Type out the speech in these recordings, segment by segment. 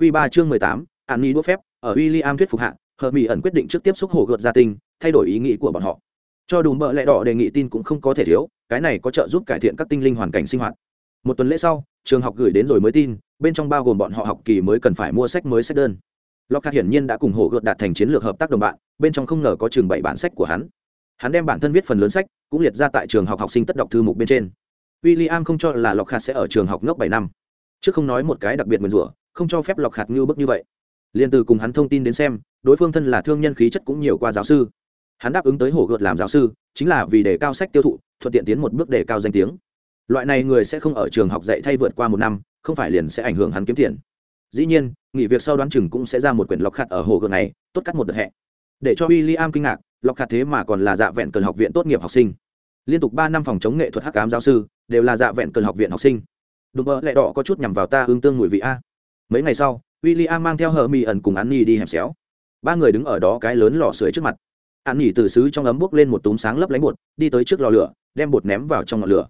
Quy 3 chương 18, An Nhi đũa phép, ở William thuyết phục hạ, Hợp Mỹ ẩn quyết định trước tiếp xúc hồ gợt gia tinh, thay đổi ý nghĩ của bọn họ. Cho đủ bợ lẽ đỏ đề nghị tin cũng không có thể thiếu, cái này có trợ giúp cải thiện các tinh linh hoàn cảnh sinh hoạt. Một tuần lễ sau, trường học gửi đến rồi mới tin, bên trong bao gồm bọn họ học kỳ mới cần phải mua sách mới sách đơn. Lockhart hiển nhiên đã cùng hồ gợt đạt thành chiến lược hợp tác đồng bạn, bên trong không ngờ có trường bảy bản sách của hắn. Hắn đem bản thân viết phần lớn sách, cũng liệt ra tại trường học học sinh tất đọc thư mục bên trên. William không cho là Lockhart sẽ ở trường học ngốc bảy năm. Trước không nói một cái đặc biệt mượn rủa, không cho phép lọc hạt ngưu bức như vậy. Liên từ cùng hắn thông tin đến xem, đối phương thân là thương nhân khí chất cũng nhiều qua giáo sư. Hắn đáp ứng tới hổ gợt làm giáo sư, chính là vì đề cao sách tiêu thụ, thuận tiện tiến một bước đề cao danh tiếng. Loại này người sẽ không ở trường học dạy thay vượt qua một năm, không phải liền sẽ ảnh hưởng hắn kiếm tiền. Dĩ nhiên, nghỉ việc sau đoán chừng cũng sẽ ra một quyển lọc khạt ở hồ gợt này, tốt cắt một đợt hẹ. để cho w i l l i am kinh ngạc, lọc khạt thế mà còn là dạ vẹn cần học viện tốt nghiệp học sinh. Liên tục ba năm phòng chống nghệ thuật hắc cám giáo sư, đều là dạ vẹn cần học viện học sinh. Đùm bơ lại đỏ có chút nhằm vào ta ương tương mùi vị a mấy ngày sau William mang theo hờ mì ẩn cùng Annie đi hẻm xéo. Ba người đứng ở đó cái lớn lò sưởi trước mặt. Annie từ xứ trong ấm bốc lên một túm sáng lấp lánh bột, đi tới trước lò lửa, đem bột ném vào trong ngọn lửa.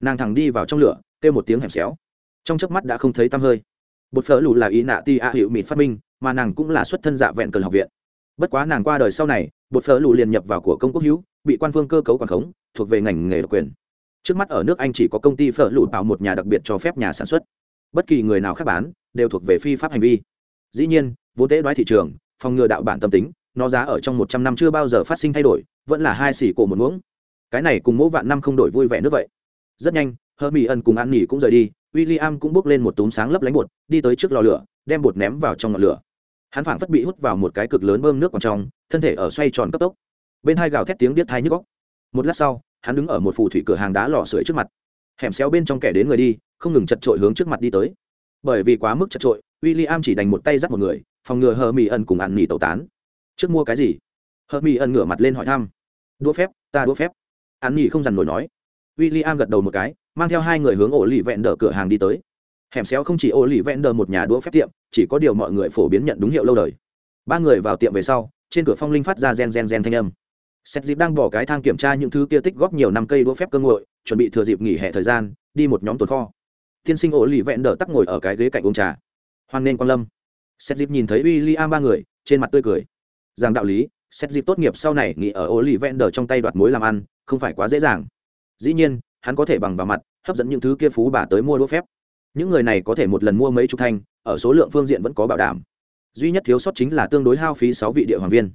Nàng thẳng đi vào trong lửa, kêu một tiếng hẻm xéo. Trong chớp mắt đã không thấy tăm hơi. Bột phở lù là ý nạ ti a hiệu mịt phát minh, mà nàng cũng là xuất thân dạ vẹn cần học viện. Bất quá nàng qua đời sau này, bột phở lù liền nhập vào của công quốc hữu, bị quan phương cơ cấu quản khống, thuộc về ngành nghề độc quyền. Trước mắt ở nước Anh chỉ có công ty phở lù tạo một nhà đặc biệt cho phép nhà sản xuất. Bất kỳ người nào khác bán, đều thuộc về phi pháp hành vi. Dĩ nhiên, vốn tế đoái thị trường, phòng ngừa đạo bản tâm tính, nó giá ở trong một trăm năm chưa bao giờ phát sinh thay đổi, vẫn là hai xỉ cổ một muỗng. Cái này cùng mỗ vạn năm không đổi vui vẻ nữa vậy. Rất nhanh hơ mỹ ẩn cùng an nghỉ cũng rời đi w i l l i am cũng bước lên một túm sáng lấp lánh bột, đi tới trước lò lửa, đem bột ném vào trong ngọn lửa. Hắn phảng phất bị hút vào một cái cực lớn bơm nước còn trong, thân thể ở xoay tròn cấp tốc. Bên hai gào thét tiếng biết thai nhức góc một lát sau, hắn đứng ở một phù thủy cửa hàng đá lò sưởi trước mặt. Hẻm xéo bên trong kẻ đến người đi, không ngừng chật trội hướng trước mặt đi tới bởi vì quá mức chật trội, William chỉ đành một tay dắt một người, phòng ngừa hờ mỹ ẩn cùng ăn nỉ tẩu tán. Trước mua cái gì? Hờ mỹ ẩn ngửa mặt lên hỏi thăm. Đũa phép, ta đũa phép. Ăn nỉ không dằn nổi nói. William gật đầu một cái, mang theo hai người hướng ổ lì vẹn đờ cửa hàng đi tới. Hẻm xéo không chỉ ổ lì vẹn đờ một nhà đũa phép tiệm, chỉ có điều mọi người phổ biến nhận đúng hiệu lâu đời. Ba người vào tiệm về sau, trên cửa phong linh phát ra gen gen gen thanh âm. Xét dịp đang bỏ cái thang kiểm tra những thứ kia tích góp nhiều năm cây đũa phép cơ ngội chuẩn bị thừa dịp nghỉ hè thời gian, đi một nhóm tồn kho tiên sinh ổ lì vẹn đờ tắc ngồi ở cái ghế cạnh uống trà. Hoan nên quan lâm. Xét dịp nhìn thấy w i l l i am ba người, trên mặt tươi cười. Rằng đạo lý xét dịp tốt nghiệp sau này nghĩ ở ổ lì vẹn đờ trong tay đoạt mối làm ăn, không phải quá dễ dàng. Dĩ nhiên, hắn có thể bằng vào mặt, hấp dẫn những thứ kia phú bà tới mua đũa phép. Những người này có thể một lần mua mấy chục thanh, ở số lượng phương diện vẫn có bảo đảm. Duy nhất thiếu sót chính là tương đối hao phí sáu vị địa hoàng viên.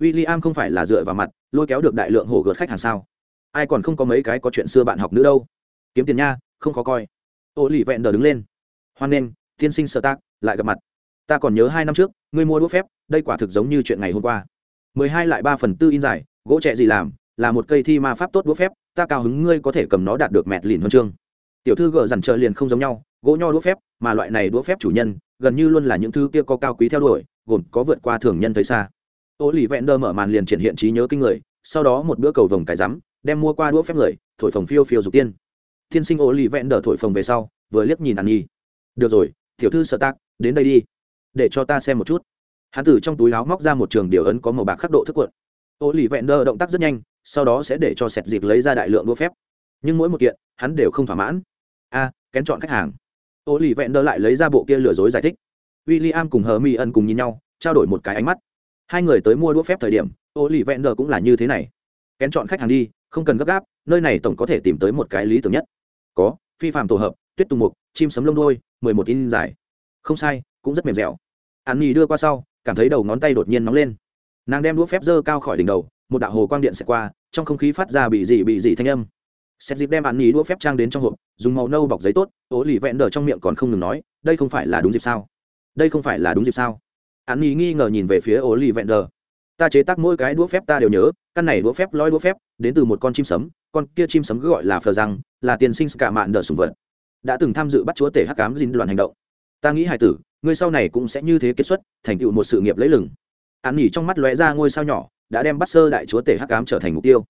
W i l l i am không phải là dựa vào mặt, lôi kéo được đại lượng hổ gợt khách hàng sao? Ai còn không có mấy cái có chuyện xưa bạn học nữa đâu? Kiếm tiền nha, không khó coi ô lì vẹn đờ đứng lên. Hoan nghênh, tiên sinh sợ tác lại gặp mặt. Ta còn nhớ hai năm trước, ngươi mua đũa phép, đây quả thực giống như chuyện ngày hôm qua. Mười hai lại ba phần tư in giải gỗ trẻ gì làm, là một cây thi ma pháp tốt đũa phép, ta cao hứng ngươi có thể cầm nó đạt được mẹt lìn huân chương. Tiểu thư gờ dằn trợ liền không giống nhau, gỗ nho đũa phép, mà loại này đũa phép chủ nhân, gần như luôn là những thứ kia có cao quý theo đuổi, gồm có vượt qua thường nhân thấy xa. Ô lì vẹn đơ mở màn liền triển hiện trí nhớ kinh người, sau đó một bữa cầu vồng cái rắm, đem mua qua đũa phép người, thổi phồng phiêu phiêu dục tiên. Thiên sinh ô lì vẹn đờ thổi phồng về sau, vừa liếc nhìn ăn nhi. Được rồi, tiểu thư sợ tác đến đây đi. Để cho ta xem một chút. Hắn từ trong túi áo móc ra một trường điều ấn có màu bạc khắc độ thức cuộn ô lì vẹn Đờ động tác rất nhanh, sau đó sẽ để cho sẹt dịp lấy ra đại lượng đũa phép. Nhưng mỗi một kiện, hắn đều không thỏa mãn. A, kén chọn khách hàng. Ô lì vẹn Đờ lại lấy ra bộ kia lừa dối giải thích. W i l l i am cùng hờ mi ân cùng nhìn nhau, trao đổi một cái ánh mắt. Hai người tới mua đũa phép thời điểm, ô lì vẹn Đờ cũng là như thế này. Kén chọn khách hàng đi, không cần gấp gáp, nơi này tổng có thể tìm tới một cái lý tưởng nhất có, phi phạm tổ hợp, tuyết tùng mục, chim sấm lông đôi mười một in dài. Không sai, cũng rất mềm dẻo. An nhi đưa qua sau, cảm thấy đầu ngón tay đột nhiên nóng lên. Nàng đem đũa phép dơ cao khỏi đỉnh đầu, một đạo hồ quang điện sẽ qua, trong không khí phát ra bị dị bị dị thanh âm. Xét dịp đem an nhi đũa phép trang đến trong hộp, dùng màu nâu bọc giấy tốt, ố lì vẹn đờ trong miệng còn không ngừng nói, đây không phải là đúng dịp sao? Đây không phải là đúng dịp sao? An nhi nghi ngờ nhìn về phía ố lì vẹn đờ ta chế tác mỗi cái đũa phép ta đều nhớ, căn này đũa phép lói đũa phép, đến từ một con chim sấm, con kia chim sấm cứ gọi là phờ răng, là tiền sinh cả mạn đờ sùng vật. Đã từng tham dự bắt chúa tể hắc cám dinh đoàn hành động. Ta nghĩ hải tử, ngươi sau này cũng sẽ như thế kết xuất, thành tựu một sự nghiệp lấy lừng. An nghỉ trong mắt lóe ra ngôi sao nhỏ, đã đem bắt sơ đại chúa tể hắc cám trở thành mục tiêu.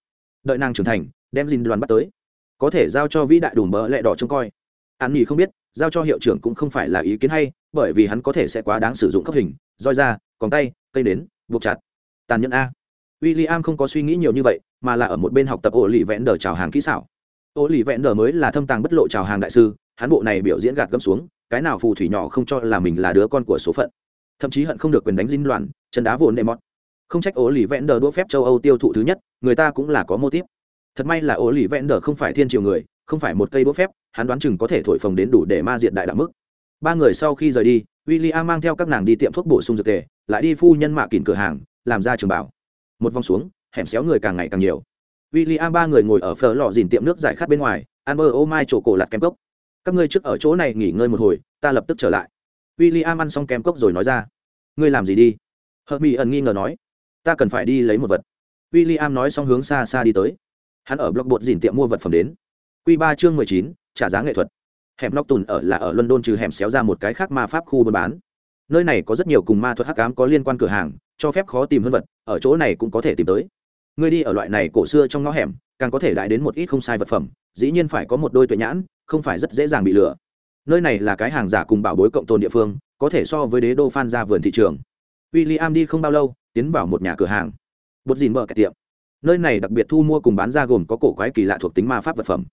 Đợi nàng trưởng thành, đem dinh đoàn bắt tới. Có thể giao cho vĩ đại đùm bỡ lẹ đỏ trông coi. An nghỉ không biết, giao cho hiệu trưởng cũng không phải là ý kiến hay, bởi vì hắn có thể sẽ quá đáng sử dụng cấp hình. Roi da còn tay, cây đến buộc chặt tàn nhẫn a. W i l l i am không có suy nghĩ nhiều như vậy, mà là ở một bên học tập ổ lì vẽn đờ trào hàng kỹ xảo. Ổ lì vẽn đờ mới là thâm tàng bất lộ trào hàng đại sư, hắn bộ này biểu diễn gạt gấm xuống, cái nào phù thủy nhỏ không cho là mình là đứa con của số phận. Thậm chí hận không được quyền đánh dinh loạn chân đá vồn nệ mót không trách ổ lì vẽn đờ đỗ phép châu âu tiêu thụ thứ nhất, người ta cũng là có mô tiếp thật may là ổ lì vẽn đờ không phải thiên triều người, không phải một cây đỗ phép, hắn đoán chừng có thể thổi phồng đến đủ để ma diện đại đạo mức. Ba người sau khi rời đi w i l l i am mang theo các nàng đi tiệm thuốc bổ sung dược tề, lại đi phu nhân mạ kìn cửa hàng làm ra trường bảo. Một vòng xuống, hẻm xéo người càng ngày càng nhiều. W i l l i am ba người ngồi ở phở lò dìn tiệm nước giải khát bên ngoài, ăn bơ ô mai chỗ cổ lặt kem cốc. Các ngươi trước ở chỗ này nghỉ ngơi một hồi, ta lập tức trở lại. W i l l i am ăn xong kem cốc rồi nói ra. Ngươi làm gì đi? Hợp mỹ ẩn nghi ngờ nói. Ta cần phải đi lấy một vật. W i l l i am nói xong hướng xa xa đi tới. Hắn ở blog bột dìn tiệm mua vật phẩm đến. Q ba chương mười chín, trả giá nghệ thuật. Hẻm nóc tùn ở là ở london trừ hẻm xéo ra một cái khác ma pháp khu buôn bán. Nơi này có rất nhiều cùng ma thuật hắc ám có liên quan cửa hàng cho phép khó tìm hơn vật, ở chỗ này cũng có thể tìm tới. Người đi ở loại này cổ xưa trong ngõ hẻm, càng có thể đại đến một ít không sai vật phẩm, dĩ nhiên phải có một đôi tuệ nhãn, không phải rất dễ dàng bị lừa. Nơi này là cái hàng giả cùng bảo bối cộng tồn địa phương, có thể so với đế đô phan ra vườn thị trường. W i l l i am đi không bao lâu, tiến vào một nhà cửa hàng. Bột dìn mở cái tiệm. Nơi này đặc biệt thu mua cùng bán ra gồm có cổ quái kỳ lạ thuộc tính ma pháp vật phẩm.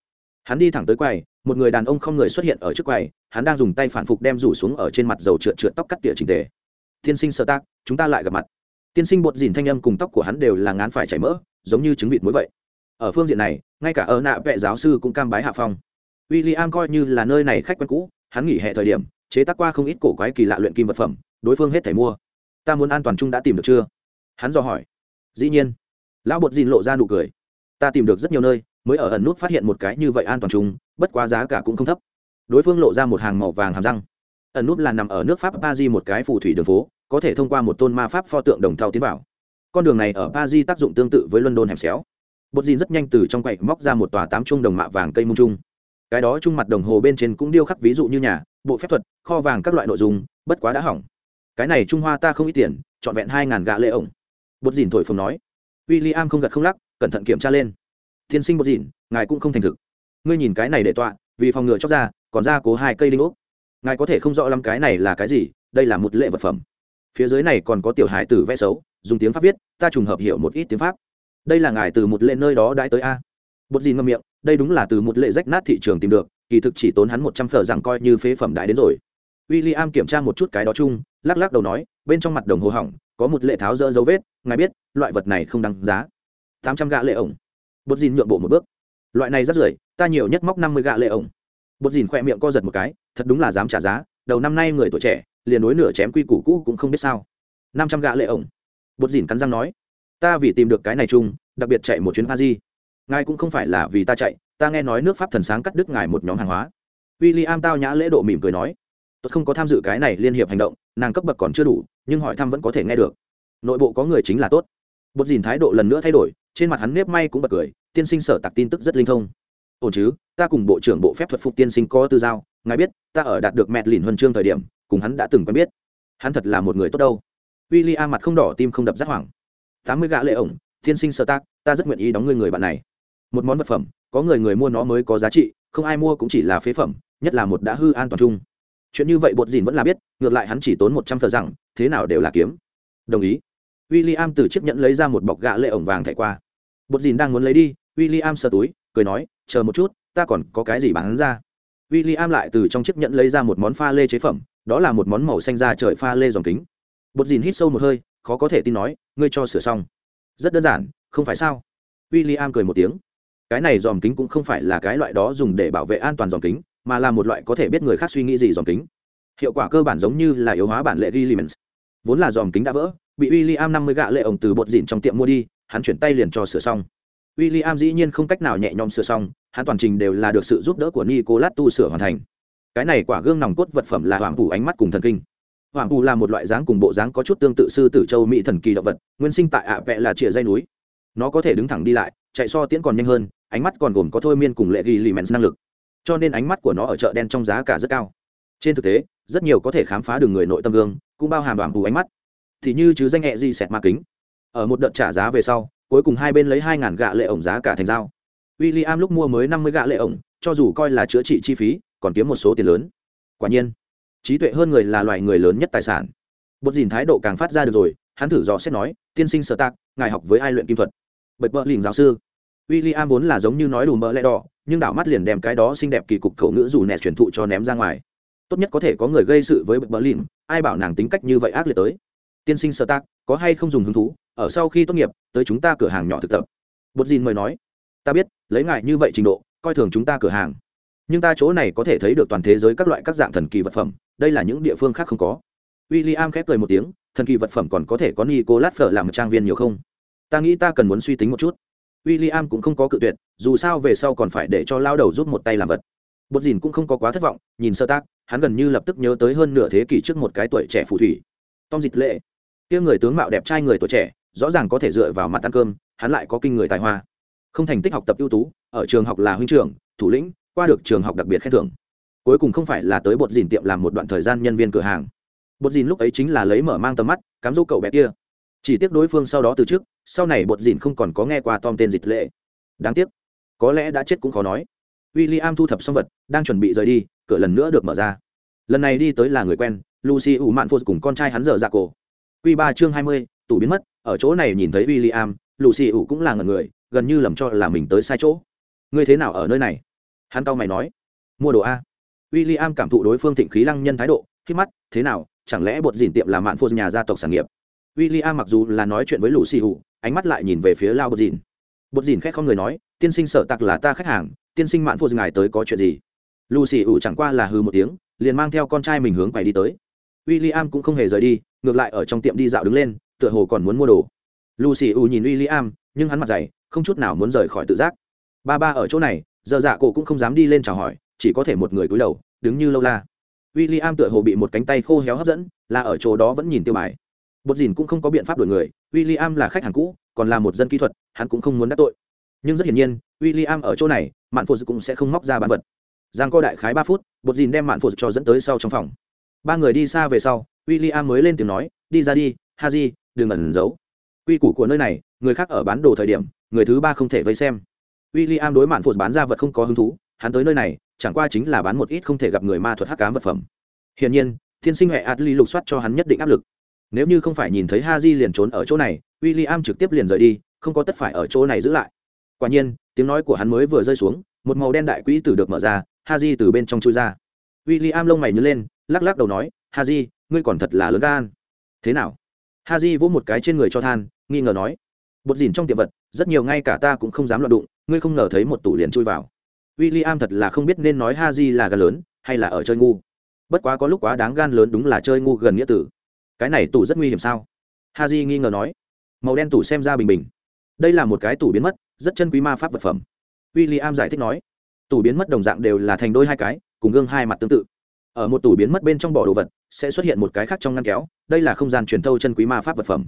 Hắn đi thẳng tới quầy, một người đàn ông không người xuất hiện ở trước quầy, hắn đang dùng tay phản phục đem rủ xuống ở trên mặt dầu trượt trượt tóc cắt tỉa trình tề. Tiên sinh sơ tác chúng ta lại gặp mặt tiên sinh bột dìn thanh âm cùng tóc của hắn đều là ngán phải chảy mỡ, giống như trứng vịt muối vậy. Ở phương diện này, ngay cả ở nạ vệ giáo sư cũng cam bái hạ phong. W i l l i am coi như là nơi này khách quen cũ, hắn nghỉ hè thời điểm, chế tác qua không ít cổ quái kỳ lạ luyện kim vật phẩm, đối phương hết thảy mua. Ta muốn an toàn chung đã tìm được chưa? Hắn dò hỏi. Dĩ nhiên. Lão bột dìn lộ ra nụ cười. Ta tìm được rất nhiều nơi, mới ở ẩn nút phát hiện một cái như vậy an toàn chung, bất quá giá cả cũng không thấp. Đối phương lộ ra một hàng màu vàng hàm răng. Ẩn nút là nằm ở nước pháp ba di một cái phù thủy đường phố có thể thông qua một tôn ma pháp pho tượng đồng thau tiến vào. Con đường này ở pa di tác dụng tương tự với london hẻm xéo. Bột dìn rất nhanh từ trong quậy móc ra một tòa tám chung đồng mạ vàng cây mung chung. Cái đó chung mặt đồng hồ bên trên cũng điêu khắc ví dụ như nhà, bộ phép thuật, kho vàng các loại nội dung, bất quá đã hỏng. Cái này trung hoa ta không ít tiền, trọn vẹn hai ngàn gạ lệ ổng. Bột dìn thổi phồng nói. W i l l i am không gật không lắc, cẩn thận kiểm tra lên. Tiên sinh bột dìn, ngài cũng không thành thực. Ngươi nhìn cái này để tọa, vì phòng ngừa chóc ra, còn ra cố hai cây đinh ốc. Ngài có thể không rõ lắm cái này là cái gì, đây là một lệ vật phẩm phía dưới này còn có tiểu hải tử vẽ xấu, dùng tiếng pháp viết, ta trùng hợp hiểu một ít tiếng pháp. Đây là ngài từ một lệ nơi đó đãi tới a. Bột gì ngâm miệng, đây đúng là từ một lệ rách nát thị trường tìm được, kỳ thực chỉ tốn hắn một trăm phở rằng coi như phế phẩm đãi đến rồi. W i l l i am kiểm tra một chút cái đó chung, lắc lắc đầu nói, bên trong mặt đồng hồ hỏng, có một lệ tháo dỡ dấu vết, ngài biết, loại vật này không đăng giá. Tám trăm gạ lệ ổng. Bột dìn nhượng bộ một bước. Loại này rất rưởi, ta nhiều nhất móc năm mươi gạ lệ ổng. Bột dìn khỏe miệng co giật một cái, thật đúng là dám trả giá, đầu năm nay người tuổi trẻ liền đối nửa chém quy củ cũ cũng không biết sao. Năm trăm gã lệ ổng. Bột dìn cắn răng nói, ta vì tìm được cái này chung, đặc biệt chạy một chuyến pa di ngài cũng không phải là vì ta chạy, ta nghe nói nước pháp thần sáng cắt đứt ngài một nhóm hàng hóa. W i l l i am tao nhã lễ độ mỉm cười nói, tôi không có tham dự cái này liên hiệp hành động, nàng cấp bậc còn chưa đủ, nhưng hỏi thăm vẫn có thể nghe được. Nội bộ có người chính là tốt. Bột dìn thái độ lần nữa thay đổi, trên mặt hắn nếp may cũng bật cười, tiên sinh sở tặc tin tức rất linh thông. Ổn chứ, ta cùng bộ trưởng bộ phép thuật phục tiên sinh có tư giao, ngài biết, ta ở đạt được mẹt lìn huân chương thời điểm cùng hắn đã từng quen biết. Hắn thật là một người tốt đâu. W i l l i am mặt không đỏ, tim không đập rất hoảng. Tám mươi gã lệ ổng, tiên sinh sơ tác ta rất nguyện ý đóng người người bạn này. Một món vật phẩm, có người người mua nó mới có giá trị, không ai mua cũng chỉ là phế phẩm, nhất là một đã hư an toàn chung. Chuyện như vậy bột dìn vẫn là biết, ngược lại hắn chỉ tốn một trăm thờ rằng, thế nào đều là kiếm. Đồng ý. W i l l i am từ chiếc nhẫn lấy ra một bọc gạ lệ ổng vàng thẻ qua. Bột dìn đang muốn lấy đi w i l l i am sờ túi, cười nói, chờ một chút, ta còn có cái gì bán ra? W i l l i am lại từ trong chiếc nhẫn lấy ra một món pha lê chế phẩm, đó là một món màu xanh da trời pha lê dòng kính. Bột dìn hít sâu một hơi, khó có thể tin nói, ngươi cho sửa xong. Rất đơn giản, không phải sao? W i l l i am cười một tiếng. Cái này dòm kính cũng không phải là cái loại đó dùng để bảo vệ an toàn dòm kính, mà là một loại có thể biết người khác suy nghĩ gì dòm kính. Hiệu quả cơ bản giống như là yếu hóa bản lệ ghi vốn là dòm kính đã vỡ, bị w i l l i am năm mươi gạ lệ ổng từ bột dìn trong tiệm mua đi, hắn chuyển tay liền cho sửa xong w i l l i am dĩ nhiên không cách nào nhẹ nhõm sửa xong, hắn toàn trình đều là được sự giúp đỡ của nicolas tu sửa hoàn thành. Cái này quả gương nòng cốt vật phẩm là hoàng phủ ánh mắt cùng thần kinh. Hoàng phủ là một loại dáng cùng bộ dáng có chút tương tự sư tử châu mỹ thần kỳ động vật, nguyên sinh tại ạ vẹ là chìa dây núi. Nó có thể đứng thẳng đi lại, chạy so tiễn còn nhanh hơn, ánh mắt còn gồm có thôi miên cùng lệ ghi lì mèn năng lực. Cho nên ánh mắt của nó ở chợ đen trong giá cả rất cao. Trên thực tế, rất nhiều có thể khám phá đường người nội tâm gương, cũng bao hàm đoàn bù ánh mắt. Thì như chứ danh nhẹ di sẹt ma kính. Ở một đợt trả giá về sau cuối cùng hai bên lấy hai ngàn gạ lệ ổng giá cả thành dao w i l l i am lúc mua mới năm mươi gạ lệ ổng, cho dù coi là chữa trị chi phí, còn kiếm một số tiền lớn. Quả nhiên, trí tuệ hơn người là loài người lớn nhất tài sản. Bột dìn thái độ càng phát ra được rồi, hắn thử dò xét nói, tiên sinh sở tạc, ngài học với ai luyện kim thuật? Bật bỡ lìn giáo sư. W i l l i am vốn là giống như nói đủ mỡ lẽ đỏ, nhưng đảo mắt liền đem cái đó xinh đẹp kỳ cục khẩu ngữ dù nẹt truyền thụ cho ném ra ngoài. Tốt nhất có thể có người gây sự với bờ lìn ai bảo nàng tính cách như vậy ác liệt tới tiên sinh sơ tác, có hay không dùng hứng thú, ở sau khi tốt nghiệp, tới chúng ta cửa hàng nhỏ thực tập. Bột dìn mời nói, ta biết, lấy ngại như vậy trình độ, coi thường chúng ta cửa hàng. Nhưng ta chỗ này có thể thấy được toàn thế giới các loại các dạng thần kỳ vật phẩm, đây là những địa phương khác không có. W i l l i am khép cười một tiếng, thần kỳ vật phẩm còn có thể có nicolas lát phở làm trang viên nhiều không? Ta nghĩ ta cần muốn suy tính một chút. W i l l i am cũng không có cự tuyệt, dù sao về sau còn phải để cho lao đầu giúp một tay làm vật. Bột dìn cũng không có quá thất vọng, nhìn sơ tác, hắn gần như lập tức nhớ tới hơn nửa thế kỷ trước một cái tuổi trẻ phù thủy. Tom dịch lệ kia người tướng mạo đẹp trai người tuổi trẻ, rõ ràng có thể dựa vào mặt ăn cơm, hắn lại có kinh người tài hoa. Không thành tích học tập ưu tú, ở trường học là huynh trưởng, thủ lĩnh, qua được trường học đặc biệt khen thưởng. Cuối cùng không phải là tới bột dìn tiệm làm một đoạn thời gian nhân viên cửa hàng. Bột dìn lúc ấy chính là lấy mở mang tầm mắt, cám dỗ cậu bé kia. Chỉ tiếc đối phương sau đó từ trước sau này bột dìn không còn có nghe qua tom tên dịch lệ. Đáng tiếc. Có lẽ đã chết cũng khó nói. W i l l i am thu thập xong vật, đang chuẩn bị rời đi, cửa lần nữa được mở ra. Lần này đi tới là người quen, lucy ủ mạn phô cùng con trai hắn dở ra cổ. Quy ba chương hai mươi tủ biến mất ở chỗ này nhìn thấy William, lucy ủ cũng là ngẩn người gần như lầm cho là mình tới sai chỗ. Ngươi thế nào ở nơi này? Hắn cau mày nói. Mua đồ a. William cảm thụ đối phương thịnh khí lăng nhân thái độ khi mắt thế nào chẳng lẽ bột dỉn tiệm là mạn phu nhà gia tộc sản nghiệp? William mặc dù là nói chuyện với lucy ủ ánh mắt lại nhìn về phía lao bột dỉn. bột dỉn khét không người nói tiên sinh sở tặc là ta khách hàng tiên sinh mạn phu ngài tới có chuyện gì? Lucy ủ chẳng qua là hừ một tiếng liền mang theo con trai mình hướng quầy đi tới w i l l i am cũng không hề rời đi, ngược lại ở trong tiệm đi dạo đứng lên, tựa hồ còn muốn mua đồ. Lucy u nhìn w i l l i am nhưng hắn mặt dày, không chút nào muốn rời khỏi tự giác. Ba ba ở chỗ này, giờ dạ cổ cũng không dám đi lên chào hỏi, chỉ có thể một người cúi đầu, đứng như lâu la. W i l l i am tựa hồ bị một cánh tay khô héo hấp dẫn, là ở chỗ đó vẫn nhìn tiêu bài. Bột dìn cũng không có biện pháp đổi người w i l l i am là khách hàng cũ, còn là một dân kỹ thuật, hắn cũng không muốn đắc tội. Nhưng rất hiển nhiên w i l l i am ở chỗ này, mạn phụ cũng sẽ không móc ra bán vật. Giang co đại khái ba phút, bột dìn đem mạn phụ cho dẫn tới sau trong phòng ba người đi xa về sau w i l l i am mới lên tiếng nói, đi ra đi ha di đừng ẩn giấu. Quy củ của nơi này, người khác ở bán đồ thời điểm, người thứ ba không thể vây xem. W i l l i am đối mạn phụt bán ra vật không có hứng thú, hắn tới nơi này, chẳng qua chính là bán một ít không thể gặp người ma thuật hắc cám vật phẩm. Hiển nhiên, thiên sinh hệ adli lục soát cho hắn nhất định áp lực. Nếu như không phải nhìn thấy ha di liền trốn ở chỗ này w i l l i am trực tiếp liền rời đi, không có tất phải ở chỗ này giữ lại. Quả nhiên, tiếng nói của hắn mới vừa rơi xuống, một màu đen đại quỹ tử được mở ra ha di từ bên trong chui ra. W i l l i am lông mày nhớ lên lắc lắc đầu nói ha di ngươi còn thật là lớn gan. Thế nào? Ha di vỗ một cái trên người cho than, nghi ngờ nói, bột dìn trong tiệm vật, rất nhiều ngay cả ta cũng không dám loạn đụng, ngươi không ngờ thấy một tủ liền chui vào. W i l l i am thật là không biết nên nói ha di là gan lớn, hay là ở chơi ngu. Bất quá có lúc quá đáng gan lớn đúng là chơi ngu gần nghĩa tử. Cái này tủ rất nguy hiểm sao? Ha di nghi ngờ nói, màu đen tủ xem ra bình bình. Đây là một cái tủ biến mất, rất chân quý ma pháp vật phẩm. W i l l i am giải thích nói, tủ biến mất đồng dạng đều là thành đôi hai cái, cùng gương hai mặt tương tự ở một tủ biến mất bên trong bỏ đồ vật, sẽ xuất hiện một cái khác trong ngăn kéo, đây là không gian truyền thâu chân quý ma pháp vật phẩm.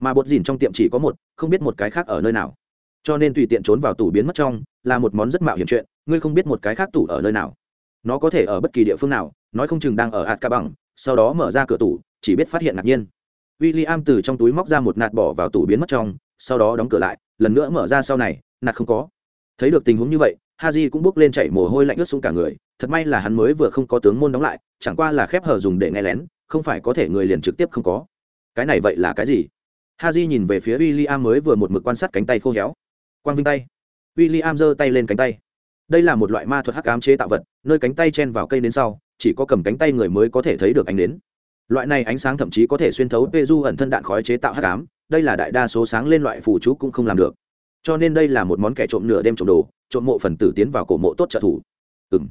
Mà bột dìn trong tiệm chỉ có một, không biết một cái khác ở nơi nào. Cho nên tùy tiện trốn vào tủ biến mất trong, là một món rất mạo hiểm chuyện, ngươi không biết một cái khác tủ ở nơi nào. Nó có thể ở bất kỳ địa phương nào, nói không chừng đang ở hạt ca bằng sau đó mở ra cửa tủ, chỉ biết phát hiện ngạc nhiên. W i l l i am từ trong túi móc ra một nạt bỏ vào tủ biến mất trong, sau đó đóng cửa lại, lần nữa mở ra sau này, nạt không có. Thấy được tình huống như vậy Haji cũng bước lên chạy mồ hôi lạnh ướt xuống cả người, thật may là hắn mới vừa không có tướng môn đóng lại, chẳng qua là khép hở dùng để nghe lén, không phải có thể người liền trực tiếp không có. Cái này vậy là cái gì? Haji nhìn về phía William mới vừa một mực quan sát cánh tay khô héo. Quang vinh tay. William giơ tay lên cánh tay. Đây là một loại ma thuật hắc ám chế tạo vật, nơi cánh tay chen vào cây đến sau, chỉ có cầm cánh tay người mới có thể thấy được ánh đến. Loại này ánh sáng thậm chí có thể xuyên thấu Peju ẩn thân đạn khói chế tạo hắc ám, đây là đại đa số sáng lên loại phù chú cũng không làm được cho nên đây là một món kẻ trộm nửa đêm trộm đồ trộm mộ phần tử tiến vào cổ mộ tốt trợ thủ ừng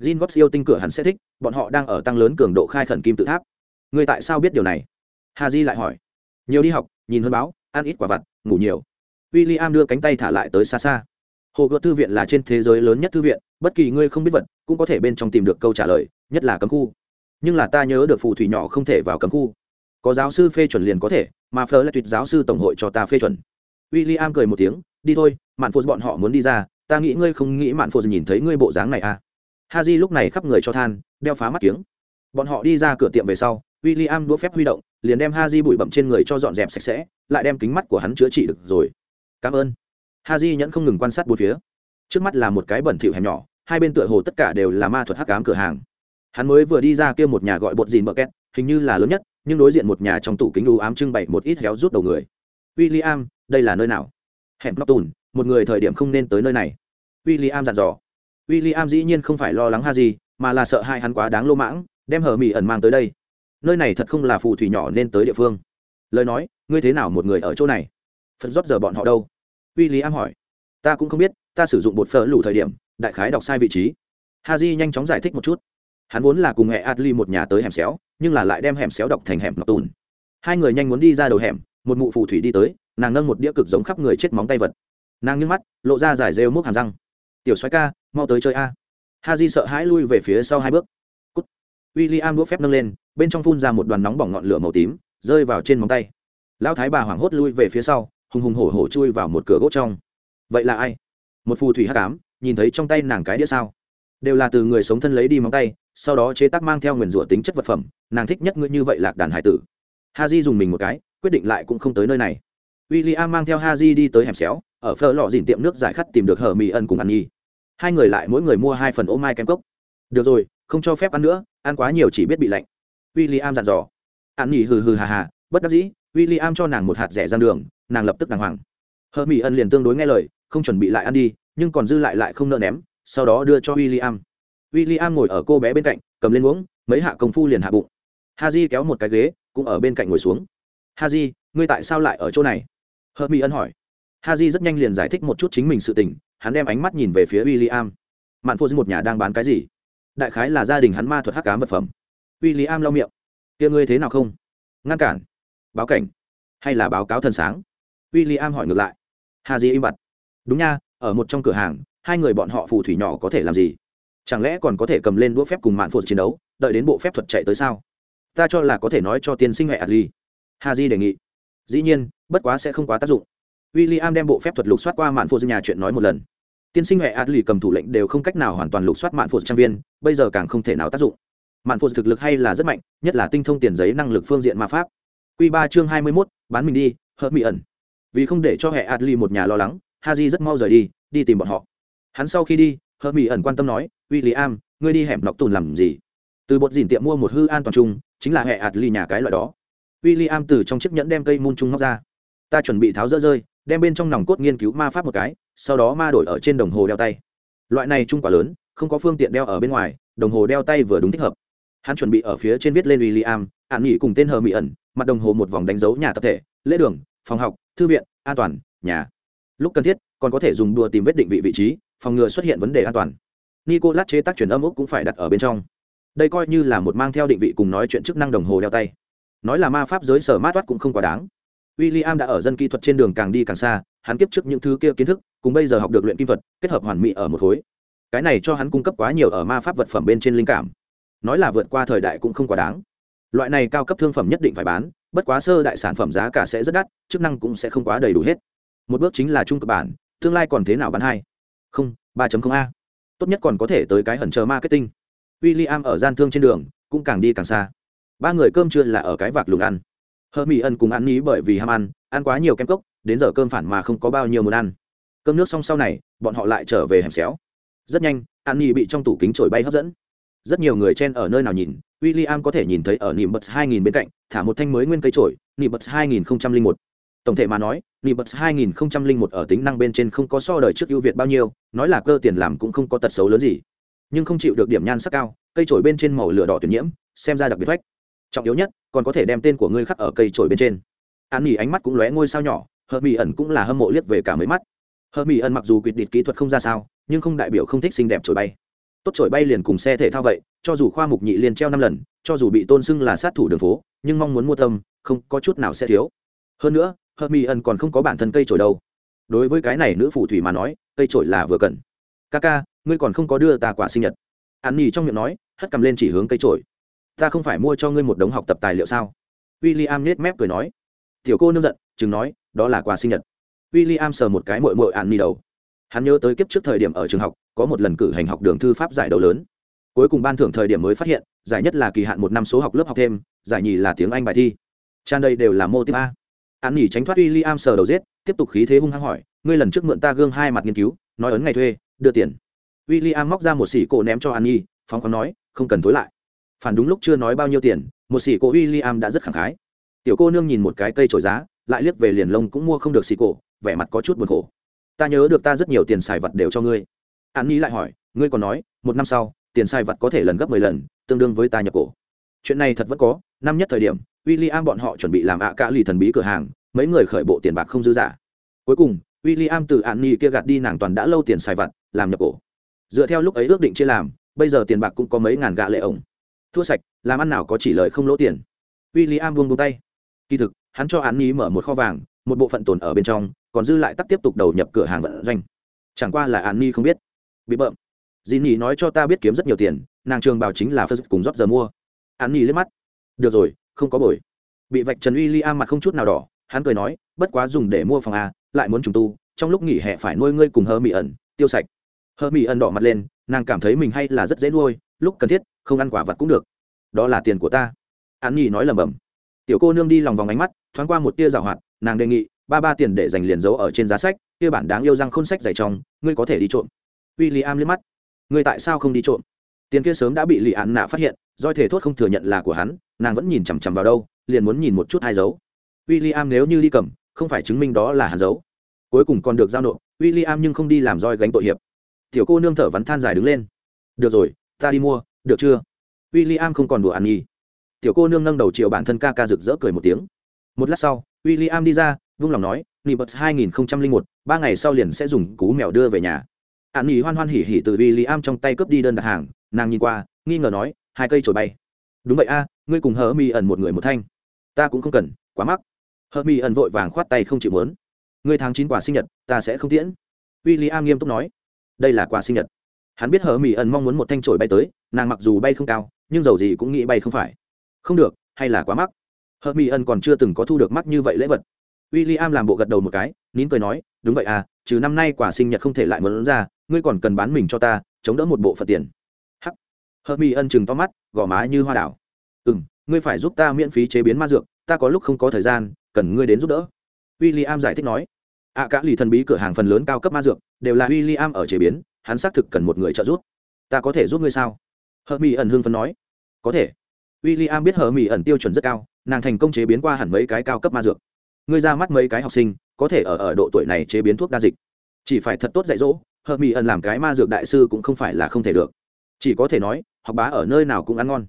Jin Gops yêu tinh cửa hẳn sẽ thích, bọn họ đang ở tăng lớn cường độ khai khẩn kim tự tháp. Người tại sao biết điều này? Hà Di lại hỏi. Nhiều đi học, nhìn hơn báo, ăn ít quả vặt, ngủ nhiều. William đưa cánh tay thả lại tới xa xa. Hồ gợt thư viện là trên thế giới lớn nhất thư viện, bất kỳ ngươi không biết vật, cũng có thể bên trong tìm được câu trả lời, nhất là cấm khu. Nhưng là ta nhớ được phù thủy nhỏ không thể vào cấm khu. Có giáo sư phê chuẩn liền có thể, mà phờ là tuyệt giáo sư tổng hội cho ta phê chuẩn. William cười một tiếng, đi thôi, mạn phụ bọn họ muốn đi ra, ta nghĩ ngươi không nghĩ mạn phụ nhìn thấy ngươi bộ dáng này à? Haji lúc này khắp người cho than, đeo phá mắt kiếng. Bọn họ đi ra cửa tiệm về sau, William đũa phép huy động, liền đem Haji bụi bậm trên người cho dọn dẹp sạch sẽ, lại đem kính mắt của hắn chữa trị được rồi. Cảm ơn. Haji nhẫn không ngừng quan sát bốn phía. Trước mắt là một cái bẩn thỉu hẻm nhỏ, hai bên tựa hồ tất cả đều là ma thuật hắc ám cửa hàng. Hắn mới vừa đi ra kia một nhà gọi bột dìn bờ két, hình như là lớn nhất, nhưng đối diện một nhà trong tủ kính u ám trưng bày một ít héo rút đầu người. William, đây là nơi nào? Hẻm tùn một người thời điểm không nên tới nơi này. William dặn dò. William dĩ nhiên không phải lo lắng ha gì mà là sợ hai hắn quá đáng lô mãng, đem hờ mỹ ẩn mang tới đây. Nơi này thật không là phù thủy nhỏ nên tới địa phương. Lời nói ngươi thế nào một người ở chỗ này? Phật rót giờ bọn họ đâu? W i l l i am hỏi. Ta cũng không biết ta sử dụng bột phở lủ thời điểm đại khái đọc sai vị trí. Ha j nhanh chóng giải thích một chút. Hắn vốn là cùng mẹ adli một nhà tới hẻm xéo nhưng là lại đem hẻm xéo đọc thành hẻm ngọc tùn. Hai người nhanh muốn đi ra đầu hẻm một mụ phù thủy đi tới, nàng nâng một đĩa cực giống khắp người chết móng tay vật. Nàng nhức mắt, lộ ra giải rêu múc hàm răng. Tiểu xoáy ca, mau tới chơi a. Ha di sợ hãi lui về phía sau hai bước. Cút. w i l l i am đũa phép nâng lên, bên trong phun ra một đoàn nóng bỏng ngọn lửa màu tím, rơi vào trên móng tay. Lão thái bà hoảng hốt lui về phía sau, hùng hùng hổ hổ chui vào một cửa gỗ trong. Vậy là ai? Một phù thủy h tám nhìn thấy trong tay nàng cái đĩa sao? Đều là từ người sống thân lấy đi móng tay, sau đó chế tác mang theo nguyền rủa tính chất vật phẩm, nàng thích nhất ngươi như vậy lạc đàn hải tử ha di dùng mình một cái, quyết định lại cũng không tới nơi này. W i l l i am mang theo ha di đi tới hẻm xéo, ở phở lò dìn tiệm nước giải khát tìm được hở mì ân cùng ăn nhi hai người lại mỗi người mua hai phần ô mai kem cốc. Được rồi, không cho phép ăn nữa, ăn quá nhiều chỉ biết bị lạnh. W i l l i am dặn dò. Ăn nhi hừ hừ hà hà, bất đắc dĩ w i l l i am cho nàng một hạt rẻ ra đường, nàng lập tức đàng hoàng. Hờ mỹ ân liền tương đối nghe lời, không chuẩn bị lại ăn đi, nhưng còn dư lại lại không nợ ném, sau đó đưa cho w i l l i am w i l l i am ngồi ở cô bé bên cạnh, cầm lên uống mấy hạ công phu liền hạ bụng. Ha j kéo một cái ghế cũng ở bên cạnh ngồi xuống. Ha j ngươi tại sao lại ở chỗ này? Hờ mỹ ân hỏi. Ha j rất nhanh liền giải thích một chút chính mình sự tình, hắn đem ánh mắt nhìn về phía w i l l i am mạn phô một nhà đang bán cái gì? Đại khái là gia đình hắn ma thuật hắc cám vật phẩm. W i l l i am lau miệng. Kia ngươi thế nào không? Ngăn cản. Báo cảnh. Hay là báo cáo thân sáng? W i l l i am hỏi ngược lại. Hà di im bặt. Đúng nha, ở một trong cửa hàng, hai người bọn họ phù thủy nhỏ có thể làm gì? Chẳng lẽ còn có thể cầm lên đũa phép cùng mạn phô chiến đấu, đợi đến bộ phép thuật chạy tới sao? Ta cho là có thể nói cho tiên sinh mẹ Adly. Haji đề nghị. Dĩ nhiên bất quá sẽ không quá tác dụng. William đem bộ phép thuật lục soát qua mạn phụt nhà chuyện nói một lần. Tiên sinh mẹ Adly cầm thủ lệnh đều không cách nào hoàn toàn lục soát mạn phụ trang viên bây giờ càng không thể nào tác dụng. Mạn phụ thực lực hay là rất mạnh nhất là tinh thông tiền giấy năng lực phương diện ma pháp. Quy ba chương hai mươi mốt bán mình đi hợp mị ẩn. Vì không để cho hệ Adly một nhà lo lắng haji rất mau rời đi đi tìm bọn họ. Hắn sau khi đi hợp mị ẩn quan tâm nói william, ngươi đi hẻm nọc tùn làm gì? Từ bột dỉn tiệm mua một hư an toàn trung chính là hệ adli nhà cái loại đó. W i l l i am từ trong chiếc nhẫn đem cây mun chung móc ra. Ta chuẩn bị tháo rỡ rơi, đem bên trong nòng cốt nghiên cứu ma pháp một cái, sau đó ma đổi ở trên đồng hồ đeo tay. Loại này trung quả lớn, không có phương tiện đeo ở bên ngoài, đồng hồ đeo tay vừa đúng thích hợp. Hắn chuẩn bị ở phía trên viết lên w i l l i am ạn nghỉ cùng tên hờ mỹ ẩn, mặt đồng hồ một vòng đánh dấu nhà tập thể, lễ đường, phòng học, thư viện, an toàn, nhà. Lúc cần thiết, còn có thể dùng đùa tìm vết định vị vị trí, phòng ngừa xuất hiện vấn đề an toàn. Nico lát chế tác truyền âm úc cũng phải đặt ở bên trong đây coi như là một mang theo định vị cùng nói chuyện chức năng đồng hồ đeo tay. Nói là ma pháp giới sở mát toát cũng không quá đáng. W i l l i am đã ở dân kỹ thuật trên đường càng đi càng xa, hắn kiếp trước những thứ kia kiến thức, cùng bây giờ học được luyện kim thuật, kết hợp hoàn mỹ ở một khối. Cái này cho hắn cung cấp quá nhiều ở ma pháp vật phẩm bên trên linh cảm. Nói là vượt qua thời đại cũng không quá đáng. Loại này cao cấp thương phẩm nhất định phải bán, bất quá sơ đại sản phẩm giá cả sẽ rất đắt, chức năng cũng sẽ không quá đầy đủ hết. Một bước chính là trung cực bản, tương lai còn thế nào bán hai? Không, ba a. Tốt nhất còn có thể tới cái hẩn chờ marketing w i l l i am ở gian thương trên đường cũng càng đi càng xa. Ba người cơm trưa là ở cái vạc lùng ăn. Hơ mỹ ân cùng ăn ní bởi vì ham ăn ăn quá nhiều kem cốc đến giờ cơm phản mà không có bao nhiêu muốn ăn. Cơm nước xong sau này bọn họ lại trở về hẻm xéo. Rất nhanh ăn Nhi bị trong tủ kính trổi bay hấp dẫn. Rất nhiều người chen ở nơi nào nhìn William có thể nhìn thấy ở nỉm bật 2000 bên cạnh, thả một thanh mới nguyên cây trổi, nỉm bật 2001. Tổng thể mà nói, nỉm bật 2001 ở tính năng bên trên không có so đời trước ưu việt bao nhiêu, nói là cơ tiền làm cũng không có tật xấu lớn gì. Nhưng không chịu được điểm nhan sắc cao, cây trổi bên trên màu lửa đỏ tuyệt nhiễm, xem ra đặc biệt vách. Trọng yếu nhất, còn có thể đem tên của ngươi khắc ở cây trổi bên trên. Án Nghị ánh mắt cũng lóe ngôi sao nhỏ, Hợp Mỹ ẩn cũng là hâm mộ liếc về cả mấy mắt. Hợp Mỹ ẩn mặc dù quyết định kỹ thuật không ra sao, nhưng không đại biểu không thích xinh đẹp trổi bay tốt trổi bay liền cùng xe thể thao vậy cho dù khoa mục nhị liền treo năm lần cho dù bị tôn xưng là sát thủ đường phố nhưng mong muốn mua tâm không có chút nào sẽ thiếu hơn nữa hợp mỹ ẩn còn không có bản thân cây trổi đâu đối với cái này nữ phù thủy mà nói cây trổi là vừa cần ca ca, ngươi còn không có đưa ta quả sinh nhật. An nhi trong miệng nói, hất cầm lên chỉ hướng cây trổi ta không phải mua cho ngươi một đống học tập tài liệu sao? W i l l i am nết mép cười nói. Tiểu cô nương giận, chừng nói, đó là quà sinh nhật. W i l l i am sờ một cái mội mội an nhi đầu. Hắn nhớ tới kiếp trước thời điểm ở trường học, có một lần cử hành học đường thư pháp giải đấu lớn. Cuối cùng ban thưởng thời điểm mới phát hiện, giải nhất là kỳ hạn một năm số học lớp học thêm, giải nhì là tiếng anh bài thi. Tràn đây đều là mô tiếp a. An nhỉ tránh thoát w i l l i am sờ đầu giết, tiếp tục khí thế hung hăng hỏi, ngươi lần trước mượn ta gương hai mặt nghiên cứu, nói ấn ngày thuê đưa tiền. W i l l i am móc ra một xỉ cổ ném cho an nhi, phóng khoáng nói, không cần tối lại. Phản đúng lúc chưa nói bao nhiêu tiền, một xỉ cổ w i l l i am đã rất khẳng khái. Tiểu cô nương nhìn một cái cây trổi giá, lại liếc về liền lông cũng mua không được xỉ cổ, vẻ mặt có chút buồn khổ. Ta nhớ được ta rất nhiều tiền xài vật đều cho ngươi. An nhi lại hỏi, ngươi còn nói, một năm sau, tiền xài vật có thể lần gấp mười lần, tương đương với ta nhập cổ. Chuyện này thật vẫn có, năm nhất thời điểm w i l l i am bọn họ chuẩn bị làm ạ cả lì thần bí cửa hàng, mấy người khởi bộ tiền bạc không dư giả cuối cùng w i l l i am từ an ni kia gạt đi nàng toàn đã lâu tiền xài vặt, làm nhập cổ. Dựa theo lúc ấy ước định chia làm bây giờ tiền bạc cũng có mấy ngàn gạ lệ ổng. Thua sạch làm ăn nào có chỉ lời không lỗ tiền. W i l l i am buông buông tay. Kỳ thực hắn cho an ni mở một kho vàng một bộ phận tồn ở bên trong còn dư lại tắt tiếp tục đầu nhập cửa hàng vận doanh. Chẳng qua là an ni không biết. Bị bợm. Dì nhì nói cho ta biết kiếm rất nhiều tiền nàng trường bảo chính là phân cùng rót giờ mua. An ni liếc mắt. Được rồi không có bồi. Bị vạch trần uy li am mặt không chút nào đỏ hắn cười nói bất quá dùng để mua phòng a lại muốn trùng tu, trong lúc nghỉ hè phải nuôi ngươi cùng hơ mỹ ẩn, tiêu sạch. Hơ mỹ ẩn đỏ mặt lên, nàng cảm thấy mình hay là rất dễ nuôi, lúc cần thiết, không ăn quả vật cũng được. Đó là tiền của ta. An nhi nói lầm bầm tiểu cô nương đi lòng vòng ánh mắt, thoáng qua một tia rào hoạt, nàng đề nghị, ba ba tiền để dành liền giấu ở trên giá sách, kia bản đáng yêu răng khôn sách dày trong, ngươi có thể đi trộm. W i l l i am liếc mắt. Ngươi tại sao không đi trộm? Tiền kia sớm đã bị lì ạn nạ phát hiện doi thể thốt không thừa nhận là của hắn, nàng vẫn nhìn chằm chằm vào đâu, liền muốn nhìn một chút hai dấu w i l l i am nếu như đi cầm không phải chứng minh đó là hàn dấu. Cuối cùng còn được giao nộp w i l l i am nhưng không đi làm roi gánh tội hiệp. Tiểu cô nương thở vắn than dài đứng lên. Được rồi, ta đi mua, được chưa? W i l l i am không còn đùa ăn nhi tiểu cô nương nâng đầu triệu bản thân ca ca rực rỡ cười một tiếng. Một lát sau w i l l i am đi ra, vung lòng nói nỉ bật hai nghìn một, ba ngày sau liền sẽ dùng cú mèo đưa về nhà. An nhi hoan hoan hỉ hỉ từ w i l l i am trong tay cướp đi đơn đặt hàng, nàng nhìn qua, nghi ngờ nói, hai cây trồi bay. Đúng vậy a, ngươi cùng hờ mi ẩn một người một thanh. Ta cũng không cần, quá mắc hờ mi ẩn vội vàng khoát tay không chịu mớn. Ngươi tháng chín quà sinh nhật, ta sẽ không tiễn. W i l l i am nghiêm túc nói. Đây là quà sinh nhật. Hắn biết hờ mi ẩn mong muốn một thanh trổi bay tới, nàng mặc dù bay không cao, nhưng dầu gì cũng nghĩ bay không phải. Không được, hay là quá mắc. Hờ mi ẩn còn chưa từng có thu được mắc như vậy lễ vật. W i l l i am làm bộ gật đầu một cái, nín cười nói, đúng vậy à trừ năm nay quả sinh nhật không thể lại mớn ra, ngươi còn cần bán mình cho ta, chống đỡ một bộ phận tiền. Hắc. Hờ mi ân chừng to mắt, gò má như hoa đảo. Ừ m ngươi phải giúp ta miễn phí chế biến ma dược, ta có lúc không có thời gian cần ngươi đến giúp đỡ. W i l l i am giải thích nói. Ạ à, cả lì thần bí cửa hàng phần lớn cao cấp ma dược đều là w i l l i am ở chế biến hắn xác thực cần một người trợ giúp. Ta có thể giúp ngươi sao? Hờ mỹ ẩn hương phân nói. Có thể. W i l l i am biết hờ mỹ ẩn tiêu chuẩn rất cao nàng thành công chế biến qua hẳn mấy cái cao cấp ma dược. Ngươi ra mắt mấy cái học sinh có thể ở ở độ tuổi này chế biến thuốc đa dịch. Chỉ phải thật tốt dạy dỗ hờ mỹ ẩn làm cái ma dược đại sư cũng không phải là không thể được. Chỉ có thể nói học bá ở nơi nào cũng ăn ngon.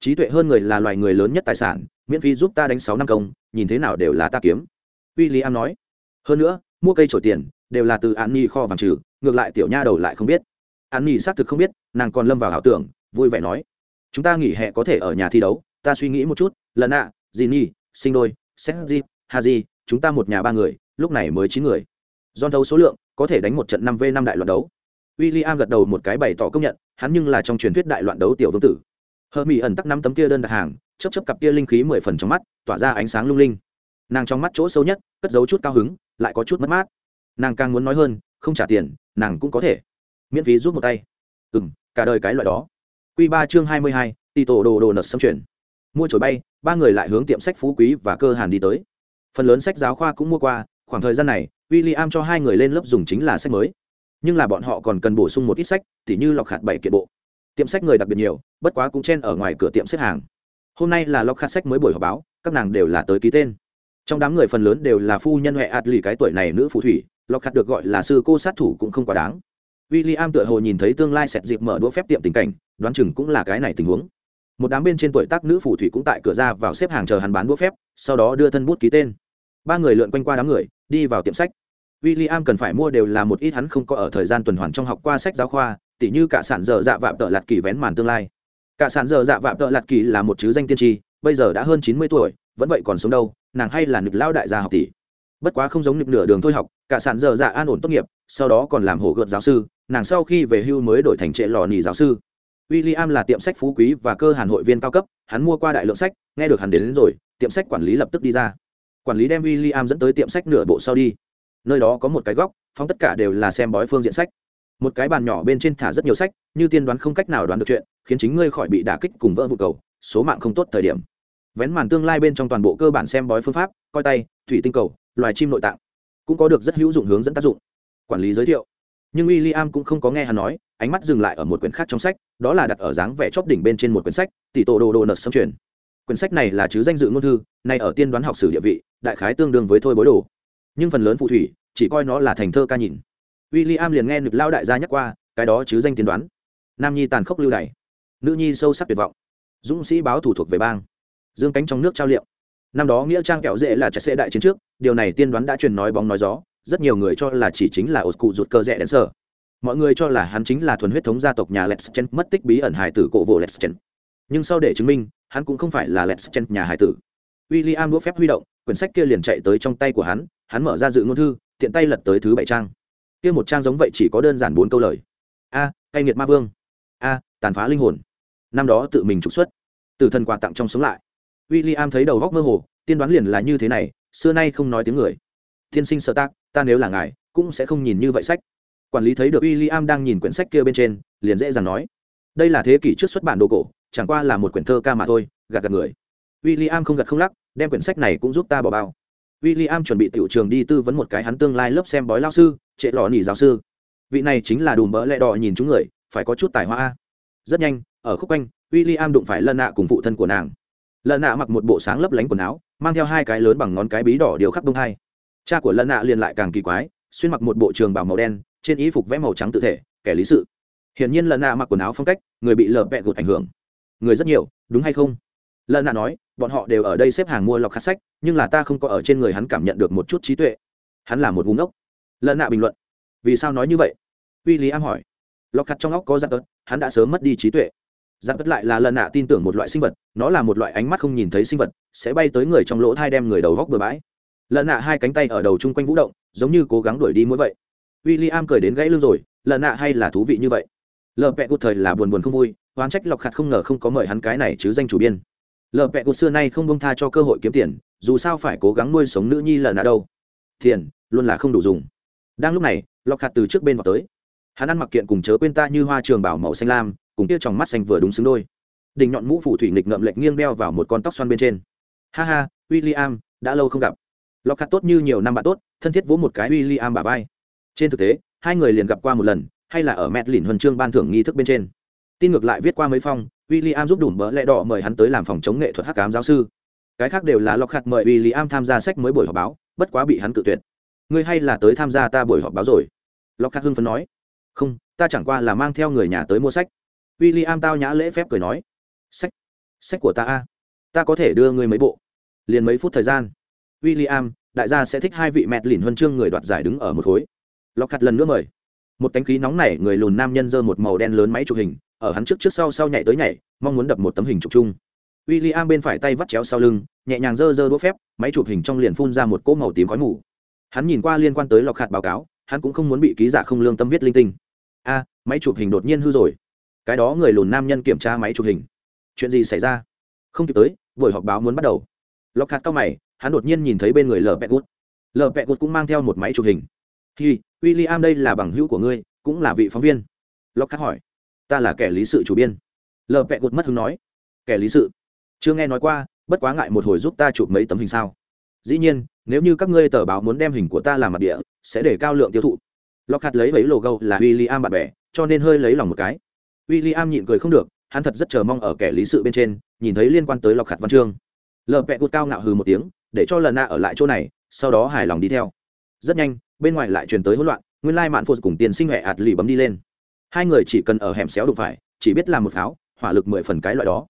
Trí tuệ hơn người là loài người lớn nhất tài sản miễn phí giúp ta đánh sáu năm công, nhìn thế nào đều là ta kiếm. W i l l i am nói. Hơn nữa, mua cây trổi tiền đều là từ an nhi kho vàng trừ, ngược lại tiểu nha đầu lại không biết. An nhi xác thực không biết, nàng còn lâm vào ảo tưởng, vui vẻ nói. Chúng ta nghỉ hè có thể ở nhà thi đấu, ta suy nghĩ một chút, lần ạ dì nhi sinh đôi xét di ha di chúng ta một nhà ba người, lúc này mới chín người. Don thấu số lượng, có thể đánh một trận năm v năm đại loạn đấu. W i l l i am gật đầu một cái bày tỏ công nhận, hắn nhưng là trong truyền thuyết đại loạn đấu tiểu vương tử hờ mỹ ẩn tắc năm tấm kia đơn đặt hàng chấp chấp cặp kia linh khí mười phần trong mắt, tỏa ra ánh sáng lung linh. Nàng trong mắt chỗ sâu nhất, cất giấu chút cao hứng, lại có chút mất mát. Nàng càng muốn nói hơn, không trả tiền, nàng cũng có thể. Miễn phí giúp một tay. Ừ m cả đời cái loại đó. Q ba chương hai mươi hai, tỷ tổ đồ đồ nợt xâm chuyển. Mua trổi bay, ba người lại hướng tiệm sách phú quý và cơ hàn đi tới. Phần lớn sách giáo khoa cũng mua qua, khoảng thời gian này w i l l i am cho hai người lên lớp dùng chính là sách mới. Nhưng là bọn họ còn cần bổ sung một ít sách, tỉ như lọc hạt bảy kiện bộ tiệm sách người đặc biệt nhiều, bất quá cũng chen ở ngoài cửa tiệm xếp hàng. Hôm nay là lọc khát sách mới buổi họp báo, các nàng đều là tới ký tên. Trong đám người phần lớn đều là phu nhân huệ ạt lì cái tuổi này nữ phù thủy, lọc khát được gọi là sư cô sát thủ cũng không quá đáng. W i l l i am tựa hồ nhìn thấy tương lai sẹt dịp mở đũa phép tiệm tình cảnh, đoán chừng cũng là cái này tình huống. Một đám bên trên tuổi tác nữ phù thủy cũng tại cửa ra vào xếp hàng chờ hắn bán đũa phép, sau đó đưa thân bút ký tên. Ba người lượn quanh qua đám người, đi vào tiệm sách. W i l l i am cần phải mua đều là một ít hắn không có ở thời gian tuần hoàn trong học qua sách giáo khoa tỉ như cả sản dở dạ vạm tợ lạt kỳ vén màn tương lai. Cả sản dở dạ vạm tợ lạt kỳ là một chứ danh tiên tri bây giờ đã hơn chín mươi tuổi vẫn vậy còn sống đâu nàng hay là nực lao đại gia học tỷ. Bất quá không giống nực nửa đường thôi học cả sản dở dạ an ổn tốt nghiệp sau đó còn làm hổ gợt giáo sư nàng sau khi về hưu mới đổi thành trệ lò nỉ giáo sư. W i l l i am là tiệm sách phú quý và cơ hàn hội viên cao cấp hắn mua qua đại lượng sách nghe được hắn đến, đến rồi tiệm sách quản lý lập tức đi ra. Quản lý đem w i l l i am dẫn tới tiệm sách nửa bộ sau đi. Nơi đó có một cái góc phong tất cả đều là xem bói phương diện sách một cái bàn nhỏ bên trên thả rất nhiều sách, như tiên đoán không cách nào đoán được chuyện, khiến chính ngươi khỏi bị đả kích cùng vỡ vụ cầu, số mạng không tốt thời điểm. Vén màn tương lai bên trong toàn bộ cơ bản xem bói phương pháp, coi tay, thủy tinh cầu, loài chim nội tạng, cũng có được rất hữu dụng hướng dẫn tác dụng. Quản lý giới thiệu. Nhưng w i l l i am cũng không có nghe hắn nói, ánh mắt dừng lại ở một quyển khác trong sách, đó là đặt ở dáng vẻ chóp đỉnh bên trên một quyển sách, tỷ tổ đồ đồ nợt xâm truyền. Quyển sách này là chứ danh dự ngôn thư, nay ở tiên đoán học sử địa vị, đại khái tương đương với thôi bối đồ. Nhưng phần lớn phù thủy, chỉ coi nó là thành thơ ca nhìn w i l l i am liền nghe được lao đại gia nhắc qua, cái đó chứ danh tiên đoán. Nam nhi tàn khốc lưu đày, nữ nhi sâu sắc tuyệt vọng. Dũng sĩ báo thủ thuộc về bang. Dương cánh trong nước trao liệu. Năm đó nghĩa trang kẹo dễ là chạy xe đại chiến trước, điều này tiên đoán đã truyền nói bóng nói gió, rất nhiều người cho là chỉ chính là ột cụ rụt cơ rẽ đến sở. Mọi người cho là hắn chính là thuần huyết thống gia tộc nhà let's chen mất tích bí ẩn hải tử cổ vô let's chen nhưng sau để chứng minh, hắn cũng không phải là let's chen nhà hải tử. William đũa phép huy động, quyển sách kia liền chạy tới trong tay của hắn hắn mở ra dự ngôn thư, tiện tay lật tới thứ bảy trang kia một trang giống vậy chỉ có đơn giản bốn câu lời. A, cay nghiệt ma vương. A, tàn phá linh hồn. Năm đó tự mình trục xuất. Từ thần quà tặng trong sống lại. William thấy đầu góc mơ hồ, tiên đoán liền là như thế này, xưa nay không nói tiếng người. Tiên sinh sợ tác ta nếu là ngài, cũng sẽ không nhìn như vậy sách. Quản lý thấy được William đang nhìn quyển sách kia bên trên, liền dễ dàng nói. Đây là thế kỷ trước xuất bản đồ cổ, chẳng qua là một quyển thơ ca mà thôi, gạt gạt người. William không gật không lắc, đem quyển sách này cũng giúp ta bỏ bao. William chuẩn bị tiểu trường đi tư vấn một cái hắn tương lai lớp xem bói lao sư trệ lò nỉ giáo sư. Vị này chính là đùm bỡ lẹ đỏ nhìn chúng người, phải có chút tài hoa rất nhanh, ở khúc quanh, William đụng phải lân nạ cùng phụ thân của nàng. Lân nạ mặc một bộ sáng lấp lánh quần áo, mang theo hai cái lớn bằng ngón cái bí đỏ điều khắc đông hai. Cha của lân nạ liền lại càng kỳ quái, xuyên mặc một bộ trường bảo màu đen, trên y phục vẽ màu trắng tự thể, kẻ lý sự. Hiển nhiên lân nạ mặc quần áo phong cách, người bị lờ vẹ gột ảnh hưởng. Người rất nhiều, đúng hay không? Lân nạ nói, bọn họ đều ở đây xếp hàng mua lọc khát sách, nhưng là ta không có ở trên người hắn cảm nhận được một chút trí tuệ. Hắn là một ngúng ốc lần nạ bình luận. Vì sao nói như vậy? W i l l i am hỏi. Lọc khặt trong óc có giặc tớt hắn đã sớm mất đi trí tuệ. Giặc tớt lại là lần nạ tin tưởng một loại sinh vật, nó là một loại ánh mắt không nhìn thấy sinh vật, sẽ bay tới người trong lỗ thai đem người đầu góc bừa bãi. Lần nạ hai cánh tay ở đầu chung quanh vũ động, giống như cố gắng đuổi đi mỗi vậy. W i l l i am cười đến gãy lưng rồi, lần nạ hay là thú vị như vậy? Lờ vẹ cụt thời là buồn buồn không vui, oán trách lọc khặt không ngờ không có mời hắn cái này chứ danh chủ biên. Lờ vẹ cụt xưa nay không bông tha cho cơ hội kiếm tiền, dù sao phải cố gắng nuôi sống nữ nhi lần nạ đâu. Tiền, luôn là không đủ dùng đang lúc này lọc hạt từ trước bên vào tới. Hắn ăn mặc kiện cùng chớ quên ta như hoa trường bảo màu xanh lam, cùng kia tròng mắt xanh vừa đúng xứng đôi. Đỉnh nhọn mũ phủ thủy nghịch ngậm lệch nghiêng đeo vào một con tóc xoăn bên trên. Ha ha w i l l i am đã lâu không gặp. Lọc hạt tốt như nhiều năm bạn tốt, thân thiết vỗ một cái w i l l i am bà vai. Trên thực tế, hai người liền gặp qua một lần, hay là ở mẹt lìn huân chương ban thưởng nghi thức bên trên. Tin ngược lại viết qua mấy phong w i l l i am giúp đủ mỡ lẽ đỏ mời hắn tới làm phòng chống nghệ thuật hát cám giáo sư. Cái khác đều là lọc hạt mời w i l l i am tham gia sách mới buổi họp báo, bất quá bị hắn cự tuyệt ngươi hay là tới tham gia ta buổi họp báo rồi? Lọc khạt hưng phấn nói. Không, ta chẳng qua là mang theo người nhà tới mua sách. W i l l i am tao nhã lễ phép cười nói. Sách? Sách của ta a? Ta có thể đưa ngươi mấy bộ. Liền mấy phút thời gian. W i l l i am đại gia sẽ thích hai vị mẹt lìn huân chương người đoạt giải đứng ở một khối. Lọc khặt lần nữa mời. Một cánh khí nóng này người lùn nam nhân giơ một màu đen lớn máy chụp hình, ở hắn trước trước sau sau nhảy tới nhảy, mong muốn đập một tấm hình chụp chung. W i l l i am bên phải tay vắt chéo sau lưng, nhẹ nhàng giơ giơ đũa phép, máy chụp hình trong liền phun ra một cỗ màu tím khói mù hắn nhìn qua liên quan tới lọc khạt báo cáo, hắn cũng không muốn bị ký giả không lương tâm viết linh tinh. A, máy chụp hình đột nhiên hư rồi. Cái đó người lùn nam nhân kiểm tra máy chụp hình. Chuyện gì xảy ra? Không kịp tới, buổi họp báo muốn bắt đầu. Lọc khạt cao mày, hắn đột nhiên nhìn thấy bên người lờ pẹ gút. Lờ pẹ gút cũng mang theo một máy chụp hình. Hi w i l l i am đây là bằng hữu của ngươi, cũng là vị phóng viên. Lộc hạt hỏi, ta là kẻ lý sự chủ biên. Lờ vẹ gút mất hứng nói, kẻ lý sự? Chưa nghe nói qua, bất quá ngại một hồi giúp ta chụp mấy tấm hình sao? Dĩ nhiên, nếu như các ngươi tờ báo muốn đem hình của ta làm mặt địa, sẽ để cao lượng tiêu thụ. Lockhart lấy lấy logo là w i l l i am bạn bè, cho nên hơi lấy lòng một cái. W i l l i am nhịn cười không được, hắn thật rất chờ mong ở kẻ lý sự bên trên, nhìn thấy liên quan tới lockhart văn chương. Lờ pẹ cụt cao ngạo hừ một tiếng, để cho lần na ở lại chỗ này, sau đó hài lòng đi theo. Rất nhanh, bên ngoài lại truyền tới hỗn loạn, nguyên lai mạn phụt cùng tiền sinh huệ ạt lì bấm đi lên. Hai người chỉ cần ở hẻm xéo đụng phải, chỉ biết làm một pháo, hỏa lực mười phần cái loại đó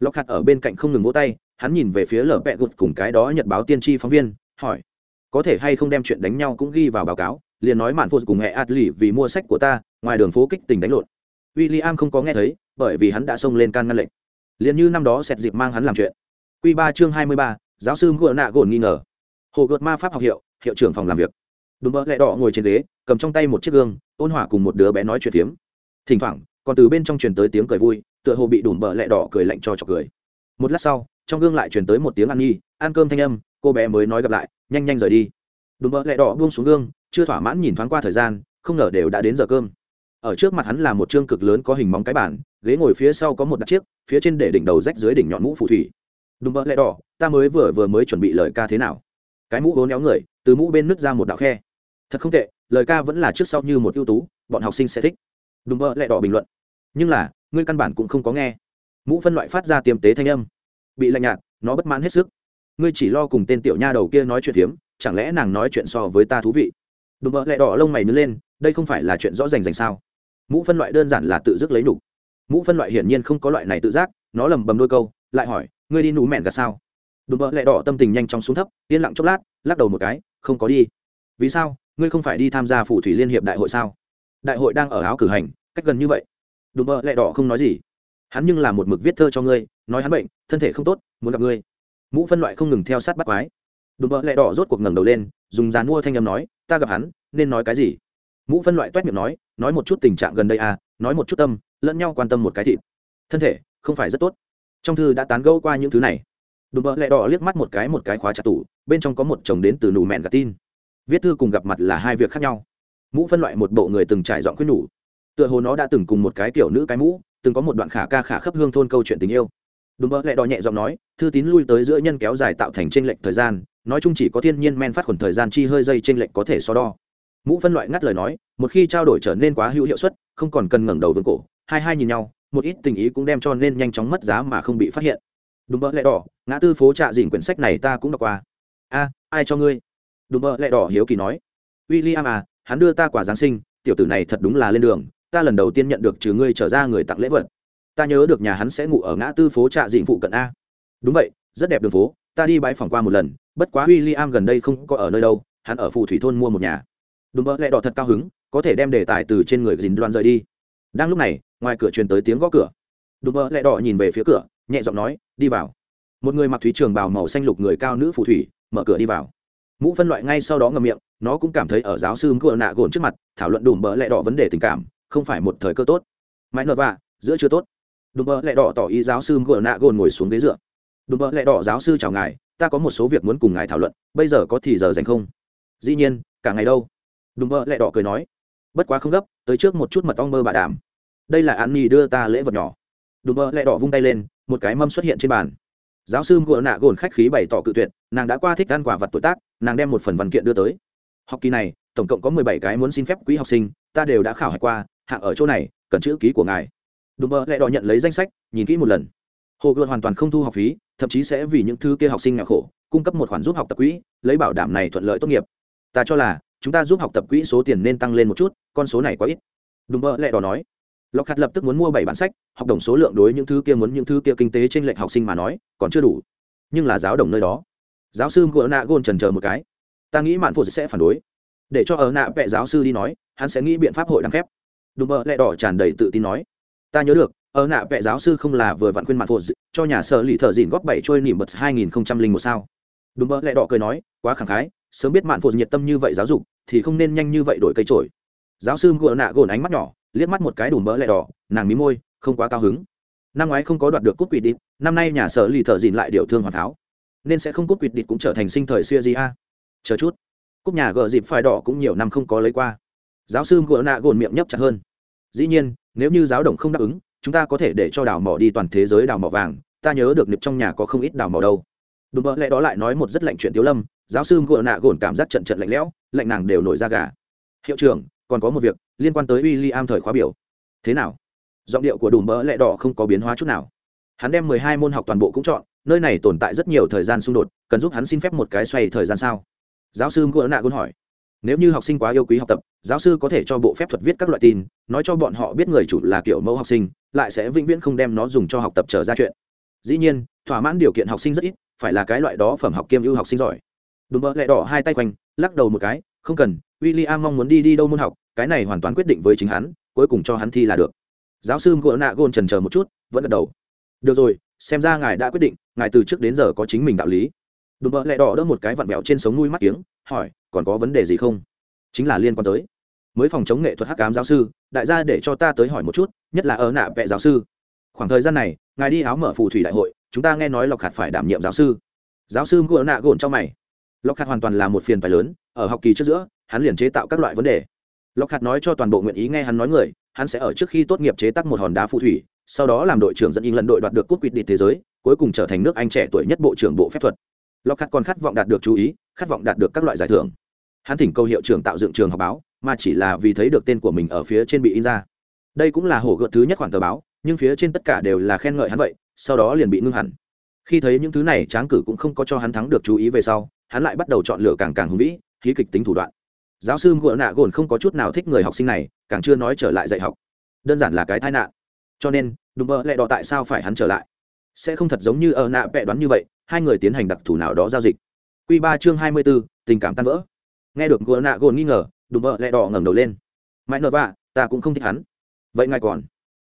lọc hạt ở bên cạnh không ngừng vỗ tay, hắn nhìn về phía lở vẹ gụt cùng cái đó nhật báo tiên tri phóng viên, hỏi, có thể hay không đem chuyện đánh nhau cũng ghi vào báo cáo, liền nói mạn phô cùng hệ ạt lì vì mua sách của ta, ngoài đường phố kích tình đánh lộn. W i l l i am không có nghe thấy, bởi vì hắn đã xông lên can ngăn lệnh. Liền như năm đó sẹt dịp mang hắn làm chuyện. Q ba chương hai mươi ba, giáo sư ngựa nạ gồn nghi ngờ. Hồ gợt ma pháp học hiệu hiệu trưởng phòng làm việc. Đùm bỡ lẹ đỏ ngồi trên ghế, cầm trong tay một chiếc gương, ôn hỏa cùng một đứa bé nói chuyện phiếm. Thỉnh thoảng còn từ bên trong truyền tới tiếng cười vui tựa hồ bị đùm bỡ lẹ đỏ cười lạnh cho chọc cười. Một lát sau trong gương lại truyền tới một tiếng ăn nghi, ăn cơm thanh âm cô bé mới nói gặp lại nhanh nhanh rời đi. Đùm bỡ lẹ đỏ buông xuống gương chưa thỏa mãn nhìn thoáng qua thời gian không ngờ đều đã đến giờ cơm. Ở trước mặt hắn là một chương cực lớn có hình móng cái bản ghế ngồi phía sau có một đặt chiếc phía trên để đỉnh đầu rách dưới đỉnh nhọn mũ phù thủy. Đùm bỡ lẹ đỏ ta mới vừa vừa mới chuẩn bị lời ca thế nào? Cái mũ vốn éo người từ mũ bên nứt ra một đạo khe. Thật không tệ lời ca vẫn là trước sau như một ưu tú bọn học sinh sẽ thích. Đùm bỡ lẹ đỏ bình luận nhưng là, ngươi căn bản cũng không có nghe. Mũ phân loại phát ra tiềm tế thanh âm. Bị lạnh nhạt, nó bất mãn hết sức. Ngươi chỉ lo cùng tên tiểu nha đầu kia nói chuyện phiếm, chẳng lẽ nàng nói chuyện so với ta thú vị? Đùm bơ lẹ đỏ lông mày nứt lên, đây không phải là chuyện rõ rành rành sao? Mũ phân loại đơn giản là tự dứt lấy đủ. mũ phân loại hiển nhiên không có loại này tự giác, nó lầm bầm đôi câu, lại hỏi, ngươi đi nú mẹn cả sao? Đùm bợ lẹ đỏ tâm tình nhanh chóng xuống thấp, yên lặng chốc lát, lắc đầu một cái, không có đi. Vì sao? Ngươi không phải đi tham gia phù thủy liên hiệp đại hội sao? Đại hội đang ở áo cử hành, cách gần như vậy đùm bợ lẹ đỏ không nói gì. Hắn nhưng là một mực viết thơ cho ngươi, nói hắn bệnh, thân thể không tốt, muốn gặp ngươi. Mũ phân loại không ngừng theo sát bắt quái. Đùm bợ lẹ đỏ rốt cuộc ngẩng đầu lên, dùng dàn mua thanh âm nói, ta gặp hắn, nên nói cái gì? Mũ phân loại toét miệng nói nói một chút tình trạng gần đây à nói một chút tâm, lẫn nhau quan tâm một cái thịt. Thân thể, không phải rất tốt. Trong thư đã tán gẫu qua những thứ này. Đùm bợ lẹ đỏ liếc mắt một cái một cái khóa chặt tủ, bên trong có một chồng đến từ nụ mẹn gà tin. Viết thư cùng gặp mặt là hai việc khác nhau. Mũ phân loại một bộ người từng trải dọn khuyên nhủ tựa hồ nó đã từng cùng một cái tiểu nữ cái mũ, từng có một đoạn khả ca khả khắp hương thôn câu chuyện tình yêu. Đúng mơ lại đỏ nhẹ giọng nói, thư tín lui tới giữa nhân kéo dài tạo thành tranh lệch thời gian, nói chung chỉ có thiên nhiên men phát khuẩn thời gian chi hơi dây tranh lệch có thể so đo. Mũ phân loại ngắt lời nói, một khi trao đổi trở nên quá hữu hiệu suất, không còn cần ngẩng đầu vương cổ, hai hai nhìn nhau, một ít tình ý cũng đem cho nên nhanh chóng mất giá mà không bị phát hiện. Đúng mơ lại đỏ, ngã tư phố trạ dìn quyển sách này ta cũng đọc qua. A, ai cho ngươi? Đúng mơ lại đỏ hiếu kỳ nói. W i l l i am à hắn đưa ta quả giáng sinh, tiểu tử này thật đúng là lên đường ta lần đầu tiên nhận được trừ ngươi trở ra người tặng lễ vật. Ta nhớ được nhà hắn sẽ ngủ ở ngã tư phố trạ dịnh phụ cận a. Đúng vậy, rất đẹp đường phố, ta đi bãi phòng qua một lần, bất quá w i l l i am gần đây không có ở nơi đâu, hắn ở phù thủy thôn mua một nhà. Đúng mơ lẹ đỏ thật cao hứng, có thể đem đề tài từ trên người dìn đoan rời đi. Đang lúc này, ngoài cửa truyền tới tiếng gõ cửa. Đúng mơ lẹ đỏ nhìn về phía cửa, nhẹ giọng nói, đi vào. Một người mặc thúy trường bào màu xanh lục người cao nữ phù thủy, mở cửa đi vào. Mũ phân loại ngay sau đó ngầm miệng, nó cũng cảm thấy ở giáo sư ngựa nạ gồn trước mặt, thảo luận đùm bỡ lẹ đỏ vấn đề tình cảm không phải một thời cơ tốt. Mãi nợ vạ, giữa chưa tốt. Đùm bơ lẹ đỏ tỏ ý giáo sư ngựa nạ gồn ngồi xuống ghế dựa. Đùm bơ lẹ đỏ giáo sư chào ngài, ta có một số việc muốn cùng ngài thảo luận, bây giờ có thì giờ dành không? Dĩ nhiên, cả ngày đâu? Đùm bơ lẹ đỏ cười nói. Bất quá không gấp, tới trước một chút mật ong mơ bà đàm. Đây là an nhi đưa ta lễ vật nhỏ. Đùm bơ lẹ đỏ vung tay lên, một cái mâm xuất hiện trên bàn. Giáo sư ngựa nạ gồn khách khí bày tỏ cự tuyệt, nàng đã qua thích ăn quả vật tuổi tác, nàng đem một phần văn kiện đưa tới. Học kỳ này, tổng cộng có mười bảy cái muốn xin phép quỹ học sinh, ta đều đã khảo hạch qua hạng ở chỗ này, cần chữ ký của ngài. Đùm bơ lại đòi nhận lấy danh sách, nhìn kỹ một lần. Hồ gươm hoàn toàn không thu học phí, thậm chí sẽ vì những thứ kia học sinh nghèo khổ, cung cấp một khoản giúp học tập quỹ, lấy bảo đảm này thuận lợi tốt nghiệp. Ta cho là, chúng ta giúp học tập quỹ số tiền nên tăng lên một chút, con số này quá ít. Đùm bơ lẹ đòi nói. Lọc hạt lập tức muốn mua bảy bản sách, học đồng số lượng đối những thứ kia muốn những thứ kia kinh tế trên lệnh học sinh mà nói, còn chưa đủ. Nhưng là giáo đồng nơi đó. Giáo sư của nạ gôn trần chờ một cái. Ta nghĩ mạn phụ sẽ phản đối. Để cho ở nạ vệ giáo sư đi nói, hắn sẽ nghĩ biện pháp hội đăng khép đùm mơ lẹ đỏ tràn đầy tự tin nói. Ta nhớ được, ở nạ vệ giáo sư không là vừa vặn khuyên mạn phụ cho nhà sở lì thợ dìn góp bảy trôi nỉ bật hai nghìn không trăm linh một sao. Đùm mơ lẹ đỏ cười nói, quá khẳng khái, sớm biết mạn phụ nhiệt tâm như vậy giáo dục, thì không nên nhanh như vậy đổi cây trổi. Giáo sư ngựa nạ gồn ánh mắt nhỏ, liếc mắt một cái đùm bơ lẹ đỏ, nàng mí môi, không quá cao hứng. Năm ngoái không có đoạt được cúp quỵt đi năm nay nhà sở lì thợ dìn lại điều thương hoàn tháo. Nên sẽ không cúp quỵt địch cũng trở thành sinh thời xưa gì a. Chờ chút. Cúp nhà gờ dịp phải đỏ cũng nhiều năm không có lấy qua. Giáo sư gỡ nạ gồn miệng nhấp chặt hơn dĩ nhiên, nếu như giáo đồng không đáp ứng, chúng ta có thể để cho đào mỏ đi toàn thế giới đào mỏ vàng, ta nhớ được nịp trong nhà có không ít đào mỏ đâu. Đúng bỡ lẽ đó lại nói một rất lạnh chuyện tiếu lâm, giáo sư ngựa nạ gồn cảm giác trận trận lạnh lẽo, lạnh nàng đều nổi ra gà. Hiệu trưởng, còn có một việc, liên quan tới w i l l i am thời khóa biểu. Thế nào? Giọng điệu của đùm bỡ lẽ đỏ không có biến hóa chút nào. Hắn đem mười hai môn học toàn bộ cũng chọn, nơi này tồn tại rất nhiều thời gian xung đột, cần giúp hắn xin phép một cái xoay thời gian sao? Giáo sư ngựa nạ gồn hỏi. Nếu như học sinh quá yêu quý học tập giáo sư có thể cho bộ phép thuật viết các loại tin, nói cho bọn họ biết người chủ là kiểu mẫu học sinh, lại sẽ vĩnh viễn không đem nó dùng cho học tập trở ra chuyện. Dĩ nhiên, thỏa mãn điều kiện học sinh rất ít, phải là cái loại đó phẩm học kiêm ưu học sinh giỏi. Đùm bơ lẹ đỏ hai tay quanh, lắc đầu một cái, không cần w i l l i am mong muốn đi đi đâu môn học, cái này hoàn toàn quyết định với chính hắn, cuối cùng cho hắn thi là được. Giáo sư ngựa nạ gôn trần chờ một chút, vẫn gật đầu. Được rồi, xem ra ngài đã quyết định, ngài từ trước đến giờ có chính mình đạo lý. Đùm bơ lẹ đỏ đỡ một cái vặn vẹo trên sống nuôi mắt kiếng, hỏi, còn có vấn đề gì không? Chính là liên quan tới. Mới phòng chống nghệ thuật hắc cám giáo sư, đại gia để cho ta tới hỏi một chút, nhất là ở nạ vệ giáo sư. Khoảng thời gian này, ngài đi áo mở phù thủy đại hội, chúng ta nghe nói lọc hạt phải đảm nhiệm giáo sư. Giáo sư ngựa nạ gồn trong mày. Lọc hạt hoàn toàn là một phiền phải lớn, ở học kỳ trước giữa, hắn liền chế tạo các loại vấn đề. Lọc hạt nói cho toàn bộ nguyện ý nghe hắn nói người, hắn sẽ ở trước khi tốt nghiệp chế tác một hòn đá phù thủy, sau đó làm đội trưởng dẫn in lần đội đoạt được cúp quyết định thế giới, cuối cùng trở thành nước anh trẻ tuổi nhất bộ trưởng bộ phép thuật. Lọc hạt còn khát vọng đạt được chú ý, khát vọng đạt được các loại giải thưởng hắn thỉnh câu hiệu trưởng tạo dựng trường học báo, mà chỉ là vì thấy được tên của mình ở phía trên bị in ra. Đây cũng là hổ gợt thứ nhất khoản tờ báo, nhưng phía trên tất cả đều là khen ngợi hắn vậy, sau đó liền bị ngưng hẳn. Khi thấy những thứ này, tráng cử cũng không có cho hắn thắng được chú ý về sau, hắn lại bắt đầu chọn lựa càng càng hùng vĩ, khí kịch tính thủ đoạn. Giáo sư ngựa nạ gồn không có chút nào thích người học sinh này, càng chưa nói trở lại dạy học. Đơn giản là cái tai nạn. Cho nên đúng mơ lại đọ tại sao phải hắn trở lại? Sẽ không thật giống như ở nạ vẽ đoán như vậy, hai người tiến hành đặc thù nào đó giao dịch. Q ba chương hai mươi b ố tình cảm tan vỡ nghe được gỡ nạ gồn nghi ngờ, đùm bợ lẹ đỏ ngẩng đầu lên. Mãi nợ vạ, ta cũng không thích hắn. Vậy ngài còn?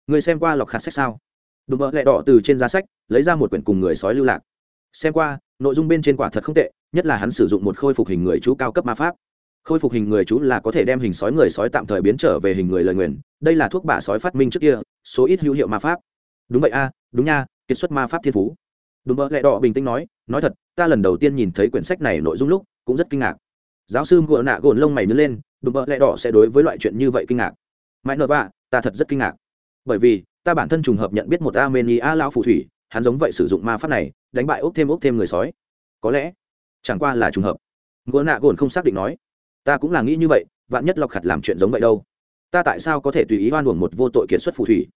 Người xem qua lọc khát sách sao? Đùm bợ lẹ đỏ từ trên giá sách lấy ra một quyển cùng người sói lưu lạc. Xem qua, nội dung bên trên quả thật không tệ, nhất là hắn sử dụng một khôi phục hình người chú cao cấp ma pháp. Khôi phục hình người chú là có thể đem hình sói người sói tạm thời biến trở về hình người lời nguyền, đây là thuốc bả sói phát minh trước kia, số ít hữu hiệu ma pháp. Đúng vậy a, đúng nha, kiệt xuất ma pháp thiên phú. Đúng mơ lẹ đỏ bình tĩnh nói nói thật, ta lần đầu tiên nhìn thấy quyển sách này nội dung lúc cũng rất kinh ngạc giáo sư ngựa nạ gồn lông mày nứt lên đúng mơ lẹ đỏ sẽ đối với loại chuyện như vậy kinh ngạc. Mãi nợ vạ, ta thật rất kinh ngạc. Bởi vì, ta bản thân trùng hợp nhận biết một armenia lao phù thủy, hắn giống vậy sử dụng ma pháp này, đánh bại ốc thêm ốc thêm người sói. Có lẽ, chẳng qua là trùng hợp. Ngựa nạ gồn không xác định nói. Ta cũng là nghĩ như vậy, vạn nhất lọc khặt làm chuyện giống vậy đâu? Ta tại sao có thể tùy ý oan uổng một vô tội kiệt xuất phù thủy?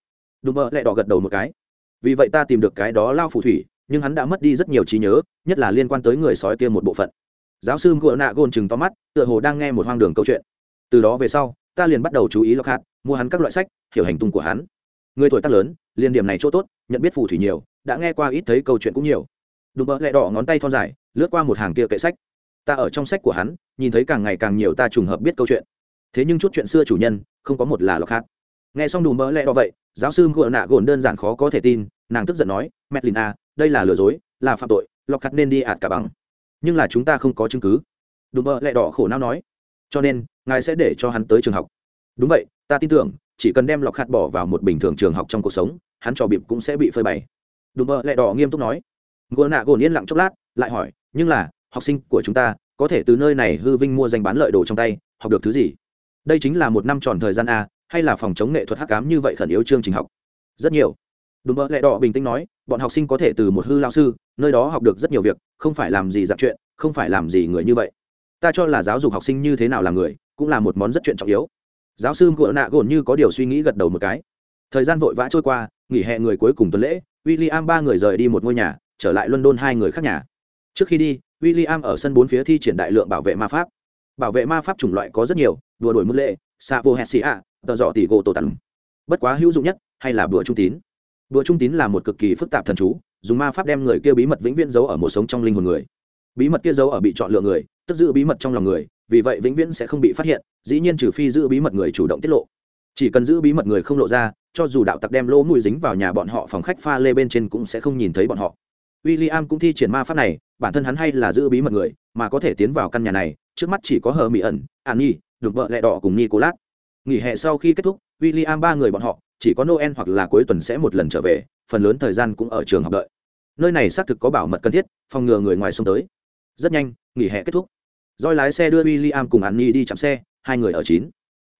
Đùm mơ lẹ đỏ gật đầu một cái. Vì vậy ta tìm được cái đó lao phù thủy, nhưng hắn đã mất đi rất nhiều trí nhớ, nhất là liên quan tới người sói kia một bộ phận giáo sư ngựa nạ gôn chừng to mắt, tựa hồ đang nghe một hoang đường câu chuyện. Từ đó về sau, ta liền bắt đầu chú ý lọc hạt mua hắn các loại sách, hiểu hành tung của hắn. Người tuổi tác lớn, liên điểm này chỗ tốt, nhận biết phù thủy nhiều, đã nghe qua ít thấy câu chuyện cũng nhiều. Đùm bỡ lẹ đỏ ngón tay thon dài, lướt qua một hàng kia kệ sách. Ta ở trong sách của hắn, nhìn thấy càng ngày càng nhiều ta trùng hợp biết câu chuyện. Thế nhưng chút chuyện xưa chủ nhân, không có một là lọc hạt. nghe xong đùm bỡ lẹ đỏ vậy, giáo sư ngựa nạ gồn đơn giản khó có thể tin, nàng tức giận nói medlin a à, đây là lừa dối, là phạm tội lọc hạt nên đi ạt cả bằng nhưng là chúng ta không có chứng cứ. Đùm bơ lẹ đỏ khổ não nói. Cho nên, ngài sẽ để cho hắn tới trường học. Đúng vậy, ta tin tưởng, chỉ cần đem lọc hạt bỏ vào một bình thường trường học trong cuộc sống, hắn trò bịp cũng sẽ bị phơi bày. Đùm bơ lẹ đỏ nghiêm túc nói. Ngựa nạ gồn yên lặng chốc lát, lại hỏi, nhưng là, học sinh của chúng ta, có thể từ nơi này hư vinh mua danh bán lợi đồ trong tay, học được thứ gì? Đây chính là một năm tròn thời gian a, hay là phòng chống nghệ thuật hắc cám như vậy khẩn yếu chương trình học? Rất nhiều đúng mơ lẹ đỏ bình tĩnh nói, bọn học sinh có thể từ một hư lao sư, nơi đó học được rất nhiều việc, không phải làm gì dạng chuyện, không phải làm gì người như vậy. Ta cho là giáo dục học sinh như thế nào là người, cũng là một món rất chuyện trọng yếu. Giáo sư ngựa nạ gồn như có điều suy nghĩ gật đầu một cái. Thời gian vội vã trôi qua, nghỉ hè người cuối cùng tuần lễ w i l l i am ba người rời đi một ngôi nhà, trở lại london hai người khác nhà. Trước khi đi w i l l i am ở sân bốn phía thi triển đại lượng bảo vệ ma pháp. Bảo vệ ma pháp chủng loại có rất nhiều, đùa đổi mức lệ xạ vô hẹn xì ạ tờ dọ tỷ gỗ tổ tần. Bất quá hữu dụng nhất, hay là bữa trung tín bữa trung tín là một cực kỳ phức tạp thần chú, dùng ma pháp đem người kia bí mật vĩnh viễn giấu ở một sống trong linh hồn người. Bí mật kia giấu ở bị chọn lựa người, tức giữ bí mật trong lòng người, vì vậy vĩnh viễn sẽ không bị phát hiện, dĩ nhiên trừ phi giữ bí mật người chủ động tiết lộ. Chỉ cần giữ bí mật người không lộ ra, cho dù đạo tặc đem lỗ mùi dính vào nhà bọn họ, phòng khách pha lê bên trên cũng sẽ không nhìn thấy bọn họ. W i l l i am cũng thi triển ma pháp này, bản thân hắn hay là giữ bí mật người, mà có thể tiến vào căn nhà này, trước mắt chỉ có hờ mỹ ẩn an nhi được vợ lẹ đỏ cùng nhi cô lát nghỉ hè sau khi kết thúc w i l l i am ba người bọn họ chỉ có noel hoặc là cuối tuần sẽ một lần trở về, phần lớn thời gian cũng ở trường học đợi. Nơi này xác thực có bảo mật cần thiết, phòng ngừa người ngoài xông tới. Rất nhanh, nghỉ hè kết thúc. Roi lái xe đưa w i l l i am cùng an nhi đi chạm xe, hai người ở chín.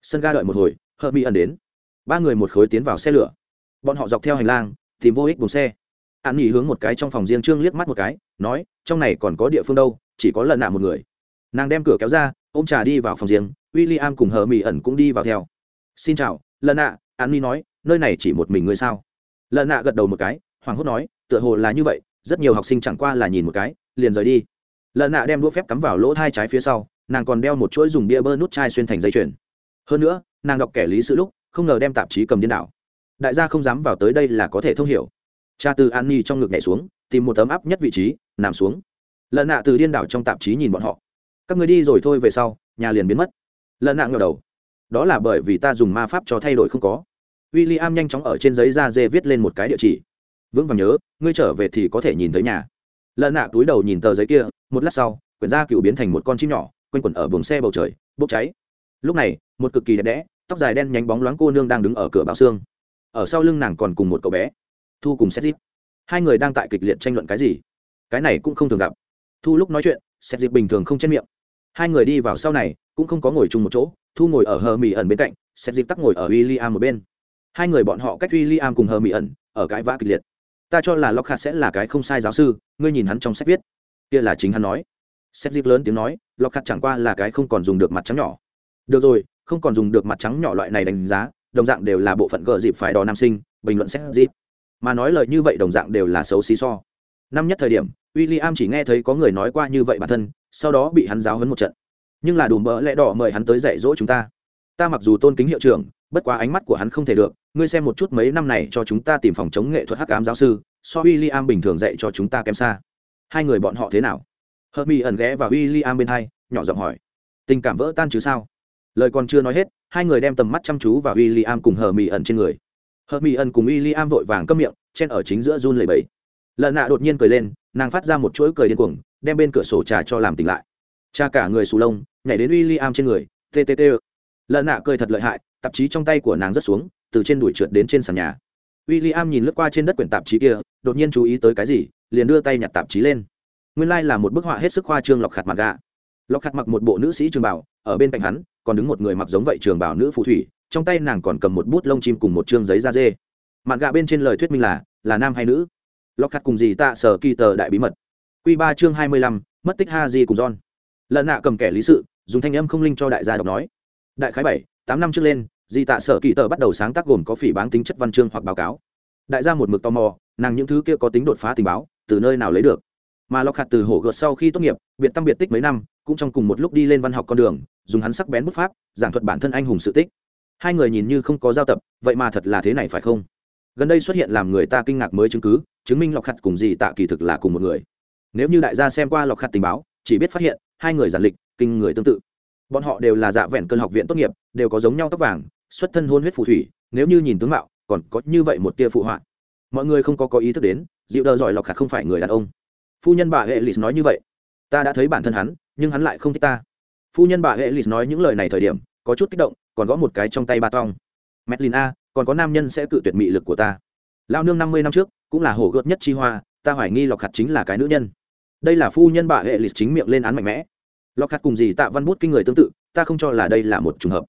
Sân ga đợi một hồi hờ mỹ ẩn đến. Ba người một khối tiến vào xe lửa. Bọn họ dọc theo hành lang, tìm vô ích buồng xe. An nhi hướng một cái trong phòng riêng trương liếc mắt một cái, nói, trong này còn có địa phương đâu, chỉ có lần nạ một người. Nàng đem cửa kéo ra, ôm trà đi vào phòng riêng w i l l i am cùng hờ mỹ ẩn cũng đi vào theo. Xin chào, lần nạ an Nhi nói nơi này chỉ một mình ngươi sao? Lần nạ gật đầu một cái hoàng hốt nói, tựa hồ là như vậy, rất nhiều học sinh chẳng qua là nhìn một cái, liền rời đi. Lần nạ đem đũa phép cắm vào lỗ thai trái phía sau, nàng còn đeo một chuỗi dùng bia bơ nút chai xuyên thành dây chuyền. Hơn nữa, nàng đọc kẻ lý sự lúc, không ngờ đem tạp chí cầm điên đảo. Đại gia không dám vào tới đây là có thể thông hiểu. Cha từ an ni trong ngực nhảy xuống, tìm một tấm áp nhất vị trí, nằm xuống. Lần nạ từ điên đảo trong tạp chí nhìn bọn họ. Các người đi rồi thôi về sau, nhà liền biến mất. Lần nạ ngờ đầu. Đó là bởi vì ta dùng ma pháp cho thay đổi không có w i l l i am nhanh chóng ở trên giấy da dê viết lên một cái địa chỉ. Vững vàng nhớ, ngươi trở về thì có thể nhìn thấy nhà. Lợn nạ túi đầu nhìn tờ giấy kia, một lát sau, quyển da cựu biến thành một con chim nhỏ, quanh quẩn ở buồng xe bầu trời, bốc cháy. Lúc này, một cực kỳ đẹp đẽ, tóc dài đen nhánh bóng loáng cô nương đang đứng ở cửa bao xương. Ở sau lưng nàng còn cùng một cậu bé, thu cùng xét dịp hai người đang tại kịch liệt tranh luận cái gì? Cái này cũng không thường gặp. Thu lúc nói chuyện xét dịp bình thường không chết miệng. Hai người đi vào sau này, cũng không có ngồi chung một chỗ, thu ngồi ở hờ mỹ ẩn bên cạnh xét dịp tắc ngồi ở w i l l i am một bên hai người bọn họ cách w i l l i am cùng hờ mỹ ẩn, ở cãi vã kịch liệt. Ta cho là lockhart sẽ là cái không sai giáo sư, ngươi nhìn hắn trong sách viết. Kia là chính hắn nói. Xét dịp lớn tiếng nói, lockhart chẳng qua là cái không còn dùng được mặt trắng nhỏ. Được rồi, không còn dùng được mặt trắng nhỏ loại này đánh giá, đồng dạng đều là bộ phận gợ dịp phải đò nam sinh, bình luận xét dịp mà nói lời như vậy đồng dạng đều là xấu xí so. Năm nhất thời điểm w i l l i am chỉ nghe thấy có người nói qua như vậy bản thân, sau đó bị hắn giáo hấn một trận. Nhưng là đủ mỡ lẽ đỏ mời hắn tới dạy dỗ chúng ta. Ta mặc dù tôn kính hiệu trưởng, bất quá ánh mắt của hắn không thể được ngươi xem một chút mấy năm này cho chúng ta tìm phòng chống nghệ thuật hắc ám giáo sư, so w i l l i am bình thường dạy cho chúng ta kém xa. Hai người bọn họ thế nào? Hờ mỹ ẩn ghé vào w i l l i am bên hai, nhỏ giọng hỏi. Tình cảm vỡ tan chứ sao? Lời còn chưa nói hết, hai người đem tầm mắt chăm chú vào w i l l i am cùng hờ mỹ ẩn trên người. Hờ mỹ ẩn cùng w i l l i am vội vàng câm miệng, chen ở chính giữa run lầy bẫy lợn nạ đột nhiên cười lên, nàng phát ra một chuỗi cười điên cuồng, đem bên cửa sổ trà cho làm tỉnh lại. Cha cả người xù lông, nhảy đến w i l l i am trên người tt lợn nạ cười thật lợi hại, tạp chí trong tay của nàng rớt xuống từ trên đùi trượt đến trên sàn nhà. W i l l i am nhìn lướt qua trên đất quyển tạp chí kia, đột nhiên chú ý tới cái gì, liền đưa tay nhặt tạp chí lên. Nguyên lai、like、là một bức họa hết sức khoa trương lọc khạt mặt gà lọc khạt mặc một bộ nữ sĩ trường bảo, ở bên cạnh hắn, còn đứng một người mặc giống vậy trường bảo nữ phù thủy, trong tay nàng còn cầm một bút lông chim cùng một chương giấy da dê. Mặt gà bên trên lời thuyết minh là là nam hay nữ? Lọc khạt cùng gì tạ sở kỳ tờ đại bí mật. Q ba chương hai mươi lăm, mất tích ha di cùng john. Lần nạ cầm kẻ lý sự, dùng thanh âm không linh cho đại gia đọc nói. Đại khái bảy, tám năm trước lên di tạ sở kỳ tờ bắt đầu sáng tác gồm có phỉ bán tính chất văn chương hoặc báo cáo. Đại gia một mực tò mò, nàng những thứ kia có tính đột phá tình báo, từ nơi nào lấy được? Mà lọc hạt từ hổ gợt sau khi tốt nghiệp, biệt tăng biệt tích mấy năm, cũng trong cùng một lúc đi lên văn học con đường, dùng hắn sắc bén bút pháp, giảng thuật bản thân anh hùng sự tích. Hai người nhìn như không có giao tập, vậy mà thật là thế này phải không? Gần đây xuất hiện làm người ta kinh ngạc mới chứng cứ, chứng minh lọc hạt cùng gì tạ kỳ thực là cùng một người. Nếu như đại gia xem qua lọc hạt tình báo, chỉ biết phát hiện, hai người giản lịch, kinh người tương tự bọn họ đều là dạ vẹn cơn học viện tốt nghiệp, đều có giống nhau tóc vàng, xuất thân hôn huyết phù thủy, nếu như nhìn tướng mạo, còn có như vậy một tia phụ họa. Mọi người không có có ý thức đến dịu đờ giỏi lọc khạc không phải người đàn ông. Phu nhân bà hệ lì nói như vậy. Ta đã thấy bản thân hắn, nhưng hắn lại không thích ta. Phu nhân bà hệ lì nói những lời này thời điểm, có chút kích động, còn có một cái trong tay ba tong. Medlin a, còn có nam nhân sẽ cự tuyệt mị lực của ta. Lao nương năm mươi năm trước, cũng là hổ gợt nhất chi hoa, ta hoài nghi lọc hạt chính là cái nữ nhân. Đây là phu nhân bà hệ lì chính miệng lên án mạnh mẽ lọc hạt cùng gì tạ văn bút kinh người tương tự, ta không cho là đây là một t r ù n g hợp.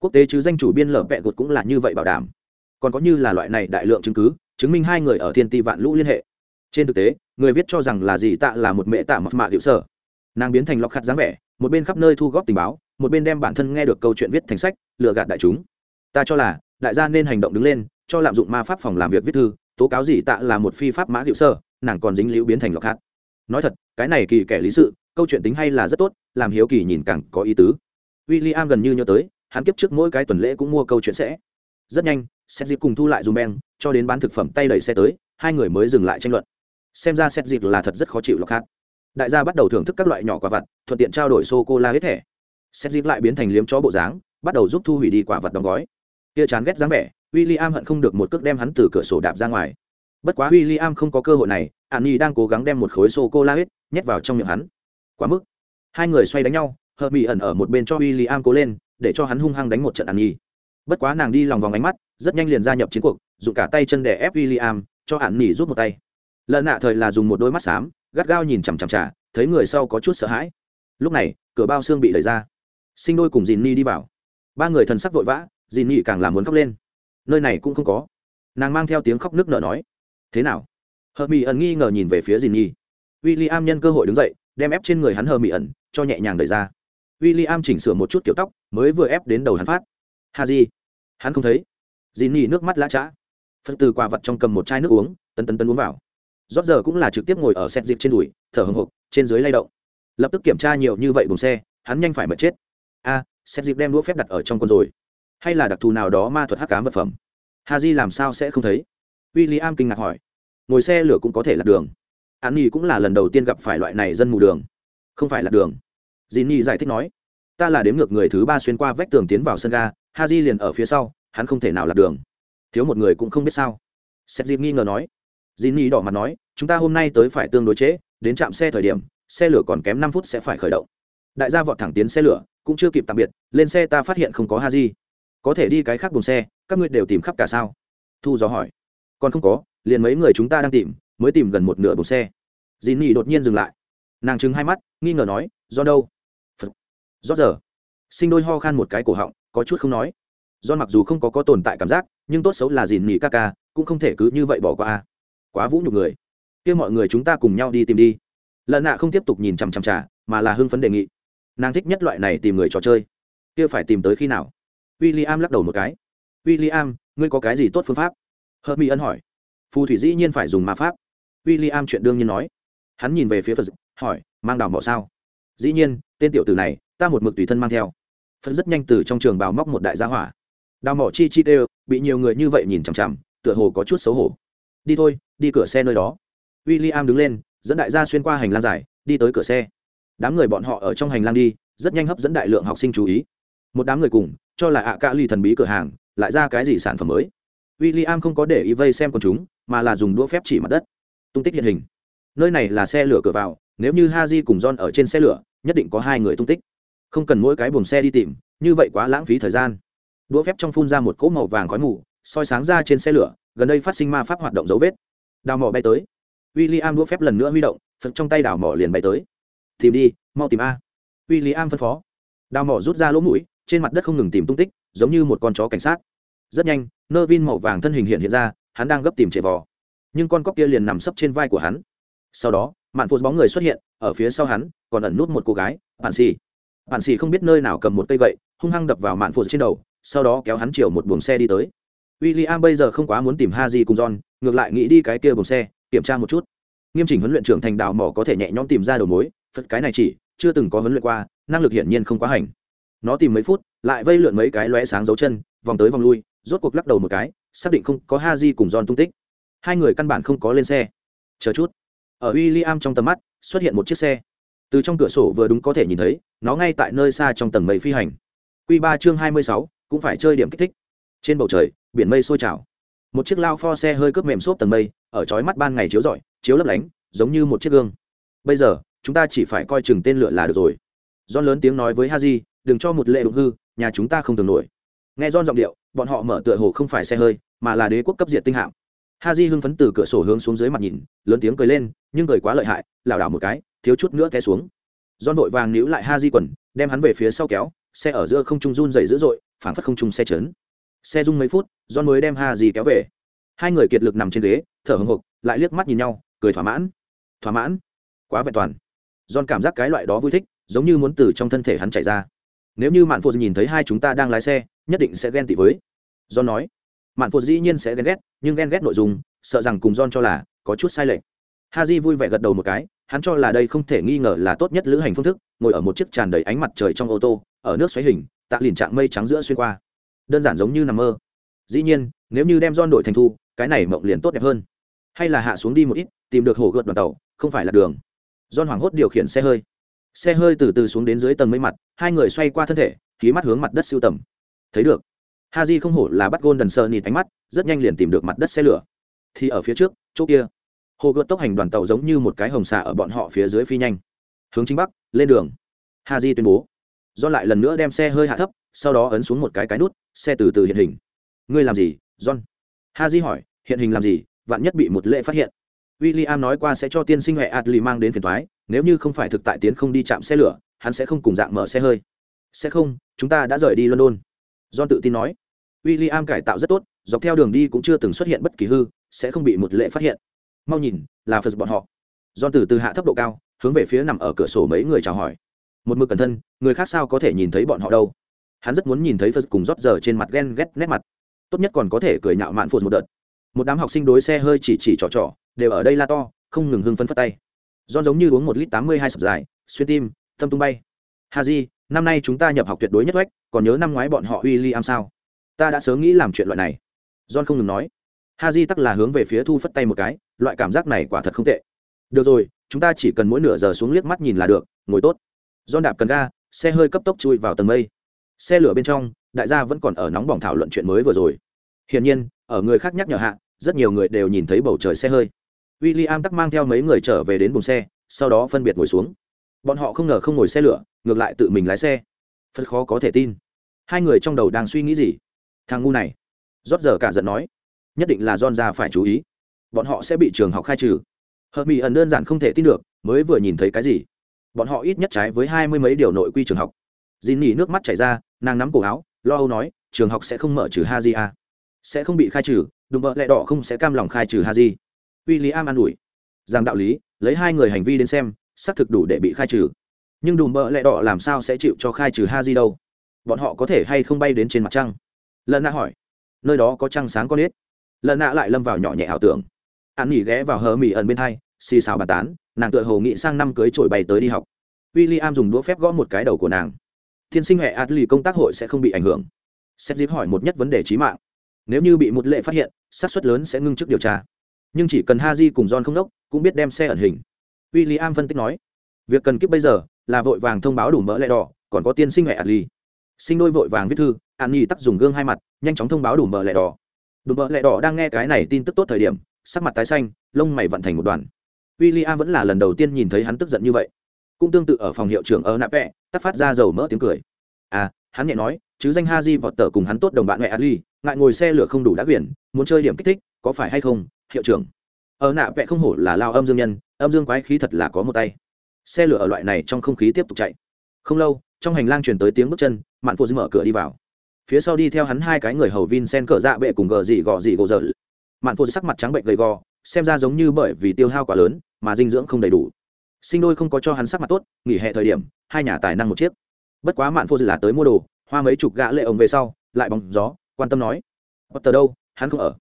Quốc tế chứ danh chủ biên lở vẹ gột cũng là như vậy bảo đảm. Còn có như là loại này đại lượng chứng cứ, chứng minh hai người ở thiên ti vạn lũ liên hệ. Trên thực tế, người viết cho rằng là gì tạ là một mẹ tạ mập mạ hiệu sở. Nàng biến thành lọc khát dáng vẻ, một bên khắp nơi thu góp tình báo, một bên đem bản thân nghe được câu chuyện viết thành sách, lừa gạt đại chúng. Ta cho là, đại gia nên hành động đứng lên, cho lạm dụng ma pháp phòng làm việc viết thư, tố cáo gì tạ là một phi pháp mã hiệu sơ nàng còn dính liễu biến thành lọc khát nói thật, cái này kỳ kẻ lý sự câu chuyện tính hay là rất tốt, làm hiếu kỳ nhìn càng có ý tứ. W i l l i am gần như nhớ tới, hắn kiếp trước mỗi cái tuần lễ cũng mua câu chuyện sẽ. Rất nhanh xét dịp cùng thu lại dùm beng, cho đến bán thực phẩm tay đẩy xe tới, hai người mới dừng lại tranh luận. Xem ra xét dịp là thật rất khó chịu lọc hát đại gia bắt đầu thưởng thức các loại nhỏ quả vặt, thuận tiện trao đổi sô cô la hết thẻ. Xét dịp lại biến thành liếm chó bộ dáng, bắt đầu giúp thu hủy đi quả vặt đóng gói. Kia chán ghét dáng vẻ w i l l i am hận không được một cước đem hắn từ cửa sổ đạp ra ngoài. Bất quá w i l l i am không có cơ hội này an nhi đang cố gắng đem một khối sô cô la hết, nhét vào trong miệng hắn quá mức. Hai người xoay đánh nhau hờ mỹ ẩn ở một bên cho w i l l i am cố lên, để cho hắn hung hăng đánh một trận ăn nhi bất quá nàng đi lòng vòng ánh mắt, rất nhanh liền gia nhập chiến cuộc, dùng cả tay chân để ép w i l l i am cho hắn nhi rút một tay. Lần nạ thời là dùng một đôi mắt xám, gắt gao nhìn chằm chằm trả thấy người sau có chút sợ hãi. Lúc này, cửa bao xương bị đẩy ra. Sinh đôi cùng dìn ni đi vào. Ba người thần sắc vội vã dìn ni càng làm muốn khóc lên. Nơi này cũng không có. Nàng mang theo tiếng khóc nước nở nói, thế nào? Hợp mỹ ẩn nghi ngờ nhìn về phía dìn nhi w i l l i am nhân cơ hội đứng dậy đem ép trên người hắn hờ mị ẩn cho nhẹ nhàng đẩy ra. W i l l i am chỉnh sửa một chút kiểu tóc mới vừa ép đến đầu hắn phát. Ha di hắn không thấy. Dì nỉ nước mắt lã chã phật từ quả vật trong cầm một chai nước uống tân tân tân uống vào. Rót giờ cũng là trực tiếp ngồi ở xét dịp trên đùi thở hồng hộc trên dưới lay động. Lập tức kiểm tra nhiều như vậy bùng xe hắn nhanh phải mật chết. A à, xét dịp đem đũa phép đặt ở trong con rồi. Hay là đặc thù nào đó ma thuật hắc cám vật phẩm? Ha di làm sao sẽ không thấy? W i l l i am kinh ngạc hỏi. Ngồi xe lửa cũng có thể lạc đường an nhi cũng là lần đầu tiên gặp phải loại này dân mù đường. Không phải là đường. Dì nhi giải thích nói ta là đếm ngược người thứ ba xuyên qua vách tường tiến vào sân ga ha di liền ở phía sau hắn không thể nào lạc đường. Thiếu một người cũng không biết sao. Seth dịp nghi ngờ nói. Dì nhi đỏ mặt nói chúng ta hôm nay tới phải tương đối chế, đến trạm xe thời điểm xe lửa còn kém năm phút sẽ phải khởi động. Đại gia vọt thẳng tiến xe lửa cũng chưa kịp tạm biệt lên xe ta phát hiện không có ha di. Có thể đi cái khác buồng xe các ngươi đều tìm khắp cả sao? Thu gió hỏi. Còn không có liền mấy người chúng ta đang tìm mới tìm gần một nửa buồng xe. Dì nỉ đột nhiên dừng lại. Nàng trừng hai mắt, nghi ngờ nói do đâu? Phật. Do giờ. Sinh đôi ho khan một cái cổ họng, có chút không nói. Do mặc dù không có có tồn tại cảm giác, nhưng tốt xấu là dì nỉ ca ca, cũng không thể cứ như vậy bỏ qua a. Quá vũ nhục người. Kia mọi người chúng ta cùng nhau đi tìm đi. Lần nạ không tiếp tục nhìn chằm chằm trà, mà là hưng phấn đề nghị. Nàng thích nhất loại này tìm người trò chơi. Kia phải tìm tới khi nào? W i l l i am lắc đầu một cái. W i l l i am ngươi có cái gì tốt phương pháp? Hợp mỹ ân hỏi. Phù thủy dĩ nhiên phải dùng ma pháp w i l l i am chuyện đương nhiên nói. Hắn nhìn về phía phật hỏi, mang đào mỏ sao? Dĩ nhiên, tên tiểu tử này, ta một mực tùy thân mang theo. Phật rất nhanh từ trong trường bào móc một đại gia hỏa. Đào mỏ chi chi tê bị nhiều người như vậy nhìn chằm chằm, tựa hồ có chút xấu hổ. Đi thôi, đi cửa xe nơi đó. W i l l i am đứng lên, dẫn đại gia xuyên qua hành lang dài, đi tới cửa xe. Đám người bọn họ ở trong hành lang đi, rất nhanh hấp dẫn đại lượng học sinh chú ý. Một đám người cùng, cho là ạ cạ ly thần bí cửa hàng, lại ra cái gì sản phẩm mới. W i l l i am không có để ý vây xem con chúng, mà là dùng đũa phép chỉ mặt đất tung tích hiện hình. Nơi này là xe lửa cửa vào, nếu như ha cùng john ở trên xe lửa, nhất định có hai người tung tích. Không cần mỗi cái buồng xe đi tìm, như vậy quá lãng phí thời gian. Đũa phép trong phun ra một cỗ màu vàng khói mù, soi sáng ra trên xe lửa, gần đây phát sinh ma pháp hoạt động dấu vết. Đào mỏ bay tới. W i l l i am đũa phép lần nữa huy động, phật trong tay đào mỏ liền bay tới. Tìm đi, mau tìm a. W i l l i am phân phó. Đào mỏ rút ra lỗ mũi, trên mặt đất không ngừng tìm tung tích, giống như một con chó cảnh sát. Rất nhanh nơ vin màu vàng thân hình hiện hiện ra, hắn đang gấp tìm chạy vò nhưng con cóc kia liền nằm sấp trên vai của hắn. Sau đó, mạn phô bóng người xuất hiện, ở phía sau hắn, còn ẩn nút một cô gái bạn xì bạn xì không biết nơi nào cầm một cây gậy, hung hăng đập vào mạn phô trên đầu, sau đó kéo hắn chiều một buồng xe đi tới. W i l l i am bây giờ không quá muốn tìm ha di cùng john, ngược lại nghĩ đi cái kia buồng xe, kiểm tra một chút. Nghiêm chỉnh huấn luyện trưởng thành đào mỏ có thể nhẹ nhõm tìm ra đầu mối, phật cái này chỉ, chưa từng có huấn luyện qua, năng lực hiển nhiên không quá hành. Nó tìm mấy phút, lại vây lượn mấy cái lóe sáng dấu chân, vòng tới vòng lui, rốt cuộc lắc đầu một cái, xác định không có ha di cùng John tung tích hai người căn bản không có lên xe. Chờ chút. Ở w i l l i am trong tầm mắt xuất hiện một chiếc xe. Từ trong cửa sổ vừa đúng có thể nhìn thấy nó ngay tại nơi xa trong tầng mây phi hành. Q ba chương hai mươi sáu cũng phải chơi điểm kích thích. Trên bầu trời biển mây sôi trào. Một chiếc lao pho xe hơi cướp mềm xốp tầng mây ở trói mắt ban ngày chiếu rọi chiếu lấp lánh giống như một chiếc gương. Bây giờ chúng ta chỉ phải coi chừng tên lửa là được rồi. John lớn tiếng nói với Haji, đừng cho một lệ đụng hư, nhà chúng ta không thường nổi. Nghe John giọng điệu, bọn họ mở tựa hồ không phải xe hơi, mà là đế quốc cấp diện tinh hạm. Ha Di hưng phấn từ cửa sổ hướng xuống dưới mặt nhìn, lớn tiếng cười lên, nhưng cười quá lợi hại, lảo đảo một cái, thiếu chút nữa té xuống. don vội vàng níu lại Ha Di quần, đem hắn về phía sau kéo, xe ở giữa không trung run rẩy dữ dội, phảng phất không trung xe chấn. Xe rung mấy phút, don mới đem Ha Di kéo về. Hai người kiệt lực nằm trên ghế, thở hồng hộc, lại liếc mắt nhìn nhau, cười thỏa mãn. Thỏa mãn? Quá vẹn toàn. don cảm giác cái loại đó vui thích, giống như muốn từ trong thân thể hắn chạy ra nếu như mạn phụ nhìn thấy hai chúng ta đang lái xe nhất định sẽ ghen tị với don nói mạn phụ dĩ nhiên sẽ ghen ghét, nhưng ghen ghét nội dung, sợ rằng cùng john cho là có chút sai lệch. Haji vui vẻ gật đầu một cái, hắn cho là đây không thể nghi ngờ là tốt nhất lữ hành phương thức, ngồi ở một chiếc tràn đầy ánh mặt trời trong ô tô, ở nước xoáy hình, tạ lìn trạng mây trắng giữa xuyên qua. Đơn giản giống như nằm mơ. Dĩ nhiên, nếu như đem John đổi thành thu, cái này mộng liền tốt đẹp hơn. Hay là hạ xuống đi một ít, tìm được hồ gợt đoàn tàu, không phải là đường. John hoảng hốt điều khiển xe hơi. Xe hơi từ từ xuống đến dưới tầng mây mặt, hai người xoay qua thân thể khí mắt hướng mặt đất siêu tầm. Thấy được ha không hổ là bắt gôn đần sơ nịt ánh mắt, rất nhanh liền tìm được mặt đất xe lửa. Thì ở phía trước, chỗ kia hồ gợt tốc hành đoàn tàu giống như một cái hồng xà ở bọn họ phía dưới phi nhanh. Hướng chính bắc, lên đường. Ha tuyên bố. Do lại lần nữa đem xe hơi hạ thấp, sau đó ấn xuống một cái cái nút, xe từ từ hiện hình. Ngươi làm gì, john? Ha hỏi, hiện hình làm gì, vạn nhất bị một lệ phát hiện. W i l l i am nói qua sẽ cho tiên sinh huệ adli mang đến phiền thoái nếu như không phải thực tại tiến không đi chạm xe lửa, hắn sẽ không cùng dạng mở xe hơi. Sẽ không, chúng ta đã rời đi london john tự tin nói w i l l i am cải tạo rất tốt dọc theo đường đi cũng chưa từng xuất hiện bất kỳ hư sẽ không bị một lệ phát hiện. Mau nhìn là phật bọn họ. John từ từ hạ thấp độ cao hướng về phía nằm ở cửa sổ mấy người chào hỏi. Một mực cẩn thân người khác sao có thể nhìn thấy bọn họ đâu? Hắn rất muốn nhìn thấy phật cùng rót giờ trên mặt ghen ghét nét mặt. Tốt nhất còn có thể cười nhạo mạn phụt một đợt. Một đám học sinh đối xe hơi chỉ chỉ trò trò đều ở đây la to không ngừng hưng phấn phất tay. John giống như uống một lít tám mươi hai sập dài, xuyên tim, tâm tung bay. Haji, năm nay chúng ta nhập học tuyệt đối nhất oách, còn nhớ năm ngoái bọn họ William sao? Ta đã sớm nghĩ làm chuyện loại này. John không ngừng nói. Haji tắc là hướng về phía Thu phất tay một cái, loại cảm giác này quả thật không tệ. Được rồi, chúng ta chỉ cần mỗi nửa giờ xuống liếc mắt nhìn là được, ngồi tốt. John đạp cần ga, xe hơi cấp tốc chui vào tầng mây. Xe lửa bên trong, đại gia vẫn còn ở nóng bỏng thảo luận chuyện mới vừa rồi. Hiển nhiên, ở người khác nhắc nhở hạ, rất nhiều người đều nhìn thấy bầu trời xe hơi. William tắc mang theo mấy người trở về đến buồng xe, sau đó phân biệt ngồi xuống. Bọn họ không ngờ không ngồi xe lửa, ngược lại tự mình lái xe. Phật khó có thể tin. Hai người trong đầu đang suy nghĩ gì? Thằng ngu này. Rốt giờ cả giận nói, nhất định là John ra phải chú ý. Bọn họ sẽ bị trường học khai trừ. Hợp Mỹ ẩn đơn giản không thể tin được, mới vừa nhìn thấy cái gì? Bọn họ ít nhất trái với hai mươi mấy điều nội quy trường học. Jin nhỉ nước mắt chảy ra, nàng nắm cổ áo, lo âu nói, trường học sẽ không mở trừ ha di a à? Sẽ không bị khai trừ, đùm bợ lẹ đỏ không sẽ cam lòng khai trừ Haji w i l l i am an ủi rằng đạo lý lấy hai người hành vi đến xem xác thực đủ để bị khai trừ. Nhưng đùm bợ lẹ đỏ làm sao sẽ chịu cho khai trừ ha di đâu? Bọn họ có thể hay không bay đến trên mặt trăng? Lần nạ hỏi. Nơi đó có trăng sáng con ít lần nạ lại lâm vào nhỏ nhẹ ảo tưởng. An nghỉ ghé vào hờ mỹ ẩn bên hai, xì xào bàn tán, nàng tựa hồ nghĩ sang năm cưới trội bay tới đi học. W i l l i am dùng đũa phép gõ một cái đầu của nàng. Thiên sinh hệ adli công tác hội sẽ không bị ảnh hưởng. Xét dịp hỏi một nhất vấn đề trí mạng. Nếu như bị một lệ phát hiện, xác suất lớn sẽ ngưng chức điều tra. Nhưng chỉ cần ha di cùng john không đốc, cũng biết đem xe ẩn hình w i l l i am phân tích nói, việc cần kiếp bây giờ là vội vàng thông báo đủ mỡ lẽ đỏ, còn có tiên sinh mẹ adli sinh đôi vội vàng viết thư, an nhi tắt dùng gương hai mặt, nhanh chóng thông báo đủ mỡ lẽ đỏ. Đủ mỡ lẽ đỏ đang nghe cái này tin tức tốt thời điểm, sắc mặt tái xanh, lông mày vận thành một đoàn. W i l l i am vẫn là lần đầu tiên nhìn thấy hắn tức giận như vậy. Cũng tương tự ở phòng hiệu trưởng ở nạp vẹ tắt phát ra dầu mỡ tiếng cười. À hắn nhẹ nói, chứ danh ha di vọt tờ cùng hắn tốt đồng bạn mẹ adli ngại ngồi xe lửa không đủ đã quyển, muốn chơi điểm kích thích, có phải hay không, hiệu trưởng? Ở nạ vẽ không hổ là lao âm dương nhân, âm dương quái khí thật là có một tay. Xe lửa ở loại này trong không khí tiếp tục chạy. Không lâu, trong hành lang truyền tới tiếng bước chân, mạn phụ mở cửa đi vào. Phía sau đi theo hắn hai cái người hầu vin sen cỡ dạ bệ cùng gờ dị gò dị gò dở. Mạn phụ sắc mặt trắng bệnh gầy gò, xem ra giống như bởi vì tiêu hao quá lớn, mà dinh dưỡng không đầy đủ. Sinh đôi không có cho hắn sắc mặt tốt, nghỉ hè thời điểm, hai nhà tài năng một chiếc. Bất quá mạn phụ là tới mua đồ, hoa mấy chục gã lệ ống về sau, lại bóng gió, quan tâm nói bất tờ đâu? Hắn không ở.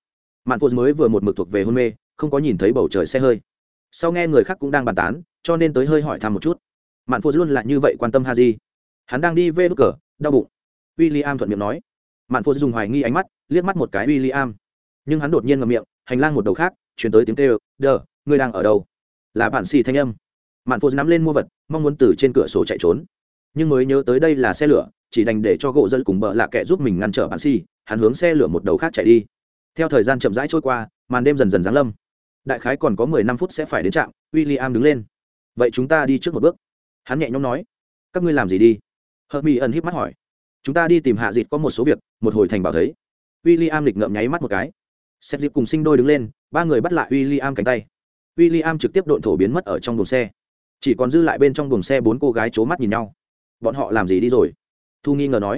Mạn phụ mới vừa một mực thuộc về hôn mê không có nhìn thấy bầu trời xe hơi. Sau nghe người khác cũng đang bàn tán, cho nên tới hơi hỏi thăm một chút. Mạn phụ luôn là như vậy quan tâm ha di hắn đang đi về đốt cờ, đau bụng. W i l l i am thuận miệng nói. Mạn phụ dùng hoài nghi ánh mắt, liếc mắt một cái w i l l i am nhưng hắn đột nhiên ngậm miệng, hành lang một đầu khác, chuyển tới tiếng tê đờ ngươi đang ở đâu? Là bạn xì thanh âm. Mạn phụ nắm lên mua vật, mong muốn từ trên cửa sổ chạy trốn. Nhưng mới nhớ tới đây là xe lửa, chỉ đành để cho gỗ dân cùng bợ lạ kẻ giúp mình ngăn trở bạn xì, hắn hướng xe lửa một đầu khác chạy đi. Theo thời gian chậm rãi trôi qua, màn đêm dần dần giáng lâm đại khái còn có mười năm phút sẽ phải đến trạm w i l l i am đứng lên. Vậy chúng ta đi trước một bước. Hắn nhẹ nhõm nói. Các ngươi làm gì đi? Hợp mỹ ẩn híp mắt hỏi. Chúng ta đi tìm hạ dịt có một số việc, một hồi thành bảo thấy. W i l l i am lịch ngậm nháy mắt một cái. Xét dịp cùng sinh đôi đứng lên, ba người bắt lại w i l l i am cánh tay. W i l l i am trực tiếp độn thổ biến mất ở trong buồng xe. Chỉ còn dư lại bên trong buồng xe bốn cô gái c h ố mắt nhìn nhau. Bọn họ làm gì đi rồi? Thu nghi ngờ nói.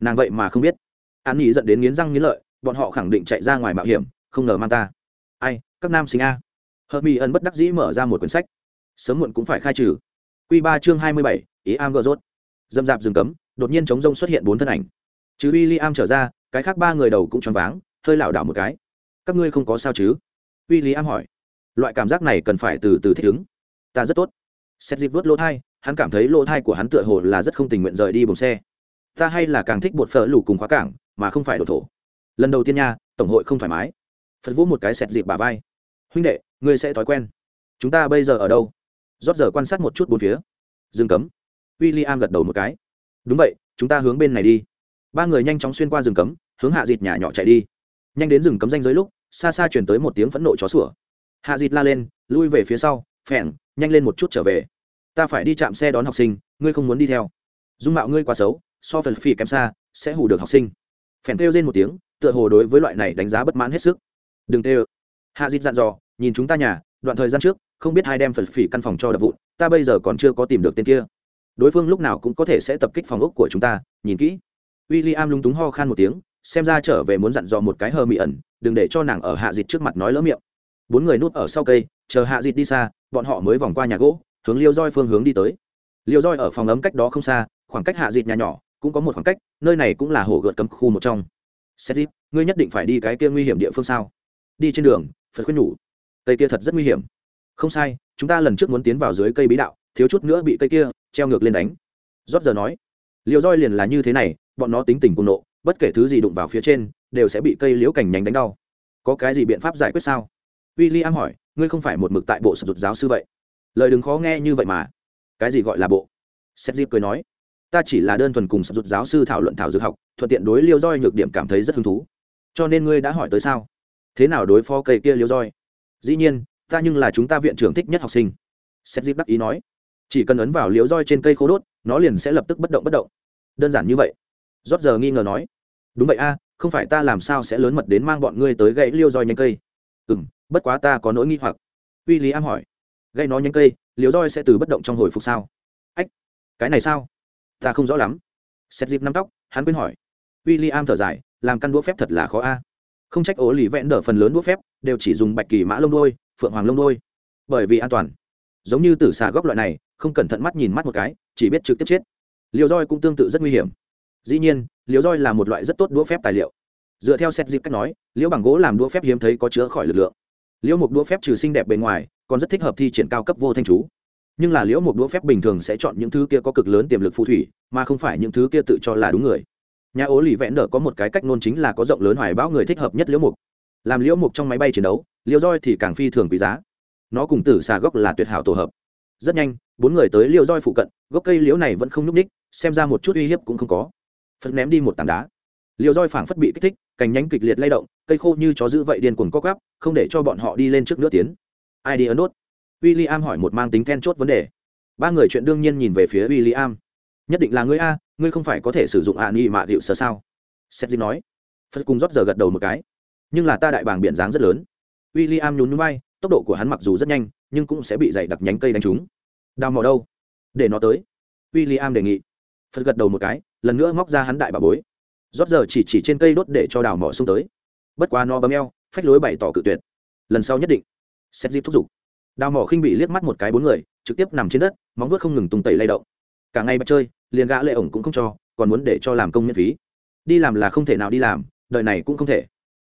Nàng vậy mà không biết. An nghỉ dẫn đến nghiến răng nghiến lợi, bọn họ khẳng định chạy ra ngoài mạo hiểm, không ngờ mang ta. Ai? Các nam sinh a. Hợp mỹ ẩn bất đắc dĩ mở ra một quyển sách. Sớm muộn cũng phải khai trừ. Q ba chương hai mươi bảy, ý am gờ rốt. Dâm dạp rừng cấm, đột nhiên chống rông xuất hiện bốn thân ảnh. Chứ w i l l i am trở ra, cái khác ba người đầu cũng choáng váng, hơi lảo đảo một cái. Các ngươi không có sao chứ? W i l l i am hỏi. Loại cảm giác này cần phải từ từ thích ứng. Ta rất tốt. Xét dịp vớt lỗ thai, hắn cảm thấy lỗ thai của hắn tựa hồ là rất không tình nguyện rời đi bồng xe. Ta hay là càng thích bột phở lủ cùng khóa cảng, mà không phải đổ thổ. Lần đầu tiên nha, tổng hội không thoải mái. Phật vũ một cái xét dịp bà vai huynh đệ, ngươi sẽ thói quen. Chúng ta bây giờ ở đâu? Rót giờ quan sát một chút bốn phía. Rừng cấm. W i l l i am gật đầu một cái. Đúng vậy, chúng ta hướng bên này đi. Ba người nhanh chóng xuyên qua rừng cấm, hướng hạ dịt nhà nhỏ chạy đi. Nhanh đến rừng cấm danh giới lúc, xa xa chuyển tới một tiếng phẫn nộ chó sủa. Hạ dịt la lên, lui về phía sau, phèn, nhanh lên một chút trở về. Ta phải đi chạm xe đón học sinh, ngươi không muốn đi theo. Dung mạo ngươi quá xấu, so phần phi kém xa, sẽ hù được học sinh. Phèn kêu lên một tiếng, tựa hồ đối với loại này đánh giá bất mãn hết sức. Đừng tê hạ dịt dặn dò, nhìn chúng ta nhà, đoạn thời gian trước, không biết hai đem phật phỉ căn phòng cho đập vụn, ta bây giờ còn chưa có tìm được tên kia. Đối phương lúc nào cũng có thể sẽ tập kích phòng ốc của chúng ta, nhìn kỹ. W i l l i am lúng túng ho khan một tiếng, xem ra trở về muốn dặn dò một cái hờ mị ẩn, đừng để cho nàng ở hạ dịt trước mặt nói lỡ miệng. Bốn người núp ở sau cây, chờ hạ dịt đi xa, bọn họ mới vòng qua nhà gỗ, hướng liêu roi phương hướng đi tới. Liêu roi ở phòng ấm cách đó không xa, khoảng cách hạ dịt nhà nhỏ cũng có một khoảng cách, nơi này cũng là hồ gợt cấm khu một trong. Xét dịp ngươi nhất định phải đi cái kia nguy hiểm địa phương sao? Đi trên đường, phật khuyên nhủ, cây kia thật rất nguy hiểm. Không sai, chúng ta lần trước muốn tiến vào dưới cây bí đạo, thiếu chút nữa bị cây kia treo ngược lên đánh. Rót giờ nói liều roi liền là như thế này, bọn nó tính tình cùng nộ, bất kể thứ gì đụng vào phía trên, đều sẽ bị cây liễu cành nhánh đánh đau. Có cái gì biện pháp giải quyết sao? W i l l i am hỏi, ngươi không phải một mực tại bộ sụt giáo sư vậy? Lời đừng khó nghe như vậy mà. Cái gì gọi là bộ? Seth dip cười nói, ta chỉ là đơn thuần cùng sụt giáo sư thảo luận thảo dược học, thuận tiện đối liêu roi nhược điểm cảm thấy rất hứng thú. Cho nên ngươi đã hỏi tới sao? Thế nào đối phó cây kia liêu roi? Dĩ nhiên, ta nhưng là chúng ta viện trưởng thích nhất học sinh. Xét dịp đắc ý nói. Chỉ cần ấn vào liếu roi trên cây khô đốt, nó liền sẽ lập tức bất động bất động. Đơn giản như vậy. Rót giờ nghi ngờ nói. Đúng vậy a, không phải ta làm sao sẽ lớn mật đến mang bọn ngươi tới gãy liêu roi nhánh cây? Ừ m bất quá ta có nỗi nghi hoặc. Uy lý am hỏi. Gây nó nhánh cây liếu roi sẽ từ bất động trong hồi phục sao? Ách, cái này sao? Ta không rõ lắm. Xét dịp nắm tóc, hắn quên hỏi. W i l l i am thở dài, làm căn đũa phép thật là khó a không trách ố lì vẽn đỡ phần lớn đũa phép, đều chỉ dùng bạch kỳ mã lông đôi phượng hoàng lông đôi bởi vì an toàn. Giống như tử xà góc loại này, không cẩn thận mắt nhìn mắt một cái, chỉ biết trực tiếp chết. Liều roi cũng tương tự rất nguy hiểm. Dĩ nhiên liều roi là một loại rất tốt đũa phép tài liệu. Dựa theo xét dịp cách nói liễu bằng gỗ làm đũa phép hiếm thấy có chứa khỏi lực lượng. Liễu một đũa phép trừ xinh đẹp bề ngoài, còn rất thích hợp thi triển cao cấp vô thanh chú. Nhưng là liễu một đũa phép bình thường sẽ chọn những thứ kia có cực lớn tiềm lực phù thủy, mà không phải những thứ kia tự cho là đúng người nhà ố lì vẽn nở có một cái cách nôn chính là có rộng lớn hoài bão người thích hợp nhất liễu mục. Làm liễu mục trong máy bay chiến đấu, liễu roi thì càng phi thường quý giá. Nó cùng tử xà gốc là tuyệt hảo tổ hợp. Rất nhanh, bốn người tới liễu roi phụ cận, gốc cây liễu này vẫn không nhúc ních xem ra một chút uy hiếp cũng không có. Phật ném đi một tảng đá. Liễu roi phảng phất bị kích thích, cành nhánh kịch liệt lay động, cây khô như chó giữ vậy điên cuồng co gắp không để cho bọn họ đi lên trước nữa tiến. Ai đi ấn đốt William hỏi một mang tính then chốt vấn đề. Ba người chuyện đương nhiên nhìn về phía William. Nhất định là ngươi a ngươi không phải có thể sử dụng ạ nghi mạ hiệu sơ sao? Seth nói. Phật cùng rót giờ gật đầu một cái. Nhưng là ta đại bàng biển dáng rất lớn. W i l l i am nhún núi bay tốc độ của hắn mặc dù rất nhanh, nhưng cũng sẽ bị dày đặc nhánh cây đánh trúng. Đào mỏ đâu? Để nó tới. W i l l i am đề nghị. Phật gật đầu một cái, lần nữa móc ra hắn đại bà bối. Rót giờ chỉ chỉ trên cây đốt để cho đào mỏ xung tới. Bất quá nó bấm eo, phách lối bày tỏ cự tuyệt. Lần sau nhất định. Xét dịp thúc giục. Đào mỏ khinh bị liếc mắt một cái bốn người, trực tiếp nằm trên đất, móng vuốt không ngừng tung tẩy lay động. Cả ngày bạch chơi liền gã lệ ổng cũng không cho, còn muốn để cho làm công miễn phí. Đi làm là không thể nào đi làm, đời này cũng không thể.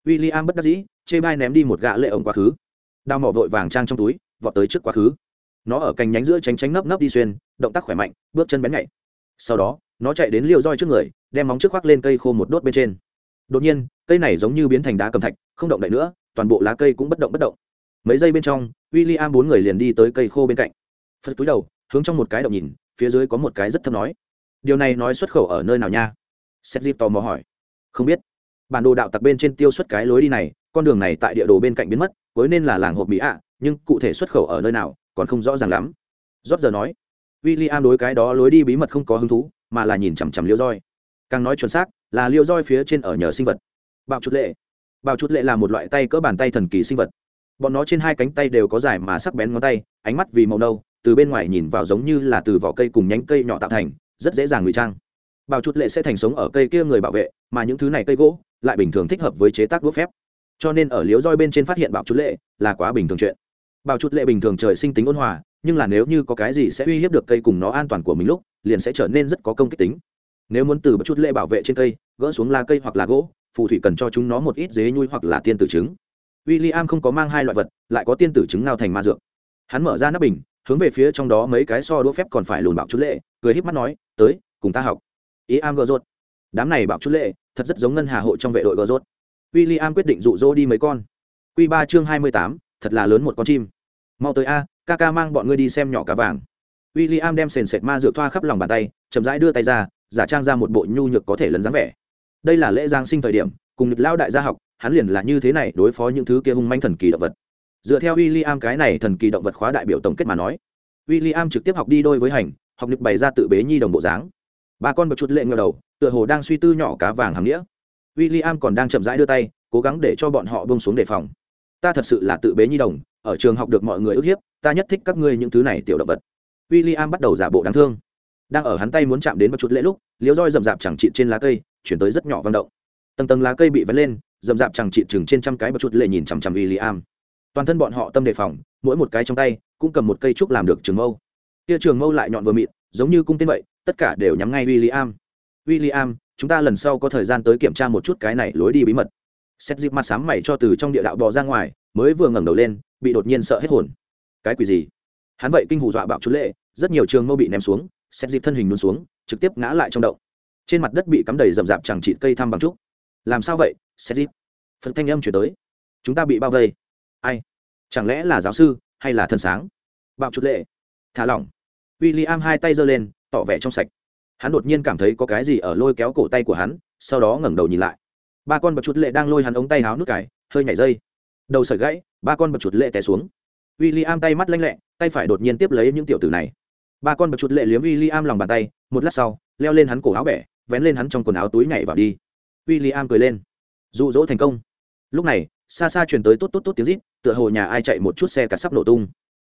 W i l l i am bất đắc dĩ, chê bai ném đi một gã lệ ổng quá khứ. Đào mỏ vội vàng trang trong túi, vọt tới trước quá khứ. Nó ở cành nhánh giữa tránh tránh nấp nấp đi xuyên, động tác khỏe mạnh, bước chân bén nhạy. Sau đó, nó chạy đến liều roi trước người, đem móng trước khoác lên cây khô một đốt bên trên. Đột nhiên, cây này giống như biến thành đá cầm thạch, không động đậy nữa, toàn bộ lá cây cũng bất động bất động. Mấy giây bên trong w i l l i am bốn người liền đi tới cây khô bên cạnh. Phật túi đầu, hướng trong một cái động nhìn, phía dưới có một cái rất thấp nói điều này nói xuất khẩu ở nơi nào nha? Xét dịp tò mò hỏi. Không biết. Bản đồ đạo tặc bên trên tiêu xuất cái lối đi này, con đường này tại địa đồ bên cạnh biến mất với nên là làng hộp mỹ ạ, nhưng cụ thể xuất khẩu ở nơi nào, còn không rõ ràng lắm. Rót giờ nói. W i l l i am đối cái đó lối đi bí mật không có hứng thú, mà là nhìn chằm chằm liêu roi. Càng nói chuẩn xác, là liêu roi phía trên ở nhờ sinh vật. Bạo chuột lệ. Bạo chuột lệ là một loại tay cỡ bàn tay thần kỳ sinh vật. Bọn nó trên hai cánh tay đều có dài mà sắc bén ngón tay, ánh mắt vì màu nâu, từ bên ngoài nhìn vào giống như là từ vỏ cây cùng nhánh cây nhỏ tạo thành rất dễ dàng ngụy trang. Bào chút lệ sẽ thành sống ở cây kia người bảo vệ, mà những thứ này cây gỗ lại bình thường thích hợp với chế tác đũa phép. Cho nên ở liếu roi bên trên phát hiện bào chút lệ là quá bình thường chuyện. Bào chút lệ bình thường trời sinh tính ôn hòa, nhưng là nếu như có cái gì sẽ uy hiếp được cây cùng nó an toàn của mình lúc, liền sẽ trở nên rất có công kích tính. Nếu muốn từ chút lệ bảo vệ trên cây, gỡ xuống lá cây hoặc là gỗ, phù thủy cần cho chúng nó một ít dế nhui hoặc là tiên tử trứng. W i l l i am không có mang hai loại vật, lại có tiên tử trứng ngao thành ma dược. Hắn mở ra nắp bình, hướng về phía trong đó mấy cái so đũa phép còn phải lùn bạo chút lệ, cười híp mắt nói tới, cùng ta học. Ý am gờ rốt. Đám này bảo chút lệ, thật rất giống ngân hà hội trong vệ đội gờ rốt. W i l l i am quyết định dụ rỗ đi mấy con. Q ba chương hai mươi tám, thật là lớn một con chim. Mau tới a, ca ca mang bọn ngươi đi xem nhỏ cá vàng. W i l l i am đem sền sệt ma dựa thoa khắp lòng bàn tay, chậm rãi đưa tay ra, giả trang ra một bộ nhu nhược có thể lấn dáng vẻ. Đây là lễ giáng sinh thời điểm, cùng nghịch lao đại gia học, hắn liền là như thế này đối phó những thứ kia hung manh thần kỳ động vật. Dựa theo w i l l i am cái này thần kỳ động vật khóa đại biểu tổng kết mà nói w i l l i am trực tiếp học đi đôi với hành học nhật bày ra tự bế nhi đồng bộ dáng. Ba con bật chuột lệ ngờ đầu, tựa hồ đang suy tư nhỏ cá vàng hàm nghĩa. W i l l i am còn đang chậm rãi đưa tay, cố gắng để cho bọn họ bông xuống đề phòng. Ta thật sự là tự bế nhi đồng, ở trường học được mọi người ức hiếp, ta nhất thích các ngươi những thứ này tiểu động vật. W i l l i am bắt đầu giả bộ đáng thương. Đang ở hắn tay muốn chạm đến một chút lễ lúc liếu roi rậm rạp chẳng trị trên lá cây, chuyển tới rất nhỏ vang động. Tầng tầng lá cây bị vấn lên, rậm rạp chẳng trị chừng trên trăm cái một chút lệ nhìn chằm chằm w i l l i am toàn thân bọn họ tâm đề phòng, mỗi một cái trong tay, cũng cầm một cây trúc làm được trường mâu kia trường mâu lại nhọn vừa mịn, giống như cung tên vậy, tất cả đều nhắm ngay w i l l i am w i l l i am chúng ta lần sau có thời gian tới kiểm tra một chút cái này lối đi bí mật. Xét dịp mặt sáng mày cho từ trong địa đạo bò ra ngoài, mới vừa ngẩng đầu lên, bị đột nhiên sợ hết hồn. Cái quỷ gì? Hắn vậy kinh hù dọa bạo chú lệ, rất nhiều trường mâu bị ném xuống, xét dịp thân hình luôn xuống, trực tiếp ngã lại trong động. Trên mặt đất bị cắm đầy rậm rạp chẳng trị cây thăm bằng trúc. Làm sao vậy, xét dịp? Phật thanh âm chuyển tới. Chúng ta bị bao vây. Ai? Chẳng lẽ là giáo sư hay là thần sáng? Bạo chút lệ. Thả lỏng w i l l i am hai tay giơ lên, tỏ vẻ trong sạch. Hắn đột nhiên cảm thấy có cái gì ở lôi kéo cổ tay của hắn, sau đó ngẩng đầu nhìn lại. Ba con bậc chuột lệ đang lôi hắn ống tay háo nước cải, hơi nhảy dây. Đầu sợi gãy, ba con bậc chuột lệ té xuống. W i l l i am tay mắt lanh lẹ, tay phải đột nhiên tiếp lấy những tiểu tử này. Ba con bậc chuột lệ liếm w i l l i am lòng bàn tay, một lát sau, leo lên hắn cổ áo bẻ, vén lên hắn trong quần áo túi nhảy vào đi. W i l l i am cười lên. Dụ dỗ thành công. Lúc này, xa xa truyền tới tốt tốt tốt tiếng rít, tựa hồ nhà ai chạy một chút xe cả sắp nổ tung.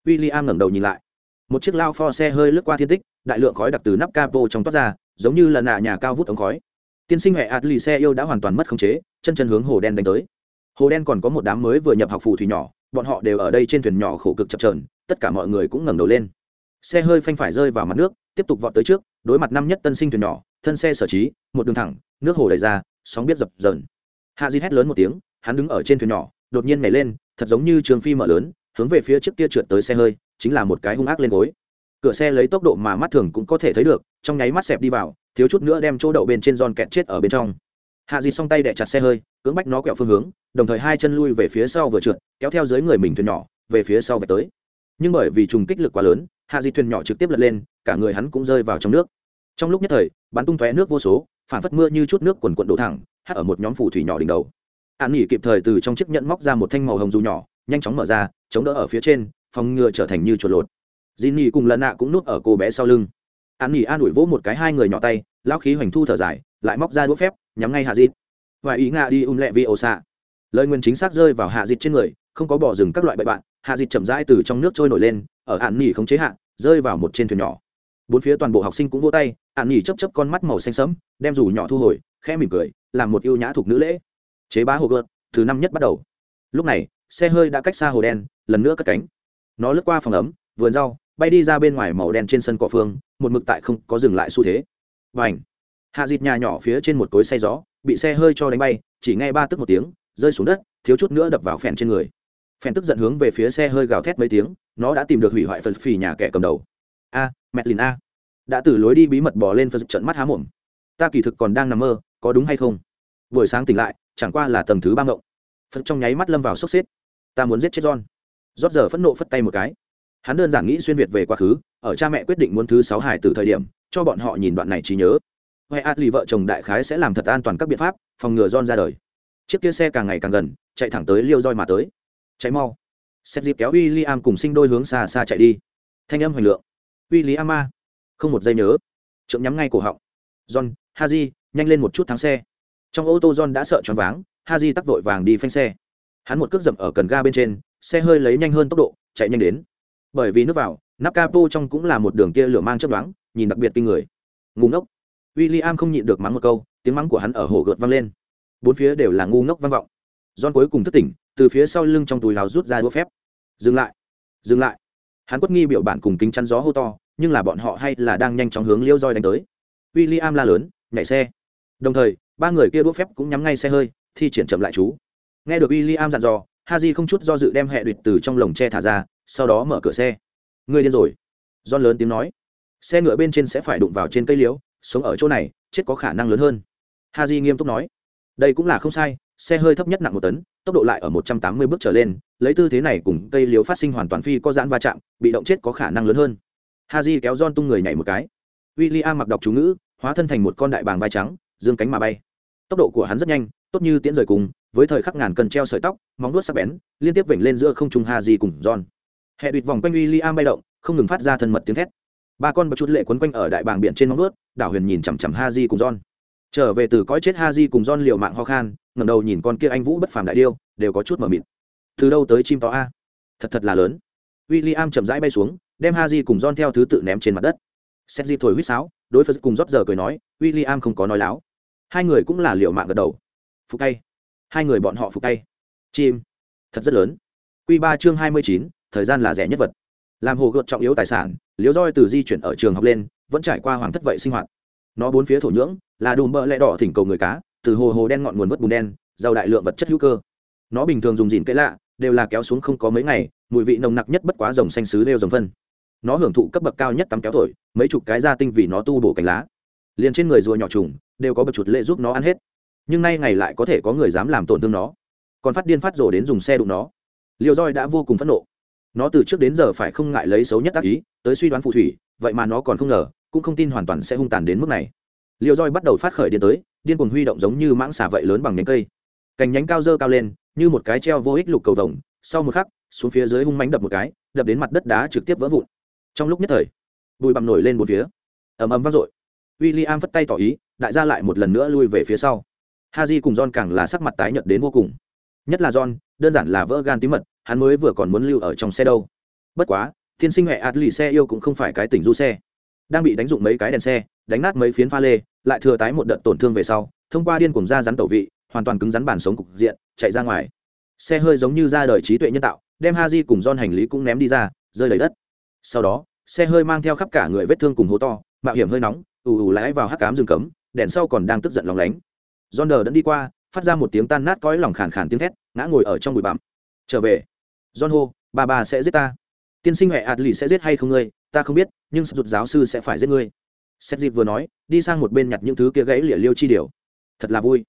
W i l l i am ngẩng đầu nhìn lại một chiếc lao pho xe hơi lướt qua thiên tích, đại lượng khói đặc từ nắp capo trong toát ra, giống như là nạ nhà cao vút ống khói. Tiên sinh huệ ạt lì xe yêu đã hoàn toàn mất khống chế, chân chân hướng hồ đen đánh tới. Hồ đen còn có một đám mới vừa nhập học phù thủy nhỏ, bọn họ đều ở đây trên thuyền nhỏ khổ cực chập trờn tất cả mọi người cũng ngẩng đầu lên. Xe hơi phanh phải rơi vào mặt nước, tiếp tục vọt tới trước, đối mặt năm nhất tân sinh thuyền nhỏ, thân xe sở trí, một đường thẳng, nước hồ đầy ra, sóng biết dập dờn. Hạ di hét lớn một tiếng, hắn đứng ở trên thuyền nhỏ, đột nhiên nhảy lên, thật giống như trường phi mở lớn, hướng về phía trước kia trượt tới xe hơi chính là một cái hung ác lên gối. Cửa xe lấy tốc độ mà mắt thường cũng có thể thấy được, trong nháy mắt xẹp đi vào, thiếu chút nữa đem chỗ đậu bên trên giòn kẹt chết ở bên trong. Hạ dịt song tay đẻ chặt xe hơi, cưỡng bách nó quẹo phương hướng, đồng thời hai chân lui về phía sau vừa trượt, kéo theo dưới người mình thuyền nhỏ, về phía sau về tới. Nhưng bởi vì trùng kích lực quá lớn, hạ dịt thuyền nhỏ trực tiếp lật lên, cả người hắn cũng rơi vào trong nước. Trong lúc nhất thời, bắn tung tóe nước vô số, phản phất mưa như chút nước quần quận đổ thẳng, hắt ở một nhóm phù thủy nhỏ đỉnh đầu. An nghỉ kịp thời từ trong chiếc nhẫn móc ra một thanh màu hồng dù nhỏ, nhanh chóng mở ra, chống đỡ ở phía trên phòng ngừa trở thành như chuột lột. Dì nỉ cùng lần nạ cũng núp ở cô bé sau lưng. An nỉ an ủi vỗ một cái hai người nhỏ tay, lão khí hoành thu thở dài, lại móc ra đũa phép, nhắm ngay hạ dịt. Và ý ngạ đi um lẹ vì ô xạ. Lời nguyên chính xác rơi vào hạ dịt trên người, không có bỏ rừng các loại bậy bạn, hạ dịt chậm rãi từ trong nước trôi nổi lên, ở an nỉ không chế hạ, rơi vào một trên thuyền nhỏ. Bốn phía toàn bộ học sinh cũng vỗ tay, an nỉ chấp chấp con mắt màu xanh sẫm, đem dù nhỏ thu hồi, khẽ mỉm cười, làm một ưu nhã thuộc nữ lễ. Chế bá hồ gợt từ năm nhất bắt đầu. Lúc này, xe hơi đã cách xa hồ đen, lần nữa cất cánh nó lướt qua phòng ấm vườn rau bay đi ra bên ngoài màu đen trên sân cỏ phương một mực tại không có dừng lại xu thế. Và ảnh hạ dịt nhà nhỏ phía trên một cối xe gió bị xe hơi cho đánh bay chỉ nghe ba tức một tiếng rơi xuống đất thiếu chút nữa đập vào phèn trên người. Phèn tức giận hướng về phía xe hơi gào thét mấy tiếng nó đã tìm được hủy hoại phần phì nhà kẻ cầm đầu. A à, mẹt lìn a. Đã từ lối đi bí mật bỏ lên phần trận mắt há mồm. Ta kỳ thực còn đang nằm mơ có đúng hay không? Buổi sáng tỉnh lại chẳng qua là tầng thứ ba ngộng. Phật trong nháy mắt lâm vào sốc xếp. Ta muốn giết chết john rót giờ phẫn nộ phất tay một cái. Hắn đơn giản nghĩ xuyên việt về quá khứ, ở cha mẹ quyết định muốn thứ sáu hải từ thời điểm, cho bọn họ nhìn đoạn này trí nhớ. Huệ át lì vợ chồng đại khái sẽ làm thật an toàn các biện pháp, phòng ngừa john ra đời. Chiếc kia xe càng ngày càng gần, chạy thẳng tới liêu roi mà tới. Cháy mau. Xét dịp kéo w i l l i am cùng sinh đôi hướng xa xa chạy đi. Thanh âm hoành lượng. W i l l i am ma không một giây nhớ. Trượng nhắm ngay cổ họng. John, haji, nhanh lên một chút thắng xe. Trong ô tô john đã sợ choáng váng, haji tắc vội vàng đi phanh xe. Hắn một cước dậm ở cần ga bên trên xe hơi lấy nhanh hơn tốc độ, chạy nhanh đến. Bởi vì nước vào, nắp capo trong cũng là một đường kia lửa mang chất đoán nhìn đặc biệt kinh người. Ngủ ngốc. W i l l i am không nhịn được mắng một câu, tiếng mắng của hắn ở hồ gợt vang lên. Bốn phía đều là ngu ngốc vang vọng. John cuối cùng thất tỉnh, từ phía sau lưng trong túi lào rút ra đũa phép. Dừng lại. Dừng lại. Hắn quất nghi biểu bản cùng kính chắn gió hô to, nhưng là bọn họ hay là đang nhanh chóng hướng liêu roi đánh tới. W i l l i am la lớn, nhảy xe. Đồng thời, ba người kia đũa phép cũng nhắm ngay xe hơi, thi triển chậm lại chú. Nghe được w i l l i am dặn dò haji không chút do dự đem hệ đuỵt từ trong lồng tre thả ra, sau đó mở cửa xe. Người điên rồi. John lớn tiếng nói. Xe ngựa bên trên sẽ phải đụng vào trên cây liễu sống ở chỗ này, chết có khả năng lớn hơn. Haji nghiêm túc nói. Đây cũng là không sai, xe hơi thấp nhất nặng một tấn, tốc độ lại ở một trăm tám mươi bước trở lên, lấy tư thế này cùng cây liễu phát sinh hoàn toàn phi có giãn va chạm, bị động chết có khả năng lớn hơn. Haji kéo John tung người nhảy một cái. W i l l i am mặc đọc chú ngữ, hóa thân thành một con đại bàng vai trắng, dương cánh mà bay. Tốc độ của hắn rất nhanh tốt như tiễn rời cùng với thời khắc ngàn cần treo sợi tóc móng nuốt sắc bén liên tiếp vểnh lên giữa không trung ha di cùng John. Hệ đụt vòng quanh uy i am bay động không ngừng phát ra thân mật tiếng thét. Ba con bậc chút lệ quấn quanh ở đại bàng biển trên móng nuốt, đảo huyền nhìn chằm chằm haji cùng John. Trở về từ cõi chết ha di cùng John liều mạng ho khan ngẩng đầu nhìn con kia anh vũ bất phàm đại điêu đều có chút mờ mịt. Từ đâu tới chim to a? Thật thật là lớn. William chậm rãi bay xuống đem ha di cùng John theo thứ tự ném trên mặt đất. Xét di thổi huýt sáo đối phật cùng rót giờ cười nói William không có nói láo. Hai người cũng là liều mạng gật đầu phục tay. Hai người bọn họ phục tay. Chim. Thật rất lớn. Q ba chương hai mươi chín, thời gian là rẻ nhất vật. Làm hồ gợt trọng yếu tài sản liếu roi từ di chuyển ở trường học lên, vẫn trải qua hoàng thất vậy sinh hoạt. Nó bốn phía thổ nhưỡng, là đùm bợ lẹ đỏ thỉnh cầu người cá, từ hồ hồ đen ngọn nguồn vớt bùn đen, giàu đại lượng vật chất hữu cơ. Nó bình thường dùng dìn cây lạ, đều là kéo xuống không có mấy ngày, mùi vị nồng nặc nhất bất quá dòng xanh xứ lêu dòng phân. Nó hưởng thụ cấp bậc cao nhất tắm kéo thổi, mấy chục cái da tinh vì nó tu bổ cành lá. Liền trên người rùa nhỏ trùng, đều có bậc chuột lệ giúp nó ăn hết nhưng nay ngày lại có thể có người dám làm tổn thương nó. Còn phát điên phát rồ đến dùng xe đụng nó. Liều roi đã vô cùng phẫn nộ. Nó từ trước đến giờ phải không ngại lấy xấu nhất tác ý, tới suy đoán phù thủy, vậy mà nó còn không ngờ, cũng không tin hoàn toàn sẽ hung tàn đến mức này. Liều roi bắt đầu phát khởi điên tới, điên cuồng huy động giống như mãng xà vậy lớn bằng nhánh cây. Cành nhánh cao dơ cao lên, như một cái treo vô ích lục cầu vồng, sau một khắc, xuống phía dưới hung mánh đập một cái, đập đến mặt đất đá trực tiếp vỡ vụn. Trong lúc nhất thời, bụi bặm nổi lên một phía. Ầm ầm vang dội. W i l l i am phất tay tỏ ý, đại gia lại một lần nữa lui về phía sau. Haji cùng john càng là sắc mặt tái nhợt đến vô cùng. Nhất là john, đơn giản là vỡ gan tí mật, hắn mới vừa còn muốn lưu ở trong xe đâu. Bất quá, tiên sinh hệ ạt lì xe yêu cũng không phải cái tỉnh du xe. Đang bị đánh dụng mấy cái đèn xe, đánh nát mấy phiến pha lê, lại thừa tái một đợt tổn thương về sau, thông qua điên cùng ra rắn tẩu vị, hoàn toàn cứng rắn bản sống cục diện, chạy ra ngoài. Xe hơi giống như ra đời trí tuệ nhân tạo, đem Haji cùng John hành lý cũng ném đi ra, rơi đầy đất. Sau đó, xe hơi mang theo khắp cả người vết thương cùng hố to, mạo hiểm hơi nóng, ù ù lái vào hắc cám rừng cấm, đèn sau còn đang tức giận lóng lánh. John đờ đã đi qua, phát ra một tiếng tan nát cõi lòng khàn khàn tiếng thét, ngã ngồi ở trong bụi bặm. Trở về. John hô, bà bà sẽ giết ta. Tiên sinh hệ ạt sẽ giết hay không ngươi, ta không biết, nhưng sụt giáo sư sẽ phải giết ngươi. Seth dịp vừa nói, đi sang một bên nhặt những thứ kia gãy lìa liêu chi điều thật là vui.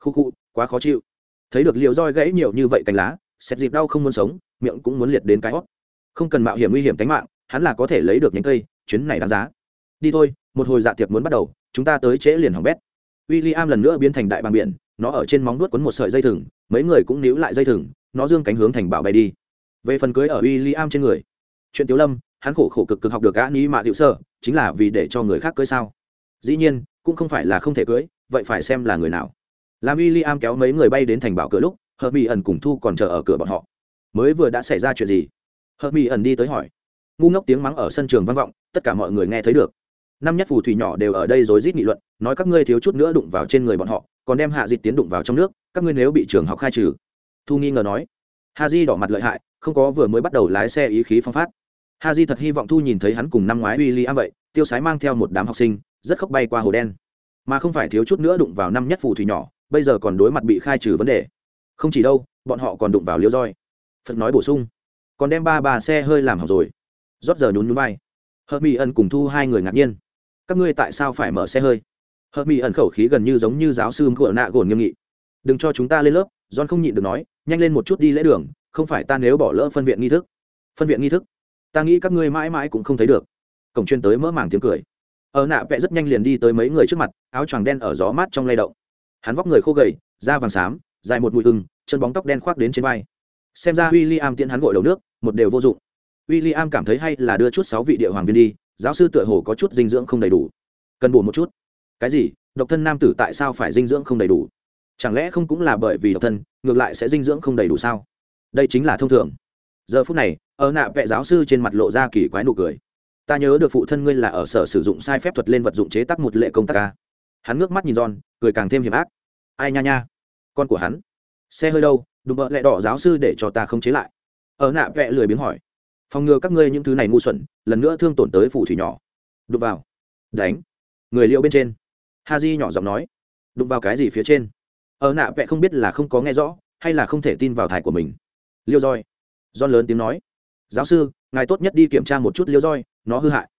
Khu khu, quá khó chịu. Thấy được liều roi gãy nhiều như vậy cành lá Seth dịp đau không muốn sống, miệng cũng muốn liệt đến cái hót. Không cần mạo hiểm nguy hiểm tính mạng, hắn là có thể lấy được những cây, chuyến này đáng giá. Đi thôi, một hồi dạ tiệc muốn bắt đầu, chúng ta tới trễ liền hỏng bét w i l l i am lần nữa biến thành đại bàng biển, nó ở trên móng nuốt quấn một sợi dây thừng, mấy người cũng níu lại dây thừng, nó dương cánh hướng thành bảo bay đi. Về phần cưới ở w i l l i am trên người, chuyện tiếu lâm, hắn khổ khổ cực cực học được gã ni mạ hiệu sơ, chính là vì để cho người khác cưới sao? Dĩ nhiên, cũng không phải là không thể cưới, vậy phải xem là người nào. Làm w i l l i am kéo mấy người bay đến thành bảo cửa lúc hợp mỹ ẩn cùng thu còn chờ ở cửa bọn họ. Mới vừa đã xảy ra chuyện gì? Hợp mỹ ẩn đi tới hỏi. Ngu ngốc tiếng mắng ở sân trường vang vọng, tất cả mọi người nghe thấy được năm nhất phù thủy nhỏ đều ở đây rối rít nghị luận, nói các ngươi thiếu chút nữa đụng vào trên người bọn họ, còn đem hạ dịch tiến đụng vào trong nước, các ngươi nếu bị trường học khai trừ. Thu nghi ngờ nói ha di đỏ mặt lợi hại, không có vừa mới bắt đầu lái xe ý khí phong phát. Ha di thật hy vọng thu nhìn thấy hắn cùng năm ngoái w i l l i am vậy, tiêu sái mang theo một đám học sinh, rất khóc bay qua hồ đen. Mà không phải thiếu chút nữa đụng vào năm nhất phù thủy nhỏ, bây giờ còn đối mặt bị khai trừ vấn đề. Không chỉ đâu, bọn họ còn đụng vào liêu roi. Phật nói bổ sung, còn đem ba bà xe hơi làm học rồi. Rót giờ nhún nhún vai. Hợp mỹ ẩn cùng thu hai người ngạc nhiên các ngươi tại sao phải mở xe hơi? Hợp mỹ ẩn khẩu khí gần như giống như giáo sư của nạ gồn nghiêm nghị. Đừng cho chúng ta lên lớp, john không nhịn được nói, nhanh lên một chút đi lễ đường, không phải ta nếu bỏ lỡ phân viện nghi thức. Phân viện nghi thức? Ta nghĩ các ngươi mãi mãi cũng không thấy được. Cổng chuyên tới mỡ màng tiếng cười. Ở nạ vẽ rất nhanh liền đi tới mấy người trước mặt, áo choàng đen ở gió mát trong lay động. Hắn vóc người khô gầy, da vàng xám, dài một mùi ưng, chân bóng tóc đen khoác đến trên vai. Xem ra w i l l i am tiễn hắn gội đầu nước, một đều vô dụng. W i l l i am cảm thấy hay là đưa chút sáu vị địa hoàng viên đi giáo sư tựa hồ có chút dinh dưỡng không đầy đủ. Cần bổ một chút. Cái gì? Độc thân nam tử tại sao phải dinh dưỡng không đầy đủ? Chẳng lẽ không cũng là bởi vì độc thân, ngược lại sẽ dinh dưỡng không đầy đủ sao? Đây chính là thông thường. Giờ phút này, ở nạ vệ giáo sư trên mặt lộ ra kỳ quái nụ cười. Ta nhớ được phụ thân ngươi là ở sở sử dụng sai phép thuật lên vật dụng chế tác một lệ công tác ca hắn ngước mắt nhìn giòn cười càng thêm hiểm ác. Ai nha nha. Con của hắn. Xe hơi đâu? Đùm bợ lẹ đỏ giáo sư để cho ta không chế lại. Ở nạ vệ lười biếng hỏi phòng ngừa các ngươi những thứ này ngu xuẩn, lần nữa thương tổn tới phù thủy nhỏ. Đụng vào. Đánh. Người liệu bên trên. Ha di nhỏ giọng nói. Đụng vào cái gì phía trên? Ở nạ vẽ không biết là không có nghe rõ, hay là không thể tin vào thải của mình. Liêu roi don lớn tiếng nói. Giáo sư, ngài tốt nhất đi kiểm tra một chút liêu roi nó hư hại.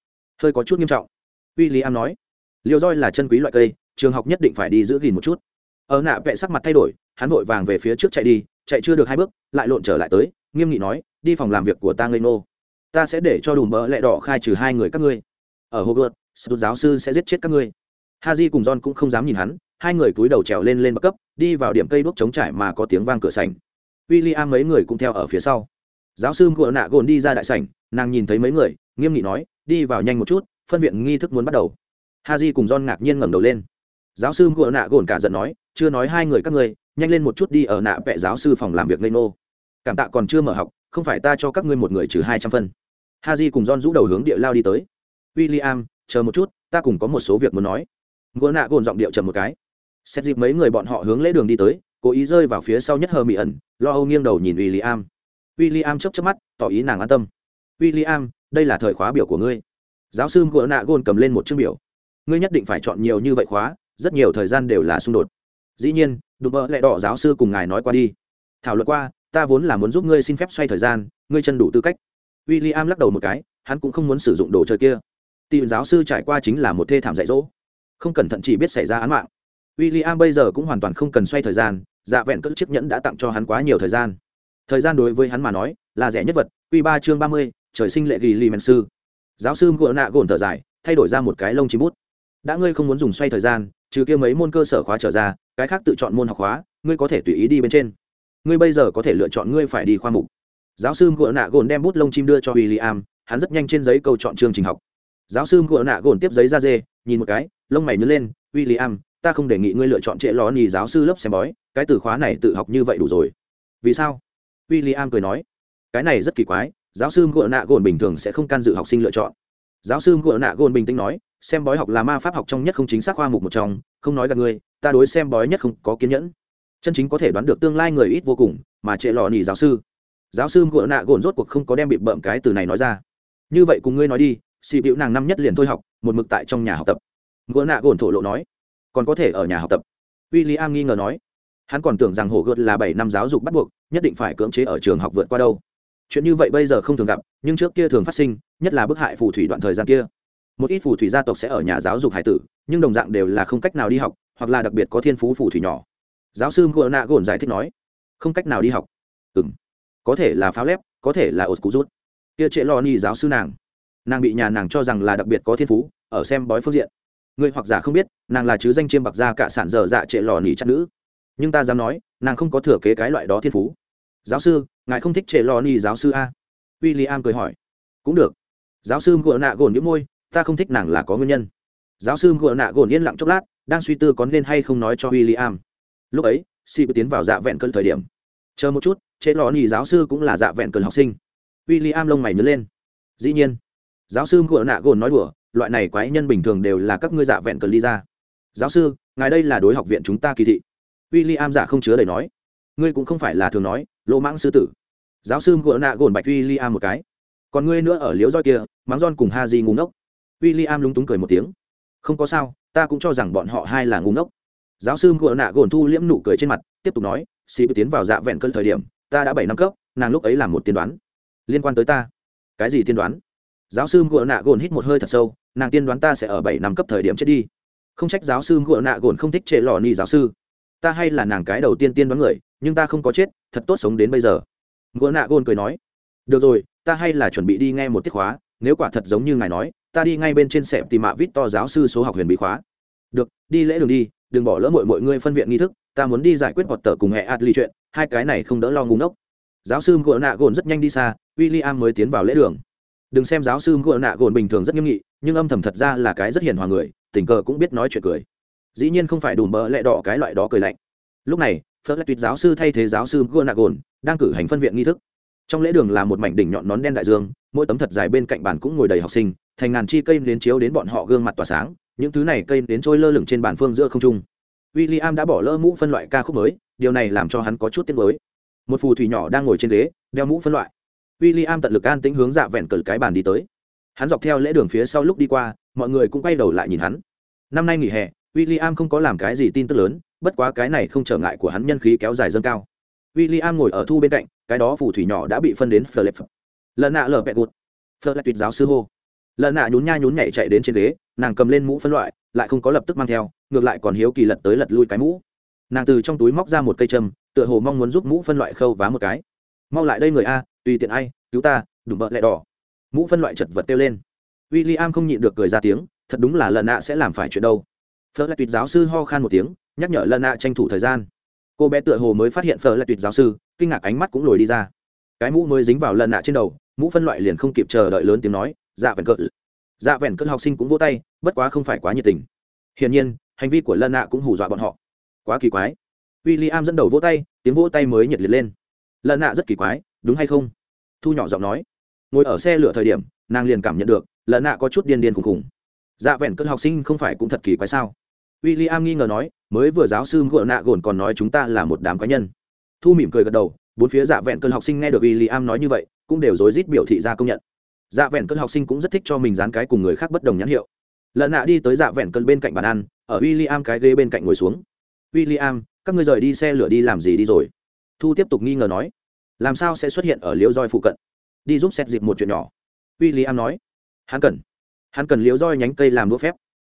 Hơi có chút nghiêm trọng. W i l l i am nói. Liêu roi là chân quý loại cây, trường học nhất định phải đi giữ gìn một chút. Ở nạ vẽ sắc mặt thay đổi, hắn vội vàng về phía trước chạy đi, chạy chưa được hai bước, lại lộn trở lại tới, nghiêm nghị nói đi phòng làm việc của ta ngây nô. Ta sẽ để cho đủ mỡ lẹ đỏ khai trừ hai người các ngươi. Ở hogwarts sút giáo sư sẽ giết chết các ngươi. Haji cùng john cũng không dám nhìn hắn, hai người cúi đầu trèo lên lên bậc cấp, đi vào điểm cây đuốc chống trải mà có tiếng vang cửa sảnh. W i l l i am mấy người cũng theo ở phía sau. Giáo sư ngựa nạ gồn đi ra đại sảnh, nàng nhìn thấy mấy người, nghiêm nghị nói, đi vào nhanh một chút, phân viện nghi thức muốn bắt đầu. Haji cùng john ngạc nhiên ngẩng đầu lên. Giáo sư ngựa nạ gồn cả giận nói, chưa nói hai người các ngươi, nhanh lên một chút đi ở nạ vẽ giáo sư phòng làm việc lê nô. Cảm tạ còn chưa mở học không phải ta cho các ngươi một người trừ hai trăm phân. Ha j cùng don rũ đầu hướng địa lao đi tới. W i l l i am chờ một chút, ta cùng có một số việc muốn nói. Gỗ nạ gồn giọng điệu trầm một cái. Xét dịp mấy người bọn họ hướng lễ đường đi tới, cố ý rơi vào phía sau nhất hờ mỹ ẩn, lo âu nghiêng đầu nhìn w i l l i am w i l l i am chấp chấp mắt, tỏ ý nàng an tâm. W i l l i am đây là thời khóa biểu của ngươi. Giáo sư gỗ nạ gồn cầm lên một chương biểu. Ngươi nhất định phải chọn nhiều như vậy khóa, rất nhiều thời gian đều là xung đột. Dĩ nhiên, đùm bợ lẹ đỏ giáo sư cùng ngài nói qua đi. Thảo luận qua ta vốn là muốn giúp ngươi xin phép xoay thời gian, ngươi chân đủ tư cách. W i l l i am lắc đầu một cái, hắn cũng không muốn sử dụng đồ chơi kia. Tìm giáo sư trải qua chính là một thê thảm dạy dỗ. Không cẩn thận chỉ biết xảy ra án mạng. W i l l i am bây giờ cũng hoàn toàn không cần xoay thời gian dạ vẹn cất chiếc nhẫn đã tặng cho hắn quá nhiều thời gian. Thời gian đối với hắn mà nói, là rẻ nhất vật. Q ba chương ba mươi, trời sinh lệ ghi li men sư. Giáo sư ngựa nạ gồn thở dài, thay đổi ra một cái lông chim bút. Đã ngươi không muốn dùng xoay thời gian, trừ kia mấy môn cơ sở khóa trở ra, cái khác tự chọn môn học khóa, ngươi có thể tùy ý đi bên trên ngươi bây giờ có thể lựa chọn ngươi phải đi khoa mục. Giáo sư gỗ nạ gồn đem bút lông chim đưa cho w i l l i am hắn rất nhanh trên giấy câu chọn chương trình học. Giáo sư gỗ nạ gồn tiếp giấy ra dê, nhìn một cái, lông mày nhớ lên w i l l i am ta không đề nghị ngươi lựa chọn trễ ló nhì giáo sư lớp xem bói, cái từ khóa này tự học như vậy đủ rồi. Vì sao? W i l l i am cười nói. Cái này rất kỳ quái, giáo sư gỗ nạ gồn bình thường sẽ không can dự học sinh lựa chọn. Giáo sư gỗ nạ gồn bình tĩnh nói, xem bói học là ma pháp học trong nhất không chính xác khoa mục một trong, không nói gặp ngươi, ta đối xem bói nhất không có kiên nhẫn chân chính có thể đoán được tương lai người ít vô cùng, mà trệ lò nỉ giáo sư. Giáo sư ngựa nạ gồn rốt cuộc không có đem bị bợm cái từ này nói ra. Như vậy cùng ngươi nói đi, xì bịu nàng năm nhất liền thôi học, một mực tại trong nhà học tập. Ngựa nạ gồn thổ lộ nói, còn có thể ở nhà học tập. W i l l i am nghi ngờ nói, hắn còn tưởng rằng hổ gợt là bảy năm giáo dục bắt buộc, nhất định phải cưỡng chế ở trường học vượt qua đâu. Chuyện như vậy bây giờ không thường gặp, nhưng trước kia thường phát sinh, nhất là bức hại phù thủy đoạn thời gian kia. Một ít phù thủy gia tộc sẽ ở nhà giáo dục hải tử, nhưng đồng dạng đều là không cách nào đi học, hoặc là đặc biệt có thiên phú phù thủy nhỏ giáo sư ngựa nạ gồn giải thích nói, không cách nào đi học. Ừ m có thể là pháo lép, có thể là ột cú rút. Kia trệ lo ni giáo sư nàng. Nàng bị nhà nàng cho rằng là đặc biệt có thiên phú, ở xem bói phương diện. Người hoặc giả không biết, nàng là chứ danh chiêm bạc gia cả sản dở dạ trệ lò nỉ chắc nữ. Nhưng ta dám nói, nàng không có thừa kế cái loại đó thiên phú. Giáo sư, ngài không thích trệ lò nỉ giáo sư a? W i l l i am cười hỏi. Cũng được. Giáo sư ngựa nạ gồn những môi, ta không thích nàng là có nguyên nhân. Giáo sư ngựa nạ gồn yên lặng chốc lát, đang suy tư có nên hay không nói cho w i l l i am lúc ấy si bước tiến vào dạ vẹn cơn thời điểm. Chờ một chút, chế lò nhì giáo sư cũng là dạ vẹn cơn học sinh. W i l l i am lông mày nhớ lên. Dĩ nhiên, giáo sư ngựa nạ gồn nói đùa, loại này quái nhân bình thường đều là các ngươi dạ vẹn cơn ly ra. Giáo sư, ngài đây là đối học viện chúng ta kỳ thị. W i l l i am giả không chứa đầy nói. Ngươi cũng không phải là thường nói, lỗ mãng sư tử. Giáo sư ngựa nạ gồn bạch w i l l i am một cái. Còn ngươi nữa ở liếu roi kia, mắng don cùng ha di ngủ ngốc. W i l l i am lúng túng cười một tiếng. Không có sao, ta cũng cho rằng bọn họ hai là ngủ ngốc giáo sư ngựa nạ gồn thu liễm nụ cười trên mặt, tiếp tục nói, sĩ tiến vào dạ vẹn cơn thời điểm, ta đã bảy năm cấp, nàng lúc ấy làm một tiên đoán. Liên quan tới ta? Cái gì tiên đoán? Giáo sư ngựa nạ gồn hít một hơi thật sâu, nàng tiên đoán ta sẽ ở bảy năm cấp thời điểm chết đi. Không trách giáo sư ngựa nạ gồn không thích trệ lò ni giáo sư. Ta hay là nàng cái đầu tiên tiên đoán người, nhưng ta không có chết, thật tốt sống đến bây giờ. Ngựa nạ gồn cười nói, được rồi, ta hay là chuẩn bị đi nghe một tiết khóa, nếu quả thật giống như ngài nói, ta đi ngay bên trên sẹp tìm mạ vít to giáo sư số học huyền bí khóa được, đi lễ đường đi, đừng bỏ lỡ mọi mọi người phân viện nghi thức, ta muốn đi giải quyết hoạt tờ cùng hệ ly chuyện, hai cái này không đỡ lo ngủ ngốc. Giáo sư ngựa nạ gồn rất nhanh đi xa w i l l i am mới tiến vào lễ đường. Đừng xem giáo sư ngựa nạ gồn bình thường rất nghiêm nghị, nhưng âm thầm thật ra là cái rất hiền hòa người, tình cờ cũng biết nói chuyện cười. Dĩ nhiên không phải đủ mỡ lẹ đỏ cái loại đó cười lạnh. Lúc này, phớt lại tuyệt giáo sư thay thế giáo sư ngựa nạ gồn, đang cử hành phân viện nghi thức. Trong lễ đường là một mảnh đỉnh nhọn nón đen đại dương, mỗi tấm thật dài bên cạnh bàn cũng ngồi đầy học sinh, thành ngàn chi cây đến chiếu đến bọn họ gương mặt tỏa sáng những thứ này cây đến trôi lơ lửng trên bàn phương giữa không trung w i l l i am đã bỏ lỡ mũ phân loại ca khúc mới điều này làm cho hắn có chút tiếc mới một phù thủy nhỏ đang ngồi trên ghế đeo mũ phân loại William tận lực an tĩnh hướng dạ vẹn cờ cái bàn đi tới. Hắn dọc theo lễ đường phía sau lúc đi qua, mọi người cũng quay đầu lại nhìn hắn. Năm nay nghỉ hè, William không có làm cái gì tin tức lớn, bất quá cái này không trở ngại của hắn nhân khí kéo dài dâng cao. William ngồi ở thu bên cạnh, cái đó phù thủy nhỏ đã bị phân đến Fleur Lần nạ lở bẹ phờ lệp tuyệt giáo sư hô. Lợn nạ nhún nha nhún nhảy chạy đến trên ghế, nàng cầm lên mũ phân loại, lại không có lập tức mang theo, ngược lại còn hiếu kỳ lật tới lật lui cái mũ. Nàng từ trong túi móc ra một cây châm, tựa hồ mong muốn giúp mũ phân loại khâu vá một cái. Mau lại đây người a, tùy tiện ai cứu ta đùm bợ lẹ đỏ. Mũ phân loại chật vật kêu lên. W i l l i am không nhịn được cười ra tiếng thật đúng là lần nạ sẽ làm phải chuyện đâu. Phở lại tuyệt giáo sư ho khan một tiếng nhắc nhở lần nạ tranh thủ thời gian. Cô bé tựa hồ mới phát hiện phở lại tuyệt giáo sư kinh ngạc ánh mắt cũng lồi đi ra. Cái mũ mới dính vào lần nạ trên đầu mũ phân loại liền không kịp chờ đợi lớn tiếng nói dạ vẹn cỡ. Dạ vẹn cỡ học sinh cũng vỗ tay, bất quá không phải quá nhiệt tình. Hiển nhiên, hành vi của lân nạ cũng hù dọa bọn họ. Quá kỳ quái. W i l l i am dẫn đầu vỗ tay, tiếng vỗ tay mới nhiệt liệt lên. Lân nạ rất kỳ quái, đúng hay không? Thu nhỏ giọng nói. Ngồi ở xe lửa thời điểm, nàng liền cảm nhận được lợn nạ có chút điên điên khùng khùng. Dạ vẹn cỡ học sinh không phải cũng thật kỳ quái sao? W i l l i am nghi ngờ nói, mới vừa giáo sư ngựa nạ gồn còn nói chúng ta là một đám cá nhân. Thu mỉm cười gật đầu, bốn phía dạ vẹn cơn học sinh nghe được w i l l i am nói như vậy, cũng đều rối rít biểu thị ra công nhận dạ vẹn cơn học sinh cũng rất thích cho mình dán cái cùng người khác bất đồng nhãn hiệu. Lợn nạ đi tới dạ vẹn cơn bên cạnh bàn ăn, ở w i l l i am cái ghế bên cạnh ngồi xuống. W i l l i am các ngươi rời đi xe lửa đi làm gì đi rồi? Thu tiếp tục nghi ngờ nói. Làm sao sẽ xuất hiện ở liễu roi phụ cận? Đi giúp xét dịp một chuyện nhỏ. W i l l i am nói. Hắn cần hắn cần liễu roi nhánh cây làm đũa phép.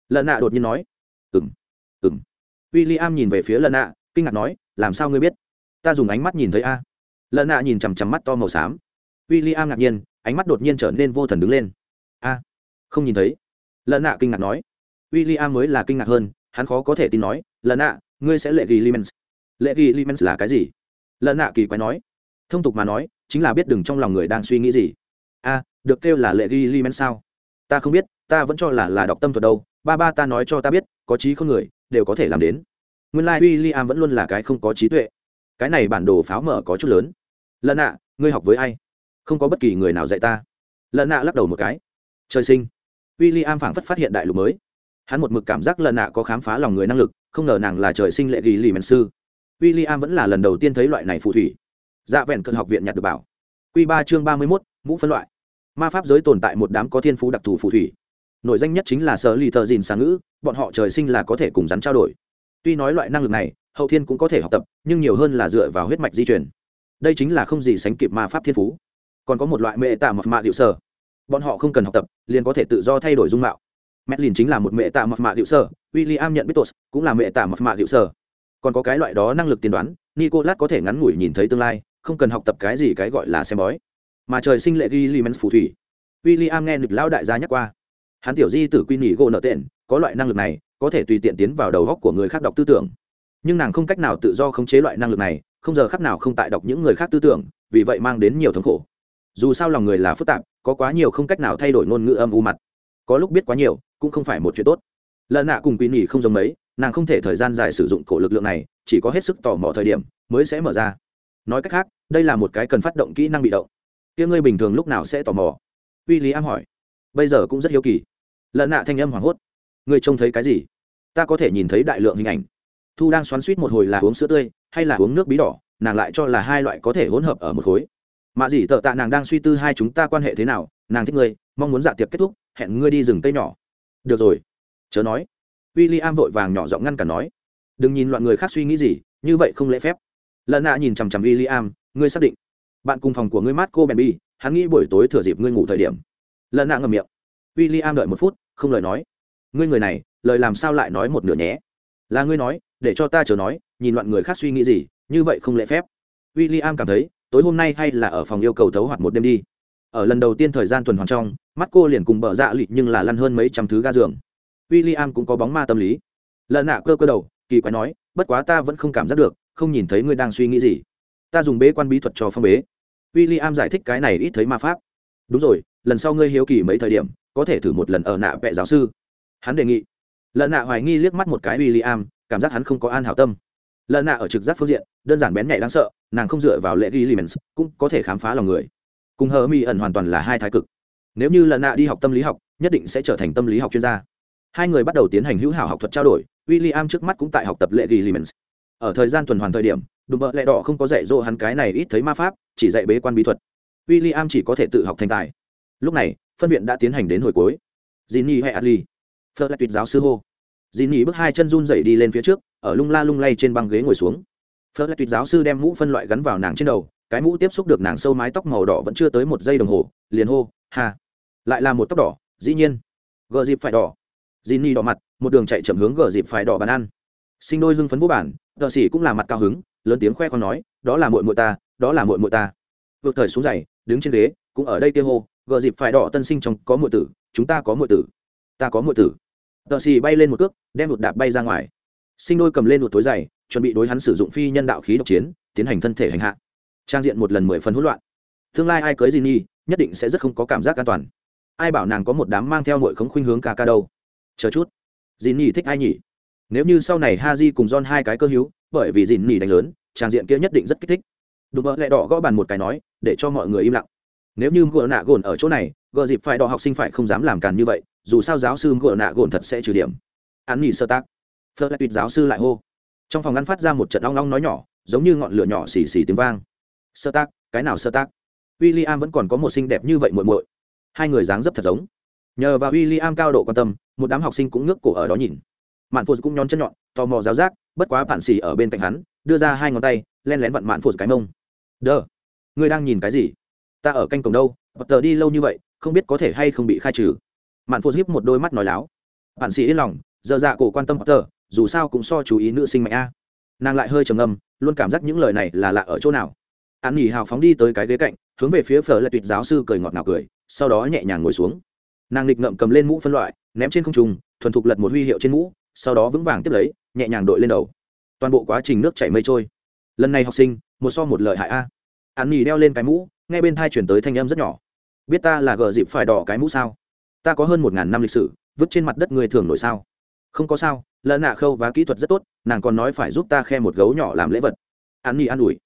Lần nạ đột nhiên nói. Ừng ừng w i l l i am nhìn về phía lần nạ, kinh ngạc nói, làm sao ngươi biết? Ta dùng ánh mắt nhìn thấy a. Lần nạ nhìn chằm chằm mắt to màu xám. W i l l i am ngạc nhiên ánh mắt đột nhiên trở nên vô thần đứng lên. A không nhìn thấy. Lần nạ kinh ngạc nói. W i l l i am mới là kinh ngạc hơn hắn khó có thể tin nói lần nạ ngươi sẽ lệ ghi limens. Lệ ghi limens là cái gì? Lần nạ kỳ quái nói. Thông tục mà nói chính là biết đừng trong lòng người đang suy nghĩ gì. A được kêu là lệ ghi limens sao? Ta không biết ta vẫn cho là là đọc tâm thuật đâu. Ba ba ta nói cho ta biết có trí không người đều có thể làm đến. Nguyên lai l l i am vẫn luôn là cái không có trí tuệ. Cái này bản đồ pháo mở có chút lớn. Lần nạ, ngươi học với ai? Không có bất kỳ người nào dạy ta. Lần nạ lắc đầu một cái. Trời sinh. W i l l i am phảng phất phát hiện đại lục mới. Hắn một mực cảm giác lần nạ có khám phá lòng người năng lực, không ngờ nàng là trời sinh lệ ghi lì mèn sư. W i l l i am vẫn là lần đầu tiên thấy loại này phù thủy. Dạ vẹn cơn học viện nhặt được bảo. Q ba chương ba mươi mốt, mũ phân loại. Ma pháp giới tồn tại một đám có thiên phú đặc thù phù thủy. Nội danh nhất chính là sở lì thợ dìn sáng ngữ, bọn họ trời sinh là có thể cùng rắn trao đổi. Tuy nói loại năng lực này, hậu thiên cũng có thể học tập, nhưng nhiều hơn là dựa vào huyết mạch di truyền. Đây chính là không gì sánh kịp ma pháp thiên phú còn có một loại mệ tạ mật mạ liệu sở bọn họ không cần học tập liền có thể tự do thay đổi dung mạo Medlin chính là một mẹ tạ mặt mạ hiệu sở, William nhận biết Tos, cũng là mẹ tạ mặt mạ hiệu sở. Còn có cái loại đó năng lực tiên đoán, Nicolas có thể ngắn ngủi nhìn thấy tương lai, không cần học tập cái gì cái gọi là xem bói. Mà trời sinh lệ ghi Limens phù thủy. William nghe được lão đại gia nhắc qua. Hắn tiểu di tử quy nghỉ gỗ nợ tiền, có loại năng lực này, có thể tùy tiện tiến vào đầu óc của người khác đọc tư tưởng. Nhưng nàng không cách nào tự do khống chế loại năng lực này, không giờ khắc nào không tại đọc những người khác tư tưởng, vì vậy mang đến nhiều thống khổ. Dù sao lòng người là phức tạp, có quá nhiều không cách nào thay đổi ngôn ngữ âm u mặt. Có lúc biết quá nhiều, cũng không phải một chuyện tốt. Lợn nạ cùng quý nhỉ không giống mấy nàng không thể thời gian dài sử dụng cổ lực lượng này chỉ có hết sức tò mò thời điểm mới sẽ mở ra. Nói cách khác đây là một cái cần phát động kỹ năng bị động. Kia ngươi bình thường lúc nào sẽ tò mò? W i l l i am hỏi. Bây giờ cũng rất hiếu kỳ. Lợn nạ thanh âm hoảng hốt. Ngươi trông thấy cái gì? Ta có thể nhìn thấy đại lượng hình ảnh. Thu đang xoắn suýt một hồi là uống sữa tươi hay là uống nước bí đỏ nàng lại cho là hai loại có thể hỗn hợp ở một khối mạ dĩ tợ tạ nàng đang suy tư hai chúng ta quan hệ thế nào, nàng thích ngươi, mong muốn dạ tiệc kết thúc, hẹn ngươi đi rừng cây nhỏ. Được rồi, chớ nói. W i l l i am vội vàng nhỏ giọng ngăn cả nói. Đừng nhìn loạn người khác suy nghĩ gì, như vậy không lễ phép. Lần nạ nhìn chằm chằm w i l l i am ngươi xác định. Bạn cùng phòng của ngươi mát cô bèn bi hắn nghĩ buổi tối thừa dịp ngươi ngủ thời điểm. Lần nạ ngầm miệng. W i l l i am đợi một phút, không lời nói. Ngươi người này, lời làm sao lại nói một nửa nhé? Là ngươi nói, để cho ta chờ nói, nhìn loạn người khác suy nghĩ gì, như vậy không lễ phép. W i l l i am cảm thấy tối hôm nay hay là ở phòng yêu cầu thấu hoạt một đêm đi. Ở lần đầu tiên thời gian tuần hoàn trong, mắt cô liền cùng bờ dạ lịt nhưng là lăn hơn mấy trăm thứ ga giường. W i l l i am cũng có bóng ma tâm lý. Lần nạ cơ cơ đầu, kỳ quái nói, bất quá ta vẫn không cảm giác được, không nhìn thấy ngươi đang suy nghĩ gì. Ta dùng bế quan bí thuật cho phong bế. W i l l i am giải thích cái này ít thấy ma pháp. Đúng rồi, lần sau ngươi hiếu kỳ mấy thời điểm, có thể thử một lần ở nạ vệ giáo sư. Hắn đề nghị. Lần nạ hoài nghi liếc mắt một cái w i l l i am cảm giác hắn không có an hảo tâm. Lợn nạ ở trực giác phương diện, đơn giản bén nhạy đáng sợ, nàng không dựa vào lệ ghi limens, cũng có thể khám phá lòng người. Cùng hờ mi ẩn hoàn toàn là hai thái cực. Nếu như lợn nạ đi học tâm lý học, nhất định sẽ trở thành tâm lý học chuyên gia. Hai người bắt đầu tiến hành hữu hảo học thuật trao đổi w i l l i am trước mắt cũng tại học tập lệ ghi limens. Ở thời gian tuần hoàn thời điểm, đùm bợ lẹ đỏ không có dạy dỗ hắn cái này ít thấy ma pháp, chỉ dạy bế quan bí thuật. W i l l i am chỉ có thể tự học thành tài. Lúc này, phân viện đã tiến hành đến hồi cuối. Jinny hay Adli. Fleur lại tuyệt giáo sư hô. Jinny bước hai chân run dậy đi lên phía trước, ở lung la lung lay trên băng ghế ngồi xuống. Phớt lại tuyệt giáo sư đem mũ phân loại gắn vào nàng trên đầu, cái mũ tiếp xúc được nàng sâu mái tóc màu đỏ vẫn chưa tới một giây đồng hồ, liền hô, "Ha, lại là một tóc đỏ, dĩ nhiên." Gờ dịp phải đỏ. Jinny đỏ mặt, một đường chạy chậm hướng gờ dịp phải đỏ bàn ăn. Sinh đôi hưng phấn vô bản, Đờ sĩ cũng là mặt cao hứng, lớn tiếng khoe con nói, "Đó là muội muội ta, đó là muội muội ta." Vượt thời xuống giày, đứng trên ghế, cũng ở đây kia hô, "Gờ dịp phải đỏ tân sinh trong có muội tử, chúng ta có muội tử." "Ta có muội tử." Đờ xì bay lên một cước, đem một đạp bay ra ngoài. Sinh đôi cầm lên một túi giày, chuẩn bị đối hắn sử dụng phi nhân đạo khí độc chiến, tiến hành thân thể hành hạ. Trang diện một lần mười phần hỗn loạn. Tương lai ai cưới Jinny, nhất định sẽ rất không có cảm giác an toàn. Ai bảo nàng có một đám mang theo nội khống khuynh hướng ca ca đâu. Chờ chút dìn Nhi thích ai nhỉ nếu như sau này ha di cùng don hai cái cơ hữu bởi vì dìn Nhi đánh lớn trang diện kia nhất định rất kích thích đùm bợ lẹ đỏ gõ bàn một cái nói để cho mọi người im lặng nếu như gỡ nạ gồn ở chỗ này gỡ dịp phải đỏ học sinh phải không dám làm càn như vậy dù sao giáo sư ngựa nạ gồn thật sẽ trừ điểm. Án nghỉ sơ tác. Phơ lại tuyệt giáo sư lại hô. Trong phòng ngăn phát ra một trận long long nói nhỏ, giống như ngọn lửa nhỏ xì xì tiếng vang. Sơ tác, cái nào sơ tác? W i l l i am vẫn còn có một xinh đẹp như vậy muội muội. Hai người dáng dấp thật giống. Nhờ vào w i l l i am cao độ quan tâm, một đám học sinh cũng ngước cổ ở đó nhìn. Mạn phụt cũng nhón chân nhọn, tò mò giáo giác, bất quá bạn xì ở bên cạnh hắn, đưa ra hai ngón tay, len lén vặn mạn phụt cái mông. Đơ ngươi đang nhìn cái gì? Ta ở canh cổng đâu? Bật tờ đi lâu như vậy, không biết có thể hay không bị khai trừ mạn phô giúp một đôi mắt nói láo. Bạn sĩ yên lòng, giờ dạ cổ quan tâm hoặc tờ dù sao cũng so chú ý nữ sinh mạnh a. Nàng lại hơi trầm ngâm, luôn cảm giác những lời này là lạ ở chỗ nào. An nghỉ hào phóng đi tới cái ghế cạnh, hướng về phía phở lại tuyệt giáo sư cười ngọt ngào cười, sau đó nhẹ nhàng ngồi xuống. Nàng nghịch ngậm cầm lên mũ phân loại, ném trên không trung, thuần thục lật một huy hiệu trên mũ, sau đó vững vàng tiếp lấy, nhẹ nhàng đội lên đầu. Toàn bộ quá trình nước chảy mây trôi. Lần này học sinh, một so một lợi hại a. An nghỉ đeo lên cái mũ, nghe bên thai chuyển tới thanh âm rất nhỏ. Biết ta là gờ dịp phải đỏ cái mũ sao? Ta có hơn một ngàn năm lịch sử, vứt trên mặt đất người thường nổi sao? Không có sao lần nạ khâu và kỹ thuật rất tốt, nàng còn nói phải giúp ta khe một gấu nhỏ làm lễ vật. An nhi an ủi.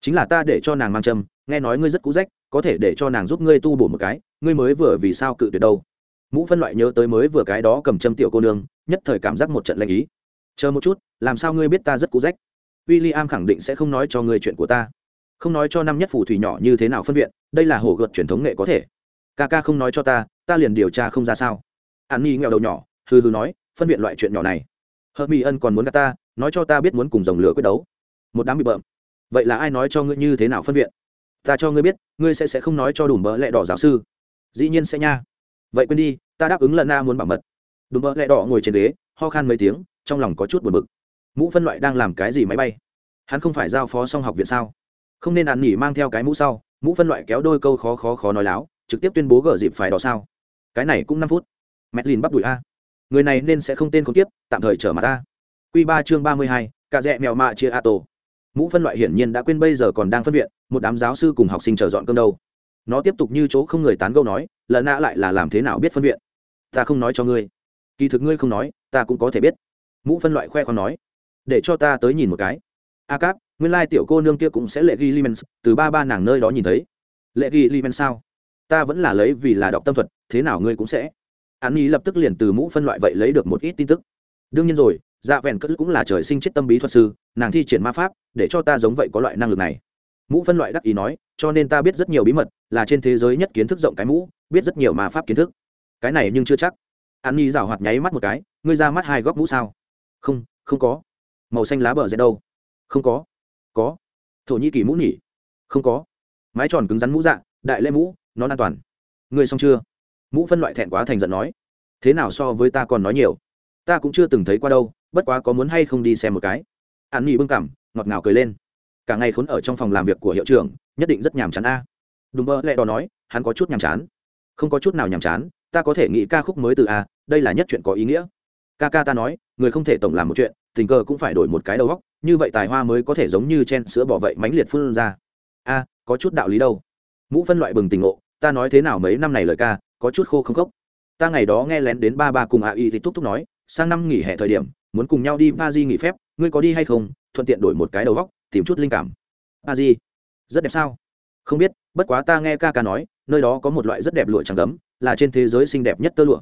Chính là ta để cho nàng mang châm, nghe nói ngươi rất cũ rách, có thể để cho nàng giúp ngươi tu bổ một cái, ngươi mới vừa vì sao cự tuyệt đâu? Mũ phân loại nhớ tới mới vừa cái đó cầm châm tiểu cô nương, nhất thời cảm giác một trận lanh ý. Chờ một chút, làm sao ngươi biết ta rất cũ rách? W i l l i am khẳng định sẽ không nói cho ngươi chuyện của ta. Không nói cho năm nhất phù thủy nhỏ như thế nào phân viện, đây là hổ gợt truyền thống nghệ có thể ca ca không nói cho ta ta liền điều tra không ra sao. An nhi nghèo đầu nhỏ hư hư nói, phân viện loại chuyện nhỏ này. Hợp mỹ ân còn muốn gà ta, nói cho ta biết muốn cùng dòng lửa quyết đấu. Một đám bị bợm. Vậy là ai nói cho ngươi như thế nào phân viện ta cho ngươi biết, ngươi sẽ sẽ không nói cho đủ bỡ lẹ đỏ giáo sư. Dĩ nhiên sẽ nha. Vậy quên đi, ta đáp ứng lần na muốn bảo mật. Đùm mỡ lẹ đỏ ngồi trên ghế, ho khan mấy tiếng, trong lòng có chút buồn bực. Mũ phân loại đang làm cái gì máy bay? Hắn không phải giao phó xong học viện sao? Không nên ăn nghỉ mang theo cái mũ sau, mũ phân loại kéo đôi câu khó khó khó nói láo trực tiếp tuyên bố gỡ dịp phải đỏ sao? Cái này cũng năm phút. Mẹt lìn bắt đùi a. Người này nên sẽ không tên không tiếp tạm thời trở mặt ta q ba chương ba mươi hai cà rẽ mèo mạ chia a tổ. Mũ phân loại hiển nhiên đã quên bây giờ còn đang phân viện, một đám giáo sư cùng học sinh chờ dọn cơm đâu. Nó tiếp tục như chỗ không người tán gâu nói lần nã lại là làm thế nào biết phân viện? Ta không nói cho ngươi. Kỳ thực ngươi không nói, ta cũng có thể biết. Mũ phân loại khoe con nói, để cho ta tới nhìn một cái. A cáp, nguyên lai tiểu cô nương kia cũng sẽ lệ ghi limens từ ba ba nàng nơi đó nhìn thấy. Lệ ghi limens sao? Ta vẫn là lấy vì là đọc tâm thuật, thế nào ngươi cũng sẽ. Hắn ý lập tức liền từ mũ phân loại vậy lấy được một ít tin tức. Đương nhiên rồi dạ vẹn cất cũng là trời sinh chết tâm bí thuật sư, nàng thi triển ma pháp, để cho ta giống vậy có loại năng lực này. Mũ phân loại đắc ý nói, cho nên ta biết rất nhiều bí mật, là trên thế giới nhất kiến thức rộng cái mũ, biết rất nhiều ma pháp kiến thức. Cái này nhưng chưa chắc. An nhi rào hoạt nháy mắt một cái, ngươi ra mắt hai góc mũ sao? Không không có. Màu xanh lá bờ dẹt đâu? Không có. Có. Thổ nhĩ kỳ mũ nhỉ? Không có. Mái tròn cứng rắn mũ dạng đại lễ mũ nó an toàn. Ngươi xong chưa? Mũ phân loại thẹn quá thành giận nói. Thế nào so với ta còn nói nhiều? Ta cũng chưa từng thấy qua đâu, bất quá có muốn hay không đi xem một cái. An nghỉ bưng cảm ngọt ngào cười lên. Cả ngày khốn ở trong phòng làm việc của hiệu trưởng, nhất định rất nhàm chán a. À. đùm bơ lẹ đỏ nói, hắn có chút nhàm chán. Không có chút nào nhàm chán, ta có thể nghĩ ca khúc mới từ a, đây là nhất chuyện có ý nghĩa. Ca ca ta nói, người không thể tổng làm một chuyện, tình cờ cũng phải đổi một cái đầu góc như vậy tài hoa mới có thể giống như chen sữa bỏ vậy mánh liệt phun ra. A, có chút đạo lý đâu. Mũ phân loại bừng tình ngộ ta nói thế nào mấy năm này lời ca, có chút khô không khốc. Ta ngày đó nghe lén đến ba ba cùng a y thì thúc thúc nói, sang năm nghỉ hè thời điểm, muốn cùng nhau đi ba di nghỉ phép, ngươi có đi hay không? Thuận tiện đổi một cái đầu góc, tìm chút linh cảm. Ba di, rất đẹp sao? Không biết, bất quá ta nghe ca ca nói, nơi đó có một loại rất đẹp lụa trắng gấm là trên thế giới xinh đẹp nhất tơ lụa.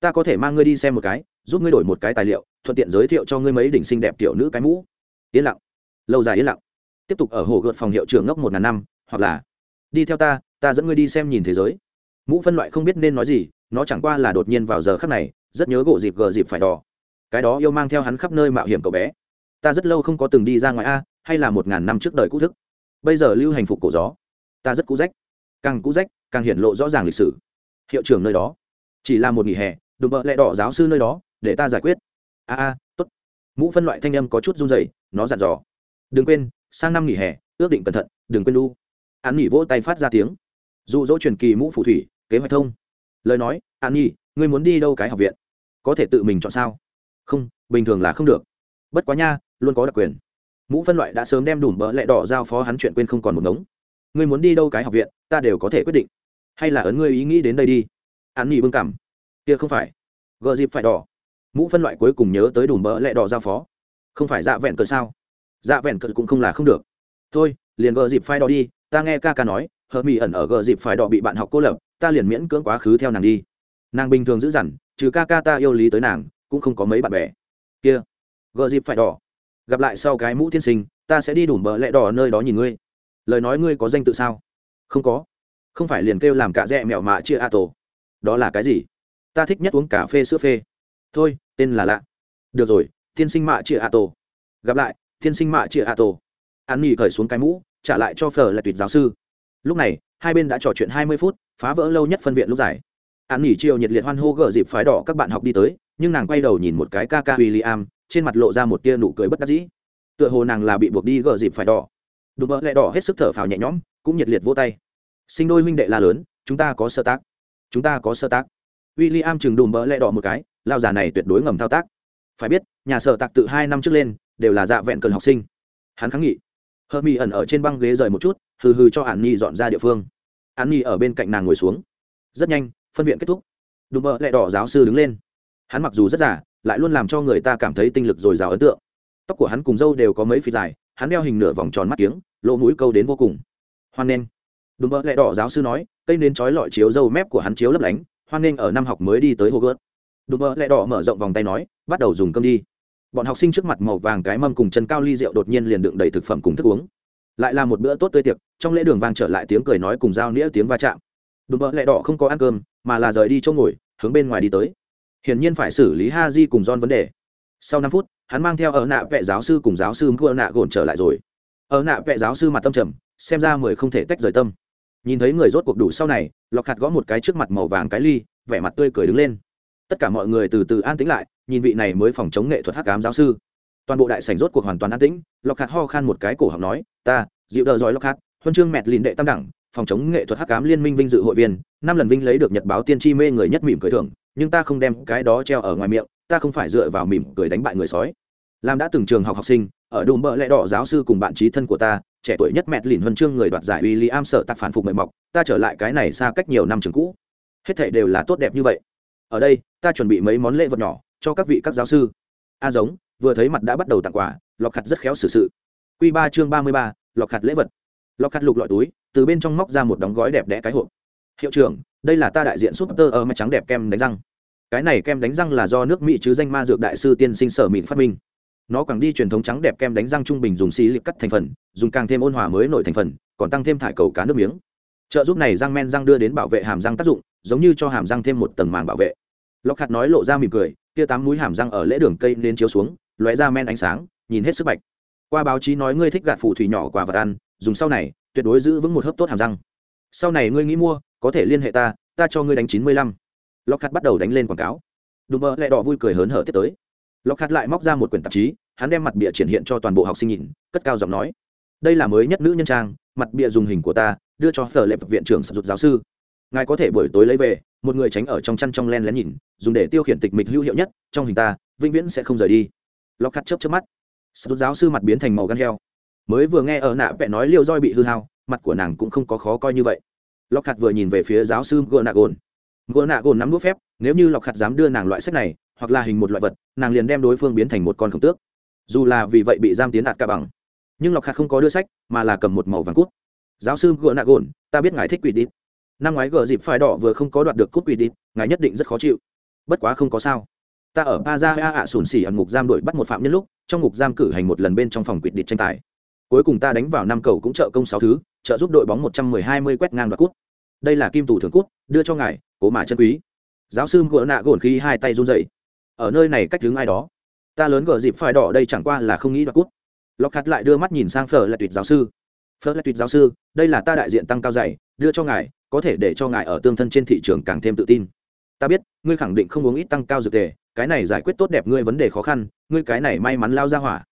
Ta có thể mang ngươi đi xem một cái, giúp ngươi đổi một cái tài liệu, thuận tiện giới thiệu cho ngươi mấy đỉnh xinh đẹp tiểu nữ cái mũ. Yên lặng. Lâu dài yên lặng. Tiếp tục ở hồ gợt phòng hiệu trưởng ngốc một ngàn năm, hoặc là đi theo ta ta dẫn ngươi đi xem nhìn thế giới. Mũ phân loại không biết nên nói gì, nó chẳng qua là đột nhiên vào giờ khắc này, rất nhớ gỗ dịp gờ dịp phải đỏ. Cái đó yêu mang theo hắn khắp nơi mạo hiểm cậu bé. Ta rất lâu không có từng đi ra ngoài a, hay là một ngàn năm trước đời cũ thức. Bây giờ lưu hành phục cổ gió. Ta rất cũ rách. Càng cũ rách, càng hiện lộ rõ ràng lịch sử. Hiệu trưởng nơi đó. Chỉ là một nghỉ hè, đùm bợ lẹ đỏ giáo sư nơi đó, để ta giải quyết. A a, tốt. Mũ phân loại thanh âm có chút run dày nó dặn dò. Đừng quên, sang năm nghỉ hè, ước định cẩn thận, đừng quên lu an nghỉ vỗ tay phát ra tiếng dụ dỗ truyền kỳ mũ phù thủy, kế hoạch thông. Lời nói, an nhi, ngươi muốn đi đâu cái học viện? Có thể tự mình chọn sao? Không, bình thường là không được. Bất quá nha, luôn có đặc quyền. Mũ phân loại đã sớm đem đủ bỡ lẹ đỏ giao phó hắn chuyện quên không còn một ngống. Ngươi muốn đi đâu cái học viện, ta đều có thể quyết định. Hay là ấn ngươi ý nghĩ đến đây đi. An nhi bưng cảm kia không phải. Gờ dịp phải đỏ. Mũ phân loại cuối cùng nhớ tới đủ bỡ lẹ đỏ giao phó. Không phải dạ vẹn cờ sao? Dạ vẹn cờ cũng không là không được. Thôi, liền gờ dịp phải đỏ đi, ta nghe ca ca nói hờ mỹ ẩn ở gợ dịp phải đỏ bị bạn học cô lập, ta liền miễn cưỡng quá khứ theo nàng đi. Nàng bình thường giữ dằn, trừ ca ca ta yêu lý tới nàng, cũng không có mấy bạn bè. Kia gợ dịp phải đỏ, gặp lại sau cái mũ tiên sinh, ta sẽ đi đủ bờ lẹ đỏ nơi đó nhìn ngươi. Lời nói ngươi có danh tự sao? Không có. Không phải liền kêu làm cả rẽ mẹo mạ chia a tổ. Đó là cái gì? Ta thích nhất uống cà phê sữa phê. Thôi, tên là lạ. Được rồi, tiên sinh mạ chia a tổ. Gặp lại, tiên sinh mạ chia a tổ. An nghỉ cởi xuống cái mũ, trả lại cho phở là tuyệt giáo sư lúc này, hai bên đã trò chuyện hai mươi phút, phá vỡ lâu nhất phân viện lúc dài. An nghỉ chiều nhiệt liệt hoan hô gỡ dịp phái đỏ các bạn học đi tới, nhưng nàng quay đầu nhìn một cái ca ca w i l l i am trên mặt lộ ra một tia nụ cười bất đắc dĩ. Tựa hồ nàng là bị buộc đi gỡ dịp phải đỏ. Đùm bỡ lẹ đỏ hết sức thở phào nhẹ nhõm, cũng nhiệt liệt vỗ tay. Sinh đôi huynh đệ la lớn, chúng ta có sơ tác. Chúng ta có sơ tác. W i l l i am chừng đùm bỡ lẹ đỏ một cái, lao già này tuyệt đối ngầm thao tác. Phải biết, nhà sở tạc tự hai năm trước lên, đều là dạ vẹn cần học sinh. Hắn kháng nghị. Hơ mi ẩn ở trên băng ghế rời một chút hừ hừ cho hàn nhi dọn ra địa phương. Hàn nhi ở bên cạnh nàng ngồi xuống. Rất nhanh, phân viện kết thúc. Đùm bợ lẹ đỏ giáo sư đứng lên. Hắn mặc dù rất giả lại luôn làm cho người ta cảm thấy tinh lực dồi dào ấn tượng. Tóc của hắn cùng dâu đều có mấy phi dài, hắn đeo hình nửa vòng tròn mắt kiếng, lỗ mũi câu đến vô cùng. Hoan nghênh. Đùm bợ lẹ đỏ giáo sư nói, cây nến trói lọi chiếu dâu mép của hắn chiếu lấp lánh, hoan nghênh ở năm học mới đi tới hồ gớt đùm bợ lẹ đỏ mở rộng vòng tay nói, bắt đầu dùng cơm đi. Bọn học sinh trước mặt màu vàng cái mâm cùng chân cao ly rượu đột nhiên liền đựng đầy thực phẩm cùng thức uống lại là một bữa tốt tươi tiệc, trong lễ đường vang trở lại tiếng cười nói cùng dao nĩa tiếng va chạm. Đùm bỡ lẹ đỏ không có ăn cơm, mà là rời đi chỗ ngồi, hướng bên ngoài đi tới. Hiển nhiên phải xử lý ha di cùng John vấn đề. Sau năm phút, hắn mang theo ở nạ vệ giáo sư cùng giáo sư mưa nạ gồn trở lại rồi. Ở nạ vệ giáo sư mặt tâm trầm, xem ra mười không thể tách rời tâm. Nhìn thấy người rốt cuộc đủ sau này lọc hạt gõ một cái trước mặt màu vàng cái ly, vẻ mặt tươi cười đứng lên. Tất cả mọi người từ từ an tĩnh lại, nhìn vị này mới phòng chống nghệ thuật hắc cám giáo sư toàn bộ đại sảnh rốt cuộc hoàn toàn an tĩnh lọc hạt ho khan một cái cổ họng nói, ta dịu đờ giỏi lọc hạt, huân chương mẹt lìn đệ tam đẳng, phòng chống nghệ thuật hắc ám liên minh vinh dự hội viên, năm lần vinh lấy được nhật báo tiên tri mê người nhất mỉm cười thưởng, nhưng ta không đem cái đó treo ở ngoài miệng, ta không phải dựa vào mỉm cười đánh bại người sói. Làm đã từng trường học học sinh, ở đùm bợ lẽ đỏ giáo sư cùng bạn trí thân của ta, trẻ tuổi nhất mẹt lìn huân chương người đoạt giải uy lý am sợ tặc phản phục mệt mọc, ta trở lại cái này xa cách nhiều năm trường cũ. Hết thảy đều là tốt đẹp như vậy. Ở đây, ta chuẩn bị mấy món lễ vật nhỏ, cho các vị các giáo sư. A giống vừa thấy mặt đã bắt đầu tặng quà lọc khặt rất khéo xử sự. Q ba chương ba mươi ba lọc khặt lễ vật. Lọc khặt lục lọi túi, từ bên trong móc ra một đóng gói đẹp đẽ cái hộp. Hiệu trưởng, đây là ta đại diện súp tơ ờ, ở mặt trắng đẹp kem đánh răng. Cái này kem đánh răng là do nước mỹ chứ danh ma dược đại sư tiên sinh sở mỹ phát minh. Nó càng đi truyền thống trắng đẹp kem đánh răng trung bình dùng xì lịp cắt thành phần, dùng càng thêm ôn hòa mới nổi thành phần, còn tăng thêm thải cầu cá nước miếng. Trợ giúp này răng men răng đưa đến bảo vệ hàm răng tác dụng, giống như cho hàm răng thêm một tầng màng bảo vệ. Lọc hạt nói lộ ra mỉm cười kia tám mũi hàm răng ở lễ đường cây nên chiếu xuống lóe ra men ánh sáng, nhìn hết sức bạch. Qua báo chí nói ngươi thích gạt phù thủy nhỏ quả vật ăn, dùng sau này, tuyệt đối giữ vững một hớp tốt hàm răng. Sau này ngươi nghĩ mua, có thể liên hệ ta ta cho ngươi đánh chín mươi lăm. Lọc bắt đầu đánh lên quảng cáo. Đùm bơ lại đỏ vui cười hớn hở tiếp tới. Lọc khát lại móc ra một quyển tạp chí, hắn đem mặt bìa triển hiện cho toàn bộ học sinh nhìn, cất cao giọng nói. Đây là mới nhất nữ nhân trang, mặt bìa dùng hình của ta, đưa cho sở lệ viện trưởng sập dục giáo sư. Ngài có thể buổi tối lấy về, một người tránh ở trong chăn trong len lén nhìn, dùng để tiêu khiển tịch mịch hữu hiệu nhất, trong hình ta, vĩnh viễn sẽ không rời đi lọc cắt chớp chớp mắt. Sút giáo sư mặt biến thành màu gan heo. Mới vừa nghe ở nạ vẽ nói liêu roi bị hư hao, mặt của nàng cũng không có khó coi như vậy. Lọc khặt vừa nhìn về phía giáo sư gờ nạ gồn. Gờ nạ gồn nắm đũa phép, nếu như lọc khặt dám đưa nàng loại sách này, hoặc là hình một loại vật, nàng liền đem đối phương biến thành một con khổng tước. Dù là vì vậy bị giam tiến đạt cả bằng. Nhưng lọc khặt không có đưa sách, mà là cầm một màu vàng cút. Giáo sư gờ nạ gồn, ta biết ngài thích quỷ đít. Năm ngoái gờ dịp phải đỏ vừa không có đoạt được cút quỷ đít, ngài nhất định rất khó chịu. Bất quá không có sao ta ở pa ra a ạ sùn xỉ ở ngục giam đội bắt một phạm nhân lúc, trong ngục giam cử hành một lần bên trong phòng quyết địch tranh tài. Cuối cùng ta đánh vào năm cầu cũng trợ công sáu thứ, trợ giúp đội bóng một trăm mười hai mươi quét ngang đoạt cút. Đây là kim tù thưởng cút, đưa cho ngài, cố mà chân quý. Giáo sư ngựa nạ gồn khi hai tay run dậy ở nơi này cách đứng ai đó? Ta lớn gờ dịp phải đỏ đây chẳng qua là không nghĩ đoạt cút. Lọc khát lại đưa mắt nhìn sang phở là tuyệt giáo sư. Phở là tuyệt giáo sư, đây là ta đại diện tăng cao dày, đưa cho ngài, có thể để cho ngài ở tương thân trên thị trường càng thêm tự tin. Ta biết, ngươi khẳng định không uống ít tăng cao dược tề cái này giải quyết tốt đẹp ngươi vấn đề khó khăn, ngươi cái này may mắn lao ra hỏa.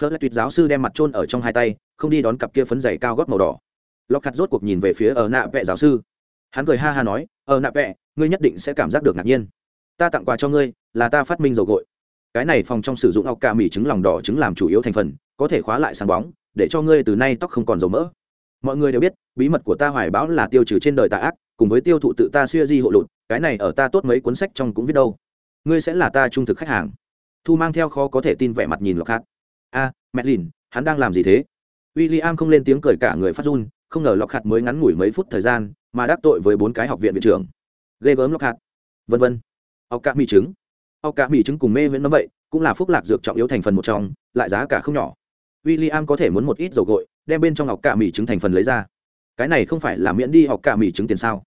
Phớt lại tuyệt giáo sư đem mặt trôn ở trong hai tay, không đi đón cặp kia phấn giày cao gót màu đỏ. Lọc khặt rốt cuộc nhìn về phía ở nạ vẹ giáo sư. Hắn cười ha ha nói, ở nạ vẹ, ngươi nhất định sẽ cảm giác được ngạc nhiên. Ta tặng quà cho ngươi, là ta phát minh dầu gội. Cái này phòng trong sử dụng ọc ca mì trứng lòng đỏ trứng làm chủ yếu thành phần, có thể khóa lại sáng bóng, để cho ngươi từ nay tóc không còn dầu mỡ. Mọi người đều biết, bí mật của ta hoài báo là tiêu trừ trên đời tà ác, cùng với tiêu thụ tự ta xuya di hộ lụt, cái này ở ta tốt mấy cuốn sách trong cũng viết đâu ngươi sẽ là ta trung thực khách hàng. Thu mang theo khó có thể tin vẻ mặt nhìn lọc hát a à, mẹ lìn hắn đang làm gì thế? W i l l i am không lên tiếng cười cả người phát run không ngờ lọc hạt mới ngắn ngủi mấy phút thời gian mà đắc tội với bốn cái học viện viện trưởng. Ghê gớm lọc hạt vân vân. Ọc cả mì trứng. Ọc cả mì trứng cùng mê viễn nó vậy cũng là phúc lạc dược trọng yếu thành phần một trong lại giá cả không nhỏ. W i l l i am có thể muốn một ít dầu gội đem bên trong ọc cả mì trứng thành phần lấy ra. Cái này không phải là miễn đi ọc cả mì trứng tiền sao?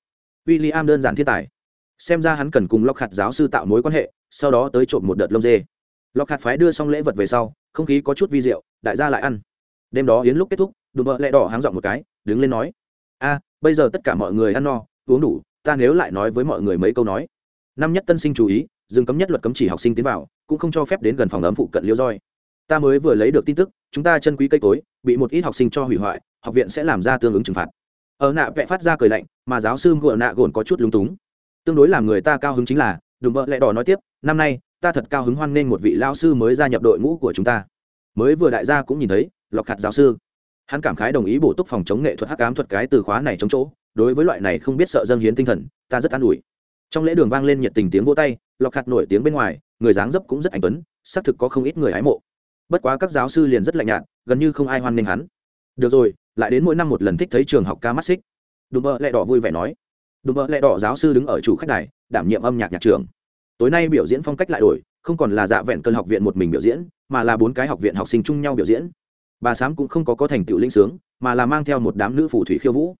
W i l l i am đơn giản thiên tài xem ra hắn cần cùng lọc hạt giáo sư tạo mối quan hệ, sau đó tới trộm một đợt lông dê. Lọc hạt phái đưa xong lễ vật về sau, không khí có chút vi rượu đại gia lại ăn. Đêm đó yến lúc kết thúc, đùm bợ lẹ đỏ háng dọn một cái, đứng lên nói, a, bây giờ tất cả mọi người ăn no, uống đủ, ta nếu lại nói với mọi người mấy câu nói. Năm nhất tân sinh chú ý, dừng cấm nhất luật cấm chỉ học sinh tiến vào, cũng không cho phép đến gần phòng ấm phụ cận liêu roi. Ta mới vừa lấy được tin tức, chúng ta chân quý cây cối, bị một ít học sinh cho hủy hoại, học viện sẽ làm ra tương ứng trừng phạt. Ở nạ vẽ phát ra cười lạnh, mà giáo sư ngựa nạ gồn có chút lúng túng tương đối làm người ta cao hứng chính là đùm bợ lẹ đỏ nói tiếp, năm nay, ta thật cao hứng hoan nghênh một vị lao sư mới gia nhập đội ngũ của chúng ta. Mới vừa đại gia cũng nhìn thấy lọc hạt giáo sư. Hắn cảm khái đồng ý bổ túc phòng chống nghệ thuật hắc ám thuật cái từ khóa này chống chỗ. Đối với loại này không biết sợ dâng hiến tinh thần, ta rất an ủi. Trong lễ đường vang lên nhiệt tình tiếng vỗ tay lọc hạt nổi tiếng bên ngoài, người dáng dấp cũng rất anh tuấn, xác thực có không ít người hái mộ. Bất quá các giáo sư liền rất lạnh nhạt, gần như không ai hoan nghênh hắn. Được rồi, lại đến mỗi năm một lần thích thấy trường học ca mắt xích. Đùm bơ lẹ đỏ vui vẻ nói đùm bơ lẹ đỏ giáo sư đứng ở chủ khách đài, đảm nhiệm âm nhạc nhạc trường tối nay biểu diễn phong cách lại đổi, không còn là dạ vẹn cơn học viện một mình biểu diễn, mà là bốn cái học viện học sinh chung nhau biểu diễn. Bà sám cũng không có có thành tựu linh sướng, mà là mang theo một đám nữ phù thủy khiêu vũ.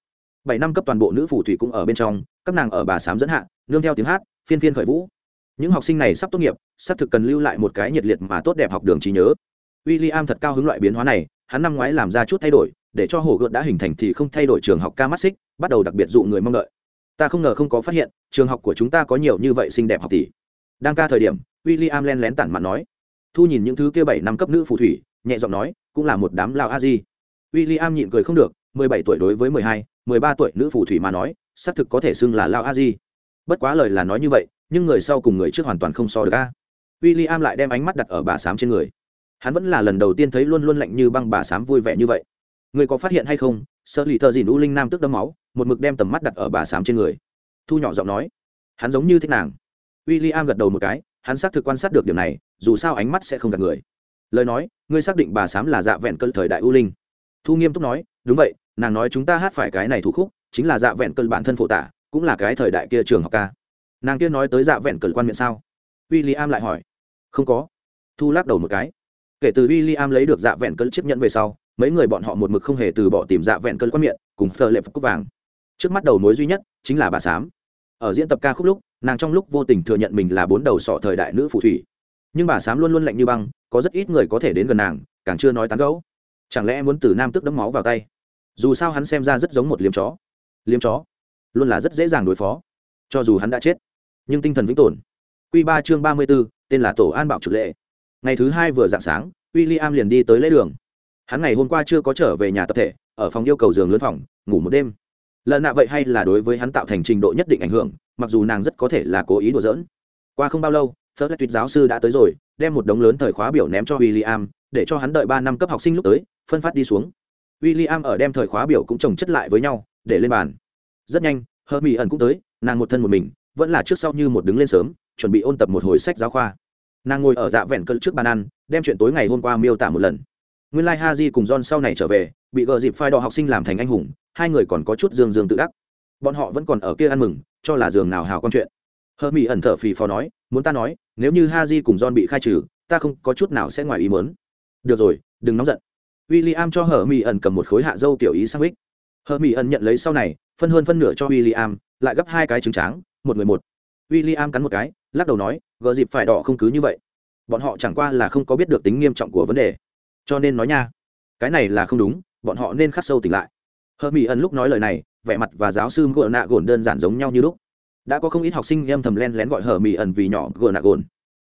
Bảy năm cấp toàn bộ nữ phù thủy cũng ở bên trong, các nàng ở bà sám dẫn hạ, nương theo tiếng hát, phiên phiên khởi vũ. Những học sinh này sắp tốt nghiệp, sắp thực cần lưu lại một cái nhiệt liệt mà tốt đẹp học đường trí nhớ. W i l l i am thật cao hứng loại biến hóa này, hắn năm ngoái làm ra chút thay đổi, để cho hồ gợt đã hình thành thì không thay đổi trường học ca mắt xích bắt đầu đặc biệt dụ người mong đợi ta không ngờ không có phát hiện, trường học của chúng ta có nhiều như vậy xinh đẹp học tỷ. Đang ca thời điểm w i l l i am len lén tản mạn nói. Thu nhìn những thứ kia bảy năm cấp nữ phù thủy, nhẹ giọng nói, cũng là một đám lao a di. W i l l i am nhịn cười không được, mười bảy tuổi đối với mười hai, mười ba tuổi nữ phù thủy mà nói, xác thực có thể xưng là lao a di. Bất quá lời là nói như vậy, nhưng người sau cùng người trước hoàn toàn không so được a. W i l l i am lại đem ánh mắt đặt ở bà sám trên người. Hắn vẫn là lần đầu tiên thấy luôn luôn lạnh như băng bà sám vui vẻ như vậy. Người có phát hiện hay không sợ lì thợ dìn u linh nam tức đấm máu, một mực đem tầm mắt đặt ở bà sám trên người. Thu nhỏ giọng nói, hắn giống như thích nàng. W i l l i am gật đầu một cái, hắn xác thực quan sát được điểm này, dù sao ánh mắt sẽ không gạt người. Lời nói, ngươi xác định bà sám là dạ vẹn cơn thời đại u linh. Thu nghiêm túc nói, đúng vậy, nàng nói chúng ta hát phải cái này thủ khúc, chính là dạ vẹn cơn bản thân phụ tả, cũng là cái thời đại kia trường học ca. Nàng kia nói tới dạ vẹn cơn quan miệng sao? W i l l i am lại hỏi. Không có. Thu lắc đầu một cái. Kể từ w i l l i am lấy được dạ vẹn cơn chiếc nhẫn về sau mấy người bọn họ một mực không hề từ bỏ tìm dạ vẹn cơn quan miệng, cùng phờ lệ phật cúc vàng. Trước mắt đầu mối duy nhất chính là bà sám. Ở diễn tập ca khúc lúc, nàng trong lúc vô tình thừa nhận mình là bốn đầu sọ thời đại nữ phù thủy. Nhưng bà sám luôn luôn lạnh như băng, có rất ít người có thể đến gần nàng, càng chưa nói tán gẫu. Chẳng lẽ muốn từ nam tức đấm máu vào tay? Dù sao hắn xem ra rất giống một liếm chó. Liếm chó luôn là rất dễ dàng đối phó. Cho dù hắn đã chết, nhưng tinh thần vĩnh tồn. Q ba chương ba mươi b ố tên là tổ an bảo trực lệ. Ngày thứ hai vừa dạng sáng w i l l i am liền đi tới lễ đường hắn ngày hôm qua chưa có trở về nhà tập thể, ở phòng yêu cầu giường lớn phòng, ngủ một đêm. Lần nạ vậy hay là đối với hắn tạo thành trình độ nhất định ảnh hưởng, mặc dù nàng rất có thể là cố ý đùa giỡn. Qua không bao lâu, phớt tuyệt giáo sư đã tới rồi, đem một đống lớn thời khóa biểu ném cho w i l l i am để cho hắn đợi ba năm cấp học sinh lúc tới, phân phát đi xuống. W i l l i am ở đem thời khóa biểu cũng trồng chất lại với nhau, để lên bàn. Rất nhanh hơ mỹ ẩn cũng tới, nàng một thân một mình, vẫn là trước sau như một đứng lên sớm, chuẩn bị ôn tập một hồi sách giáo khoa. Nàng ngồi ở dạ vẹn cơn trước bàn ăn, đem chuyện tối ngày hôm qua miêu tả một lần nguyên lai、like、ha Haji cùng john sau này trở về, bị gờ dịp phai đỏ học sinh làm thành anh hùng, hai người còn có chút dương dương tự đắc. Bọn họ vẫn còn ở kia ăn mừng, cho là giường nào hào con chuyện. Hơ mỹ ẩn thở phì phò nói, muốn ta nói, nếu như ha cùng john bị khai trừ, ta không có chút nào sẽ ngoài ý mớn được rồi, đừng nóng giận. W i l l i am cho hờ mỹ ẩn cầm một khối hạ dâu tiểu ý sang ích hờ mỹ ẩn nhận lấy sau này, phân hơn phân nửa cho w i l l i am lại gấp hai cái trứng tráng, một người một. W i l l i am cắn một cái, lắc đầu nói, gờ dịp phải đỏ không cứ như vậy. Bọn họ chẳng qua là không có biết được tính nghiêm trọng của vấn đề cho nên nói nha, cái này là không đúng, bọn họ nên khắc sâu tỉnh lại. Hơ mỹ ẩn lúc nói lời này, vẻ mặt và giáo sư gợ nạ gồn đơn giản giống nhau như lúc. Đã có không ít học sinh em thầm len lén gọi hờ mỹ ẩn vì nhỏ gợ nạ gồn.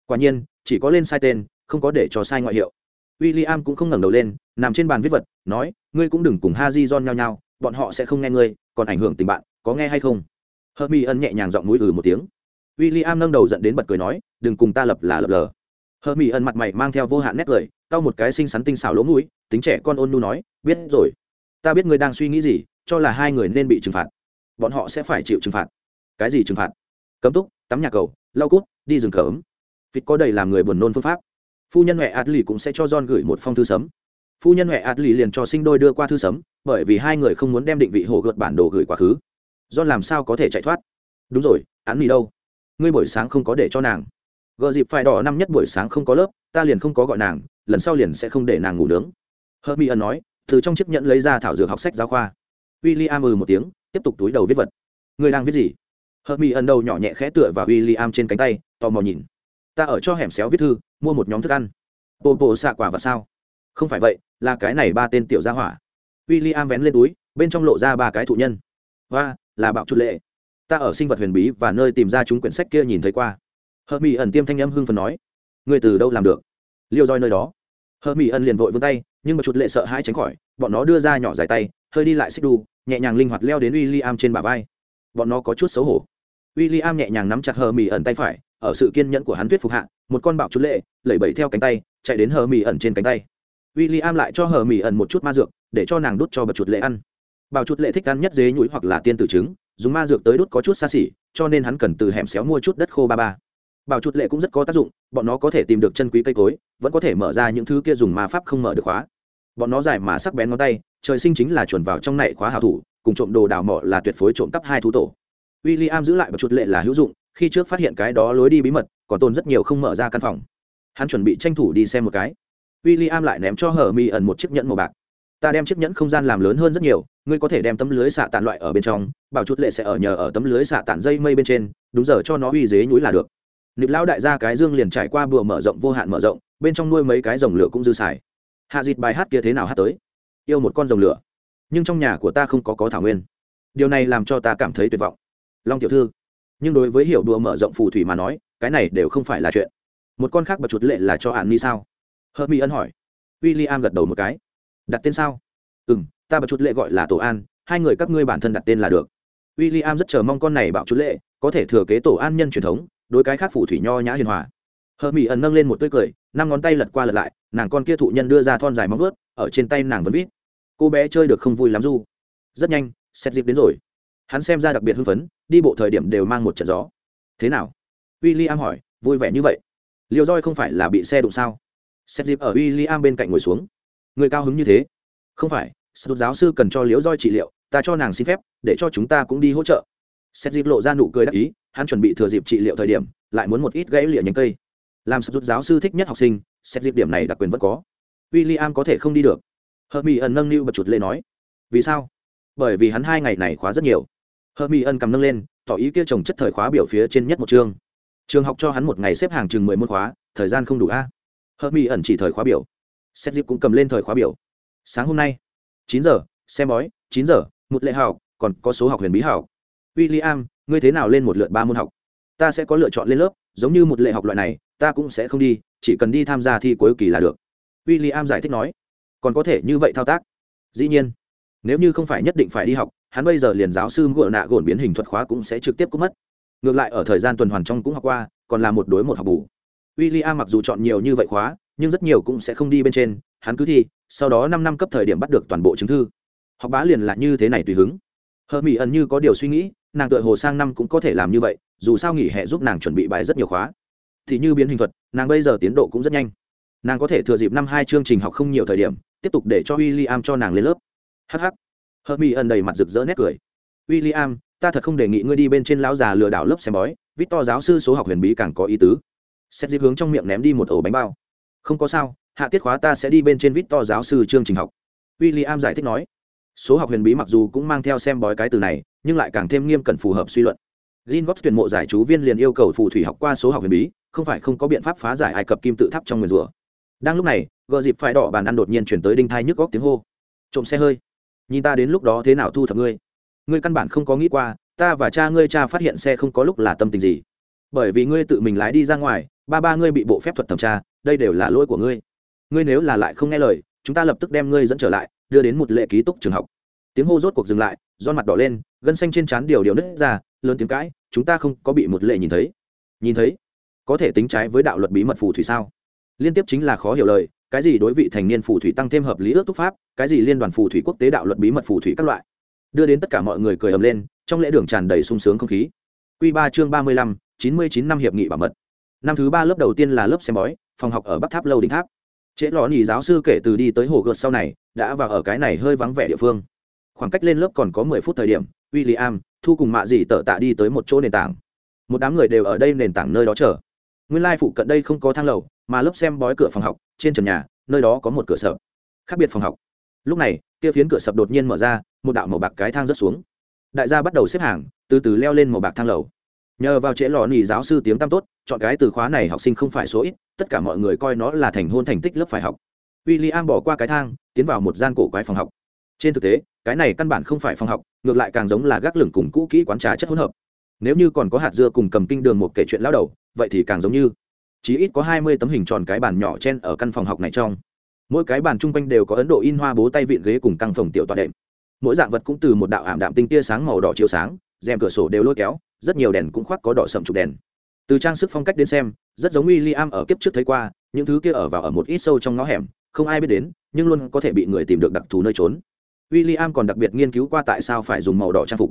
Quả nhiên, chỉ có lên sai tên, không có để cho sai ngoại hiệu. W i l l i am cũng không ngẩng đầu lên, nằm trên bàn viết vật, nói, ngươi cũng đừng cùng ha di don nhau nhau, bọn họ sẽ không nghe ngươi, còn ảnh hưởng tình bạn, có nghe hay không? Hờ mỹ ẩn nhẹ nhàng giọng mũi ừ một tiếng. W i l l i am nâng đầu dẫn đến bật cười nói, đừng cùng ta lập là lập lờ hờ mỹ ẩn mặt mày mang theo vô hạn nét cười, cau một cái xinh xắn tinh xảo lỗ mũi, tính trẻ con ôn nu nói, biết rồi. Ta biết ngươi đang suy nghĩ gì, cho là hai người nên bị trừng phạt. Bọn họ sẽ phải chịu trừng phạt. Cái gì trừng phạt? Cấm túc, tắm nhà cầu, lau cút, đi rừng cấm. Vịt có đầy làm người buồn nôn phương pháp. Phu nhân huệ adli cũng sẽ cho john gửi một phong thư sấm phu nhân huệ adli liền cho sinh đôi đưa qua thư sấm bởi vì hai người không muốn đem định vị hồ gợt bản đồ gửi quá khứ. John làm sao có thể chạy thoát? Đúng rồi, án mì đâu? Ngươi buổi sáng không có để cho nàng gờ dịp phải đỏ năm nhất buổi sáng không có lớp, ta liền không có gọi nàng, lần sau liền sẽ không để nàng ngủ nướng. Hơ mi ẩn nói, từ trong chiếc nhẫn lấy ra thảo dược học sách giáo khoa. W i l l i am ừ một tiếng, tiếp tục túi đầu viết vật. Người đang viết gì? Hơ mi ẩn đầu nhỏ nhẹ khẽ tựa vào w i l l i am trên cánh tay, tò mò nhìn. Ta ở cho hẻm xéo viết thư, mua một nhóm thức ăn. Bộ bộ xạ quả và sao? Không phải vậy, là cái này ba tên tiểu gia hỏa. W i l l i am vén lên túi, bên trong lộ ra ba cái thụ nhân. Và là bạo chút lệ. Ta ở sinh vật huyền bí và nơi tìm ra chúng quyển sách kia nhìn thấy qua hờ mỹ ẩn tiêm thanh âm hưng phần nói người từ đâu làm được? Liêu roi nơi đó. Hờ mỹ ẩn liền vội vươn tay, nhưng mà chuột lệ sợ hãi tránh khỏi, bọn nó đưa ra nhỏ dài tay, hơi đi lại xích đu, nhẹ nhàng linh hoạt leo đến w i l l i am trên bả vai. Bọn nó có chút xấu hổ. W i l l i am nhẹ nhàng nắm chặt hờ mỹ ẩn tay phải, ở sự kiên nhẫn của hắn thuyết phục hạ, một con bạo chuột lệ, lẩy bẩy theo cánh tay, chạy đến hờ mỹ ẩn trên cánh tay. W i l l i am lại cho hờ mỹ ẩn một chút ma dược, để cho nàng đút cho bật chuột lệ ăn. Bạo chuột lệ thích ăn nhất dế nhũi hoặc là tiên tử trứng, dùng ma dược tới đút có chút xa xỉ, cho nên hắn cần từ hẻm xéo mua chút đất khô ba ba bảo chuột lệ cũng rất có tác dụng, bọn nó có thể tìm được chân quý cây cối, vẫn có thể mở ra những thứ kia dùng ma pháp không mở được khóa. Bọn nó dài mà sắc bén ngón tay, trời sinh chính là chuẩn vào trong này khóa hào thủ, cùng trộm đồ đào mỏ là tuyệt phối trộm cắp hai thú tổ. W i l l i am giữ lại bảo chuột lệ là hữu dụng, khi trước phát hiện cái đó lối đi bí mật, còn tồn rất nhiều không mở ra căn phòng. Hắn chuẩn bị tranh thủ đi xem một cái. W i l l i am lại ném cho hở mi ẩn một chiếc nhẫn màu bạc. Ta đem chiếc nhẫn không gian làm lớn hơn rất nhiều, ngươi có thể đem tấm lưới xạ tàn loại ở bên trong, bảo chút lệ sẽ ở nhờ ở tấm lưới xạ tàn dây mây bên trên, đúng giờ cho nó uy dế nhúi là được nịp lão đại gia cái dương liền trải qua bùa mở rộng, vô hạn mở rộng, bên trong nuôi mấy cái rồng lửa cũng dư xài. Hạ dịt bài hát kia thế nào hát tới? Yêu một con rồng lửa. Nhưng trong nhà của ta không có có thảo nguyên. Điều này làm cho ta cảm thấy tuyệt vọng. Long tiểu thư, nhưng đối với hiểu đùa mở rộng phù thủy mà nói, cái này đều không phải là chuyện. Một con khác bật chuột lệ là cho hạn ni sao? Hờ ân hỏi. W i l l i am gật đầu một cái. Đặt tên sao? Ừ m ta bật chuột lệ gọi là tổ an, hai người các ngươi bản thân đặt tên là được. W i l l i am rất chờ mong con này bảo chuột lệ, có thể thừa kế tổ an nhân truyền thống đối cái khác phủ thủy nho nhã hiền hòa. Hờ mỹ ẩn nâng lên một tươi cười, năm ngón tay lật qua lật lại, nàng con kia thụ nhân đưa ra thon dài móng vớt ở trên tay nàng vẫn vít. Cô bé chơi được không vui lắm du. Rất nhanh, xét dịp đến rồi. Hắn xem ra đặc biệt hưng phấn, đi bộ thời điểm đều mang một trận gió. Thế nào? W i l l i am hỏi, vui vẻ như vậy? Liệu roi không phải là bị xe đụng sao? Xét dịp ở w i l l i am bên cạnh ngồi xuống. Người cao hứng như thế. Không phải sút giáo sư cần cho liễu roi trị liệu, ta cho nàng xin phép, để cho chúng ta cũng đi hỗ trợ xét dịp lộ ra nụ cười đắc ý, hắn chuẩn bị thừa dịp trị liệu thời điểm, lại muốn một ít gãy lịa nhánh cây. Làm sút giáo sư thích nhất học sinh xét dịp điểm này đặc quyền vẫn có. W i l l i am có thể không đi được. Hợp mỹ ẩn nâng niu bật chuột lê nói. Vì sao? Bởi vì hắn hai ngày này khóa rất nhiều. Hợp mỹ ẩn cầm nâng lên, tỏ ý kia trồng chất thời khóa biểu phía trên nhất một chương. Trường học cho hắn một ngày xếp hàng chừng mười môn khóa, thời gian không đủ a. Hợp mỹ ẩn chỉ thời khóa biểu. Xét dịp cũng cầm lên thời khóa biểu. Sáng hôm nay, chín giờ, xem bói, chín giờ, một lệ học, còn có số học huyền bí học w i l l i am ngươi thế nào lên một lượt ba môn học? Ta sẽ có lựa chọn lên lớp, giống như một lệ học loại này, ta cũng sẽ không đi, chỉ cần đi tham gia thi cuối kỳ là được. W i l l i am giải thích nói. Còn có thể như vậy thao tác? Dĩ nhiên. Nếu như không phải nhất định phải đi học, hắn bây giờ liền giáo sư gội nạ gồn biến hình thuật khóa cũng sẽ trực tiếp cúp mất. Ngược lại ở thời gian tuần hoàn trong cũng học qua, còn là một đối một học bù. W i l l i am mặc dù chọn nhiều như vậy khóa, nhưng rất nhiều cũng sẽ không đi bên trên, hắn cứ thi, sau đó năm năm cấp thời điểm bắt được toàn bộ chứng thư. Học bá liền là như thế này tùy hứng. Hờ mỹ ẩn như có điều suy nghĩ nàng tựa hồ sang năm cũng có thể làm như vậy, dù sao nghỉ hè giúp nàng chuẩn bị bài rất nhiều khóa. Thì như biến hình thuật, nàng bây giờ tiến độ cũng rất nhanh. Nàng có thể thừa dịp năm hai chương trình học không nhiều thời điểm, tiếp tục để cho w i l l i am cho nàng lên lớp. Hh hớt mi ẩn đầy mặt rực rỡ nét cười. W i l l i am ta thật không đề nghị ngươi đi bên trên lão già lừa đảo lớp xem bói vít to giáo sư số học huyền bí càng có ý tứ. Xét dịp hướng trong miệng ném đi một ổ bánh bao. Không có sao, hạ tiết khóa ta sẽ đi bên trên vít to giáo sư chương trình học. W i l l i am giải thích nói. Số học huyền bí mặc dù cũng mang theo xem bói cái từ này nhưng lại càng thêm nghiêm cẩn phù hợp suy luận Jin Gops tuyển mộ giải chú viên liền yêu cầu phù thủy học qua số học huyền bí, không phải không có biện pháp phá giải ai cập kim tự tháp trong nguyên rủa. Đang lúc này, gờ dịp phải đỏ bàn ăn đột nhiên chuyển tới đinh thai nhức góc tiếng hô. Trộm xe hơi. Nhìn ta đến lúc đó thế nào thu thập ngươi? Ngươi căn bản không có nghĩ qua, ta và cha ngươi cha phát hiện xe không có lúc là tâm tình gì. Bởi vì ngươi tự mình lái đi ra ngoài, ba ba ngươi bị bộ phép thuật thẩm tra, đây đều là lỗi của ngươi. Ngươi nếu là lại không nghe lời, chúng ta lập tức đem ngươi dẫn trở lại, đưa đến một lệ ký túc trường học tiếng hô rốt cuộc dừng lại do mặt đỏ lên gân xanh trên trán điều điều nứt ra, lớn tiếng cãi, chúng ta không có bị một lệ nhìn thấy. Nhìn thấy? Có thể tính trái với đạo luật bí mật phù thủy sao? Liên tiếp chính là khó hiểu lời, cái gì đối vị thành niên phù thủy tăng thêm hợp lý ước túc pháp, cái gì liên đoàn phù thủy quốc tế đạo luật bí mật phù thủy các loại? Đưa đến tất cả mọi người cười ầm lên, trong lễ đường tràn đầy sung sướng không khí. Q ba chương ba mươi lăm, chín mươi chín năm hiệp nghị bảo mật. Năm thứ ba lớp đầu tiên là lớp xem bói, phòng học ở bắc tháp lâu đỉnh tháp. Trễ lò nhì giáo sư kể từ đi tới hồ gợt sau này, đã vào ở cái này hơi vắng vẻ địa phương. Khoảng cách lên lớp còn có mười phút thời điểm w i l l i am thu cùng mạ gì tợ tạ đi tới một chỗ nền tảng. Một đám người đều ở đây nền tảng nơi đó chờ. Nguyên lai phụ cận đây không có thang lầu, mà lớp xem bói cửa phòng học, trên trần nhà, nơi đó có một cửa sập. Khác biệt phòng học. Lúc này, kia phiến cửa sập đột nhiên mở ra, một đạo màu bạc cái thang rớt xuống. Đại gia bắt đầu xếp hàng, từ từ leo lên màu bạc thang lầu. Nhờ vào trễ lò nỉ giáo sư tiếng tăm tốt, chọn cái từ khóa này học sinh không phải số ít, tất cả mọi người coi nó là thành hôn thành tích lớp phải học. W i l l i am bỏ qua cái thang, tiến vào một gian cổ quái phòng học. Trên thực tế cái này căn bản không phải phòng học, ngược lại càng giống là gác lửng cùng cũ kỹ quán trà chất hỗn hợp. Nếu như còn có hạt dưa cùng cầm kinh đường một kể chuyện lao đầu, vậy thì càng giống như, chỉ ít có hai mươi tấm hình tròn cái bàn nhỏ trên ở căn phòng học này trong. Mỗi cái bàn chung quanh đều có ấn độ in hoa bố tay vịn ghế cùng căng phòng tiểu tọa đệm. Mỗi dạng vật cũng từ một đạo ảm đạm tinh tia sáng màu đỏ chiếu sáng, rèm cửa sổ đều lôi kéo, rất nhiều đèn cũng khoác có đỏ sậm trục đèn. Từ trang sức phong cách đến xem, rất giống William ở kiếp trước thấy qua, những thứ kia ở vào ở một ít sâu trong ngõ hẻm, không ai biết đến, nhưng luôn có thể bị người tìm được đặc thù nơi trốn. William còn đặc biệt nghiên cứu qua tại sao phải dùng màu đỏ trang phục.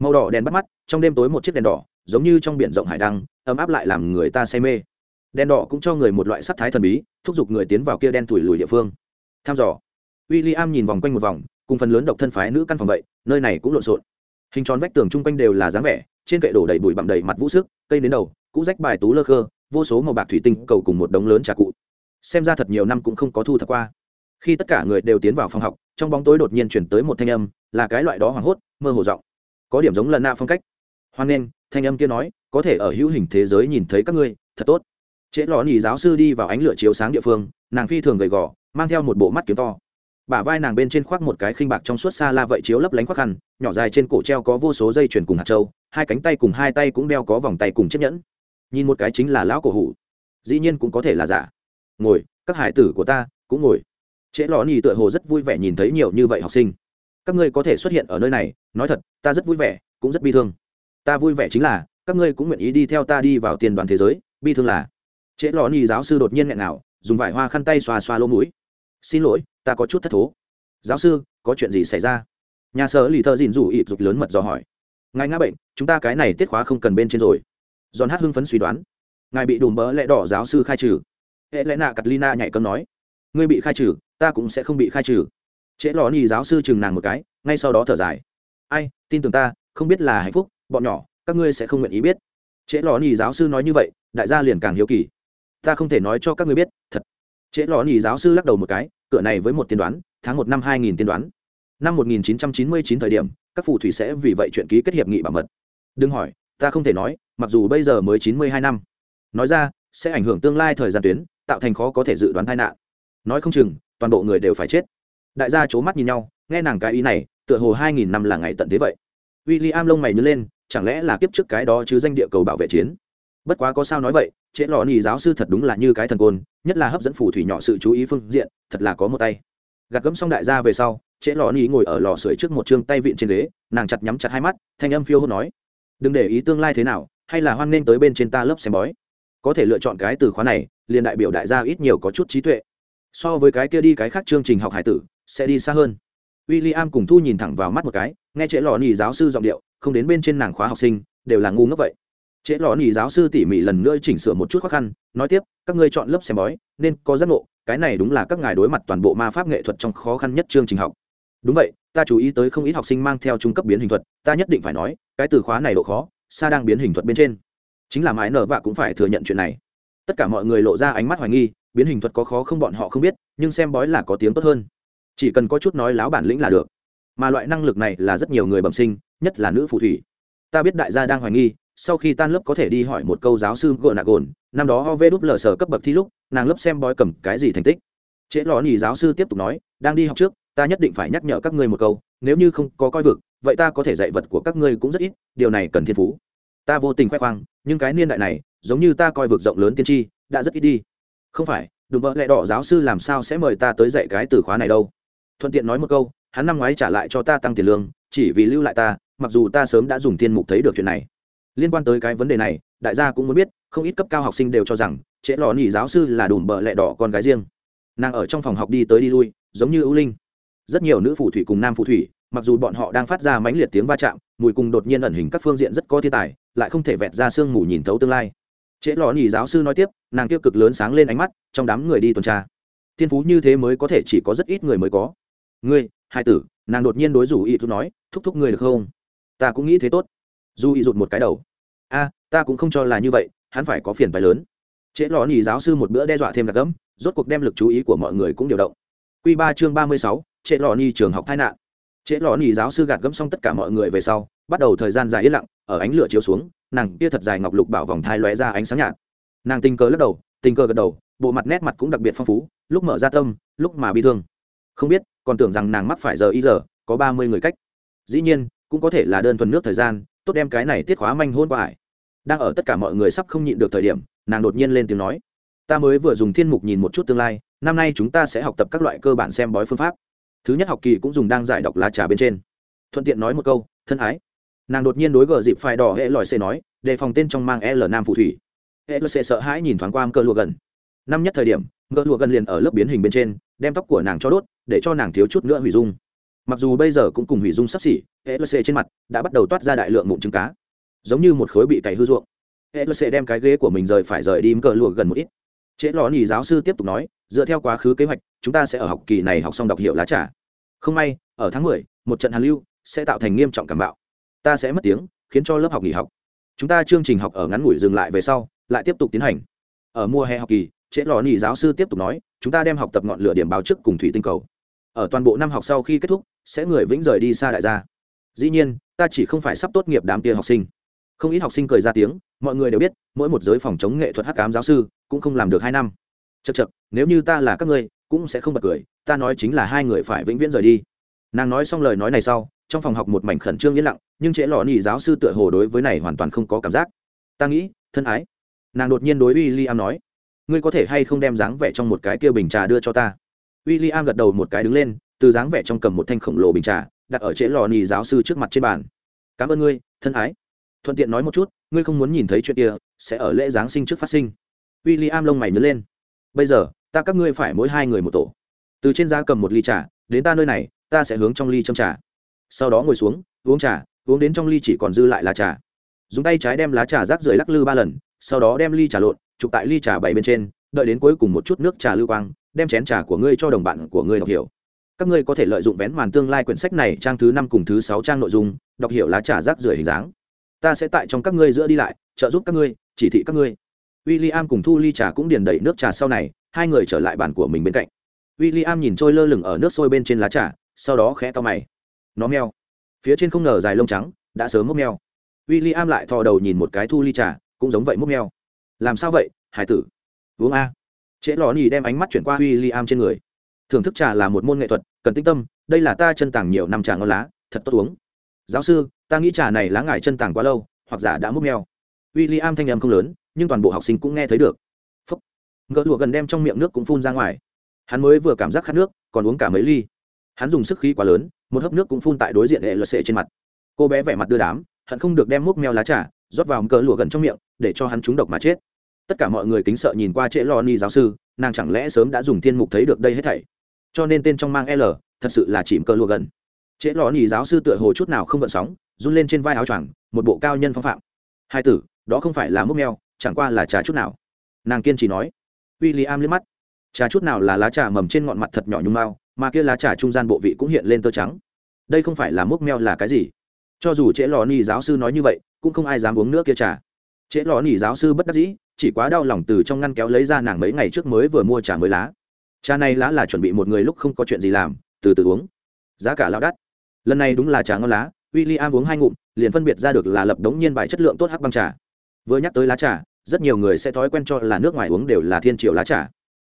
Màu đỏ đèn bắt mắt, trong đêm tối một chiếc đèn đỏ, giống như trong biển rộng hải đăng, ấm áp lại làm người ta say mê. Đèn đỏ cũng cho người một loại sắc thái thần bí, thúc giục người tiến vào kia đen thủi lùi địa phương. Tham dò. William nhìn vòng quanh một vòng, cùng phần lớn độc thân phái nữ căn phòng vậy, nơi này cũng lộn xộn. Hình tròn vách tường chung quanh đều là dáng vẻ, trên kệ đổ đầy bụi bặm đầy mặt vũ sức, cây đến đầu, cũ rách bài tú lơ khơ, vô số màu bạc thủy tinh cầu cùng một đống lớn trà cụ. Xem ra thật nhiều năm cũng không có thu thập qua khi tất cả người đều tiến vào phòng học, trong bóng tối đột nhiên chuyển tới một thanh âm, là cái loại đó hoảng hốt, mơ hồ giọng. Có điểm giống lần nạ phong cách. Hoan nghênh, thanh âm kia nói, có thể ở hữu hình thế giới nhìn thấy các ngươi, thật tốt. Trễ lò nhì giáo sư đi vào ánh lửa chiếu sáng địa phương, nàng phi thường gầy gò, mang theo một bộ mắt kiếm to. Bả vai nàng bên trên khoác một cái khinh bạc trong suốt xa la vậy chiếu lấp lánh khoác khăn, nhỏ dài trên cổ treo có vô số dây chuyền cùng hạt trâu hai cánh tay cùng hai tay cũng đeo có vòng tay cùng chiếc nhẫn. Nhìn một cái chính là lão cổ hủ. Dĩ nhiên cũng có thể là giả. Ngồi, các hải tử của ta cũng ngồi trễ lò nhì tựa hồ rất vui vẻ nhìn thấy nhiều như vậy học sinh. Các ngươi có thể xuất hiện ở nơi này, nói thật, ta rất vui vẻ, cũng rất bi thương. Ta vui vẻ chính là, các ngươi cũng nguyện ý đi theo ta đi vào tiền đoàn thế giới, bi thương là. Trễ lò nhì giáo sư đột nhiên nghẹn nào dùng vải hoa khăn tay xoa xoa lỗ mũi. Xin lỗi, ta có chút thất thố. Giáo sư, có chuyện gì xảy ra? Nhà sở lì thợ dìn rủ ịp dục lớn mật dò hỏi. Ngài ngã bệnh, chúng ta cái này tiết khóa không cần bên trên rồi. Giòn hát hưng phấn suy đoán. Ngài bị đùm bỡ lẽ đỏ giáo sư khai trừ. Hệ lẽ nạ cắt lina nhảy cấm nói. Ngươi bị khai trừ ta cũng sẽ không bị khai trừ. Trễ lò ni giáo sư chừng nàng một cái, ngay sau đó thở dài. Ai, tin tưởng ta, không biết là hạnh phúc, bọn nhỏ, các ngươi sẽ không nguyện ý biết. Trễ lò ni giáo sư nói như vậy, đại gia liền càng hiếu kỳ. Ta không thể nói cho các ngươi biết, thật. Trễ lò ni giáo sư lắc đầu một cái, cửa này với một tiên đoán, tháng một năm hai nghìn tiên đoán. Năm một nghìn chín trăm chín mươi chín thời điểm, các phù thủy sẽ vì vậy chuyện ký kết hiệp nghị bảo mật. Đừng hỏi, ta không thể nói, mặc dù bây giờ mới chín mươi hai năm. Nói ra, sẽ ảnh hưởng tương lai thời gian tuyến, tạo thành khó có thể dự đoán tai nạn. Nói không chừng toàn bộ người đều phải chết. Đại gia c h ố mắt nhìn nhau, nghe nàng cái ý này, tựa hồ hai nghìn năm là ngày tận thế vậy. W i l l i am lông mày nhớ lên, chẳng lẽ là kiếp trước cái đó chứ danh địa cầu bảo vệ chiến? Bất quá có sao nói vậy, trễ lò nhì giáo sư thật đúng là như cái thần côn, nhất là hấp dẫn phù thủy nhỏ sự chú ý phương diện, thật là có một tay. Gạt gấm xong đại gia về sau, trễ lò nhì ngồi ở lò sưởi trước một chương tay vịn trên ghế, nàng chặt nhắm chặt hai mắt, thanh âm phiêu hốt nói, đừng để ý tương lai thế nào, hay là hoan nghênh tới bên trên ta lớp xem bói. Có thể lựa chọn cái từ khóa này, liền đại biểu đại gia ít nhiều có chút trí tuệ so với cái kia đi cái khác chương trình học hải tử, sẽ đi xa hơn. W i l l i am cùng thu nhìn thẳng vào mắt một cái, nghe trễ lò nỉ giáo sư giọng điệu, không đến bên trên nàng khóa học sinh, đều là ngu ngốc vậy. Trễ lò nỉ giáo sư tỉ mỉ lần nữa chỉnh sửa một chút khó khăn, nói tiếp, các ngươi chọn lớp xem bói, nên có giác ngộ, cái này đúng là các ngài đối mặt toàn bộ ma pháp nghệ thuật trong khó khăn nhất chương trình học. Đúng vậy, ta chú ý tới không ít học sinh mang theo trung cấp biến hình thuật, ta nhất định phải nói, cái từ khóa này độ khó, xa đang biến hình thuật bên trên. Chính là mái nở vạ cũng phải thừa nhận chuyện này. Tất cả mọi người lộ ra ánh mắt hoài nghi biến hình thuật có khó không bọn họ không biết, nhưng xem bói là có tiếng tốt hơn. Chỉ cần có chút nói láo bản lĩnh là được. Mà loại năng lực này là rất nhiều người bẩm sinh, nhất là nữ phù thủy. Ta biết đại gia đang hoài nghi, sau khi tan lớp có thể đi hỏi một câu giáo sư gợ nạ gồn, năm đó ov đúp lờ sở cấp bậc thi lúc, nàng lớp xem bói cầm cái gì thành tích. Trễ lò nhì giáo sư tiếp tục nói, đang đi học trước, ta nhất định phải nhắc nhở các ngươi một câu, nếu như không có coi vực, vậy ta có thể dạy vật của các ngươi cũng rất ít, điều này cần thiên phú. Ta vô tình khoe khoang, nhưng cái niên đại này, giống như ta coi vực rộng lớn tiên tri, đã rất ít đi không phải đùm bợ lẹ đỏ giáo sư làm sao sẽ mời ta tới dạy cái từ khóa này đâu. Thuận tiện nói một câu, hắn năm ngoái trả lại cho ta tăng tiền lương, chỉ vì lưu lại ta, mặc dù ta sớm đã dùng thiên mục thấy được chuyện này. Liên quan tới cái vấn đề này, đại gia cũng muốn biết, không ít cấp cao học sinh đều cho rằng, trễ lò nhì giáo sư là đùm bợ lẹ đỏ con gái riêng. Nàng ở trong phòng học đi tới đi lui, giống như ưu linh. Rất nhiều nữ phù thủy cùng nam phù thủy, mặc dù bọn họ đang phát ra mãnh liệt tiếng va chạm, mùi cùng đột nhiên ẩn hình các phương diện rất có thiên tài, lại không thể vẹt ra sương mù nhìn thấu tương lai trễ lò nhì giáo sư nói tiếp, nàng tiêu cực lớn sáng lên ánh mắt, trong đám người đi tuần tra. Thiên phú như thế mới có thể chỉ có rất ít người mới có. Ngươi, hai tử, nàng đột nhiên đối rủ Y rút nói, thúc thúc ngươi được không? Ta cũng nghĩ thế tốt. Du y rụt một cái đầu. A, ta cũng không cho là như vậy, hắn phải có phiền phái lớn. Trễ lò nhì giáo sư một bữa đe dọa thêm gạt gẫm, rốt cuộc đem lực chú ý của mọi người cũng điều động. Q ba chương ba mươi sáu, trễ lò nhì trường học tai nạn. Trễ lò nhì giáo sư gạt gẫm xong tất cả mọi người về sau, bắt đầu thời gian dài yên lặng, ở ánh lửa chiếu xuống nàng kia thật dài ngọc lục bảo vòng thai lóe ra ánh sáng nhạt. Nàng tình cờ lắc đầu, tình cờ gật đầu, bộ mặt nét mặt cũng đặc biệt phong phú, lúc mở ra tâm, lúc mà bi thương. Không biết, còn tưởng rằng nàng mắc phải giờ y giờ, có ba mươi người cách. Dĩ nhiên, cũng có thể là đơn thuần nước thời gian, tốt đem cái này tiết khóa manh hôn qua ải. Đang ở tất cả mọi người sắp không nhịn được thời điểm, nàng đột nhiên lên tiếng nói, ta mới vừa dùng thiên mục nhìn một chút tương lai, năm nay chúng ta sẽ học tập các loại cơ bản xem bói phương pháp. Thứ nhất học kỳ cũng dùng đang giải đọc lá trà bên trên. Thuận tiện nói một câu, thân ái nàng đột nhiên đối gờ dịp phải đỏ hệ lòi xê nói, đề phòng tên trong mang l nam phù thủy. Hệ lòi xê sợ hãi nhìn thoáng qua cơ lụa gần. Năm nhất thời điểm ngỡ lụa gần liền ở lớp biến hình bên trên, đem tóc của nàng cho đốt, để cho nàng thiếu chút nữa hủy dung. Mặc dù bây giờ cũng cùng hủy dung sắp xỉ, hệ lòi xê trên mặt đã bắt đầu toát ra đại lượng mụn trứng cá, giống như một khối bị cày hư ruộng. Hệ lòi xê đem cái ghế của mình rời phải rời đi cờ lụa gần một ít. Trễ lò nhì giáo sư tiếp tục nói, dựa theo quá khứ kế hoạch, chúng ta sẽ ở học kỳ này học xong đọc hiệu lá trà. Không may, ở tháng mười, một trận hàn lưu sẽ tạo thành nghiêm trọng cảm bạo ta sẽ mất tiếng, khiến cho lớp học nghỉ học. Chúng ta chương trình học ở ngắn ngủi dừng lại về sau, lại tiếp tục tiến hành. Ở mùa hè học kỳ, trễ lò nỉ giáo sư tiếp tục nói, chúng ta đem học tập ngọn lửa điểm báo trước cùng thủy tinh cầu. Ở toàn bộ năm học sau khi kết thúc, sẽ người vĩnh rời đi xa đại gia. Dĩ nhiên, ta chỉ không phải sắp tốt nghiệp đám kia học sinh. Không ít học sinh cười ra tiếng, mọi người đều biết, mỗi một giới phòng chống nghệ thuật hát cám giáo sư cũng không làm được hai năm. Chật chật nếu như ta là các ngươi, cũng sẽ không bật cười, ta nói chính là hai người phải vĩnh viễn rời đi. Nàng nói xong lời nói này sau, trong phòng học một mảnh khẩn trương yên lặng nhưng trễ lò nỉ giáo sư tựa hồ đối với này hoàn toàn không có cảm giác. Ta nghĩ, thân ái. Nàng đột nhiên đối w i l l i am nói, ngươi có thể hay không đem dáng vẻ trong một cái kia bình trà đưa cho ta? W i l l i am gật đầu một cái đứng lên, từ dáng vẻ trong cầm một thanh khổng lồ bình trà, đặt ở trễ lò nỉ giáo sư trước mặt trên bàn. Cảm ơn ngươi, thân ái. Thuận tiện nói một chút, ngươi không muốn nhìn thấy chuyện kia, sẽ ở lễ giáng sinh trước phát sinh. W i l l i am lông mày nhớ lên. Bây giờ, ta các ngươi phải mỗi hai người một tổ. Từ trên giá cầm một ly trà, đến ta nơi này, ta sẽ hướng trong ly châm trà. Sau đó ngồi xuống, uống trà uống đến trong ly chỉ còn dư lại là trà. Dùng tay trái đem lá trà rác rưởi lắc lư ba lần, sau đó đem ly trà lộn, chụp tại ly trà bảy bên trên, đợi đến cuối cùng một chút nước trà lưu quang, đem chén trà của ngươi cho đồng bạn của ngươi đọc hiểu. Các ngươi có thể lợi dụng vén màn tương lai quyển sách này trang thứ năm cùng thứ sáu trang nội dung, đọc hiểu lá trà rác rưởi hình dáng. Ta sẽ tại trong các ngươi giữa đi lại, trợ giúp các ngươi, chỉ thị các ngươi. W i l l i am cùng thu ly trà cũng điền đầy nước trà sau này, hai người trở lại bàn của mình bên cạnh. W i l l i am nhìn trôi lơ lửng ở nước sôi bên trên lá trà, sau đó khẽ to mày. Nó meo phía trên không ngờ dài lông trắng, đã sớm múc meo. W i l l i am lại thò đầu nhìn một cái thu ly trà, cũng giống vậy múc meo. Làm sao vậy, hải tử? Uống a. Trễ lò nỉ đem ánh mắt chuyển qua w i l l i am trên người. Thưởng thức trà là một môn nghệ thuật, cần tinh tâm, đây là ta chân tàng nhiều năm trà ngon lá, thật tốt uống. Giáo sư, ta nghĩ trà này lá ngải chân tàng quá lâu, hoặc giả đã múc meo. W i l l i am thanh em không lớn, nhưng toàn bộ học sinh cũng nghe thấy được. Phúc. Ngỡ lụa gần đem trong miệng nước cũng phun ra ngoài. Hắn mới vừa cảm giác khát nước, còn uống cả mấy ly hắn dùng sức khí quá lớn, một hớp nước cũng phun tại đối diện hệ lật sệ trên mặt. Cô bé vẻ mặt đưa đám, hận không được đem múc meo lá trà, rót vào cỡ lụa gần trong miệng, để cho hắn trúng độc mà chết. Tất cả mọi người kính sợ nhìn qua trễ lo ni giáo sư, nàng chẳng lẽ sớm đã dùng thiên mục thấy được đây hết thảy? Cho nên tên trong mang l, thật sự là chìm cỡ lụa gần. Trễ lo ni giáo sư tựa hồ chút nào không gợn sóng, run lên trên vai áo choàng, một bộ cao nhân phong phạm. Hai tử, đó không phải là múc meo chẳng qua là trà chút nào. Nàng kiên trì nói. W i l l i am liếc mắt. Trà chút nào là lá trà mầm trên ngọn mặt thật nhỏ nhung mao mà kia lá trà trung gian bộ vị cũng hiện lên tơ trắng. Đây không phải là múc meo là cái gì? Cho dù trễ lò ni giáo sư nói như vậy, cũng không ai dám uống nước kia trà. Trễ lò ni giáo sư bất đắc dĩ, chỉ quá đau lòng từ trong ngăn kéo lấy ra nàng mấy ngày trước mới vừa mua trà mới lá. Trà này lá là chuẩn bị một người lúc không có chuyện gì làm, từ từ uống. Giá cả lao đắt. Lần này đúng là trà ngon lá w i l l i am uống hai ngụm, liền phân biệt ra được là lập đống nhiên bài chất lượng tốt hắc băng trà. Vừa nhắc tới lá trà, rất nhiều người sẽ thói quen cho là nước ngoài uống đều là thiên triều lá trà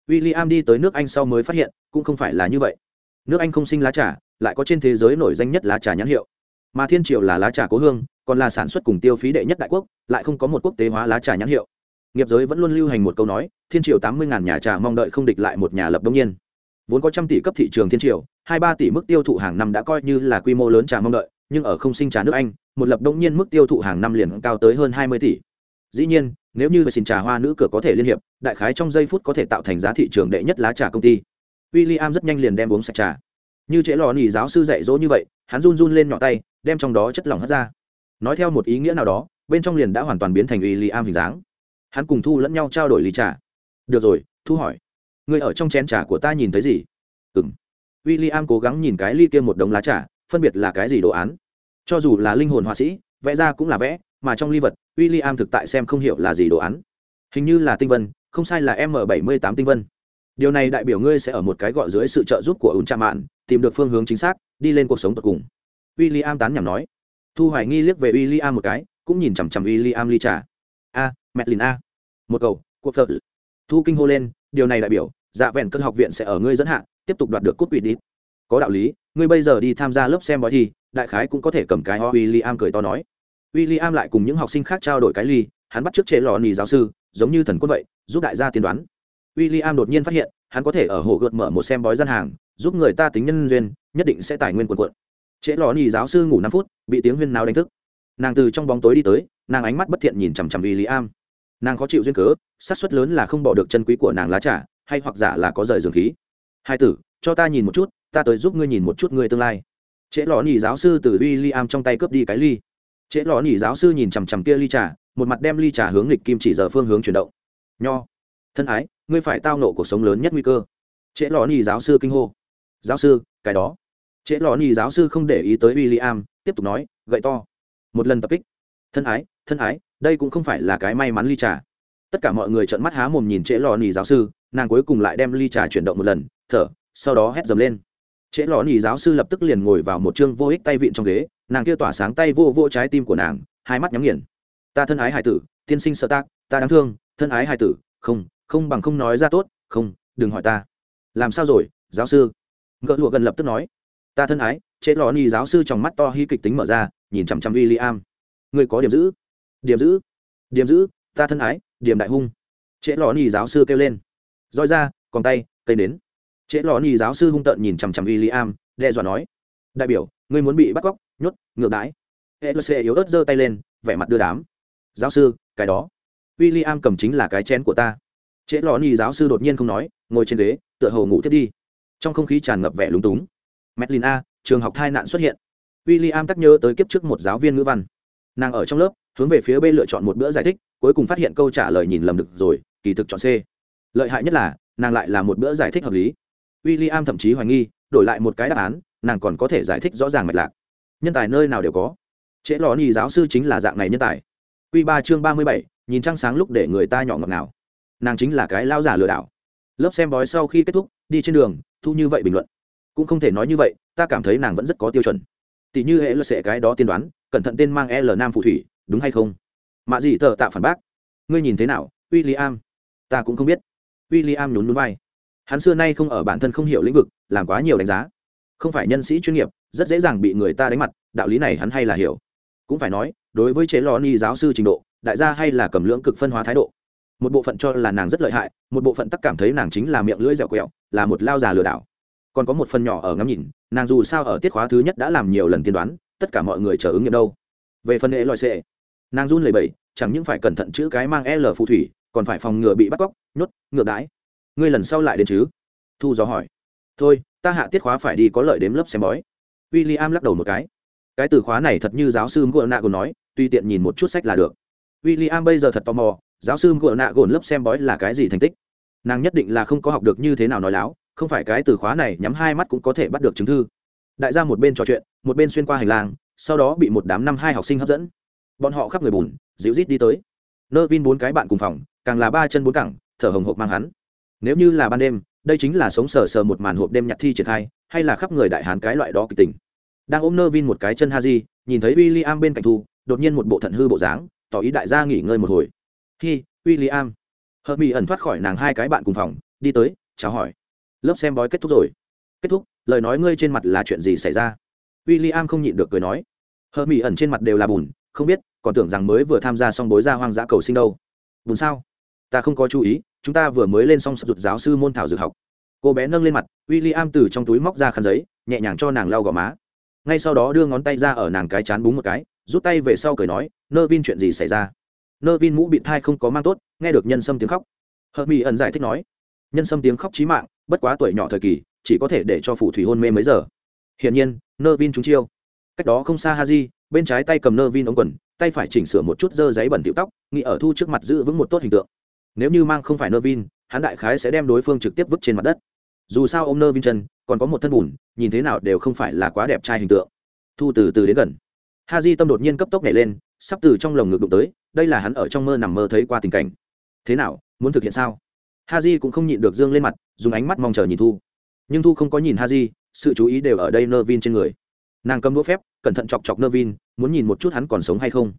w i l l i am đi tới nước anh sau mới phát hiện, cũng không phải là như vậy. Nước anh không sinh lá trà, lại có trên thế giới nổi danh nhất lá trà nhãn hiệu. Mà thiên triều là lá trà cố hương, còn là sản xuất cùng tiêu phí đệ nhất đại quốc, lại không có một quốc tế hóa lá trà nhãn hiệu. Nghiệp giới vẫn luôn lưu hành một câu nói, thiên triều tám mươi ngàn nhà trà mong đợi không địch lại một nhà lập đông nhiên. Vốn có trăm tỷ cấp thị trường thiên triều, hai ba tỷ mức tiêu thụ hàng năm đã coi như là quy mô lớn trà mong đợi, nhưng ở không sinh trà nước anh, một lập đông nhiên mức tiêu thụ hàng năm liền cao tới hơn hai mươi tỷ. Dĩ nhiên nếu như vệ xin trà hoa nữ cửa có thể liên hiệp, đại khái trong giây phút có thể tạo thành giá thị trường đệ nhất lá trà công ty. W i l l i am rất nhanh liền đem uống sạch trà. Như trễ lò nỉ giáo sư dạy dỗ như vậy, hắn run run lên nhỏ tay, đem trong đó chất lỏng hất ra. Nói theo một ý nghĩa nào đó, bên trong liền đã hoàn toàn biến thành w i l l i am hình dáng. Hắn cùng thu lẫn nhau trao đổi ly trà. Được rồi, thu hỏi. Người ở trong chén trà của ta nhìn thấy gì? Ừ m w i l l i am cố gắng nhìn cái ly kia một đống lá trà, phân biệt là cái gì đồ án. Cho dù là linh hồn họa sĩ, vẽ ra cũng là vẽ mà trong ly vật w i l l i am thực tại xem không hiểu là gì đồ án. Hình như là tinh vân, không sai là m bảy mươi tám tinh vân. Điều này đại biểu ngươi sẽ ở một cái gọi dưới sự trợ giúp của ủn trạm mạn, tìm được phương hướng chính xác, đi lên cuộc sống tột cùng. W i l l i am tán nhảm nói. Thu hoài nghi liếc về w i l l i am một cái, cũng nhìn chằm chằm w i l l i am ly trà. A mẹ lìn a. Một cầu cuộc thợ thu kinh hô lên, điều này đại biểu dạ vẹn cơn học viện sẽ ở ngươi dẫn hạ, tiếp tục đoạt được cúp quỷ đi. Có đạo lý, ngươi bây giờ đi tham gia lớp xem bói thì, đại khái cũng có thể cầm cái ho w i l l i am cười to nói w i l l i am lại cùng những học sinh khác trao đổi cái ly, hắn bắt trước chế lò nì giáo sư, giống như thần quân vậy, giúp đại gia tiên đoán. W i l l i am đột nhiên phát hiện, hắn có thể ở hồ gợt mở một xem bói gian hàng, giúp người ta tính nhân duyên, nhất định sẽ tài nguyên quần quận trễ lò nì giáo sư ngủ năm phút, bị tiếng huyên nào đánh thức. Nàng từ trong bóng tối đi tới, nàng ánh mắt bất thiện nhìn chằm chằm w i l l i am nàng khó chịu duyên cớ, xác suất lớn là không bỏ được chân quý của nàng lá trà, hay hoặc giả là có rời dường khí. Hai tử, cho ta nhìn một chút, ta tới giúp ngươi nhìn một chút ngươi tương lai. Trễ lò nỉ giáo sư từ William am trong tay cướp đi cái ly trễ lò nỉ giáo sư nhìn chằm chằm kia ly trà, một mặt đem ly trà hướng lịch kim chỉ giờ phương hướng chuyển động. Nho, thân ái, ngươi phải tao nộ cuộc sống lớn nhất nguy cơ. Trễ lò nỉ giáo sư kinh hô. Giáo sư, cái đó. Trễ lò nỉ giáo sư không để ý tới w i l l i am tiếp tục nói, gậy to. Một lần tập kích. Thân ái thân ái, đây cũng không phải là cái may mắn ly trà. Tất cả mọi người trợn mắt há mồm nhìn trễ lò nỉ giáo sư, nàng cuối cùng lại đem ly trà chuyển động một lần, thở, sau đó hét dầm lên. Trễ lò nỉ giáo sư lập tức liền ngồi vào một chương vô ích tay vịn trong ghế nàng kia tỏa sáng tay vô vô trái tim của nàng, hai mắt nhắm nghiền. Ta thân ái hải tử, tiên sinh sợ tác ta đáng thương, thân ái hải tử, không không bằng không nói ra tốt, không, đừng hỏi ta. Làm sao rồi, giáo sư? Ngợ lụa gần lập tức nói. Ta thân ái, chế lò ni giáo sư trong mắt to hy kịch tính mở ra, nhìn chằm chằm w i l l i am người có điểm giữ? Điểm giữ? Điểm giữ, ta thân ái, điểm đại hung. Chế lò ni giáo sư kêu lên. Roi ra, còn tay, cây nến. Chế lò ni giáo sư hung tợn nhìn chằm chằm w i l l i am đe dọa nói đại biểu, ngươi muốn bị bắt cóc, nhốt, ngược đãi. Hệ lc yếu ớt giơ tay lên, vẻ mặt đưa đám. Giáo sư, cái đó. W i l l i am cầm chính là cái chén của ta. Trễ lò ni giáo sư đột nhiên không nói, ngồi trên ghế, tựa hồ ngủ thiết đi. Trong không khí tràn ngập vẻ lúng túng. Medlin a, trường học thai nạn xuất hiện. W i l l i am tắc nhớ tới kiếp trước một giáo viên ngữ văn. Nàng ở trong lớp, hướng về phía b lựa chọn một bữa giải thích, cuối cùng phát hiện câu trả lời nhìn lầm được rồi, kỳ thực chọn c. Lợi hại nhất là, nàng lại là một bữa giải thích hợp lý. W i l l i am thậm chí hoài nghi, đổi lại một cái đáp án nàng còn có thể giải thích rõ ràng mạch lạc. Nhân tài nơi nào đều có. Trễ lò ni giáo sư chính là dạng này nhân tài. Q ba chương ba mươi bảy, nhìn trăng sáng lúc để người ta nhỏ ngọt nào nàng chính là cái lao giả lừa đảo. Lớp xem bói sau khi kết thúc, đi trên đường, thu như vậy bình luận. Cũng không thể nói như vậy, ta cảm thấy nàng vẫn rất có tiêu chuẩn. Tỷ như hệ là sẽ cái đó tiên đoán, cẩn thận tên mang l nam phù thủy, đúng hay không? Mạ gì tờ tạ phản bác. Ngươi nhìn thế nào w i l l i am ta cũng không biết. W i l l i am nhún núi vai. Hắn xưa nay không ở bản thân không hiểu lĩnh vực, làm quá nhiều đánh giá không phải nhân sĩ chuyên nghiệp, rất dễ dàng bị người ta đánh mặt, đạo lý này hắn hay là hiểu. Cũng phải nói, đối với chế lò ni giáo sư trình độ, đại gia hay là cầm lưỡng cực phân hóa thái độ. Một bộ phận cho là nàng rất lợi hại, một bộ phận tắc cảm thấy nàng chính là miệng lưỡi dẻo quẹo, là một lao già lừa đảo. Còn có một phần nhỏ ở ngắm nhìn, nàng dù sao ở tiết khóa thứ nhất đã làm nhiều lần tiên đoán, tất cả mọi người chờ ứng nghiệm đâu. Về phần hệ loại sệ nàng run lầy bẩy, chẳng những phải cẩn thận chữ cái mang l phù thủy, còn phải phòng ngừa bị bắt cóc, nhốt, ngược đãi. Ngươi lần sau lại đến chứ? Thu gió hỏi thôi, ta hạ tiết khóa phải đi có lợi đếm lớp xem bói. W i l l i am lắc đầu một cái. Cái từ khóa này thật như giáo sư ngựa nạ gồn nói, tùy tiện nhìn một chút sách là được. W i l l i am bây giờ thật tò mò, giáo sư ngựa nạ gồn lớp xem bói là cái gì thành tích? Nàng nhất định là không có học được như thế nào nói láo, không phải cái từ khóa này nhắm hai mắt cũng có thể bắt được chứng thư. Đại gia một bên trò chuyện, một bên xuyên qua hành lang, sau đó bị một đám năm hai học sinh hấp dẫn. Bọn họ khắp người bùn, dịu rít đi tới. Nơ vin bốn cái bạn cùng phòng, càng là ba chân bốn cẳng, thở hồng hộc mang hắn. Nếu như là ban đêm đây chính là sống sờ sờ một màn hộp đêm nhặt thi triển khai, hay là khắp người đại hán cái loại đó kịch tình. Đang ôm nơ vin một cái chân ha di nhìn thấy w i l l i am bên cạnh thu, đột nhiên một bộ thận hư bộ dáng, tỏ ý đại gia nghỉ ngơi một hồi. Hi w i l l i am hờ mỹ ẩn thoát khỏi nàng hai cái bạn cùng phòng, đi tới, chào hỏi. Lớp xem bói kết thúc rồi. Kết thúc, lời nói ngươi trên mặt là chuyện gì xảy ra? W i l l i am không nhịn được cười nói. Hợp mỹ ẩn trên mặt đều là bùn, không biết, còn tưởng rằng mới vừa tham gia xong bối ra hoang dã cầu sinh đâu. Bùn sao? Ta không có chú ý chúng ta vừa mới lên xong sụt giáo sư môn thảo dược học. Cô bé nâng lên mặt w i l l i am từ trong túi móc ra khăn giấy, nhẹ nhàng cho nàng lau gò má. Ngay sau đó đưa ngón tay ra ở nàng cái chán búng một cái, rút tay về sau cười nói nơ vin chuyện gì xảy ra? Nơ vin mũ bị thai không có mang tốt, nghe được nhân sâm tiếng khóc. Hợp mỹ ẩn giải thích nói, nhân sâm tiếng khóc trí mạng, bất quá tuổi nhỏ thời kỳ, chỉ có thể để cho phủ thủy hôn mê mấy giờ. Hiển nhiên nơ vin trúng chiêu. Cách đó không xa ha di bên trái tay cầm nơ vin ống quần, tay phải chỉnh sửa một chút dơ giấy bẩn tiểu tóc, nghĩ ở thu trước mặt giữ vững một tốt hình tượng nếu như mang không phải nơ vin hắn đại khái sẽ đem đối phương trực tiếp vứt trên mặt đất. Dù sao ông nơ vin chân, còn có một thân bùn, nhìn thế nào đều không phải là quá đẹp trai hình tượng. Thu từ từ đến gần. Ha di tâm đột nhiên cấp tốc nhảy lên, sắp từ trong lồng ngực đụng tới, đây là hắn ở trong mơ nằm mơ thấy qua tình cảnh. Thế nào, muốn thực hiện sao? Ha di cũng không nhịn được dương lên mặt, dùng ánh mắt mong chờ nhìn thu. Nhưng thu không có nhìn ha di sự chú ý đều ở đây nơ vin trên người. Nàng cầm đũa phép, cẩn thận chọc chọc nơ vin muốn nhìn một chút hắn còn sống hay không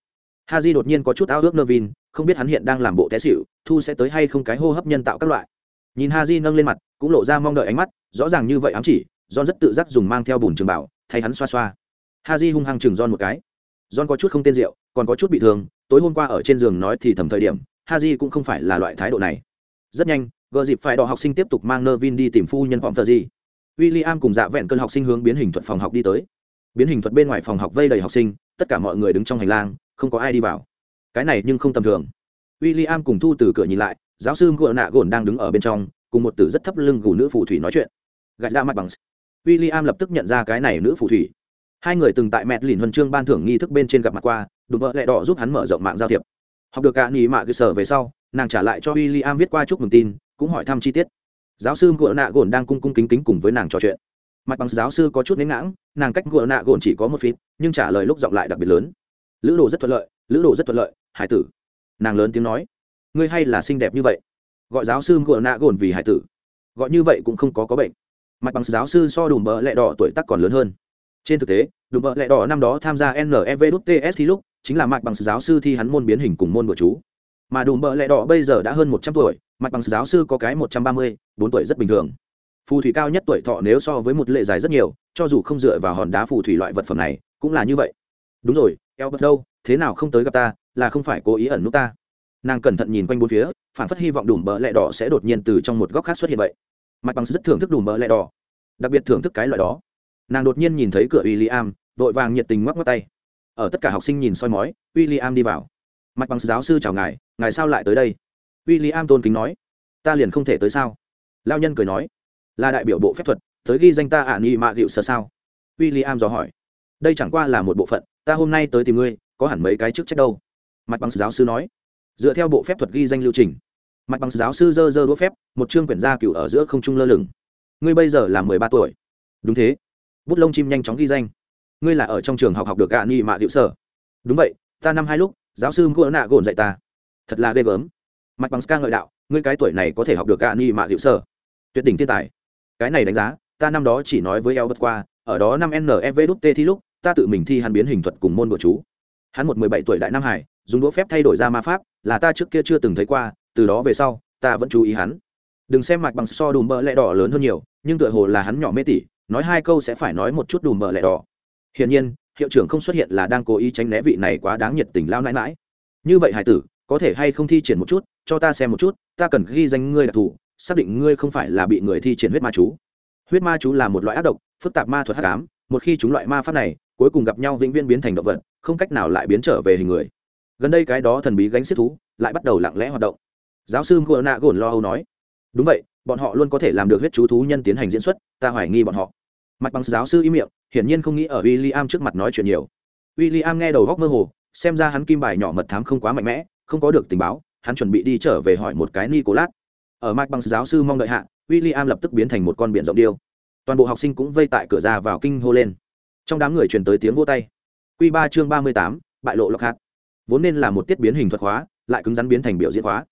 ha di đột nhiên có chút ao ước nơ vin, không biết hắn hiện đang làm bộ té xịu thu sẽ tới hay không cái hô hấp nhân tạo các loại. Nhìn ha di nâng lên mặt, cũng lộ ra mong đợi ánh mắt, rõ ràng như vậy ám chỉ, john rất tự giác dùng mang theo bùn trường bảo, thay hắn xoa xoa. Ha di hung hăng chừng john một cái. John có chút không tên rượu, còn có chút bị thương, tối hôm qua ở trên giường nói thì thầm thời điểm ha di cũng không phải là loại thái độ này. Rất nhanh, gờ dịp phải đò học sinh tiếp tục mang nơ vin đi tìm phu nhân vọng thờ gì w i l l i am cùng dạ vẹn cơn học sinh hướng biến hình thuật phòng học đi tới. Biến hình thuật bên ngoài phòng học vây đầy học sinh, tất cả mọi người đứng trong hành lang không có ai đi vào. Cái này nhưng không tầm thường. W i l l i am cùng thu từ cửa nhìn lại, giáo sư ngựa nạ gồn đang đứng ở bên trong, cùng một tử rất thấp lưng gù nữ phù thủy nói chuyện. Gạch đa mặt bằng. W i l l i am lập tức nhận ra cái này nữ phù thủy. Hai người từng tại mẹt lìn huân chương ban thưởng nghi thức bên trên gặp mặt qua, đùm vợ lẹ đỏ giúp hắn mở rộng mạng giao thiệp. Học được cả nghỉ mạ cơ sở về sau, nàng trả lại cho w i l l i am viết qua chúc mừng tin, cũng hỏi thăm chi tiết. Giáo sư ngựa nạ gồn đang cung cung kính kính cùng với nàng trò chuyện. Mặt bằng giáo sư có chút nến ngãng, nàng cách ngựa nạ gồn chỉ có một phít nhưng trả lời lúc giọng lại đặc biệt lớn lữ đồ rất thuận lợi, lữ đồ rất thuận lợi, hải tử. Nàng lớn tiếng nói. Ngươi hay là xinh đẹp như vậy. Gọi giáo sư ngựa nạ gồn vì hải tử. Gọi như vậy cũng không có có bệnh. Mặt bằng giáo sư so đùm bợ lẹ đỏ tuổi tác còn lớn hơn. Trên thực tế, đùm bợ lẹ đỏ năm đó tham gia nevts thi lúc, chính là mặt bằng giáo sư thi hắn môn biến hình cùng môn của chú. Mà đùm bợ lẹ đỏ bây giờ đã hơn một trăm tuổi, mặt bằng giáo sư có cái một trăm ba mươi, bốn tuổi rất bình thường. Phù thủy cao nhất tuổi thọ nếu so với một lệ dài rất nhiều, cho dù không dựa vào hòn đá phù thủy loại vật phẩm này, cũng là như vậy. Đúng rồi eo bật đâu, thế nào không tới gặp ta, là không phải cố ý ẩn nút ta. Nàng cẩn thận nhìn quanh bốn phía, phản phất hy vọng đùm bờ lẹ đỏ sẽ đột nhiên từ trong một góc khác xuất hiện vậy. Mạch bằng rất thưởng thức đùm bờ lẹ đỏ, đặc biệt thưởng thức cái loại đó. Nàng đột nhiên nhìn thấy cửa w i l l i am vội vàng nhiệt tình ngoắc ngoắc tay. Ở tất cả học sinh nhìn soi mói w i l l i am đi vào. Mạch bằng giáo sư chào ngài ngài sao lại tới đây? W i l l i am tôn kính nói. Ta liền không thể tới sao? Lao nhân cười nói. Là đại biểu bộ phép thuật, tới ghi danh ta ả nghị mạ hiệu sơ sao? W i l l i am dò hỏi đây chẳng qua là một bộ phận, ta hôm nay tới tìm ngươi, có hẳn mấy cái chức trách đâu. Mặt bằng giáo sư nói. Dựa theo bộ phép thuật ghi danh lưu trình. Mặt bằng giáo sư dơ dơ đũa phép, một chương quyển gia cựu ở giữa không trung lơ lửng. Ngươi bây giờ là mười ba tuổi. Đúng thế. Bút lông chim nhanh chóng ghi danh. Ngươi là ở trong trường học học được gạ nghị mạ hiệu sở. Đúng vậy, ta năm hai lúc, giáo sư ngô nạ gồn dạy ta. Thật là ghê gớm. Mặt bằng ska ngợi đạo, ngươi cái tuổi này có thể học được gạ nghị mạ hiệu sở. Tuyệt đỉnh thiên tài. Cái này đánh giá, ta năm đó chỉ nói với eo bất qua, ở đó năm nev đút t thi lúc ta tự mình thi hắn biến hình thuật cùng môn bữa chú. Hắn một mười bảy tuổi đại nam hải, dùng đũa phép thay đổi ra ma pháp, là ta trước kia chưa từng thấy qua, từ đó về sau, ta vẫn chú ý hắn. Đừng xem mạch bằng so đùm bờ lẹ đỏ lớn hơn nhiều, nhưng tựa hồ là hắn nhỏ mê tỉ, nói hai câu sẽ phải nói một chút đùm bờ lẹ đỏ. Hiển nhiên, hiệu trưởng không xuất hiện là đang cố ý tránh né vị này quá đáng nhiệt tình lao nãi mãi như vậy hải tử, có thể hay không thi triển một chút, cho ta xem một chút, ta cần ghi danh ngươi đặc thù, xác định ngươi không phải là bị người thi triển huyết ma chú. Huyết ma chú là một loại ác độc, phức tạp ma thuật hắc ám, một khi chúng loại ma pháp này cuối cùng gặp nhau vĩnh viễn biến thành động vật, không cách nào lại biến trở về hình người. Gần đây cái đó thần bí gánh xiết thú lại bắt đầu lặng lẽ hoạt động. Giáo sư ngô nạ gồn lo âu nói, đúng vậy, bọn họ luôn có thể làm được huyết chú thú nhân tiến hành diễn xuất, ta hoài nghi bọn họ. Mặt bằng giáo sư im miệng, hiển nhiên không nghĩ ở w i l l i am trước mặt nói chuyện nhiều. W i l l i am nghe đầu góc mơ hồ, xem ra hắn kim bài nhỏ mật thám không quá mạnh mẽ, không có được tình báo, hắn chuẩn bị đi trở về hỏi một cái nicolas. Ở mạch bằng giáo sư mong đợi hạ w i l l i am lập tức biến thành một con biển rộng điêu. Toàn bộ học sinh cũng vây tại cửa ra vào kinh hô lên trong đám người truyền tới tiếng vô tay. Q ba chương ba mươi tám, bại lộ lọc hạt vốn nên là một tiết biến hình thuật hóa, lại cứng rắn biến thành biểu diễn hóa.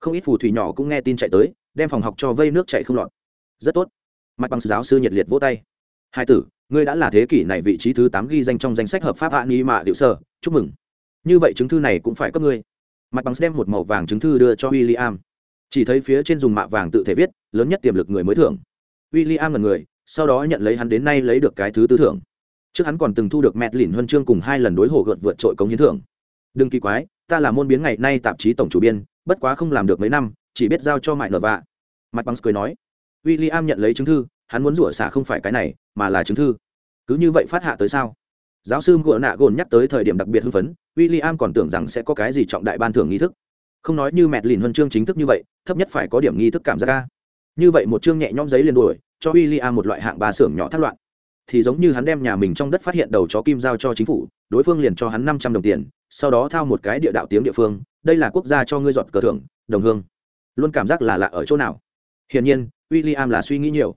Không ít phù thủy nhỏ cũng nghe tin chạy tới, đem phòng học cho vây nước chạy không lọt. Rất tốt. Mạch bằng giáo sư nhiệt liệt vỗ tay. Hai tử, ngươi đã là thế kỷ này vị trí thứ tám ghi danh trong danh sách hợp pháp hạ nghi mạ liệu sở chúc mừng. Như vậy chứng thư này cũng phải cấp ngươi. Mạch bằng đem một màu vàng chứng thư đưa cho w i l l i am chỉ thấy phía trên dùng mạ vàng tự thể viết, lớn nhất tiềm lực người mới thưởng. W i l l i am là người, sau đó nhận lấy hắn đến nay lấy được cái thứ tư thưởng trước hắn còn từng thu được mẹt lìn huân chương cùng hai lần đối hồ gợt vượt trội cống hiến thưởng. Đừng kỳ quái, ta là môn biến ngày nay tạp chí tổng chủ biên, bất quá không làm được mấy năm, chỉ biết giao cho mại nợ vạ. Mặt bằng cười nói w i l l i am nhận lấy chứng thư, hắn muốn rủa xả không phải cái này, mà là chứng thư. Cứ như vậy phát hạ tới sao? Giáo sư ngựa nạ gồn nhắc tới thời điểm đặc biệt hưng phấn w i l l i am còn tưởng rằng sẽ có cái gì trọng đại ban thưởng nghi thức. Không nói như mẹt lìn huân chương chính thức như vậy, thấp nhất phải có điểm nghi thức cảm giác ca như vậy một chương nhẹ nhõm giấy liền đuổi, cho w i l l i am một loại hạng ba xưởng nhỏ thác loạn thì giống như hắn đem nhà mình trong đất phát hiện đầu chó kim giao cho chính phủ, đối phương liền cho hắn năm trăm đồng tiền, sau đó thao một cái địa đạo tiếng địa phương, đây là quốc gia cho ngươi giọt cờ thưởng, đồng hương. Luôn cảm giác là lạ ở chỗ nào? Hiển nhiên w i l l i am là suy nghĩ nhiều.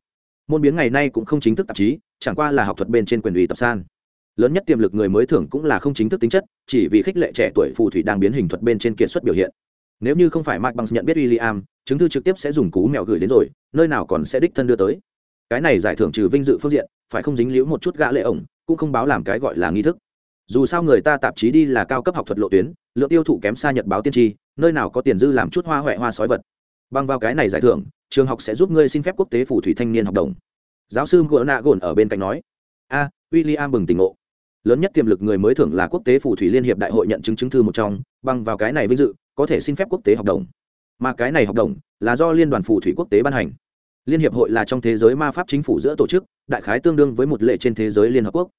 Môn biến ngày nay cũng không chính thức tạp chí, chẳng qua là học thuật bên trên quyền ủy tập san. Lớn nhất tiềm lực người mới thưởng cũng là không chính thức tính chất, chỉ vì khích lệ trẻ tuổi phù thủy đang biến hình thuật bên trên kiệt xuất biểu hiện. Nếu như không phải mike bằng nhận biết w i l l i am chứng thư trực tiếp sẽ dùng cú mèo gửi đến rồi, nơi nào còn sẽ đích thân đưa tới cái này giải thưởng trừ vinh dự phương diện phải không dính liễu một chút gã lệ ổng cũng không báo làm cái gọi là nghi thức. Dù sao người ta tạp chí đi là cao cấp học thuật lộ tuyến lượng tiêu thụ kém xa nhật báo tiên tri nơi nào có tiền dư làm chút hoa huệ hoa sói vật. Bằng vào cái này giải thưởng trường học sẽ giúp ngươi xin phép quốc tế phù thủy thanh niên học đồng. Giáo sư gỗ nạ gồn ở bên cạnh nói a à, w bừng tỉnh ngộ. Lớn nhất tiềm lực người mới thưởng là quốc tế phù thủy liên hiệp đại hội nhận chứng chứng thư một trong bằng vào cái này vinh dự có thể xin phép quốc tế học đồng. Mà cái này học đồng là do liên đoàn phù thủy quốc tế ban hành liên hiệp hội là trong thế giới ma pháp chính phủ giữa tổ chức, đại khái tương đương với một lệ trên thế giới liên hợp quốc.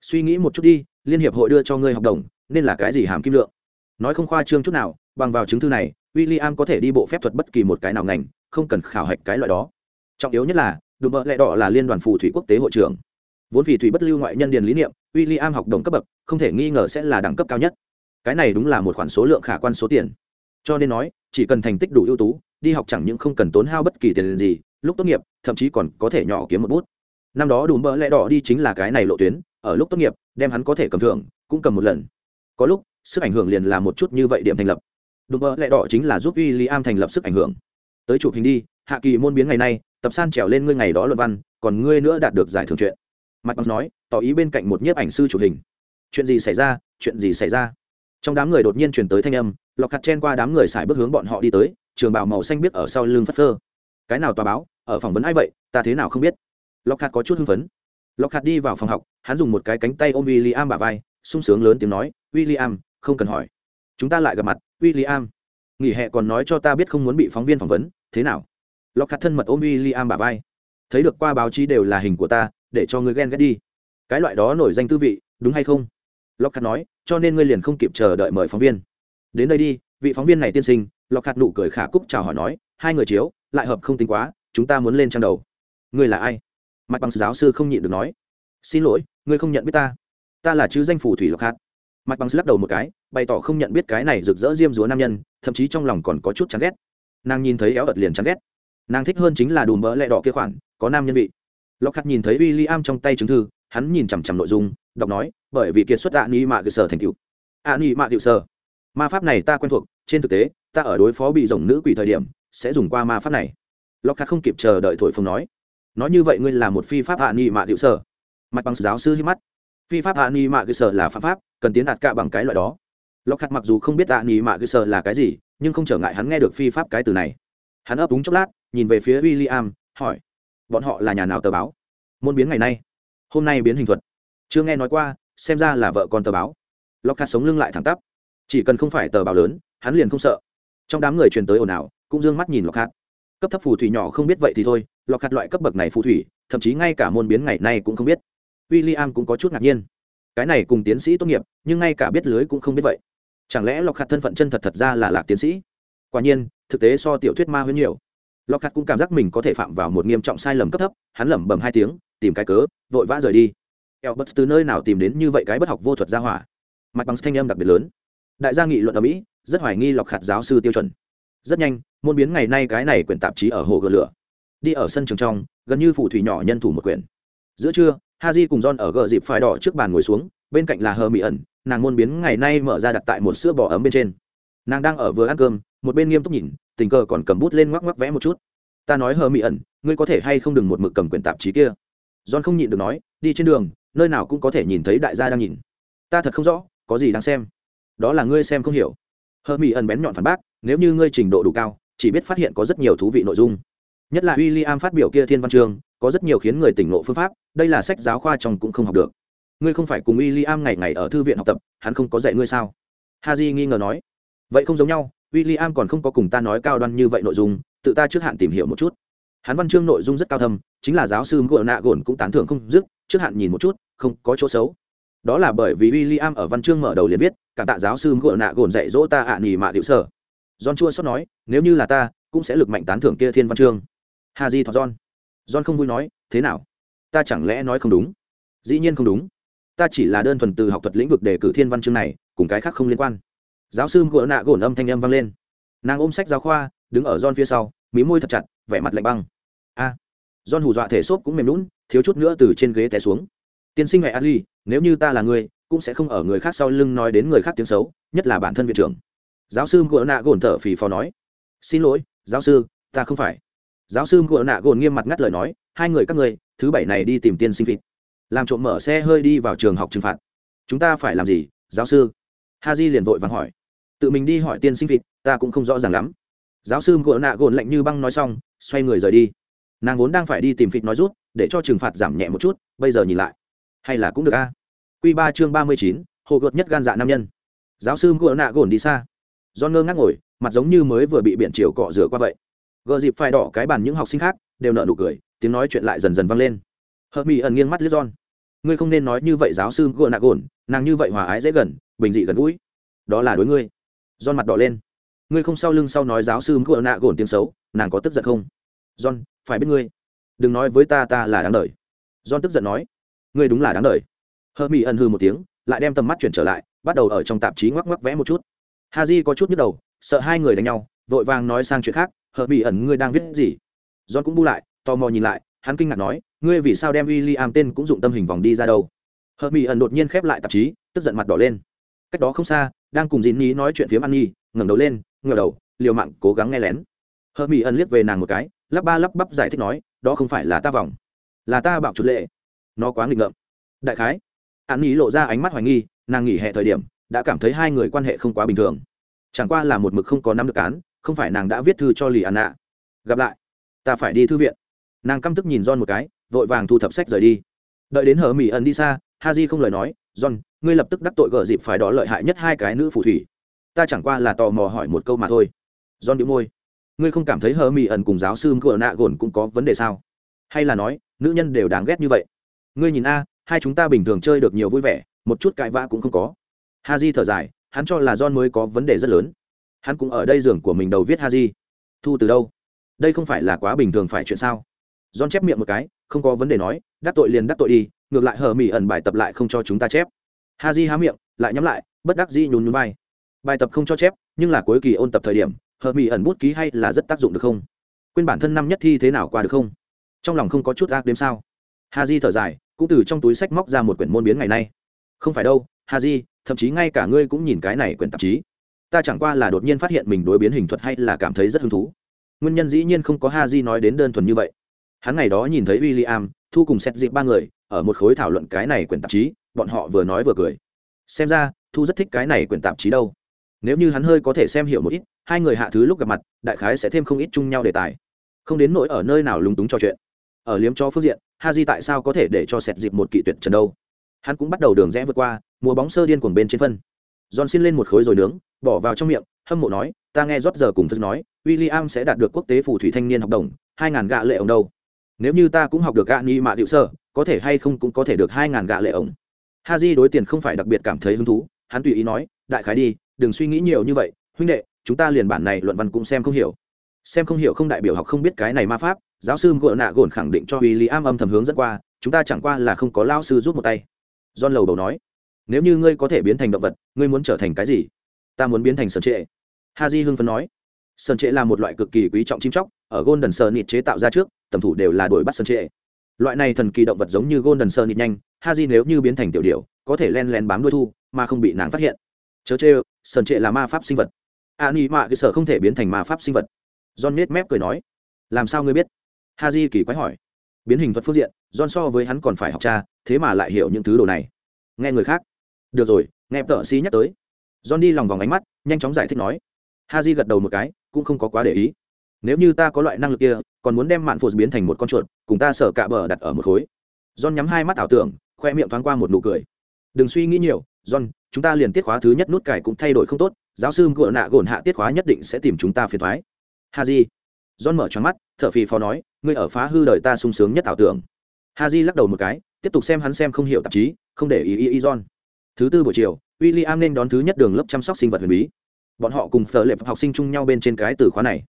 Suy nghĩ một chút đi, liên hiệp hội đưa cho ngươi học đồng, nên là cái gì hàm kim lượng? Nói không khoa trương chút nào, bằng vào chứng thư này w i l l i am có thể đi bộ phép thuật bất kỳ một cái nào ngành, không cần khảo hạch cái loại đó. Trọng yếu nhất là, đùm bợ lẹ đỏ là liên đoàn phù thủy quốc tế hội trưởng. Vốn vì thủy bất lưu ngoại nhân điền lý niệm w i l l i am học đồng cấp bậc, không thể nghi ngờ sẽ là đẳng cấp cao nhất. Cái này đúng là một khoản số lượng khả quan số tiền. Cho nên nói, chỉ cần thành tích đủ ưu tú, đi học chẳng những không cần tốn hao bất kỳ tiền gì lúc tốt nghiệp, thậm chí còn có thể nhỏ kiếm một bút. Năm đó đùm bỡ lẽ đỏ đi chính là cái này lộ tuyến, ở lúc tốt nghiệp, đem hắn có thể cầm thưởng, cũng cầm một lần. Có lúc, sức ảnh hưởng liền là một chút như vậy điểm thành lập. Đùm bỡ lẽ đỏ chính là giúp uy l i am thành lập sức ảnh hưởng. Tới chụp hình đi, hạ kỳ môn biến ngày nay, tập san trèo lên ngươi ngày đó luận văn, còn ngươi nữa đạt được giải thưởng chuyện. Mặt bằng nói, tỏ ý bên cạnh một nhiếp ảnh sư chụp hình. Chuyện gì xảy ra? Chuyện gì xảy ra? Trong đám người đột nhiên chuyển tới thanh âm, lọc hạt chen qua đám người xài bước hướng bọn họ đi tới, trường bào màu xanh biết ở sau lưng phất phơ. Cái nào tòa báo? Ở phỏng vấn ai vậy, ta thế nào không biết. Lọc hạt có chút hưng phấn. Lọc hạt đi vào phòng học, hắn dùng một cái cánh tay ôm w i l l i am bà vai, sung sướng lớn tiếng nói w i l l i am không cần hỏi. Chúng ta lại gặp mặt w i l l i am nghỉ hè còn nói cho ta biết không muốn bị phóng viên phỏng vấn, thế nào? Lọc hạt thân mật ôm w i am bà vai. Thấy được qua báo chí đều là hình của ta, để cho người ghen ghét đi. Cái loại đó nổi danh tư vị, đúng hay không? Lọc hạt nói, cho nên ngươi liền không kịp chờ đợi mời phóng viên. Đến đây đi, vị phóng viên này tiên sinh. Lọc hạt nụ cười khả cúc chào hỏi nói, hai người chiếu, lại hợp không tính quá chúng ta muốn lên trang đầu. Ngươi là ai? Mặt bằng giáo sư không nhịn được nói. Xin lỗi, ngươi không nhận biết ta. Ta là chứ danh phủ thủy lộc hạt. Mặt bằng lắc đầu một cái, bày tỏ không nhận biết cái này rực rỡ diêm dúa nam nhân, thậm chí trong lòng còn có chút chán ghét. Nàng nhìn thấy éo ợt liền chán ghét. Nàng thích hơn chính là đùm bỡ lẹ đỏ kia khoản, có nam nhân vị. Lộc hạt nhìn thấy w i l l i am trong tay chứng thư, hắn nhìn chằm chằm nội dung, đọc nói, bởi vì kiệt xuất ạ ni mạ cơ sở thành cựu ạ ni mạ cựu sở? Ma pháp này ta quen thuộc, trên thực tế, ta ở đối phó bị rồng nữ quỷ thời điểm, sẽ dùng qua ma pháp này lộc khát không kịp chờ đợi thổi phồng nói nói như vậy ngươi là một phi pháp hạ nghị mạ hữu sở. Mặt bằng giáo sư hít mắt, phi pháp hạ nghị mạ hữu sở là pháp pháp, cần tiến đạt cả bằng cái loại đó. Lộc khát mặc dù không biết hạ nghị mạ hữu sở là cái gì, nhưng không trở ngại hắn nghe được phi pháp cái từ này. Hắn ấp úng chốc lát, nhìn về phía w i l l i am hỏi, bọn họ là nhà nào tờ báo? Môn biến ngày nay. Hôm nay biến hình thuật. Chưa nghe nói qua, xem ra là vợ con tờ báo. Lộc khát sống lưng lại thẳng tắp. Chỉ cần không phải tờ báo lớn, hắn liền không sợ. Trong đám người truyền tới ồn ào, cũng d ư ơ n g mắt nhìn lộc khát cấp thấp phù thủy nhỏ không biết vậy thì thôi, lọc hạt loại cấp bậc này phù thủy, thậm chí ngay cả môn biến ngày nay cũng không biết. W i l l i am cũng có chút ngạc nhiên. Cái này cùng tiến sĩ tốt nghiệp, nhưng ngay cả biết lưới cũng không biết vậy. Chẳng lẽ lọc hạt thân phận chân thật thật ra là lạc tiến sĩ? Quả nhiên, thực tế so tiểu thuyết ma hơn nhiều. Lọc hạt cũng cảm giác mình có thể phạm vào một nghiêm trọng sai lầm cấp thấp, hắn lẩm bẩm hai tiếng, tìm cái cớ, vội vã rời đi. Eo bất từ nơi nào tìm đến như vậy cái bất học vô thuật ra hỏa? Mặt bằng thanh âm đặc biệt lớn. Đại gia nghị luận ở mỹ, rất hoài nghi lọc hạt giáo sư tiêu chuẩn. Rất nhanh môn biến ngày nay cái này quyển tạp chí ở hồ gờ lửa. Đi ở sân trường trong, gần như phù thủy nhỏ nhân thủ một quyển. Giữa trưa ha haji cùng john ở gờ dịp phải đỏ trước bàn ngồi xuống, bên cạnh là hờ mỹ ẩn nàng môn biến ngày nay mở ra đặt tại một sữa bò ấm bên trên. Nàng đang ở vừa ăn cơm, một bên nghiêm túc nhìn, tình cờ còn cầm bút lên ngoắc ngoắc vẽ một chút. Ta nói hờ mỹ ẩn ngươi có thể hay không đừng một mực cầm quyển tạp chí kia? John không nhịn được nói, đi trên đường, nơi nào cũng có thể nhìn thấy đại gia đang nhìn. Ta thật không rõ, có gì đang xem? Đó là ngươi xem không hiểu. Hờ mỹ ẩn bén nhọn phản bác, nếu như ngươi trình độ đủ cao chỉ biết phát hiện có rất nhiều thú vị nội dung. Nhất là w i l l i am phát biểu kia thiên văn chương có rất nhiều khiến người tỉnh ngộ phương pháp, đây là sách giáo khoa trong cũng không học được. Ngươi không phải cùng w i l l i am ngày ngày ở thư viện học tập, hắn không có dạy ngươi sao? Ha nghi ngờ nói. Vậy không giống nhau w i l l i am còn không có cùng ta nói cao đoan như vậy nội dung, tự ta trước hạn tìm hiểu một chút. Hắn văn chương nội dung rất cao thâm, chính là giáo sư ngựa nạ gồn cũng tán thưởng không dứt, trước hạn nhìn một chút, không có chỗ xấu. Đó là bởi vì w i l l i am ở văn chương mở đầu liền viết, cảm tạ giáo sư ngựa nạ gồn dạy dỗ ta ạ à nghỉ mạ hiệu sở john chua xót nói nếu như là ta cũng sẽ lực mạnh tán thưởng kia thiên văn chương. Hà di thọ john. John không vui nói thế nào? Ta chẳng lẽ nói không đúng? Dĩ nhiên không đúng. Ta chỉ là đơn thuần từ học thuật lĩnh vực đề cử thiên văn chương này cùng cái khác không liên quan. Giáo sư gỗ nạ gổn âm thanh âm vang lên. Nàng ôm sách giáo khoa đứng ở john phía sau mí môi thật chặt vẻ mặt lạnh băng. A. À, john hù dọa thể xốp cũng mềm lún thiếu chút nữa từ trên ghế té xuống. Tiên sinh ngài ali nếu như ta là người cũng sẽ không ở người khác sau lưng nói đến người khác tiếng xấu nhất là bản thân viện trưởng giáo sư ngựa nạ gồn thở phì phò nói. Xin lỗi, giáo sư, ta không phải. Giáo sư ngựa nạ gồn nghiêm mặt ngắt lời nói, hai người các người thứ bảy này đi tìm tiên sinh vịt làm trộm mở xe hơi đi vào trường học trừng phạt. Chúng ta phải làm gì, giáo sư? Ha di liền vội vàng hỏi. Tự mình đi hỏi tiên sinh vịt ta cũng không rõ ràng lắm. Giáo sư ngựa nạ gồn lạnh như băng nói xong, xoay người rời đi. Nàng vốn đang phải đi tìm vịt nói rút, để cho trừng phạt giảm nhẹ một chút, bây giờ nhìn lại. Hay là cũng được a. Q ba chương ba mươi chín, hồ gợt nhất gan dạ nam nhân. Giáo sư ngựa nạ gồn đi xa do ngơ ngác ngồi, mặt giống như mới vừa bị biển chiều cọ rửa qua vậy. Gờ dịp phải đỏ cái bàn những học sinh khác, đều nợ nụ cười, tiếng nói chuyện lại dần dần vang lên. Hợp mỹ ẩn nghiêng mắt liếc john. Ngươi không nên nói như vậy giáo sư gồn nạ gồn nàng như vậy hòa ái dễ gần, bình dị gần gũi. Đó là đối ngươi. John mặt đỏ lên. Ngươi không sau lưng sau nói giáo sư gồn nạ gồn tiếng xấu, nàng có tức giận không? John, phải biết ngươi. Đừng nói với ta ta là đáng đời. John tức giận nói. Ngươi đúng là đáng đời. Hợp mỹ ẩn hư một tiếng, lại đem tầm mắt chuyển trở lại, bắt đầu ở trong tạp chí ngoắc ngoắc vẽ một chút ha j có chút nhức đầu, sợ hai người đánh nhau, vội vàng nói sang chuyện khác, hờ bị ẩn ngươi đang viết gì? John cũng bu lại, tò mò nhìn lại, hắn kinh ngạc nói, ngươi vì sao đem w i l l i am tên cũng dụng tâm hình vòng đi ra đâu? Hờ bị ẩn đột nhiên khép lại tạp chí, tức giận mặt đỏ lên. Cách đó không xa, đang cùng dìn ní nói chuyện phiếm ăn nhi ngẩng đầu lên ngờ đầu, liều mạng cố gắng nghe lén. Hờ bị ẩn liếc về nàng một cái, lắp ba lắp bắp giải thích nói, đó không phải là ta vòng, là ta bạo chút lệ. Nó quá nghịch ngợm. Đại khái, an nhi lộ ra ánh mắt hoài nghi, nàng nghỉ hè thời điểm đã cảm thấy hai người quan hệ không quá bình thường. Chẳng qua là một mực không có nắm được án, không phải nàng đã viết thư cho lì an nạ gặp lại. Ta phải đi thư viện. Nàng căm tức nhìn john một cái, vội vàng thu thập sách rời đi. Đợi đến hờ mỹ ẩn đi xa ha j không lời nói, john, ngươi lập tức đắc tội gờ dịp phải đỏ lợi hại nhất hai cái nữ phù thủy. Ta chẳng qua là tò mò hỏi một câu mà thôi. John đĩu môi. Ngươi không cảm thấy hờ mỹ ẩn cùng giáo sư ngựa nạ gồn cũng có vấn đề sao? Hay là nói, nữ nhân đều đáng ghét như vậy? Ngươi nhìn a, hai chúng ta bình thường chơi được nhiều vui vẻ, một chút cãi vã cũng không có ha di thở dài, hắn cho là john mới có vấn đề rất lớn. Hắn cũng ở đây giường của mình đầu viết ha di thu từ đâu? Đây không phải là quá bình thường phải chuyện sao? John chép miệng một cái, không có vấn đề nói, đắc tội liền đắc tội đi, ngược lại hờ mỹ ẩn bài tập lại không cho chúng ta chép. Ha di há miệng, lại nhắm lại, bất đắc dĩ nhún nhún vai. Bài tập không cho chép, nhưng là cuối kỳ ôn tập thời điểm hờ mỹ ẩn bút ký hay là rất tác dụng được không? Quên bản thân năm nhất thi thế nào qua được không? Trong lòng không có chút ác đếm sao? Ha di thở dài, cũng từ trong túi sách móc ra một quyển môn biến ngày nay. Không phải đâu ha di thậm chí ngay cả ngươi cũng nhìn cái này quyển tạp chí. Ta chẳng qua là đột nhiên phát hiện mình đối biến hình thuật hay là cảm thấy rất hứng thú. Nguyên nhân dĩ nhiên không có ha di nói đến đơn thuần như vậy. Hắn ngày đó nhìn thấy w i l l i am thu cùng xét dịp ba người, ở một khối thảo luận cái này quyển tạp chí, bọn họ vừa nói vừa cười. Xem ra, thu rất thích cái này quyển tạp chí đâu. Nếu như hắn hơi có thể xem hiểu một ít, hai người hạ thứ lúc gặp mặt, đại khái sẽ thêm không ít chung nhau đề tài. Không đến nỗi ở nơi nào lúng túng trò chuyện. Ở liếm cho phương diện ha di tại sao có thể để cho sẹt dịp một kỵ tuyệt trần đâu? Hắn cũng bắt đầu đường rẽ vượt qua mùa bóng sơ điên cuồng bên trên phân. John xin lên một khối rồi nướng, bỏ vào trong miệng, hâm mộ nói, ta nghe rót giờ cùng phật nói, William sẽ đạt được quốc tế phù thủy thanh niên học đồng, hai ngàn gạ lệ ổng đâu. Nếu như ta cũng học được gạ ni mạ hiệu sơ, có thể hay không cũng có thể được hai ngàn gạ lệ ổng. Ha đối tiền không phải đặc biệt cảm thấy hứng thú, hắn tùy ý nói, đại khái đi, đừng suy nghĩ nhiều như vậy, huynh đệ, chúng ta liền bản này luận văn cũng xem không hiểu. Xem không hiểu không đại biểu học không biết cái này ma pháp, giáo sư gội nạ gồn khẳng định cho William âm thầm hướng dẫn qua, chúng ta chẳng qua là không có lão sư giúp một tay. John lầu đầu nói nếu như ngươi có thể biến thành động vật, ngươi muốn trở thành cái gì? Ta muốn biến thành sơn trệ. Ha di hưng phấn nói. Sơn trệ là một loại cực kỳ quý trọng chim chóc, ở golden sơn nịt chế tạo ra trước, tầm thủ đều là đuổi bắt sơn trệ. Loại này thần kỳ động vật giống như golden sơn nịt nhanh ha di nếu như biến thành tiểu điệu có thể len len bám đuôi thu, mà không bị nàng phát hiện. Chớ chê sơn trệ là ma pháp sinh vật. A ni mạ cơ sở không thể biến thành ma pháp sinh vật. John nết mép cười nói. Làm sao ngươi biết? Ha di kỳ quái hỏi. Biến hình thuật phương diện, john so với hắn còn phải học cha, thế mà lại hiểu những thứ đồ này. Nghe người khác được rồi, nghe tợ xí nhắc tới. John đi lòng vòng ánh mắt, nhanh chóng giải thích nói. Ha di gật đầu một cái, cũng không có quá để ý. Nếu như ta có loại năng lực kia, còn muốn đem mạn phụt biến thành một con chuột, cùng ta sở cạ bờ đặt ở một khối. John nhắm hai mắt ảo tưởng, khoe miệng thoáng qua một nụ cười. Đừng suy nghĩ nhiều, john, chúng ta liền tiết khóa thứ nhất nút cải cũng thay đổi không tốt, giáo sư gợ nạ gồn hạ tiết khóa nhất định sẽ tìm chúng ta phiền thoái ha di john mở tròn mắt t h ở phì phò nói, ngươi ở phá hư đời ta sung sướng nhất ảo tưởng. Ha di lắc đầu một cái, tiếp tục xem hắn xem không hiểu tạp chí, không để ý ý ý john thứ tư buổi chiều w i l l i am nên đón thứ nhất đường lớp chăm sóc sinh vật huyền bí. Bọn họ cùng phở lệp học sinh chung nhau bên trên cái từ khóa này.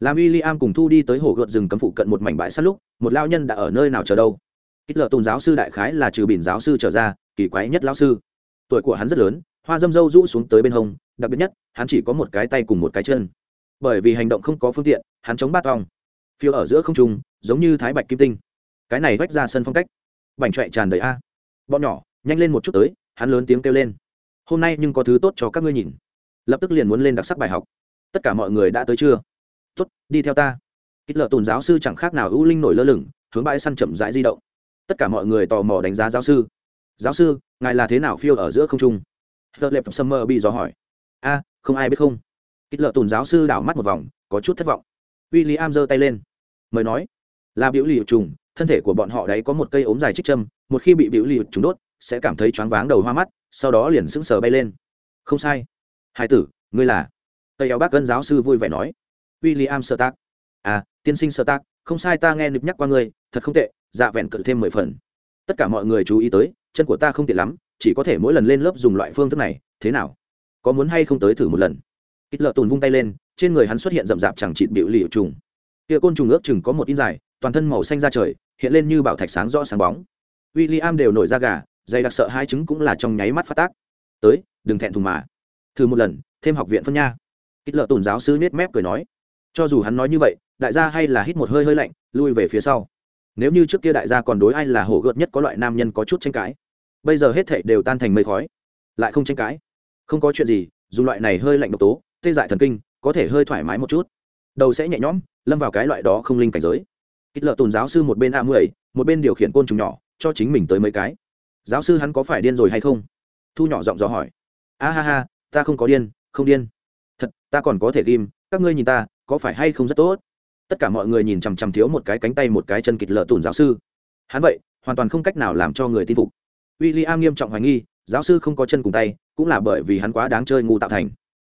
Làm w i l l i am cùng thu đi tới hồ gợt rừng cấm phụ cận một mảnh bãi sát lúc, một lao nhân đã ở nơi nào chờ đâu? Ít lợ tôn giáo sư đại khái là trừ biển giáo sư trở ra, kỳ quái nhất lão sư. Tuổi của hắn rất lớn, hoa dâm dâu rũ xuống tới bên hông, đặc biệt nhất, hắn chỉ có một cái tay cùng một cái chân. Bởi vì hành động không có phương tiện, hắn chống bát vòng phiêu ở giữa không trung, giống như thái bạch kim tinh. Cái này vách ra sân phong cách. Bảnh trọe tràn đầy a. Bọn nhỏ, nhanh lên một chút tới hắn lớn tiếng kêu lên. Hôm nay nhưng có thứ tốt cho các ngươi nhìn. Lập tức liền muốn lên đặc sắc bài học. Tất cả mọi người đã tới chưa? Tốt, đi theo ta. Ít lợ tùn giáo sư chẳng khác nào ưu linh nổi lơ lửng, hướng bãi săn chậm rãi di động. Tất cả mọi người tò mò đánh giá giáo sư. Giáo sư, ngài là thế nào phiêu ở giữa không trung? Tờ lệp summer bị dò hỏi. A, không ai biết không? Ít lợ tùn giáo sư đảo mắt một vòng, có chút thất vọng. W i l l i am giơ tay lên. Mời nói. Là biểu lì trùng, thân thể của bọn họ đấy có một cây ốm dài trích châm một khi bị biểu lì trùng đốt sẽ cảm thấy choáng váng đầu hoa mắt, sau đó liền sững sờ bay lên. Không sai. Hai tử, ngươi là? Tây áo bác gân giáo sư vui vẻ nói. W i l l i am sơ tác à tiên sinh sơ tác không sai ta nghe nịp nhắc qua ngươi, thật không tệ dạ vẹn cự thêm mười phần. Tất cả mọi người chú ý tới, chân của ta không tiện lắm, chỉ có thể mỗi lần lên lớp dùng loại phương thức này, thế nào? Có muốn hay không tới thử một lần? Ít lợ tùn vung tay lên, trên người hắn xuất hiện rậm rạp chẳng chịt biểu liệu trùng. Kia côn trùng ước chừng có một in dài, toàn thân màu xanh ra trời, hiện lên như bảo thạch sáng rõ sáng bóng. W i l l i am đều nổi ra gà dày đặc sợ hai trứng cũng là trong nháy mắt phát tác. Tới, đừng thẹn thùng mà. Thử một lần, thêm học viện phân nha. Ít lợ tùn giáo sư nết mép cười nói. Cho dù hắn nói như vậy, đại gia hay là hít một hơi hơi lạnh, lui về phía sau. Nếu như trước kia đại gia còn đối ai là hổ gợt nhất có loại nam nhân có chút tranh cãi, bây giờ hết thảy đều tan thành mây khói. Lại không tranh cãi. Không có chuyện gì dù loại này hơi lạnh độc tố, tê dại thần kinh, có thể hơi thoải mái một chút. Đầu sẽ nhẹ nhõm, lâm vào cái loại đó không linh cảnh giới. Ít lợ tôn giáo sư một bên a mười, một bên điều khiển côn trùng nhỏ, cho chính mình tới mấy cái giáo sư hắn có phải điên rồi hay không? Thu nhỏ giọng dò hỏi. A ha ha, ta không có điên, không điên. Thật, ta còn có thể ghim, các ngươi nhìn ta, có phải hay không rất tốt? Tất cả mọi người nhìn chằm chằm thiếu một cái cánh tay một cái chân kịt lợ tùn giáo sư. Hắn vậy, hoàn toàn không cách nào làm cho người tin phục. W i l l i am nghiêm trọng hoài nghi, giáo sư không có chân cùng tay, cũng là bởi vì hắn quá đáng chơi ngu tạo thành.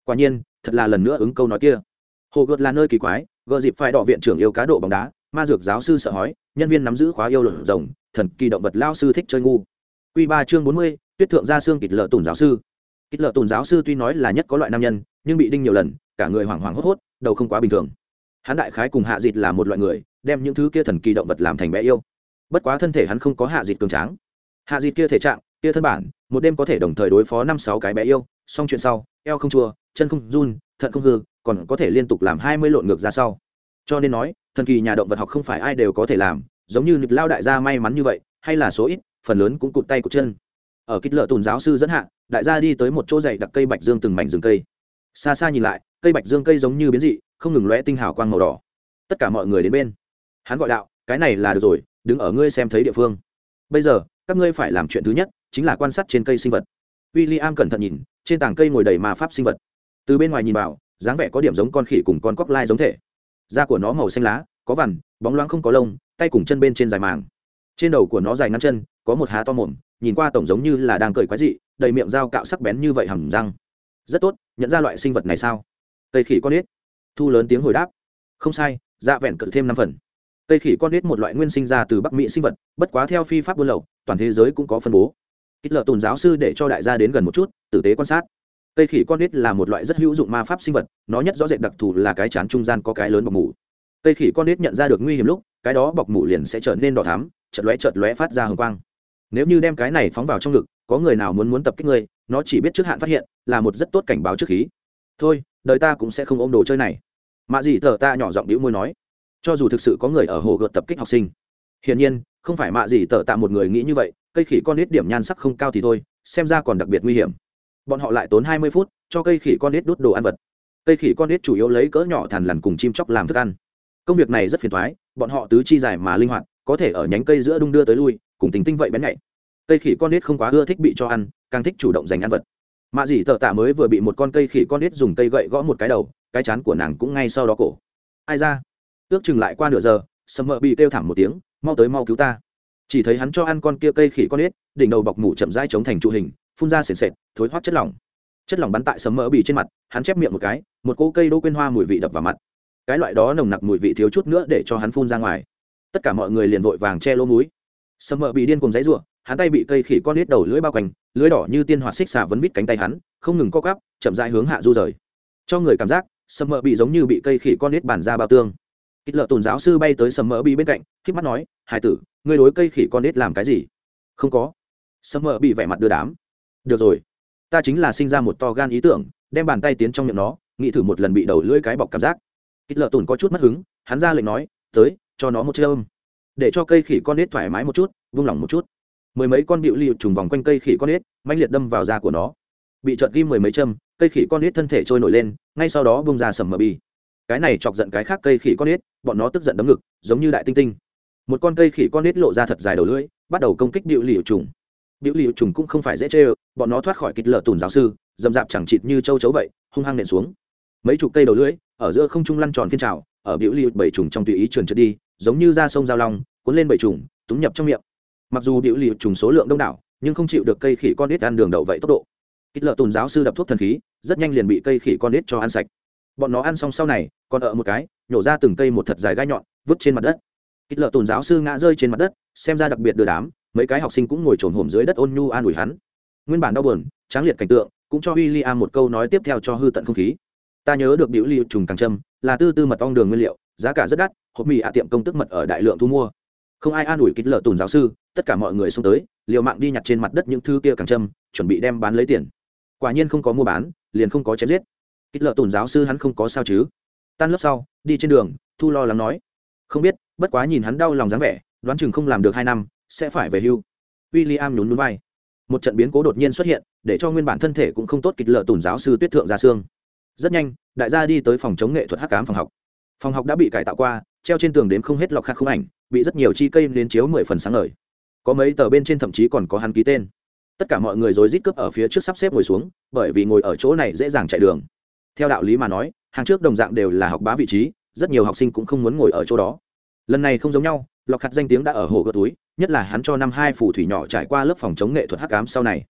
Quả nhiên, thật là lần nữa ứng câu nói kia. Hồ gợt là nơi kỳ quái gợ dịp phải đỏ viện trưởng yêu cá độ bóng đá, ma dược giáo sư sợ hói, nhân viên nắm giữ khóa yêu lợn rồng, thần kỳ động vật lao sư thích chơi ngu. Quy ba chương bốn mươi, tuyết thượng gia xương kịch lợ tùn giáo sư. Kịch lợ tùn giáo sư tuy nói là nhất có loại nam nhân, nhưng bị đinh nhiều lần, cả người hoảng hoảng hốt hốt, đầu không quá bình thường. Hắn đại khái cùng hạ dịt là một loại người, đem những thứ kia thần kỳ động vật làm thành bé yêu. Bất quá thân thể hắn không có hạ dịt cường tráng. Hạ dịt kia thể trạng, kia thân bản, một đêm có thể đồng thời đối phó năm sáu cái bé yêu, xong chuyện sau, eo không chua, chân không run, thận không hư, còn có thể liên tục làm hai mươi lộn ngược ra sau. Cho nên nói, thần kỳ nhà động vật học không phải ai đều có thể làm, giống như lịch lao đại gia may mắn như vậy, hay là số ít phần lớn cũng cụt tay cụt chân. Ở kích lợ tùn giáo sư dẫn hạ, đại gia đi tới một chỗ dày đặc cây bạch dương từng mảnh rừng cây. Xa xa nhìn lại, cây bạch dương cây giống như biến dị, không ngừng lóe tinh hào quang màu đỏ. Tất cả mọi người đến bên. Hắn gọi đạo, cái này là được rồi, đứng ở ngươi xem thấy địa phương. Bây giờ, các ngươi phải làm chuyện thứ nhất, chính là quan sát trên cây sinh vật. W i l l i am cẩn thận nhìn, trên tảng cây ngồi đầy ma pháp sinh vật. Từ bên ngoài nhìn vào, dáng vẻ có điểm giống con khỉ cùng con cóc lai giống thể. Da của nó màu xanh lá, có vằn, bóng loáng không có lông, tay cùng chân bên trên dài màng trên đầu của nó dài ngắn chân, có một há to mồm, nhìn qua tổng giống như là đang cười quái dị, đầy miệng dao cạo sắc bén như vậy hầm răng. Rất tốt, nhận ra loại sinh vật này sao? Tây khỉ con ếch. Thu lớn tiếng hồi đáp. Không sai dạ vẹn cự thêm năm phần. Tây khỉ con ếch một loại nguyên sinh ra từ bắc mỹ sinh vật, bất quá theo phi pháp buôn lậu, toàn thế giới cũng có phân bố. Ít lợ tùn giáo sư để cho đại gia đến gần một chút, tử tế quan sát. Tây khỉ con ếch là một loại rất hữu dụng ma pháp sinh vật, nó nhất rõ rệt đặc thù là cái chán trung gian có cái lớn bọc mủ. Tây khỉ con ếch nhận ra được nguy hiểm lúc, cái đó bọc mủ liền sẽ trở nên đỏ thắm chợt lóe chợt lóe phát ra hồng quang. Nếu như đem cái này phóng vào trong ngực, có người nào muốn muốn tập kích ngươi, nó chỉ biết trước hạn phát hiện, là một rất tốt cảnh báo trước khí. Thôi, đời ta cũng sẽ không ôm đồ chơi này. Mạ dị thở ta nhỏ giọng đĩu môi nói. Cho dù thực sự có người ở hồ gợt tập kích học sinh. Hiển nhiên, không phải mạ gì tờ tạ một người nghĩ như vậy, cây khỉ con nít điểm nhan sắc không cao thì thôi, xem ra còn đặc biệt nguy hiểm. Bọn họ lại tốn hai mươi phút, cho cây khỉ con nít đút đồ ăn vật. Cây khỉ con nít chủ yếu lấy cỡ nhỏ thằn lằn cùng chim chóc làm thức ăn. Công việc này rất phiền thoái, bọn họ tứ chi dài mà linh hoạt có thể ở nhánh cây giữa đung đưa tới lui, cùng tính tinh vậy bén nhạy. Cây khỉ con nít không quá ưa thích bị cho ăn, càng thích chủ động giành ăn vật. Mạ dì tờ tạ mới vừa bị một con cây khỉ con nít dùng cây gậy gõ một cái đầu, cái chán của nàng cũng ngay sau đó cổ. Ai ra? Ước chừng lại qua nửa giờ sầm mợ bị kêu thảm một tiếng, mau tới mau cứu ta. Chỉ thấy hắn cho ăn con kia cây khỉ con nít, đỉnh đầu bọc mủ chậm rãi chống thành trụ hình, phun ra sền sệt, thối hoắt chất lỏng. Chất lỏng bắn tại sầm mỡ bị trên mặt, hắn chép miệng một cái, một cỗ cây đỗ quên hoa mùi vị đập vào mặt. Cái loại đó nồng nặc mùi vị thiếu chút nữa để cho hắn phun ra ngoài tất cả mọi người liền vội vàng che lỗ múi sầm mờ bị điên cùng giấy ruộng hắn tay bị cây khỉ con nết đầu lưỡi bao quanh, lưỡi đỏ như tiên hoạt xích xà vấn vít cánh tay hắn, không ngừng co cắp chậm rãi hướng hạ du rời. Cho người cảm giác sầm mờ bị giống như bị cây khỉ con nết bàn ra bao tương. Kít lợ tùn giáo sư bay tới sầm mờ bị bên cạnh k mắt nói, hải tử, ngươi đối cây khỉ con nết làm cái gì? Không có. Sầm mờ bị vẻ mặt đưa đám. Được rồi, ta chính là sinh ra một to gan ý tưởng, đem bàn tay tiến trong miệng nó, nghĩ thử một lần bị đầu lưỡi cái bọc cảm giác. Kít lợ tồn có chút mất hứng, hắn ra lệnh nói, tới cho nó một chiếc âm. Để cho cây khỉ con nít thoải mái một chút, vung lòng một chút. Mười mấy con bịu liệt trùng vòng quanh cây khỉ con nít mạnh liệt đâm vào da của nó. Bị trợt ghim mười mấy châm, cây khỉ con nít thân thể trôi nổi lên, ngay sau đó bông ra sầm mờ bì cái này chọc giận cái khác cây khỉ con nít bọn nó tức giận đấm ngực, giống như đại tinh tinh. Một con cây khỉ con nít lộ ra thật dài đầu lưỡi, bắt đầu công kích bịu liệt trùng. Bịu liệt trùng cũng không phải dễ chê bọn nó thoát khỏi kịch lở tùn giáo sư, dầm dạp chẳng chịt như châu chấu vậy, hung hăng nện xuống. Mấy chục cây đầu lưỡi, ở giữa không trung lăn tròn phiên trào, ở bịu liệt bảy trùng trong tùy ý trườn trượt đi giống như ra sông giao long, cuốn lên bảy trùng, túng nhập trong miệng. Mặc dù bịu lì trùng số lượng đông đảo, nhưng không chịu được cây khỉ con nít ăn đường đậu vậy tốc độ. Kích lợ tùn giáo sư đập thuốc thần khí, rất nhanh liền bị cây khỉ con nít cho ăn sạch. Bọn nó ăn xong sau này, còn ở một cái, nhổ ra từng cây một thật dài gai nhọn, vứt trên mặt đất. Kích lợ tùn giáo sư ngã rơi trên mặt đất, xem ra đặc biệt đưa đám, mấy cái học sinh cũng ngồi trồn hổm dưới đất ôn nhu an ủi hắn. Nguyên bản đau buồn, tráng liệt cảnh tượng, cũng cho w i l l i am một câu nói tiếp theo cho hư tận không khí. Ta nhớ được biểu lì trùng càng châm là tư tư mật ong đường nguyên liệu giá cả rất đắt, hộp mì ạ tiệm công tức mật ở đại lượng thu mua. Không ai an ủi kích lợ tùn giáo sư, tất cả mọi người xông tới, liều mạng đi nhặt trên mặt đất những thư kia càng trâm chuẩn bị đem bán lấy tiền. Quả nhiên không có mua bán, liền không có chém giết. Kích lợ tùn giáo sư hắn không có sao chứ. Tan lớp sau, đi trên đường, thu lo lắng nói. Không biết, bất quá nhìn hắn đau lòng dáng vẻ, đoán chừng không làm được hai năm, sẽ phải về hưu. W i l l i am nhún núi vai. Một trận biến cố đột nhiên xuất hiện, để cho nguyên bản thân thể cũng không tốt kịch lợ tùn giáo sư tuyết thượng ra xương. Rất nhanh, đại gia đi tới phòng chống nghệ thuật hát cám phòng học phòng học đã bị cải tạo qua, treo trên tường đến không hết lọc khắc khung ảnh, bị rất nhiều chi cây đến chiếu mười phần sáng ngời. Có mấy tờ bên trên thậm chí còn có hắn ký tên. Tất cả mọi người rối rít cướp ở phía trước sắp xếp ngồi xuống, bởi vì ngồi ở chỗ này dễ dàng chạy đường. Theo đạo lý mà nói, hàng trước đồng dạng đều là học bá vị trí, rất nhiều học sinh cũng không muốn ngồi ở chỗ đó. Lần này không giống nhau, lọc khắc danh tiếng đã ở hồ gợt túi, nhất là hắn cho năm hai phù thủy nhỏ trải qua lớp phòng chống nghệ thuật hắc ám sau này.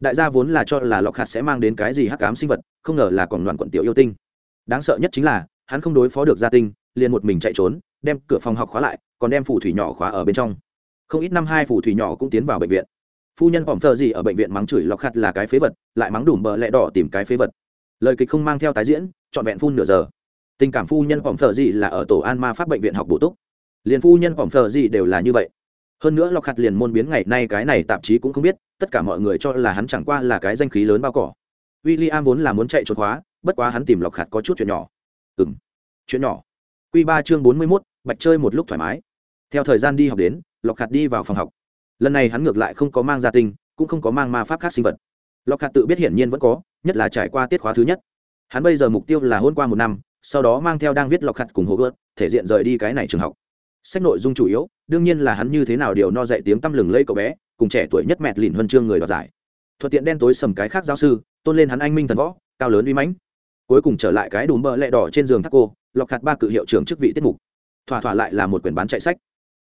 Đại gia vốn là cho là lọc Khát sẽ mang đến cái gì hắc ám sinh vật, không ngờ là còn loạn quận tiểu yêu tinh. Đáng sợ nhất chính là hắn không đối phó được gia tinh, liền một mình chạy trốn, đem cửa phòng học khóa lại, còn đem phù thủy nhỏ khóa ở bên trong. Không ít năm hai phù thủy nhỏ cũng tiến vào bệnh viện. Phu nhân phỏng thờ gì ở bệnh viện mắng chửi lọc khặt là cái phế vật, lại mắng đủ bờ lẹ đỏ tìm cái phế vật. Lời kịch không mang theo tái diễn, trọn vẹn phun nửa giờ. Tình cảm phu nhân phỏng thờ gì là ở tổ an ma pháp bệnh viện học bổ túc. Liền phu nhân phỏng thờ gì đều là như vậy. Hơn nữa lọc khặt liền môn biến ngày nay cái này tạp chí cũng không biết, tất cả mọi người cho là hắn chẳng qua là cái danh khí lớn bao cỏ. W i l l i am vốn là muốn chạy trốn khóa, bất quá hắn tìm lọc khặt có chút chuyện nhỏ ừ chuyện nhỏ. Q ba chương bốn mươi mốt, bạch chơi một lúc thoải mái. Theo thời gian đi học đến lọc hạt đi vào phòng học. Lần này hắn ngược lại không có mang gia tinh, cũng không có mang ma pháp khác sinh vật. Lọc hạt tự biết hiển nhiên vẫn có, nhất là trải qua tiết khóa thứ nhất. Hắn bây giờ mục tiêu là hôn qua một năm, sau đó mang theo đang viết lọc hạt cùng hồ gợt, thể diện rời đi cái này trường học. Sách nội dung chủ yếu, đương nhiên là hắn như thế nào điều no dạy tiếng tăm lừng lây cậu bé, cùng trẻ tuổi nhất mẹt lìn huân chương người đoạt giải. Thuận tiện đen tối sầm cái khác giáo sư, tôn lên hắn anh minh thần võ, cao lớn uy mãnh cuối cùng trở lại cái đùm bờ lẹ đỏ trên giường thác cô lọc hạt ba cự hiệu trưởng chức vị tiết mục. Thỏa thỏa lại là một quyển bán chạy sách.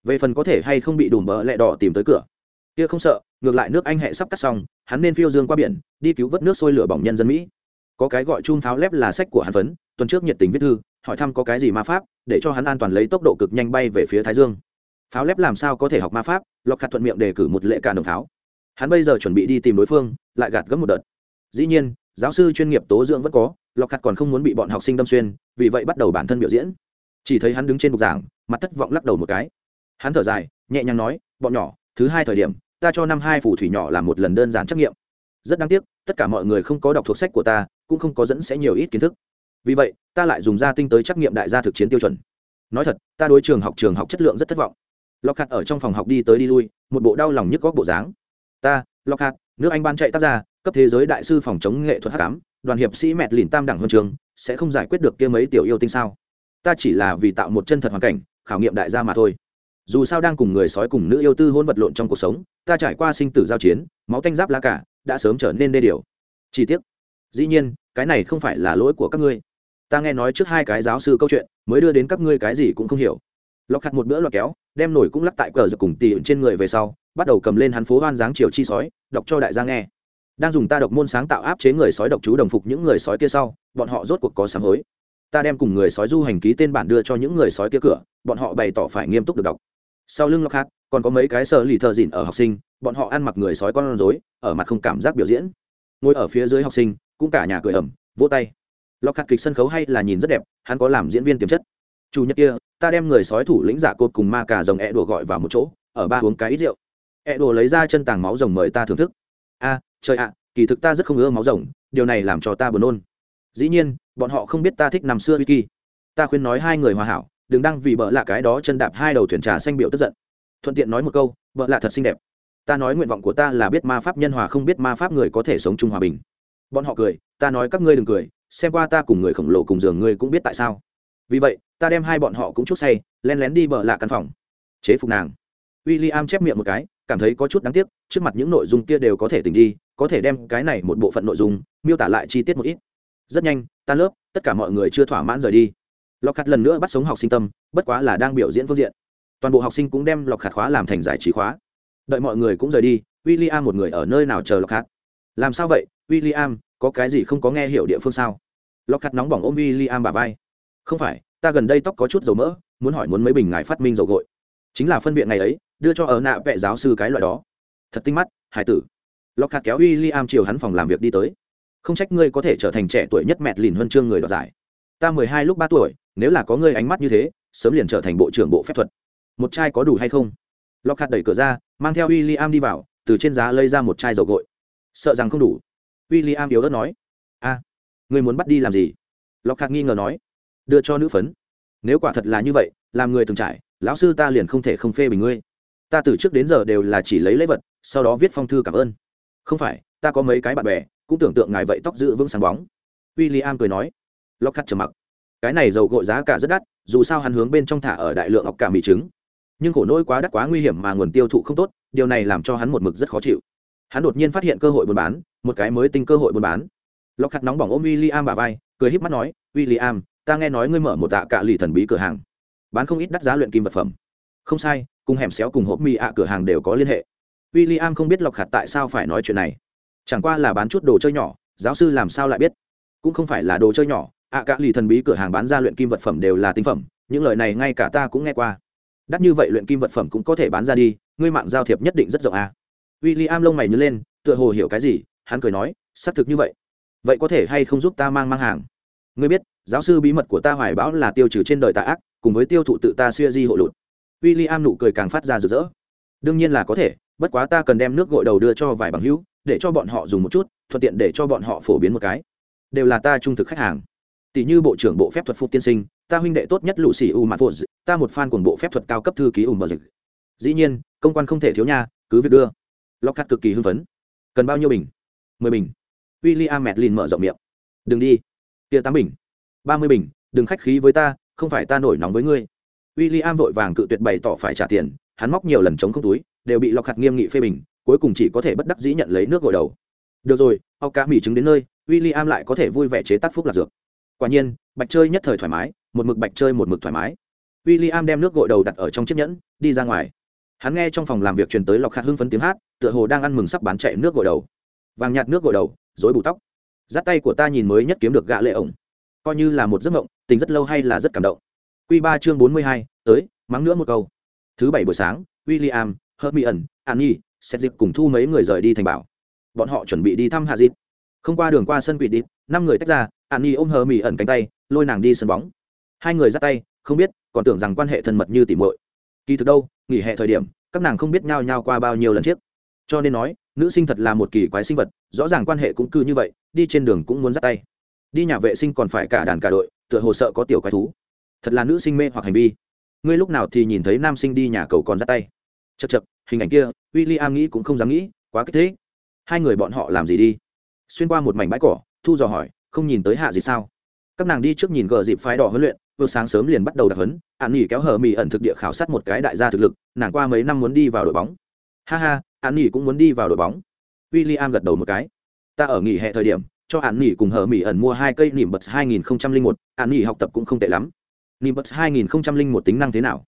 Về phần có thể hay không bị đùm bờ lẹ đỏ tìm tới cửa. Kia không sợ, ngược lại nước anh hệ sắp cắt xong, hắn nên phiêu dương qua biển, đi cứu vớt nước sôi lửa bỏng nhân dân mỹ. Có cái gọi chum pháo lép là sách của hắn phấn, tuần trước nhiệt tình viết thư, hỏi thăm có cái gì ma pháp, để cho hắn an toàn lấy tốc độ cực nhanh bay về phía thái dương. Pháo lép làm sao có thể học ma pháp, lọc hạt thuận miệng đề cử một lệ cả đồng pháo. Hắn bây giờ chuẩn bị đi tìm đối phương, lại gạt gấp một đợt. Dĩ nhiên giáo sư chuyên nghiệp tố dưỡng vẫn có lọc khặt còn không muốn bị bọn học sinh đâm xuyên, vì vậy bắt đầu bản thân biểu diễn. Chỉ thấy hắn đứng trên bục giảng, mặt thất vọng lắc đầu một cái. Hắn thở dài, nhẹ nhàng nói, bọn nhỏ, thứ hai thời điểm, ta cho năm hai phù thủy nhỏ làm một lần đơn giản trắc nghiệm. Rất đáng tiếc, tất cả mọi người không có đọc thuộc sách của ta, cũng không có dẫn sẽ nhiều ít kiến thức. Vì vậy, ta lại dùng gia tinh tới trắc nghiệm đại gia thực chiến tiêu chuẩn. Nói thật, ta đối trường học trường học chất lượng rất thất vọng. Lockhart ở trong phòng học đi tới đi lui, một bộ đau lòng nhức góc bộ dáng. Ta, lockhart nước anh ban chạy tác ra cấp thế giới đại sư phòng chống nghệ thuật hát cám đoàn hiệp sĩ mẹt lìn tam đẳng huân trường, sẽ không giải quyết được kia mấy tiểu yêu tinh sao? Ta chỉ là vì tạo một chân thật hoàn cảnh, khảo nghiệm đại gia mà thôi. Dù sao đang cùng người sói cùng nữ yêu tư hôn vật lộn trong cuộc sống, ta trải qua sinh tử giao chiến, máu tanh giáp lá cả, đã sớm trở nên đê điều. Chi tiết dĩ nhiên, cái này không phải là lỗi của các ngươi. Ta nghe nói trước hai cái giáo sư câu chuyện, mới đưa đến các ngươi cái gì cũng không hiểu. Lọc hạt một bữa lọc kéo, đem nổi cũng lắc tại cờ giật cùng tỉ trên người về sau bắt đầu cầm lên hắn phố hoan dáng chiều chi sói, đọc cho đại gia nghe. Đang dùng ta độc môn sáng tạo áp chế người sói độc chú đồng phục những người sói kia sau, bọn họ rốt cuộc có sáng hối. Ta đem cùng người sói du hành ký tên bản đưa cho những người sói kia cửa, bọn họ bày tỏ phải nghiêm túc được đọc. Sau lưng lọc hát còn có mấy cái sợ lì thợ dịn ở học sinh, bọn họ ăn mặc người sói con rối, ở mặt không cảm giác biểu diễn. Ngồi ở phía dưới học sinh, cũng cả nhà cười ẩm vỗ tay. Lọc khát kịch sân khấu hay là nhìn rất đẹp, hắn có làm diễn viên tiềm chất. Chủ nhật kia, ta đem người sói thủ lĩnh giả cột cùng ma cà rồng e đùa gọi vào một chỗ, ở ba uống cái ít rượu ẹ đồ lấy ra chân tàng máu rồng mời ta thưởng thức. A, trời ạ, kỳ thực ta rất không ưa máu rồng, điều này làm cho ta buồn nôn. Dĩ nhiên, bọn họ không biết ta thích nằm xưa wiki. Ta khuyên nói hai người hòa hảo, đừng đăng vì bợ lạ cái đó chân đạp hai đầu thuyền trà xanh biểu tức giận. Thuận tiện nói một câu, bợ lạ thật xinh đẹp. Ta nói nguyện vọng của ta là biết ma pháp nhân hòa không biết ma pháp người có thể sống chung hòa bình. Bọn họ cười, ta nói các ngươi đừng cười, xem qua ta cùng người khổng lồ cùng giường ngươi cũng biết tại sao. Vì vậy, ta đem hai bọn họ cũng chút say len lén đi bợ lạ căn phòng. Chế phục nàng. W i l l i am chép miệng một cái cảm thấy có chút đáng tiếc, trước mặt những nội dung kia đều có thể tỉnh đi, có thể đem cái này một bộ phận nội dung miêu tả lại chi tiết một ít. Rất nhanh, tan lớp, tất cả mọi người chưa thỏa mãn rời đi. Lọc khát lần nữa bắt sống học sinh tâm, bất quá là đang biểu diễn phương diện. Toàn bộ học sinh cũng đem lọc khát khóa làm thành giải trí khóa. Đợi mọi người cũng rời đi w i l l i am một người ở nơi nào chờ lọc khát làm sao vậy? W i l l i am có cái gì không có nghe hiểu địa phương sao? Lọc khát nóng bỏng ôm w i l l i am bà vai. Không phải, ta gần đây tóc có chút dầu mỡ, muốn hỏi muốn mấy bình ngài phát minh dầu gội. Chính là phân viện ngày ấy đưa cho ở nạ vệ giáo sư cái loại đó. Thật tinh mắt hải tử. Lọc khát kéo w i l l i am chiều hắn phòng làm việc đi tới. Không trách ngươi có thể trở thành trẻ tuổi nhất mẹt lìn huân chương người đoạt giải. Ta mười hai lúc ba tuổi nếu là có ngươi ánh mắt như thế sớm liền trở thành bộ trưởng bộ phép thuật. Một chai có đủ hay không? Lọc hạt đẩy cửa ra mang theo w i l l i am đi vào từ trên giá lây ra một chai dầu gội. Sợ rằng không đủ. W i l l i am yếu ớt nói. A à, ngươi muốn bắt đi làm gì? Lọc hạt nghi ngờ nói. Đưa cho nữ phấn. Nếu quả thật là như vậy làm người từng trải lão sư ta liền không thể không phê bình ngươi ta từ trước đến giờ đều là chỉ lấy lễ vật, sau đó viết phong thư cảm ơn. Không phải, ta có mấy cái bạn bè, cũng tưởng tượng ngài vậy tóc giữ vững sáng bóng. W i l l i am cười nói. Lóc cắt trầm mặc. Cái này dầu gội giá cả rất đắt, dù sao hắn hướng bên trong thả ở đại lượng ọc cả mì trứng. Nhưng khổ nỗi quá đắt quá nguy hiểm mà nguồn tiêu thụ không tốt, điều này làm cho hắn một mực rất khó chịu. Hắn đột nhiên phát hiện cơ hội buôn bán, một cái mới tinh cơ hội buôn bán. Lóc cắt nóng bỏng ôm w i l l i am bà vai, cười híp mắt nói w i l l i am ta nghe nói ngươi mở một tạ cạ lì thần bí cửa hàng, bán không ít đắt giá luyện kim vật phẩm không sai, cùng hẻm xéo cùng hộp mì ạ cửa hàng đều có liên hệ. W i l l i am không biết lọc hạt tại sao phải nói chuyện này. Chẳng qua là bán chút đồ chơi nhỏ, giáo sư làm sao lại biết? Cũng không phải là đồ chơi nhỏ, ạ cả lì thần bí cửa hàng bán ra luyện kim vật phẩm đều là tinh phẩm, những lời này ngay cả ta cũng nghe qua. Đắt như vậy luyện kim vật phẩm cũng có thể bán ra đi, ngươi mạng giao thiệp nhất định rất rộng à. w i l l i am lông mày nhớ lên, tựa hồ hiểu cái gì, hắn cười nói, xác thực như vậy. Vậy có thể hay không giúp ta mang mang hàng? Ngươi biết, giáo sư bí mật của ta hoài bão là tiêu trừ trên đời tạ ác, cùng với tiêu thụ tự ta xuya di hộ lụt w i l l i am nụ cười càng phát ra rực rỡ. Đương nhiên là có thể, bất quá ta cần đem nước gội đầu đưa cho vài bằng hữu, để cho bọn họ dùng một chút, thuận tiện để cho bọn họ phổ biến một cái. Đều là ta trung thực khách hàng. Tỷ như bộ trưởng bộ phép thuật phục tiên sinh, ta huynh đệ tốt nhất lũ xì u mặt phụ ta một fan của bộ phép thuật cao cấp thư ký u mờ dịch dĩ nhiên, công quan không thể thiếu nha, cứ việc đưa. Lóc cắt cực kỳ hưng phấn. Cần bao nhiêu bình? Mười bình. W i l l i am medlin mở rộng miệng. Đừng đi. Tia tám bình. Ba mươi bình, đừng khách khí với ta, không phải ta nổi nóng với ngươi w i l l i am vội vàng cự tuyệt bày tỏ phải trả tiền, hắn móc nhiều lần chống không túi, đều bị lọc hạt nghiêm nghị phê bình, cuối cùng chỉ có thể bất đắc dĩ nhận lấy nước gội đầu. Được rồi ao cá mỉ trứng đến nơi w i l l i am lại có thể vui vẻ chế tác phúc lạc dược. Quả nhiên, bạch chơi nhất thời thoải mái, một mực bạch chơi một mực thoải mái. W i l l i am đem nước gội đầu đặt ở trong chiếc nhẫn, đi ra ngoài. Hắn nghe trong phòng làm việc truyền tới lọc hạt hưng phấn tiếng hát, tựa hồ đang ăn mừng sắp bán chạy nước gội đầu. Vàng nhạt nước gội đầu dối bù tóc. Dắt tay của ta nhìn mới nhất kiếm được gạ lệ ổng. Coi như là một giấc mộng, tình rất lâu hay là rất cảm động. Quy ba chương bốn mươi hai, tới, mắng nữa một câu. Thứ bảy buổi sáng, William, hermione, annie xét dịp cùng thu mấy người rời đi thành bảo. Bọn họ chuẩn bị đi thăm hạ dịp không qua đường qua sân quỷ đi năm người tách ra, annie ôm Hermione ẩn cánh tay, lôi nàng đi sân bóng. Hai người giắt tay, không biết, còn tưởng rằng quan hệ thân mật như tỉ muội. Kỳ thực đâu, nghỉ hè thời điểm, các nàng không biết nhau nhau qua bao nhiêu lần trước. cho nên nói, nữ sinh thật là một kỳ quái sinh vật, rõ ràng quan hệ cũng cư như vậy, đi trên đường cũng muốn giắt tay. Đi nhà vệ sinh còn phải cả đàn cả đội, tựa hồ sợ có tiểu quái thú thật là nữ sinh mê hoặc hành vi. Ngươi lúc nào thì nhìn thấy nam sinh đi nhà cầu còn ra tay? Chật chật hình ảnh kia w i l l i am nghĩ cũng không dám nghĩ, quá kích thế hai người bọn họ làm gì đi? Xuyên qua một mảnh bãi cỏ, thu dò hỏi, không nhìn tới hạ gì sao? Các nàng đi trước nhìn gờ dịp phái đỏ huấn luyện, vừa sáng sớm liền bắt đầu đặc huấn, an nghỉ kéo hờ mỹ ẩn thực địa khảo sát một cái đại gia thực lực, nàng qua mấy năm muốn đi vào đội bóng. Ha ha, an nghỉ cũng muốn đi vào đội bóng. W i l l i am gật đầu một cái. Ta ở nghỉ hè thời điểm, cho an nghỉ cùng hờ mỹ ẩn mua hai cây nỉm bật hai nghìn một, an nghỉ học tập cũng không tệ lắm. Nimbus 2001 tính năng thế nào?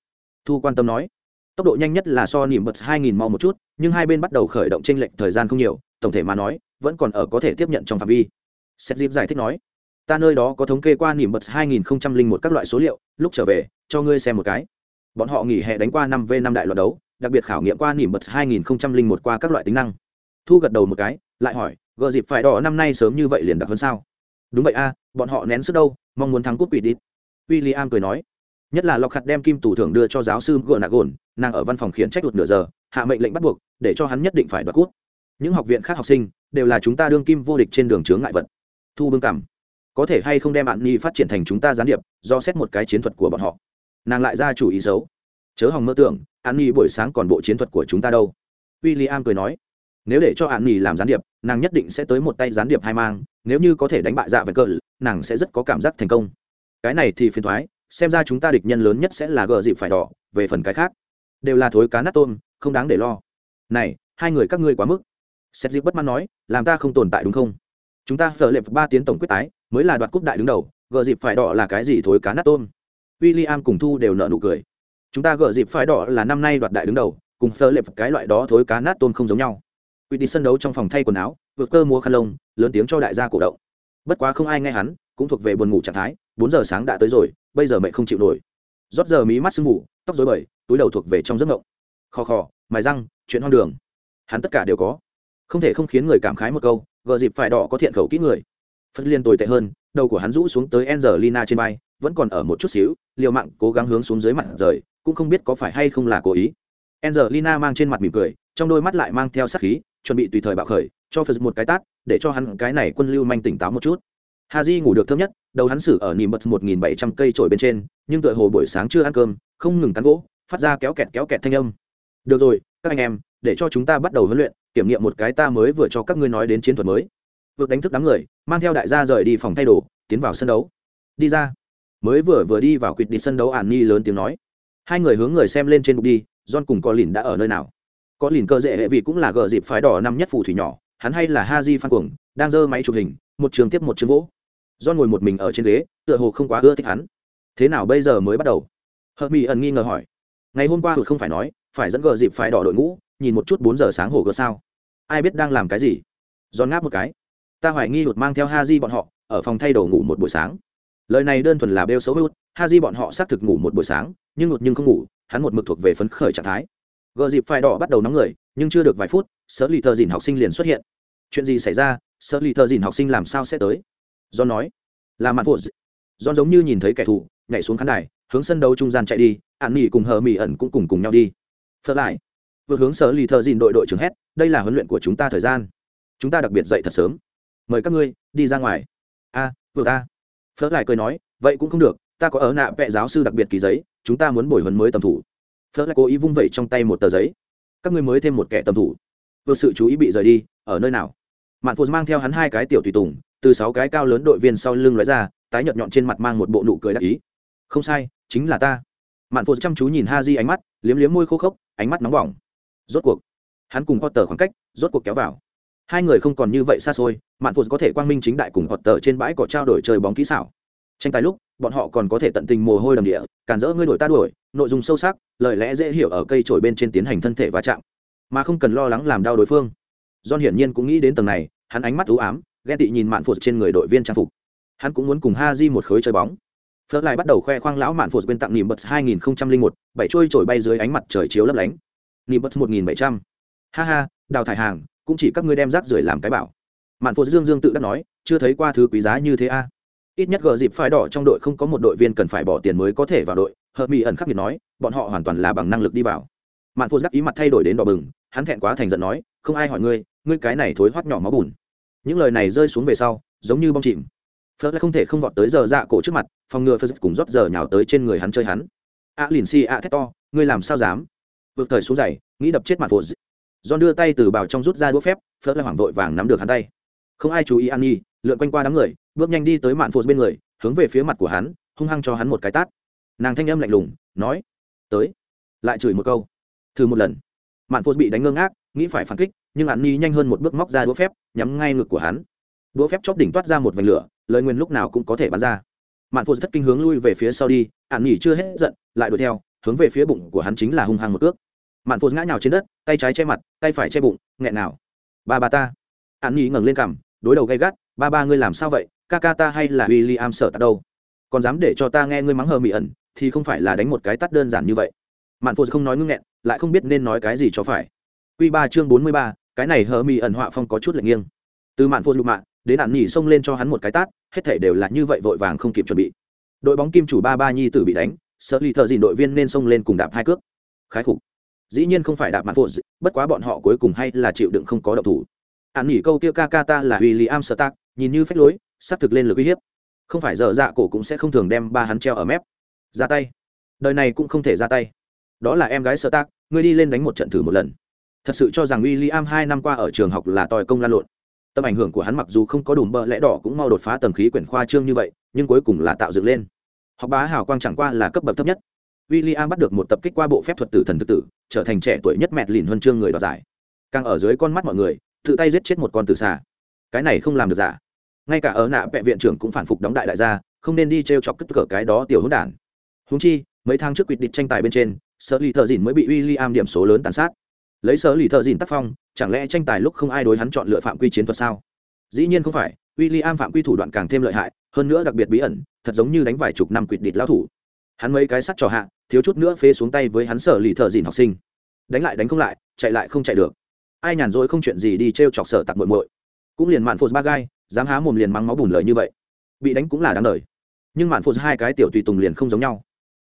Thu quan tâm nói. Tốc độ nhanh nhất là so Nimbus 2000 mau một chút, nhưng hai bên bắt đầu khởi động chênh lệch thời gian không nhiều, tổng thể mà nói, vẫn còn ở có thể tiếp nhận trong phạm vi. Xét dịp giải thích nói. Ta nơi đó có thống kê qua Nimbus 2001 các loại số liệu, lúc trở về, cho ngươi xem một cái. Bọn họ nghỉ hè đánh qua năm v năm đại loạt đấu, đặc biệt khảo nghiệm qua Nimbus 2001 qua các loại tính năng. Thu gật đầu một cái, lại hỏi gợ dịp phải đỏ năm nay sớm như vậy liền đặc hơn sao? Đúng vậy a, bọn họ nén sức đâu, mong muốn thắng cúp quỷ đi w i l l i am cười nói, nhất là lọc khặt đem kim tủ thưởng đưa cho giáo sư gờ nàng ở văn phòng khiển trách đột nửa giờ, hạ mệnh lệnh bắt buộc, để cho hắn nhất định phải đoạt cút. Những học viện khác học sinh đều là chúng ta đương kim vô địch trên đường chướng ngại vật. Thu bưng cảm có thể hay không đem bạn nhi phát triển thành chúng ta gián điệp, do xét một cái chiến thuật của bọn họ. Nàng lại ra chủ ý xấu, chớ hòng mơ tưởng an nhi buổi sáng còn bộ chiến thuật của chúng ta đâu. W i l l i am cười nói, nếu để cho an nhi làm gián điệp, nàng nhất định sẽ tới một tay gián điệp hai mang, nếu như có thể đánh bại dạ vật cờ, nàng sẽ rất có cảm giác thành công cái này thì phiền thoái, xem ra chúng ta địch nhân lớn nhất sẽ là gờ dịp phải đỏ, về phần cái khác, đều là thối cá nát tôm, không đáng để lo. Này, hai người các ngươi quá mức. Xét dịp bất mãn nói, làm ta không tồn tại đúng không? Chúng ta phở lệp ba tiến tổng quyết tái, mới là đoạt cúp đại đứng đầu, gờ dịp phải đỏ là cái gì thối cá nát tôm? W i l l i am cùng thu đều nợ nụ cười. Chúng ta gờ dịp phải đỏ là năm nay đoạt đại đứng đầu, cùng phở lệp cái loại đó thối cá nát tôm không giống nhau. Quy đi sân đấu trong phòng thay quần áo, vượt cơ múa khăn lông, lớn tiếng cho đại gia cổ động. Bất quá không ai nghe hắn, cũng thuộc về buồn ngủ trạng thái bốn giờ sáng đã tới rồi, bây giờ mẹ không chịu nổi. Rót giờ mí mắt sưng ngủ tóc dối bời, túi đầu thuộc về trong giấc ngộng khò khò mài răng, chuyện hoang đường. Hắn tất cả đều có. Không thể không khiến người cảm khái một câu, gờ dịp phải đỏ có thiện khẩu kỹ người. Phật liên tồi tệ hơn, đầu của hắn rũ xuống tới Angelina trên vai, vẫn còn ở một chút xíu, liều mạng cố gắng hướng xuống dưới mặt rời, cũng không biết có phải hay không là cố ý. Angelina mang trên mặt mỉm cười, trong đôi mắt lại mang theo sát khí, chuẩn bị tùy thời bạo khởi, cho phật một cái tát, để cho hắn cái này quân lưu manh tỉnh táo một chút. Haji ngủ được thơm nhất, đầu hắn xử ở nỉm bật một nghìn bảy trăm cây trổi bên trên, nhưng tựa hồ buổi sáng chưa ăn cơm, không ngừng cắn gỗ, phát ra kéo kẹt kéo kẹt thanh âm. Được rồi, các anh em, để cho chúng ta bắt đầu huấn luyện, kiểm nghiệm một cái ta mới vừa cho các ngươi nói đến chiến thuật mới. Vượt đánh thức đám người, mang theo đại gia rời đi phòng thay đồ, tiến vào sân đấu. Đi ra. Mới vừa vừa đi vào quỵt đi sân đấu ản ni lớn tiếng nói. Hai người hướng người xem lên trên bục đi, john cùng có lìn đã ở nơi nào? Có lìn cơ dễ hệ vì cũng là gờ dịp phái đỏ năm nhất phù thủy nhỏ, hắn hay là ha di phan cuồng, đang giơ máy chụp hình, một trường tiếp một trường vỗ do ngồi một mình ở trên ghế, tựa hồ không quá ưa thích hắn. Thế nào bây giờ mới bắt đầu? Hợp mỹ ẩn nghi ngờ hỏi. Ngày hôm qua hụt không phải nói, phải dẫn gờ dịp phải đỏ đội ngũ, nhìn một chút bốn giờ sáng hồ gờ sao. Ai biết đang làm cái gì? Giòn ngáp một cái. Ta hoài nghi hụt mang theo ha di bọn họ, ở phòng thay đồ ngủ một buổi sáng. Lời này đơn thuần là bêu xấu hụt, ha di bọn họ xác thực ngủ một buổi sáng, nhưng hụt nhưng không ngủ, hắn một mực thuộc về phấn khởi trạng thái. Gờ dịp phải đỏ bắt đầu nóng người, nhưng chưa được vài phút sở lì thợ dìn học sinh liền xuất hiện. Chuyện gì xảy ra? Sở lì thợ dìn học sinh làm sao sẽ tới? Do nói là mặt phụ john giống như nhìn thấy kẻ thù nhảy xuống khán đài hướng sân đấu trung gian chạy đi ạn nghỉ cùng hờ mỹ ẩn cũng cùng cùng nhau đi. Phớt lại vừa hướng sở lì thợ dìn đội đội trưởng hét đây là huấn luyện của chúng ta thời gian. Chúng ta đặc biệt dậy thật sớm. Mời các ngươi đi ra ngoài. A à, vượt a phớt lại cười nói vậy cũng không được ta có ở nạ vẽ giáo sư đặc biệt ký giấy chúng ta muốn bồi huấn mới tầm thủ. Phớt lại cố ý vung vẩy trong tay một tờ giấy. Các ngươi mới thêm một kẻ tầm thủ. Vừa sự chú ý bị rời đi ở nơi nào? Mạn phụ mang theo hắn hai cái tiểu tùy tùng từ sáu cái cao lớn đội viên sau lưng lóe ra, tái nhợt nhọn trên mặt mang một bộ nụ cười đắc ý. Không sai, chính là ta. Mạn phụ chăm chú nhìn ha di ánh mắt, liếm liếm môi khô khốc, ánh mắt nóng bỏng. Rốt cuộc, hắn cùng potter khoảng cách, rốt cuộc kéo vào. Hai người không còn như vậy xa xôi, mạn phụ có thể quang minh chính đại cùng potter trên bãi cỏ trao đổi chơi bóng kỹ xảo. Tranh tài lúc, bọn họ còn có thể tận tình mồ hôi đầm địa cản rỡ ngươi đổi ta đuổi, nội dung sâu sắc, lời lẽ dễ hiểu ở cây trổi bên trên tiến hành thân thể va chạm. Mà không cần lo lắng làm đau đối phương. John hiển nhiên cũng nghĩ đến tầng này, hắn ánh mắt u ám ghen tị nhìn mạn phụt trên người đội viên trang phục. Hắn cũng muốn cùng ha di một khối chơi bóng. Phớt lại bắt đầu khoe khoang lão mạn phụt quên tặng nỉm bật hai nghìn một, bảy trôi trổi bay dưới ánh mặt trời chiếu lấp lánh. Nỉm bật một nghìn bảy trăm. Ha ha, đào thải hàng, cũng chỉ các ngươi đem rác rưởi làm cái bảo. Mạn phụt dương dương tự đắc nói, chưa thấy qua thứ quý giá như thế a. Ít nhất gờ dịp phải đỏ trong đội không có một đội viên cần phải bỏ tiền mới có thể vào đội, hợp mỹ ẩn khắc nghiệt nói, bọn họ hoàn toàn là bằng năng lực đi vào. Mạn phụt đắc ý mặt thay đổi đến đỏ bừng, hắn thẹn quá thành giận nói, không ai hỏi ngươi ngươi cái này thối hoắt nhỏ máu bùn những lời này rơi xuống về sau giống như bong chìm phớt lại không thể không vọt tới giờ dạ cổ trước mặt phòng ngừa phớt cùng rót giờ nhào tới trên người hắn chơi hắn a lìn si a thét to ngươi làm sao dám vượt thời xuống giày nghĩ đập chết mặt phô John đưa tay từ bào trong rút ra đũa phép, Phớt lại hoảng vội vàng nắm được hắn tay. Không ai chú ý An Nhi, lượn quanh qua đám người, bước nhanh đi tới mạn phô bên người, hướng về phía mặt của hắn, hung hăng cho hắn một cái tát. Nàng thanh âm lạnh lùng, nói: "Tới." Lại chửi một câu thử một lần mạn phô bị đánh ngơ ngác nghĩ phải phản kích, nhưng hắn ni nhanh hơn một bước móc ra đũa phép, nhắm ngay ngực của hắn. Đũa phép chóp đỉnh toát ra một vành lửa, lời nguyên lúc nào cũng có thể bắn ra. Mạn phụ thất kinh hướng lui về phía sau đi hắn nghỉ chưa hết giận, lại đuổi theo, hướng về phía bụng của hắn chính là hung hăng một cước. Mạn phụ ngã nhào trên đất, tay trái che mặt, tay phải che bụng, nghẹn nào ba ba ta. Hắn nghỉ ngẩng lên cằm, đối đầu gay gắt, ba ba ngươi làm sao vậy? Ca ca ta hay là w i l l i am sợ ta đâu? Còn dám để cho ta nghe ngươi mắng hờ mị ẩn, thì không phải là đánh một cái tắt đơn giản như vậy. Mạn phụ không nói ngưng nghẹn, lại không biết nên nói cái gì cho phải. Quy ba chương bốn mươi ba cái này hờ mì ẩn họa phong có chút lệch nghiêng. Từ mạn phô lục mạn, đến nạn nhỉ xông lên cho hắn một cái tát hết thể đều là như vậy vội vàng không kịp chuẩn bị. Đội bóng kim chủ ba ba nhi tử bị đánh sợ lì thợ gìn đội viên nên xông lên cùng đạp hai cước. Khái khủng. dĩ nhiên không phải đạp mạn phô bất quá bọn họ cuối cùng hay là chịu đựng không có động thủ. Ạn nhỉ câu kia ca ca ta là William Stark, am nhìn như phách lối sắp thực lên lực uy hiếp. Không phải giờ dạ cổ cũng sẽ không thường đem ba hắn treo ở mép. Ra tay. Đời này cũng không thể ra tay. Đó là em gái Stark, ngươi đi lên đánh một trận thử một lần thật sự cho rằng w i l l i am hai năm qua ở trường học là tòi công lan lộn. Tầm ảnh hưởng của hắn mặc dù không có đủ bợ lẽ đỏ cũng mau đột phá tầng khí quyển khoa trương như vậy, nhưng cuối cùng là tạo dựng lên. Học bá hào quang chẳng qua là cấp bậc thấp nhất. W i l l i am bắt được một tập kích qua bộ phép thuật tử thần tự tử, trở thành trẻ tuổi nhất mẹt lìn huân chương người đoạt giải. Càng ở dưới con mắt mọi người, tự tay giết chết một con từ xa cái này không làm được giả. Ngay cả ở nạ vệ viện trưởng cũng phản phục đóng đại đại gia, không nên đi t r e o chọc cất cờ cái đó tiểu hữu đản. Húng chi, mấy tháng trước quyết định tranh tài bên trên, sợ lì thợ dìn mới bị w i l l i am điểm số lớn tàn sát lấy sở lì thợ dìn tác phong, chẳng lẽ tranh tài lúc không ai đối hắn chọn lựa phạm quy chiến thuật sao? Dĩ nhiên không phải w i l l i am phạm quy thủ đoạn càng thêm lợi hại, hơn nữa đặc biệt bí ẩn, thật giống như đánh vài chục năm quỵt địch lão thủ. Hắn mấy cái sắt trò hạ, thiếu chút nữa phê xuống tay với hắn sở lì thợ dìn học sinh. Đánh lại đánh không lại, chạy lại không chạy được. Ai nhàn rỗi không chuyện gì đi t r e o chọc sở tặc muội muội. Cũng liền mạn phô ba gai, dám há mồm liền mắng máu bùn lời như vậy. Bị đánh cũng là đáng đời. Nhưng mạn phô hai cái tiểu tùy tùng liền không giống nhau.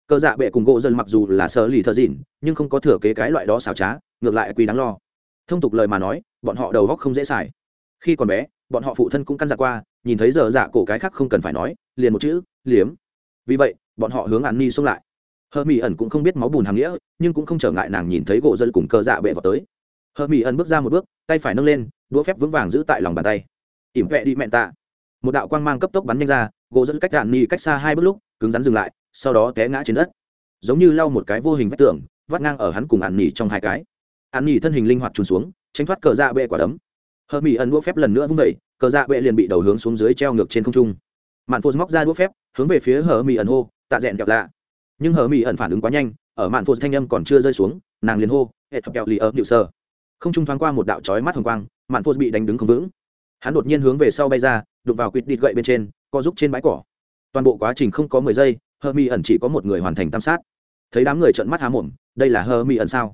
Cờ dạ bệ cùng gỗ dân mặc dù là sở lì thợ dìn, nhưng không có thừa kế cái loại đó xảo trá ngược lại quý đáng lo. Thông tục lời mà nói, bọn họ đầu góc không dễ xài. Khi còn bé, bọn họ phụ thân cũng căn dặn qua, nhìn thấy giờ dạ cổ cái khác không cần phải nói, liền một chữ, liếm. Vì vậy, bọn họ hướng an ni xông lại. Hơ mỹ ẩn cũng không biết máu bùn hàm nghĩa, nhưng cũng không trở ngại nàng nhìn thấy gỗ dân cùng cơ dạ bệ vào tới. Hơ mỹ ẩn bước ra một bước, tay phải nâng lên, đũa phép vững vàng giữ tại lòng bàn tay. Ỉm vẹ đi mẹn tạ một đạo quang mang cấp tốc bắn nhanh ra, gỗ dẫn cách đạn ni cách xa hai bước lúc, cứng rắn dừng lại, sau đó té ngã trên đất. Giống như lau một cái vô hình vách tường, vắt ngang ở hắn cùng ạn nỉ trong hai cái ạn nỉ thân hình linh hoạt trùn xuống, tránh thoát cờ dạ bệ quả đấm. Hờ mỹ ẩn đũa phép lần nữa vung vẩy cờ dạ bệ liền bị đầu hướng xuống dưới treo ngược trên không trung. Mạn phô móc ra đũa phép, hướng về phía hờ mỹ ẩn hô, tạ rẽn kẹo lạ. Nhưng hờ mỹ ẩn phản ứng quá nhanh, ở mạn phô thanh âm còn chưa rơi xuống, nàng liền hô, hệ thập kẹo lì ở nhự sơ. Không trung thoáng qua một đạo chói mắt hồng quang, mạn phô bị đánh đứng không vững. Hắn đột nhiên hướng về sau bay ra đục vào quýt đít gậy bên trên, co giúp trên bãi cỏ. Toàn bộ quá trình không có mười giây, hờ mỹ ẩn chỉ có một người hoàn thành tam sát. Thấy đám người trợn mắt há mồm, đây là hờ mỹ ẩn sao?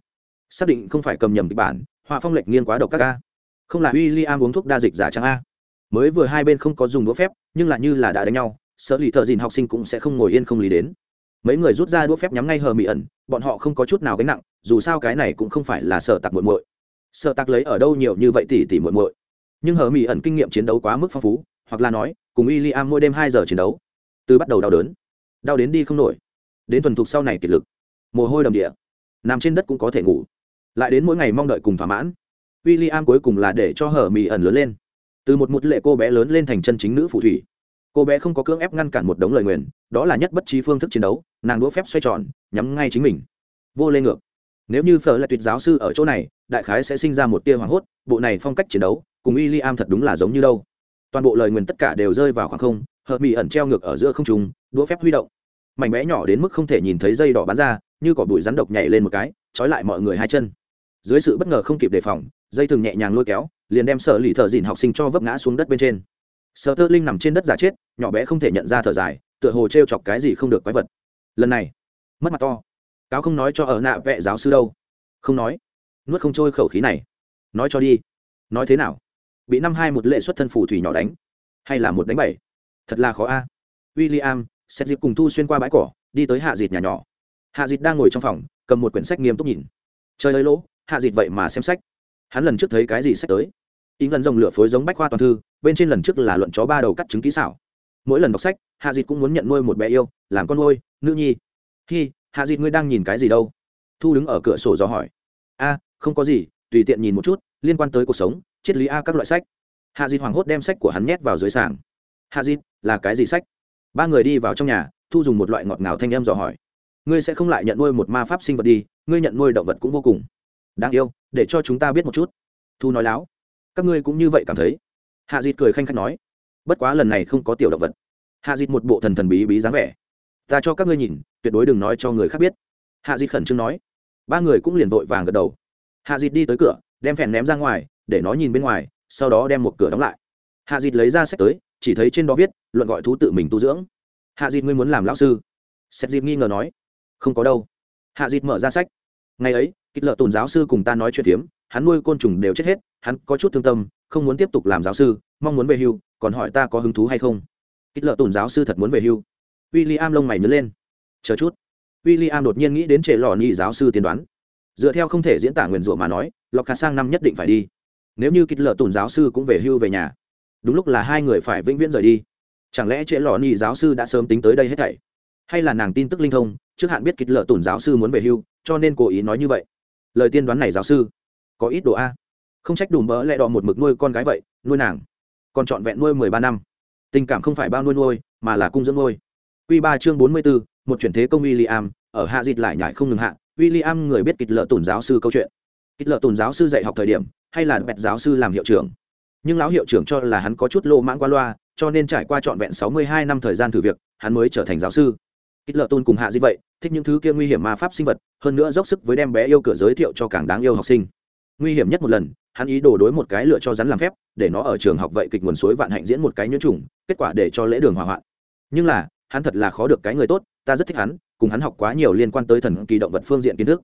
Xác định không phải cầm nhầm kịch bản, họa phong lệch nghiêng quá độc các ca. Không là w i l l i am uống thuốc đa dịch giả trang a. Mới vừa hai bên không có dùng đũa phép, nhưng là như là đã đánh nhau, sợ lì thợ dìn học sinh cũng sẽ không ngồi yên không lý đến. Mấy người rút ra đũa phép nhắm ngay hờ mỹ ẩn, bọn họ không có chút nào gánh nặng, dù sao cái này cũng không phải là sợ tặc muội muội. Sợ tặc lấy ở đâu nhiều như vậy tỉ tỉ muội muội. Nhưng hờ mỹ ẩn kinh nghiệm chiến đấu quá mức phong phú, hoặc là nói, cùng w i l l i am mỗi đêm hai giờ chiến đấu, từ bắt đầu đau đớn, đau đến đi không nổi. Đến thuần thục sau này kiệt lực. Mồ hôi đầm địa. Nằm trên đất cũng có thể ngủ lại đến mỗi ngày mong đợi cùng thỏa mãn. W i l l i am cuối cùng là để cho hở mỹ ẩn lớn lên. Từ một một lệ cô bé lớn lên thành chân chính nữ phù thủy. Cô bé không có cưỡng ép ngăn cản một đống lời nguyền, đó là nhất bất trí phương thức chiến đấu, nàng đũa phép xoay tròn, nhắm ngay chính mình. Vô lên ngược. Nếu như phở là tuyệt giáo sư ở chỗ này, đại khái sẽ sinh ra một tia hoảng hốt, bộ này phong cách chiến đấu, cùng w i l l i am thật đúng là giống như đâu. Toàn bộ lời nguyền tất cả đều rơi vào khoảng không hợp mỹ ẩn treo ngược ở giữa không trùng đũa phép huy động. Mảnh bé nhỏ đến mức không thể nhìn thấy dây đỏ bắn ra, như cỏ bụi rắn độc nhảy lên một cái, trói lại mọi người hai chân dưới sự bất ngờ không kịp đề phòng, dây thừng nhẹ nhàng lôi kéo, liền đem sợ lì thợ dìn học sinh cho vấp ngã xuống đất bên trên. Sợ tơ linh nằm trên đất giả chết, nhỏ bé không thể nhận ra thở dài, tựa hồ t r e o chọc cái gì không được quái vật. Lần này, mất mặt to. Cáo không nói cho ở nạ vệ giáo sư đâu. Không nói. Nuốt không trôi khẩu khí này. Nói cho đi. Nói thế nào? Bị năm hai một lệ xuất thân phù thủy nhỏ đánh. Hay là một đánh bảy? Thật là khó a. W i l l i am xét dịp cùng thu xuyên qua bãi cỏ, đi tới hạ dịt nhà nhỏ. Hạ dịt đang ngồi trong phòng, cầm một quyển sách nghiêm túc nhìn. Trời ơi lỗ hạ dịt vậy mà xem sách. Hắn lần trước thấy cái gì sách tới? Ý ngân rồng lửa phối giống bách khoa toàn thư, bên trên lần trước là luận chó ba đầu cắt trứng kỹ xảo. Mỗi lần đọc sách, hạ dịt cũng muốn nhận nuôi một bé yêu, làm con nuôi, nữ nhi. Hi, hạ dịt ngươi đang nhìn cái gì đâu? Thu đứng ở cửa sổ dò hỏi. A, không có gì, tùy tiện nhìn một chút, liên quan tới cuộc sống, triết lý a các loại sách. Hạ dịt hoảng hốt đem sách của hắn nhét vào dưới sàng. Hạ dịt, là cái gì sách? Ba người đi vào trong nhà, thu dùng một loại ngọt ngào thanh em dò hỏi. Ngươi sẽ không lại nhận nuôi một ma pháp sinh vật đi, ngươi nhận nuôi động vật cũng vô cùng đáng yêu, để cho chúng ta biết một chút. Thu nói láo. Các ngươi cũng như vậy cảm thấy. Hạ dịt cười khanh khách nói. Bất quá lần này không có tiểu động vật. Hạ dịt một bộ thần thần bí bí dáng vẻ. Ta cho các ngươi nhìn, tuyệt đối đừng nói cho người khác biết. Hạ dịt khẩn trương nói. Ba người cũng liền vội vàng gật đầu. Hạ dịt đi tới cửa, đem phèn ném ra ngoài, để nó nhìn bên ngoài, sau đó đem một cửa đóng lại. Hạ dịt lấy ra sách tới, chỉ thấy trên đó viết, luận gọi thú tự mình tu dưỡng. Hạ dịt ngươi muốn làm lão sư? Xét dịt nghi ngờ nói. Không có đâu. Hạ dịt mở ra sách. Ngày ấy kích lợ tôn giáo sư cùng ta nói chuyện phiếm, hắn nuôi côn trùng đều chết hết, hắn có chút thương tâm, không muốn tiếp tục làm giáo sư, mong muốn về hưu, còn hỏi ta có hứng thú hay không. Kích lợ tôn giáo sư thật muốn về hưu. W i l l i am lông mày nhớ lên. Chờ chút. W i l l i am đột nhiên nghĩ đến trệ lò nhị giáo sư tiên đoán. Dựa theo không thể diễn tả nguyền rủa mà nói, lọc khả sang năm nhất định phải đi. Nếu như kích lợ tôn giáo sư cũng về hưu về nhà, đúng lúc là hai người phải vĩnh viễn rời đi. Chẳng lẽ trễ lò nhị giáo sư đã sớm tính tới đây hết thảy? Hay là nàng tin tức linh thông, trước hạn biết kịch lợ tổn giáo sư muốn về hưu, cho nên cố ý nói như vậy lời tiên đoán này giáo sư. Có ít đồ a. Không trách đủ mỡ lại đỏ một mực nuôi con gái vậy, nuôi nàng. Còn trọn vẹn nuôi mười ba năm. Tình cảm không phải bao nuôi nuôi, mà là cung dưỡng nuôi. Q ba chương bốn mươi b ố một chuyển thế công w i l l i am ở hạ dịt lại nhải không ngừng hạ. W i l l i am người biết kịch lợ tổn giáo sư câu chuyện. Kịch lợ tổn giáo sư dạy học thời điểm, hay là bẹt giáo sư làm hiệu trưởng. Nhưng lão hiệu trưởng cho là hắn có chút lô mãng qua loa, cho nên trải qua trọn vẹn sáu mươi hai năm thời gian thử việc, hắn mới trở thành giáo sư ít lợ tôn cùng hạ Di vậy, thích những thứ kia nguy hiểm ma pháp sinh vật, hơn nữa dốc sức với đem bé yêu cửa giới thiệu cho càng đáng yêu học sinh. Nguy hiểm nhất một lần, hắn ý đồ đối một cái lựa cho rắn làm phép, để nó ở trường học vậy kịch nguồn suối vạn hạnh diễn một cái nhuyễn trùng, kết quả để cho lễ đường hỏa hoạn. Nhưng là, hắn thật là khó được cái người tốt, ta rất thích hắn, cùng hắn học quá nhiều liên quan tới thần kỳ động vật phương diện kiến thức.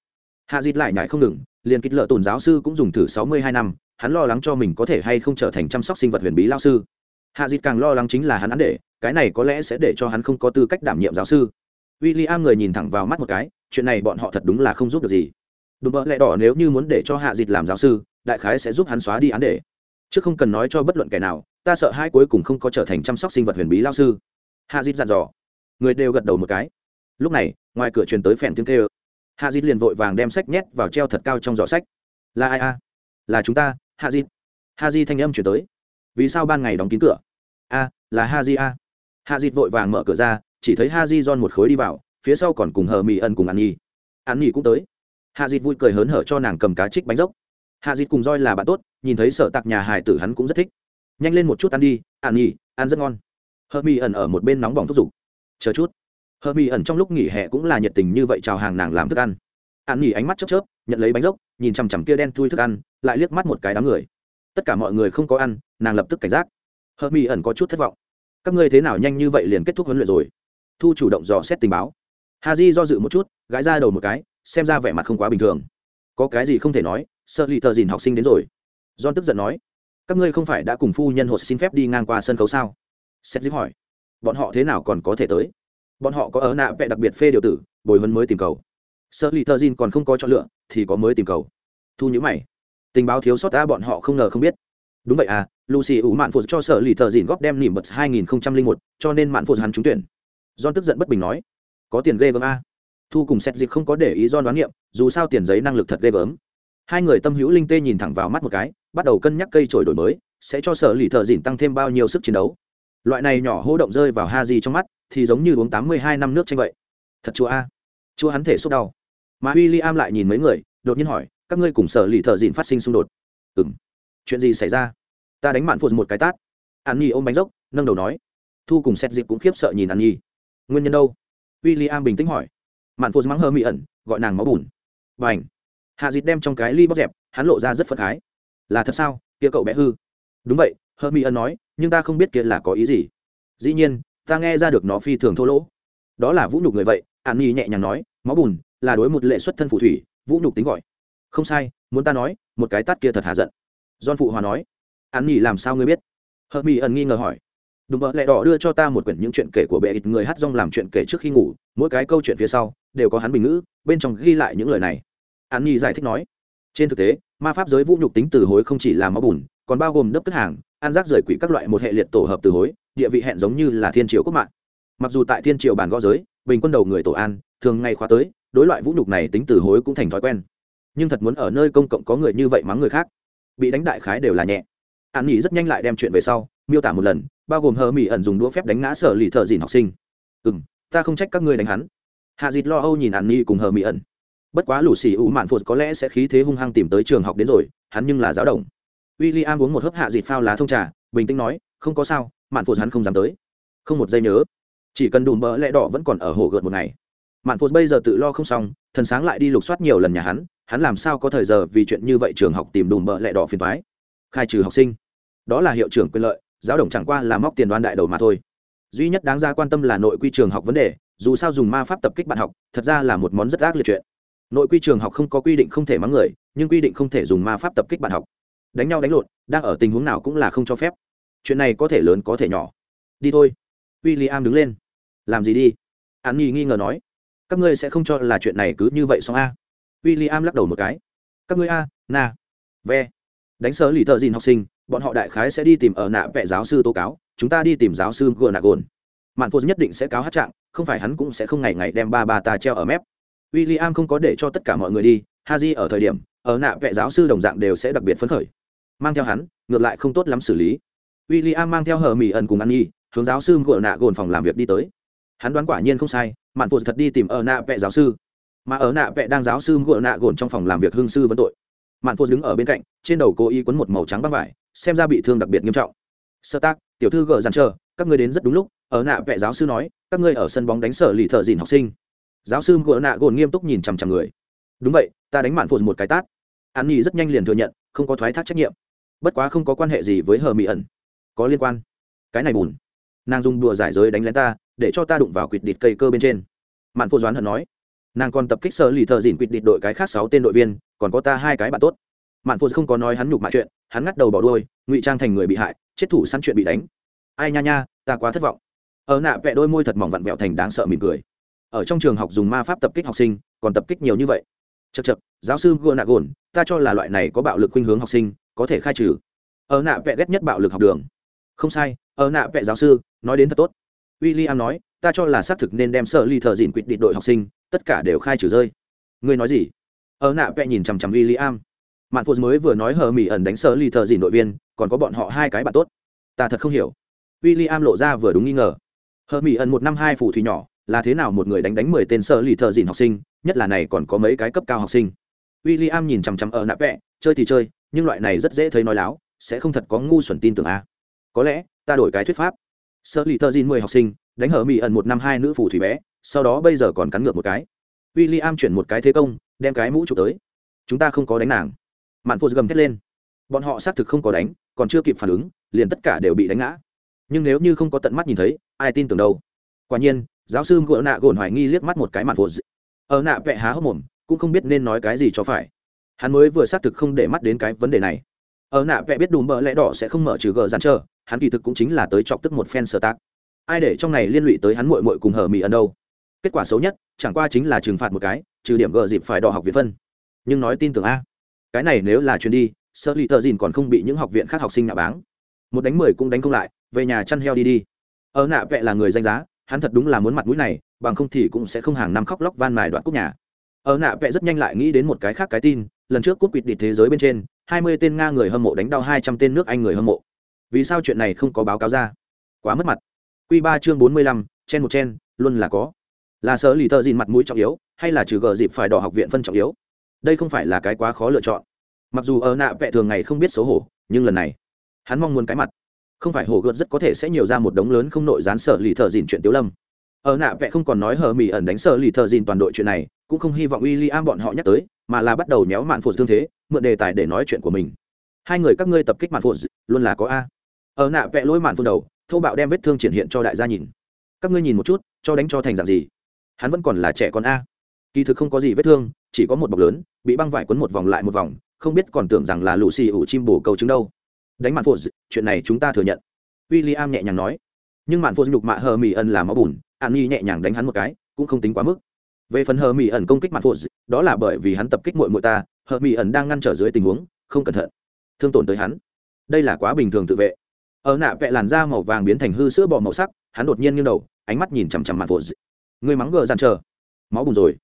Hạ dịt lại nhải không ngừng, liền kích lợ tồn giáo sư cũng dùng thử sáu mươi hai năm, hắn lo lắng cho mình có thể hay không trở thành chăm sóc sinh vật huyền bí lao sư. Hạ dịt càng lo lắng chính là hắn án để, cái này có lẽ sẽ để cho hắn không có tư cách đảm nhiệm giáo sư w i l l i am người nhìn thẳng vào mắt một cái, chuyện này bọn họ thật đúng là không giúp được gì. Đùm bợ lẹ đỏ nếu như muốn để cho hạ dịt làm giáo sư, đại khái sẽ giúp hắn xóa đi án để. Chứ không cần nói cho bất luận kẻ nào, ta sợ hai cuối cùng không có trở thành chăm sóc sinh vật huyền bí lao sư. Hạ dịt dặn dò. Người đều gật đầu một cái. Lúc này, ngoài cửa truyền tới phèn tiếng kêu. Hạ dịt liền vội vàng đem sách nhét vào treo thật cao trong giỏ sách. Là ai a? Là chúng ta, hạ dịt hạ di thanh âm chuyển tới. Vì sao ban ngày đóng kín cửa? A, là ha di a. Hạ dịt vội vàng mở cửa ra chỉ thấy ha di don một khối đi vào, phía sau còn cùng hờ mỹ ân cùng ăn nhi. Ăn nhi cũng tới. Hạ dịt vui cười hớn hở cho nàng cầm cá trích bánh dốc. Hạ dịt cùng roi là bạn tốt, nhìn thấy sở tặc nhà hải tử hắn cũng rất thích. Nhanh lên một chút ăn đi ăn nhi, ăn rất ngon. Hờ mỹ ẩn ở một bên nóng bỏng thúc giục. Chờ chút. Hờ mỹ ẩn trong lúc nghỉ hè cũng là nhiệt tình như vậy chào hàng nàng làm thức ăn. Ăn nhi ánh mắt chớp chớp, nhận lấy bánh dốc, nhìn chằm chằm kia đen thui thức ăn, lại liếc mắt một cái đám người. Tất cả mọi người không có ăn, nàng lập tức cảnh giác. Hờ mỹ ẩn có chút thất vọng. Các ngươi thế nào nhanh như vậy liền kết thúc huấn luyện rồi? Thu chủ động dò xét tình báo. Ha di do dự một chút gãi ra đầu một cái xem ra vẻ mặt không quá bình thường. Có cái gì không thể nói sợ lì tờ dìn học sinh đến rồi. John tức giận nói các ngươi không phải đã cùng phu nhân hồ xin phép đi ngang qua sân khấu sao? Xét dịp hỏi bọn họ thế nào còn có thể tới? Bọn họ có ở nạ vẽ đặc biệt phê điều tử bồi huấn mới tìm cầu. Sợ lì tờ dìn còn không có chọn lựa thì có mới tìm cầu. Thu nhữ mày tình báo thiếu sót ta bọn họ không ngờ không biết. Đúng vậy à lucy ủ mạn phụ cho sở lì thợ dìn góp đem nỉm bật 2001, cho nên mạn phụ hắn trúng tuyển john tức giận bất bình nói có tiền ghê gớm a. Thu cùng xét Dịch không có để ý John đoán nghiệm dù sao tiền giấy năng lực thật ghê gớm. Hai người tâm hữu linh tê nhìn thẳng vào mắt một cái bắt đầu cân nhắc cây chổi đổi mới sẽ cho sở lì thợ dỉn tăng thêm bao nhiêu sức chiến đấu. Loại này nhỏ hô động rơi vào ha di trong mắt thì giống như uống tám mươi hai năm nước tranh vậy. Thật chua a. Chua hắn thể xúc đau. Mà William lại nhìn mấy người đột nhiên hỏi các ngươi cùng sở lì thợ dỉn phát sinh xung đột? Ừm, chuyện gì xảy ra? Ta đánh mạn phụ một cái tát. An nhi ôm bánh dốc nâng đầu nói. Thu cùng xét Dịch cũng khiếp sợ nhìn an nhi nguyên nhân đâu? W i l l i am bình tĩnh hỏi. Mạn phụ mắng hơ mị ẩn, gọi nàng máu bùn. Và ảnh hạ dịt đem trong cái ly bóc dẹp, hắn lộ ra rất phật khái. Là thật sao? Kia cậu bé hư. Đúng vậy hơ mị ẩn nói, nhưng ta không biết kia là có ý gì. Dĩ nhiên, ta nghe ra được nó phi thường thô lỗ. Đó là vũ nhục người vậy, an nhi nhẹ nhàng nói, máu bùn là đối một lệ xuất thân phù thủy, vũ nhục tính gọi. Không sai, muốn ta nói, một cái tát kia thật hà giận. Don phụ hòa nói, an Nhi làm sao ngươi biết? Hơ mỹ ẩn nghi ngờ hỏi đùm bợ lẹ đỏ đưa cho ta một quyển những chuyện kể của bệ ít người hát rong làm chuyện kể trước khi ngủ, mỗi cái câu chuyện phía sau đều có hắn bình ngữ, bên trong ghi lại những lời này. An nhi giải thích nói, trên thực tế, ma pháp giới vũ nhục tính từ hối không chỉ là máu bùn, còn bao gồm đớp tức hàng ăn rác rời quỷ các loại một hệ liệt tổ hợp từ hối, địa vị hẹn giống như là thiên triều quốc mạng. Mặc dù tại thiên triều bàn gõ giới, bình quân đầu người tổ an, thường ngày khóa tới, đối loại vũ nhục này tính từ hối cũng thành thói quen. Nhưng thật muốn ở nơi công cộng có người như vậy mắng người khác, bị đánh đại khái đều là nhẹ. An nhi rất nhanh lại đem chuyện về sau, miêu tả một lần bao gồm hờ mỹ ẩn dùng đũa phép đánh ngã sở lì thợ dìn học sinh. Ừ m ta không trách các ngươi đánh hắn. Hạ dịt lo âu nhìn ạn nghỉ cùng hờ mỹ ẩn. Bất quá lũ xì ủ mạn phụt có lẽ sẽ khí thế hung hăng tìm tới trường học đến rồi, hắn nhưng là giáo đồng. W i l l i am uống một hớp hạ dịt phao lá thông trà, bình tĩnh nói, không có sao, mạn phụt hắn không dám tới. Không một giây nhớ, chỉ cần đùm bỡ lẽ đỏ vẫn còn ở hồ gợt một ngày. Mạn phụt bây giờ tự lo không xong, thần sáng lại đi lục soát nhiều lần nhà hắn hắn làm sao có thời giờ vì chuyện như vậy trường học tìm đùm bỡ lẽ đỏ phiền thoái khai trừ học sinh. Đó là hiệu trưởng quyền lợi giáo đồng chẳng qua là móc tiền đoan đại đầu mà thôi. Duy nhất đáng ra quan tâm là nội quy trường học vấn đề, dù sao dùng ma pháp tập kích bạn học, thật ra là một món rất ác liệt chuyện. Nội quy trường học không có quy định không thể mắng người, nhưng quy định không thể dùng ma pháp tập kích bạn học. Đánh nhau đánh lộn, đang ở tình huống nào cũng là không cho phép. Chuyện này có thể lớn có thể nhỏ. Đi thôi. W i l l i am đứng lên. Làm gì đi? An nhi nghi ngờ nói. Các ngươi sẽ không cho là chuyện này cứ như vậy xong a? W i l l i am lắc đầu một cái. Các ngươi a, na. Ve. Đánh sớ lì thợ dìn học sinh bọn họ đại khái sẽ đi tìm ở nạ vẽ giáo sư tố cáo, chúng ta đi tìm giáo sư gờ nạ gồn. Mạn phô nhất định sẽ cáo hát trạng, không phải hắn cũng sẽ không ngày ngày đem ba ba ta treo ở mép. W i l l i am không có để cho tất cả mọi người đi ha di ở thời điểm, ở nạ vẽ giáo sư đồng dạng đều sẽ đặc biệt phấn khởi. Mang theo hắn, ngược lại không tốt lắm xử lý. W i l l i am mang theo hờ mỹ ẩn cùng ăn nhi hướng giáo sư gờ nạ gồn phòng làm việc đi tới. Hắn đoán quả nhiên không sai, mạn phô thật đi tìm ở nạ vẽ giáo sư. Mà ở nạ vẽ đang giáo sư gờ nạ gồn trong phòng làm việc hương sư vấn tội. Mạn phô đứng ở bên cạnh, trên đầu cố ý quấn một màu trắng băng vải xem ra bị thương đặc biệt nghiêm trọng. Sơ tác, tiểu thư gờ dàn chờ, các ngươi đến rất đúng lúc, ở nạ vẽ giáo sư nói, các ngươi ở sân bóng đánh sở lì thợ dìn học sinh. Giáo sư gỡ nạ gồn nghiêm túc nhìn chằm chằm người. Đúng vậy, ta đánh mạn phụt một cái tát. An nhi rất nhanh liền thừa nhận, không có thoái thác trách nhiệm. Bất quá không có quan hệ gì với hờ mỹ ẩn. Có liên quan. Cái này bùn. Nàng dùng đùa giải giới đánh lén ta, để cho ta đụng vào quỵt địch cây cơ bên trên. Mạn phô doán hận nói. Nàng còn tập kích sở lì thợ dìn quỵt địch đội cái khác sáu tên đội viên, còn có ta hai cái bạn tốt mạn phụ không có nói hắn nhục mạ chuyện, hắn ngắt đầu bỏ đuôi, ngụy trang thành người bị hại, chết thủ săn chuyện bị đánh. Ai nha nha, ta quá thất vọng. Ở nạ vẽ đôi môi thật mỏng vặn vẹo thành đáng sợ mỉm cười. Ở trong trường học dùng ma pháp tập kích học sinh, còn tập kích nhiều như vậy. Chật chật giáo sư gô nạ gồn ta cho là loại này có bạo lực khuynh hướng học sinh, có thể khai trừ. Ở nạ vẽ ghét nhất bạo lực học đường. Không sai, ở nạ vẽ giáo sư, nói đến thật tốt. W i l l i am nói, ta cho là xác thực nên đem sợ ly thợ dìn quyết định đội học sinh, tất cả đều khai trừ rơi. Ngươi nói gì? Ở nạ vẽ nhìn chằm chằm w i l l i am mạn phụ mới vừa nói hờ mỹ ẩn đánh sơ ly thợ dìn đội viên, còn có bọn họ hai cái bạn tốt. Ta thật không hiểu. W i l l i am lộ ra vừa đúng nghi ngờ. Hờ mỹ ẩn một năm hai phù thủy nhỏ, là thế nào một người đánh đánh mười tên sơ ly thợ dìn học sinh, nhất là này còn có mấy cái cấp cao học sinh. W i l l i am nhìn chằm chằm ở nạp vẽ chơi thì chơi, nhưng loại này rất dễ thấy nói láo, sẽ không thật có ngu xuẩn tin tưởng a. Có lẽ, ta đổi cái thuyết pháp. Sơ ly thợ dìn mười học sinh, đánh hờ mỹ ẩn một năm hai nữ phù thủy bé, sau đó bây giờ còn cắn ngược một cái. W i l l i am chuyển một cái thế công, đem cái mũ chụp tới. Chúng ta không có đánh nàng mạn phô gầm thét lên. Bọn họ xác thực không có đánh, còn chưa kịp phản ứng, liền tất cả đều bị đánh ngã. Nhưng nếu như không có tận mắt nhìn thấy, ai tin tưởng đâu? Quả nhiên, giáo sư gỡ nạ gồn hoài nghi liếc mắt một cái mạn phô ở nạ vẹ há hốc mồm, cũng không biết nên nói cái gì cho phải. Hắn mới vừa xác thực không để mắt đến cái vấn đề này. Ở nạ vẽ biết đùm bợ lẽ đỏ sẽ không mở trừ gờ dàn trơ hắn kỳ thực cũng chính là tới chọc tức một phen sơ tác ai để trong này liên lụy tới hắn mội mội cùng hở mỹ ẩn đâu? Kết quả xấu nhất, chẳng qua chính là trừng phạt một cái, trừ điểm gờ dịp phải đỏ học việt phân. Nhưng nói tin tưởng a cái này nếu là chuyến đi, sợ lì tờ dìn còn không bị những học viện khác học sinh nạ báng. Một đánh mười cũng đánh không lại, về nhà chăn heo đi đi. Ở nạ vẹ là người danh giá, hắn thật đúng là muốn mặt mũi này, bằng không thì cũng sẽ không hàng năm khóc lóc van mài đoạn cúc nhà. Ở nạ vẽ rất nhanh lại nghĩ đến một cái khác cái tin, lần trước cúp quỵt địch thế giới bên trên, hai mươi tên nga người hâm mộ đánh đau hai trăm tên nước anh người hâm mộ. Vì sao chuyện này không có báo cáo ra? Quá mất mặt. Q ba chương bốn mươi lăm, chen một chen, luôn là có. Là sở lì thợ dìn mặt mũi trọng yếu, hay là trừ gờ dịp phải đỏ học viện phân trọng yếu? Đây không phải là cái quá khó lựa chọn. Mặc dù ở nạ vẽ thường ngày không biết xấu hổ, nhưng lần này, hắn mong muốn cái mặt. Không phải hổ gợt rất có thể sẽ nhiều ra một đống lớn không nội gián sở lì thợ dìn chuyện tiếu lâm. Ở nạ vẽ không còn nói hờ mì ẩn đánh sở lì thợ dìn toàn đội chuyện này, cũng không hy vọng w i l l i am bọn họ nhắc tới, mà là bắt đầu méo mạn phụt thương thế, mượn đề tài để nói chuyện của mình. Hai người các ngươi tập kích mạn phụt, luôn là có a. Ở nạ vẽ lỗi mạn phụt đầu thâu bạo đem vết thương triển hiện cho đại gia nhìn. Các ngươi nhìn một chút, cho đánh cho thành dạng gì? Hắn vẫn còn là trẻ con a. Kỳ thực không có gì vết thương chỉ có một bọc lớn, bị băng vải quấn một vòng lại một vòng, không biết còn tưởng rằng là lù xì ủ chim bổ câu trứng đâu. Đánh mạn phụt chuyện này chúng ta thừa nhận. W i l l i am nhẹ nhàng nói. Nhưng mạn phụt nhục mạ hờ mỹ ân là máu bùn, an nhi nhẹ nhàng đánh hắn một cái, cũng không tính quá mức. Về phần hờ mỹ ẩn công kích mạn phụt đó là bởi vì hắn tập kích mội mội ta, hờ mỹ ẩn đang ngăn trở dưới tình huống, không cẩn thận. Thương tổn tới hắn. Đây là quá bình thường tự vệ. Ở nạ vẽ làn da màu vàng biến thành hư sữa bọ màu sắc, hắn đột nhiên nghiêng đầu, ánh mắt nhìn chằm chằm mạn phụt người mắng gờ dàn chờ. Máu bùn rồi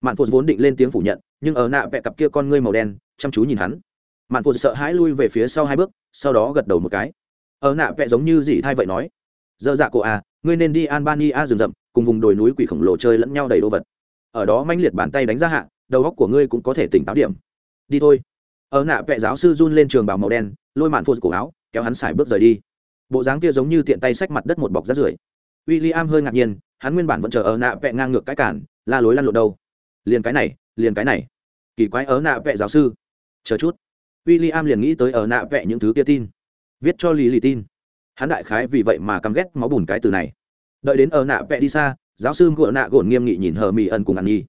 mạn phụ vốn định lên tiếng phủ nhận, nhưng ở nạ vẽ cặp kia con ngươi màu đen, chăm chú nhìn hắn. Mạn phụ sợ hãi lui về phía sau hai bước, sau đó gật đầu một cái. Ở nạ vẽ giống như gì thay vậy nói, dơ dạ cổ à ngươi nên đi albania rừng rậm, cùng vùng đồi núi quỷ khổng lồ chơi lẫn nhau đầy đồ vật. Ở đó manh liệt bàn tay đánh ra hạ, đầu góc của ngươi cũng có thể tỉnh táo điểm. Đi thôi. Ở nạ vẽ giáo sư run lên trường bào màu đen, lôi mạn phụ cổ áo, kéo hắn xài bước rời đi. Bộ dáng kia giống như tiện tay xách mặt đất một bọc rác rưởi. W i l l i am hơi ngạc nhiên, hắn nguyên bản vẫn chờ ở nạ vẽ ngang ngược cái cản, la lối lăn lộn đâu liền cái này, liền cái này. Kỳ quái ở nạ vẽ giáo sư. Chờ chút. W i l l i am liền nghĩ tới ở nạ vẽ những thứ kia tin. Viết cho lì lì tin. Hắn đại khái vì vậy mà căm ghét máu bùn cái từ này. Đợi đến ở nạ vẽ đi xa, giáo sư ngựa nạ gồn nghiêm nghị nhìn hờ mỹ ẩn cùng ăn nhi.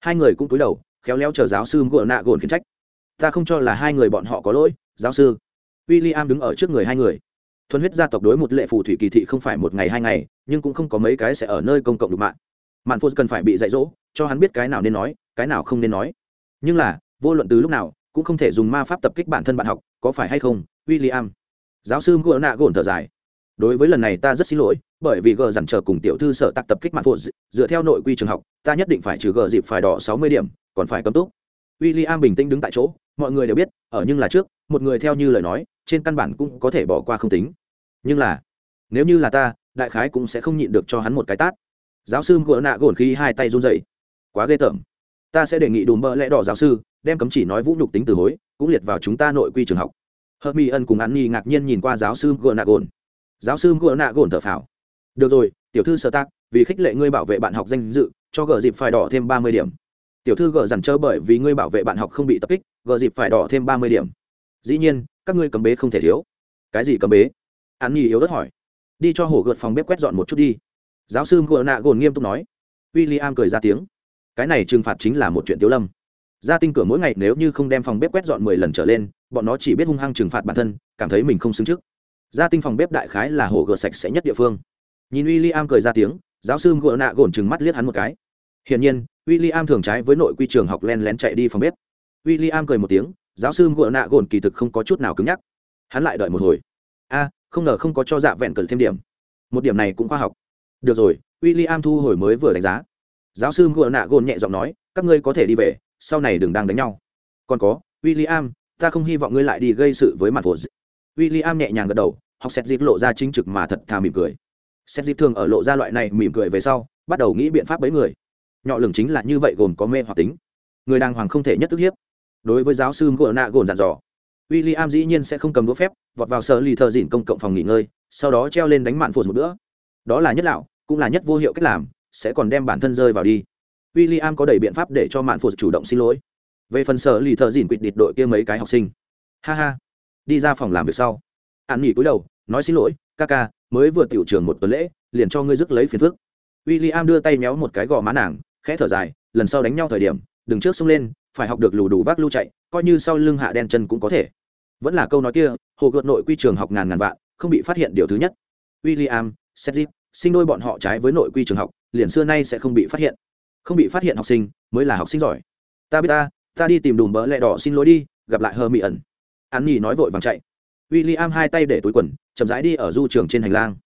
Hai người cũng cúi đầu, khéo léo chờ giáo sư ngựa nạ gồn khiển trách. Ta không cho là hai người bọn họ có lỗi, giáo sư. W i l l i am đứng ở trước người hai người. Thuần huyết gia tộc đối một lệ phù thủy kỳ thị không phải một ngày hai ngày, nhưng cũng không có mấy cái sẽ ở nơi công cộng đục mạng. Mạn phô cần phải bị dạy dỗ cho hắn biết cái nào nên nói, cái nào không nên nói. Nhưng là, vô luận từ lúc nào, cũng không thể dùng ma pháp tập kích bản thân bạn học, có phải hay không w i l l i am giáo sư ngựa nạ gồn thở dài. Đối với lần này ta rất xin lỗi, bởi vì gờ dằn chờ cùng tiểu thư sở tặc tập kích mạng phụ dựa theo nội quy trường học, ta nhất định phải trừ gờ dịp phải đỏ sáu mươi điểm, còn phải cấm túc. W i l l i am bình tĩnh đứng tại chỗ, mọi người đều biết, ở nhưng là trước, một người theo như lời nói, trên căn bản cũng có thể bỏ qua không tính. Nhưng là, nếu như là ta, đại khái cũng sẽ không nhịn được cho hắn một cái tát. Giáo sư gỡ nạ gồn khi hai tay run dậy quá ghê tởm. Ta sẽ đề nghị đùm bơ lẽ đỏ giáo sư đem cấm chỉ nói vũ nhục tính từ hối, cũng liệt vào chúng ta nội quy trường học. Hợp mỹ ân cùng an nhi ngạc nhiên nhìn qua giáo sư gỡ nạ gồn giáo sư gỡ nạ gồn thở phào. Được rồi, tiểu thư sơ tác vì khích lệ ngươi bảo vệ bạn học danh dự, cho gờ dịp phải đỏ thêm ba mươi điểm. Tiểu thư gờ dằn trơ bởi vì ngươi bảo vệ bạn học không bị tập kích, gờ dịp phải đỏ thêm ba mươi điểm. Dĩ nhiên, các ngươi cấm bế không thể thiếu. Cái gì cấm bế? An nhi yếu đất hỏi. Đi cho hổ gợt phòng bếp quét dọn một chút đi. Giáo sư gỡ nạ gồn nghiêm túc nói. W i l l i am cười ra tiếng cái này trừng phạt chính là một chuyện tiếu lâm. Gia tinh cửa mỗi ngày nếu như không đem phòng bếp quét dọn mười lần trở lên, bọn nó chỉ biết hung hăng trừng phạt bản thân, cảm thấy mình không xứng trước. Gia tinh phòng bếp đại khái là hồ gợt sạch sẽ nhất địa phương. Nhìn w i l l i am cười ra tiếng, giáo sư gỡ nạ gồn chừng mắt liếc hắn một cái. Hiển nhiên w i l l i am thường trái với nội quy trường học len lén chạy đi phòng bếp. W i l l i am cười một tiếng, giáo sư gỡ nạ gồn kỳ thực không có chút nào cứng nhắc. Hắn lại đợi một hồi. A, không ngờ không có cho dạ vẹn cờ thêm điểm. Một điểm này cũng khoa học. Được rồi w i l l i am thu hồi mới vừa đánh giá giáo sư ngựa nạ gồn nhẹ giọng nói, các ngươi có thể đi về, sau này đừng đang đánh nhau. Còn có w i l l i am ta không hy vọng ngươi lại đi gây sự với mặt vột w i l l i am nhẹ nhàng gật đầu, học xét dịp lộ ra chính trực mà thật thà mỉm cười. Xét dịp thường ở lộ ra loại này mỉm cười về sau, bắt đầu nghĩ biện pháp bấy người. Nhọ lường chính là như vậy gồm có mê hoặc tính. Người đàng hoàng không thể nhất tức hiếp. Đối với giáo sư ngựa nạ gồn dặn dò w i l l i am dĩ nhiên sẽ không cầm đũa phép, vọt vào sở lì thợ dìn công cộng phòng nghỉ ngơi, sau đó treo lên đánh mạn phụt một bữa. Đó là nhất lão, cũng là nhất vô hiệu cách làm sẽ còn đem bản thân rơi vào đi. W i l l i am có đầy biện pháp để cho mạn phụ chủ động xin lỗi. Về phần sở lì thợ dìn quỵt địt đội kia mấy cái học sinh. Ha ha. Đi ra phòng làm việc sau. An nghỉ cúi đầu, nói xin lỗi, ca ca, mới vừa tiểu trường một tuần lễ, liền cho ngươi dứt lấy phiền phức. W i l l i am đưa tay méo một cái gò má nàng, khẽ thở dài, lần sau đánh nhau thời điểm, đừng trước xông lên, phải học được lù đủ vác lưu chạy, coi như sau lưng hạ đen chân cũng có thể. Vẫn là câu nói kia, hồ gợt nội quy trường học ngàn ngàn vạn, không bị phát hiện điều thứ nhất. W i l l i am seth sinh đôi bọn họ trái với nội quy trường học liền xưa nay sẽ không bị phát hiện. Không bị phát hiện học sinh mới là học sinh giỏi. Ta biết ta ta đi tìm đùm bỡ lẹ đỏ, xin lỗi đi, gặp lại hờ mỹ ẩn. Hắn nhì nói vội vàng chạy. W i l l i am hai tay để túi quần, chậm rãi đi ở du trường trên hành lang.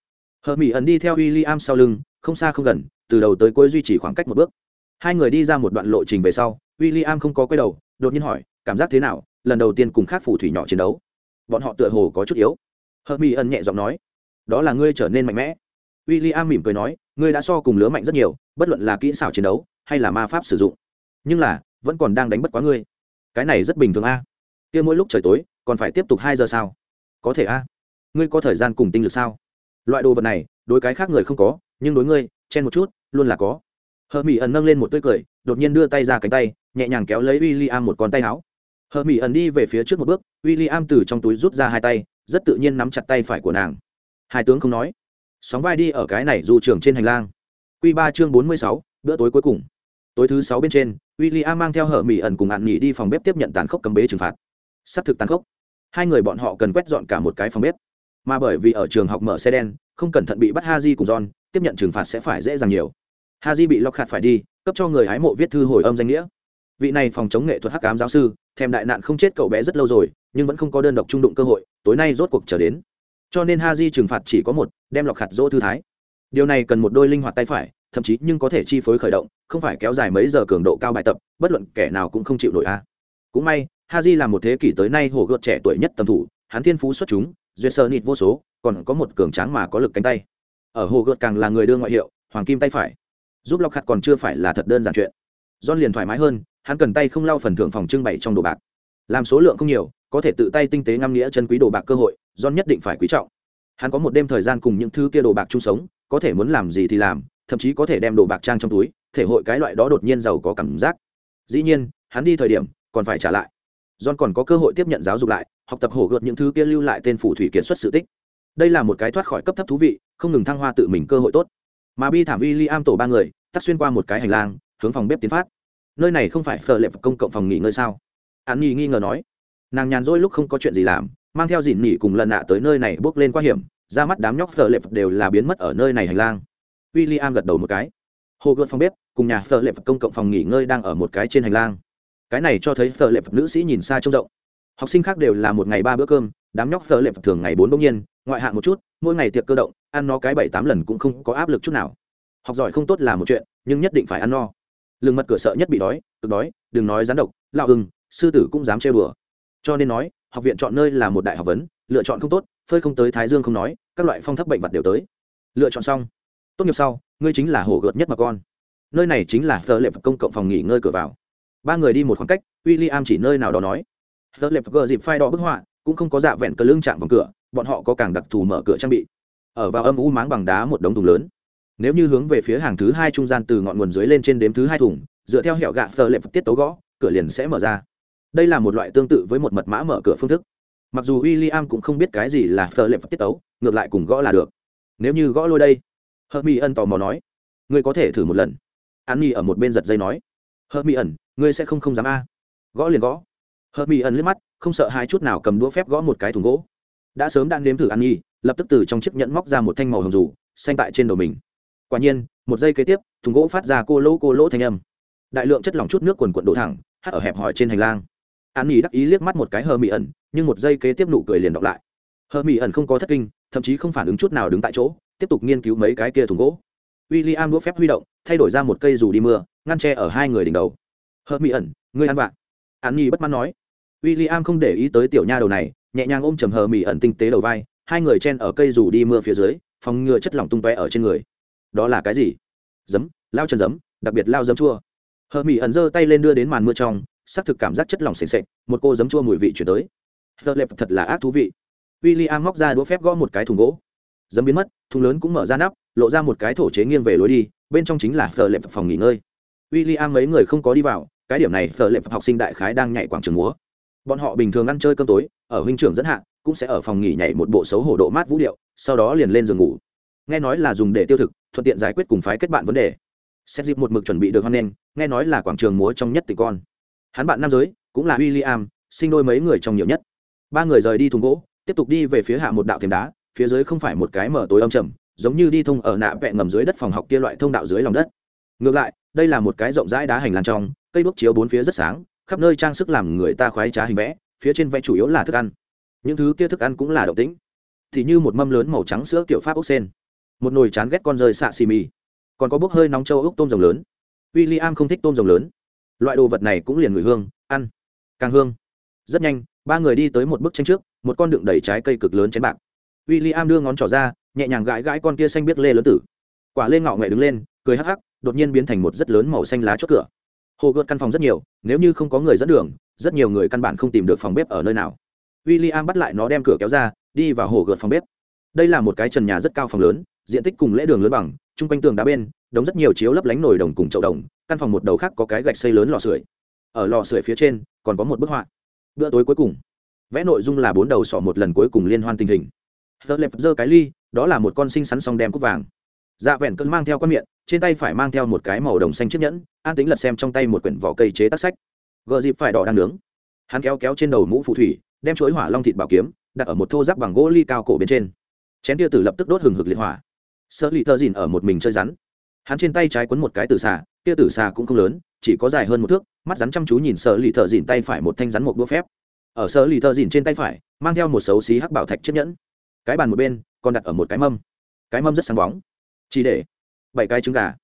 Hờ mỹ ẩn đi theo w i l l i am sau lưng, không xa không gần, từ đầu tới cuối duy trì khoảng cách một bước. Hai người đi ra một đoạn lộ trình về sau w i l l i am không có quay đầu, đột nhiên hỏi, cảm giác thế nào? Lần đầu tiên cùng khác phù thủy nhỏ chiến đấu. Bọn họ tựa hồ có chút yếu. Hờ mỹ ẩn nhẹ giọng nói, đó là ngươi trở nên mạnh mẽ. W i l l i am mỉm cười nói ngươi đã so cùng lứa mạnh rất nhiều, bất luận là kỹ xảo chiến đấu hay là ma pháp sử dụng. Nhưng là, vẫn còn đang đánh bất quá ngươi. Cái này rất bình thường a. Kia mỗi lúc trời tối, còn phải tiếp tục hai giờ sao? Có thể a. Ngươi có thời gian cùng tinh lực sao? Loại đồ vật này, đối cái khác người không có, nhưng đối ngươi, chen một chút, luôn là có. Hờ mỹ ẩn nâng lên một tươi cười, đột nhiên đưa tay ra cánh tay, nhẹ nhàng kéo lấy w i l l i am một con tay áo. Hờ mỹ ẩn đi về phía trước một bước w i l l i am từ trong túi rút ra hai tay, rất tự nhiên nắm chặt tay phải của nàng. Hai tướng không nói sóng vai đi ở cái này dù trường trên hành lang. Q ba chương bốn mươi sáu, bữa tối cuối cùng. Tối thứ sáu bên trên w i l l i am mang theo hở mỹ ẩn cùng ạn nghỉ đi phòng bếp tiếp nhận tàn khốc cầm bế trừng phạt. S ắ c thực tàn khốc. Hai người bọn họ cần quét dọn cả một cái phòng bếp. Mà bởi vì ở trường học mở xe đen, không cẩn thận bị bắt ha di cùng john, tiếp nhận trừng phạt sẽ phải dễ dàng nhiều. Ha di bị lọc khạt phải đi, cấp cho người hái mộ viết thư hồi âm danh nghĩa. Vị này phòng chống nghệ thuật hắc cám giáo sư, thèm đại nạn không chết cậu bé rất lâu rồi, nhưng vẫn không có đơn độc trung đụng cơ hội, tối nay rốt cuộc trở đến cho nên ha di trừng phạt chỉ có một, đem lọc hạt dỗ thư thái. Điều này cần một đôi linh hoạt tay phải, thậm chí nhưng có thể chi phối khởi động, không phải kéo dài mấy giờ cường độ cao bài tập, bất luận kẻ nào cũng không chịu nổi a. Cũng may, ha di là một thế kỷ tới nay hồ gợt trẻ tuổi nhất tầm thủ, hắn thiên phú xuất chúng duyệt sơ nịt vô số, còn có một cường tráng mà có lực cánh tay. Ở hồ gợt càng là người đưa ngoại hiệu, hoàng kim tay phải. Giúp lọc khặt còn chưa phải là thật đơn giản chuyện. John liền thoải mái hơn, hắn cần tay không lau phần thưởng phòng trưng bày trong đồ bạc. Làm số lượng không nhiều, có thể tự tay tinh tế ngăm nghĩa chân quý đồ bạc cơ hội john nhất định phải quý trọng. Hắn có một đêm thời gian cùng những thứ kia đồ bạc chung sống, có thể muốn làm gì thì làm, thậm chí có thể đem đồ bạc trang trong túi, thể hội cái loại đó đột nhiên giàu có cảm giác. Dĩ nhiên, hắn đi thời điểm, còn phải trả lại. John còn có cơ hội tiếp nhận giáo dục lại, học tập hổ gợt những thứ kia lưu lại tên phủ thủy kiệt xuất sự tích. Đây là một cái thoát khỏi cấp thấp thú vị, không ngừng thăng hoa tự mình cơ hội tốt. Mà bi thảm w am tổ ba người, tắt xuyên qua một cái hành lang, hướng phòng bếp tiến phát. Nơi này không phải phờ lệp công cộng phòng nghỉ ngơi sao? An nhi nghi ngờ nói. Nàng nhàn rỗi lúc không có chuyện gì làm mang theo dìn nỉ cùng lần nạ tới nơi này bước lên qua hiểm, ra mắt đám nhóc phờ lệp đều là biến mất ở nơi này hành lang. W i l l i am gật đầu một cái. Hồ gợt phòng bếp, cùng nhà phờ lệp công cộng phòng nghỉ ngơi đang ở một cái trên hành lang. Cái này cho thấy phờ lệp nữ sĩ nhìn xa trông rộng. Học sinh khác đều là một ngày ba bữa cơm, đám nhóc phờ lệp thường ngày bốn bỗng nhiên, ngoại hạng một chút, mỗi ngày tiệc cơ động, ăn nó cái bảy tám lần cũng không có áp lực chút nào. Học giỏi không tốt là một chuyện, nhưng nhất định phải ăn no. Lừng mật cửa sợ nhất bị đói, cực đói, đừng nói rán độc lao ưng sư tử cũng dám chơi bừa cho nên nói học viện chọn nơi là một đại học vấn, lựa chọn không tốt, phơi không tới thái dương không nói, các loại phong thấp bệnh vật đều tới. Lựa chọn xong. Tốt nghiệp sau, ngươi chính là hổ gợt nhất mà con. Nơi này chính là phờ lệp công cộng phòng nghỉ ngơi cửa vào. Ba người đi một khoảng cách w i l l i am chỉ nơi nào đó nói. Phờ lệp gờ dịp phai đỏ bức họa, cũng không có dạ vẹn cờ lưng chạm vào cửa, bọn họ có càng đặc thù mở cửa trang bị. Ở vào âm u máng bằng đá một đống thùng lớn. Nếu như hướng về phía hàng thứ hai trung gian từ ngọn nguồn dưới lên trên đếm thứ hai thùng, dựa theo hẹo gạ phờ lệp tiết tấu gõ, cửa liền sẽ mở ra đây là một loại tương tự với một mật mã mở cửa phương thức. Mặc dù w i l l i am cũng không biết cái gì là phờ lệp tiết tấu, ngược lại cùng gõ là được. Nếu như gõ lôi đây hờ mi ân tò mò nói, ngươi có thể thử một lần. An nhi ở một bên giật dây nói hờ mi ẩn, ngươi sẽ không không dám a. Gõ liền gõ. Hờ mi ẩn liếc mắt, không sợ hai chút nào cầm đũa phép gõ một cái thùng gỗ. Đã sớm đang nếm thử an nhi lập tức từ trong chiếc nhẫn móc ra một thanh màu hồng rủ, xanh tại trên đầu mình. Quả nhiên, một giây kế tiếp, thùng gỗ phát ra cô lỗ cô lỗ thanh âm. Đại lượng chất lỏng chút nước quần quận đổ thẳng, hắt ở hẹp hỏi trên hành lang an nhi đắc ý liếc mắt một cái hờ mỹ ẩn, nhưng một giây kế tiếp nụ cười liền đọc lại. Hờ mỹ ẩn không có thất kinh, thậm chí không phản ứng chút nào đứng tại chỗ, tiếp tục nghiên cứu mấy cái kia thùng gỗ. W i l l i am đũa phép huy động, thay đổi ra một cây dù đi mưa, ngăn tre ở hai người đỉnh đầu. Hờ mỹ ẩn, ngươi ăn vạ. An nhi bất mãn nói. W i l l i am không để ý tới tiểu nha đầu này, nhẹ nhàng ôm chầm hờ mỹ ẩn tinh tế đầu vai, hai người chen ở cây dù đi mưa phía dưới, phòng ngừa chất lỏng tung toe ở trên người. Đó là cái gì? Giấm, lao chân giấm, đặc biệt lao giấm chua. Hờ mỹ ẩn giơ tay lên đưa đến màn mưa trong xác thực cảm giác chất lỏng sền sệt, một cô giấm chua mùi vị chuyển tới. Thợ lệp thật là ác thú vị. W i l l i am móc ra đũa phép gõ một cái thùng gỗ. Giấm biến mất thùng lớn cũng mở ra nắp lộ ra một cái thổ chế nghiêng về lối đi bên trong chính là thợ lệp phòng nghỉ ngơi. W i l l i am mấy người không có đi vào cái điểm này thợ lệp học sinh đại khái đang nhảy quảng trường múa. Bọn họ bình thường ăn chơi cơm tối ở huynh trưởng dẫn hạ cũng sẽ ở phòng nghỉ nhảy một bộ xấu hổ độ mát vũ điệu sau đó liền lên giường ngủ. Nghe nói là dùng để tiêu thực thuận tiện giải quyết cùng phái kết bạn vấn đề. Xét dịp một mực chuẩn bị được hoan nghênh nghe nói là quảng trường múa trong nhất tỷ con hắn bạn nam giới, cũng là w i l l i am sinh đôi mấy người trong nhiều nhất. Ba người rời đi thùng gỗ, tiếp tục đi về phía hạ một đạo thềm đá, phía dưới không phải một cái mở tối âm trầm, giống như đi thông ở nạ vẹ ngầm dưới đất phòng học kia loại thông đạo dưới lòng đất. Ngược lại, đây là một cái rộng rãi đá hành lang trong, cây đuốc chiếu bốn phía rất sáng, khắp nơi trang sức làm người ta khoái trá hình vẽ, phía trên vẽ chủ yếu là thức ăn. Những thứ kia thức ăn cũng là động tĩnh. Thì như một mâm lớn màu trắng sữa kiểu pháp ốc sen. Một nồi chán ghét con rơi xạ xì mì. Còn có bốc hơi nóng châu ốc tôm rồng lớn. W i l l i am không thích tôm rồng lớn loại đồ vật này cũng liền ngửi hương, ăn, càng hương. Rất nhanh, ba người đi tới một bức tranh trước, một con đựng đầy trái cây cực lớn chén bạc. W i l l i am đưa ngón trỏ ra, nhẹ nhàng gãi gãi con kia xanh biết lê lớn tử. Quả lên ngọ nghệ đứng lên, cười hắc hắc, đột nhiên biến thành một rất lớn màu xanh lá chốt cửa. Hồ gợt căn phòng rất nhiều, nếu như không có người dẫn đường, rất nhiều người căn bản không tìm được phòng bếp ở nơi nào. W i l l i am bắt lại nó đem cửa kéo ra, đi vào hồ gợt phòng bếp. Đây là một cái trần nhà rất cao phòng lớn, diện tích cùng lễ đường lớn bằng chung quanh tường đá bên, đống rất nhiều chiếu lấp lánh nồi đồng cùng chậu đồng, căn phòng một đầu khác có cái gạch xây lớn lò sưởi. Ở lò sưởi phía trên, còn có một bức họa. Bữa tối cuối cùng. Vẽ nội dung là bốn đầu sỏ một lần cuối cùng liên hoan tình hình. Thợ lẹp dơ cái ly, đó là một con sinh sắn song đem cúc vàng. Dạ vẹn cơn mang theo con miệng, trên tay phải mang theo một cái màu đồng xanh chiếc nhẫn, an tính lật xem trong tay một quyển vỏ cây chế tác sách. Gờ dịp phải đỏ đang nướng. Hắn kéo kéo trên đầu mũ phù thủy, đem chuỗi hỏa long thịt bảo kiếm, đặt ở một thô giáp bằng gỗ ly cao cổ bên trên. Chén tia tử lập tức đốt hừng hực liệt hỏa sợ lì thợ dìn ở một mình chơi rắn. Hắn trên tay trái quấn một cái tử xà tia tử xà cũng không lớn, chỉ có dài hơn một thước, mắt rắn chăm chú nhìn sợ lì thợ dìn tay phải một thanh rắn một đũa phép. Ở sợ lì thợ dìn trên tay phải, mang theo một xấu xí hắc bảo thạch chiếc nhẫn. Cái bàn một bên, còn đặt ở một cái mâm. Cái mâm rất sáng bóng. Chỉ để bảy cái trứng gà.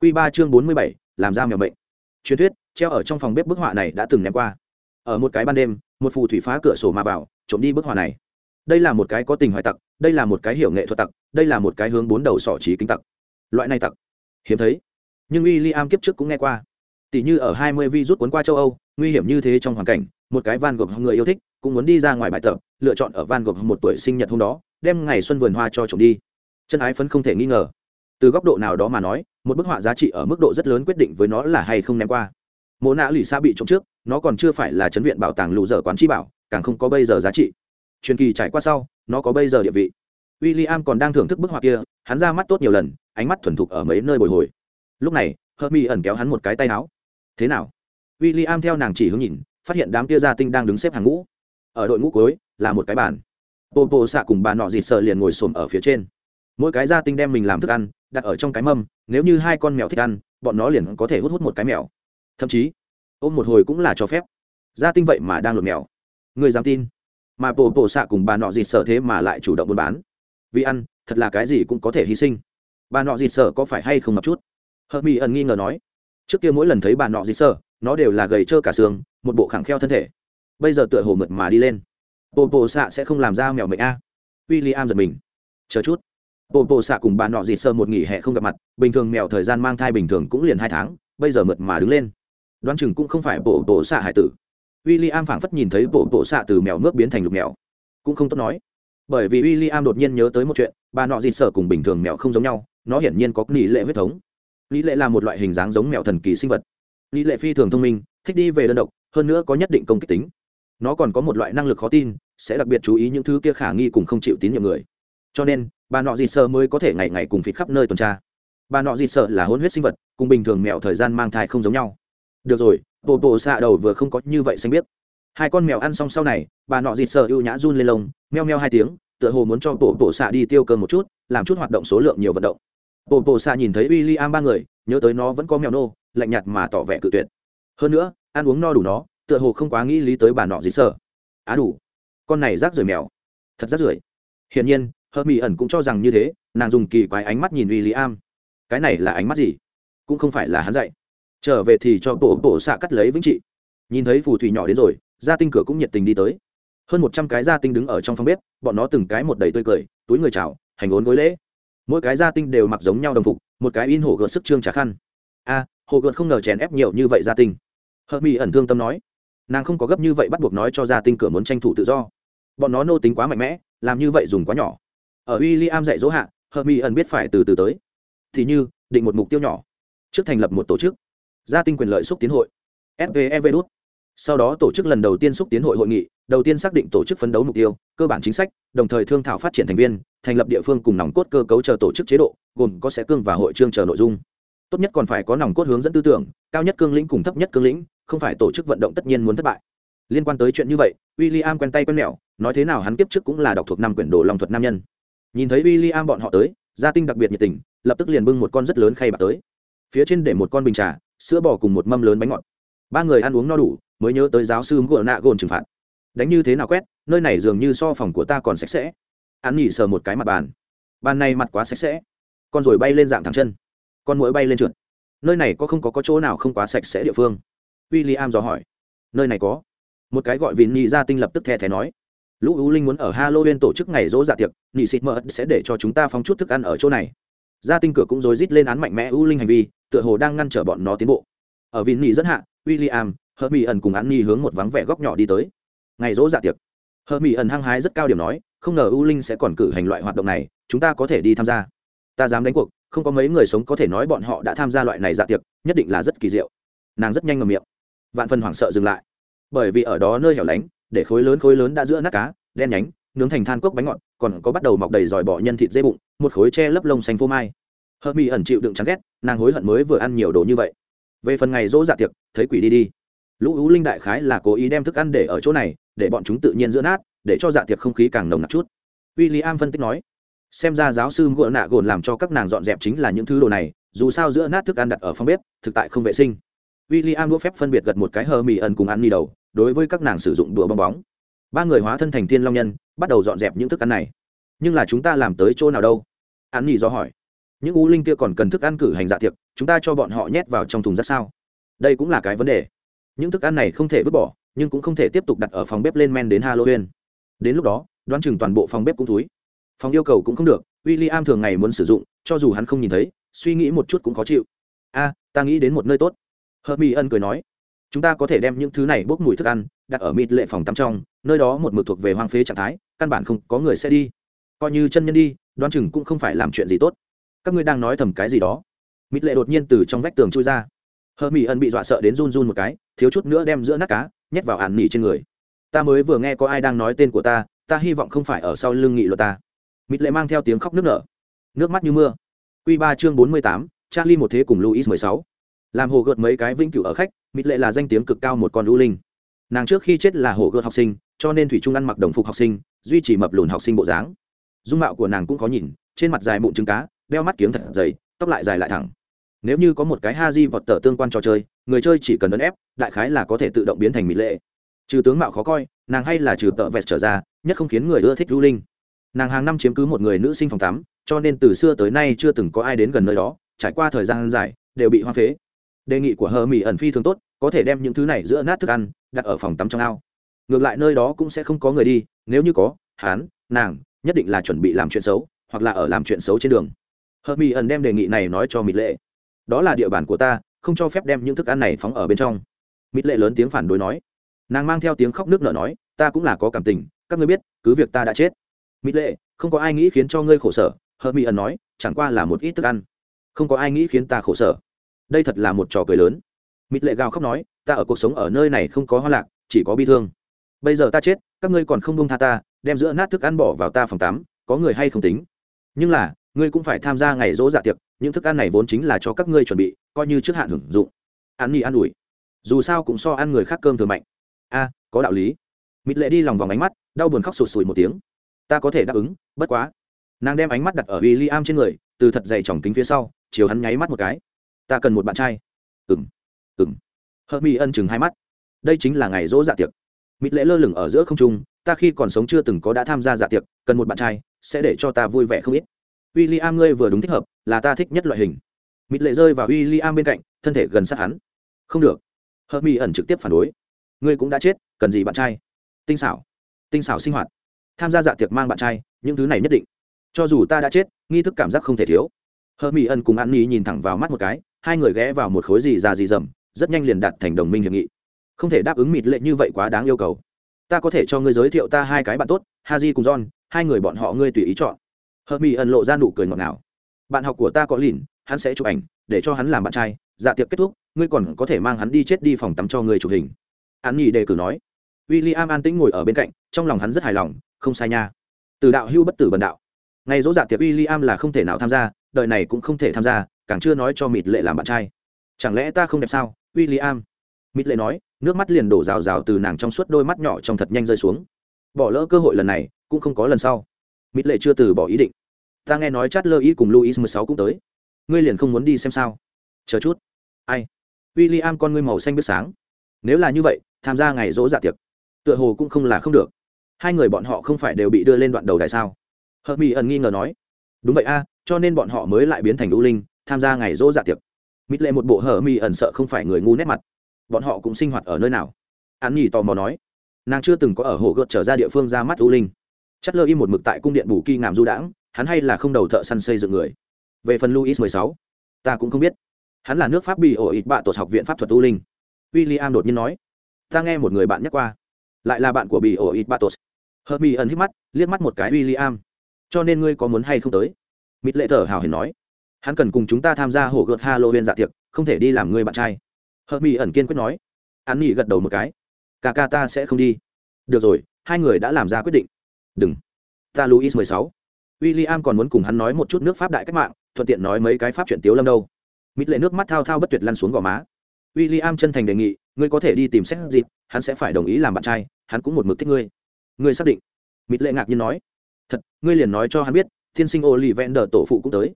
Q ba chương bốn mươi bảy, làm ra mèo bệnh truyền thuyết, treo ở trong phòng bếp bức họa này đã từng ném qua. Ở một cái ban đêm, một phù thủy phá cửa sổ mà vào, trộm đi bức họa này. Đây là một cái có tình hoài tặc đây là một cái hiểu nghệ thuật tặc, đây là một cái hướng bốn đầu sỏ trí kính tặc. Loại này tặc. Hiếm thấy. Nhưng w i l l i am kiếp trước cũng nghe qua. Tỷ như ở hai mươi vi rút cuốn qua châu âu, nguy hiểm như thế trong hoàn cảnh, một cái van gộp người yêu thích cũng muốn đi ra ngoài bài tập, lựa chọn ở van gộp một tuổi sinh nhật hôm đó, đem ngày xuân vườn hoa cho chồng đi. Chân ái phấn không thể nghi ngờ. Từ góc độ nào đó mà nói, một bức họa giá trị ở mức độ rất lớn quyết định với nó là hay không ném qua. Mộ nạ lì xa bị trộm trước, nó còn chưa phải là chấn viện bảo tàng lù dở quán chi bảo, càng không có bây giờ giá trị truyền kỳ trải qua sau, nó có bây giờ địa vị. W i l l i am còn đang thưởng thức bức họa kia, hắn ra mắt tốt nhiều lần, ánh mắt thuần thục ở mấy nơi bồi hồi. Lúc này hớt mi ẩn kéo hắn một cái tay áo. Thế nào? W i l l i am theo nàng chỉ hướng nhìn, phát hiện đám kia gia tinh đang đứng xếp hàng ngũ. Ở đội ngũ cuối, là một cái bàn. Pô pô xạ cùng bà nọ dịt sợ liền ngồi xổm ở phía trên. Mỗi cái gia tinh đem mình làm thức ăn, đặt ở trong cái mâm, nếu như hai con mèo thích ăn, bọn nó liền có thể hút hút một cái mèo. Thậm chí, ôm một hồi cũng là cho phép. Gia tinh vậy mà đang lột mèo. Người dám tin? Mà bộ bộ xạ cùng bà nọ dịt sợ thế mà lại chủ động buôn bán. Vì ăn, thật là cái gì cũng có thể hy sinh. Bà nọ dịt sợ có phải hay không một chút? Hợp mỹ ẩn nghi ngờ nói. Trước kia mỗi lần thấy bà nọ dịt sợ nó đều là gầy trơ cả xương, một bộ khẳng kheo thân thể. Bây giờ tựa hồ mượt mà đi lên. Bộ bộ xạ sẽ không làm ra mèo mệnh a. W i l l i am giật mình. Chờ chút. Bộ bộ xạ cùng bà nọ dịt sơ một nghỉ hè không gặp mặt, bình thường mèo thời gian mang thai bình thường cũng liền hai tháng, bây giờ mượt mà đứng lên. Đoán chừng cũng không phải bộ bộ xạ hải tử w i l l i am phảng phất nhìn thấy bộ bộ xạ từ mèo nước biến thành lục mèo. Cũng không tốt nói. Bởi vì w i l l i am đột nhiên nhớ tới một chuyện, bà nọ dịt sở cùng bình thường mèo không giống nhau, nó hiển nhiên có nghỉ lệ huyết thống. Lý lệ là một loại hình dáng giống mèo thần kỳ sinh vật. Lý lệ phi thường thông minh, thích đi về đơn độc, hơn nữa có nhất định công kích tính. Nó còn có một loại năng lực khó tin, sẽ đặc biệt chú ý những thứ kia khả nghi cùng không chịu tín nhiệm người. Cho nên, bà nọ dịt sợ mới có thể ngày ngày cùng phịt khắp nơi tuần tra. Bà nọ dịt sợ là hôn huyết sinh vật, cùng bình thường mèo thời gian mang thai không giống nhau. Được rồi bộ bộ xạ đầu vừa không có như vậy xanh biết hai con mèo ăn xong sau này, bà nọ dịt sợ ưu nhã run lên lông, meo meo hai tiếng, tựa hồ muốn cho bộ bộ xạ đi tiêu cơm một chút, làm chút hoạt động số lượng nhiều vận động. Bộ bộ xạ nhìn thấy w i l l i am ba người, nhớ tới nó vẫn có mèo nô, lạnh nhạt mà tỏ vẻ cự tuyệt. Hơn nữa, ăn uống no đủ nó, tựa hồ không quá nghĩ lý tới bà nọ dịt sợ. Á đủ. Con này rác rưởi mèo. Thật rác rưởi. Hiển nhiên hơ mỹ ẩn cũng cho rằng như thế, nàng dùng kỳ quái ánh mắt nhìn w i l l i am cái này là ánh mắt gì? Cũng không phải là hắn dạy trở về thì cho tổ tổ xạ cắt lấy vĩnh trị. Nhìn thấy phù thủy nhỏ đến rồi gia tinh cửa cũng nhiệt tình đi tới. Hơn một trăm cái gia tinh đứng ở trong phòng bếp bọn nó từng cái một đầy tươi cười túi người chào hành ốn gối lễ. Mỗi cái gia tinh đều mặc giống nhau đồng phục một cái in hổ gợt sức trương trả khăn. A à, hổ gợt không ngờ chèn ép nhiều như vậy gia tinh. Hợp mỹ ẩn thương tâm nói. Nàng không có gấp như vậy bắt buộc nói cho gia tinh cửa muốn tranh thủ tự do. Bọn nó nô tính quá mạnh mẽ làm như vậy dùng quá nhỏ. Ở w i l l i am dạy dỗ hạ hợp mỹ ẩn biết phải từ từ tới. Thì như định một mục tiêu nhỏ. Trước thành lập một tổ chức gia tinh quyền lợi xúc tiến hội. Fvev đút. Sau đó tổ chức lần đầu tiên xúc tiến hội hội nghị, đầu tiên xác định tổ chức phấn đấu mục tiêu, cơ bản chính sách, đồng thời thương thảo phát triển thành viên, thành lập địa phương cùng nòng cốt cơ cấu chờ tổ chức chế độ, gồm có sẽ cương và hội trương chờ nội dung. Tốt nhất còn phải có nòng cốt hướng dẫn tư tưởng, cao nhất cương lĩnh cùng thấp nhất cương lĩnh, không phải tổ chức vận động tất nhiên muốn thất bại. Liên quan tới chuyện như vậy w i l l i am quen tay quen mẹo, nói thế nào hắn kiếp trước cũng là đọc thuộc năm quyển đồ lòng thuật nam nhân. Nhìn thấy w i l l i am bọn họ tới, gia tinh đặc biệt nhiệt tình, lập tức liền bưng một con rất lớn khay bạc tới. Phía trên để một con bình trà sữa bò cùng một mâm lớn bánh ngọt. Ba người ăn uống no đủ mới nhớ tới giáo sư ngựa nạ gồn trừng phạt. Đánh như thế nào quét nơi này dường như so phòng của ta còn sạch sẽ. Hắn nghỉ sờ một cái mặt bàn. Bàn này mặt quá sạch sẽ. Con rồi bay lên dạng thẳng chân. Con mũi bay lên trượt. Nơi này có không có, có chỗ nào không quá sạch sẽ địa phương? W i l l i am dò hỏi. Nơi này có. Một cái gọi vịn nhị gia tinh lập tức the thé nói. Lũ ưu linh muốn ở halloween tổ chức ngày rỗ dạ tiệc nhị xịt mỡ sẽ để cho chúng ta phóng chút thức ăn ở chỗ này gia tinh cửa cũng rối rít lên án mạnh mẽ ưu linh hành vi, tựa hồ đang ngăn trở bọn nó tiến bộ. Ở vịn nhị dẫn hạ, william hơ mỹ ẩn cùng án nhi hướng một vắng vẻ góc nhỏ đi tới. Ngày rỗ dạ tiệc. Hơ mỹ ẩn hăng hái rất cao điểm nói, không ngờ ưu linh sẽ còn cử hành loại hoạt động này, chúng ta có thể đi tham gia. Ta dám đánh cuộc, không có mấy người sống có thể nói bọn họ đã tham gia loại này dạ tiệc, nhất định là rất kỳ diệu. Nàng rất nhanh ngầm miệng. Vạn phần hoảng sợ dừng lại. Bởi vì ở đó nơi hẻo lánh, để khối lớn khối lớn đã giữa nát cá, đen nhánh, nướng thành than cốc bánh ngọt, còn có bắt đầu mọc đầy dòi bỏ nhân thịt dây bụng một khối che lấp lông xanh phô mai. Hờ mỹ ẩn chịu đựng chán ghét, nàng hối hận mới vừa ăn nhiều đồ như vậy. Về phần ngày dỗ dạ tiệc, thấy quỷ đi đi. Lũ ú linh đại khái là cố ý đem thức ăn để ở chỗ này, để bọn chúng tự nhiên giữa nát, để cho dạ tiệc không khí càng nồng nặc chút. W i l l i am phân tích nói, xem ra giáo sư ngựa nạ gồn làm cho các nàng dọn dẹp chính là những thứ đồ này, dù sao giữa nát thức ăn đặt ở phòng bếp, thực tại không vệ sinh. W i l l i am đũa phép phân biệt gật một cái hờ mì ẩn cùng ăn đi đầu, đối với các nàng sử dụng đũa bong bóng. Ba người hóa thân thành thiên long nhân, bắt đầu dọn dẹp những thức ăn này. Nhưng là chúng ta làm tới chỗ nào đâu? Ăn mì do hỏi. Những u linh kia còn cần thức ăn cử hành dạ tiệc, chúng ta cho bọn họ nhét vào trong thùng rác sao? Đây cũng là cái vấn đề. Những thức ăn này không thể vứt bỏ, nhưng cũng không thể tiếp tục đặt ở phòng bếp lên men đến halloween. Đến lúc đó, đoán chừng toàn bộ phòng bếp cũng túi phòng yêu cầu cũng không được w i l l i am thường ngày muốn sử dụng, cho dù hắn không nhìn thấy, suy nghĩ một chút cũng khó chịu. A, ta nghĩ đến một nơi tốt. Hợp mỹ ân cười nói. Chúng ta có thể đem những thứ này bốc mùi thức ăn, đặt ở mịt lệ phòng tắm trong, nơi đó một mực thuộc về hoang phế trạng thái, căn bản không có người sẽ đi. Coi như chân nhân đi đoán chừng cũng không phải làm chuyện gì tốt. Các ngươi đang nói thầm cái gì đó? Mịt lệ đột nhiên từ trong vách tường chui ra. Hờ mỹ ân bị dọa sợ đến run run một cái, thiếu chút nữa đem giữa nát cá nhét vào ạn nỉ trên người. Ta mới vừa nghe có ai đang nói tên của ta ta hy vọng không phải ở sau lưng nghị luật ta. Mịt lệ mang theo tiếng khóc nước nở. Nước mắt như mưa. Q ba chương bốn mươi tám, charlie một thế cùng luis mười sáu. Làm hồ gợt mấy cái vĩnh cửu ở khách, mịt lệ là danh tiếng cực cao một con lũ linh. Nàng trước khi chết là hồ gợt học sinh, cho nên thủy trung ăn mặc đồng phục học sinh, duy trì mập lùn học sinh bộ dáng dung mạo của nàng cũng khó nhìn, trên mặt dài mụn trứng cá, đeo mắt kiếng thật dày, tóc lại dài lại thẳng. Nếu như có một cái ha di vọt tờ tương quan trò chơi, người chơi chỉ cần ấn ép, đại khái là có thể tự động biến thành mỹ lệ. Trừ tướng mạo khó coi, nàng hay là trừ tợ vẹt trở ra, nhất không khiến người ưa thích du linh. Nàng hàng năm chiếm cứ một người nữ sinh phòng tắm, cho nên từ xưa tới nay chưa từng có ai đến gần nơi đó, trải qua thời gian dài, đều bị hoa phế. Đề nghị của hờ mỹ ẩn phi thường tốt, có thể đem những thứ này giữa nát thức ăn đặt ở phòng tắm trong ao. Ngược lại nơi đó cũng sẽ không có người đi, nếu như có hán nàng nhất định là chuẩn bị làm chuyện xấu, hoặc là ở làm chuyện xấu trên đường. Hợp mỹ ẩn đem đề nghị này nói cho mịt lệ. Đó là địa bàn của ta, không cho phép đem những thức ăn này phóng ở bên trong. Mịt lệ lớn tiếng phản đối nói. Nàng mang theo tiếng khóc nước nở nói, ta cũng là có cảm tình, các ngươi biết, cứ việc ta đã chết. Mịt lệ, không có ai nghĩ khiến cho ngươi khổ sở Hợp mỹ ẩn nói, chẳng qua là một ít thức ăn. Không có ai nghĩ khiến ta khổ sở. Đây thật là một trò cười lớn. Mịt lệ gào khóc nói, ta ở cuộc sống ở nơi này không có hoa lạc, chỉ có bi thương. Bây giờ ta chết, các ngươi còn không bông tha ta đem giữa nát thức ăn bỏ vào ta phòng tắm, có người hay không tính? Nhưng là, ngươi cũng phải tham gia ngày dỗ dạ tiệc, những thức ăn này vốn chính là cho các ngươi chuẩn bị, coi như trước hạn hưởng dụng. Ăn mì ăn ủi. Dù sao cũng so ăn người khác cơm thừa mạnh. A, có đạo lý. Mịt lệ đi lòng vòng ánh mắt, đau buồn khóc sụt sùi một tiếng. Ta có thể đáp ứng, bất quá. Nàng đem ánh mắt đặt ở w i l l i am trên người, từ thật dày tròng kính phía sau, chiều hắn nháy mắt một cái. Ta cần một bạn trai. Ừng ừng hờ mỹ ân chừng hai mắt. Đây chính là ngày dỗ dạ tiệc. Mịt lệ lơ lửng ở giữa không trung ta khi còn sống chưa từng có đã tham gia dạ tiệc, cần một bạn trai, sẽ để cho ta vui vẻ không ít. W i l l i am ngươi vừa đúng thích hợp, là ta thích nhất loại hình. Mịt lệ rơi vào w i l l i am bên cạnh, thân thể gần sát hắn. Không được. Hợp mỹ ẩn trực tiếp phản đối. Ngươi cũng đã chết, cần gì bạn trai? Tinh xảo. Tinh xảo sinh hoạt. Tham gia dạ tiệc mang bạn trai, những thứ này nhất định. Cho dù ta đã chết, nghi thức cảm giác không thể thiếu. Hờ mỹ ẩn cùng an nhi nhìn thẳng vào mắt một cái, hai người ghé vào một khối gì già gì dầm rất nhanh liền đạt thành đồng minh hiệp nghị. Không thể đáp ứng mịt lệ như vậy quá đáng yêu cầu ta có thể cho ngươi giới thiệu ta hai cái bạn tốt, haji cùng john, hai người bọn họ ngươi tùy ý chọn. Hợp mỹ ẩn lộ ra nụ cười ngọt ngào. Bạn học của ta có lìn, hắn sẽ chụp ảnh, để cho hắn làm bạn trai. Dạ tiệc kết thúc, ngươi còn có thể mang hắn đi chết đi phòng tắm cho người chụp hình. Hắn nhì đề cử nói. W i l l i am an tĩnh ngồi ở bên cạnh, trong lòng hắn rất hài lòng, không sai nha. Từ đạo hưu bất tử bần đạo. Ngày dỗ dạ tiệc w i l l i am là không thể nào tham gia đợi này cũng không thể tham gia, càng chưa nói cho mịt lệ làm bạn trai. Chẳng lẽ ta không đẹp sao w i l l i am mít lệ nói, nước mắt liền đổ rào rào từ nàng trong suốt đôi mắt nhỏ trong thật nhanh rơi xuống. Bỏ lỡ cơ hội lần này, cũng không có lần sau. Mít lệ chưa từ bỏ ý định. Ta nghe nói chát lơ ý cùng luis mười sáu cũng tới. Ngươi liền không muốn đi xem sao? Chờ chút. Ai? W i l l i am con ngươi màu xanh biết sáng. Nếu là như vậy, tham gia ngày rỗ dạ tiệc, tựa hồ cũng không là không được. Hai người bọn họ không phải đều bị đưa lên đoạn đầu đại sao? Hợp mỹ ẩn nghi ngờ nói. Đúng vậy a, cho nên bọn họ mới lại biến thành lũ linh, tham gia ngày rỗ dạ tiệc. Mít lệ một bộ hở mỹ ẩn sợ không phải người ngu nét mặt bọn họ cũng sinh hoạt ở nơi nào? An nhì tò mò nói. Nàng chưa từng có ở hồ gợt trở ra địa phương ra mắt u linh. Chất lơ im một mực tại cung điện bù kỳ ngàm du đãng, hắn hay là không đầu thợ săn xây dựng người. Về phần luis mười sáu, ta cũng không biết. Hắn là nước pháp bị ổ ít bạ tột học viện pháp thuật u linh. W i l l i am đột nhiên nói. Ta nghe một người bạn nhắc qua. Lại là bạn của bị ổ ít bạ tột hợp mỹ ẩn hít mắt, liếc mắt một cái w i l l i am cho nên ngươi có muốn hay không tới? Mít lệ thở hào hiền nói. Hắn cần cùng chúng ta tham gia hồ gợt halloween dạ tiệc, không thể đi làm người bạn trai hợp mỹ ẩn kiên quyết nói. Hắn nghỉ gật đầu một cái. Ca ca ta sẽ không đi. Được rồi, hai người đã làm ra quyết định. Đừng. Ta luis mười sáu. W i l l i am còn muốn cùng hắn nói một chút nước pháp đại cách mạng, thuận tiện nói mấy cái pháp chuyện tiếu lâm đâu. Mít lệ nước mắt thao thao bất tuyệt lăn xuống gò má. W i l l i am chân thành đề nghị, ngươi có thể đi tìm xét dịp, hắn sẽ phải đồng ý làm bạn trai, hắn cũng một mực thích ngươi. Ngươi xác định. Mít lệ ngạc nhiên nói. Thật, ngươi liền nói cho hắn biết, thiên sinh ô lì vẹn đờ tổ phụ cũng tới.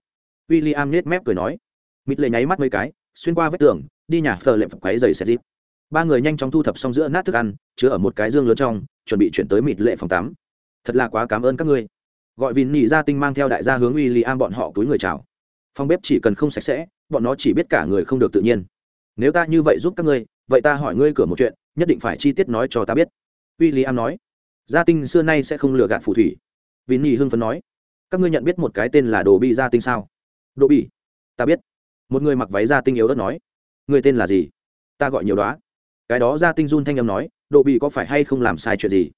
W i l l i am nết mép cười nói. Mít lệ nháy mắt mấy cái, xuyên qua vết tường đi nhà phờ lệm quáy giày xét dịp ba người nhanh chóng thu thập xong giữa nát thức ăn, chứa ở một cái dương lớn trong, chuẩn bị chuyển tới mịt lệ phòng tắm. Thật là quá cảm ơn các ngươi. Gọi vìn nhị gia tinh mang theo đại gia hướng Uy i An am bọn họ túi người chào. Phòng bếp chỉ cần không sạch sẽ, bọn nó chỉ biết cả người không được tự nhiên. Nếu ta như vậy giúp các ngươi, vậy ta hỏi ngươi cửa một chuyện, nhất định phải chi tiết nói cho ta biết. Uy i An am nói. Gia tinh xưa nay sẽ không lừa gạt phù thủy. Vìn nhị hưng phấn nói. Các ngươi nhận biết một cái tên là đồ bị gia tinh sao? Đồ bị ta biết. Một người mặc váy gia tinh yếu đất nói người tên là gì? Ta gọi nhiều đó cái đó gia tinh run thanh âm nói đồ bị có phải hay không làm sai chuyện gì?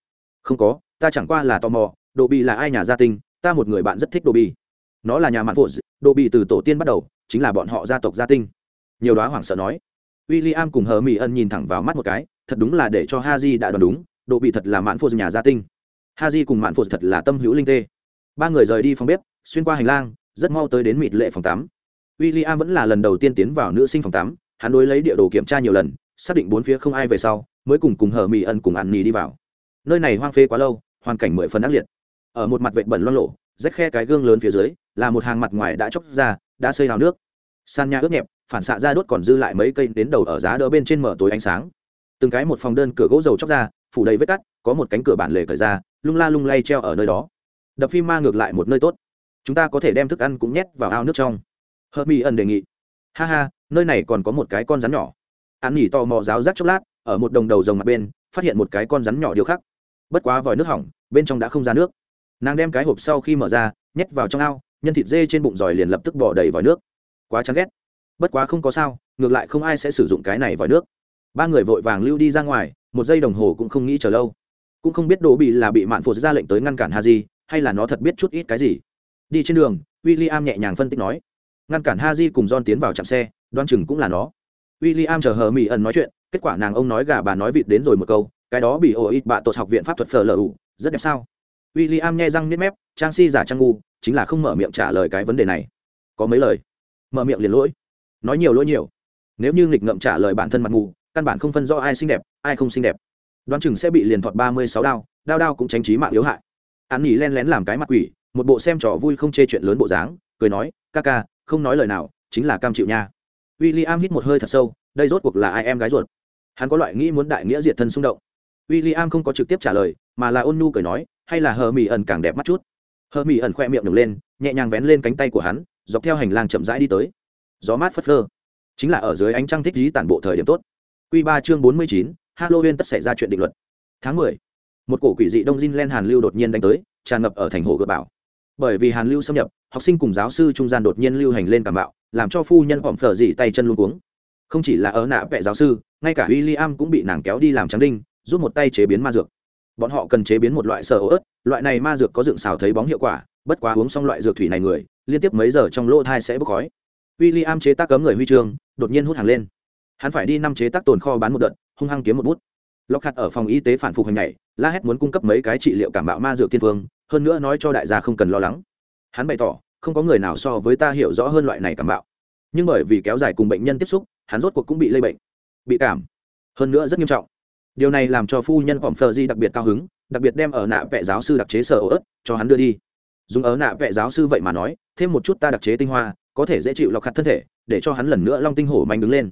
Không có, ta chẳng qua là tò mò đồ bị là ai nhà gia tinh, ta một người bạn rất thích đồ bị. Nó là nhà mạn phụ đồ bị từ tổ tiên bắt đầu, chính là bọn họ gia tộc gia tinh. Nhiều đoá hoảng sợ nói. W i l l i am cùng hờ mỹ ân nhìn thẳng vào mắt một cái, thật đúng là để cho ha di đã đoán đúng đồ bị thật là mạn phụ nhà gia tinh. Ha di cùng mạn phụ thật là tâm hữu linh tê. Ba người rời đi phòng bếp, xuyên qua hành lang, rất mau tới đến mịt lệ phòng tắm. W i l l i am vẫn là lần đầu tiên tiến vào nữ sinh phòng tắm hắn đối lấy địa đồ kiểm tra nhiều lần, xác định bốn phía không ai về sau, mới cùng cùng hờ mỹ ân cùng ăn mì đi vào. Nơi này hoang phê quá lâu, hoàn cảnh mười phần ác liệt. Ở một mặt vệ bẩn loang lộ rách khe cái gương lớn phía dưới, là một hàng mặt ngoài đã chóc ra, đã xây hào nước. Sàn nhà ướt nhẹp, phản xạ ra đốt còn dư lại mấy cây đến đầu ở giá đỡ bên trên mở tối ánh sáng. Từng cái một phòng đơn cửa gỗ dầu chóc ra, phủ đầy vết cắt, có một cánh cửa bản lề cởi ra, lung la lung lay treo ở nơi đó. Đập phim ma ngược lại một nơi tốt. Chúng ta có thể đem thức ăn cũng nhét vào ao nước trong. Hợp mỹ ẩn đề nghị. Ha ha nơi này còn có một cái con rắn nhỏ. An nhỉ tò mò giáo rác chốc lát, ở một đồng đầu rồng mặt bên, phát hiện một cái con rắn nhỏ điều khắc. Bất quá vòi nước hỏng, bên trong đã không ra nước. Nàng đem cái hộp sau khi mở ra, nhét vào trong ao, nhân thịt dê trên bụng giỏi liền lập tức bỏ đầy vòi nước. Quá chán ghét. Bất quá không có sao, ngược lại không ai sẽ sử dụng cái này vòi nước. Ba người vội vàng lưu đi ra ngoài, một giây đồng hồ cũng không nghĩ chờ lâu. Cũng không biết đồ bị là bị mạn phụt ra lệnh tới ngăn cản ha di hay là nó thật biết chút ít cái gì. Đi trên đường w i l l i am nhẹ nhàng phân tích nói. Ngăn cản ha di cùng don tiến vào chạm xe đoan chừng cũng là nó. W i l l i am chờ hờ mỹ ẩn nói chuyện, kết quả nàng ông nói gà bà nói vịt đến rồi một câu, cái đó bị ồ ít bạ tột học viện pháp thuật phở lờ ủ, rất đẹp sao? W i l l i am nghe răng nếp mép, trang si giả trang ngu, chính là không mở miệng trả lời cái vấn đề này. Có mấy lời? Mở miệng liền lỗi. Nói nhiều lỗi nhiều. Nếu như nghịch ngậm trả lời bản thân mặt ngu căn bản không phân rõ ai xinh đẹp, ai không xinh đẹp. Đoán chừng sẽ bị liền thọt ba mươi sáu đao đao đao cũng tránh trí mạng yếu hại. An nghỉ len lén làm cái mặt quỷ, một bộ xem trò vui không chê chuyện lớn bộ dáng, cười nói, ca ca, không nói lời nào, chính là cam chịu nha w i l l i am hít một hơi thật sâu, đây rốt cuộc là ai em gái ruột? Hắn có loại nghĩ muốn đại nghĩa diệt thân xung động. W i l l i am không có trực tiếp trả lời, mà là ôn nhu cười nói, hay là hờ mỹ ẩn càng đẹp mắt chút. Hờ mỹ ẩn khoe miệng nhổng lên, nhẹ nhàng vén lên cánh tay của hắn, dọc theo hành lang chậm rãi đi tới. Gió mát phất phơ. Chính là ở dưới ánh trăng thích dí tản bộ thời điểm tốt. Q ba chương bốn mươi chín, halloween tất xảy ra chuyện định luật. Tháng mười, một cổ quỷ dị đông dinh len hàn lưu đột nhiên đánh tới, tràn ngập ở thành hồ gợi bảo bởi vì hàn lưu xâm nhập, học sinh cùng giáo sư trung gian đột nhiên lưu hành lên cảm bạo làm cho phu nhân phỏng phở dị tay chân luôn cuống. Không chỉ là ở nạ vẽ giáo sư, ngay cả w i l l i am cũng bị nàng kéo đi làm trắng đinh, giúp một tay chế biến ma dược. Bọn họ cần chế biến một loại sờ ớt, loại này ma dược có dựng xào thấy bóng hiệu quả, bất quá uống xong loại dược thủy này người, liên tiếp mấy giờ trong lỗ thai sẽ bốc khói. W i l l i am chế tác cấm người huy chương, đột nhiên hút hàng lên. Hắn phải đi năm chế tác tồn kho bán một đợt, hung hăng kiếm một bút. Lọc hạt ở phòng y tế phản phục hành nhảy, la hét muốn cung cấp mấy cái trị liệu cảm bạo ma dược thiên phương, hơn nữa nói cho đại gia không cần lo lắng. Hắn bày tỏ không có người nào so với ta hiểu rõ hơn loại này cảm bạo. Nhưng bởi vì kéo dài cùng bệnh nhân tiếp xúc, hắn rốt cuộc cũng bị lây bệnh, bị cảm. Hơn nữa rất nghiêm trọng. Điều này làm cho phu nhân phỏng phờ di đặc biệt cao hứng, đặc biệt đem ở nạ vệ giáo sư đặc chế sở ớt cho hắn đưa đi. Dùng ở nạ vệ giáo sư vậy mà nói, thêm một chút ta đặc chế tinh hoa, có thể dễ chịu lọc hạt thân thể, để cho hắn lần nữa long tinh hổ manh đứng lên.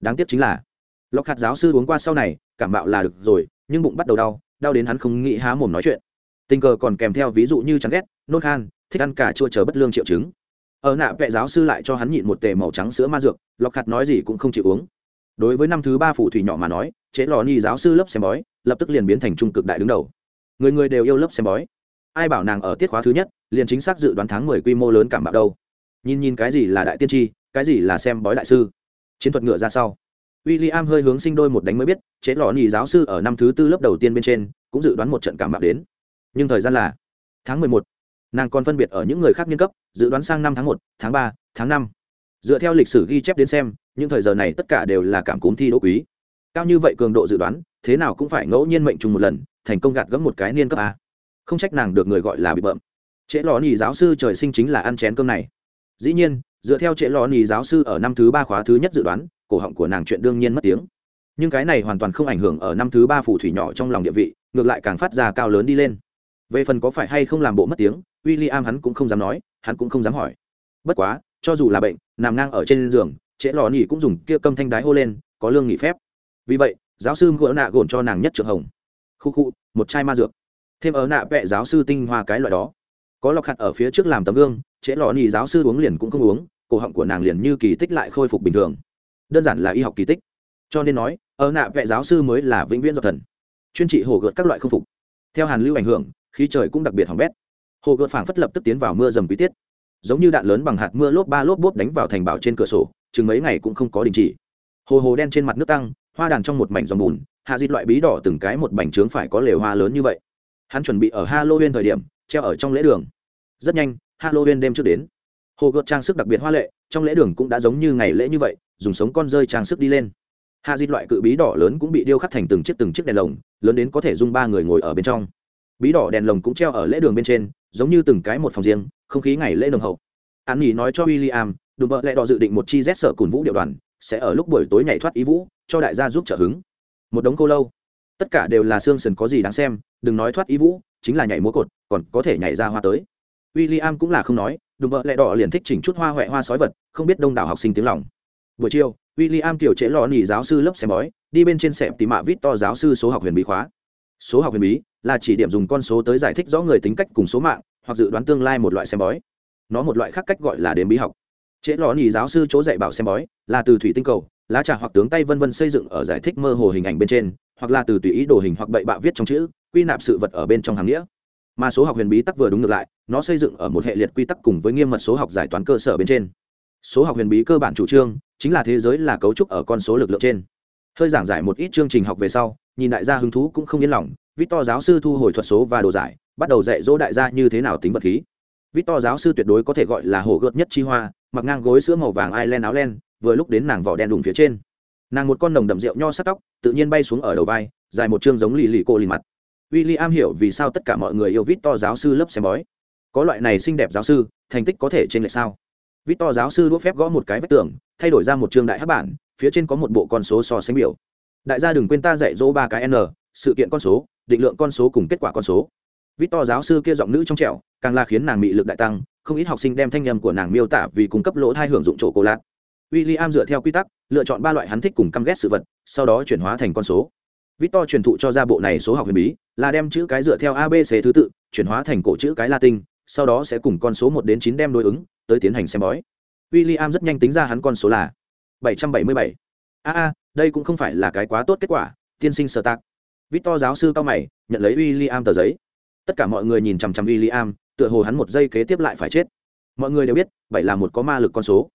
Đáng tiếc chính là, lọc hạt giáo sư uống qua sau này, cảm bạo là được rồi, nhưng bụng bắt đầu đau đau đến hắn không nghĩ há mồm nói chuyện. Tình cờ còn kèm theo ví dụ như chán ghét, nôn khan thích ăn cả chua chờ bất lương triệu chứng. Ở nạ vệ giáo sư lại cho hắn nhịn một tề màu trắng sữa ma dược, lọc hạt nói gì cũng không chịu uống. Đối với năm thứ ba phủ thủy nhỏ mà nói, chế lò ni giáo sư lớp xem bói, lập tức liền biến thành trung cực đại đứng đầu. Người người đều yêu lớp xem bói. Ai bảo nàng ở tiết khóa thứ nhất, liền chính xác dự đoán tháng mười quy mô lớn cảm bạo đâu. Nhìn nhìn cái gì là đại tiên tri, cái gì là xem bói đại sư. Chiến thuật ngựa ra sau. W i l l i am hơi hướng sinh đôi một đánh mới biết, chế lò ni giáo sư ở năm thứ tư lớp đầu tiên bên trên, cũng dự đoán một trận cảm bạo đến. Nhưng thời gian là tháng mười một nàng còn phân biệt ở những người khác niên cấp, dự đoán sang năm tháng một, tháng ba, tháng năm. Dựa theo lịch sử ghi chép đến xem, những thời giờ này tất cả đều là cảm cúm thi đỗ quý. Cao như vậy cường độ dự đoán, thế nào cũng phải ngẫu nhiên mệnh trùng một lần, thành công gạt gẫm một cái niên cấp a. Không trách nàng được người gọi là bị bợm. Trễ lò nhì giáo sư trời sinh chính là ăn chén cơm này. Dĩ nhiên, dựa theo trễ lò nhì giáo sư ở năm thứ ba khóa thứ nhất dự đoán, cổ họng của nàng chuyện đương nhiên mất tiếng. Nhưng cái này hoàn toàn không ảnh hưởng ở năm thứ ba phù thủy nhỏ trong lòng địa vị, ngược lại càng phát ra cao lớn đi lên. Về phần có phải hay không làm bộ mất tiếng w i l l i am hắn cũng không dám nói, hắn cũng không dám hỏi. Bất quá, cho dù là bệnh, nằm ngang ở trên giường, trễ lò nỉ cũng dùng kia câm thanh đái hô lên, có lương nghỉ phép. Vì vậy, giáo sư gỡ nạ gồn cho nàng nhất trường hồng. Khu khu, một chai ma dược. Thêm ở nạ vẹ giáo sư tinh hoa cái loại đó. Có lọc hạt ở phía trước làm tấm gương, trễ lò nỉ giáo sư uống liền cũng không uống, cổ họng của nàng liền như kỳ tích lại khôi phục bình thường. Đơn giản là y học kỳ tích. Cho nên nói, ở nạ vẹ giáo sư mới là vĩnh viễn do thần. Chuyên trị hổ gợt các loại không phục. Theo hàn lưu ảnh hưởng, khí trời cũng đặc biệt hỏng bét hồ gợt phảng phất lập tức tiến vào mưa dầm quý tiết. Giống như đạn lớn bằng hạt mưa lốp ba lốp bốp đánh vào thành bảo trên cửa sổ, chừng mấy ngày cũng không có đình chỉ. Hồ hồ đen trên mặt nước tăng, hoa đàn trong một mảnh dòng bùn, hạ dịt loại bí đỏ từng cái một bành trướng phải có lều hoa lớn như vậy. Hắn chuẩn bị ở halloween thời điểm, treo ở trong lễ đường. Rất nhanh, halloween đêm trước đến. Hồ gợt trang sức đặc biệt hoa lệ, trong lễ đường cũng đã giống như ngày lễ như vậy, dùng sống con rơi trang sức đi lên. Hạ dịt loại cự bí đỏ lớn cũng bị điêu khắc thành từng chiếc từng chiếc đèn lồng, lớn đến có thể dung ba người ngồi ở bên trong. Bí đỏ đèn lồng cũng treo ở lễ đường bên trên giống như từng cái một phòng riêng, không khí ngày lễ nồng hậu. An nghỉ nói cho w i l l i am đùm bợ lẹ đỏ dự định một chi rét sợ cùn vũ điệu đoàn, sẽ ở lúc buổi tối nhảy thoát ý vũ, cho đại gia giúp trợ hứng. Một đống cô lâu. Tất cả đều là xương sần có gì đáng xem, đừng nói thoát ý vũ, chính là nhảy múa cột, còn có thể nhảy ra hoa tới. W i l l i am cũng là không nói đùm bợ lẹ đỏ liền thích chỉnh chút hoa huệ hoa sói vật, không biết đông đảo học sinh tiếng lòng. Buổi chiều w i l l i am kiểu trễ lò nỉ giáo sư lớp xem bói, đi bên trên sẹp tí mạ vít to giáo sư số học huyền bí khóa số học huyền bí là chỉ điểm dùng con số tới giải thích rõ người tính cách cùng số mạng, hoặc dự đoán tương lai một loại xem bói. Nó một loại khác cách gọi là đếm bí học. Trễ lò nhì giáo sư chỗ dạy bảo xem bói là từ thủy tinh cầu, lá trà hoặc tướng tay vân vân xây dựng ở giải thích mơ hồ hình ảnh bên trên, hoặc là từ tùy ý đồ hình hoặc bậy bạ viết trong chữ, quy nạp sự vật ở bên trong hàng nghĩa. Mà số học huyền bí tắc vừa đúng ngược lại, nó xây dựng ở một hệ liệt quy tắc cùng với nghiêm mật số học giải toán cơ sở bên trên. Số học huyền bí cơ bản chủ trương chính là thế giới là cấu trúc ở con số lực lượng trên. Hơi giảng giải một ít chương trình học về sau nhìn đại gia hứng thú cũng không yên lòng, victor giáo sư thu hồi thuật số và đồ giải, bắt đầu dạy dỗ đại gia như thế nào tính vật khí. Victor giáo sư tuyệt đối có thể gọi là hổ gợt nhất chi hoa, mặc ngang gối sữa màu vàng ai len áo len, vừa lúc đến nàng vỏ đen đùng phía trên. Nàng một con nồng đậm rượu nho sắc tóc, tự nhiên bay xuống ở đầu vai, dài một chương giống lì lì cô lì mặt. W i l l i am hiểu vì sao tất cả mọi người yêu vít to giáo sư lớp xem bói. Có loại này xinh đẹp giáo sư, thành tích có thể trên lệch sao? Vít to giáo sư đũa phép gõ một cái vách tường, thay đổi ra một chương đại hát bản, phía trên có một bộ con số so sánh biểu đại gia đừng quên ta dạy dỗ ba cái n, sự kiện con số, định lượng con số cùng kết quả con số. Vít to giáo sư kia giọng nữ trong trẻo, càng là khiến nàng bị lực đại tăng, không ít học sinh đem thanh nhầm của nàng miêu tả vì cung cấp lỗ thai hưởng dụng chỗ cô lạc w i l l i am dựa theo quy tắc, lựa chọn ba loại hắn thích cùng căm ghét sự vật, sau đó chuyển hóa thành con số. Victor truyền thụ cho ra bộ này số học huyền bí, là đem chữ cái dựa theo abc thứ tự, chuyển hóa thành cổ chữ cái latin, sau đó sẽ cùng con số một đến chín đem đối ứng, tới tiến hành xem bói. W i l l i am rất nhanh tính ra hắn con số là bảy trăm bảy mươi bảy. A a đây cũng không phải là cái quá tốt kết quả, tiên sinh sơ tạc. victor giáo sư cao mày, nhận lấy w i l l i am tờ giấy. Tất cả mọi người nhìn chằm chằm w i l l i am tựa hồ hắn một giây kế tiếp lại phải chết. Mọi người đều biết, bảy là một có ma lực con số.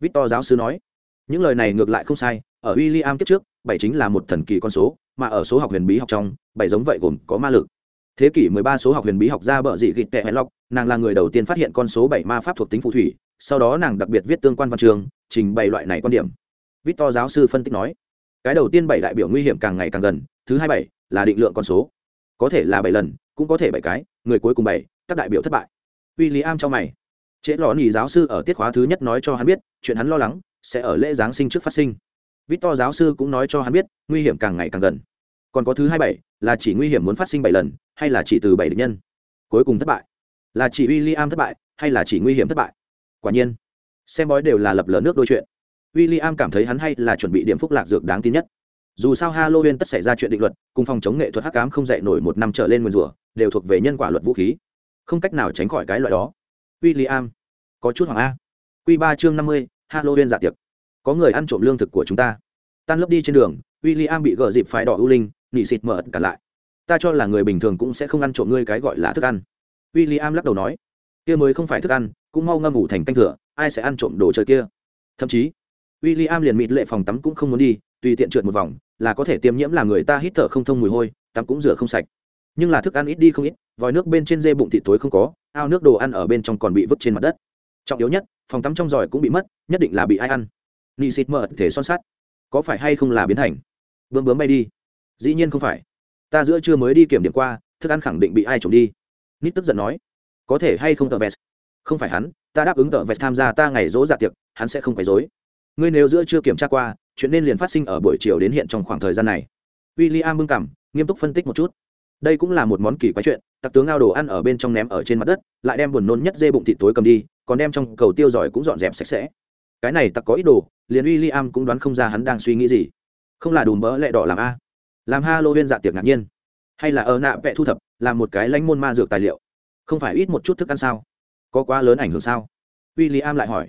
Victor giáo sư nói, những lời này ngược lại không sai, ở w i l l i am kiếp trước, bảy chính là một thần kỳ con số, mà ở số học huyền bí học trong, bảy giống vậy gồm có ma lực. Thế kỷ 13 số học huyền bí học ra bợ dị gịt tệ hẹn lọc, nàng là người đầu tiên phát hiện con số bảy ma pháp thuộc tính phù thủy, sau đó nàng đặc biệt viết tương quan văn trường trình bày loại này quan điểm. Victor giáo sư phân tích nói cái đầu tiên bảy đại biểu nguy hiểm càng ngày càng gần, thứ hai bảy là định lượng con số. Có thể là bảy lần, cũng có thể bảy cái, người cuối cùng bảy, các đại biểu thất bại. W i l l i am cho mày. Trễ lò nhì giáo sư ở tiết khóa thứ nhất nói cho hắn biết, chuyện hắn lo lắng sẽ ở lễ giáng sinh trước phát sinh. Victor giáo sư cũng nói cho hắn biết, nguy hiểm càng ngày càng gần. Còn có thứ hai bảy là chỉ nguy hiểm muốn phát sinh bảy lần, hay là chỉ từ bảy định nhân. Cuối cùng thất bại. Là chỉ w i l l i am thất bại, hay là chỉ nguy hiểm thất bại? Quả nhiên, xem bói đều là lập lờ nước đôi chuyện w i l l i am cảm thấy hắn hay là chuẩn bị điểm phúc lạc dược đáng tin nhất. Dù sao halloween tất xảy ra chuyện định luật cùng phòng chống nghệ thuật hắc cám không dạy nổi một năm trở lên nguyên rủa đều thuộc về nhân quả luật vũ khí. Không cách nào tránh khỏi cái loại đó. W i l l i am có chút hoàng a. Q ba chương năm mươi halloween dạ tiệc. Có người ăn trộm lương thực của chúng ta. Tan lớp đi trên đường w i l l i am bị gờ dịp phải đỏ ưu linh nị xịt mở cả lại. Ta cho là người bình thường cũng sẽ không ăn trộm ngươi cái gọi là thức ăn. W i l l i am lắc đầu nói. Kia mới không phải thức ăn cũng mau ngâm ngủ thành canh thửa, ai sẽ ăn trộm đồ chơi kia? Thậm chí w i l l i am liền mịt lệ phòng tắm cũng không muốn đi, tùy tiện trượt một vòng, là có thể tiêm nhiễm là người ta hít thở không thông mùi hôi, tắm cũng rửa không sạch. Nhưng là thức ăn ít đi không ít, vòi nước bên trên dê bụng thịt tối không có, ao nước đồ ăn ở bên trong còn bị vứt trên mặt đất. Trọng yếu nhất, phòng tắm trong giỏi cũng bị mất, nhất định là bị ai ăn. Nị xịt mở thể son sắt. Có phải hay không là biến thành? Bướm bướm bay đi. Dĩ nhiên không phải. Ta giữa trưa mới đi kiểm điểm qua, thức ăn khẳng định bị ai trộm đi. Nít tức giận nói. Có thể hay không tờ vest? Không phải hắn, ta đáp ứng tờ vest tham gia ta ngày dỗ dạ tiệc, hắn sẽ không quấy dối ngươi nếu giữa chưa kiểm tra qua, chuyện nên liền phát sinh ở buổi chiều đến hiện trong khoảng thời gian này. W i l l i am bưng cảm nghiêm túc phân tích một chút. Đây cũng là một món kỳ quái chuyện, tặc tướng ao đồ ăn ở bên trong ném ở trên mặt đất, lại đem buồn nôn nhất dê bụng thịt tối cầm đi, còn đem trong cầu tiêu giỏi cũng dọn dẹp sạch sẽ. Cái này tặc có ít đồ, liền w i l l i am cũng đoán không ra hắn đang suy nghĩ gì. Không là đùm bỡ lẹ đỏ làm a. Làm ha lô huyên dạ tiệc ngạc nhiên. Hay là ở nạ vẽ thu thập, làm một cái lãnh môn ma dược tài liệu. Không phải ít một chút thức ăn sao? Có quá lớn ảnh hưởng sao? W i l l i am lại hỏi.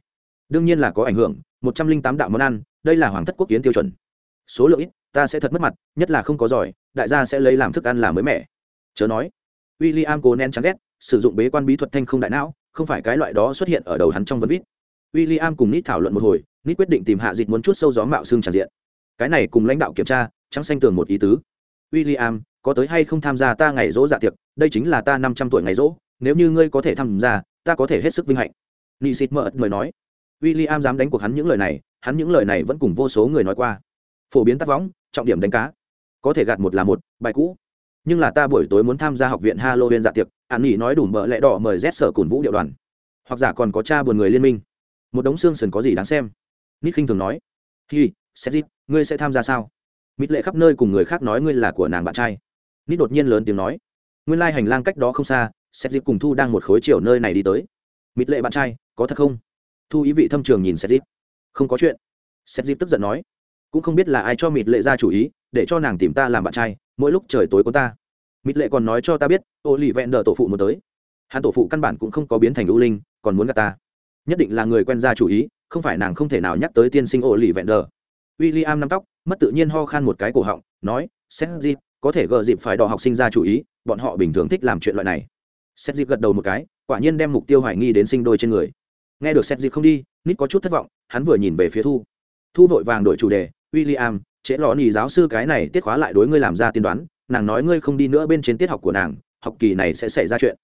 Đương nhiên là có ảnh hưởng một trăm linh tám đạo món ăn, đây là hoàng thất quốc kiến tiêu chuẩn. Số lượng ít, ta sẽ thật mất mặt, nhất là không có giỏi, đại gia sẽ lấy làm thức ăn làm mới mẻ. Chớ nói w i l l i am cố nén chán ghét, sử dụng bế quan bí thuật thanh không đại não, không phải cái loại đó xuất hiện ở đầu hắn trong vấn vít. W i l l i am cùng nít thảo luận một hồi, nít quyết định tìm hạ dịch muốn chút sâu gió mạo xương tràn diện. Cái này cùng lãnh đạo kiểm tra, trắng xanh tường một ý tứ. W i l l i am có tới hay không tham gia ta ngày rỗ dạ tiệc, đây chính là ta năm trăm tuổi ngày rỗ, nếu như ngươi có thể tham gia, ta có thể hết sức vinh hạnh. Nị xịt mờ mời nói w i l l i am dám đánh cuộc hắn những lời này, hắn những lời này vẫn cùng vô số người nói qua. Phổ biến tác võng trọng điểm đánh cá. Có thể gạt một là một, bài cũ. Nhưng là ta buổi tối muốn tham gia học viện halloween dạ tiệc, an nghỉ nói đủ mỡ lẽ đỏ mời rét sở cùn vũ điệu đoàn. Hoặc giả còn có cha buồn người liên minh. Một đống xương sườn có gì đáng xem? Nick khinh thường nói. Hi sẽ ngươi sẽ tham gia sao? Mít lệ khắp nơi cùng người khác nói ngươi là của nàng bạn trai. Nick đột nhiên lớn tiếng nói. Nguyên lai hành lang cách đó không xa sẽ cùng thu đang một khối chiều nơi này đi tới. Mít lệ bạn trai, có thật không? Thu ý vị thâm trường nhìn sẽ dịp không có chuyện. Xét dịp tức giận nói, cũng không biết là ai cho mịt lệ ra chủ ý, để cho nàng tìm ta làm bạn trai, mỗi lúc trời tối có ta. Mịt lệ còn nói cho ta biết ô lì vẹn đờ tổ phụ một tới. Hắn tổ phụ căn bản cũng không có biến thành ưu linh, còn muốn gặp ta. Nhất định là người quen ra chủ ý, không phải nàng không thể nào nhắc tới tiên sinh ô lì vẹn đờ w i l l i am nắm tóc, mất tự nhiên ho khan một cái cổ họng, nói xét dịp có thể gờ dịp phải đò học sinh ra chủ ý, bọn họ bình thường thích làm chuyện loại này. Xét dịp gật đầu một cái, quả nhiên đem mục tiêu hoài nghi đến sinh đôi trên người nghe được xét dịp không đi nít có chút thất vọng, hắn vừa nhìn về phía thu. Thu vội vàng đổi chủ đề w i l l i am trễ lò nỉ giáo sư cái này tiết khóa lại đối ngươi làm ra tiên đoán, nàng nói ngươi không đi nữa bên trên tiết học của nàng, học kỳ này sẽ xảy ra chuyện.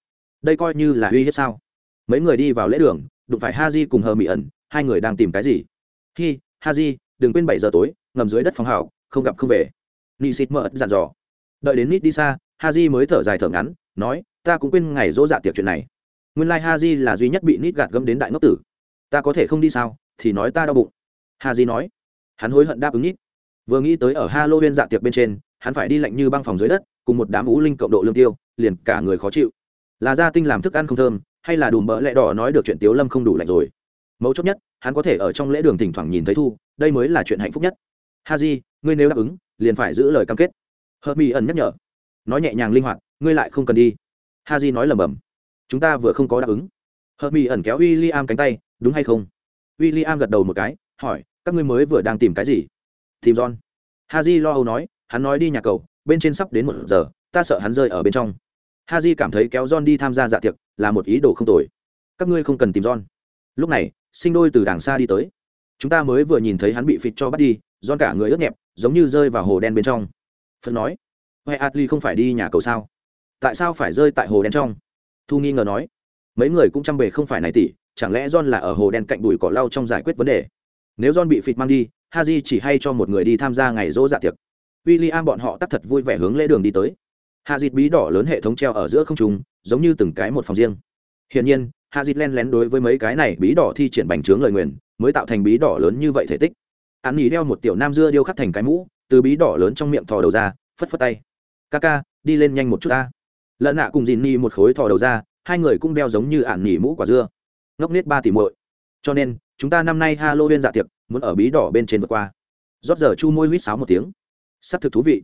Đây coi như là uy hiếp sao? Mấy người đi vào lễ đường, đụng phải ha di cùng hờ mỹ ẩn, hai người đang tìm cái gì? Hi ha di đừng quên bảy giờ tối, ngầm dưới đất phòng hảo không gặp không về. Nị xịt mỡ dặn dò. Đợi đến nít đi xa ha di mới thở dài thở ngắn, nói, ta cũng quên ngày dỗ dạ tiệc chuyện này nguyên lai、like、ha di là duy nhất bị nít gạt gấm đến đại ngốc tử. Ta có thể không đi sao? Thì nói ta đau bụng. Ha di nói. Hắn hối hận đáp ứng nít. Vừa nghĩ tới ở halloween dạ tiệc bên trên, hắn phải đi lạnh như băng phòng dưới đất, cùng một đám ú linh cộng độ lương tiêu, liền cả người khó chịu. Là gia tinh làm thức ăn không thơm, hay là đùm bỡ lẽ đỏ nói được chuyện tiếu lâm không đủ lạnh rồi. Mấu chốt nhất, hắn có thể ở trong lễ đường thỉnh thoảng nhìn thấy thu, đây mới là chuyện hạnh phúc nhất. Ha di ngươi nếu đáp ứng, liền phải giữ lời cam kết. Hợp mỹ ẩn nhắc nhở. Nói nhẹ nhàng linh hoạt, ngươi lại không cần đi. Ha di nói lầm bầm chúng ta vừa không có đáp ứng. Hợp mỹ ẩn kéo w i l l i am cánh tay, đúng hay không? W i l l i am gật đầu một cái, hỏi, các ngươi mới vừa đang tìm cái gì? Tìm john. Haji lo âu nói, hắn nói đi nhà cầu, bên trên sắp đến một giờ, ta sợ hắn rơi ở bên trong. Haji cảm thấy kéo john đi tham gia dạ tiệc là một ý đồ không tồi. Các ngươi không cần tìm john. Lúc này, sinh đôi từ đàng xa đi tới. Chúng ta mới vừa nhìn thấy hắn bị phịt cho bắt đi, john cả người ướt nhẹp, giống như rơi vào hồ đen bên trong. Phật nói huệ adli không phải đi nhà cầu sao? Tại sao phải rơi tại hồ đen trong? Thu nghi ngờ nói, mấy người cũng chăm bề không phải này tỷ, chẳng lẽ john là ở hồ đen cạnh bụi cỏ lau trong giải quyết vấn đề? Nếu john bị phịt mang đi, haji chỉ hay cho một người đi tham gia ngày dỗ dạ tiệc. William bọn họ tắt thật vui vẻ hướng lễ đường đi tới. Hạ dịt bí đỏ lớn hệ thống treo ở giữa không trung, giống như từng cái một phòng riêng. Hiển nhiên hạ dịt len lén đối với mấy cái này bí đỏ thi triển bành trướng lời nguyền, mới tạo thành bí đỏ lớn như vậy thể tích. An nghỉ đeo một tiểu nam dưa điêu khắc thành cái mũ, từ bí đỏ lớn trong miệng thò đầu ra, phất phất tay. Ca ca, đi lên nhanh một chút ta lợn nạ cùng dìn ni một khối thò đầu ra, hai người cũng đeo giống như ạn nỉ mũ quả dưa. Ngốc nết ba tỷ muội. Cho nên, chúng ta năm nay halloween dạ tiệc, muốn ở bí đỏ bên trên vượt qua. Rót giờ chu môi huýt sáo một tiếng. Sắp thực thú vị.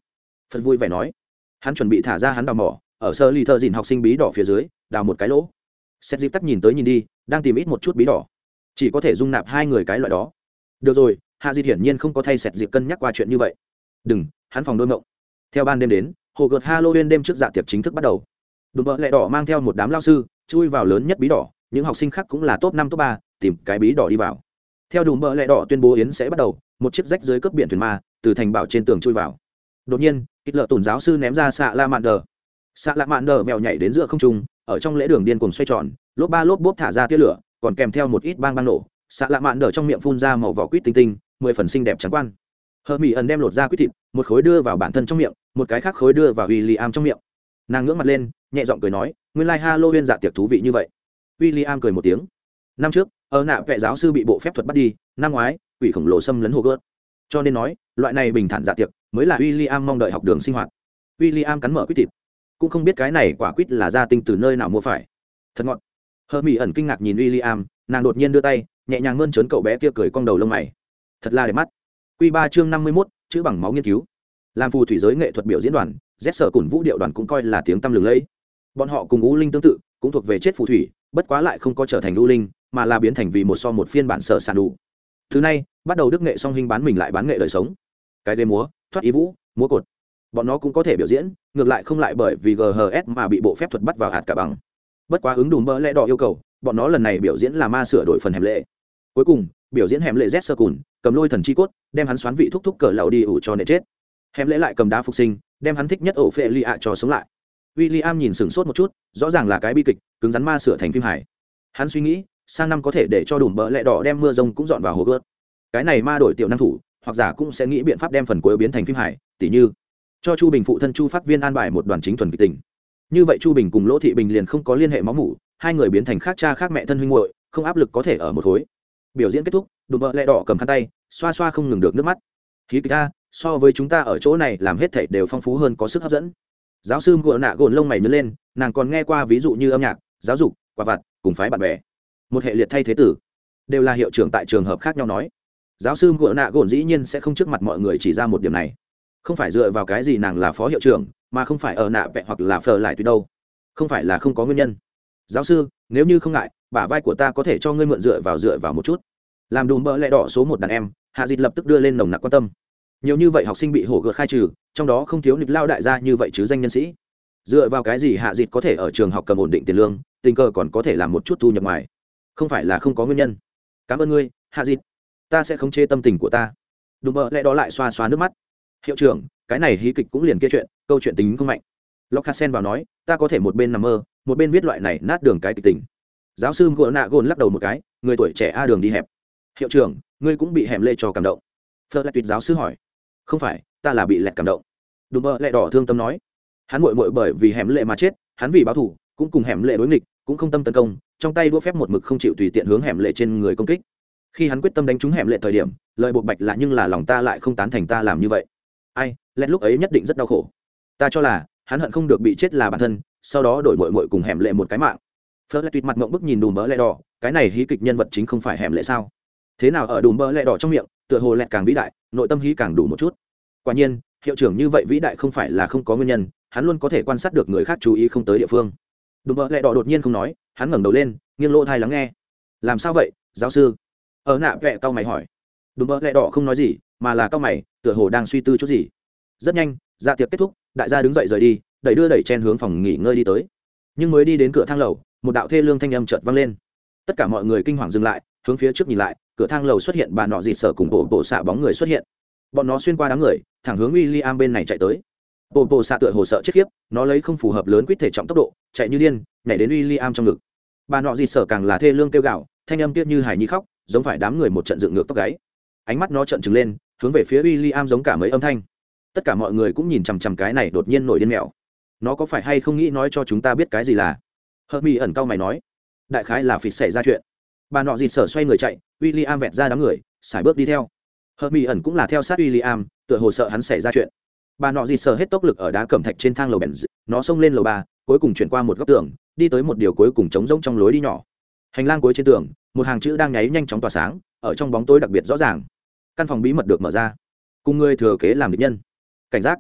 Phật vui vẻ nói. Hắn chuẩn bị thả ra hắn đào mỏ, ở sơ ly thợ dìn học sinh bí đỏ phía dưới, đào một cái lỗ. Xét dịp tắt nhìn tới nhìn đi, đang tìm ít một chút bí đỏ. Chỉ có thể dung nạp hai người cái loại đó. Được rồi, hạ dịt hiển nhiên không có thay xét dịp cân nhắc qua chuyện như vậy. Đừng, hắn phòng đôi mộng. Theo ban đêm đến hồ gợt halloween đêm trước dạ tiệc chính thức bắt đầu. Đùm bợ lẹ đỏ mang theo một đám lao sư, chui vào lớn nhất bí đỏ, những học sinh khác cũng là top năm, top ba, tìm cái bí đỏ đi vào. Theo đùm bợ lẹ đỏ tuyên bố yến sẽ bắt đầu, một chiếc rách dưới cướp biển thuyền ma, từ thành bảo trên tường chui vào. Đột nhiên kích lợ tổn giáo sư ném ra xạ la mạn đờ. Xạ la mạn đờ vèo nhảy đến giữa không trung, ở trong lễ đường điên cuồng xoay tròn, lốp ba lốp bốp thả ra tia lửa, còn kèm theo một ít bang bang nổ. Xạ la mạn đờ trong miệng phun ra màu vỏ quýt tinh tinh, mười phần xinh đẹp trắng quan hờ mỹ ẩn đem lột ra quýt thịt, một khối đưa vào bản thân trong miệng, một cái khác khối đưa vào w i l l i am trong miệng. Nàng ngưỡng mặt lên, nhẹ giọng cười nói, nguyên lai、like、halloween dạ tiệc thú vị như vậy. W i l l i am cười một tiếng. Năm trước, ở nạ vệ giáo sư bị bộ phép thuật bắt đi, năm ngoái, quỷ khổng lồ xâm lấn hồ gớt cho nên nói, loại này bình thản dạ tiệc mới là w i l l i am mong đợi học đường sinh hoạt. W i l l i am cắn mở quýt thịt. Cũng không biết cái này quả quýt là gia tinh từ nơi nào mua phải. Thật ngọt. Hờ mỹ ẩn kinh ngạc nhìn w i l l i am nàng đột nhiên đưa tay, nhẹ nhàng mơn trớn cậu bé kia cười cong đầu lông mày. Thật là đẹp mắt. Quy ba chương năm mươi mốt, chữ bằng máu nghiên cứu. Làm phù thủy giới nghệ thuật biểu diễn đoàn, Z sở cùng vũ điệu đoàn cũng coi là tiếng tăm lừng lẫy. Bọn họ cùng u linh tương tự, cũng thuộc về chết phù thủy, bất quá lại không có trở thành u linh, mà là biến thành vì một so một phiên bản sở sản đủ. Thứ này, bắt đầu đức nghệ song hình bán mình lại bán nghệ đời sống. Cái ghế múa, thoát ý vũ, múa cột. Bọn nó cũng có thể biểu diễn, ngược lại không lại bởi vì ghs mà bị bộ phép thuật bắt vào hạt cả bằng. Bất quá ứng đùm bỡ lẽ đỏ yêu cầu, bọn nó lần này biểu diễn là ma sửa đổi phần hẻm lệ. Cuối cùng biểu diễn hẻm lệ z sơ cùn, cầm lôi thần chi cốt, đem hắn xoán vị thúc thúc cờ lậu đi ủ cho nệ chết. Hẻm lệ lại cầm đá phục sinh, đem hắn thích nhất ổ phệ lì ạ cho sống lại. W i l l i am nhìn sửng sốt một chút, rõ ràng là cái bi kịch, cứng rắn ma sửa thành phim hải hắn suy nghĩ, sang năm có thể để cho đùm bỡ lẽ đỏ đem mưa rông cũng dọn vào hồ gớt. Cái này ma đổi tiểu năng thủ, hoặc giả cũng sẽ nghĩ biện pháp đem phần cuối biến thành phim hải tỉ như, cho chu bình phụ thân chu phát viên an bài một đoàn chính thuần kịch tình. Như vậy chu bình cùng lỗ thị bình liền không có liên hệ máu mủ, hai người biến thành khác cha khác mẹ thân huynh hội không áp lực có thể ở một khối biểu diễn kết thúc, đùm bợ lẹ đỏ cầm khăn tay, xoa xoa không ngừng được nước mắt. Khí kịch ta so với chúng ta ở chỗ này làm hết thảy đều phong phú hơn có sức hấp dẫn. Giáo sư gội nạ gồn lông mày nhớ lên, nàng còn nghe qua ví dụ như âm nhạc, giáo dục quả vặt, cùng phái bạn bè. Một hệ liệt thay thế tử. Đều là hiệu trưởng tại trường hợp khác nhau nói. Giáo sư gội nạ gồn dĩ nhiên sẽ không trước mặt mọi người chỉ ra một điểm này. Không phải dựa vào cái gì nàng là phó hiệu trưởng, mà không phải ở nạ vẹ hoặc là phờ lại tùy đâu. Không phải là không có nguyên nhân. Giáo sư nếu như không ngại, bả vai của ta có thể cho ngươi mượn dựa vào dựa vào một chút. Làm đùm bỡ lẽ đỏ số một đàn em, hạ dịt lập tức đưa lên nồng nặc quan tâm. Nhiều như vậy học sinh bị hổ gợt khai trừ, trong đó không thiếu nịch lao đại gia như vậy chứ danh nhân sĩ. Dựa vào cái gì hạ dịt có thể ở trường học cầm ổn định tiền lương, tình cờ còn có thể làm một chút thu nhập ngoài? Không phải là không có nguyên nhân. Cảm ơn ngươi, hạ dịt ta sẽ không chê tâm tình của ta. Đùm bỡ lẽ đó lại xoa xoa nước mắt. Hiệu trưởng, cái này hí kịch cũng liền kia chuyện, câu chuyện tính không mạnh. Lóc sen vào nói, ta có thể một bên nằm mơ một bên viết loại này nát đường cái kịch tình. Giáo sư gỗ nạ gôn lắc đầu một cái, người tuổi trẻ a đường đi hẹp. Hiệu trưởng, ngươi cũng bị hẻm lê cho cảm động. Phơ lại tuyệt giáo sư hỏi. Không phải, ta là bị lẹt cảm động. Đùm bơ lẹ đỏ thương tâm nói. Hắn mội mội bởi vì hẻm lệ mà chết, hắn vì báo thủ, cũng cùng hẻm lệ đối nghịch, cũng không tâm tấn công, trong tay đua phép một mực không chịu tùy tiện hướng hẻm lệ trên người công kích. Khi hắn quyết tâm đánh trúng hẻm lệ thời điểm lợi buộc bạch là nhưng là lòng ta lại không tán thành ta làm như vậy. Ai, lẹt lúc ấy nhất định rất đau khổ. Ta cho là, hắn hận không được bị chết là bản thân sau đó đổi mội mội cùng hẻm lệ một cái mạng. Phớt lại tuyệt mặt mộng bức nhìn đùm bỡ lẹ đỏ, cái này hí kịch nhân vật chính không phải hẻm lệ sao? Thế nào ở đùm bỡ lẹ đỏ trong miệng, tựa hồ lẹt càng vĩ đại, nội tâm hí càng đủ một chút. Quả nhiên, hiệu trưởng như vậy vĩ đại không phải là không có nguyên nhân, hắn luôn có thể quan sát được người khác chú ý không tới địa phương. Đùm bỡ lẹ đỏ đột nhiên không nói, hắn ngẩng đầu lên, nghiêng lỗ thai lắng nghe. Làm sao vậy, giáo sư? Ở nạ vẹ cau mày hỏi. Đùm bỡ lẹ đỏ không nói gì, mà là cau mày, tựa hồ đang suy tư chút gì. Rất nhanh dạ tiệc kết thúc, đại gia đứng dậy rời đi đẩy đưa đẩy chen hướng phòng nghỉ ngơi đi tới. Nhưng mới đi đến cửa thang lầu, một đạo thê lương thanh âm chợt vang lên. Tất cả mọi người kinh hoàng dừng lại, hướng phía trước nhìn lại, cửa thang lầu xuất hiện bà nọ dịt sở cùng bộ bộ xạ bóng người xuất hiện. Bọn nó xuyên qua đám người, thẳng hướng w i l l i am bên này chạy tới. Bộ bộ xạ tựa hồ sợ chết khiếp, nó lấy không phù hợp lớn quýt thể trọng tốc độ, chạy như điên, nhảy đến w i l l i am trong ngực. Bà nọ dịt sở càng là thê lương kêu gạo thanh âm tiết như hải nhi khóc, giống phải đám người một trận dựng ngược tóc gáy. Ánh mắt nó trận trừng lên, hướng về phía w i l l i am giống cả mấy âm thanh. Tất cả mọi người cũng nhìn chằm chằm cái này đột nhiên nổi điên mèo nó có phải hay không nghĩ nói cho chúng ta biết cái gì là? Hớt mi ẩn cao mày nói. Đại khái là phịt xảy ra chuyện. Bà nọ dịt sở xoay người chạy w i l l i am vẹt ra đám người sải bước đi theo. Hớt mi ẩn cũng là theo sát w i l l i am tựa hồ sợ hắn xảy ra chuyện. Bà nọ dịt sở hết tốc lực ở đá cẩm thạch trên thang lầu bèn nó xông lên lầu ba, cuối cùng chuyển qua một góc tường, đi tới một điều cuối cùng trống rỗng trong lối đi nhỏ. Hành lang cuối trên tường, một hàng chữ đang nháy nhanh chóng tỏa sáng, ở trong bóng tối đặc biệt rõ ràng. Căn phòng bí mật được mở ra. Cùng người thừa kế làm định nhân. Cảnh giác.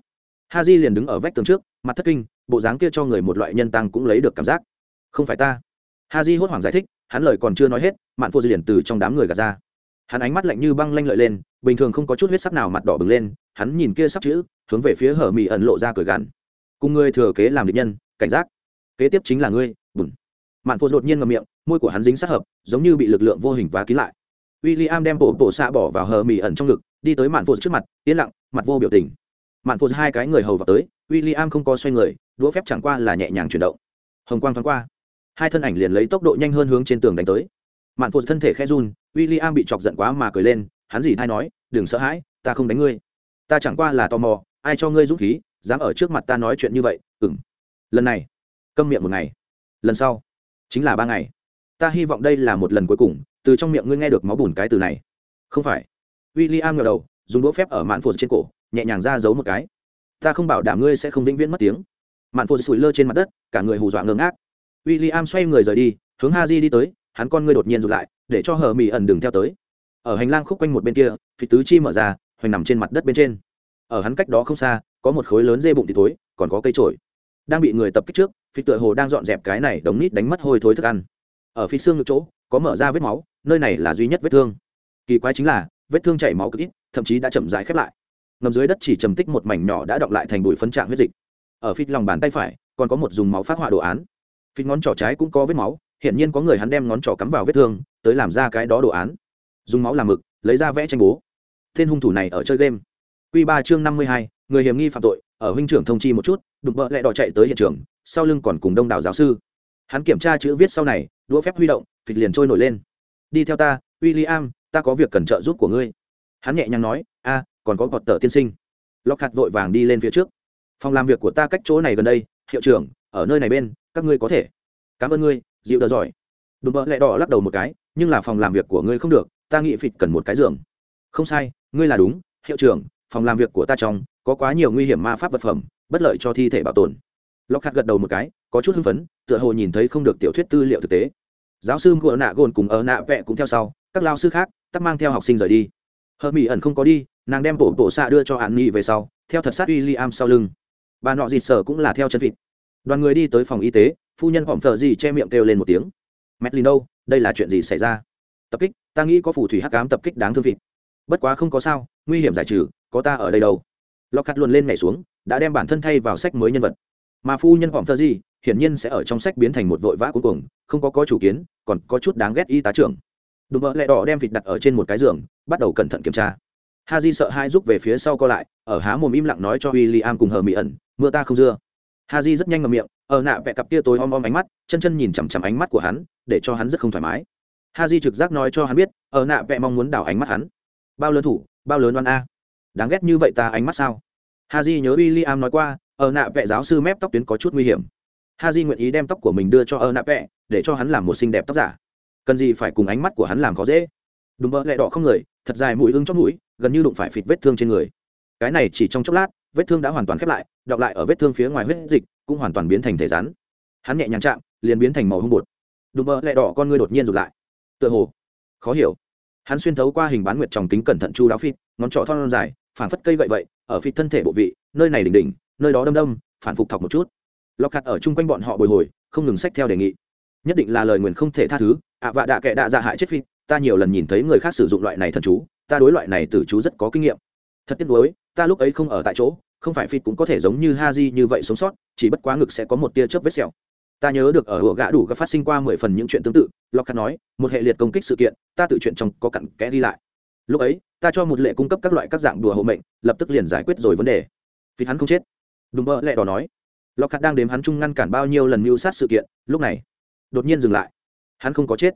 Ha di liền đứng ở vách tường trước, mặt thất kinh bộ dáng kia cho người một loại nhân tăng cũng lấy được cảm giác. Không phải ta. Ha di hốt hoảng giải thích, hắn lời còn chưa nói hết, mạn phô di liền từ trong đám người gạt ra. Hắn ánh mắt lạnh như băng lanh lợi lên, bình thường không có chút huyết sắc nào mặt đỏ bừng lên, hắn nhìn kia sắp chữ, hướng về phía hở mỹ ẩn lộ ra cười gằn. Cùng người thừa kế làm định nhân, cảnh giác. Kế tiếp chính là ngươi, bùn. Mạn phô đột nhiên ngậm miệng, môi của hắn dính sát hợp, giống như bị lực lượng vô hình và kín lại. W i l l i am đem bộ bộ xạ bỏ vào hờ mì ẩn trong ngực, đi tới mạn phô trước mặt, yên lặng, mặt vô biểu tình mạn phô hai cái người hầu vào tới w i l l i am không có xoay người, đũa phép chẳng qua là nhẹ nhàng chuyển động. Hồng quang thoáng qua, hai thân ảnh liền lấy tốc độ nhanh hơn hướng trên tường đánh tới. Mạn phô thân thể khe run w i l l i am bị chọc giận quá mà cười lên, hắn gì thay nói, đừng sợ hãi, ta không đánh ngươi. Ta chẳng qua là tò mò, ai cho ngươi dũng khí, dám ở trước mặt ta nói chuyện như vậy ừng lần này, câm miệng một ngày. Lần sau, chính là ba ngày. Ta hy vọng đây là một lần cuối cùng, từ trong miệng ngươi nghe được máu bùn cái từ này. Không phải. W i l l i am ngờ đầu, dùng đũa phép ở mạn phụt trên cổ nhẹ nhàng ra giấu một cái. Ta không bảo đảm ngươi sẽ không vĩnh viễn mất tiếng. Mạn phô sủi lơ trên mặt đất, cả người hù dọa ngơ ngác. w i l l i am xoay người rời đi, hướng ha di đi tới, hắn con ngươi đột nhiên rụt lại, để cho hờ mỹ ẩn đừng theo tới. Ở hành lang khúc quanh một bên kia phí tứ chi mở ra, hoành nằm trên mặt đất bên trên. Ở hắn cách đó không xa, có một khối lớn dê bụng thì thối, còn có cây trổi đang bị người tập kích trước, phi tựa hồ đang dọn dẹp cái này đống nít đánh mất hôi thối thức ăn. Ở phi xương ngực chỗ, có mở ra vết máu, nơi này là duy nhất vết thương. Kỳ quái chính là, vết thương chảy máu cực ít, thậm chí đã chậm rãi khép lại ngầm dưới đất chỉ trầm tích một mảnh nhỏ đã động lại thành bụi phân trạng huyết dịch. Ở phía lòng bàn tay phải, còn có một dùng máu phát họa đồ án. Phía ngón trỏ trái cũng có vết máu hiện nhiên có người hắn đem ngón trỏ cắm vào vết thương, tới làm ra cái đó đồ án. Dùng máu làm mực, lấy ra vẽ tranh bố. Tên hung thủ này ở chơi game. Q ba chương năm mươi hai, người hiểm nghi phạm tội, ở huynh trưởng thông chi một chút, đụng bợ lẹ đỏ chạy tới hiện trường, sau lưng còn cùng đông đảo giáo sư. Hắn kiểm tra chữ viết sau này, đũa phép huy động, phịch liền trôi nổi lên. Đi theo ta w i l l i am ta có việc cần trợ giúp của ngươi. Hắn nhẹ nhàng nói còn có bọt tờ tiên sinh. Lọc hạt vội vàng đi lên phía trước. Phòng làm việc của ta cách chỗ này gần đây, hiệu trưởng, ở nơi này bên, các ngươi có thể. Cảm ơn ngươi dịu đỡ giỏi. Đùm bợ lẹ đỏ lắc đầu một cái, nhưng là phòng làm việc của ngươi không được, ta nghĩ phịt cần một cái giường. Không sai, ngươi là đúng, hiệu trưởng, phòng làm việc của ta trong, có quá nhiều nguy hiểm ma pháp vật phẩm, bất lợi cho thi thể bảo tồn. Lọc hạt gật đầu một cái, có chút hưng phấn, tựa hồ nhìn thấy không được tiểu thuyết tư liệu thực tế. Giáo sư ngựa nạ gồn cùng ở nạ vẹ cũng theo sau, các lao sư khác, tắc mang theo học sinh rời đi hờ mỹ ẩn không có đi, nàng đem bộ bộ xạ đưa cho hạn nghị về sau, theo thật sát w i l l i am sau lưng. Bà nọ dịt sở cũng là theo chân vịt. Đoàn người đi tới phòng y tế, phu nhân phỏng thợ gì che miệng kêu lên một tiếng. Medlin lino đây là chuyện gì xảy ra? Tập kích, ta nghĩ có phù thủy hắc cám tập kích đáng thương vịt. Bất quá không có sao, nguy hiểm giải trừ, có ta ở đây đâu. Lọc cắt luôn lên nhảy xuống, đã đem bản thân thay vào sách mới nhân vật. Mà phu nhân phỏng thợ gì hiển nhiên sẽ ở trong sách biến thành một vội vã cuối cùng, không có có chủ kiến, còn có chút đáng ghét y tá trưởng đùm bợ lẹ đỏ đem vịt đặt ở trên một cái giường, bắt đầu cẩn thận kiểm tra. Ha di sợ hai rút về phía sau co lại, ở há mồm im lặng nói cho w i l l i am cùng hờ mỹ ẩn, mưa ta không dưa. Ha di rất nhanh ngầm miệng, ở nạ vẹ cặp kia tối om om ánh mắt, chân chân nhìn chằm chằm ánh mắt của hắn, để cho hắn rất không thoải mái. Ha di trực giác nói cho hắn biết, ở nạ vẹ mong muốn đảo ánh mắt hắn. Bao lớn thủ, bao lớn oan a? Đáng ghét như vậy ta ánh mắt sao? Ha di nhớ w i l l i am nói qua, ở nạ vẹ giáo sư mép tóc tuyến có chút nguy hiểm. Ha di nguyện ý đem tóc của mình đưa cho ở nạ vẹ, để cho hắn làm một xinh đẹp tóc giả cần gì phải cùng ánh mắt của hắn làm khó dễ? Đùm mơ lẹ đỏ không người, thật dài mũi ưng trong mũi, gần như đụng phải phịt vết thương trên người. Cái này chỉ trong chốc lát, vết thương đã hoàn toàn khép lại đọng lại ở vết thương phía ngoài huyết dịch, cũng hoàn toàn biến thành thể rắn. Hắn nhẹ nhàng chạm, liền biến thành màu hung bột. Đùm mơ lẹ đỏ con ngươi đột nhiên rụt lại. Tựa hồ, khó hiểu. Hắn xuyên thấu qua hình bán nguyệt tròng kính cẩn thận chu đáo phịt, ngón trỏ thon dài phản phất cây vậy vậy, ở phịt thân thể bộ vị, nơi này đỉnh đỉnh, nơi đó đâm đâm, phản phục thọc một chút. Lọc hạt ở chung quanh bọn họ bồi hồi, không ngừng sách theo đề nghị. Nhất định là lời nguyền không thể tha thứ ạ vạ đạ kệ đạ dạ hại chết phi, ta nhiều lần nhìn thấy người khác sử dụng loại này thần chú, ta đối loại này từ chú rất có kinh nghiệm. Thật tiếc nuối, ta lúc ấy không ở tại chỗ, không phải phi cũng có thể giống như ha di như vậy sống sót, chỉ bất quá ngực sẽ có một tia chớp vết sẹo. Ta nhớ được ở hùa gã đủ các phát sinh qua mười phần những chuyện tương tự lọc khát nói, một hệ liệt công kích sự kiện, ta tự chuyện trong có cặn kẽ đi lại. Lúc ấy, ta cho một lệ cung cấp các loại các dạng đùa hộ mệnh, lập tức liền giải quyết rồi vấn đề. Vì hắn không chết. Đúng mơ lẹ đỏ nói. Lọc khát đang đếm hắn chung ngăn cản bao nhiêu lần mưu sát sự kiện, lúc này, đột nhiên dừng lại hắn không có chết.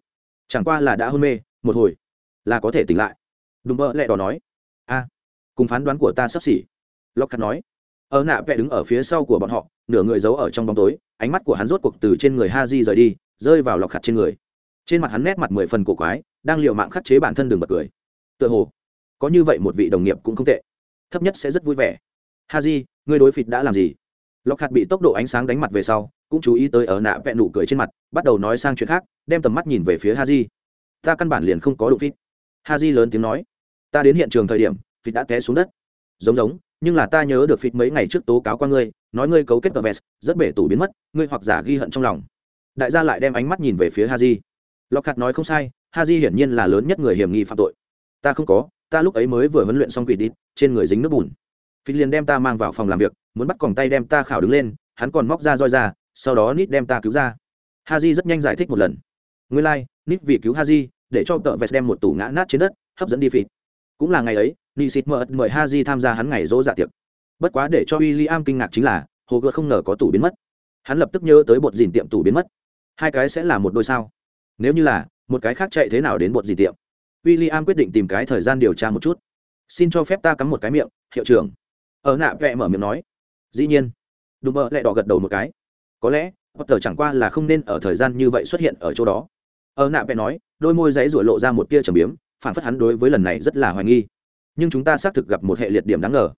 Chẳng qua là đã hôn mê, một hồi, là có thể tỉnh lại. Đùm bơ lẹ đỏ nói, a, cùng phán đoán của ta sắp xỉ. Lóc cắt nói, ở nạ vẽ đứng ở phía sau của bọn họ, nửa người giấu ở trong bóng tối, ánh mắt của hắn rốt cuộc từ trên người ha di rời đi, rơi vào lọc khặt trên người. Trên mặt hắn nét mặt mười phần cổ quái, đang l mạng khắc chế bản thân đường bật cười. Tựa hồ, có như vậy một vị đồng nghiệp cũng không tệ. Thấp nhất sẽ rất vui vẻ. Ha di người đối phịt đã làm gì? Lọc khặt bị tốc độ ánh sáng đánh mặt về sau cũng chú ý tới ở nạ vẹn nụ cười trên mặt, bắt đầu nói sang chuyện khác, đem tầm mắt nhìn về phía ha di ta căn bản liền không có đụng phít. Ha di lớn tiếng nói, ta đến hiện trường thời điểm, phít đã té xuống đất. Giống giống, nhưng là ta nhớ được phít mấy ngày trước tố cáo qua ngươi, nói ngươi cấu kết tờ vest, rất bể tủ biến mất, ngươi hoặc giả ghi hận trong lòng. Đại gia lại đem ánh mắt nhìn về phía ha di lọc khát nói không sai ha di hiển nhiên là lớn nhất người hiểm nghi phạm tội. Ta không có, ta lúc ấy mới vừa huấn luyện xong quỷ đi trên người dính nước bùn. Phít liền đem ta mang vào phòng làm việc, muốn bắt còng tay đem ta khảo đứng lên, hắn còn móc ra roi ra sau đó nít đem ta cứu ra. Ha j rất nhanh giải thích một lần. Ngươi lai、like, nít vì cứu ha j để cho tợ vest đem một tủ ngã nát trên đất hấp dẫn đi phịt. Cũng là ngày ấy nị xịt mờ mời ha j tham gia hắn ngày dỗ dạ tiệc. Bất quá để cho w i l l i am kinh ngạc chính là hồ gợt không ngờ có tủ biến mất. Hắn lập tức nhớ tới bột dìn tiệm tủ biến mất. Hai cái sẽ là một đôi sao? Nếu như là một cái khác chạy thế nào đến bột dìn tiệm? W i l l i am quyết định tìm cái thời gian điều tra một chút. Xin cho phép ta cắm một cái miệng hiệu trưởng. Ở nạ vẹ mở miệng nói. Dĩ nhiên. Đùm bơ lại đỏ gật đầu một cái có lẽ potter chẳng qua là không nên ở thời gian như vậy xuất hiện ở chỗ đó. Ở nạ vẽ nói, đôi môi giấy rủi lộ ra một tia trầm biếm phản phất hắn đối với lần này rất là hoài nghi. Nhưng chúng ta xác thực gặp một hệ liệt điểm đáng ngờ.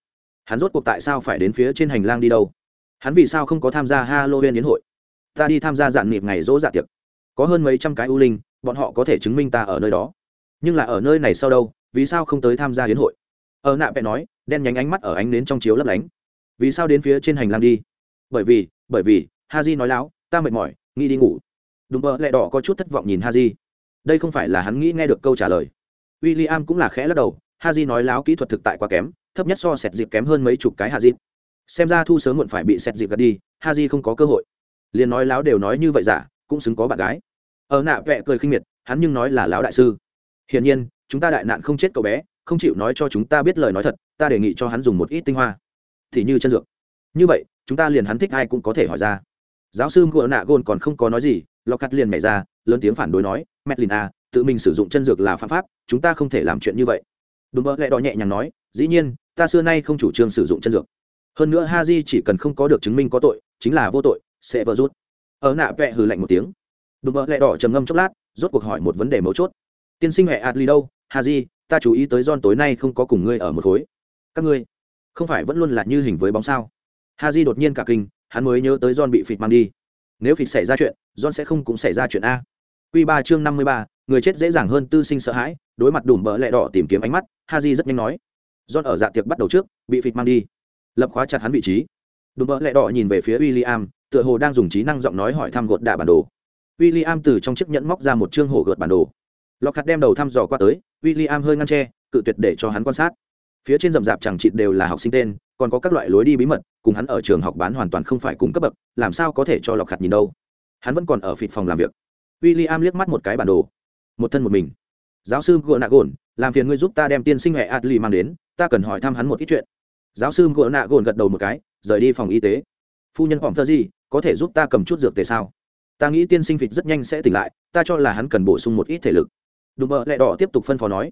Hắn rốt cuộc tại sao phải đến phía trên hành lang đi đâu? Hắn vì sao không có tham gia halloween đến hội? Ta đi tham gia dạn nịp ngày dỗ dạ tiệc. Có hơn mấy trăm cái u linh, bọn họ có thể chứng minh ta ở nơi đó. Nhưng là ở nơi này sau đâu, vì sao không tới tham gia hiến hội? Ở nạ vẽ nói, đen nhánh ánh mắt ở ánh đến trong chiếu lấp lánh. Vì sao đến phía trên hành lang đi? Bởi vì bởi vì ha j nói láo, ta mệt mỏi, nghĩ đi ngủ. Đùm bơ lẹ đỏ có chút thất vọng nhìn ha j đây không phải là hắn nghĩ nghe được câu trả lời. W i l l i am cũng là khẽ lắc đầu ha j nói láo kỹ thuật thực tại quá kém, thấp nhất so sẹt dịp kém hơn mấy chục cái ha j xem ra thu sớm muộn phải bị sẹt dịp gạt đi ha j không có cơ hội. Liền nói láo đều nói như vậy giả, cũng xứng có bạn gái. Ở nạ vẹ cười khinh miệt, hắn nhưng nói là lão đại sư. Hiển nhiên, chúng ta đại nạn không chết cậu bé, không chịu nói cho chúng ta biết lời nói thật, ta đề nghị cho hắn dùng một ít tinh hoa. Thì như chân dược. Như vậy, chúng ta liền hắn thích ai cũng có thể hỏi ra giáo sư ngựa nạ gôn còn không có nói gì lọc cắt liền mẹ ra lớn tiếng phản đối nói Merlin à, tự mình sử dụng chân dược là phạm pháp chúng ta không thể làm chuyện như vậy. Đúng mơ lại đỏ nhẹ nhàng nói dĩ nhiên ta xưa nay không chủ trương sử dụng chân dược. Hơn nữa ha di chỉ cần không có được chứng minh có tội chính là vô tội sẽ vỡ rút. Ở nạ vẹ hừ lạnh một tiếng. Đùm mơ lại đỏ trầm ngâm chốc lát rốt cuộc hỏi một vấn đề mấu chốt. Tiên sinh hệ adli đâu? Ha di ta chú ý tới don tối nay không có cùng ngươi ở một khối. Các ngươi không phải vẫn luôn là như hình với bóng sao? Ha di đột nhiên cả kinh hắn mới nhớ tới John bị phịt mang đi. Nếu phịt xảy ra chuyện, John sẽ không cũng xảy ra chuyện a. Quy ba chương năm mươi ba, người chết dễ dàng hơn tư sinh sợ hãi, đối mặt đùm bờ lẹ đỏ tìm kiếm ánh mắt, Haji rất nhanh nói. John ở dạ tiệc bắt đầu trước, bị phịt mang đi. Lập khóa chặt hắn vị trí. Đùm bờ lẹ đỏ nhìn về phía William, tựa hồ đang dùng trí năng giọng nói hỏi thăm gột đạ bản đồ. William từ trong chiếc nhẫn móc ra một chương hổ gợt bản đồ. Lockhart đem đầu thăm dò qua tới, William hơi ngăn che, cự tuyệt để cho hắn quan sát. Phía trên rậm rạp chẳng chịt đều là học sinh tên, còn có các loại lối đi bí mật, cùng hắn ở trường học bán hoàn toàn không phải cùng cấp bậc, làm sao có thể cho lọc khặt nhìn đâu? Hắn vẫn còn ở phịt phòng làm việc. W i l l i am liếc mắt một cái bản đồ. Một thân một mình. Giáo sư gỗ nạ gồn làm phiền ngươi giúp ta đem tiên sinh hệ adli mang đến, ta cần hỏi thăm hắn một ít chuyện. Giáo sư gỗ nạ gồn gật đầu một cái, rời đi phòng y tế. Phu nhân phòng thơ gì, có thể giúp ta cầm chút dược tề sao? Ta nghĩ tiên sinh phịt rất nhanh sẽ tỉnh lại, ta cho là hắn cần bổ sung một ít thể lực. Đùm bợ lẹ đỏ tiếp tục phân phó nói.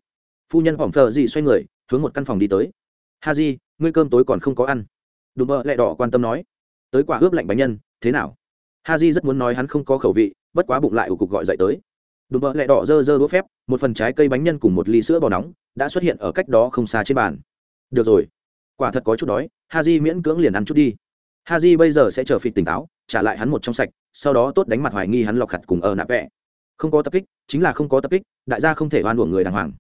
Phu nhân phòng thơ gì xoay người, hướng một căn phòng đi tới. Ha di ngươi cơm tối còn không có ăn. Đùm bơ lẹ đỏ quan tâm nói. Tới quả ướp lạnh bánh nhân, thế nào? Ha di rất muốn nói hắn không có khẩu vị, bất quá bụng lại ủ cục gọi dậy tới. Đùm bơ lẹ đỏ dơ dơ đũa phép, một phần trái cây bánh nhân cùng một ly sữa bò nóng, đã xuất hiện ở cách đó không xa trên bàn. Được rồi. Quả thật có chút đói, ha di miễn cưỡng liền ăn chút đi. Ha di bây giờ sẽ chờ phịt tỉnh táo, trả lại hắn một trong sạch, sau đó tốt đánh mặt hoài nghi hắn lọc khặt cùng ở nạp vẹ. Không có tập kích, chính là không có tập kích, đại gia không thể oan uổng người đàng hoàng.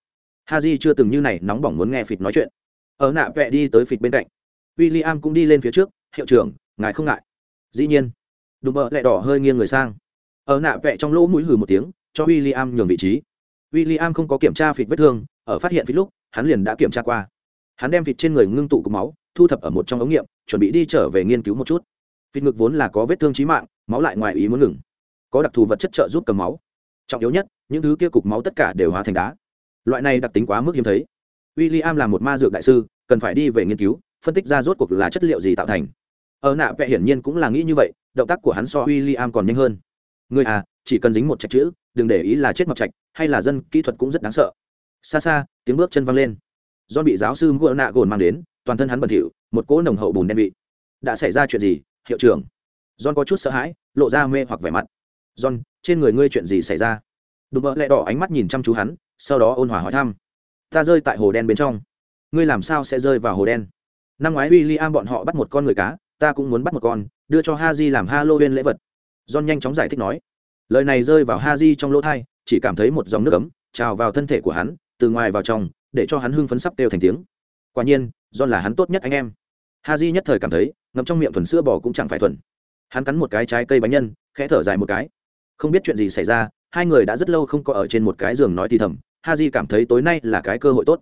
Ha di chưa từng như này nóng bỏng muốn nghe phịt nói chuyện ở nạ vẹ đi tới phịch bên cạnh. W i l l i am cũng đi lên phía trước, hiệu trưởng, ngài không ngại. Dĩ nhiên. Đùm bợ lẹ đỏ hơi nghiêng người sang. Ở nạ vẹ trong lỗ mũi hừ một tiếng, cho w i l l i am nhường vị trí. W i l l i am không có kiểm tra phịch vết thương, ở phát hiện phịch lúc, hắn liền đã kiểm tra qua. Hắn đem phịch trên người ngưng tụ cục máu, thu thập ở một trong ống nghiệm, chuẩn bị đi trở về nghiên cứu một chút. Phịch ngực vốn là có vết thương trí mạng, máu lại ngoài ý muốn ngừng. Có đặc thù vật chất trợ giúp cầm máu. Trọng yếu nhất, những thứ kia cục máu tất cả đều hóa thành đá. Loại này đặc tính quá mức hiếm thấy. William là một ma dược đại sư, cần phải đi về nghiên cứu, phân tích ra rốt cuộc là chất liệu gì tạo thành. Ở nạ vẽ hiển nhiên cũng là nghĩ như vậy, động tác của hắn so William còn nhanh hơn. Người à, chỉ cần dính một trạch chữ, đừng để ý là chết mập trạch, hay là dân kỹ thuật cũng rất đáng sợ. Xa xa, tiếng bước chân vang lên. John bị giáo sư Ngựa nạ gồn mang đến, toàn thân hắn bẩn thỉu, một cỗ nồng hậu bùn đen vị đã xảy ra chuyện gì hiệu trưởng john có chút sợ hãi lộ ra mê hoặc vẻ mặt john trên người ngươi chuyện gì xảy ra đùm bợ lẹ đỏ ánh mắt nhìn chăm chú hắn sau đó ôn hòa hỏi thăm ta rơi tại hồ đen bên trong. Ngươi làm sao sẽ rơi vào hồ đen? Năm ngoái w i l l i am bọn họ bắt một con người cá, ta cũng muốn bắt một con, đưa cho ha di làm halloween lễ vật. John nhanh chóng giải thích nói. Lời này rơi vào ha trong lỗ thai, chỉ cảm thấy một dòng nước ấm trào vào thân thể của hắn, từ ngoài vào trong, để cho hắn hưng phấn sắp đều thành tiếng. Quả nhiên, john là hắn tốt nhất anh em. Ha nhất thời cảm thấy, ngậm trong miệng thuần sữa bò cũng chẳng phải thuần. Hắn cắn một cái trái cây bánh nhân, khẽ thở dài một cái. Không biết chuyện gì xảy ra, hai người đã rất lâu không có ở trên một cái giường nói thì thầm ha cảm thấy tối nay là cái cơ hội tốt.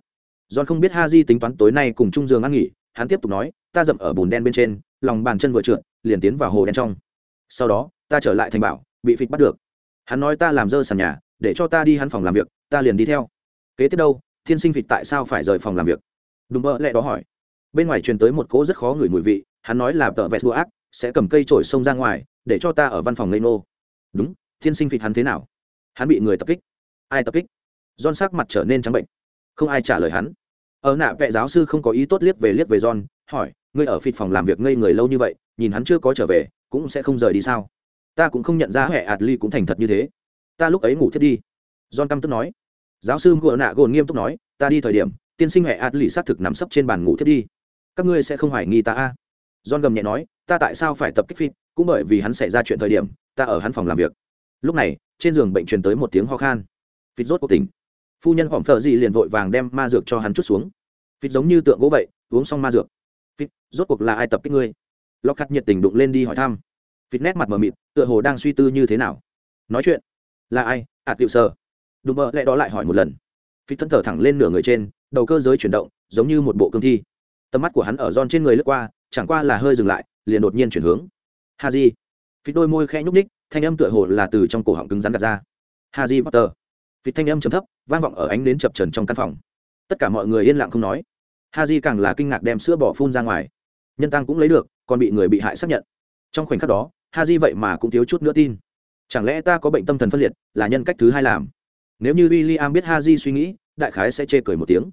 John không biết ha tính toán tối nay cùng chung giường ăn nghỉ, hắn tiếp tục nói, ta dậm ở bùn đen bên trên, lòng bàn chân vừa trượt, liền tiến vào hồ đen trong. Sau đó, ta trở lại thành bảo, bị phịch bắt được. Hắn nói ta làm dơ sàn nhà, để cho ta đi hắn phòng làm việc, ta liền đi theo. Kế tiếp đâu, thiên sinh phịch tại sao phải rời phòng làm việc? Đùm bơ lẹ đó hỏi. Bên ngoài truyền tới một cỗ rất khó ngửi mùi vị, hắn nói là tợ vẹt đua ác, sẽ cầm cây trổi xông ra ngoài, để cho ta ở văn phòng lây nô đúng, thiên sinh phịch hắn thế nào? Hắn bị người tập kích. Ai tập kích? John sắc mặt trở nên trắng bệnh. Không ai trả lời hắn. Ở nạ vệ giáo sư không có ý tốt liếc về liếc về John, hỏi, ngươi ở phịt phòng làm việc ngây người lâu như vậy, nhìn hắn chưa có trở về, cũng sẽ không rời đi sao? Ta cũng không nhận ra hệ Adly ly cũng thành thật như thế. Ta lúc ấy ngủ thiết đi. John căm tức nói. Giáo sư của nạ gồn nghiêm túc nói, ta đi thời điểm, tiên sinh hệ Adly ly xác thực nằm sấp trên bàn ngủ thiết đi. Các ngươi sẽ không hoài nghi ta a. À. John gầm nhẹ nói, ta tại sao phải tập kích phịt, cũng bởi vì hắn xảy ra chuyện thời điểm, ta ở hắn phòng làm việc. Lúc này, trên giường bệnh truyền tới một tiếng ho khan. Phịt rốt cuộc tỉnh phu nhân hỏng thợ gì liền vội vàng đem ma dược cho hắn chút xuống. Phịt giống như tượng gỗ vậy uống xong ma dược. Phịt rốt cuộc là ai tập kích ngươi? Lóc khắc nhiệt tình đụng lên đi hỏi thăm. Phịt nét mặt mờ mịt tựa hồ đang suy tư như thế nào. Nói chuyện. Là ai? Ạ à, tiệu sơ. Đùm bơ lẽ đó lại hỏi một lần. Phịt thân thở thẳng lên nửa người trên đầu cơ giới chuyển động giống như một bộ cương thi. Tầm mắt của hắn ở giòn trên người lướt qua chẳng qua là hơi dừng lại liền đột nhiên chuyển hướng. Ha di. Phịt đôi môi khẽ nhúc ních thanh âm tựa hồ là từ trong cổ họng cứng rắn gạt ra. Ha di potter. Vị thanh âm trầm thấp, vang vọng ở ánh đến chập trần trong căn phòng. Tất cả mọi người yên lặng không nói. Ha di càng là kinh ngạc đem sữa bỏ phun ra ngoài. Nhân tăng cũng lấy được, còn bị người bị hại xác nhận. Trong khoảnh khắc đó ha di vậy mà cũng thiếu chút nữa tin. Chẳng lẽ ta có bệnh tâm thần phân liệt, là nhân cách thứ hai làm? Nếu như w i l l i am biết ha di suy nghĩ, đại khái sẽ chê cười một tiếng.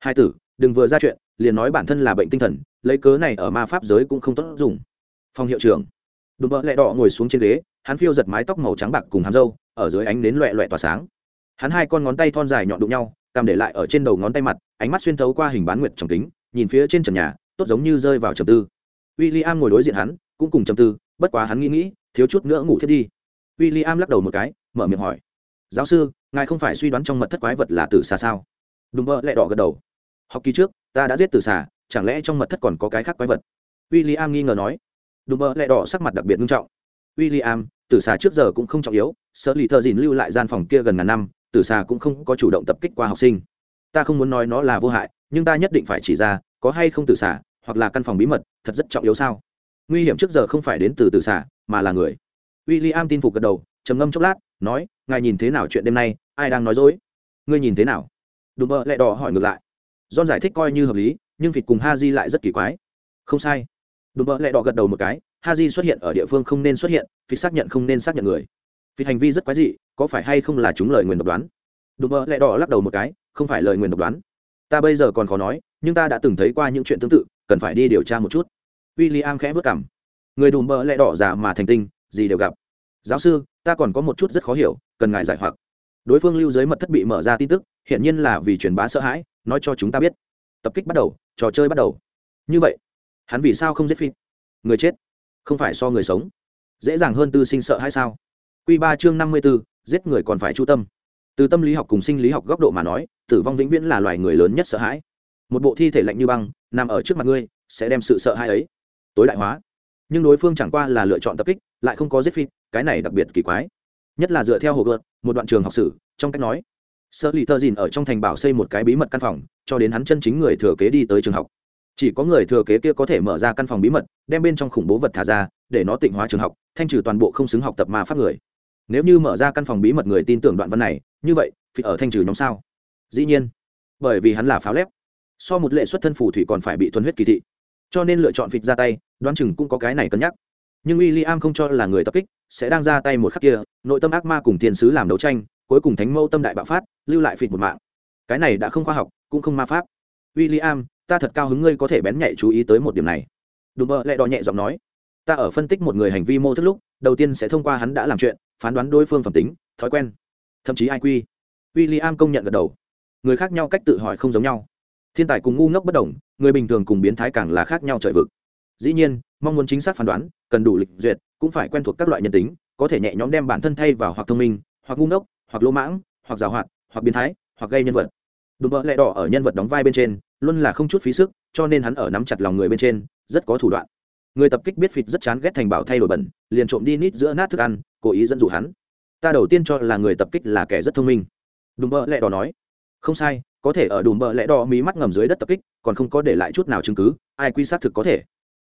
Hai tử, đừng vừa ra chuyện, liền nói bản thân là bệnh tinh thần, lấy cớ này ở ma pháp giới cũng không tốt dùng. Phòng hiệu trưởng. Đùm bợ lẹ đỏ ngồi xuống trên ghế, hắn phiêu giật mái tóc màu trắng bạc cùng hàm râu, ở dưới ánh nến loẹ loẹ tỏa sáng hắn hai con ngón tay thon dài nhọn đụng nhau cầm để lại ở trên đầu ngón tay mặt, ánh mắt xuyên thấu qua hình bán nguyệt trong kính, nhìn phía trên trần nhà, tốt giống như rơi vào trầm tư. W i l l i am ngồi đối diện hắn, cũng cùng trầm tư, bất quá hắn nghĩ nghĩ, thiếu chút nữa ngủ thiết đi. W i l l i am lắc đầu một cái, mở miệng hỏi. Giáo sư, ngài không phải suy đoán trong mật thất quái vật là tử xà sao? Đùm bơ lẹ đỏ gật đầu. Học kỳ trước, ta đã giết tử xà, chẳng lẽ trong mật thất còn có cái khác quái vật? W i l l i am nghi ngờ nói. Đùm bơ lẹ đỏ sắc mặt đặc biệt nghiêm trọng. W i l l i am tử xà trước giờ cũng không trọng yếu, sợ lì thợ dìn lưu lại gian phòng kia gần ngàn năm tử xà cũng không có chủ động tập kích qua học sinh. Ta không muốn nói nó là vô hại, nhưng ta nhất định phải chỉ ra, có hay không tử xà hoặc là căn phòng bí mật, thật rất trọng yếu sao? Nguy hiểm trước giờ không phải đến từ tử xà mà là người. W i l l i am tin phục gật đầu, trầm ngâm chốc lát, nói, ngài nhìn thế nào chuyện đêm nay? Ai đang nói dối? Ngươi nhìn thế nào? Đùm bơ lẹ đỏ hỏi ngược lại. John giải thích coi như hợp lý, nhưng vịt cùng ha di lại rất kỳ quái. Không sai. Đùm bơ lẹ đỏ gật đầu một cái ha di xuất hiện ở địa phương không nên xuất hiện vì xác nhận không nên xác nhận người vì hành vi rất quái dị, có phải hay không là chúng lời nguyền độc đoán? Đùm mơ lẹ đỏ lắc đầu một cái, không phải lời nguyền độc đoán. Ta bây giờ còn khó nói, nhưng ta đã từng thấy qua những chuyện tương tự, cần phải đi điều tra một chút. W i l l i am khẽ vất cảm người đùm mơ lẹ đỏ già mà thành tinh, gì đều gặp. Giáo sư, ta còn có một chút rất khó hiểu, cần ngài giải hoặc. Đối phương lưu giới mật thất bị mở ra tin tức hiện nhiên là vì truyền bá sợ hãi, nói cho chúng ta biết. Tập kích bắt đầu, trò chơi bắt đầu. Như vậy, hắn vì sao không giết phi người chết, không phải so người sống. Dễ dàng hơn tư sinh sợ hay sao? Quy ba chương năm mươi b ố giết người còn phải chu tâm. Từ tâm lý học cùng sinh lý học góc độ mà nói, tử vong vĩnh viễn là loài người lớn nhất sợ hãi. Một bộ thi thể lạnh như băng, nằm ở trước mặt ngươi, sẽ đem sự sợ hãi ấy tối đại hóa. Nhưng đối phương chẳng qua là lựa chọn tập kích, lại không có giết phi cái này đặc biệt kỳ quái. Nhất là dựa theo hồ gợt, một đoạn trường học sử, trong cách nói sơ Lý thơ dìn ở trong thành bảo xây một cái bí mật căn phòng, cho đến hắn chân chính người thừa kế đi tới trường học. Chỉ có người thừa kế kia có thể mở ra căn phòng bí mật, đem bên trong khủng bố vật thả ra, để nó tịnh hóa trường học, thanh trừ toàn bộ không xứng học tập ma pháp người nếu như mở ra căn phòng bí mật người tin tưởng đoạn văn này, như vậy phi ở thanh trừ nhóm sao? Dĩ nhiên. Bởi vì hắn là pháo lép. So một lệ xuất thân phù thủy còn phải bị thuần huyết kỳ thị. Cho nên lựa chọn phịt ra tay, đoán chừng cũng có cái này cân nhắc. Nhưng w i l l i am không cho là người tập kích, sẽ đang ra tay một khắc kia, nội tâm ác ma cùng thiên sứ làm đấu tranh, cuối cùng thánh mẫu tâm đại bạo phát, lưu lại phịt một mạng. Cái này đã không khoa học, cũng không ma pháp. W i l l i am ta thật cao hứng ngươi có thể bén nhạy chú ý tới một điểm này. Đùm bơ lại đò nhẹ giọng nói. Ta ở phân tích một người hành vi mô thức lúc, đầu tiên sẽ thông qua hắn đã làm chuyện phán đoán đối phương phẩm tính, thói quen, thậm chí iq w i l l i am công nhận gật đầu. Người khác nhau cách tự hỏi không giống nhau. Thiên tài cùng ngu ngốc bất đồng, người bình thường cùng biến thái càng là khác nhau trời vực. Dĩ nhiên, mong muốn chính xác phán đoán, cần đủ lịch duyệt, cũng phải quen thuộc các loại nhân tính, có thể nhẹ nhõm đem bản thân thay vào hoặc thông minh, hoặc ngu ngốc, hoặc lỗ mãng, hoặc giàu hoạt hoặc biến thái, hoặc gây nhân vật. Đùm bỡ lẹ đỏ ở nhân vật đóng vai bên trên, luôn là không chút phí sức, cho nên hắn ở nắm chặt lòng người bên trên, rất có thủ đoạn người tập kích biết phịt rất chán ghét thành bảo thay đổi bẩn, liền trộm đi nít giữa nát thức ăn, cố ý dẫn dụ hắn. Ta đầu tiên cho là người tập kích là kẻ rất thông minh. Đùm bợ lẹ đỏ nói. Không sai, có thể ở đùm bợ lẹ đỏ mí mắt ngầm dưới đất tập kích, còn không có để lại chút nào chứng cứ, ai quy xác thực có thể.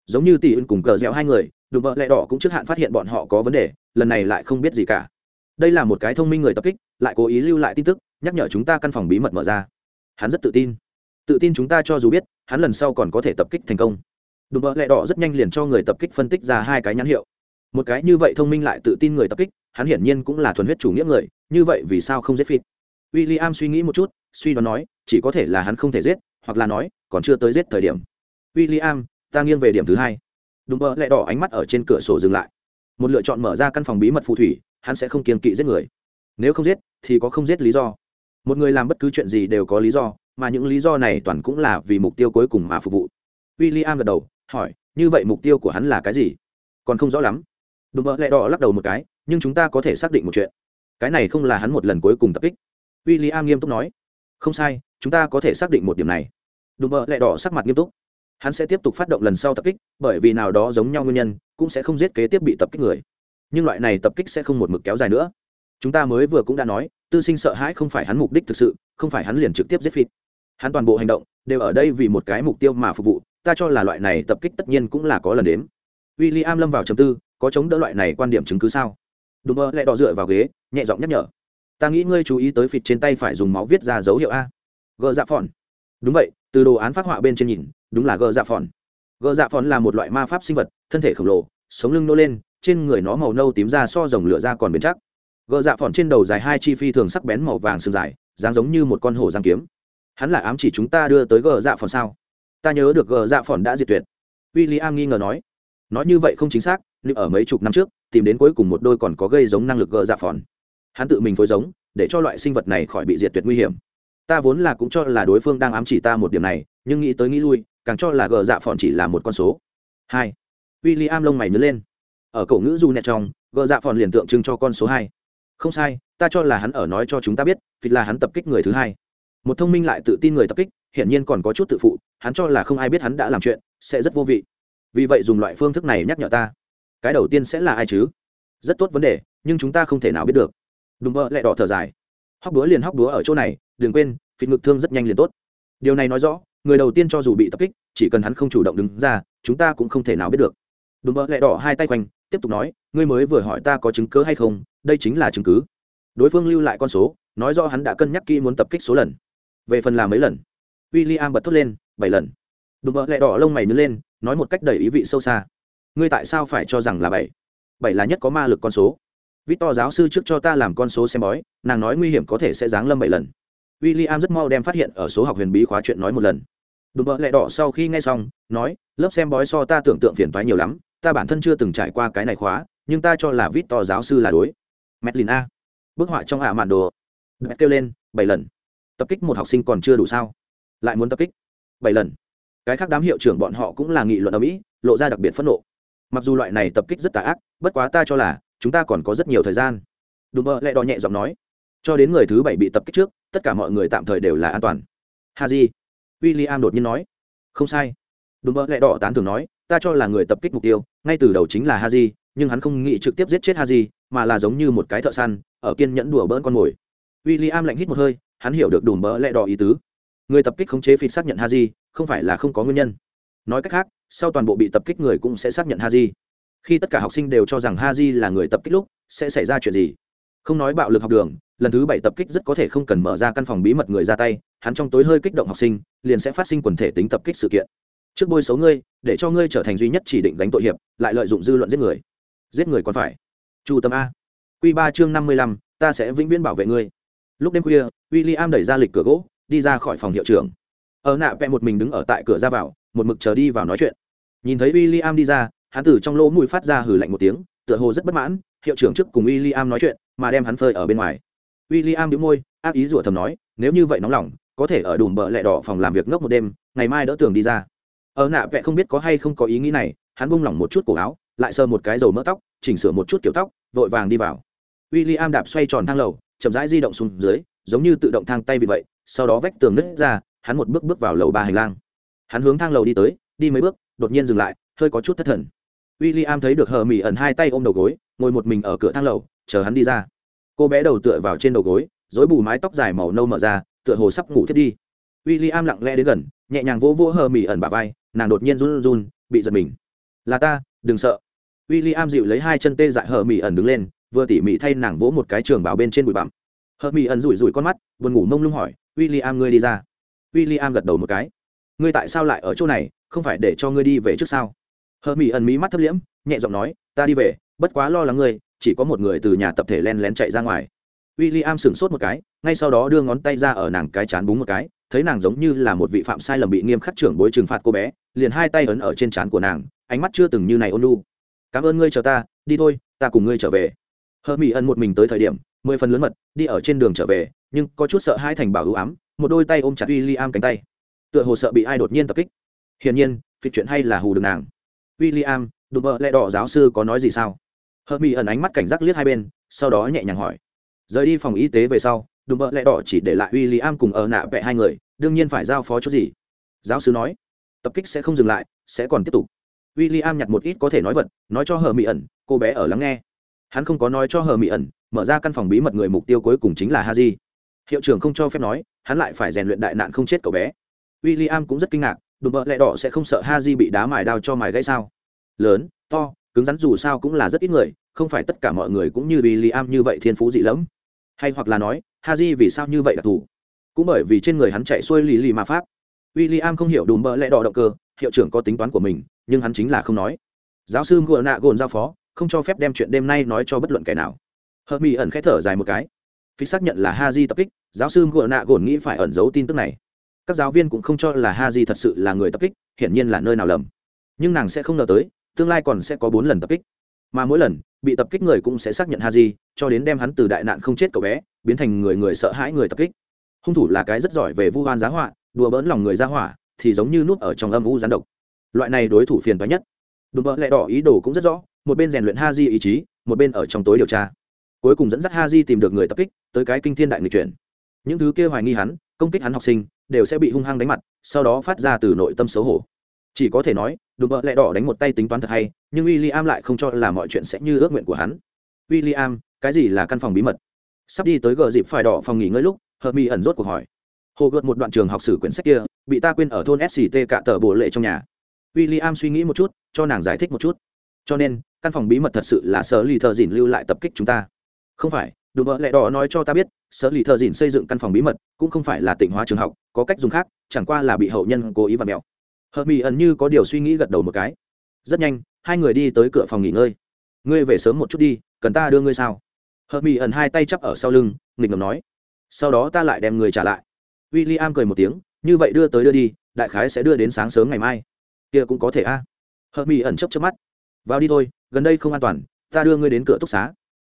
Giống như tỷ ưng cùng cờ dẻo hai người, đùm bợ lẹ đỏ cũng trước hạn phát hiện bọn họ có vấn đề, lần này lại không biết gì cả. Đây là một cái thông minh người tập kích, lại cố ý lưu lại tin tức, nhắc nhở chúng ta căn phòng bí mật mở ra. Hắn rất tự tin. Tự tin chúng ta cho dù biết, hắn lần sau còn có thể tập kích thành công đùm bợ lẹ đỏ rất nhanh liền cho người tập kích phân tích ra hai cái nhãn hiệu. Một cái như vậy thông minh lại tự tin người tập kích, hắn hiển nhiên cũng là thuần huyết chủ nghĩa người, như vậy vì sao không giết phịt? W i l l i am suy nghĩ một chút, suy đoán nói, chỉ có thể là hắn không thể giết, hoặc là nói, còn chưa tới giết thời điểm. W i l l i am ta nghiêng về điểm thứ hai. Đùm bợ lẹ đỏ ánh mắt ở trên cửa sổ dừng lại. Một lựa chọn mở ra căn phòng bí mật phù thủy, hắn sẽ không kiên kỵ giết người. Nếu không giết, thì có không giết lý do. Một người làm bất cứ chuyện gì đều có lý do, mà những lý do này toàn cũng là vì mục tiêu cuối cùng mà phục vụ. W i l l i am gật đầu hỏi, như vậy mục tiêu của hắn là cái gì? Còn không rõ lắm. Đùm bợ lẹ đỏ lắc đầu một cái, nhưng chúng ta có thể xác định một chuyện. Cái này không là hắn một lần cuối cùng tập kích. W i l l i am nghiêm túc nói. Không sai, chúng ta có thể xác định một điểm này. Đùm bợ lẹ đỏ sắc mặt nghiêm túc. Hắn sẽ tiếp tục phát động lần sau tập kích, bởi vì nào đó giống nhau nguyên nhân, cũng sẽ không giết kế tiếp bị tập kích người. Nhưng loại này tập kích sẽ không một mực kéo dài nữa. Chúng ta mới vừa cũng đã nói, tư sinh sợ hãi không phải hắn mục đích thực sự, không phải hắn liền trực tiếp giết phịt. Hắn toàn bộ hành động đều ở đây vì một cái mục tiêu mà phục vụ, ta cho là loại này tập kích tất nhiên cũng là có lần đếm. W i l l i am lâm vào chầm tư, có chống đỡ loại này quan điểm chứng cứ sao? Đùm mơ lại đỏ dựa vào ghế, nhẹ giọng nhắc nhở. Ta nghĩ ngươi chú ý tới phịt trên tay phải dùng máu viết ra dấu hiệu a. Gờ dạ phòn. Đúng vậy, từ đồ án phát họa bên trên nhìn, đúng là gờ dạ phòn. Gờ dạ phòn là một loại ma pháp sinh vật, thân thể khổng lồ, sống lưng nô lên, trên người nó màu nâu tím ra so dòng lửa ra còn bền chắc. Gờ dạ phòn trên đầu dài hai chi phi thường sắc bén màu vàng sừng dài, dáng giống như một con hổ giang kiếm hắn là ám chỉ chúng ta đưa tới gờ dạ phòn sao? Ta nhớ được gờ dạ phòn đã diệt tuyệt. W i l l i am nghi ngờ nói. Nói như vậy không chính xác, nhưng ở mấy chục năm trước, tìm đến cuối cùng một đôi còn có gây giống năng lực gờ dạ phòn. Hắn tự mình phối giống, để cho loại sinh vật này khỏi bị diệt tuyệt nguy hiểm. Ta vốn là cũng cho là đối phương đang ám chỉ ta một điểm này, nhưng nghĩ tới nghĩ lui, càng cho là gờ dạ phòn chỉ là một con số. Hai. W i am lông mày nhớ lên. Ở cổ ngữ du nẹt trong, gờ dạ phòn liền tượng trưng cho con số hai. Không sai, ta cho là hắn ở nói cho chúng ta biết vì là hắn tập kích người thứ hai một thông minh lại tự tin người tập kích, hiển nhiên còn có chút tự phụ, hắn cho là không ai biết hắn đã làm chuyện, sẽ rất vô vị. Vì vậy dùng loại phương thức này nhắc nhở ta. Cái đầu tiên sẽ là ai chứ? Rất tốt vấn đề, nhưng chúng ta không thể nào biết được. Đùm bơ lại đỏ thở dài. Hóc búa liền hóc búa ở chỗ này, đừng quên, phịt ngực thương rất nhanh liền tốt. Điều này nói rõ, người đầu tiên cho dù bị tập kích, chỉ cần hắn không chủ động đứng ra, chúng ta cũng không thể nào biết được. Đùm bơ lại đỏ hai tay quanh, tiếp tục nói, ngươi mới vừa hỏi ta có chứng cứ hay không, đây chính là chứng cứ. Đối phương lưu lại con số, nói rõ hắn đã cân nhắc kỹ muốn tập kích số lần về phần là mấy lần? W i l l i am bật thốt lên, bảy lần. Đùm bợ lẹ đỏ lông mày nứt lên, nói một cách đầy ý vị sâu xa. Ngươi tại sao phải cho rằng là bảy? Bảy là nhất có ma lực con số. Vít to giáo sư trước cho ta làm con số xem bói, nàng nói nguy hiểm có thể sẽ giáng lâm bảy lần. W i l l i am rất mau đem phát hiện ở số học huyền bí khóa chuyện nói một lần. Đùm bợ lẹ đỏ sau khi nghe xong, nói, lớp xem bói so ta tưởng tượng phiền toái nhiều lắm, ta bản thân chưa từng trải qua cái này khóa, nhưng ta cho là vít to giáo sư là đối. Medlin a. Bức họa trong ả mạn đồ. Bét kêu lên, bảy lần tập kích một học sinh còn chưa đủ sao? Lại muốn tập kích? Bảy lần. Cái khác đám hiệu trưởng bọn họ cũng là nghị luận ở mỹ, lộ ra đặc biệt phẫn nộ. Mặc dù loại này tập kích rất tà ác, bất quá ta cho là, chúng ta còn có rất nhiều thời gian. Đùm mơ lại đỏ nhẹ giọng nói. Cho đến người thứ bảy bị tập kích trước, tất cả mọi người tạm thời đều là an toàn. Ha di w i l l i am đột nhiên nói. Không sai. Đùm mơ lại đỏ tán thường nói, ta cho là người tập kích mục tiêu, ngay từ đầu chính là ha di nhưng hắn không nghĩ trực tiếp giết chết ha di mà là giống như một cái thợ săn, ở kiên nhẫn đùa bỡn con mồi. W i l l i am lạnh hít một hơi hắn hiểu được đùm bỡ lẽ đỏ ý tứ. Người tập kích khống chế phịt xác nhận ha di không phải là không có nguyên nhân. Nói cách khác, sau toàn bộ bị tập kích người cũng sẽ xác nhận ha di khi tất cả học sinh đều cho rằng ha di là người tập kích lúc, sẽ xảy ra chuyện gì? Không nói bạo lực học đường, lần thứ bảy tập kích rất có thể không cần mở ra căn phòng bí mật người ra tay, hắn trong tối hơi kích động học sinh, liền sẽ phát sinh quần thể tính tập kích sự kiện. Trước bôi xấu ngươi, để cho ngươi trở thành duy nhất chỉ định gánh tội hiệp, lại lợi dụng dư luận giết người. Giết người còn phải. Chu tâm a. Q ba chương năm mươi lăm, ta sẽ vĩnh viễn bảo vệ ngươi. Lúc đêm khuya w i l l i am đẩy ra lịch cửa gỗ, đi ra khỏi phòng hiệu trưởng. Ở nạ vẽ một mình đứng ở tại cửa ra vào, một mực chờ đi vào nói chuyện. Nhìn thấy w i l l i am đi ra, hắn từ trong lỗ mùi phát ra hử lạnh một tiếng, tựa hồ rất bất mãn, hiệu trưởng trước cùng w i l l i am nói chuyện, mà đem hắn phơi ở bên ngoài. W i l l i am đĩu môi, ác ý rủa thầm nói, nếu như vậy nóng lòng, có thể ở đùm bợ lẹ đỏ phòng làm việc ngốc một đêm, ngày mai đỡ tường đi ra. Ở nạ vẽ không biết có hay không có ý nghĩ này, hắn bung lỏng một chút cổ áo, lại sờ một cái dầu mỡ tóc, chỉnh sửa một chút kiểu tóc, vội vàng đi vào. W i l l i am đạp xoay tròn thang lầu, chậm rãi di động xuống dưới giống như tự động thang tay vì vậy, sau đó vách tường nứt ra, hắn một bước bước vào lầu ba hành lang. Hắn hướng thang lầu đi tới, đi mấy bước, đột nhiên dừng lại, hơi có chút thất thần. W i l l i am thấy được hờ mỹ ẩn hai tay ôm đầu gối, ngồi một mình ở cửa thang lầu, chờ hắn đi ra. Cô bé đầu tựa vào trên đầu gối dối bù mái tóc dài màu nâu mở ra, tựa hồ sắp ngủ thiết đi. W i l l i am lặng lẽ đến gần, nhẹ nhàng vỗ vỗ hờ mỹ ẩn bà vai, nàng đột nhiên run run bị giật mình. Là ta, đừng sợ. W i l l i am dịu lấy hai chân tê dại hờ mỹ ẩn đứng lên, vừa tỉ mỉ thay nàng vỗ một cái trường bảo bên trên bụi bặm hợp mỹ ẩn rủi rủi con mắt, buồn ngủ mông lung hỏi w i l l i am ngươi đi ra. W i l l i am gật đầu một cái. Ngươi tại sao lại ở chỗ này, không phải để cho ngươi đi về trước sao? Hợp mỹ ẩn mí mắt thấp liễm, nhẹ giọng nói, ta đi về, bất quá lo lắng ngươi, chỉ có một người từ nhà tập thể len lén chạy ra ngoài. W i l l i am sửng sốt một cái, ngay sau đó đưa ngón tay ra ở nàng cái chán búng một cái, thấy nàng giống như là một vị phạm sai lầm bị nghiêm khắc trưởng bối trừng phạt cô bé, liền hai tay ấn ở trên trán của nàng, ánh mắt chưa từng như này ôn lu cảm ơn ngươi chờ ta, đi thôi, ta cùng ngươi trở về. Hờ mỹ ẩn một mình tới thời điểm mười phần lớn mật, đi ở trên đường trở về, nhưng có chút sợ hai thành bảo ưu ám, một đôi tay ôm chặt w i l l i am cánh tay. Tựa hồ sợ bị ai đột nhiên tập kích. Hiển nhiên, phịt chuyện hay là hù được nàng. W i l l i am đùm bợ lẹ đỏ giáo sư có nói gì sao? Hờ mỹ ẩn ánh mắt cảnh giác liếc hai bên, sau đó nhẹ nhàng hỏi. Rời đi phòng y tế về sau, đùm bợ lẹ đỏ chỉ để lại w i l l i am cùng ở nạ vẹ hai người, đương nhiên phải giao phó chút gì. Giáo sư nói, tập kích sẽ không dừng lại, sẽ còn tiếp tục. W i l l i am nhặt một ít có thể nói vật, nói cho hờ mỹ ẩn cô bé ở lắng nghe. Hắn không có nói cho hờ mỹ ẩn mở ra căn phòng bí mật người mục tiêu cuối cùng chính là ha di hiệu trưởng không cho phép nói, hắn lại phải rèn luyện đại nạn không chết cậu bé. W i l l i am cũng rất kinh ngạc, đùm bợ lẹ đỏ sẽ không sợ ha di bị đá mài đao cho mài gãy sao? Lớn, to, cứng rắn dù sao cũng là rất ít người, không phải tất cả mọi người cũng như w i l l i am như vậy thiên phú dị lẫm. Hay hoặc là nói ha di vì sao như vậy đặc thù? Cũng bởi vì trên người hắn chạy xuôi lì lì ma pháp. W i l l i am không hiểu đùm bợ lẹ đỏ động cơ, hiệu trưởng có tính toán của mình, nhưng hắn chính là không nói. Giáo sư ngựa nạ gồn giao phó, không cho phép đem chuyện đêm nay nói cho bất luận kẻ nào hợp mỹ ẩn k h ẽ thở dài một cái. Phi xác nhận là ha di tập kích, giáo sư ngựa nạ gồn nghĩ phải ẩn giấu tin tức này. Các giáo viên cũng không cho là ha di thật sự là người tập kích, hiển nhiên là nơi nào lầm. Nhưng nàng sẽ không ngờ tới, tương lai còn sẽ có bốn lần tập kích. Mà mỗi lần, bị tập kích người cũng sẽ xác nhận ha di cho đến đem hắn từ đại nạn không chết cậu bé, biến thành người người sợ hãi người tập kích. Hung thủ là cái rất giỏi về vu hoan giá họa, đùa bỡn lòng người ra hỏa, thì giống như núp ở trong âm u gián độc. Loại này đối thủ phiền toái nhất. Đùm bỡ lẹ đỏ ý đồ cũng rất rõ, một bên rèn luyện ha di ý chí, một bên ở trong tối điều tra cuối cùng dẫn dắt ha di tìm được người tập kích tới cái kinh thiên đại người chuyển. Những thứ kia hoài nghi hắn, công kích hắn học sinh, đều sẽ bị hung hăng đánh mặt, sau đó phát ra từ nội tâm xấu hổ. Chỉ có thể nói, đùm bợ lẹ đỏ đánh một tay tính toán thật hay, nhưng w i l l i am lại không cho là mọi chuyện sẽ như ước nguyện của hắn. W i l l i am cái gì là căn phòng bí mật? Sắp đi tới gờ dịp phải đỏ phòng nghỉ ngơi lúc, hợp mỹ ẩn rốt cuộc hỏi. Hồ gợt một đoạn trường học sử quyển sách kia, bị ta quên ở thôn sct cả tờ bộ lệ trong nhà. W i l l i am suy nghĩ một chút, cho nàng giải thích một chút. Cho nên, căn phòng bí mật thật sự là sở lì thợ dìn lưu lại tập kích chúng ta không phải đùm bợ lẹ đỏ nói cho ta biết, sở lì thợ dìn xây dựng căn phòng bí mật, cũng không phải là tỉnh hóa trường học, có cách dùng khác, chẳng qua là bị hậu nhân cố ý và mẹo. Hợp mỹ ẩn như có điều suy nghĩ gật đầu một cái. Rất nhanh, hai người đi tới cửa phòng nghỉ ngơi. Ngươi về sớm một chút đi, cần ta đưa ngươi sao? Hợp mỹ ẩn hai tay chắp ở sau lưng, nghịch ngầm nói. Sau đó ta lại đem người trả lại. W i l l i am cười một tiếng, như vậy đưa tới đưa đi, đại khái sẽ đưa đến sáng sớm ngày mai. Kia cũng có thể a. À. hợp mỹ ẩn chấp chấp mắt. Vào đi thôi, gần đây không an toàn, ta đưa ngươi đến cửa túc xá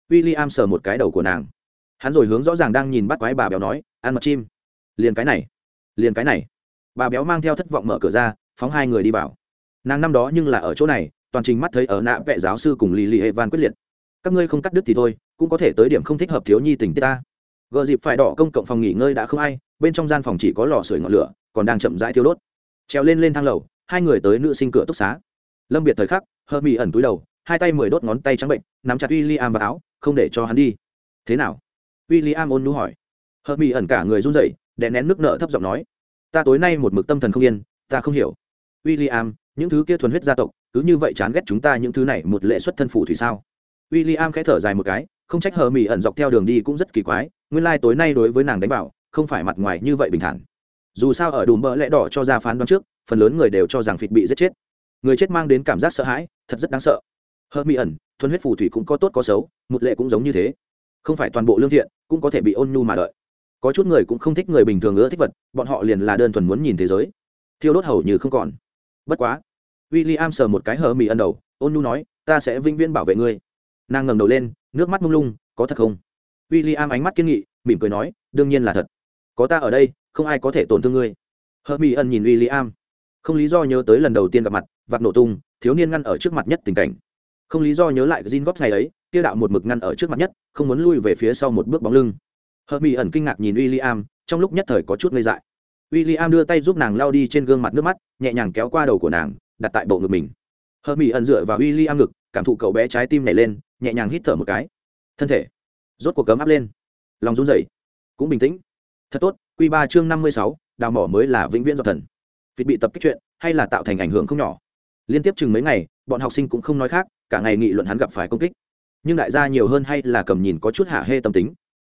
w i l l i am sờ một cái đầu của nàng. Hắn rồi hướng rõ ràng đang nhìn bắt quái bà béo nói, ăn mật chim. Liền cái này, liền cái này. Bà béo mang theo thất vọng mở cửa ra, phóng hai người đi vào. Nàng năm đó nhưng là ở chỗ này, toàn trình mắt thấy ở nạ vệ giáo sư cùng lì lì hệ van quyết liệt. Các ngươi không cắt đứt thì thôi, cũng có thể tới điểm không thích hợp thiếu nhi tình tiết ta. Gợ dịp phải đỏ công cộng phòng nghỉ ngơi đã không ai, bên trong gian phòng chỉ có lò sưởi ngọn lửa, còn đang chậm rãi thiêu đốt. Treo lên lên thang lầu, hai người tới nữ sinh cửa túc xá. Lâm biệt thời khắc hơ mỹ ẩn túi đầu hai tay mười đốt ngón tay trắng bệnh, nắm chặt w i l l i am vào áo, không để cho hắn đi. Thế nào? W i l l i am ôn nu hỏi. Hơ mỹ ẩn cả người run rẩy, đè nén nước nợ thấp giọng nói. Ta tối nay một mực tâm thần không yên, ta không hiểu. W i l l i am những thứ kia thuần huyết gia tộc, cứ như vậy chán ghét chúng ta những thứ này một lệ xuất thân phủ thủy sao? W i l l i am khẽ thở dài một cái, không trách hờ mỹ ẩn dọc theo đường đi cũng rất kỳ quái, nguyên lai、like、tối nay đối với nàng đánh bảo, không phải mặt ngoài như vậy bình thản. Dù sao ở đùm bỡ lẽ đỏ cho ra phán đoán trước, phần lớn người đều cho rằng phịt bị giết chết. Người chết mang đến cảm giác sợ hãi, thật rất đáng sợ hờ mỹ ẩn, thuần huyết phù thủy cũng có tốt có xấu, một lệ cũng giống như thế. Không phải toàn bộ lương thiện, cũng có thể bị ôn nhu mà đợi. Có chút người cũng không thích người bình thường ưa thích vật, bọn họ liền là đơn thuần muốn nhìn thế giới. Thiêu đốt hầu như không còn. Bất quá w i l l i am sờ một cái hờ mì ân đầu, ôn nhu nói, ta sẽ vĩnh viễn bảo vệ ngươi. Nàng ngẩng đầu lên, nước mắt mông lung, có thật không? W i l l i am ánh mắt kiên nghị, mỉm cười nói, đương nhiên là thật. Có ta ở đây, không ai có thể tổn thương ngươi. Hờ mì ân nhìn w i l l i am không lý do nhớ tới lần đầu tiên gặp mặt vặt nổ tung, thiếu niên ngăn ở trước mặt nhất tình cảnh không lý do nhớ lại gin góp ngày ấy tiêu đạo một mực ngăn ở trước mặt nhất, không muốn lui về phía sau một bước bóng lưng. Hờ mỹ ẩn kinh ngạc nhìn w i l l i am trong lúc nhất thời có chút ngây dại. W i l l i am đưa tay giúp nàng lao đi trên gương mặt nước mắt, nhẹ nhàng kéo qua đầu của nàng, đặt tại bộ ngực mình. Hờ mỹ ẩn dựa vào w i l l i am ngực, cảm thụ cậu bé trái tim nảy lên, nhẹ nhàng hít thở một cái. Thân thể, rốt cuộc cấm áp lên. Lòng run rẩy, cũng bình tĩnh. Thật tốt q ba chương năm mươi sáu, đào mỏ mới là vĩnh viễn do thần. Vịt bị tập kích chuyện, hay là tạo thành ảnh hưởng không nhỏ. Liên tiếp chừng mấy ngày, bọn học sinh cũng không nói khác cả ngày nghị luận hắn gặp phải công kích. Nhưng đại gia nhiều hơn hay là cầm nhìn có chút hạ hê tâm tính.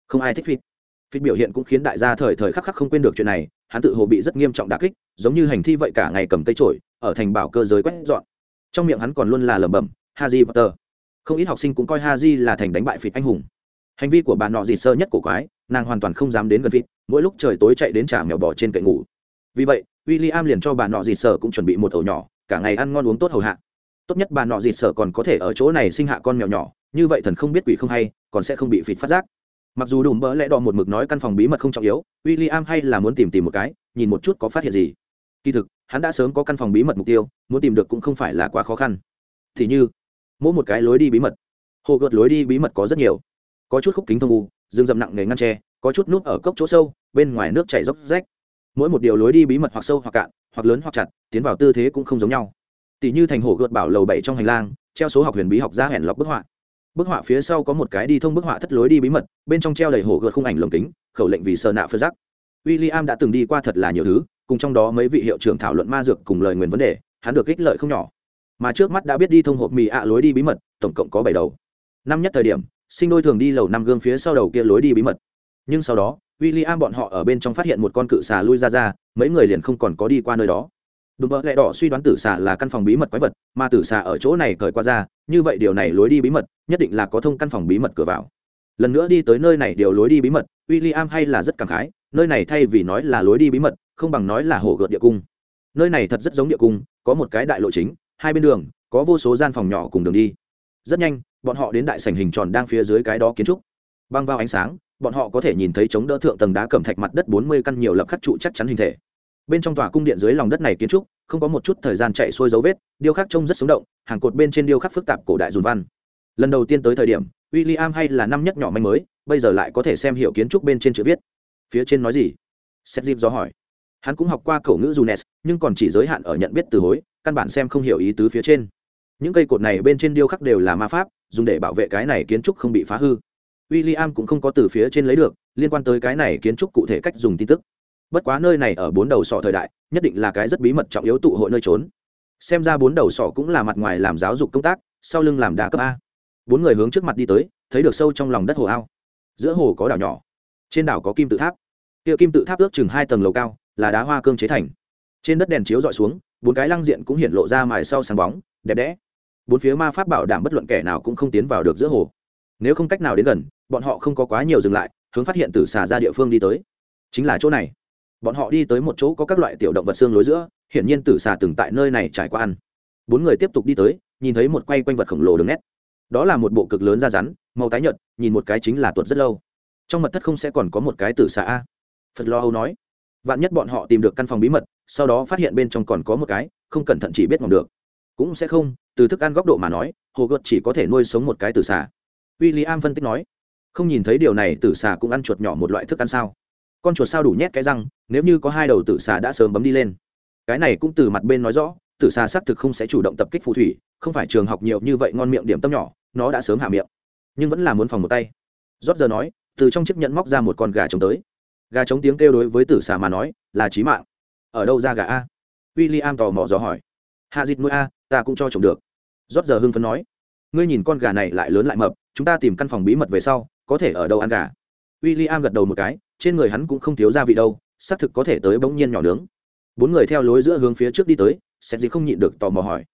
Không ai thích phi. phít biểu hiện cũng khiến đại gia thời thời khắc khắc không quên được chuyện này, hắn tự hồ bị rất nghiêm trọng đà kích, giống như hành thi vậy cả ngày cầm cây trổi ở thành bảo cơ giới quét dọn. Trong miệng hắn còn luôn là lẩm bẩm, haji potter. Không ít học sinh cũng coi haji là thành đánh bại phi anh hùng. Hành vi của bà nọ gì sơ nhất của quái, nàng hoàn toàn không dám đến gần phít mỗi lúc trời tối chạy đến trả mèo bò trên cậy ngủ. Vì vậy w i l l i am liền cho bà nọ gì sơ cũng chuẩn bị một ổ nhỏ, cả ngày ăn ngon uống tốt hầu hạ tốt nhất bà nọ dịt sở còn có thể ở chỗ này sinh hạ con mèo nhỏ, như vậy thần không biết quỷ không hay, còn sẽ không bị phịt phát giác. Mặc dù đùm bỡ lẽ đỏ một mực nói căn phòng bí mật không trọng yếu w i l l i am hay là muốn tìm tìm một cái, nhìn một chút có phát hiện gì. Kỳ thực, hắn đã sớm có căn phòng bí mật mục tiêu, muốn tìm được cũng không phải là quá khó khăn. Thì như, mỗi một cái lối đi bí mật hồ gợt lối đi bí mật có rất nhiều. Có chút khúc kính thông u dương dầm nặng nề ngăn tre, có chút núp ở cốc chỗ sâu, bên ngoài nước chảy dốc rách. Mỗi một điều lối đi bí mật hoặc sâu hoặc cạn, hoặc lớn hoặc chặt, tiến vào tư thế cũng không giống nhau tỷ như thành hồ gợt bảo lầu bảy trong hành lang, treo số học huyền bí học ra hẹn lọc bức họa. Bức họa phía sau có một cái đi thông bức họa thất lối đi bí mật, bên trong treo đầy hồ gợt khung ảnh lồng kính, khẩu lệnh vì sợ nạ phân giác. W i l l i am đã từng đi qua thật là nhiều thứ, cùng trong đó mấy vị hiệu trưởng thảo luận ma dược cùng lời nguyền vấn đề, hắn được ích lợi không nhỏ. Mà trước mắt đã biết đi thông hộp mì ạ lối đi bí mật, tổng cộng có bảy đầu. Năm nhất thời điểm, sinh đôi thường đi lầu năm gương phía sau đầu kia lối đi bí mật. Nhưng sau đó w i l l i am bọn họ ở bên trong phát hiện một con cự xà lui ra ra, mấy người liền không còn có đi qua nơi đó đùm bợ lẹ đỏ suy đoán tử xà là căn phòng bí mật quái vật, mà tử xà ở chỗ này cởi qua ra, như vậy điều này lối đi bí mật, nhất định là có thông căn phòng bí mật cửa vào. Lần nữa đi tới nơi này điều lối đi bí mật w i l l i am hay là rất cảm khái, nơi này thay vì nói là lối đi bí mật, không bằng nói là hồ gợt địa cung. Nơi này thật rất giống địa cung, có một cái đại lộ chính, hai bên đường, có vô số gian phòng nhỏ cùng đường đi. Rất nhanh, bọn họ đến đại sảnh hình tròn đang phía dưới cái đó kiến trúc. Băng vào ánh sáng, bọn họ có thể nhìn thấy chống đỡ thượng tầng đá cẩm thạch mặt đất bốn mươi căn nhiều lập khắc trụ chắc chắn hình thể bên trong tòa cung điện dưới lòng đất này kiến trúc, không có một chút thời gian chạy xuôi dấu vết, điêu khắc trông rất sống động, hàng cột bên trên điêu khắc phức tạp cổ đại dùn văn. Lần đầu tiên tới thời điểm w i l l i am hay là năm nhất nhỏ manh mới, bây giờ lại có thể xem hiểu kiến trúc bên trên chữ viết. Phía trên nói gì? Xét dịp do hỏi. Hắn cũng học qua khẩu ngữ junes, nhưng còn chỉ giới hạn ở nhận biết từ hối, căn bản xem không hiểu ý tứ phía trên. Những cây cột này bên trên điêu khắc đều là ma pháp, dùng để bảo vệ cái này kiến trúc không bị phá hư. W i l l i am cũng không có từ phía trên lấy được, liên quan tới cái này kiến trúc cụ thể cách dùng tin tức bất quá nơi này ở bốn đầu sọ thời đại, nhất định là cái rất bí mật trọng yếu tụ hội nơi trốn. Xem ra bốn đầu sọ cũng là mặt ngoài làm giáo dục công tác, sau lưng làm đà cấp a. Bốn người hướng trước mặt đi tới, thấy được sâu trong lòng đất hồ ao. Giữa hồ có đảo nhỏ, trên đảo có kim tự tháp. Tiệ kim tự tháp ước chừng hai tầng lầu cao, là đá hoa cương chế thành. Trên đất đèn chiếu dọi xuống, bốn cái lăng diện cũng hiện lộ ra mài sau sáng bóng, đẹp đẽ. Bốn phía ma pháp bảo đảm bất luận kẻ nào cũng không tiến vào được giữa hồ. Nếu không cách nào đến gần, bọn họ không có quá nhiều dừng lại, hướng phát hiện từ xả ra địa phương đi tới. Chính là chỗ này bọn họ đi tới một chỗ có các loại tiểu động vật xương lối giữa, hiển nhiên tử xà từng tại nơi này trải qua ăn. Bốn người tiếp tục đi tới, nhìn thấy một quay quanh vật khổng lồ đường nét. Đó là một bộ cực lớn da rắn, màu tái nhợt, nhìn một cái chính là tuột rất lâu. Trong mật thất không sẽ còn có một cái tử xà a. Phật lo âu nói. Vạn nhất bọn họ tìm được căn phòng bí mật, sau đó phát hiện bên trong còn có một cái, không cẩn thận chỉ biết ngọc được. Cũng sẽ không, từ thức ăn góc độ mà nói, hồ gợt chỉ có thể nuôi sống một cái tử xà. W i l l i am phân tích nói. Không nhìn thấy điều này, tử xà cũng ăn chuột nhỏ một loại thức ăn sao? Con chuột sao đủ nhét cái răng, nếu như có hai đầu tử xà đã sớm bấm đi lên. Cái này cũng từ mặt bên nói rõ, tử xà xác thực không sẽ chủ động tập kích phù thủy, không phải trường học nhiều như vậy ngon miệng điểm tâm nhỏ, nó đã sớm hạ miệng. Nhưng vẫn là muốn phòng một tay. Rót giờ nói, từ trong chiếc nhẫn móc ra một con gà trống tới. Gà trống tiếng kêu đối với tử xà mà nói, là trí mạng. Ở đâu ra gà a? W i l l i am tò mò dò hỏi. Hạ dịt nuôi a, ta cũng cho trồng được. Rót giờ hưng phấn nói. Ngươi nhìn con gà này lại lớn lại mập, chúng ta tìm căn phòng bí mật về sau, có thể ở đâu ăn gà? W i am gật đầu một cái, trên người hắn cũng không thiếu gia vị đâu, xác thực có thể tới bỗng nhiên nhỏ nướng. Bốn người theo lối giữa hướng phía trước đi tới xét gì không nhịn được tò mò hỏi.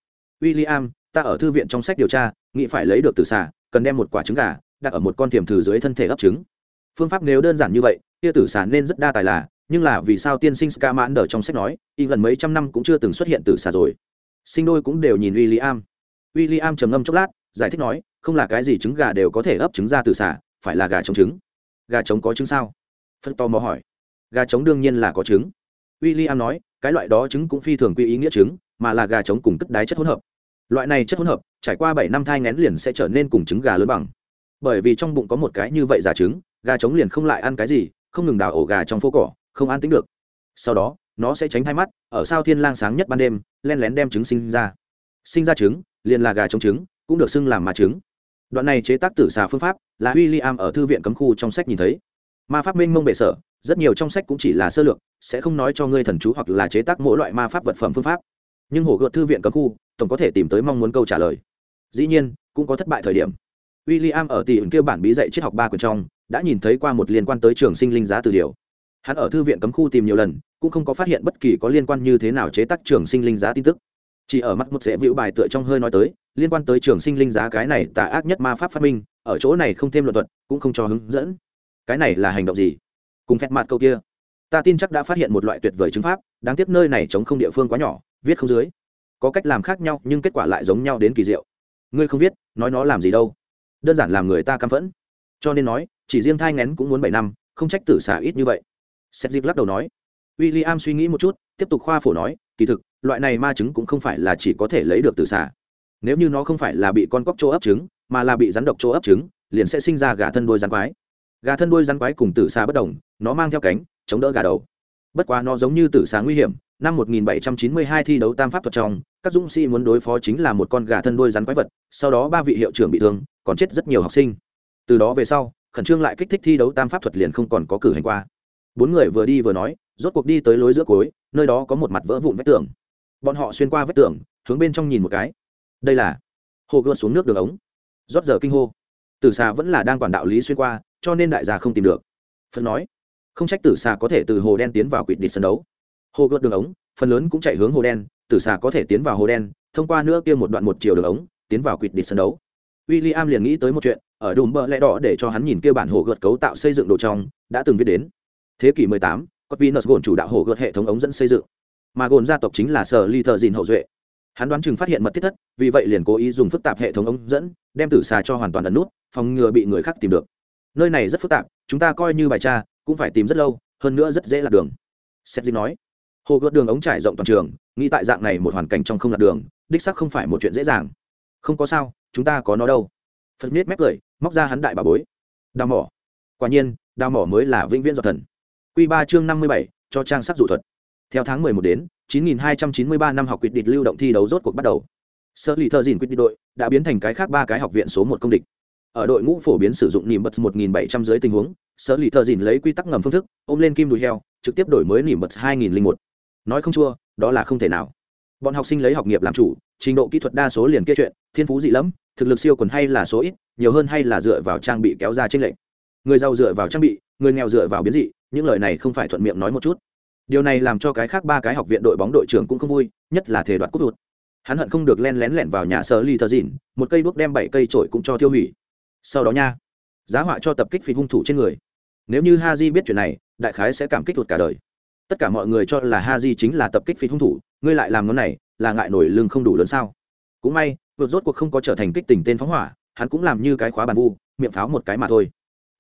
W i l l i am ta ở thư viện trong sách điều tra, nghĩ phải lấy được từ xà, cần đem một quả trứng gà, đặt ở một con tiềm thử dưới thân thể ấp trứng. Phương pháp nếu đơn giản như vậy, kia tử xà nên rất đa tài là, nhưng là vì sao tiên sinh ska mãn đờ trong sách nói, y lần mấy trăm năm cũng chưa từng xuất hiện tử xà rồi. Sinh đôi cũng đều nhìn w i l l i am w i l l i am trầm ngâm chốc lát, giải thích nói, không là cái gì trứng gà đều có thể ấp trứng ra từ xà, phải là gà trống trứng gà trống có trứng sao? Phật to mò hỏi. Gà trống đương nhiên là có trứng. W i l l i am nói, cái loại đó trứng cũng phi thường quy ý nghĩa trứng, mà là gà trống cùng cất đái chất hỗn hợp. Loại này chất hỗn hợp, trải qua bảy năm thai ngén liền sẽ trở nên cùng trứng gà lớn bằng. Bởi vì trong bụng có một cái như vậy giả trứng, gà trống liền không lại ăn cái gì, không ngừng đào ổ gà trong phố cỏ, không an tính được. Sau đó, nó sẽ tránh thai mắt, ở sao thiên lang sáng nhất ban đêm, len lén đem trứng sinh ra. Sinh ra trứng, liền là gà trống trứng, cũng được xưng làm ma trứng đoạn này chế tác tử xà phương pháp là w i l l i am ở thư viện cấm khu trong sách nhìn thấy. Ma pháp minh mông bệ sở, rất nhiều trong sách cũng chỉ là sơ lược, sẽ không nói cho ngươi thần chú hoặc là chế tác mỗi loại ma pháp vật phẩm phương pháp. Nhưng hồ gợt thư viện cấm khu, tổng có thể tìm tới mong muốn câu trả lời. Dĩ nhiên, cũng có thất bại thời điểm. W i l l i am ở tỷ ứng kêu bản bí dạy triết học ba quyển trong, đã nhìn thấy qua một liên quan tới trường sinh linh giá từ điều. Hắn ở thư viện cấm khu tìm nhiều lần, cũng không có phát hiện bất kỳ có liên quan như thế nào chế tác trường sinh linh giá tin tức chỉ ở mắt một dễ vĩu bài tựa trong hơi nói tới liên quan tới trường sinh linh giá cái này tà ác nhất ma pháp phát minh ở chỗ này không thêm luận thuật cũng không cho hướng dẫn. Cái này là hành động gì? Cùng phép mặt câu kia. Ta tin chắc đã phát hiện một loại tuyệt vời chứng pháp đáng tiếc nơi này chống không địa phương quá nhỏ viết không dưới. Có cách làm khác nhau nhưng kết quả lại giống nhau đến kỳ diệu. Ngươi không viết nói nó làm gì đâu. Đơn giản làm người ta căm phẫn. Cho nên nói chỉ riêng thai ngén cũng muốn bảy năm không trách tử xả ít như vậy. Seth Dịp lắc đầu nói. William suy nghĩ một chút, tiếp tục khoa phổ nói, kỳ thực, loại này ma trứng cũng không phải là chỉ có thể lấy được từ xả. Nếu như nó không phải là bị con cóc chỗ ấp trứng, mà là bị rắn độc chỗ ấp trứng, liền sẽ sinh ra gà thân đuôi rắn quái. Gà thân đuôi rắn quái cùng tử xà bất đồng, nó mang theo cánh, chống đỡ gà đầu. Bất quá nó giống như tử xà nguy hiểm, năm 1792 thi đấu tam pháp thuật trong, các dũng sĩ muốn đối phó chính là một con gà thân đuôi rắn quái vật, sau đó ba vị hiệu trưởng bị thương, còn chết rất nhiều học sinh. Từ đó về sau, khẩn trương lại kích thích thi đấu tam pháp thuật liền không còn có cử hành qua bốn người vừa đi vừa nói rốt cuộc đi tới lối giữa cối nơi đó có một mặt vỡ vụn vách tường bọn họ xuyên qua vách tường hướng bên trong nhìn một cái. Đây là hồ gươm xuống nước đường ống. Rót giờ kinh hô. Tử xà vẫn là đang quản đạo lý xuyên qua cho nên đại gia không tìm được. Phật nói không trách tử xà có thể từ hồ đen tiến vào quỵt địch sân đấu. Hồ gươm đường ống phần lớn cũng chạy hướng hồ đen tử xà có thể tiến vào hồ đen thông qua nữa kia một đoạn một chiều đường ống tiến vào quỵt địch sân đấu. W i l l i am liền nghĩ tới một chuyện ở đùm bờ lẽ đỏ để cho hắn nhìn kia bản hồ gợt cấu tạo xây dựng đồ trong đã từng viết đến. Thế kỷ 18, có venus gồn chủ đạo hồ gợt hệ thống ống dẫn xây dựng mà gồn gia tộc chính là sở ly thợ dìn hậu duệ. Hắn đoán chừng phát hiện mật thiết thất vì vậy liền cố ý dùng phức tạp hệ thống ống dẫn đem tử xà cho hoàn toàn ẩn nút phòng ngừa bị người khác tìm được. Nơi này rất phức tạp chúng ta coi như bài tra cũng phải tìm rất lâu hơn nữa rất dễ lạc đường. Seth dinh nói. Hồ gợt đường ống trải rộng toàn trường nghĩ tại dạng này một hoàn cảnh trong không lạc đường đích sắc không phải một chuyện dễ dàng. Không có sao chúng ta có nó đâu. Phật miết mép cười móc ra hắn đại bà bối. Đào mỏ. Quả nhiên đào mỏ mới là vĩnh viễn do thần. Q ba chương 57, cho trang sắc dụ thuật. Theo tháng 11 đến, 9293 năm học quyết địch lưu động thi đấu rốt cuộc bắt đầu. Sở lì thợ Dìn quyết đi đội đã biến thành cái khác ba cái học viện số một công địch. Ở đội ngũ phổ biến sử dụng nỉm bật 1700 dưới tình huống, Sở lì thợ Dìn lấy quy tắc ngầm phương thức, ôm lên kim đùi heo, trực tiếp đổi mới nỉm bật 2001. Nói không chua, đó là không thể nào. Bọn học sinh lấy học nghiệp làm chủ, trình độ kỹ thuật đa số liền kia chuyện, thiên phú dị lắm, thực lực siêu quần hay là số ít, nhiều hơn hay là dựa vào trang bị kéo ra trên lệnh. Người giàu dựa vào trang bị, người nghèo dựa vào biến dị, những lời này không phải thuận miệng nói một chút điều này làm cho cái khác ba cái học viện đội bóng đội trưởng cũng không vui, nhất là thể đoạt cúp hụt hắn hận không được len lén lẻn vào nhà sở ly thờ dìn một cây đuốc đem bảy cây trổi cũng cho tiêu hủy. Sau đó nha, giá họa cho tập kích phi hung thủ trên người. Nếu như ha di biết chuyện này, đại khái sẽ cảm kích hụt cả đời. Tất cả mọi người cho là ha di chính là tập kích phi hung thủ, ngươi lại làm nó này, là ngại nổi lưng không đủ lớn sao? Cũng may vượt rốt cuộc không có trở thành kích tình tên phóng hỏa, hắn cũng làm như cái khóa bàn vu, miệng pháo một cái mà thôi.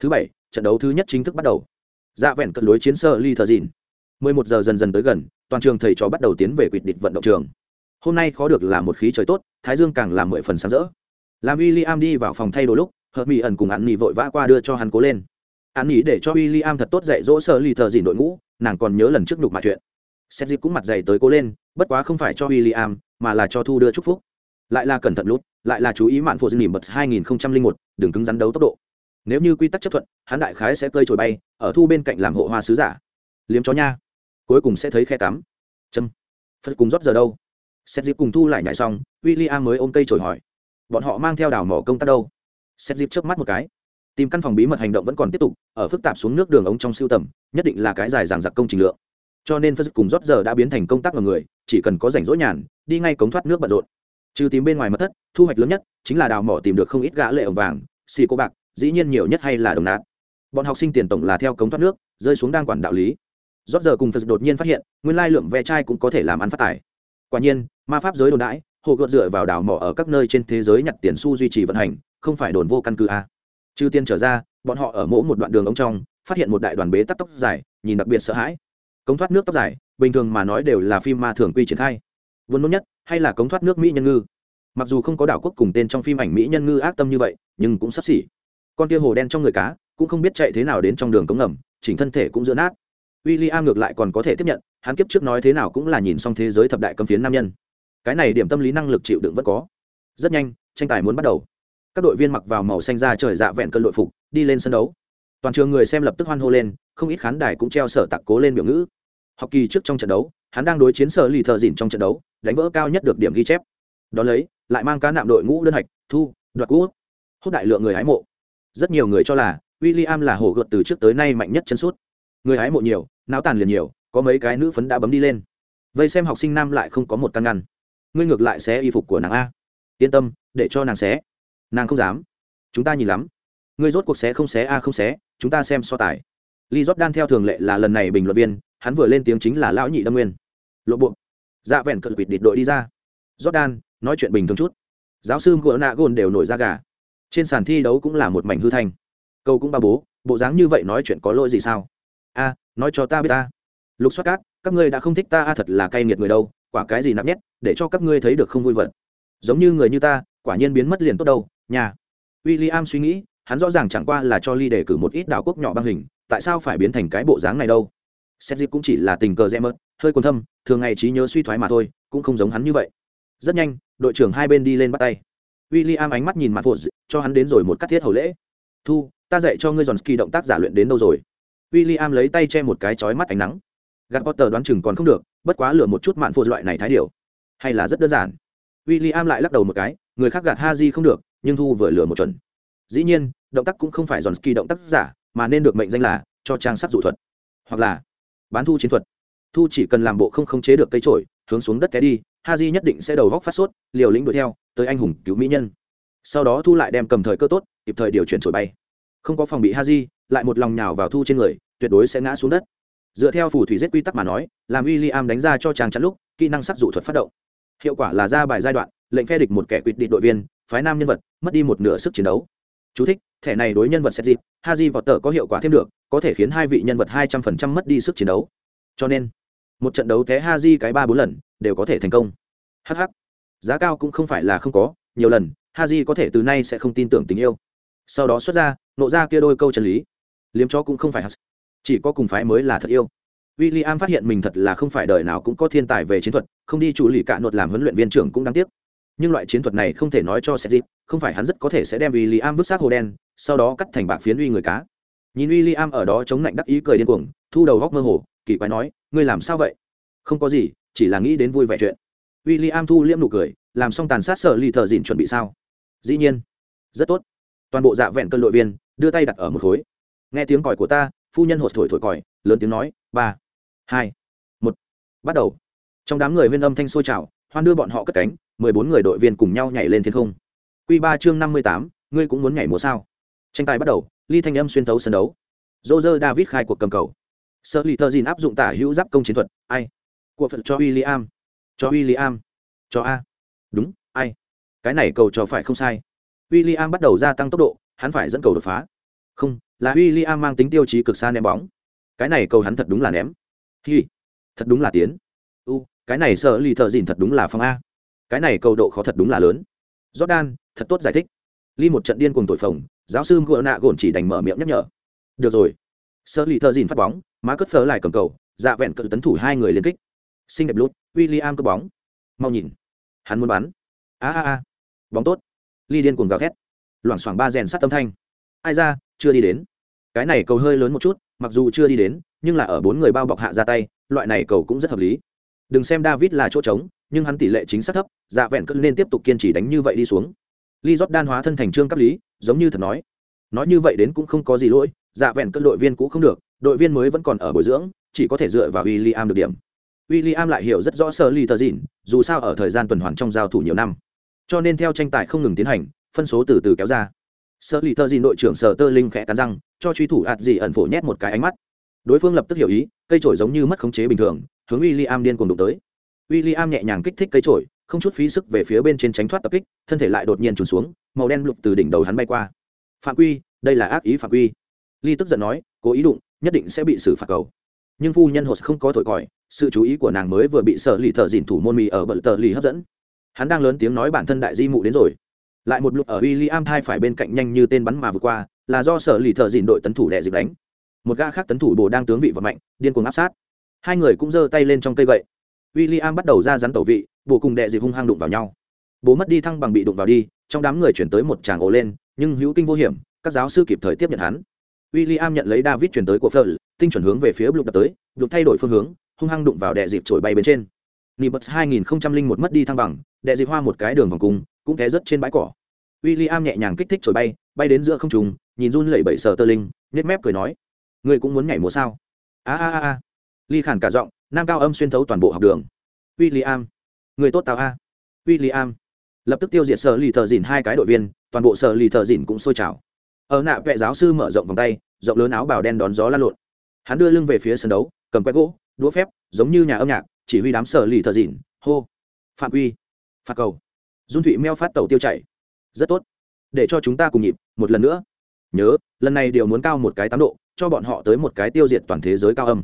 Thứ bảy, trận đấu thứ nhất chính thức bắt đầu. Dạ vẹn cận đối chiến sơ ly thờ dìn mười một giờ dần dần tới gần toàn trường thầy trò bắt đầu tiến về quỵt địch vận động trường. Hôm nay khó được là một khí trời tốt thái dương càng làm mười phần sáng rỡ. Làm William đi vào phòng thay đồ lúc hợp mỹ ẩn cùng ăn nỉ vội vã qua đưa cho hắn cố lên. Ăn nỉ để cho William thật tốt dạy dỗ sơ lì thờ dìn đội ngũ nàng còn nhớ lần trước nhục mà chuyện. Xét dịp cũng mặt dày tới cố lên bất quá không phải cho William, mà là cho thu đưa chúc phúc. Lại là cẩn thận lút lại là chú ý mạn phụ dân nỉm bật hai nghìn một đừng cứng rắn đấu tốc độ. Nếu như quy tắc chấp thuận hắn đại khái sẽ cơi trồi bay ở thu bên cạnh làm hộ hoa sứ giả. Liếm chó nha cuối cùng sẽ thấy khe tắm châm. Phật cùng rót giờ đâu? Xét dịp cùng thu lại nhảy xong w i l l i am mới ôm cây trổi hỏi. Bọn họ mang theo đào mỏ công tác đâu? Xét dịp chớp mắt một cái. Tìm căn phòng bí mật hành động vẫn còn tiếp tục, ở phức tạp xuống nước đường ống trong siêu tầm, nhất định là cái dài dàng giặc công trình lượng. Cho nên phật cùng rót giờ đã biến thành công tác ngầm người, chỉ cần có rảnh rỗi nhàn, đi ngay cống thoát nước bận rộn. Trừ tìm bên ngoài mất thất, thu hoạch lớn nhất chính là đào mỏ tìm được không ít gã lệ ổng vàng, xì cô bạc, dĩ nhiên nhiều nhất hay là đồng nát. Bọn học sinh tiền tổng là theo cống thoát nước, rơi xuống đang quản đạo lý rót giờ cùng phật đột nhiên phát hiện, nguyên lai lượng ve chai cũng có thể làm ăn phát tài. Quả nhiên, ma pháp giới đồn đãi, hồ gợt dựa vào đảo mỏ ở các nơi trên thế giới nhặt tiền xu duy trì vận hành, không phải đồn vô căn cứ a. Trừ tiên trở ra, bọn họ ở mỗi một đoạn đường ống trong, phát hiện một đại đoàn bế tắc tóc dài, nhìn đặc biệt sợ hãi. Cống thoát nước tóc dài, bình thường mà nói đều là phim ma thường quy triển khai. Vốn nôn nhất, hay là cống thoát nước mỹ nhân ngư? Mặc dù không có đảo quốc cùng tên trong phim ảnh mỹ nhân ngư ác tâm như vậy, nhưng cũng sắp xỉ. Con tia hồ đen trong người cá, cũng không biết chạy thế nào đến trong đường cống ngầm, chỉnh thân thể cũng giữa nát w i l l i am ngược lại còn có thể tiếp nhận, hắn kiếp trước nói thế nào cũng là nhìn xong thế giới thập đại cầm phiến nam nhân. Cái này điểm tâm lý năng lực chịu đựng vẫn có. Rất nhanh, tranh tài muốn bắt đầu. Các đội viên mặc vào màu xanh ra trời dạ vẹn cân đội phục, đi lên sân đấu. Toàn trường người xem lập tức hoan hô lên, không ít khán đài cũng treo sở tặc cố lên biểu ngữ. Học kỳ trước trong trận đấu, hắn đang đối chiến sở lì thợ dìn trong trận đấu, đánh vỡ cao nhất được điểm ghi chép. Đón lấy, lại mang cá nạm đội ngũ đơn hạch, thu, đoạt cú. hút đại lượng người hái mộ. Rất nhiều người cho là w i l l i am là hổ gợt từ trước tới nay mạnh nhất chân suốt người hái mộ nhiều náo tàn liền nhiều có mấy cái nữ phấn đã bấm đi lên vây xem học sinh nam lại không có một căn ngăn ngươi ngược lại xé y phục của nàng a yên tâm để cho nàng xé nàng không dám chúng ta nhìn lắm ngươi rốt cuộc xé không xé a không xé chúng ta xem so tài Lee Jordan theo thường lệ là lần này bình luận viên, hắn vừa lên tiếng chính là lão nhị đâm nguyên. Lộ buộc Dạ vẹn cận quỵt địt đội đi ra. Jordan, nói chuyện bình thường chút. Giáo sư Gona Gôn đều nổi ra gà. Trên sàn thi đấu cũng là một mảnh hư thanh. Câu cũng ba bố, bộ dáng như vậy nói chuyện có lỗi gì sao? A, nói cho ta biết ta. Lục Soát Cát, các ngươi đã không thích ta a thật là cay nghiệt người đâu, quả cái gì nặng nhét, để cho các ngươi thấy được không vui vật. Giống như người như ta, quả nhiên biến mất liền tốt đâu, nhà. William suy nghĩ, hắn rõ ràng chẳng qua là cho Ly đề cử một ít đảo quốc nhỏ băng hình, tại sao phải biến thành cái bộ dáng này đâu xét dịp cũng chỉ là tình cờ rẽ mớt hơi còn thâm thường ngày trí nhớ suy thoái mà thôi cũng không giống hắn như vậy rất nhanh đội trưởng hai bên đi lên bắt tay w i l l i am ánh mắt nhìn mặt phụ cho hắn đến rồi một cắt thiết hầu lễ thu ta dạy cho ngươi giòn ski động tác giả luyện đến đâu rồi w i l l i am lấy tay che một cái chói mắt ánh nắng. Gạt potter đoán chừng còn không được, bất quá lừa một chút mạn phụ loại này thái điều. Hay là rất đơn giản. W i l l i am lại lắc đầu một cái, người khác gạt ha di không được, nhưng thu vừa lừa một chuẩn. Dĩ nhiên, động tác cũng không phải giòn ski động tác giả, mà nên được mệnh danh là cho trang sắc dụ thuật. Hoặc là bán thu chiến thuật. Thu chỉ cần làm bộ không khống chế được cây trổi hướng xuống đất té đi ha di nhất định sẽ đầu góc phát sốt, liều lĩnh đuổi theo, tới anh hùng cứu mỹ nhân. Sau đó thu lại đem cầm thời cơ tốt, kịp thời điều chuyển trổi bay. Không có phòng bị ha di lại một lòng nhào vào thu trên người tuyệt đối sẽ ngã xuống đất dựa theo phù thủy giết quy tắc mà nói làm w i l l i am đánh ra cho chàng chắn lúc kỹ năng sắc dụ thuật phát động hiệu quả là ra bài giai đoạn lệnh phe địch một kẻ quyết định đội viên phái nam nhân vật mất đi một nửa sức chiến đấu Chú thích, thẻ này đối nhân vật xét dịp, Haji tờ có hiệu quả thêm được, có thể khiến hai vị nhân vật hai trăm phần trăm mất đi sức chiến đấu. Cho nên, một trận đấu té Haji cái ba bốn lần đều có thể thành công. Hắc hắc. Giá cao cũng không phải là không có, nhiều lần, Haji có thể từ nay sẽ không tin tưởng tình yêu. Sau đó xuất ra, nộ ra kia đôi câu chân lý. Liếm chó cũng không phải hắc, chỉ có cùng phái mới là thật yêu. William phát hiện mình thật là không phải đời nào cũng có thiên tài về chiến thuật, không đi chủ lì cả nột làm huấn luyện viên trưởng cũng đáng tiếc nhưng loại chiến thuật này không thể nói cho Seth không phải hắn rất có thể sẽ đem William vứt xác hồ đen, sau đó cắt thành bạc phiến uy người cá. Nhìn William ở đó chống lạnh đắc ý cười điên cuồng, thu đầu góc mơ hồ, kỳ quái nói, ngươi làm sao vậy? Không có gì, chỉ là nghĩ đến vui vẻ chuyện. William thu liễm nụ cười, làm xong tàn sát sở ly thợ dịn chuẩn bị sao? Dĩ nhiên, rất tốt. Toàn bộ dạ vẹn cân đội viên đưa tay đặt ở một khối. Nghe tiếng còi của ta, phu nhân hột thổi thổi còi, lớn tiếng nói, ba, hai, một, bắt đầu. Trong đám người viên âm thanh sôi trào, hoan đưa bọn họ cất cánh, mười bốn người đội viên cùng nhau nhảy lên thiên không. Q ba chương năm mươi tám ngươi cũng muốn nhảy múa sao? Tranh tài bắt đầu ly thanh âm xuyên thấu sân đấu. Dô dơ david khai cuộc cầm cầu. Sợ lì thợ dìn áp dụng tả hữu giáp công chiến thuật ai? Của phận cho w i l l i am cho w i l l i am cho a. Đúng ai? Cái này cầu cho phải không sai. W i l l i am bắt đầu gia tăng tốc độ hắn phải dẫn cầu đột phá. Không là w i l l i am mang tính tiêu chí cực xa ném bóng. Cái này cầu hắn thật đúng là ném. Hi, thật đúng là tiến. U, cái này sợ lì thợ dìn thật đúng là phong a. Cái này cầu độ khó thật đúng là lớn. Jordan, thật tốt giải thích. Ly một trận điên cùng tội phồng, giáo sư ngựa nạ gồn chỉ đành mở miệng nhắc nhở. Được rồi. Sợ lì thợ dìn phát bóng, má cất phớ lại cầm cầu dạ vẹn cự tấn thủ hai người liên kích. Xinh đẹp lút w i l l i am cơ bóng. Mau nhìn. Hắn muốn bắn. A a a. Bóng tốt. Ly điên cuồng gào thét. Loảng xoảng ba rèn sát tâm thanh. Ai ra, chưa đi đến cái này cầu hơi lớn một chút, mặc dù chưa đi đến, nhưng là ở bốn người bao bọc hạ ra tay, loại này cầu cũng rất hợp lý. Đừng xem david là chỗ trống, nhưng hắn tỷ lệ chính xác thấp dạ vẹn cất nên tiếp tục kiên trì đánh như vậy đi xuống. Lee đan hóa thân thành trương cấp lý, giống như thật nói. Nói như vậy đến cũng không có gì lỗi dạ vẹn cất đội viên cũ không được, đội viên mới vẫn còn ở bồi dưỡng, chỉ có thể dựa vào William được điểm. William lại hiểu rất rõ sơ lee tờ dịn, dù sao ở thời gian tuần hoàn trong giao thủ nhiều năm. Cho nên theo tranh tài không ngừng tiến hành, phân số từ từ kéo ra sợ lì tờ dịn đội trưởng sở tơ linh khẽ cắn răng, cho truy thủ ạt dị ẩn phổ nhét một cái ánh mắt. Đối phương lập tức hiểu ý, cây trổi giống như mất khống chế bình thường, hướng w i l l i am điên cuồng đụng tới. W i l l i am nhẹ nhàng kích thích cây trổi không chút phí sức về phía bên trên tránh thoát tập kích, thân thể lại đột nhiên trùn xuống, màu đen lục từ đỉnh đầu hắn bay qua. Phạm quy, đây là ác ý phạm quy. Ly tức giận nói, cố ý đụng, nhất định sẽ bị xử phạt cầu. Nhưng phu nhân hồ không có thổi còi, sự chú ý của nàng mới vừa bị sợ lì thợ dìn thủ môn mì ở bờ tờ lì hấp dẫn. Hắn đang lớn tiếng nói bản thân đại di mụ đến rồi lại một lúc ở w i l l i am hai phải bên cạnh nhanh như tên bắn mà vượt qua, là do sở lì thợ dìn đội tấn thủ đè dịp đánh. Một gã khác tấn thủ bồ đang tướng vị và mạnh, điên cuồng áp sát. Hai người cũng giơ tay lên trong cây gậy. W i l l i am bắt đầu ra rắn tẩu vị bồ cùng đệ dịp hung hăng đụng vào nhau. Bố mất đi thăng bằng bị đụng vào đi, trong đám người chuyển tới một tràng ổ lên, nhưng hữu kinh vô hiểm, các giáo sư kịp thời tiếp nhận hắn. W i l l i am nhận lấy david chuyển tới của phở tinh chuẩn hướng về phía Blue đập tới, Blue thay đổi phương hướng, hung hăng đụng vào đệ dịp trổi bay bên trên nibus hai nghìn một mất đi thăng bằng, đệ dịp hoa một cái đường vòng cung, cũng té rớt trên bãi cỏ. W i l l i am nhẹ nhàng kích thích trồi bay bay đến giữa không trùng nhìn run lẩy bẩy sờ tơ linh nếp mép cười nói người cũng muốn nhảy múa sao? A a a a. Ly khản cả giọng, nam cao âm xuyên thấu toàn bộ học đường. W i l l i am người tốt tào a. W i l l i am lập tức tiêu diệt sở lì thợ dìn hai cái đội viên, toàn bộ sở lì thợ dìn cũng sôi trào. Ở nạ vệ giáo sư mở rộng vòng tay, rộng lớn áo bào đen đón gió lan lộn. Hắn đưa lưng về phía sân đấu, cầm quét gỗ, đũa phép, giống như nhà âm nhạc chỉ huy đám sở lì thợ dìn, hô, phạm quy, phạt cầu. Dung thụy meo phát tàu tiêu chảy. Rất tốt. Để cho chúng ta cùng nhịp, một lần nữa. Nhớ, lần này đều muốn cao một cái tám độ, cho bọn họ tới một cái tiêu diệt toàn thế giới cao âm.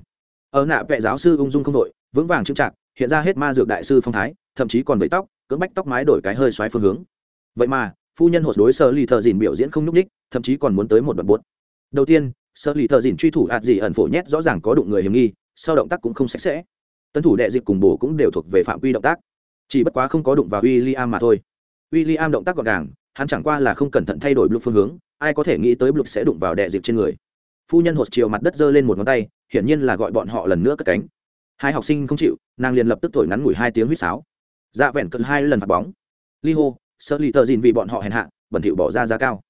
Ở nạ vệ giáo sư ung dung không đội, vững vàng trưng trạc hiện ra hết ma dược đại sư phong thái, thậm chí còn vẫy tóc, cưỡng bách tóc mái đổi cái hơi xoáy phương hướng. Vậy mà, phu nhân hột đối sơ lì thợ dìn biểu diễn không nhúc ních thậm chí còn muốn tới một đoạn buốt. Đầu tiên sơ lì thợ dìn truy thủ ạt dị ẩn phổ nhét rõ ràng có đụng người hiểm nghi, sau động tác cũng không sạch sẽ tân thủ đệ dịp cùng bổ cũng đều thuộc về phạm quy động tác. Chỉ bất quá không có đụng vào w i l l i am mà thôi. W i l l i am động tác gọn gàng, hắn chẳng qua là không cẩn thận thay đổi blue phương hướng, ai có thể nghĩ tới blue sẽ đụng vào đệ dịp trên người. Phu nhân hột chiều mặt đất giơ lên một ngón tay, hiển nhiên là gọi bọn họ lần nữa cất cánh. Hai học sinh không chịu, nàng liền lập tức thổi ngắn ngủi hai tiếng huýt sáo. Dạ vẹn cận hai lần phạt bóng. Li hô, sợ lì thợ dìn vì bọn họ hèn hạ, bẩn thỉu bỏ ra giá cao.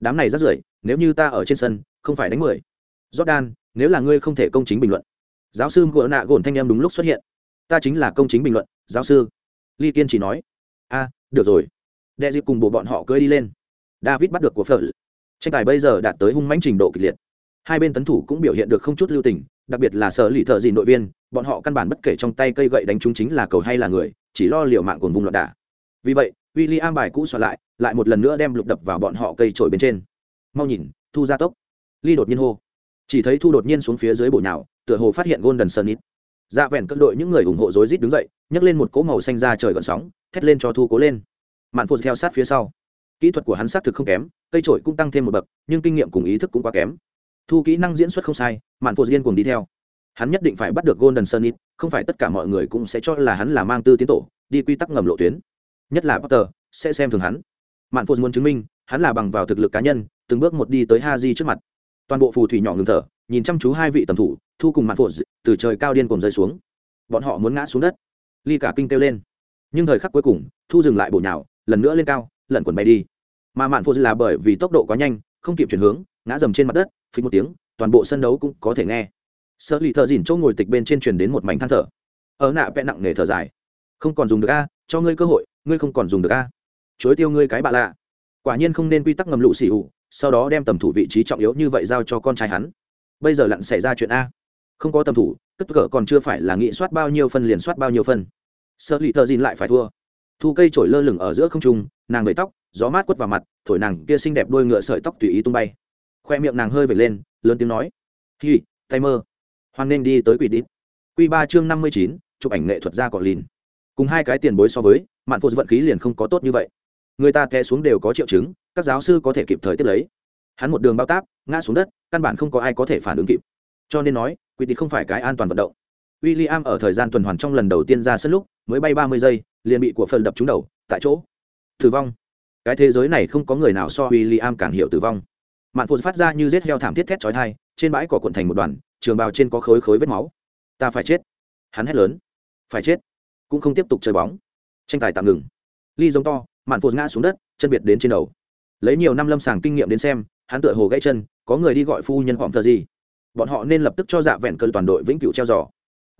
Đám này rất rưởi, nếu như ta ở trên sân, không phải đánh mười. Jordan, nếu là ngươi không thể công chính bình luận giáo sư ngựa nạ gồn thanh em đúng lúc xuất hiện. Ta chính là công chính bình luận, giáo sư. Ly kiên chỉ nói. A, được rồi. Đệ dịp cùng bộ bọn họ cưỡi đi lên. David bắt được của phở tranh tài bây giờ đạt tới hung mãnh trình độ kịch liệt. Hai bên tấn thủ cũng biểu hiện được không chút lưu tình, đặc biệt là sở lì thợ dìn đội viên, bọn họ căn bản bất kể trong tay cây gậy đánh chúng chính là cầu hay là người, chỉ lo liều mạng cuồng vùng loạn đả. Vì vậy w i l l i am bài cũ soạn lại lại một lần nữa đem lục đập vào bọn họ cây trổi bên trên. Mau nhìn, thu ra tốc. Ly đột nhiên hô. Chỉ thấy thu đột nhiên xuống phía dưới bổ nhào tựa hồ phát hiện golden sunnit dạ vẹn cân đội những người ủng hộ rối rít đứng dậy, nhấc lên một cỗ màu xanh ra trời gọn sóng, thét lên cho thu cố lên. Mạn phụt theo sát phía sau. Kỹ thuật của hắn xác thực không kém, cây trổi cũng tăng thêm một bậc, nhưng kinh nghiệm cùng ý thức cũng quá kém. Thu kỹ năng diễn xuất không sai, mạn phụt điên cùng đi theo. Hắn nhất định phải bắt được golden sunnit không phải tất cả mọi người cũng sẽ cho là hắn là mang tư tiến tổ, đi quy tắc ngầm lộ tuyến. Nhất là potter, sẽ xem thường hắn. Mạn phụt muốn chứng minh, hắn là bằng vào thực lực cá nhân, từng bước một đi tới ha di trước mặt. Toàn bộ phù thủy nhỏ ngừng thở, nhìn chăm chú hai vị tầm thủ thu cùng mạn phụ từ trời cao điên cùng rơi xuống. Bọn họ muốn ngã xuống đất. Ly cả kinh kêu lên. Nhưng thời khắc cuối cùng, thu dừng lại bổ nhào, lần nữa lên cao, lẩn quần bay đi. Mà mạn phụ là bởi vì tốc độ quá nhanh, không kịp chuyển hướng, ngã dầm trên mặt đất phí một tiếng, toàn bộ sân đấu cũng có thể nghe. Sợ lì thợ dìn chỗ ngồi tịch bên trên truyền đến một mảnh than thở. Ở nạ vẽ nặng nề thở dài. Không còn dùng được a, cho ngươi cơ hội, ngươi không còn dùng được a. Chối tiêu ngươi cái bạ lạ. Quả nhiên không nên quy tắc ngầm lụ xì ủ sau đó đem tầm thủ vị trí trọng yếu như vậy giao cho con trai hắn. Bây giờ lặn xảy ra chuyện a không có tầm thủ cất cỡ còn chưa phải là nghị soát bao nhiêu phân liền soát bao nhiêu phân. Sợ lì thợ dìn lại phải thua. Thu cây trổi lơ lửng ở giữa không trung, nàng vẩy tóc, gió mát quất vào mặt, thổi nàng kia xinh đẹp đôi ngựa sợi tóc tùy ý tung bay. Khoe miệng nàng hơi vẩy lên, lớn tiếng nói, hi, tay mơ. Hoan nên đi tới quỷ đít. Q ba chương năm mươi chín, chụp ảnh nghệ thuật ra cỏ lìn. Cùng hai cái tiền bối so với, mạn phụ vận khí liền không có tốt như vậy. Người ta té xuống đều có triệu chứng, các giáo sư có thể kịp thời tiếp lấy. Hắn một đường bao táp, ngã xuống đất, căn bản không có ai có thể phản ứng kịp cho nên nói quỷ định không phải cái an toàn vận động. W i l l i am ở thời gian tuần hoàn trong lần đầu tiên ra sân lúc, mới bay ba mươi giây, liền bị của phần đập trúng đầu, tại chỗ. Tử vong. Cái thế giới này không có người nào so w i l l i am càng hiểu tử vong. Mạn phụ phát ra như rết heo thảm thiết thét chói thai trên bãi cỏ cuộn thành một đoàn, trường bào trên có khối khối vết máu. Ta phải chết. Hắn hét lớn. Phải chết. Cũng không tiếp tục chơi bóng. Tranh tài tạm ngừng. Ly giống to, mạn phụ ngã xuống đất, chân biệt đến trên đầu. Lấy nhiều năm lâm sàng kinh nghiệm đến xem, hắn tựa hồ gãy chân, có người đi gọi phu nhân họm thờ gì? Bọn họ nên lập tức cho dạ vẹn cơn toàn đội vĩnh cửu treo giò.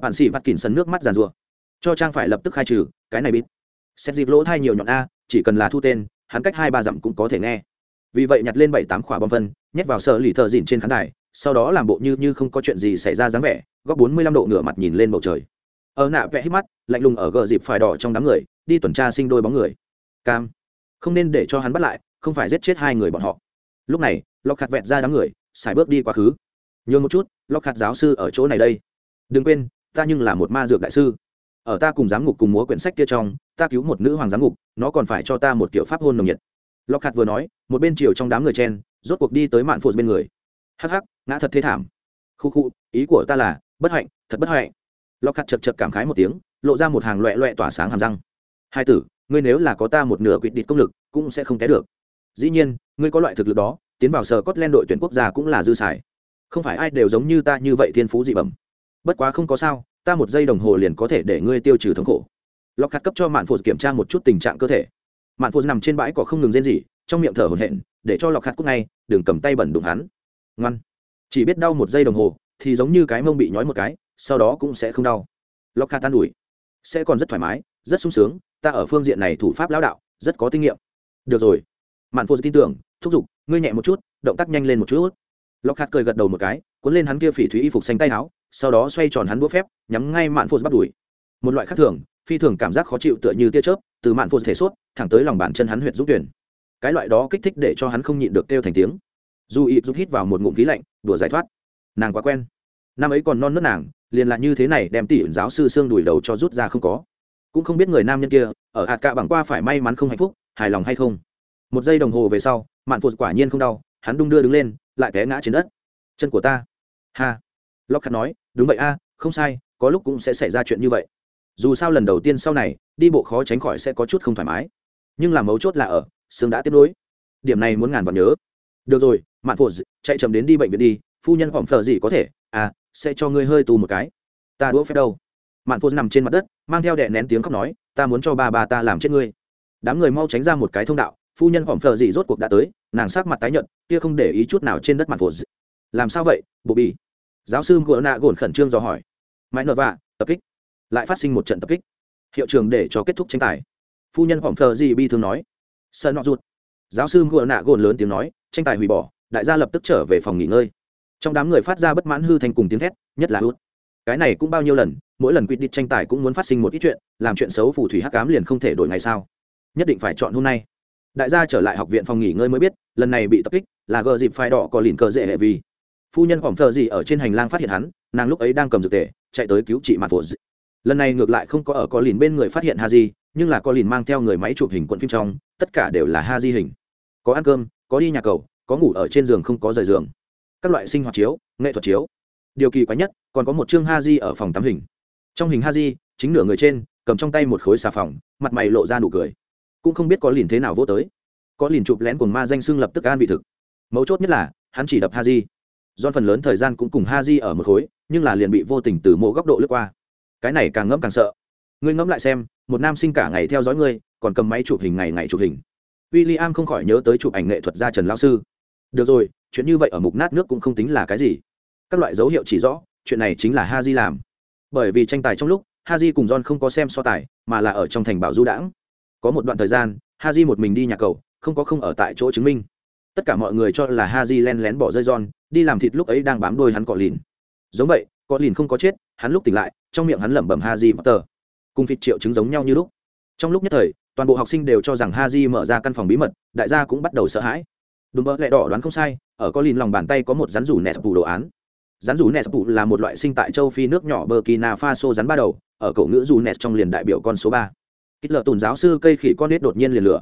Bạn sĩ vắt kỉnh sân nước mắt giàn rùa cho trang phải lập tức khai trừ, cái này bít xét dịp lỗ thai nhiều nhọn a, chỉ cần là thu tên, hắn cách hai ba dặm cũng có thể nghe. Vì vậy nhặt lên bảy tám khỏa bom phân, nhét vào sợ lì thợ dìn trên khán đài, sau đó làm bộ như như không có chuyện gì xảy ra dáng vẻ, góc bốn mươi lăm độ ngửa mặt nhìn lên bầu trời. Ở nạ vẽ hít mắt, lạnh lùng ở gờ dịp phải đỏ trong đám người, đi tuần tra sinh đôi bóng người. Cam. Không nên để cho hắn bắt lại, không phải giết chết hai người bọn họ. Lúc này lọc khạt vẹt ra đám người xài bước đi quá khứ nhường một chút lọc khát giáo sư ở chỗ này đây. Đừng quên, ta nhưng là một ma dược đại sư. Ở ta cùng giám ngục cùng múa quyển sách kia trong, ta cứu một nữ hoàng giám ngục, nó còn phải cho ta một kiểu pháp hôn nồng nhiệt. Lọc khát vừa nói, một bên chiều trong đám người chen, rốt cuộc đi tới mạn phụt bên người. Hắc hắc, ngã thật thế thảm. Khu khu, ý của ta là, bất hạnh, thật bất hạnh. Lọc khát chật chật cảm khái một tiếng, lộ ra một hàng loẹ loẹ tỏa sáng hàm răng. Hai tử, ngươi nếu là có ta một nửa quyết định công lực, cũng sẽ không té được. Dĩ nhiên, ngươi có loại thực lực đó, tiến vào sở cốt len đội tuyển quốc gia cũng là dư xài không phải ai đều giống như ta như vậy thiên phú dị bẩm. Bất quá không có sao, ta một giây đồng hồ liền có thể để ngươi tiêu trừ thống khổ. Lọc khát cấp cho mạn phụt kiểm tra một chút tình trạng cơ thể. Mạn phụt nằm trên bãi cỏ không ngừng rên gì trong miệng thở hổn hển, để cho lọc khát cúc ngay, đừng cầm tay bẩn đụng hắn. Ngoan. Chỉ biết đau một giây đồng hồ, thì giống như cái mông bị nhói một cái, sau đó cũng sẽ không đau. Lọc khát tan ủi. Sẽ còn rất thoải mái, rất sung sướng, ta ở phương diện này thủ pháp lão đạo, rất có kinh nghiệm. Được rồi. Mạn phụt tin tưởng, thúc giục, ngươi nhẹ một chút, động tác nhanh lên một chút lọc khát cười gật đầu một cái, cuốn lên hắn kia phỉ thúy y phục xanh tay áo, sau đó xoay tròn hắn búa phép, nhắm ngay mạn phô bắt đuổi một loại khác thường, phi thường cảm giác khó chịu tựa như tia chớp, từ mạn phô thể suốt thẳng tới lòng bàn chân hắn huyệt giúp tuyển. Cái loại đó kích thích để cho hắn không nhịn được kêu thành tiếng. Dù ít giúp hít vào một ngụm khí lạnh, đùa giải thoát. Nàng quá quen. Năm ấy còn non nớt nàng, liền là như thế này đem tỷ giáo sư xương đùi đầu cho rút ra không có. Cũng không biết người nam nhân kia, ở hạt cạ bằng qua phải may mắn không hạnh phúc, hài lòng hay không. Một giây đồng hồ về sau, mạn phụt quả nhiên không đau, hắn đung đưa đứng lên lại té ngã trên đất. Chân của ta. Ha. Lóc khát nói, đúng vậy a, không sai, có lúc cũng sẽ xảy ra chuyện như vậy. Dù sao lần đầu tiên sau này, đi bộ khó tránh khỏi sẽ có chút không thoải mái. Nhưng làm mấu chốt là ở, xương đã tiếp nối. Điểm này muốn ngàn vào nhớ. Được rồi, mạn phụ chạy chậm đến đi bệnh viện đi, phu nhân phỏng phờ gì có thể? À sẽ cho ngươi hơi tù một cái. Ta đũa phép đâu? Mạn phụ nằm trên mặt đất, mang theo đệ nén tiếng khóc nói, ta muốn cho ba ba ta làm chết ngươi. Đám người mau tránh ra một cái thông đạo, phu nhân phỏng phờ gì rốt cuộc đã tới nàng sắc mặt tái nhợt, kia không để ý chút nào trên đất mặt phô làm sao vậy, bộ bì? Giáo sư của nạ gồn khẩn trương dò hỏi. Mãi nợ vạ, tập kích. Lại phát sinh một trận tập kích. Hiệu trưởng để cho kết thúc tranh tài. Phu nhân hỏng phờ gì bi thường nói. Sợ nọ rụt giáo sư của nạ gồn lớn tiếng nói, tranh tài hủy bỏ, đại gia lập tức trở về phòng nghỉ ngơi. Trong đám người phát ra bất mãn hư thành cùng tiếng thét, nhất là hút. Cái này cũng bao nhiêu lần, mỗi lần quyết định tranh tài cũng muốn phát sinh một ít chuyện, làm chuyện xấu phù thủy hắc cám liền không thể đổi ngày sao nhất định phải chọn hôm nay đại gia trở lại học viện phòng nghỉ ngơi mới biết, lần này bị tập kích là gờ dịp phai đỏ có lìn cờ dễ hệ vì. Phu nhân phỏng thờ gì ở trên hành lang phát hiện hắn, nàng lúc ấy đang cầm dược tề, chạy tới cứu chị mặt vội. lần này ngược lại không có ở có lìn bên người phát hiện ha di nhưng là có lìn mang theo người máy chụp hình quận phim trong, tất cả đều là ha di hình. Có ăn cơm, có đi nhà cầu, có ngủ ở trên giường không có rời giường. Các loại sinh hoạt chiếu, nghệ thuật chiếu. Điều kỳ quái nhất, còn có một chương ha di ở phòng tắm hình. Trong hình ha di chính nửa người trên, cầm trong tay một khối xà phòng, mặt mày lộ ra nụ cười cũng không biết có lìn thế nào vô tới. Có lìn chụp lén cùng ma danh xưng lập tức an vị thực. Mấu chốt nhất là, hắn chỉ đập ha di do phần lớn thời gian cũng cùng ha di ở một khối, nhưng là liền bị vô tình từ mộ góc độ lướt qua. Cái này càng ngẫm càng sợ. Ngươi ngẫm lại xem, một nam sinh cả ngày theo dõi ngươi, còn cầm máy chụp hình ngày ngày chụp hình. W i l l i am không khỏi nhớ tới chụp ảnh nghệ thuật gia trần lao sư. Được rồi, chuyện như vậy ở mục nát nước cũng không tính là cái gì. Các loại dấu hiệu chỉ rõ, chuyện này chính là ha di làm. Bởi vì tranh tài trong lúc ha di cùng john không có xem so tài, mà là ở trong thành bảo du đãng có một đoạn thời gian ha di một mình đi nhà cầu, không có không ở tại chỗ chứng minh. Tất cả mọi người cho là ha di len lén bỏ rơi john, đi làm thịt lúc ấy đang bám đôi hắn cọ lìn. Giống vậy, cọ lìn không có chết, hắn lúc tỉnh lại, trong miệng hắn lẩm bẩm ha di potter. Cùng phịt triệu chứng giống nhau như lúc. Trong lúc nhất thời, toàn bộ học sinh đều cho rằng ha di mở ra căn phòng bí mật, đại gia cũng bắt đầu sợ hãi. Đúng mơ lẹ đỏ đoán không sai, ở có lìn lòng bàn tay có một rắn rủ nẹt phủ đồ án. Rắn rủ nẹt phủ là một loại sinh tại châu phi nước nhỏ burkina faso rắn ba đầu, ở cậu ngữ rủ nẹt trong liền đại biểu con số ba kích lợ tùn giáo sư cây khỉ con nết đột nhiên liền lửa.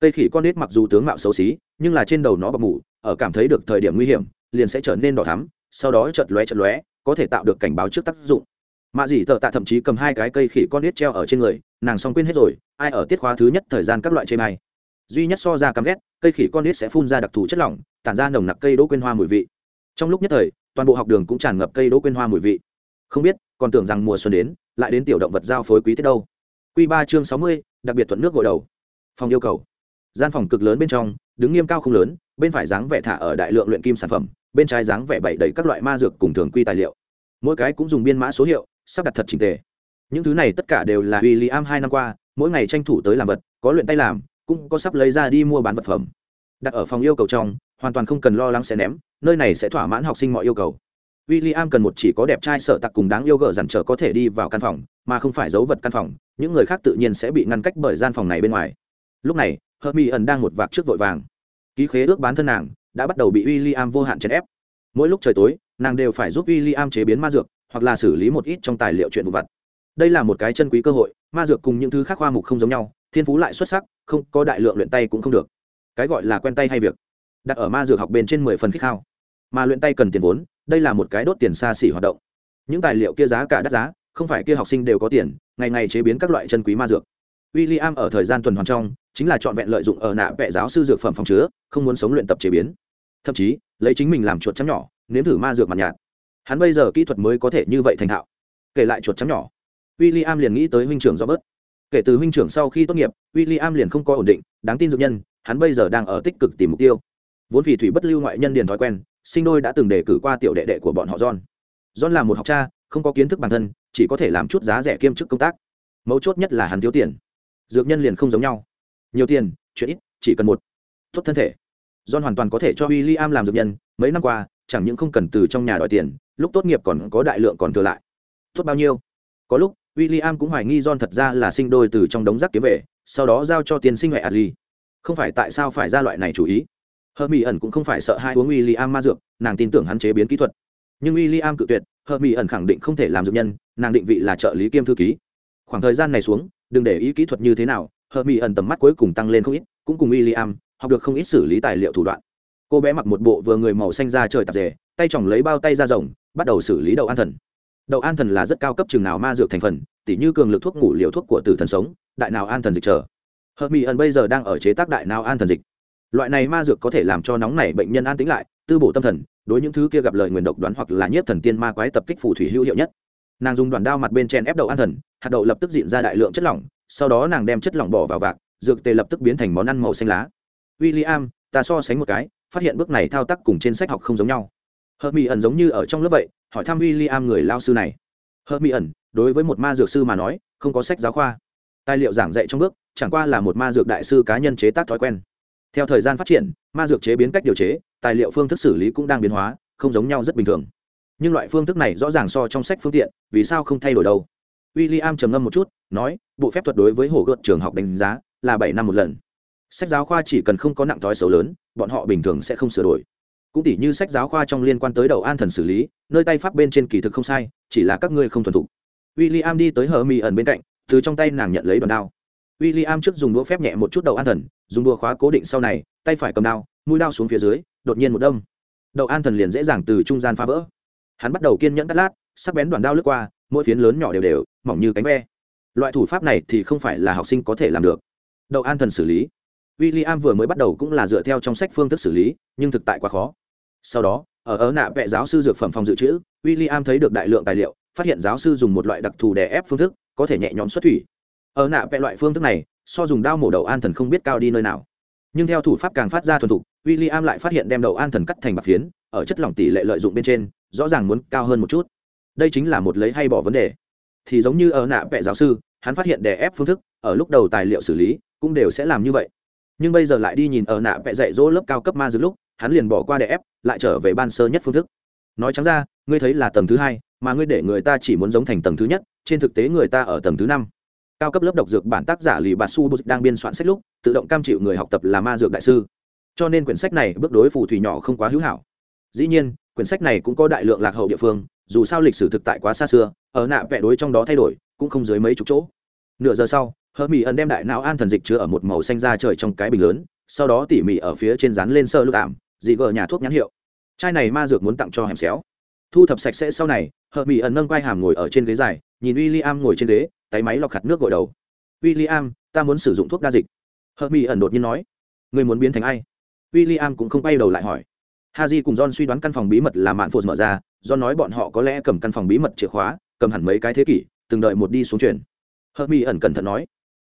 Cây khỉ con nết mặc dù tướng mạo xấu xí, nhưng là trên đầu nó bọc mủ, ở cảm thấy được thời điểm nguy hiểm, liền sẽ trở nên đỏ thắm, sau đó chợt lóe chợt lóe, có thể tạo được cảnh báo trước tác dụng. Mạ dì tờ tạ thậm chí cầm hai cái cây khỉ con nết treo ở trên người, nàng xong quên hết rồi, ai ở tiết khóa thứ nhất thời gian các loại chê may duy nhất so ra cắm ghét, cây khỉ con nết sẽ phun ra đặc thù chất lỏng, tản ra nồng nặc cây đỗ quên hoa mùi vị. Trong lúc nhất thời, toàn bộ học đường cũng tràn ngập cây đỗ quên hoa mùi vị. Không biết, còn tưởng rằng mùa xuân đến, lại đến tiểu động vật giao phối quý tết đâu. Quy ba chương sáu mươi, đặc biệt thuận nước gội đầu. Phòng yêu cầu. Gian phòng cực lớn bên trong, đứng nghiêm cao không lớn, bên phải dáng vẻ thả ở đại lượng luyện kim sản phẩm, bên trái dáng vẻ bày đầy các loại ma dược cùng thường quy tài liệu. Mỗi cái cũng dùng biên mã số hiệu, sắp đặt thật chỉnh tề. Những thứ này tất cả đều là w i l l i am hai năm qua, mỗi ngày tranh thủ tới làm vật, có luyện tay làm, cũng có sắp lấy ra đi mua bán vật phẩm. Đặt ở phòng yêu cầu trong, hoàn toàn không cần lo lắng sẽ ném, nơi này sẽ thỏa mãn học sinh mọi yêu cầu w i l l i am cần một chỉ có đẹp trai sợ tặc cùng đáng yêu gợ dằn trở có thể đi vào căn phòng, mà không phải giấu vật căn phòng, những người khác tự nhiên sẽ bị ngăn cách bởi gian phòng này bên ngoài. Lúc này hờ mỹ ẩn đang một vạc trước vội vàng. Ký khế ước bán thân nàng, đã bắt đầu bị w i l l i am vô hạn chèn ép. Mỗi lúc trời tối, nàng đều phải giúp w i l l i am chế biến ma dược, hoặc là xử lý một ít trong tài liệu chuyện vụ vặt. Đây là một cái chân quý cơ hội, ma dược cùng những thứ khác khoa mục không giống nhau, thiên phú lại xuất sắc, không có đại lượng luyện tay cũng không được. Cái gọi là quen tay hay việc. Đặt ở ma dược học bên trên mười phần khích khao mà luyện tay cần tiền vốn, đây là một cái đốt tiền xa xỉ hoạt động. Những tài liệu kia giá cả đắt giá, không phải kia học sinh đều có tiền, ngày ngày chế biến các loại chân quý ma dược. W i l l i am ở thời gian tuần hoàn trong, chính là chọn vẹn lợi dụng ở nạ vẽ giáo sư dược phẩm phòng chứa, không muốn sống luyện tập chế biến. Thậm chí, lấy chính mình làm chuột chấm nhỏ, nếm thử ma dược mặt nhạt. Hắn bây giờ kỹ thuật mới có thể như vậy thành thạo. Kể lại chuột chấm nhỏ w i l l i am liền nghĩ tới huynh trưởng robert. Kể từ huynh trưởng sau khi tốt nghiệp w i l l i am liền không có ổn định, đáng tin dược nhân, hắn bây giờ đang ở tích cực tìm mục tiêu. Vốn vì thủy bất lưu ngoại nhân điền thói quen sinh đôi đã từng đề cử qua tiểu đệ đệ của bọn họ john. John là một học cha, không có kiến thức bản thân, chỉ có thể làm chút giá rẻ kiêm chức công tác. Mấu chốt nhất là hắn thiếu tiền. Dược nhân liền không giống nhau. Nhiều tiền, chuyện ít, chỉ cần một tốt thân thể. John hoàn toàn có thể cho w i l l i am làm dược nhân, mấy năm qua, chẳng những không cần từ trong nhà đòi tiền, lúc tốt nghiệp còn có đại lượng còn thừa lại. Tốt bao nhiêu? Có lúc w i l l i am cũng hoài nghi john thật ra là sinh đôi từ trong đống rác kiếm về, sau đó giao cho tiền sinh ngoại adli không phải tại sao phải ra loại này chủ ý? Hờ mỹ ẩn cũng không phải sợ hai uống w i l l i am ma dược, nàng tin tưởng hắn chế biến kỹ thuật. Nhưng w i l l i am cự tuyệt, hờ mỹ ẩn khẳng định không thể làm dược nhân, nàng định vị là trợ lý kiêm thư ký. Khoảng thời gian này xuống, đừng để ý kỹ thuật như thế nào, hờ mỹ ẩn tầm mắt cuối cùng tăng lên không ít, cũng cùng w i l l i am học được không ít xử lý tài liệu thủ đoạn. Cô bé mặc một bộ vừa người màu xanh ra trời tạp dề, tay chỏng lấy bao tay ra rồng, bắt đầu xử lý đậu an thần. Đậu an thần là rất cao cấp chừng nào ma dược thành phần, tỉ như cường lực thuốc ngủ liều thuốc của tử thần sống, đại nào an thần dịch chờ hợp mỹ ẩn bây giờ đang ở chế tác đại nào an thần dịch loại này ma dược có thể làm cho nóng này bệnh nhân an tĩnh lại tư bổ tâm thần đối những thứ kia gặp lời nguyền độc đoán hoặc là nhiếp thần tiên ma quái tập kích phù thủy hữu hiệu nhất. Nàng dùng đoàn đao mặt bên trên ép đậu an thần hạt đậu lập tức diện ra đại lượng chất lỏng sau đó nàng đem chất lỏng bỏ vào vạc dược tề lập tức biến thành món ăn màu xanh lá. William, ta so sánh một cái phát hiện bước này thao tác cùng trên sách học không giống nhau. Hợp mỹ ẩn giống như ở trong lớp vậy hỏi thăm William người lao sư này. Hợp mỹ ẩn đối với một ma dược sư mà nói không có sách giáo khoa. Tài liệu giảng dạy trong bước chẳng qua là một ma dược đại sư cá nhân chế tác thói quen theo thời gian phát triển, ma dược chế biến cách điều chế, tài liệu phương thức xử lý cũng đang biến hóa, không giống nhau rất bình thường. Nhưng loại phương thức này rõ ràng so trong sách phương tiện, vì sao không thay đổi đâu? W i l l i am trầm ngâm một chút, nói, bộ phép thuật đối với hồ gợt trường học đánh giá là bảy năm một lần. Sách giáo khoa chỉ cần không có nặng thói xấu lớn, bọn họ bình thường sẽ không sửa đổi. Cũng tỉ như sách giáo khoa trong liên quan tới đầu an thần xử lý, nơi tay pháp bên trên kỳ thực không sai, chỉ là các ngươi không thuần thục. W i l l i am đi tới hờ mi ẩn bên cạnh, từ trong tay nàng nhận lấy đòn đao w i l l i am trước dùng đũa phép nhẹ một chút đầu an thần, dùng đũa khóa cố định sau này, tay phải cầm đao, mũi đao xuống phía dưới, đột nhiên một đâm. Đầu an thần liền dễ dàng từ trung gian phá vỡ. Hắn bắt đầu kiên nhẫn cắt lát, sắc bén đoạn đao lướt qua, mỗi phiến lớn nhỏ đều đều, mỏng như cánh ve. Loại thủ pháp này thì không phải là học sinh có thể làm được. Đậu an thần xử lý. W i l l i am vừa mới bắt đầu cũng là dựa theo trong sách phương thức xử lý, nhưng thực tại quá khó. Sau đó, ở ớ nạ vệ giáo sư dược phẩm phòng dự trữ w i l l i am thấy được đại lượng tài liệu, phát hiện giáo sư dùng một loại đặc thù đè ép phương thức, có thể nhẹ nhõm xuất thủy ở nạ vẽ loại phương thức này, so dùng đao mổ đầu an thần không biết cao đi nơi nào. Nhưng theo thủ pháp càng phát ra thuần thục w i l l i am lại phát hiện đem đầu an thần cắt thành bạc phiến, ở chất lỏng tỷ lệ lợi dụng bên trên, rõ ràng muốn cao hơn một chút. Đây chính là một lấy hay bỏ vấn đề. Thì giống như ở nạ vẽ giáo sư, hắn phát hiện đè ép phương thức, ở lúc đầu tài liệu xử lý, cũng đều sẽ làm như vậy. Nhưng bây giờ lại đi nhìn ở nạ vẽ dạy dỗ lớp cao cấp ma dược lúc, hắn liền bỏ qua đè ép, lại trở về ban sơ nhất phương thức. Nói trắng ra, ngươi thấy là tầng thứ hai, mà ngươi để người ta chỉ muốn giống thành tầng thứ nhất, trên thực tế người ta ở tầng thứ năm cao cấp lớp độc dược bản tác giả lì bà su bus đang biên soạn sách lúc, tự động cam chịu người học tập là ma dược đại sư. Cho nên quyển sách này bước đối phù thủy nhỏ không quá hữu hảo. Dĩ nhiên, quyển sách này cũng có đại lượng lạc hậu địa phương, dù sao lịch sử thực tại quá xa xưa, ở nạ vẽ đối trong đó thay đổi, cũng không dưới mấy chục chỗ. Nửa giờ sau, hơ mỹ ẩn đem đại não an thần dịch chứa ở một màu xanh da trời trong cái bình lớn, sau đó tỉ mỉ ở phía trên dán lên sơ lưu ảm, dị gờ nhà thuốc nhãn hiệu. Chai này ma dược muốn tặng cho hẻm xéo. Thu thập sạch sẽ sau này hờ mỹ ẩn nâng quai hàm ngồi ở trên ghế dài, nhìn w i l l i am ngồi trên ghế tay máy lọc khặt nước gội đầu. W i l l i am ta muốn sử dụng thuốc đa dịch. Hờ mỹ ẩn đột nhiên nói. Người muốn biến thành ai? W i l l i am cũng không quay đầu lại hỏi. Ha j cùng john suy đoán căn phòng bí mật là mạn phô mở ra. Do nói bọn họ có lẽ cầm căn phòng bí mật chìa khóa, cầm hẳn mấy cái thế kỷ, từng đợi một đi xuống chuyển hờ mỹ ẩn cẩn thận nói.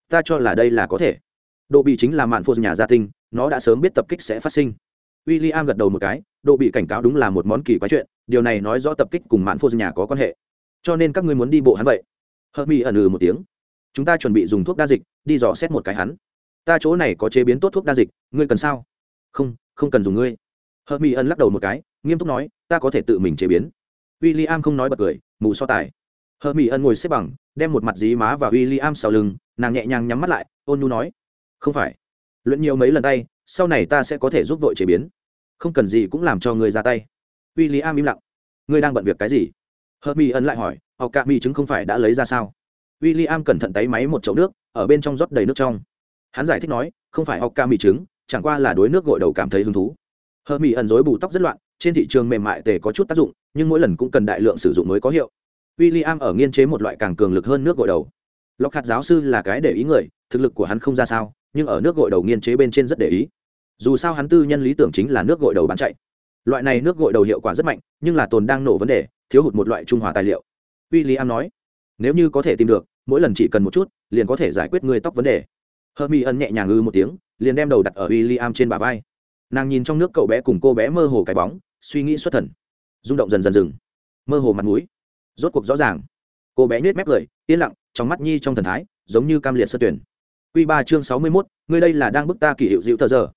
Ta cho là đây là có thể. Độ bị chính là mạn phô nhà gia tinh, nó đã sớm biết tập kích sẽ phát sinh. W i l l i am gật đầu một cái. Độ bị cảnh cáo đúng là một món kỳ quái chuyện, điều này nói rõ tập kích cùng mạn phô nhà có quan hệ. Cho nên các ngươi muốn đi bộ hắn vậy hợp mỹ ẩn ừ một tiếng. Chúng ta chuẩn bị dùng thuốc đa dịch, đi dò xét một cái hắn. Ta chỗ này có chế biến tốt thuốc đa dịch, ngươi cần sao? Không không cần dùng ngươi. Hợp mỹ ẩn lắc đầu một cái, nghiêm túc nói, ta có thể tự mình chế biến. W i l l i am không nói bật cười, mù so tài. Hợp mỹ ẩn ngồi xếp bằng, đem một mặt dí má và w i l l i am sau lưng, nàng nhẹ nhàng nhắm mắt lại, ôn nhu nói, không phải. Luận nhiều mấy lần tay, sau này ta sẽ có thể giúp vội chế biến. Không cần gì cũng làm cho người ra tay. W i l l i am im lặng. Ngươi đang bận việc cái gì? Hợp mỹ ẩn lại hỏi học cạ mỹ chứng không phải đã lấy ra sao? W i l l i am cẩn thận tay máy một chậu nước, ở bên trong rót đầy nước trong. Hắn giải thích nói, không phải học ca mỹ trứng chẳng qua là đối nước gội đầu cảm thấy hứng thú. Hơ mỹ ẩn dối bù tóc rất loạn, trên thị trường mềm mại tề có chút tác dụng, nhưng mỗi lần cũng cần đại lượng sử dụng mới có hiệu. W i l l i am ở nghiên chế một loại càng cường lực hơn nước gội đầu. Lọc hạt giáo sư là cái để ý người, thực lực của hắn không ra sao, nhưng ở nước gội đầu nghiên chế bên trên rất để ý. Dù sao hắn tư nhân lý tưởng chính là nước gội đầu bán chạy. Loại này nước gội đầu hiệu quả rất mạnh, nhưng là tồn đang nổ vấn đề, thiếu hụt một loại trung hòa tài liệu w i l l i am nói, nếu như có thể tìm được, mỗi lần chỉ cần một chút, liền có thể giải quyết người tóc vấn đề. Hơ mi ân nhẹ nhàng ư một tiếng, liền đem đầu đặt ở w i l l i am trên bà vai. Nàng nhìn trong nước cậu bé cùng cô bé mơ hồ cái bóng, suy nghĩ xuất thần. Rung động dần dần dừng. Mơ hồ mặt mũi. Rốt cuộc rõ ràng. Cô bé nhếch mép cười, yên lặng, trong mắt nhi trong thần thái, giống như cam liệt sơ tuyển. Q ba chương sáu mươi mốt, ngươi đây là đang bức ta kỷ hiệu dịu tờ giờ.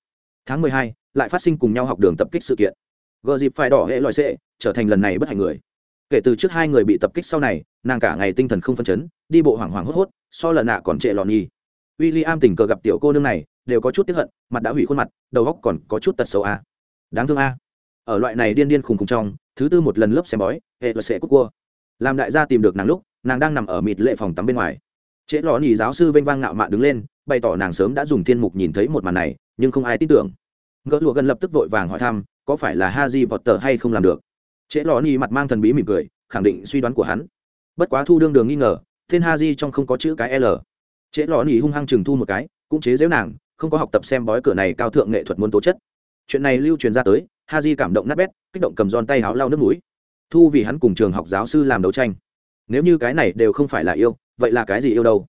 Tháng mười hai, lại phát sinh cùng nhau học đường tập kích sự kiện. Gờ dịp phải đỏ hệ loại sệ trở thành lần này bất hạnh người kể từ trước hai người bị tập kích sau này, nàng cả ngày tinh thần không phân chấn, đi bộ hoảng hoảng hốt hốt, so lần nạ còn trệ lòn nhi w i l l i am tình cờ gặp tiểu cô nương này, đều có chút tiếp hận, mặt đã hủy khuôn mặt, đầu góc còn có chút tật xấu a đáng thương a. Ở loại này điên điên khùng khùng trong, thứ tư một lần lớp xem bói, hệ là sẽ cút cua. Làm đại gia tìm được nàng lúc, nàng đang nằm ở mịt lệ phòng tắm bên ngoài. Trễ lò nhì giáo sư vênh vang ngạo mạn đứng lên, bày tỏ nàng sớm đã dùng thiên mục nhìn thấy một màn này, nhưng không ai tin tưởng. Ngỡ lụa gần lập tức vội vàng hỏi thăm, có phải là ha di vọt tờ hay không làm được? Trễ lò ni mặt mang thần bí mỉm cười, khẳng định suy đoán của hắn. Bất quá thu đương đường nghi ngờ tên ha di trong không có chữ cái l. Trễ lò ni hung hăng chừng thu một cái, cũng chế giễu nàng, không có học tập xem bói cửa này cao thượng nghệ thuật muốn tố chất. Chuyện này lưu truyền ra tới, ha di cảm động nát bét, kích động cầm giòn tay háo lau nước mũi. Thu vì hắn cùng trường học giáo sư làm đấu tranh. Nếu như cái này đều không phải là yêu, vậy là cái gì yêu đâu?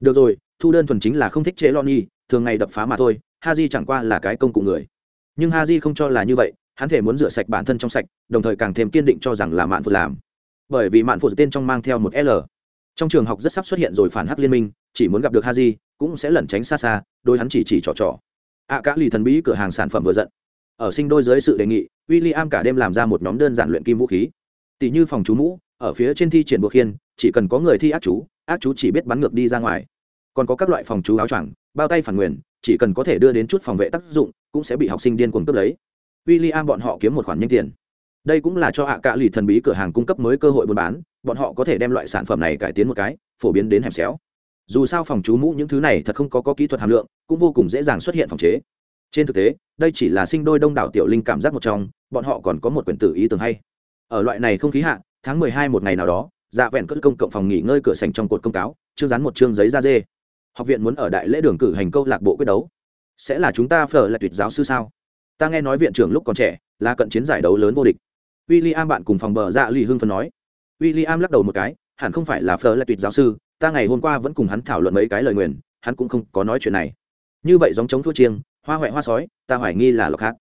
Được rồi, thu đơn thuần chính là không thích chế lo nhi, thường ngày đập phá mà thôi, ha di chẳng qua là cái công cụ người. Nhưng ha di không cho là như vậy hắn thể muốn rửa sạch bản thân trong sạch đồng thời càng thêm kiên định cho rằng là mạn phụ làm. Bởi vì mạn phụ tên trong mang theo một l. Trong trường học rất sắp xuất hiện rồi phản hắc liên minh chỉ muốn gặp được ha di cũng sẽ lẩn tránh xa xa đôi hắn chỉ chỉ trò trò. Ạ à, cả lì thần bí cửa hàng sản phẩm vừa giận. Ở sinh đôi dưới sự đề nghị w i l l i am cả đêm làm ra một nhóm đơn giản luyện kim vũ khí. Tỷ như phòng chú mũ ở phía trên thi triển buộc khiên chỉ cần có người thi ác chú ác chú chỉ biết bắn ngược đi ra ngoài. Còn có các loại phòng chú áo choàng bao tay phản nguyền chỉ cần có thể đưa đến chút phòng vệ tác dụng cũng sẽ bị học sinh điên cuồng cướp lấy w i l l i am bọn họ kiếm một khoản nhanh tiền. Đây cũng là cho ạ à lì thần bí cửa hàng cung cấp mới cơ hội buôn bán bọn họ có thể đem loại sản phẩm này cải tiến một cái phổ biến đến hẻm xéo. Dù sao phòng chú mũ những thứ này thật không có, có kỹ thuật hàm lượng cũng vô cùng dễ dàng xuất hiện phòng chế. Trên thực tế đây chỉ là sinh đôi đông đảo tiểu linh cảm giác một trong bọn họ còn có một quyển tử ý tưởng hay. Ở loại này không khí hạ tháng mười hai một ngày nào đó dạ vẹn cất công cộng phòng nghỉ ngơi cửa sành trong cột công cáo chương rán một chương giấy da dê. Học viện muốn ở đại lễ đường cử hành câu lạc bộ quyết đấu. Sẽ là chúng ta phở lại tuyệt giáo sư sao? Ta nghe nói viện trưởng lúc còn trẻ, là cận chiến giải đấu lớn vô địch. W i l l i am bạn cùng phòng bờ dạ lì hưng phân nói. W i l l i am lắc đầu một cái, hẳn không phải là phờ là tuyệt giáo sư, ta ngày hôm qua vẫn cùng hắn thảo luận mấy cái lời nguyền, hắn cũng không có nói chuyện này. Như vậy giống chống thua chiêng, hoa huệ hoa sói, ta hoài nghi là lộc hạt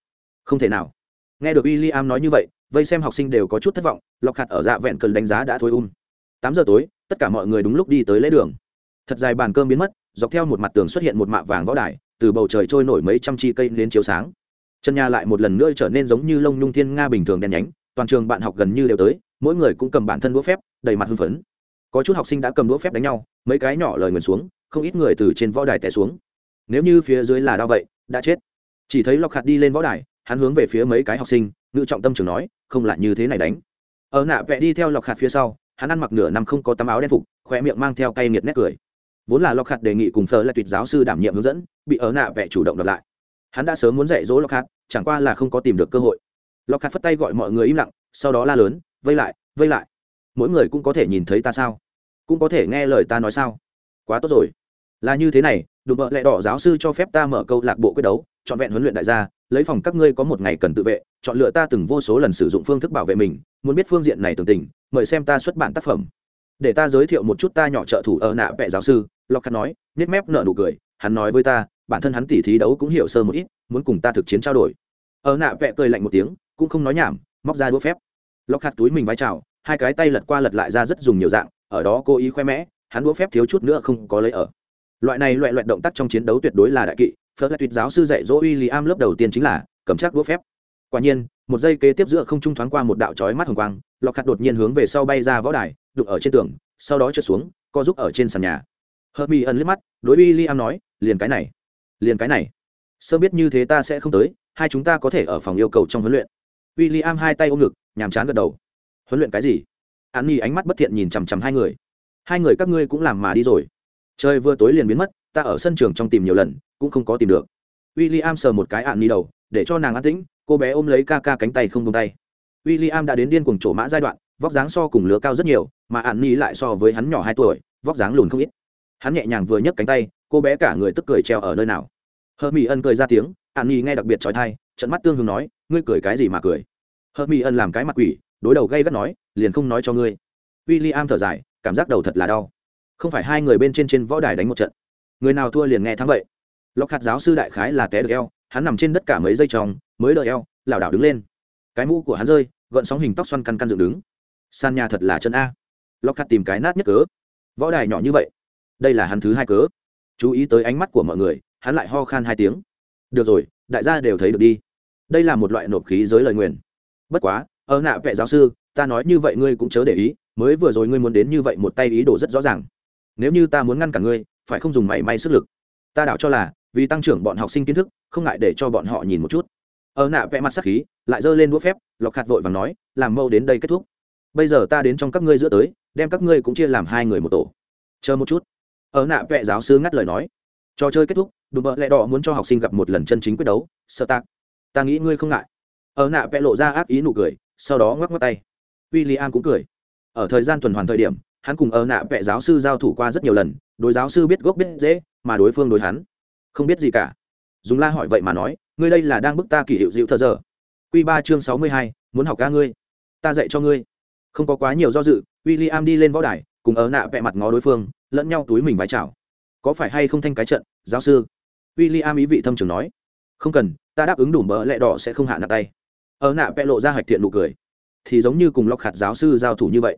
không thể nào. Nghe được w i l l i am nói như vậy, vây xem học sinh đều có chút thất vọng, lộc hạt ở dạ vẹn cần đánh giá đã thôi um. Tám giờ tối, tất cả mọi người đúng lúc đi tới lễ đường. Thật dài bàn cơm biến mất, dọc theo một mặt tường xuất hiện một mạ vàng võ đài, từ bầu trời trôi nổi mấy trăm chi cây đến chiếu sáng chân nhà lại một lần nữa trở nên giống như lông nhung thiên nga bình thường đen nhánh, toàn trường bạn học gần như đều tới, mỗi người cũng cầm bản thân đũa phép, đầy mặt hưng phấn. Có chút học sinh đã cầm đũa phép đánh nhau, mấy cái nhỏ lời nguyền xuống, không ít người từ trên võ đài té xuống. Nếu như phía dưới là đau vậy, đã chết. Chỉ thấy lọc hạt đi lên võ đài, hắn hướng về phía mấy cái học sinh, ngự trọng tâm trường nói, không là như thế này đánh. Ở nạ vẽ đi theo lọc hạt phía sau, hắn ăn mặc nửa năm không có tấm áo đen phục khoe miệng mang theo cay nghiệt nét cười. Vốn là lọc hạt đề nghị cùng thờ là tuyệt giáo sư đảm nhiệm hướng dẫn, bị ở nạ vẽ chủ động đọc lại hắn đã sớm muốn dạy dỗ lọc hạt chẳng qua là không có tìm được cơ hội. Lọc hạt phất tay gọi mọi người im lặng, sau đó la lớn, vây lại vây lại. Mỗi người cũng có thể nhìn thấy ta sao? Cũng có thể nghe lời ta nói sao? Quá tốt rồi. Là như thế này đùm bợ lẹ đỏ giáo sư cho phép ta mở câu lạc bộ quyết đấu chọn vẹn huấn luyện đại gia, lấy phòng các ngươi có một ngày cần tự vệ, chọn lựa ta từng vô số lần sử dụng phương thức bảo vệ mình, muốn biết phương diện này tường tình, mời xem ta xuất bản tác phẩm. Để ta giới thiệu một chút ta nhỏ trợ thủ ở nạ vẹ giáo sư lọc khắc nói nết mép nợ nụ cười, hắn nói với ta bản thân hắn tỉ thí đấu cũng hiểu sơ một ít, muốn cùng ta thực chiến trao đổi. Ở nạ vẹ cười lạnh một tiếng, cũng không nói nhảm, móc ra đũa phép. Lóc hạt túi mình vai trào hai cái tay lật qua lật lại ra rất dùng nhiều dạng, ở đó cố ý khoe mẽ, hắn đũa phép thiếu chút nữa không có lấy ở. Loại này loại loại động tác trong chiến đấu tuyệt đối là đại kỵ phớt lại tuyệt giáo sư dạy dỗ uy lý am lớp đầu tiên chính là cầm chắc đũa phép. Quả nhiên, một giây kế tiếp giữa không trung thoáng qua một đạo chói mắt hồng quang lọc hạt đột nhiên hướng về sau bay ra võ đài đục ở trên tường, sau đó trượt xuống, co giúp ở trên sàn nhà. Hợp mỹ ẩn liếc mắt, đối với Liam nói, liền cái này liền cái này. Sơ biết như thế ta sẽ không tới, hai chúng ta có thể ở phòng yêu cầu trong huấn luyện. William hai tay ôm ngực, nhàm chán gật đầu. Huấn luyện cái gì? An nhi ánh mắt bất thiện nhìn chằm chằm hai người. Hai người các ngươi cũng làm mà đi rồi. Trời vừa tối liền biến mất, ta ở sân trường trong tìm nhiều lần, cũng không có tìm được. William sờ một cái an nhi đầu, để cho nàng an tĩnh, cô bé ôm lấy ca ca cánh tay không tung tay. William đã đến điên cuồng trổ mã giai đoạn, vóc dáng so cùng lứa cao rất nhiều, mà an nhi lại so với hắn nhỏ hai tuổi, vóc dáng lùn không ít hắn nhẹ nhàng vừa nhấc cánh tay, cô bé cả người tức cười treo ở nơi nào. Hờ mỹ ân cười ra tiếng, an nhi nghe đặc biệt trói thai, trận mắt tương hương nói, ngươi cười cái gì mà cười? Hờ mỹ ân làm cái mặt quỷ, đối đầu gây gắt nói, liền không nói cho ngươi. William thở dài, cảm giác đầu thật là đau. Không phải hai người bên trên trên võ đài đánh một trận. Người nào thua liền nghe thắng vậy. Lọc hạt giáo sư đại khái là té được eo, hắn nằm trên đất cả mấy giây tròng, mới đợi eo, lảo đảo đứng lên. Cái mũ của hắn rơi gợn sóng hình tóc xoăn căn căn dựng đứng. San nhà thật là chân a. Lọc hạt tìm cái nát nhất cớ. Võ đài nhỏ như vậy đây là hắn thứ hai cớ. Chú ý tới ánh mắt của mọi người, hắn lại ho khan hai tiếng. Được rồi, đại gia đều thấy được đi. Đây là một loại nộp khí giới lời nguyền. Bất quá, ở nạ vệ giáo sư, ta nói như vậy ngươi cũng chớ để ý, mới vừa rồi ngươi muốn đến như vậy một tay ý đồ rất rõ ràng. Nếu như ta muốn ngăn cả ngươi, phải không dùng mảy may sức lực? Ta đảo cho là, vì tăng trưởng bọn học sinh kiến thức, không ngại để cho bọn họ nhìn một chút. Ở nạ vẽ mặt sắc khí, lại giơ lên đũa phép, lọc khạt vội và nói, làm mâu đến đây kết thúc. Bây giờ ta đến trong các ngươi giữa tới, đem các ngươi cũng chia làm hai người một tổ. Chờ một chút ở nạ vẽ giáo sư ngắt lời nói. Trò chơi kết thúc, đùm bợ lẹ đỏ muốn cho học sinh gặp một lần chân chính quyết đấu, sợ tạc. Ta nghĩ ngươi không ngại. Ở nạ vẽ lộ ra ác ý nụ cười, sau đó ngoắc ngoắc tay. W i l l i am cũng cười. Ở thời gian tuần hoàn thời điểm, hắn cùng ở nạ vẽ giáo sư giao thủ qua rất nhiều lần, đối giáo sư biết gốc biết dễ mà đối phương đối hắn không biết gì cả. Dùng la hỏi vậy mà nói, ngươi đây là đang bức ta kỷ hiệu dịu thờ giờ? Q ba chương sáu mươi hai, muốn học ca ngươi. Ta dạy cho ngươi. Không có quá nhiều do dự w i l l i am đi lên võ đài cùng ở nạ vẽ mặt ngó đối phương, lẫn nhau túi mình vái chào. Có phải hay không thanh cái trận, giáo sư? W i l l i am ý vị thâm trường nói. Không cần, ta đáp ứng đủ mỡ lẹ đỏ sẽ không hạ nặng tay. Ở nạ vẽ lộ ra hạch thiện nụ cười. Thì giống như cùng lọc hạt giáo sư giao thủ như vậy.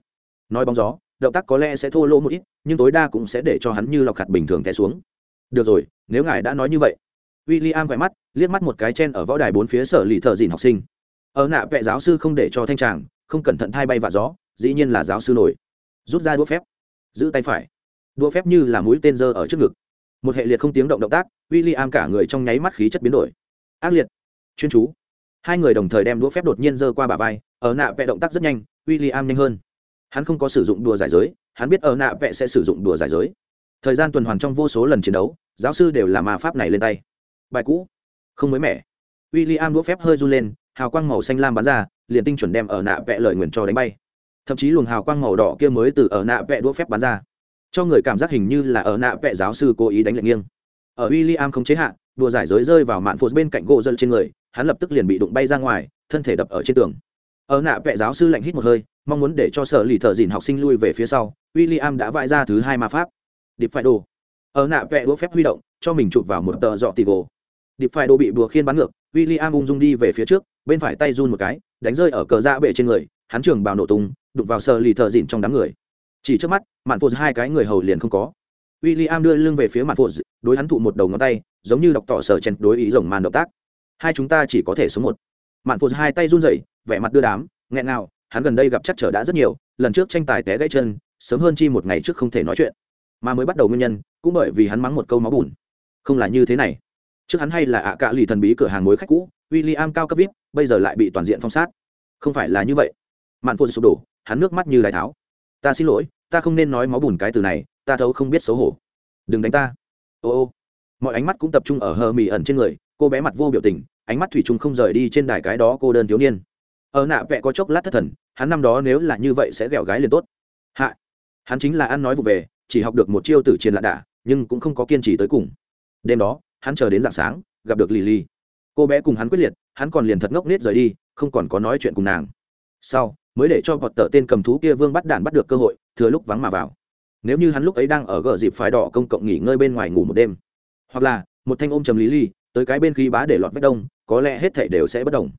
Nói bóng gió, động tác có lẽ sẽ thô lỗ một ít, nhưng tối đa cũng sẽ để cho hắn như lọc hạt bình thường té xuống. Được rồi, nếu ngài đã nói như vậy. W i l l i am quẹ mắt, liếc mắt một cái chen ở võ đài bốn phía sở lì thợ dìn học sinh. Ở nạ vẽ giáo sư không để cho thanh tràng, không cẩn thận thay bay và gió, dĩ nhiên là giáo sư nổi rút ra đũa phép. Giữ tay phải. Đũa phép như là mũi tên dơ ở trước ngực. Một hệ liệt không tiếng động động tác w i l l i am cả người trong nháy mắt khí chất biến đổi. Ác liệt. Chuyên chú. Hai người đồng thời đem đũa phép đột nhiên dơ qua bà vai, ở nạ vẽ động tác rất nhanh w i l l i am nhanh hơn. Hắn không có sử dụng đùa giải giới, hắn biết ở nạ vẽ sẽ sử dụng đùa giải giới. Thời gian tuần hoàn trong vô số lần chiến đấu, giáo sư đều là ma pháp này lên tay. Bài cũ. Không mới mẻ. W i l l i am đũa phép hơi run lên, hào quang màu xanh lam bắn ra, liền tinh chuẩn đem ở nạ vẽ lời nguyền cho đánh bay thậm chí luồng hào quang màu đỏ kia mới từ ở nạ vẽ đũa phép bắn ra. Cho người cảm giác hình như là ở nạ vẽ giáo sư cố ý đánh lệnh nghiêng. Ở w i l l i am không chế hạn đùa giải giới rơi vào mạn phụt bên cạnh gỗ dân trên người, hắn lập tức liền bị đụng bay ra ngoài, thân thể đập ở trên tường. Ở nạ vẽ giáo sư lạnh hít một hơi, mong muốn để cho sở lì thợ dìn học sinh lui về phía sau w i l l i am đã vãi ra thứ hai ma pháp. Điệp phải đồ. Ở nạ vẽ đũa phép huy động, cho mình chụp vào một tờ dọ tì gồ điệp phải đồ bị bùa khiên bắn ngược w i l l i am ung dung đi về phía trước, bên phải tay run một cái, đánh rơi ở cờ da bệ trên người hắn trường bào nổ tung, đụng vào sở lì thợ dịn trong đám người. Chỉ trước mắt, mạn phụ hai cái người hầu liền không có. W i l l i am đưa lưng về phía mạn phụ đối hắn thụ một đầu ngón tay, giống như đọc tỏ sở chèn đối ý rồng màn động tác. Hai chúng ta chỉ có thể số một. Mạn phụ hai tay run rẩy, vẻ mặt đưa đám, nghẹn nào hắn gần đây gặp chắc trở đã rất nhiều, lần trước tranh tài té gãy chân, sớm hơn chi một ngày trước không thể nói chuyện. Mà mới bắt đầu nguyên nhân, cũng bởi vì hắn mắng một câu máu bùn. Không là như thế này. Trước hắn hay là ạ à cạ lì thần bí cửa hàng mối khách cũ w i l l i am cao cấp vip, bây giờ lại bị toàn diện phong sát. Không phải là như vậy mạn phô sụp đổ, hắn nước mắt như đài tháo. Ta xin lỗi, ta không nên nói máu bùn cái từ này, ta thấu không biết xấu hổ. Đừng đánh ta. Ô ô. Mọi ánh mắt cũng tập trung ở hờ mì ẩn trên người, cô bé mặt vô biểu tình, ánh mắt thủy chung không rời đi trên đài cái đó cô đơn thiếu niên. Ở nạ vẽ có chốc lát thất thần, hắn năm đó nếu là như vậy sẽ ghẹo gái liền tốt. Hạ. Hắn chính là ăn nói vụ về, chỉ học được một chiêu tử chiến lạ đả, nhưng cũng không có kiên trì tới cùng. Đêm đó, hắn chờ đến d ạ n g sáng, gặp được lì lì cô bé cùng hắn quyết liệt, hắn còn liền thật ngốc nết rời đi, không còn có nói chuyện cùng nàng. Sau mới để cho vọt tờ tên cầm thú kia vương bắt đàn bắt được cơ hội, thừa lúc vắng mà vào. Nếu như hắn lúc ấy đang ở gờ dịp phái đỏ công cộng nghỉ ngơi bên ngoài ngủ một đêm, hoặc là một thanh ôm trầm lý ly, tới cái bên khí bá để lọt vách đông, có lẽ hết thể đều sẽ bất đồng.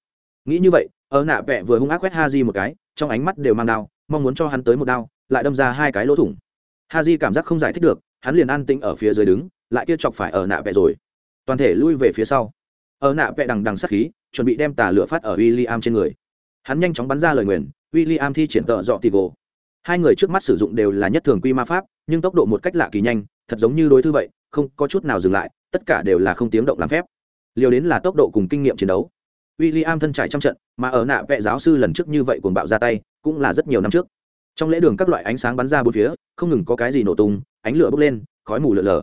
Nghĩ như vậy, ở nạ vẹ vừa hung ác quét ha di một cái, trong ánh mắt đều mang đao mong muốn cho hắn tới một đao, lại đâm ra hai cái lỗ thủng. Ha di cảm giác không giải thích được, hắn liền an tĩnh ở phía dưới đứng, lại kia chọc phải ở nạ vẹ rồi. Toàn thể lui về phía sau. Ở nạ vẹ đằng đằng sắc khí, chuẩn bị đem tà lửa phát ở w i l l i am trên người. Hắn nhanh chóng bắn ra lời nguyền w i l l i am thi triển tợ dọ tì gỗ hai người trước mắt sử dụng đều là nhất thường quy ma pháp, nhưng tốc độ một cách lạ kỳ nhanh, thật giống như đối thư vậy, không có chút nào dừng lại, tất cả đều là không tiếng động làm phép. Liều đến là tốc độ cùng kinh nghiệm chiến đấu. W i l l i am thân trải trăm trận, mà ở nạ vệ giáo sư lần trước như vậy cuồng bạo ra tay, cũng là rất nhiều năm trước. Trong lễ đường các loại ánh sáng bắn ra bốn phía, không ngừng có cái gì nổ tung, ánh lửa bốc lên, khói mù lợn lờ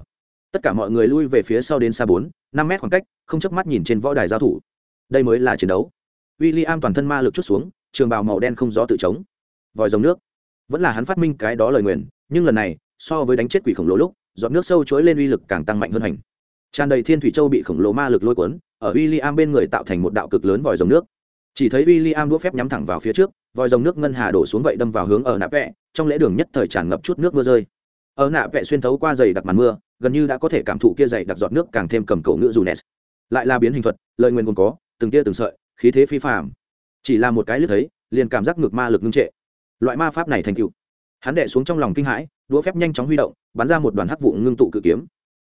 tất cả mọi người lui về phía sau đến xa bốn, năm mét khoảng cách, không chớp mắt nhìn trên võ đài giao thủ. Đây mới là chiến đấu. W i l l i am toàn thân ma lực chút xuống trường bào màu đen không gió tự chống vòi dòng nước. Vẫn là hắn phát minh cái đó lời nguyền, nhưng lần này, so với đánh chết quỷ khổng lồ lúc dọn nước sâu chối lên uy lực càng tăng mạnh hơn hành. Tràn đầy thiên thủy châu bị khổng lồ ma lực lôi cuốn, ở w i l l i am bên người tạo thành một đạo cực lớn vòi dòng nước. Chỉ thấy w i l l i am đũa phép nhắm thẳng vào phía trước, vòi dòng nước ngân hà đổ xuống vậy đâm vào hướng ở nạ vẹ, trong lễ đường nhất thời tràn ngập chút nước mưa rơi. Ở nạ vẹ xuyên thấu qua dày đặc màn mưa, gần như đã có thể cảm thụ kia dày đặc giọt nước càng thêm cầm cầu ngữ dù nes lại là biến hình thuật, lời nguyền còn có, từng tia từng sợi, khí thế phi phạm chỉ là một cái lướt thấy, liền cảm giác ngược ma lực ngưng trệ. Loại ma pháp này thành cựu hắn đệ xuống trong lòng kinh hãi, đũa phép nhanh chóng huy động, bắn ra một đoàn hắc vụ ngưng tụ cự kiếm.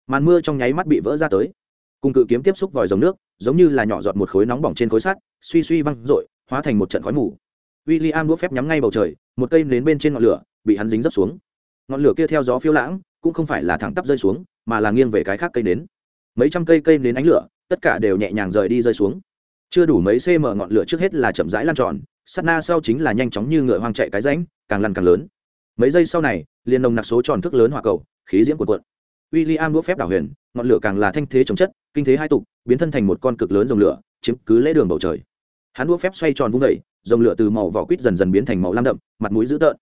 Màn mưa trong nháy mắt bị vỡ ra tới. Cùng cự kiếm tiếp xúc vòi dòng nước, giống như là nhỏ giọt một khối nóng bỏng trên khối sắt, suy suy văng r hóa thành một trận khói mù. W i l l i am đũa phép nhắm ngay bầu trời, một cây nến bên trên ngọn lửa, bị hắn dính dấp xuống. Ngọn lửa kia theo gió phiêu lãng, cũng không phải là thẳng tắp rơi xuống, mà là nghiêng về cái khác cây nến. Mấy trăm cây cây nến ánh lửa, tất cả đều nhẹ nhàng rời đi rơi xuống chưa đủ mấy cm ngọn lửa trước hết là chậm rãi lan tròn sắt na sau chính là nhanh chóng như ngựa hoang chạy cái ránh càng lăn càng lớn. Mấy giây sau này, liền nồng nặc số tròn thức lớn hỏa cầu, khí diễm cuộn cuộn. W i l l i am đũa phép đảo huyền, ngọn lửa càng là thanh thế chống chất, kinh thế hai tục, biến thân thành một con cực lớn dòng lửa, chiếm cứ lễ đường bầu trời. Hắn đũa phép xoay tròn vung vẩy dòng lửa từ màu vỏ quýt dần dần biến thành màu lam đậm, mặt mũi dữ tợn.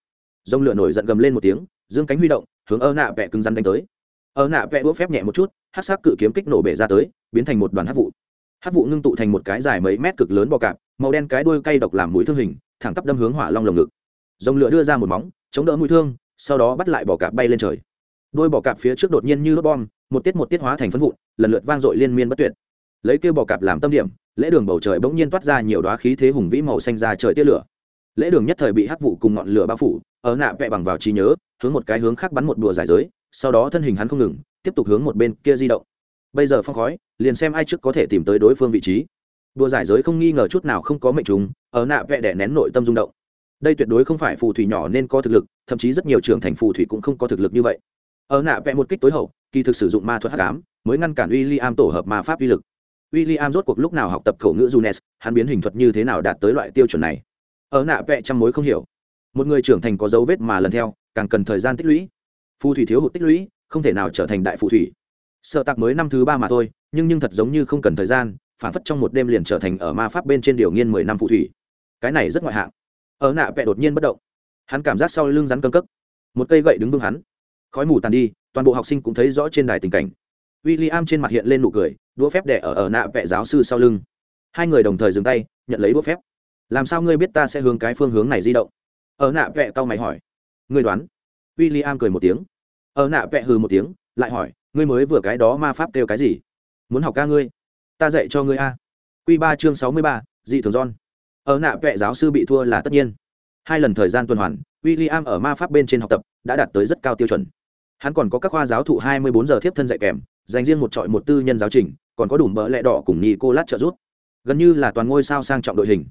Dòng lửa nổi giận gầm lên một tiếng, dương cánh huy động, hướng ơ nạ vẹ cứng rắn đánh tới. Ơ nạ vẹ đũa phép nhẹ một chút hát sắc cự kiếm kích nổ bể ra tới, biến thành một đoàn hát vụ hát vụ ngưng tụ thành một cái dài mấy mét cực lớn bò cạp, màu đen cái đuôi cay độc làm mũi thương hình, thẳng tắp đâm hướng hỏa long lồng ngực. Dòng lửa đưa ra một móng, chống đỡ mũi thương, sau đó bắt lại bò cạp bay lên trời. Đôi bò cạp phía trước đột nhiên như lốt bom, một tiết một tiết hóa thành phân vụn, lần lượt vang dội liên miên bất tuyệt. Lấy kêu bò cạp làm tâm điểm, lễ đường bầu trời bỗng nhiên toát ra nhiều đoá khí thế hùng vĩ màu xanh ra trời tia lửa. Lễ đường nhất thời bị hắc vụ cùng ngọn lửa bao phủ, ở nạ vẹ bằng vào trí nhớ, hướng một cái hướng khác bắn một đùa giải giới, sau đó thân hình hắn không ngừng, tiếp tục hướng một bên kia di động bây giờ phong khói, liền xem ai trước có thể tìm tới đối phương vị trí. Đùa giải giới không nghi ngờ chút nào không có mệnh trùng, ở nạ vẽ đẻ nén nội tâm rung động. Đây tuyệt đối không phải phù thủy nhỏ nên có thực lực, thậm chí rất nhiều trưởng thành phù thủy cũng không có thực lực như vậy. Ở nạ vẽ một kích tối hậu, kỳ thực sử dụng ma thuật hắc ám, mới ngăn cản w i l l i am tổ hợp ma pháp uy lực. W i l l i am rốt cuộc lúc nào học tập khẩu ngữ junes, hắn biến hình thuật như thế nào đạt tới loại tiêu chuẩn này? Ở nạ vẽ trăm mối không hiểu. Một người trưởng thành có dấu vết mà lần theo, càng cần thời gian tích lũy. Phù thủy thiếu hụt tích lũy, không thể nào trở thành đại phù thủy sợ tạc mới năm thứ ba mà thôi, nhưng nhưng thật giống như không cần thời gian, phản phất trong một đêm liền trở thành ở ma pháp bên trên điều nghiên mười năm phù thủy. Cái này rất ngoại hạng. Ở nạ vẽ đột nhiên bất động. Hắn cảm giác sau lưng rắn cân cấp một cây gậy đứng vững hắn. Khói mù tàn đi, toàn bộ học sinh cũng thấy rõ trên đài tình cảnh. W i l l i am trên mặt hiện lên nụ cười, đũa phép đẻ ở ở nạ vẽ giáo sư sau lưng. Hai người đồng thời dừng tay, nhận lấy đũa phép. Làm sao ngươi biết ta sẽ hướng cái phương hướng này di động? Ở nạ vẽ tao mày hỏi. Ngươi đoán. W i l l i am cười một tiếng. Ở nạ vẽ hừ một tiếng, lại hỏi ngươi mới vừa cái đó ma pháp kêu cái gì? Muốn học ca ngươi? Ta dạy cho ngươi a. Q ba chương sáu mươi ba, dị thường giòn ở nạ vệ giáo sư bị thua là tất nhiên. Hai lần thời gian tuần hoàn w i l l i am ở ma pháp bên trên học tập đã đạt tới rất cao tiêu chuẩn. Hắn còn có các khoa giáo thụ hai mươi bốn giờ tiếp thân dạy kèm, dành riêng một trọi một tư nhân giáo trình, còn có đủ mỡ lẹ đỏ cùng nhì cô lát trợ giúp. Gần như là toàn ngôi sao sang trọng đội hình.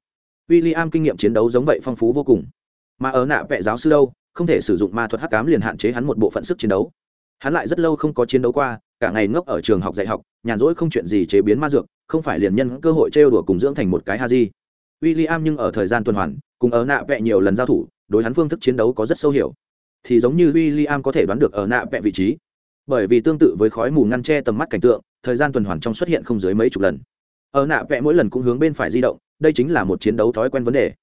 W i l l i am kinh nghiệm chiến đấu giống vậy phong phú vô cùng. Mà ở nạ vệ giáo sư đâu, không thể sử dụng ma thuật hắc cám liền hạn chế hắn một bộ phận sức chiến đấu hắn lại rất lâu không có chiến đấu qua, cả ngày ngốc ở trường học dạy học, nhàn rỗi không chuyện gì chế biến ma dược, không phải liền nhân cơ hội trêu đùa cùng dưỡng thành một cái ha di w i l l i am nhưng ở thời gian tuần hoàn, cùng ở nạ vẽ nhiều lần giao thủ, đối hắn phương thức chiến đấu có rất sâu hiểu. Thì giống như w i l l i am có thể đoán được ở nạ vẽ vị trí. Bởi vì tương tự với khói mù ngăn che tầm mắt cảnh tượng, thời gian tuần hoàn trong xuất hiện không dưới mấy chục lần. Ở nạ vẽ mỗi lần cũng hướng bên phải di động, đây chính là một chiến đấu thói quen vấn đề.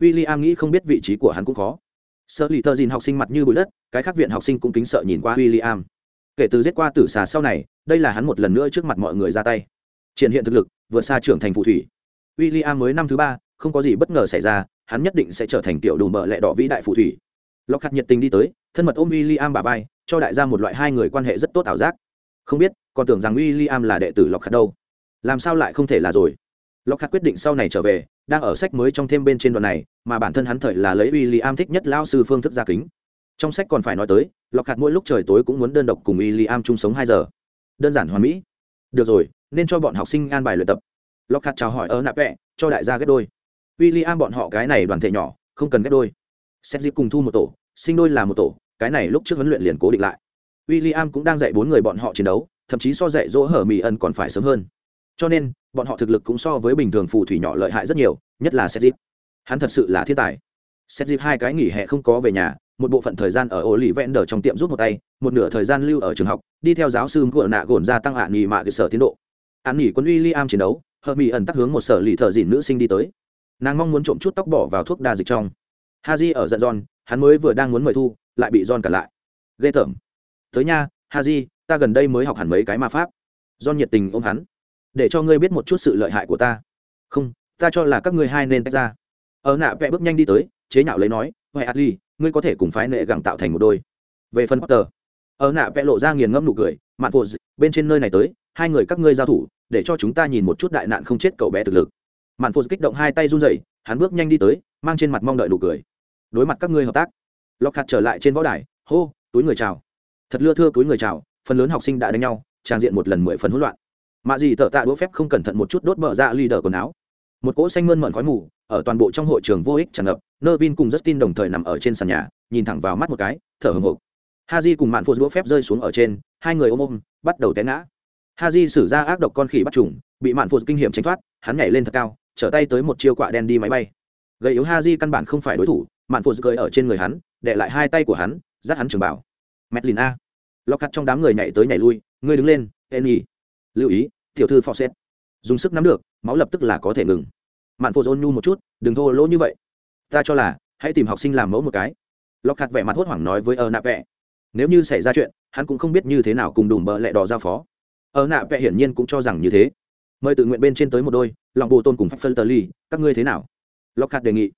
W i l l i am nghĩ không biết vị trí của hắn cũng khó sợ lì thợ dìn học sinh mặt như bụi đất, cái khác viện học sinh cũng kính sợ nhìn qua w i l l i am kể từ giết qua tử xà sau này, đây là hắn một lần nữa trước mặt mọi người ra tay. Triển hiện thực lực, vượt xa trưởng thành phù thủy. W i l l i am mới năm thứ ba, không có gì bất ngờ xảy ra, hắn nhất định sẽ trở thành tiểu đùm bợ lẹ đỏ vĩ đại phù thủy. Lọc khắc nhiệt tình đi tới, thân mật ôm w i l l i am bà vai, cho đại gia một loại hai người quan hệ rất tốt ảo giác. Không biết, còn tưởng rằng w i l l i am là đệ tử lọc khắc đâu. Làm sao lại không thể là rồi? Lọc khắc quyết định sau này trở về, đang ở sách mới trong thêm bên trên đoạn này, mà bản thân hắn thời là lấy w i l l i am thích nhất lao sư phương thức gia kính. Trong sách còn phải nói tới lọc khắc mỗi lúc trời tối cũng muốn đơn độc cùng w i l l i am chung sống hai giờ. Đơn giản hoàn mỹ. Được rồi, nên cho bọn học sinh an bài luyện tập. Lọc hạt chào hỏi ở nạp vẹ, cho đại gia ghép đôi. W i l l i am bọn họ cái này đoàn thể nhỏ, không cần ghép đôi. Xét dịp cùng thu một tổ, sinh đôi là một tổ, cái này lúc trước huấn luyện liền cố định lại. W i l l i am cũng đang dạy bốn người bọn họ chiến đấu, thậm chí so dạy dỗ hở mỹ ân còn phải sớm hơn cho nên, bọn họ thực lực cũng so với bình thường phù thủy nhỏ lợi hại rất nhiều, nhất là xét hắn thật sự là thiên tài. Xét hai cái nghỉ hè không có về nhà, một bộ phận thời gian ở ô lì vẹn đờ trong tiệm rút một tay, một nửa thời gian lưu ở trường học, đi theo giáo sư của nạ gồn gia tăng hạ nghỉ mạ cơ sở tiến độ. An nghỉ quân uy li am chiến đấu hờ mỹ ẩn tắc hướng một sở lì thợ dìn nữ sinh đi tới. Nàng mong muốn trộm chút tóc bỏ vào thuốc đa dịch trong. Ha di ở giận giòn hắn mới vừa đang muốn mời thu, lại bị giòn cả lại. Ghê tởm. Tới nha ha di ta gần đây mới học hẳn mấy cái ma pháp. Giòn nhiệt tình ôm hắn để cho ngươi biết một chút sự lợi hại của ta. Không, ta cho là các ngươi hai nên tách ra. Ở nạ vẽ bước nhanh đi tới, chế nhạo lấy nói huệ adli ngươi có thể cùng phái nệ gẳng tạo thành một đôi. Về phần potter, ở nạ vẽ lộ ra nghiền ngẫm nụ cười, mạn phụ bên trên nơi này tới, hai người các ngươi giao thủ, để cho chúng ta nhìn một chút đại nạn không chết cậu bé thực lực. Mạn phụ kích động hai tay run rẩy, hắn bước nhanh đi tới, mang trên mặt mong đợi nụ cười. Đối mặt các ngươi hợp tác. Lọc hạt trở lại trên võ đài, hô, túi người chào. Thật lưa thưa túi người chào, phần lớn học sinh đã đánh nhau, trang diện một lần mười phần hỗn loạn mạ gì tợ tạ đũa phép không cẩn thận một chút đốt mở ra ly đờ quần áo. Một cỗ xanh mơn mận khói mù, ở toàn bộ trong hội trường vô ích tràn ngập nơ vin cùng justin đồng thời nằm ở trên sàn nhà, nhìn thẳng vào mắt một cái, thở hồng hộc. Haji cùng mạn phụ đũa phép rơi xuống ở trên, hai người ôm ôm, bắt đầu té ngã. Haji sử ra ác độc con khỉ bắt trùng, bị mạn phụ kinh hiểm tránh thoát, hắn nhảy lên thật cao, trở tay tới một chiêu quạ đen đi máy bay. Gây yếu haji căn bản không phải đối thủ, mạn phụ cười ở trên người hắn, để lại hai tay của hắn, dắt hắn trường bảo. Medlin a. Lọc cắt trong đám người nhảy tới nhảy lui, ngươi đứng lên en lưu ý, tiểu thư phò xét dùng sức nắm được, máu lập tức là có thể ngừng. Mạn phô dôn nhu một chút, đừng thô lỗ như vậy. Ta cho là, hãy tìm học sinh làm mẫu một cái. Lọc hạt vẻ mặt hốt hoảng nói với ơ nạ vẹ. Nếu như xảy ra chuyện, hắn cũng không biết như thế nào cùng đùm bợ lẹ đỏ giao phó. Ơ nạ vẹ hiển nhiên cũng cho rằng như thế. Mời tự nguyện bên trên tới một đôi, lòng bồ tôn cùng phép phân tờ ly các ngươi thế nào? Lọc hạt đề nghị.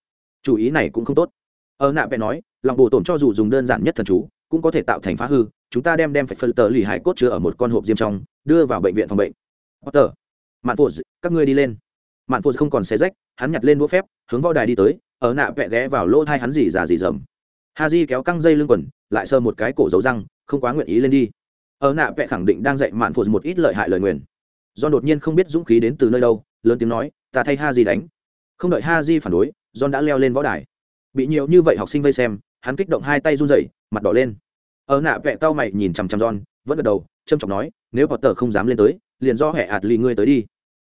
Chủ ý này cũng không tốt. Ơ nạ vẹ nói, lòng bồ tổn cho dù dùng đơn giản nhất thần chú, cũng có thể tạo thành phá hư. Chúng ta đem đem phải phân tờ lì hải cốt chứa ở một con hộp diêm trong đưa vào bệnh viện phòng bệnh. Potter, mạn phụ các ngươi đi lên. Mạn phụ không còn xé rách, hắn nhặt lên đũa phép, hướng võ đài đi tới, ở nạ vẽ ghé vào lỗ thai hắn gì già gì dầm ha di kéo căng dây lưng quần, lại sơ một cái cổ dấu răng, không quá nguyện ý lên đi. Ở nạ vẽ khẳng định đang dạy mạn phụ một ít lợi hại lời nguyền. Do đột nhiên không biết dũng khí đến từ nơi đâu, lớn tiếng nói, ta thay ha di đánh. Không đợi ha di phản đối, john đã leo lên võ đài. Bị nhiều như vậy học sinh vây xem, hắn kích động hai tay run rẩy, mặt đỏ lên. Ở nạ vẽ cao mày nhìn chằm chằm john, vẫn gật đầu trâm trọng nói nếu potter không dám lên tới, liền do hệ ạt lì ngươi tới đi.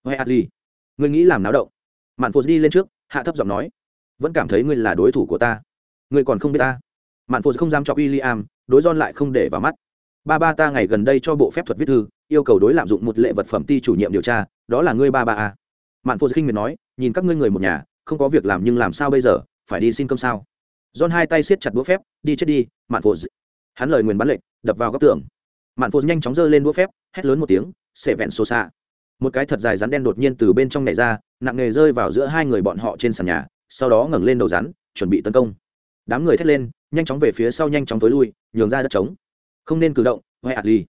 Hệ ạt lì ngươi nghĩ làm náo động? Mạn phô đi lên trước, hạ thấp giọng nói. Vẫn cảm thấy ngươi là đối thủ của ta. Ngươi còn không biết ta. Mạn phô không dám cho William, đối John lại không để vào mắt. Ba ba ta ngày gần đây cho bộ phép thuật viết thư, yêu cầu đối lạm dụng một lệ vật phẩm ti chủ nhiệm điều tra, đó là ngươi ba ba a. Mạn phô khinh miệt nói, nhìn các ngươi người một nhà, không có việc làm nhưng làm sao bây giờ, phải đi xin cơm sao? John hai tay siết chặt búa phép, đi chết đi, mạn phô hắn lời nguyền bắn lệnh đập vào góc tường mạn phô nhanh chóng giơ lên đũa phép, hét lớn một tiếng xệ vẹn xô xạ một cái thật dài rắn đen đột nhiên từ bên trong này ra, nặng nề rơi vào giữa hai người bọn họ trên sàn nhà, sau đó ngẩng lên đầu rắn, chuẩn bị tấn công. Đám người thét lên, nhanh chóng về phía sau nhanh chóng tối lui, nhường ra đất trống. Không nên cử động huệ ạt ly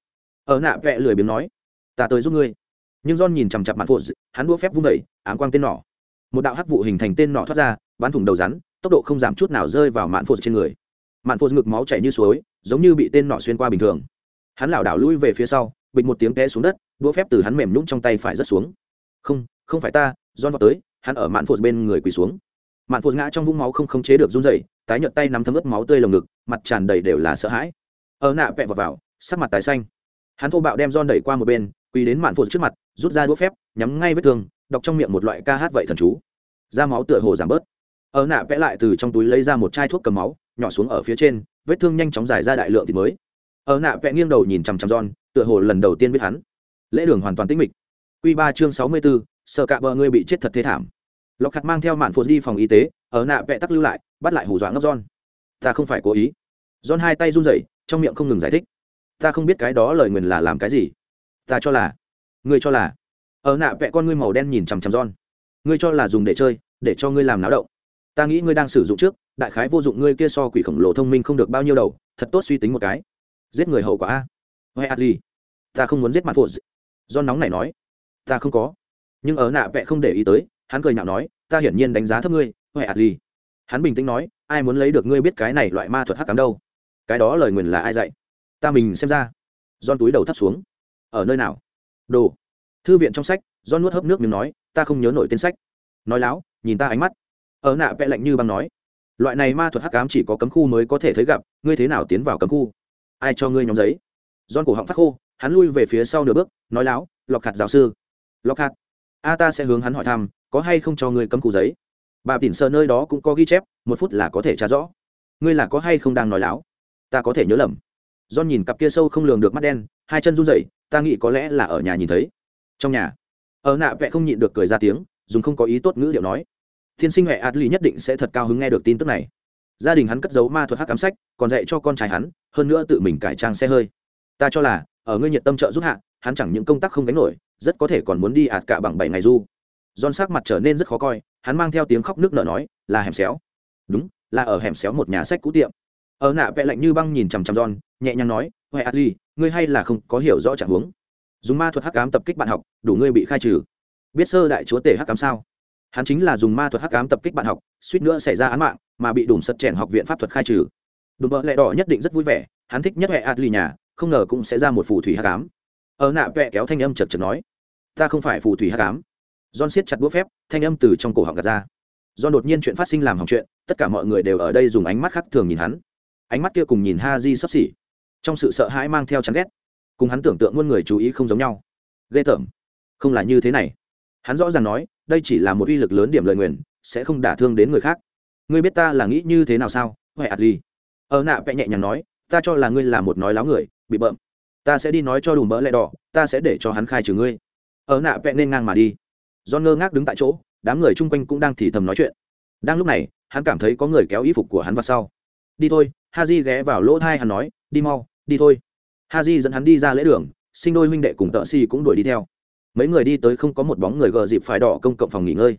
ở nạ vẹ lười biếng nói, ta tới giúp ngươi. Nhưng john nhìn chằm chặp mặt phụ hắn đua phép vung vẩy ám quang tên nỏ. Một đạo hắc vụ hình thành tên nỏ thoát ra, bắn thủng đầu rắn, tốc độ không giảm chút nào rơi vào mạn phụ trên người. Mạn phụ ngực máu chảy như suối, giống như bị tên nỏ xuyên qua bình thường hắn lảo đảo lui về phía sau, bịch một tiếng té xuống đất, đũa phép từ hắn mềm nhũng trong tay phải rớt xuống. Không không phải ta don vào tới. Hắn ở mạn phụt bên người quỳ xuống. Mạn phụt ngã trong vũng máu không khống chế được run rẩy, tái nhợt tay nắm thấm ướt máu tươi lồng ngực, mặt tràn đầy đều là sợ hãi. Ở nạ vẹ vào vào, sắc mặt tái xanh. Hắn thô bạo đem don đẩy qua một bên, quỳ đến mạn phụt trước mặt, rút ra đũa phép, nhắm ngay vết thương, đọc trong miệng một loại ca hát vậy thần chú. Da máu tựa hồ giảm bớt. Ở nạ vẽ lại từ trong túi lấy ra một chai thuốc cầm máu, nhỏ xuống ở phía trên, vết thương nhanh chóng dài ra đại lượng thì mới ở nạ vẽ nghiêng đầu nhìn chằm chằm John, tựa hồ lần đầu tiên biết hắn. Lễ đường hoàn toàn tĩnh mịch. Quy ba chương sáu mươi bốn, sợ cả bờ ngươi bị chết thật thế thảm. Lọc khặt mang theo mạn phụ đi phòng y tế ở nạ vẽ tắc lưu lại bắt lại hù dọa ngốc John. ta không phải cố ý. John hai tay run rẩy trong miệng không ngừng giải thích. Ta không biết cái đó lời nguyền là làm cái gì. Ta cho là ngươi cho là. Ở nạ vẽ con ngươi màu đen nhìn chằm chằm John. ngươi cho là dùng để chơi để cho ngươi làm náo động. Ta nghĩ ngươi đang sử dụng trước đại khái vô dụng ngươi kia so quỷ khổng lồ thông minh không được bao nhiêu đầu thật tốt suy tính một cái giết người hậu quả a. Hoe adli, ta không muốn giết mặt phụ do nóng này nói, ta không có. Nhưng ở nạ vẽ không để ý tới, hắn cười nhạo nói, ta hiển nhiên đánh giá thấp ngươi hoe adli. Hắn bình tĩnh nói, ai muốn lấy được ngươi biết cái này loại ma thuật hắc cám đâu? Cái đó lời nguyền là ai dạy? Ta mình xem ra. Don túi đầu thấp xuống. Ở nơi nào? Đồ. Thư viện trong sách don nuốt hớp nước miếng nói, ta không nhớ nổi tên sách. Nói láo, nhìn ta ánh mắt. Ở nạ vẽ lạnh như băng nói, loại này ma thuật hắc ám chỉ có cấm khu mới có thể thấy gặp, ngươi thế nào tiến vào cấm khu? Ai cho ngươi nhóm giấy? Don cổ họng phát khô, hắn lui về phía sau nửa bước, nói láo lọc hạt giáo sư. Lọc hạt, a ta sẽ hướng hắn hỏi thăm, có hay không cho ngươi cấm cụ giấy? Bà tỉn sơ nơi đó cũng có ghi chép, một phút là có thể trả rõ. Ngươi là có hay không đang nói láo? Ta có thể nhớ lầm. Don nhìn cặp kia sâu không lường được mắt đen, hai chân run rẩy, ta nghĩ có lẽ là ở nhà nhìn thấy. Trong nhà. Ở nạ vẽ không nhịn được cười ra tiếng, dùng không có ý tốt ngữ điệu nói. Thiên sinh hệ adli nhất định sẽ thật cao hứng nghe được tin tức này. Gia đình hắn cất giấu ma thuật hắc cám sách, còn dạy cho con trai hắn hơn nữa tự mình cải trang xe hơi. Ta cho là, ở ngươi nhiệt tâm trợ giúp hạ, hắn chẳng những công tác không gánh nổi, rất có thể còn muốn đi ạt cả bằng bảy ngày du. Don sắc mặt trở nên rất khó coi, hắn mang theo tiếng khóc nước nở nói, là hẻm xéo. Đúng, là ở hẻm xéo một nhà sách cũ tiệm. Ở nạ vẽ lạnh như băng nhìn chằm chằm don nhẹ nhàng nói, huệ adli, ngươi hay là không có hiểu rõ trạng huống. Dùng ma thuật hắc ám tập kích bạn học, đủ ngươi bị khai trừ. Biết sơ đại chúa tể hắc ám sao? Hắn chính là dùng ma thuật hắc ám tập kích bạn học, suýt nữa xảy ra án mạng, mà bị đủ sật chèn học viện pháp thuật khai trừ đùm bợ lẹ đỏ nhất định rất vui vẻ hắn thích nhất hệ adli nhà không ngờ cũng sẽ ra một phù thủy hắc ám ở nạ vẹ kéo thanh âm chật chật nói ta không phải phù thủy hắc ám John siết chặt búa phép, thanh âm từ trong cổ họng gạt ra. John đột nhiên chuyện phát sinh làm hỏng chuyện, tất cả mọi người đều ở đây dùng ánh mắt khác thường nhìn hắn. Ánh mắt kia cùng nhìn Haji sắp xỉ, trong sự sợ hãi mang theo chán ghét, cùng hắn tưởng tượng muôn người chú ý không giống nhau. Ghê tởm, không là như thế này. Hắn rõ ràng nói, đây chỉ là một uy lực lớn điểm lời nguyền, sẽ không đả thương đến người khác. Ngươi biết ta là nghĩ như thế nào sao? Hoè Adli. Ở nạ vẽ nhẹ nhàng nói, ta cho là ngươi là một nói láo người, bị bợm. Ta sẽ đi nói cho đủ mỡ lẹ đỏ, ta sẽ để cho hắn khai trừ ngươi. Ở nạ vẽ nên ngang mà đi. Do ngơ ngác đứng tại chỗ đám người chung quanh cũng đang thì thầm nói chuyện. Đang lúc này hắn cảm thấy có người kéo y phục của hắn vào sau. Đi thôi. Ha j ghé vào lỗ thai hắn nói đi mau đi thôi. Ha j dẫn hắn đi ra lễ đường sinh đôi huynh đệ cùng tợ si cũng đuổi đi theo. Mấy người đi tới không có một bóng người gờ dịp phải đỏ công cộng phòng nghỉ ngơi.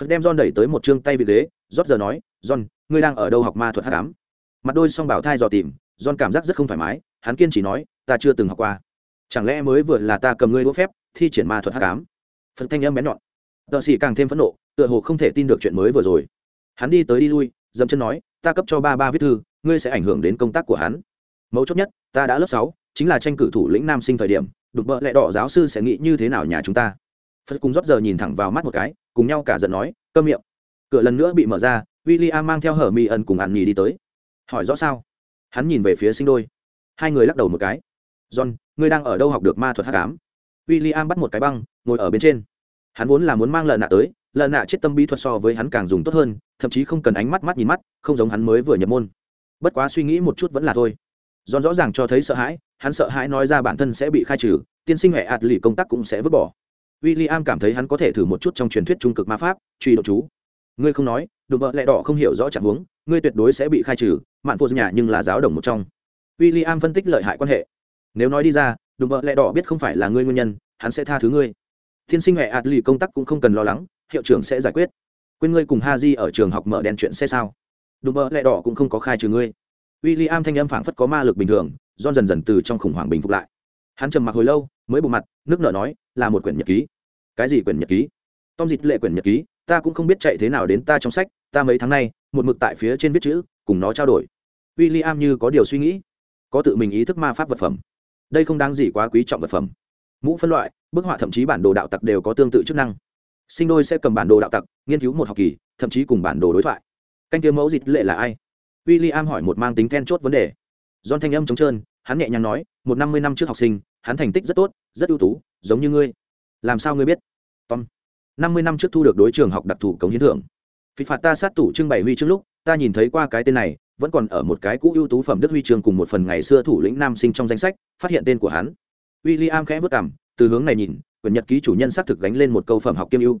Phật đem john đẩy tới một chương tay vị ghế rót giờ nói john ngươi đang ở đâu học ma thuật hát cám mặt đôi song bảo thai dò tìm, john cảm giác rất không thoải mái, hắn kiên chỉ nói, ta chưa từng học qua. Chẳng lẽ mới vừa là ta cầm ngươi đũa phép, thi triển ma thuật hát cám phật thanh âm bén nhọn. Tợ sĩ càng thêm phẫn nộ, tựa hồ không thể tin được chuyện mới vừa rồi. Hắn đi tới đi lui dẫm chân nói, ta cấp cho ba ba viết thư, ngươi sẽ ảnh hưởng đến công tác của hắn. Mấu chốt nhất, ta đã lớp sáu, chính là tranh cử thủ lĩnh nam sinh thời điểm, đục bợ lẹ đỏ giáo sư sẽ nghĩ như thế nào nhà chúng ta? Phật cùng rót giờ nhìn thẳng vào mắt một cái, cùng nhau cả giận nói cơm miệng. Cửa lần nữa bị mở ra w i l l i am mang theo hở mi ẩn cùng ạn nhì đi tới hỏi rõ sao? Hắn nhìn về phía sinh đôi. Hai người lắc đầu một cái. John, ngươi đang ở đâu học được ma thuật hát cám w i l l i am bắt một cái băng, ngồi ở bên trên. Hắn vốn là muốn mang lợn nạ tới, lợn nạ chết tâm bí thuật so với hắn càng dùng tốt hơn, thậm chí không cần ánh mắt mắt nhìn mắt, không giống hắn mới vừa nhập môn. Bất quá suy nghĩ một chút vẫn là thôi. John rõ ràng cho thấy sợ hãi, hắn sợ hãi nói ra bản thân sẽ bị khai trừ, tiên sinh hệ ạt lì công tác cũng sẽ vứt bỏ. W i l l i am cảm thấy hắn có thể thử một chút trong truyền thuyết trung cực ma pháp, truy độ chú. Ngươi không nói đùm bợ lẹ đỏ không hiểu rõ trạng huống, ngươi tuyệt đối sẽ bị khai trừ mạn phụ nhà nhưng là giáo đồng một trong. W i am phân tích lợi hại quan hệ. Nếu nói đi ra, đùm bợ lẹ đỏ biết không phải là ngươi nguyên nhân, hắn sẽ tha thứ ngươi. Tiên sinh hệ ạt lì công tác cũng không cần lo lắng, hiệu trưởng sẽ giải quyết. Quên ngươi cùng ha di ở trường học mở đèn chuyện xe sao? Đùm vợ lẹ đỏ cũng không có khai trừ ngươi. W i l l i am thanh âm phảng phất có ma lực bình thường don dần dần từ trong khủng hoảng bình phục lại. Hắn trầm mặc hồi lâu, mới bộ mặt, nước nở nói, là một quyển nhật ký. Cái gì quyển nhật ký? Tom dịch lệ quyển nhật ký, ta cũng không biết chạy thế nào đến ta trong sách, ta mấy tháng nay, một mực tại phía trên viết chữ cùng nó trao đổi. W i l l i am như có điều suy nghĩ, có tự mình ý thức ma pháp vật phẩm. Đây không đáng gì quá quý trọng vật phẩm. Mũ phân loại, bức họa thậm chí bản đồ đạo tặc đều có tương tự chức năng. Sinh đôi sẽ cầm bản đồ đạo tặc, nghiên cứu một học kỳ, thậm chí cùng bản đồ đối thoại. Canh kiếm mẫu dịch lệ là ai? W i l l i am hỏi một mang tính then chốt vấn đề. Don thanh âm trống trơn, hắn nhẹ nhàng nói, một năm mươi năm trước học sinh, hắn thành tích rất tốt, rất ưu tú, giống như ngươi. Làm sao ngươi biết? Tom, năm mươi năm trước thu được đối trường học đặc thù cống hiến thưởng. Phí phạt ta sát tủ trưng bày huy chương lúc ta nhìn thấy qua cái tên này vẫn còn ở một cái cũ ưu tú phẩm đức huy chương cùng một phần ngày xưa thủ lĩnh nam sinh trong danh sách phát hiện tên của hắn William khẽ vất cảm từ hướng này nhìn, quyển nhật ký chủ nhân xác thực gánh lên một câu phẩm học kiêm ưu.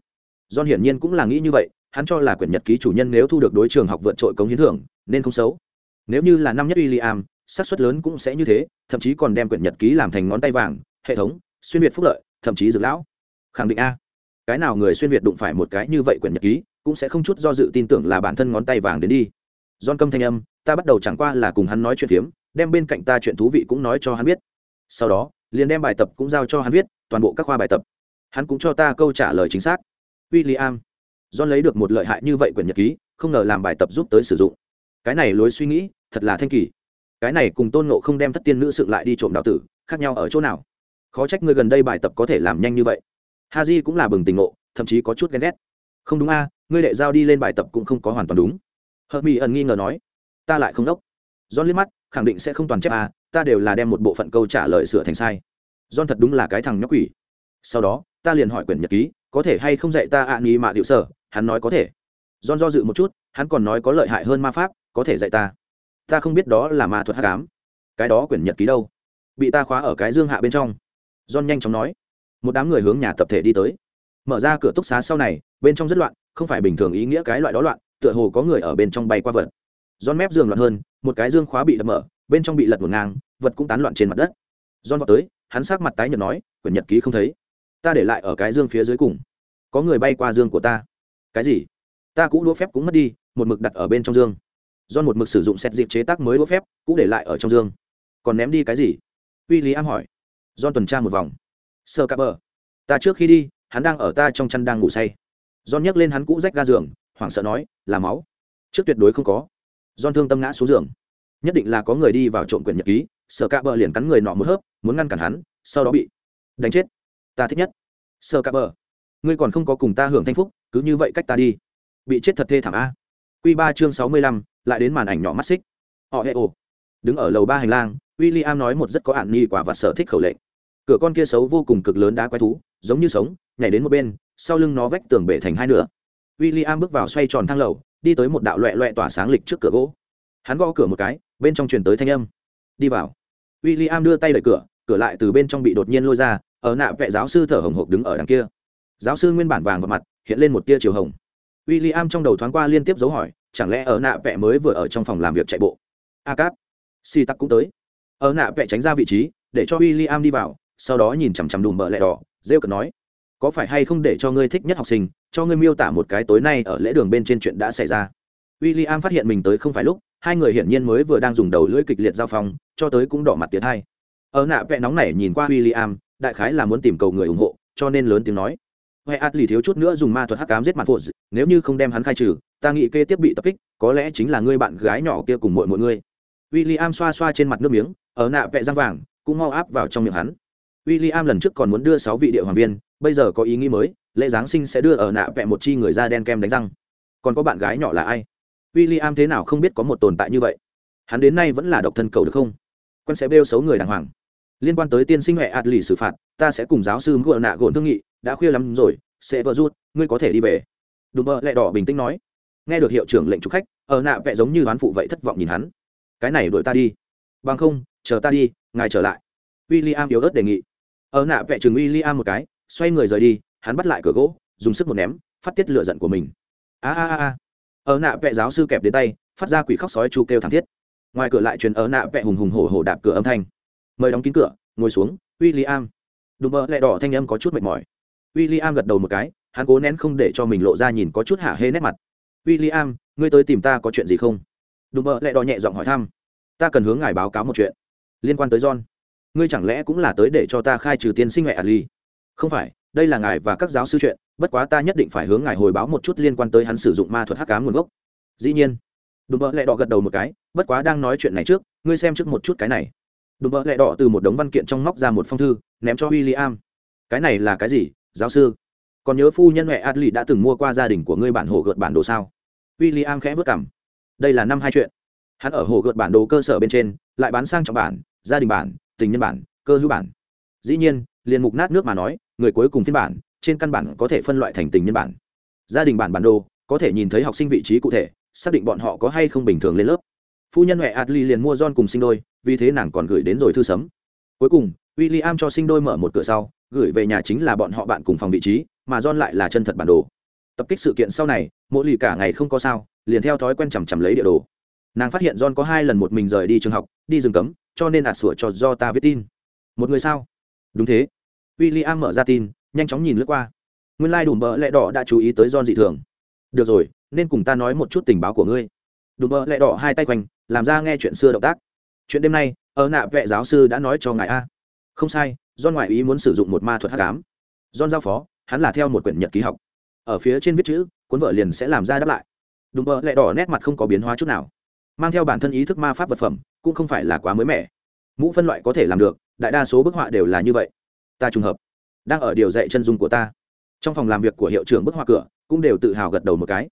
John hiển nhiên cũng là nghĩ như vậy, hắn cho là quyển nhật ký chủ nhân nếu thu được đối trường học vượt trội công hiến thưởng, nên không xấu. Nếu như là năm nhất William, xác suất lớn cũng sẽ như thế, thậm chí còn đem quyển nhật ký làm thành ngón tay vàng, hệ thống, xuyên việt phúc lợi, thậm chí dược lão. Khẳng định a. Cái nào người xuyên việt đụng phải một cái như vậy quyển nhật ký, cũng sẽ không chút do dự tin tưởng là bản thân ngón tay vàng đến đi. John câm thanh âm, ta bắt đầu chẳng qua là cùng hắn nói chuyện phiếm, đem bên cạnh ta chuyện thú vị cũng nói cho hắn biết. Sau đó, liền đem bài tập cũng giao cho hắn viết toàn bộ các khoa bài tập. Hắn cũng cho ta câu trả lời chính xác. William, john lấy được một lợi hại như vậy quyển nhật ký không ngờ làm bài tập giúp tới sử dụng. Cái này lối suy nghĩ thật là thanh kỳ. Cái này cùng tôn ngộ không đem thất tiên nữ sự lại đi trộm đạo tử khác nhau ở chỗ nào? Khó trách ngươi gần đây bài tập có thể làm nhanh như vậy. Haji cũng là bừng tỉnh nộ thậm chí có chút ghen ghét. Không đúng a ngươi đệ giao đi lên bài tập cũng không có hoàn toàn đúng. Hợp mỹ ẩn nghi ngờ nói, ta lại không đốc. John liếc mắt, khẳng định sẽ không toàn chép à? ta đều là đem một bộ phận câu trả lời sửa thành sai. John thật đúng là cái thằng nhóc quỷ. Sau đó, ta liền hỏi quyển nhật ký, có thể hay không dạy ta ạ à nghi mạ điệu sở? Hắn nói, có thể. John do dự một chút, hắn còn nói có lợi hại hơn ma pháp, có thể dạy ta. Ta không biết đó là ma thuật hát cám cái đó quyển nhật ký đâu? Bị ta khóa ở cái dương hạ bên trong. John nhanh chóng nói. Một đám người hướng nhà tập thể đi tới. Mở ra cửa túc xá sau này, bên trong rất loạn không phải bình thường ý nghĩa cái loại đó loạn, tựa hồ có người ở bên trong bay qua vật. John mép giường loạn hơn, một cái dương khóa bị đập mở, bên trong bị lật ngổn ngang, vật cũng tán loạn trên mặt đất. John vào tới, hắn sát mặt tái nhợt nói, quyển nhật ký không thấy. Ta để lại ở cái dương phía dưới cùng. Có người bay qua dương của ta. Cái gì? Ta cũ đũa phép cũng mất đi, một mực đặt ở bên trong dương. Do một mực sử dụng xét dịp chế tác mới đũa phép cũng để lại ở trong dương. Còn ném đi cái gì? W i am hỏi. Do tuần tra một vòng. Sơ cá bờ ta trước khi đi, hắn đang ở ta trong chăn đang ngủ say. John nhấc lên hắn cũ rách ga giường, hoảng sợ nói, là máu. Trước tuyệt đối không có. John thương tâm ngã xuống giường. Nhất định là có người đi vào trộm quyển nhật ký, Sở Cạ Bờ liền cắn người nọ một hớp, muốn ngăn cản hắn, sau đó bị đánh chết. Ta thích nhất. Sở Cạ Bờ, ngươi còn không có cùng ta hưởng thanh phúc, cứ như vậy cách ta đi. Bị chết thật thê thảm a. Quy ba chương sáu mươi lăm, lại đến màn ảnh nhỏ mắt xích. Họ hệ ồ. Đứng ở lầu ba hành lang, William nói một rất có ản nghi quả và sở thích khẩu lệnh. Cửa con kia xấu vô cùng cực lớn đá quái thú, giống như sống, nhảy đến một bên, sau lưng nó vách tường bể thành hai nửa. William bước vào xoay tròn thang lầu, đi tới một đạo loẹ loẹ tỏa sáng lịch trước cửa gỗ. Hắn gõ cửa một cái, bên trong truyền tới thanh âm. Đi vào. William đưa tay đẩy cửa, cửa lại từ bên trong bị đột nhiên lôi ra, ở nạ vệ giáo sư thở hồng hộc đứng ở đằng kia. Giáo sư nguyên bản vàng vào mặt, hiện lên một tia chiều hồng. William trong đầu thoáng qua liên tiếp dấu hỏi, chẳng lẽ ở nạ vệ mới vừa ở trong phòng làm việc chạy bộ? A Cáp, Si Tắc cũng tới. Ở nạ vệ tránh ra vị trí, để cho William đi vào, sau đó nhìn chằm chằm đùm bờ lẹ đỏ, rêu cợt nói, có phải hay không để cho ngươi thích nhất học sinh, cho ngươi miêu tả một cái tối nay ở lễ đường bên trên chuyện đã xảy ra. W i l l i am phát hiện mình tới không phải lúc, hai người hiển nhiên mới vừa đang dùng đầu lưỡi kịch liệt giao phong, cho tới cũng đỏ mặt tiến hai. Ở nạ vẽ nóng này nhìn qua w i l l i am đại khái là muốn tìm cầu người ủng hộ, cho nên lớn tiếng nói. Huệ át lì thiếu chút nữa dùng ma thuật hắc cám giết mặt phụ nếu như không đem hắn khai trừ, ta nghĩ kê tiếp bị tập kích, có lẽ chính là ngươi bạn gái nhỏ kia cùng mọi mọi ngươi. W i l l i am xoa xoa trên mặt nước miếng, ở nạ vẽ răng vàng, cũng mau áp vào trong miệng hắn w i l l i am lần trước còn muốn đưa sáu vị địa hoàng viên, bây giờ có ý nghĩ mới, lễ giáng sinh sẽ đưa ở nạ vẹ một chi người da đen kem đánh răng. Còn có bạn gái nhỏ là ai? W i l l i am thế nào không biết có một tồn tại như vậy. Hắn đến nay vẫn là độc thân cầu được không? Quân sẽ bêu xấu người đàng hoàng. Liên quan tới tiên sinh huệ ạt lì xử phạt, ta sẽ cùng giáo sư ngựa nạ gồn thương nghị, đã khuya lắm rồi, sẽ vợ rút, ngươi có thể đi về. Đùm bơ lẹ đỏ bình tĩnh nói. Nghe được hiệu trưởng lệnh trục khách, ở nạ vẹ giống như đoán phụ vậy thất vọng nhìn hắn. Cái này đuổi ta đi. Bằng không, chờ ta đi, ngài trở lại. W i l l i am yếu ớt đề nghị ở nạ vẽ chừng uy li a một cái, xoay người rời đi, hắn bắt lại cửa gỗ, dùng sức một ném, phát tiết lửa giận của mình. A a a ở nạ vẽ giáo sư kẹp đến tay, phát ra quỷ khóc sói chu kêu thảm thiết. Ngoài cửa lại truyền ở nạ vẽ hùng hùng hổ hổ đạp cửa âm thanh. Mời đóng kín cửa, ngồi xuống w i l l i am đùm bơ lẹ đỏ thanh âm có chút mệt mỏi. W i l l i am gật đầu một cái, hắn cố nén không để cho mình lộ ra nhìn có chút hả hê nét mặt. W i l l i am ngươi tới tìm ta có chuyện gì không? Đùm bơ lẹ đỏ nhẹ giọng hỏi thăm. Ta cần hướng ngài báo cáo một chuyện. Liên quan tới john ngươi chẳng lẽ cũng là tới để cho ta khai trừ tiên sinh mẹ ali? Không phải, đây là ngài và các giáo sư chuyện, bất quá ta nhất định phải hướng ngài hồi báo một chút liên quan tới hắn sử dụng ma thuật hắc ám nguồn gốc. Dĩ nhiên. Đùm bợ lẹ đỏ gật đầu một cái, bất quá đang nói chuyện này trước, ngươi xem trước một chút cái này. Đùm bợ lẹ đỏ từ một đống văn kiện trong móc ra một phong thư, ném cho w i l l i am cái này là cái gì, giáo sư? Còn nhớ phu nhân huệ adli đã từng mua qua gia đình của ngươi bản hồ gợt bản đồ sao? W i am khẽ vất cảm đây là năm hai chuyện. Hắn ở hồ gợt bản đồ cơ sở bên trên, lại bán sang trọng bản, gia đình bản tình nhân bản, cơ hữu bản. Dĩ nhiên, liền mục nát nước mà nói, người cuối cùng phiên bản, trên căn bản có thể phân loại thành tình nhân bản. Gia đình bản bản đồ, có thể nhìn thấy học sinh vị trí cụ thể, xác định bọn họ có hay không bình thường lên lớp. Phu nhân huệ adli liền mua john cùng sinh đôi, vì thế nàng còn gửi đến rồi thư sấm. Cuối cùng w i l l i am cho sinh đôi mở một cửa sau, gửi về nhà chính là bọn họ bạn cùng phòng vị trí, mà john lại là chân thật bản đồ. Tập kích sự kiện sau này, mỗi lì cả ngày không có sao, liền theo thói quen chằm chằm lấy địa đồ nàng phát hiện john có hai lần một mình rời đi trường học, đi rừng cấm, cho nên ạt sửa cho do ta viết tin. Một người sao? Đúng thế. W i l l i am mở ra tin, nhanh chóng nhìn lướt qua. Nguyên lai、like、đùm bợ lẹ đỏ đã chú ý tới John dị thường. Được rồi, nên cùng ta nói một chút tình báo của ngươi. Đùm bợ lẹ đỏ hai tay quanh, làm ra nghe chuyện xưa động tác. Chuyện đêm nay, ở nạ vệ giáo sư đã nói cho ngài a. Không sai, John ngoại ý muốn sử dụng một ma thuật hát cám John giao phó, hắn là theo một quyển nhật ký học. Ở phía trên viết chữ, cuốn vợ liền sẽ làm ra đáp lại. Đùm bợ lẹ đỏ nét mặt không có biến hóa chút nào mang theo bản thân ý thức ma pháp vật phẩm cũng không phải là quá mới mẻ mũ phân loại có thể làm được đại đa số bức họa đều là như vậy ta trùng hợp đang ở điều dạy chân dung của ta trong phòng làm việc của hiệu trưởng bức họa cửa cũng đều tự hào gật đầu một cái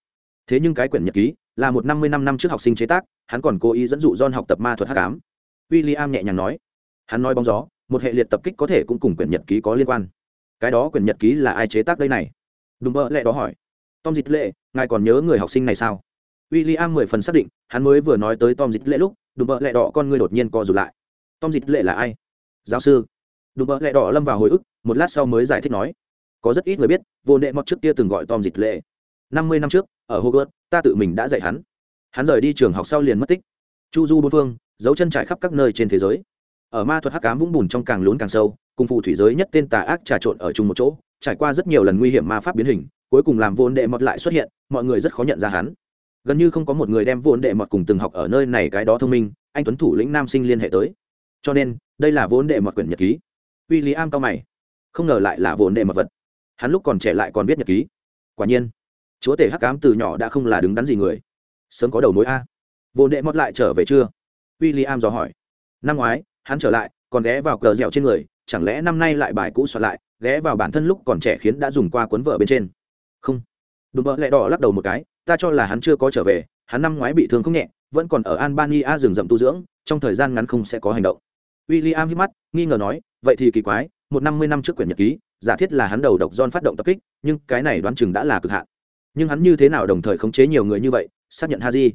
thế nhưng cái quyển nhật ký là một năm mươi năm năm trước học sinh chế tác hắn còn cố ý dẫn dụ John học tập ma thuật hắc ám. William nhẹ nhàng nói. Hắn nói bóng gió, một hệ liệt tập kích có thể cũng cùng quyển nhật ký có liên quan. Cái đó quyển nhật ký là ai chế tác đây này? Đúng vợ lẽ đó hỏi. Tom Dịch Lệ, ngài còn nhớ người học sinh này sao? William mười phần xác định, hắn mới vừa nói tới Tom Dịch Lệ lúc, đùm bơ lệ đỏ con người đột nhiên co rụt lại. Tom Dịch Lệ là ai? Giáo sư. Đùm bơ lệ đỏ lâm vào hồi ức, một lát sau mới giải thích nói. Có rất ít người biết, vô đệ mọt trước kia từng gọi Tom Dịch Lệ. Năm mươi năm trước, ở Hogwarts, ta tự mình đã dạy hắn hắn rời đi trường học sau liền mất tích chu du bốn phương dấu chân trải khắp các nơi trên thế giới ở ma thuật hắc cám vũng bùn trong càng lún càng sâu cùng phù thủy giới nhất tên tà ác trà trộn ở chung một chỗ trải qua rất nhiều lần nguy hiểm ma pháp biến hình cuối cùng làm vô đệ mọt lại xuất hiện mọi người rất khó nhận ra hắn gần như không có một người đem vốn đệ mọt cùng từng học ở nơi này cái đó thông minh, anh tuấn thủ lĩnh nam sinh liên hệ tới. Cho nên, đây là vốn đệ mọt quyển nhật ký. W i l l i am cao mày. Không ngờ lại là vốn đệ mọt vật. Hắn lúc còn trẻ lại còn viết nhật ký. Quả nhiên, chúa tể hắc cám từ nhỏ đã không là đứng đắn gì người. Sớm có đầu mối a. Vốn đệ mọt lại trở về chưa? W i l l i am dò hỏi. Năm ngoái, hắn trở lại, còn ghé vào cờ dẻo trên người, chẳng lẽ năm nay lại bài cũ soạn lại, ghé vào bản thân lúc còn trẻ khiến đã dùng qua cuốn vợ bên trên. Không. Đùm bỡ lẹ đỏ lắc đầu một cái ta cho là hắn chưa có trở về, hắn năm ngoái bị thương không nhẹ, vẫn còn ở albania rừng rậm tu dưỡng, trong thời gian ngắn không sẽ có hành động. W i l l i am hít mắt, nghi ngờ nói, vậy thì kỳ quái, một năm mươi năm trước quyển nhật ký, giả thiết là hắn đầu độc John phát động tập kích, nhưng cái này đoán chừng đã là cực hạn. Nhưng hắn như thế nào đồng thời khống chế nhiều người như vậy, xác nhận ha di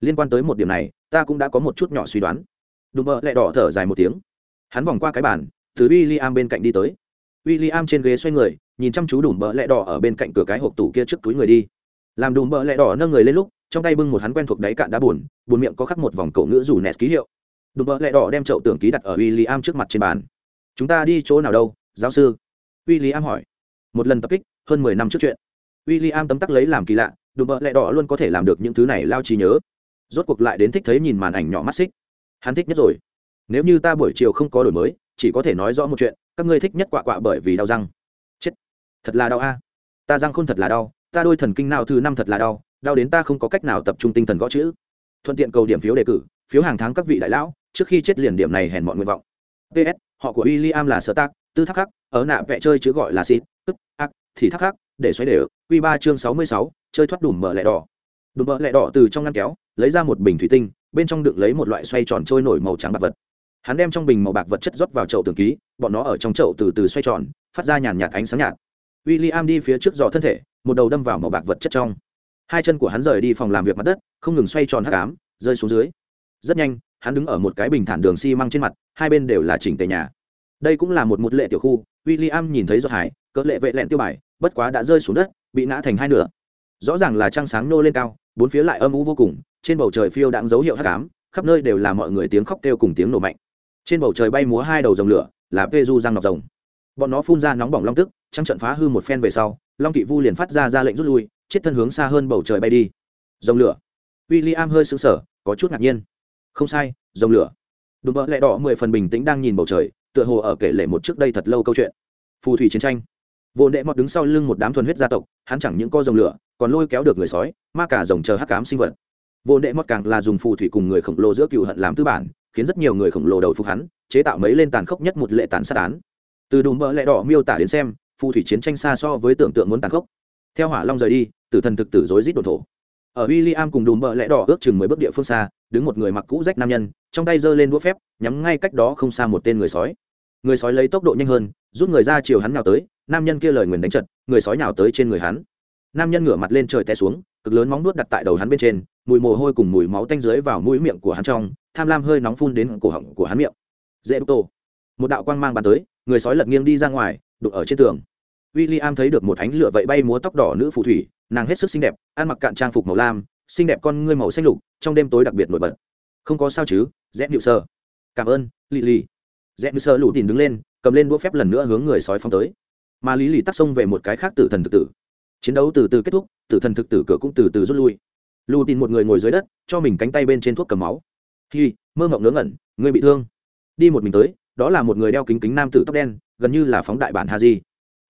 liên quan tới một điểm này, ta cũng đã có một chút nhỏ suy đoán. Đùm bợ lại đỏ thở dài một tiếng. Hắn vòng qua cái bàn, từ w i l l i am bên cạnh đi tới. W i l l i am trên ghế xoay người, nhìn chăm chú đùm bợ lại đỏ ở bên cạnh cửa cái hộp tủ kia trước túi người đi làm đùm bợ lẹ đỏ nâng người lên lúc, trong tay bưng một hắn quen thuộc đáy cạn đá buồn buồn miệng có khắc một vòng cậu ngữ rủ nẹt ký hiệu. Đùm bợ lẹ đỏ đem chậu tưởng ký đặt ở w i l l i am trước mặt trên bàn. Chúng ta đi chỗ nào đâu, giáo sư? W i l l i am hỏi. Một lần tập kích, hơn mười năm trước chuyện. W i l l i am tấm tắc lấy làm kỳ lạ, đùm bợ lẹ đỏ luôn có thể làm được những thứ này lao trí nhớ. Rốt cuộc lại đến thích thấy nhìn màn ảnh nhỏ mắt xích. Hắn thích nhất rồi. Nếu như ta buổi chiều không có đổi mới, chỉ có thể nói rõ một chuyện, các ngươi thích nhất quạ quạ bởi vì đau răng. Chết, thật là đau a. Ta răng không thật là đau ta đôi thần kinh nào thứ năm thật là đau đau đến ta không có cách nào tập trung tinh thần gõ chữ. Thuận tiện cầu điểm phiếu đề cử, phiếu hàng tháng các vị đại lão, trước khi chết liền điểm này hèn mọi nguyện vọng. Ps họ của w i l l i am là sở tác tư thắc khắc, ở nạ vẽ chơi chữ gọi là xịt tức, ác, thì thắc khắc, để xoáy đều. Q ba chương sáu mươi sáu, chơi thoát đùm mở lẻ đỏ. Đùm mở lẻ đỏ từ trong ngăn kéo, lấy ra một bình thủy tinh, bên trong đựng lấy một loại xoay tròn trôi nổi màu trắng bạc vật. Hắn đem trong bình màu bạc vật chất rót vào chậu tường ký, bọn nó ở trong chậu từ từ xoay tròn, phát ra nhàn nhạt ánh sáng nhạt w i l l i am đi phía trước dò thân thể, một đầu đâm vào màu bạc vật chất trong. Hai chân của hắn rời đi phòng làm việc mặt đất, không ngừng xoay tròn hắc ám, rơi xuống dưới. Rất nhanh, hắn đứng ở một cái bình thản đường xi măng trên mặt, hai bên đều là chỉnh tề nhà. Đây cũng là một một lệ tiểu khu w i l l i am nhìn thấy giọt hải, cỡ lệ vệ lẹn tiêu bài, bất quá đã rơi xuống đất, bị ngã thành hai nửa. Rõ ràng là trăng sáng nô lên cao, bốn phía lại âm u vô cùng, trên bầu trời phiêu đang dấu hiệu hắc ám, khắp nơi đều là mọi người tiếng khóc kêu cùng tiếng nổ mạnh. Trên bầu trời bay múa hai đầu dòng lửa, là pê du răng nọc rồng bọn nó phun ra nóng bỏng long tức, trăng trận phá hư một phen về sau, long kỵ vu liền phát ra ra lệnh rút lui, chết thân hướng xa hơn bầu trời bay đi. Rồng lửa. W i l l i am hơi sững sờ, có chút ngạc nhiên. Không sai rồng lửa. Đùm bỡ lẹ đỏ mười phần bình tĩnh đang nhìn bầu trời, tựa hồ ở kể lệ một trước đây thật lâu câu chuyện. Phù thủy chiến tranh. Vô đệ mọt đứng sau lưng một đám thuần huyết gia tộc, hắn chẳng những co rồng lửa, còn lôi kéo được người sói, ma cả rồng chờ hắc cám sinh vật. Vô đệ mọt càng là dùng phù thủy cùng người khổng lồ giữa cựu hận làm tư bản, khiến rất nhiều người khổng lồ đầu phục hắn, chế tạo mấy lên tàn khốc nhất một lệ tàn sát án từ đùm bỡ lẹ đỏ miêu tả đến xem, phù thủy chiến tranh xa so với tưởng tượng muốn tàn khốc. Theo hỏa long rời đi, tử thần thực tử rối rít đồn thổ. Ở w i l l i am cùng đùm bỡ lẽ đỏ ước chừng mười bước địa phương xa, đứng một người mặc cũ rách nam nhân, trong tay giơ lên đũa phép, nhắm ngay cách đó không xa một tên người sói. Người sói lấy tốc độ nhanh hơn, rút người ra chiều hắn nào tới, nam nhân kia lời nguyền đánh chật, người sói nào tới trên người hắn. Nam nhân ngửa mặt lên trời té xuống, cực lớn móng nuốt đặt tại đầu hắn bên trên, mùi mồ hôi cùng mùi máu tanh dưới vào mũi miệng của hắn trong, tham lam hơi nóng phun đến cổ họng của hắn miệng. Dễ đúc tổ. Một đạo quang mang bàn tới người sói lật nghiêng đi ra ngoài đục ở trên tường. W i l l i am thấy được một ánh lửa vậy bay múa tóc đỏ nữ phù thủy, nàng hết sức xinh đẹp, ăn mặc cạn trang phục màu lam, xinh đẹp con ngươi màu xanh lục, trong đêm tối đặc biệt nổi bật. Không có sao chứ dễ nhự sơ. Cảm ơn lì lì dễ nhự sơ lụ tìm đứng lên, cầm lên đũa phép lần nữa hướng người sói phong tới. Mà lý lì tắc xông về một cái khác tử thần thực tử. Chiến đấu từ từ kết thúc, tử thần thực tử cửa cũng từ từ rút lui. Lù tìm một người ngồi dưới đất, cho mình cánh tay bên trên thuốc cầm máu. Hi, mơ mộng ngớ ngẩn người bị thương. Đi một mình tới đó là một người đeo kính kính nam tử tóc đen, gần như là phóng đại bản ha di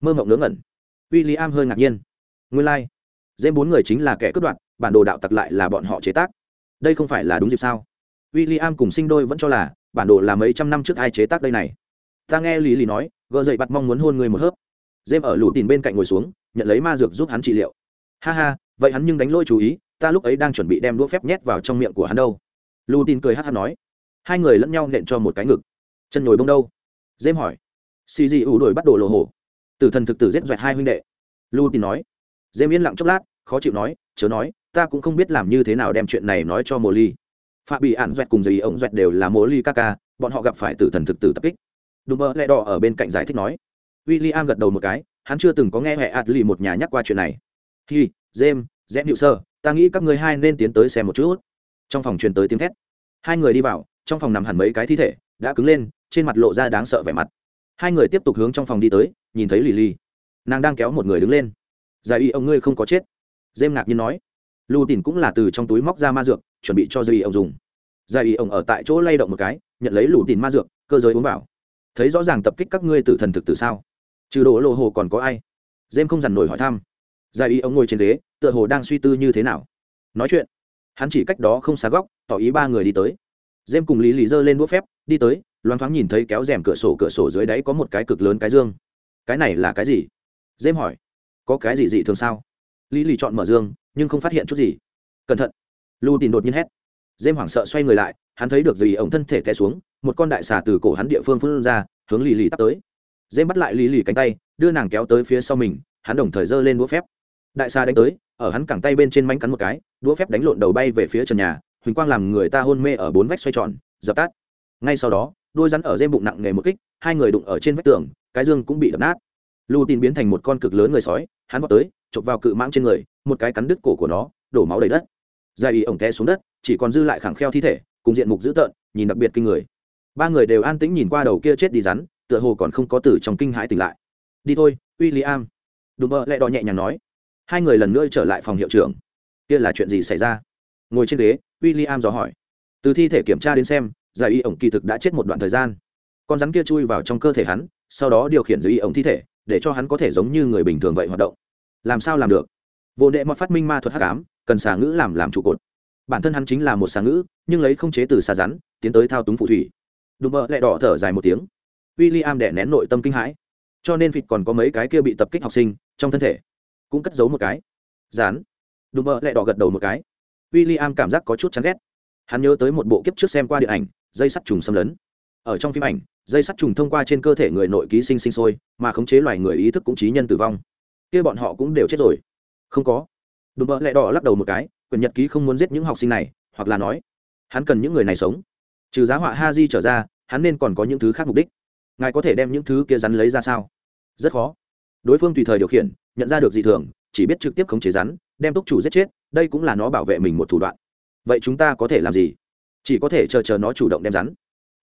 mơ mộng ngớ ngẩn. W i l l i am hơi ngạc nhiên. Nguyên lai、like. dêm bốn người chính là kẻ cướp đoạt, bản đồ đạo tặc lại là bọn họ chế tác. Đây không phải là đúng dịp sao? W i l l i am cùng sinh đôi vẫn cho là, bản đồ là mấy trăm năm trước ai chế tác đây này. Ta nghe lý lý nói gợ dậy bặt mong muốn hôn người một hớp. Dêm ở lụt tìm bên cạnh ngồi xuống, nhận lấy ma dược giúp hắn trị liệu. Ha ha, vậy hắn nhưng đánh lôi chú ý, ta lúc ấy đang chuẩn bị đem đũa phép nhét vào trong miệng của hắn đâu. Lù tin cười hát hát nói. Hai người lẫn nhau nện cho một cái ngực chân nhồi bông đâu? Dêm hỏi. Xì dị ủ đổi bắt đồ lộ hổ. Tử thần thực tử giết doẹt hai huynh đệ. Lu tin nói. Dêm yên lặng chốc lát khó chịu nói chớ nói ta cũng không biết làm như thế nào đem chuyện này nói cho mồ ly phạm bị ạn doẹt cùng dây ổng doẹt đều là mồ ly ca ca bọn họ gặp phải tử thần thực tử tập kích. Đùm bơ lẹ đỏ ở bên cạnh giải thích nói. W i l l i am gật đầu một cái hắn chưa từng có nghe hệ ạt lì một nhà nhắc qua chuyện này. Hi jem, dễ hiệu sơ ta nghĩ các người hai nên tiến tới xem một chút. Trong phòng truyền tới tiếng thét. Hai người đi vào trong phòng nằm hẳn mấy cái thi thể đã cứng lên trên mặt lộ ra đáng sợ vẻ mặt. Hai người tiếp tục hướng trong phòng đi tới, nhìn thấy lì lì nàng đang kéo một người đứng lên. Giải y ông ngươi không có chết. Dêm ngạc nhiên nói. Lưu tìn cũng là từ trong túi móc ra ma dược, chuẩn bị cho dây ông dùng. Giải y ông ở tại chỗ lay động một cái, nhận lấy lù tìn ma dược, cơ giới uống vào. Thấy rõ ràng tập kích các ngươi tử thần thực từ sao? Trừ đồ lộ hồ còn có ai? Dêm không dằn nổi hỏi thăm. Giải y ông ngồi trên ghế, tựa hồ đang suy tư như thế nào. Nói chuyện. Hắn chỉ cách đó không xa góc, tỏ ý ba người đi tới. Dêm cùng lý lý giơ lên đũa phép, đi tới loáng thoáng nhìn thấy kéo rèm cửa sổ cửa sổ dưới đáy có một cái cực lớn cái dương. Cái này là cái gì? Dêm hỏi. Có cái gì dị thường sao? Lý lì chọn mở dương, nhưng không phát hiện chút gì. Cẩn thận. Lu tìm đột nhiên hét. Dêm hoảng sợ xoay người lại, hắn thấy được gì ổng thân thể té xuống, một con đại xà từ cổ hắn địa phương phân ra, hướng lì lì tắt tới. Dêm bắt lại lì lì cánh tay, đưa nàng kéo tới phía sau mình, hắn đồng thời giơ lên đũa phép. Đại xà đánh tới, ở hắn cẳng tay bên trên mánh cắn một cái, đũa phép đánh lộn đầu bay về phía trần nhà, huỳnh quang làm người ta hôn mê ở bốn vách xoay tròn, dập tắt. Ngay sau đó đôi rắn ở dêm bụng nặng nghề một kích, hai người đụng ở trên vách tường, cái dương cũng bị đập nát. Lù tin biến thành một con cực lớn người sói, hắn vào tới, chụp vào cự mãng trên người, một cái cắn đứt cổ của nó, đổ máu đầy đất. Dài ý ổng té xuống đất, chỉ còn dư lại khẳng kheo thi thể, cùng diện mục dữ tợn, nhìn đặc biệt kinh người. Ba người đều an tĩnh nhìn qua đầu kia chết đi rắn, tựa hồ còn không có tử trong kinh hãi tỉnh lại. Đi thôi, William. đùm bơ lại đò nhẹ nhàng nói. Hai người lần nữa trở lại phòng hiệu trưởng. Kia là chuyện gì xảy ra? Ngồi trên ghế, William dò hỏi. Từ thi thể kiểm tra đến xem giải y ổng kỳ thực đã chết một đoạn thời gian. Con rắn kia chui vào trong cơ thể hắn, sau đó điều khiển dưới y ổng thi thể, để cho hắn có thể giống như người bình thường vậy hoạt động. Làm sao làm được? Vô đệ mọt phát minh ma thuật hắc ám, cần xà ngữ làm làm trụ cột. Bản thân hắn chính là một xà ngữ, nhưng lấy không chế từ xà rắn, tiến tới thao túng phù thủy. Đùm bợ lại đỏ thở dài một tiếng. W i l l i am đẻ nén nội tâm kinh hãi. Cho nên vịt còn có mấy cái kia bị tập kích học sinh trong thân thể, cũng cất giấu một cái. Rán. Đùm bợ lại đỏ gật đầu một cái. W i l l i am cảm giác có chút chán ghét. Hắn nhớ tới một bộ kiếp trước xem qua điện ảnh dây sắt trùng xâm lấn. Ở trong phim ảnh, dây sắt trùng thông qua trên cơ thể người nội ký sinh sinh sôi, mà khống chế loài người ý thức cũng trí nhân tử vong. Kia bọn họ cũng đều chết rồi. Không có. Đùm vậy lẹ đỏ lắc đầu một cái, quyền nhật ký không muốn giết những học sinh này, hoặc là nói, hắn cần những người này sống. Trừ giá họa ha di trở ra, hắn nên còn có những thứ khác mục đích. Ngài có thể đem những thứ kia rắn lấy ra sao? Rất khó. Đối phương tùy thời điều khiển, nhận ra được dị thường, chỉ biết trực tiếp khống chế rắn, đem túc chủ giết chết, đây cũng là nó bảo vệ mình một thủ đoạn. Vậy chúng ta có thể làm gì? Chỉ có thể chờ chờ nó chủ động đem rắn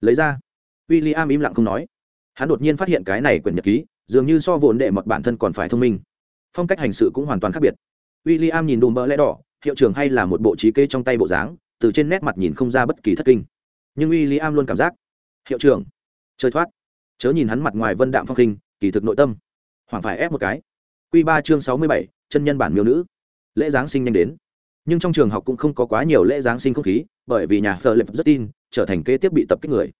lấy ra. W i l l i am im lặng không nói. Hắn đột nhiên phát hiện cái này quyển nhật ký, dường như so vốn đệ mật bản thân còn phải thông minh. Phong cách hành sự cũng hoàn toàn khác biệt. W i l l i am nhìn đùm bỡ lẽ đỏ, hiệu trưởng hay là một bộ trí kê trong tay bộ dáng, từ trên nét mặt nhìn không ra bất kỳ thất kinh. Nhưng w i l l i am luôn cảm giác, hiệu trưởng chơi thoát. Chớ nhìn hắn mặt ngoài vân đạm phong khinh, kỳ thực nội tâm hoàng phải ép một cái. Q ba chương sáu mươi bảy, chân nhân bản miêu nữ. Lễ giáng sinh nhanh đến nhưng trong trường học cũng không có quá nhiều lễ giáng sinh không khí, bởi vì nhà phờ lệp rất tin, trở thành kế tiếp bị tập kích người.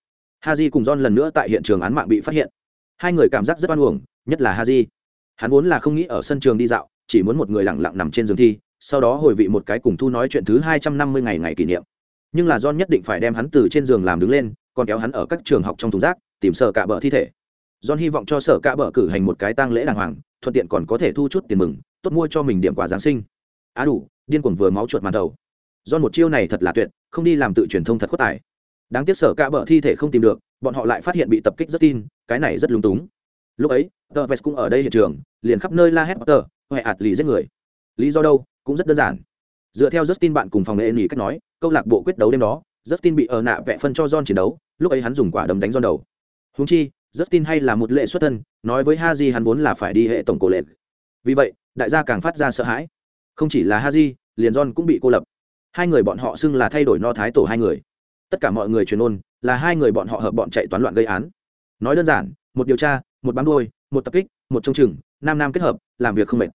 Haji cùng john lần nữa tại hiện trường án mạng bị phát hiện. Hai người cảm giác rất oan uổng, nhất là haji. Hắn vốn là không nghĩ ở sân trường đi dạo, chỉ muốn một người lặng lặng nằm trên giường thi, sau đó hồi vị một cái cùng thu nói chuyện thứ hai trăm năm mươi ngày ngày kỷ niệm. Nhưng là john nhất định phải đem hắn từ trên giường làm đứng lên, còn kéo hắn ở các trường học trong thùng rác, tìm sở cả bờ thi thể. John hy vọng cho sở cả bờ cử hành một cái tang lễ đàng hoàng, thuận tiện còn có thể thu chút tiền mừng, tốt mua cho mình điểm quà giáng sinh á đủ, điên cuồng vừa máu chuột màn đầu. Do một chiêu này thật là tuyệt, không đi làm tự truyền thông thật khuất tài. Đáng tiếc sở cả bờ thi thể không tìm được, bọn họ lại phát hiện bị tập kích rất tin, cái này rất lúng túng. Lúc ấy, tờ vest cũng ở đây hiện trường, liền khắp nơi la hét tờ huệ ạt lì giết người. Lý do đâu, cũng rất đơn giản. Dựa theo Justin bạn cùng phòng nghệ nghỉ cách nói, câu lạc bộ quyết đấu đêm đó, Justin bị ở nạ vẹ phân cho John chiến đấu, lúc ấy hắn dùng quả đấm đánh John đầu. Húng chi, Justin hay là một lệ xuất thân, nói với Haji hắn vốn là phải đi hệ tổng cổ lệ vì vậy, đại gia càng phát ra sợ hãi không chỉ là Haji, liền John cũng bị cô lập. Hai người bọn họ xưng là thay đổi no thái tổ hai người. Tất cả mọi người truyền ôn là hai người bọn họ hợp bọn chạy toán loạn gây án. Nói đơn giản, một điều tra, một bám đôi một tập kích, một trông chừng, nam nam kết hợp, làm việc không mệt.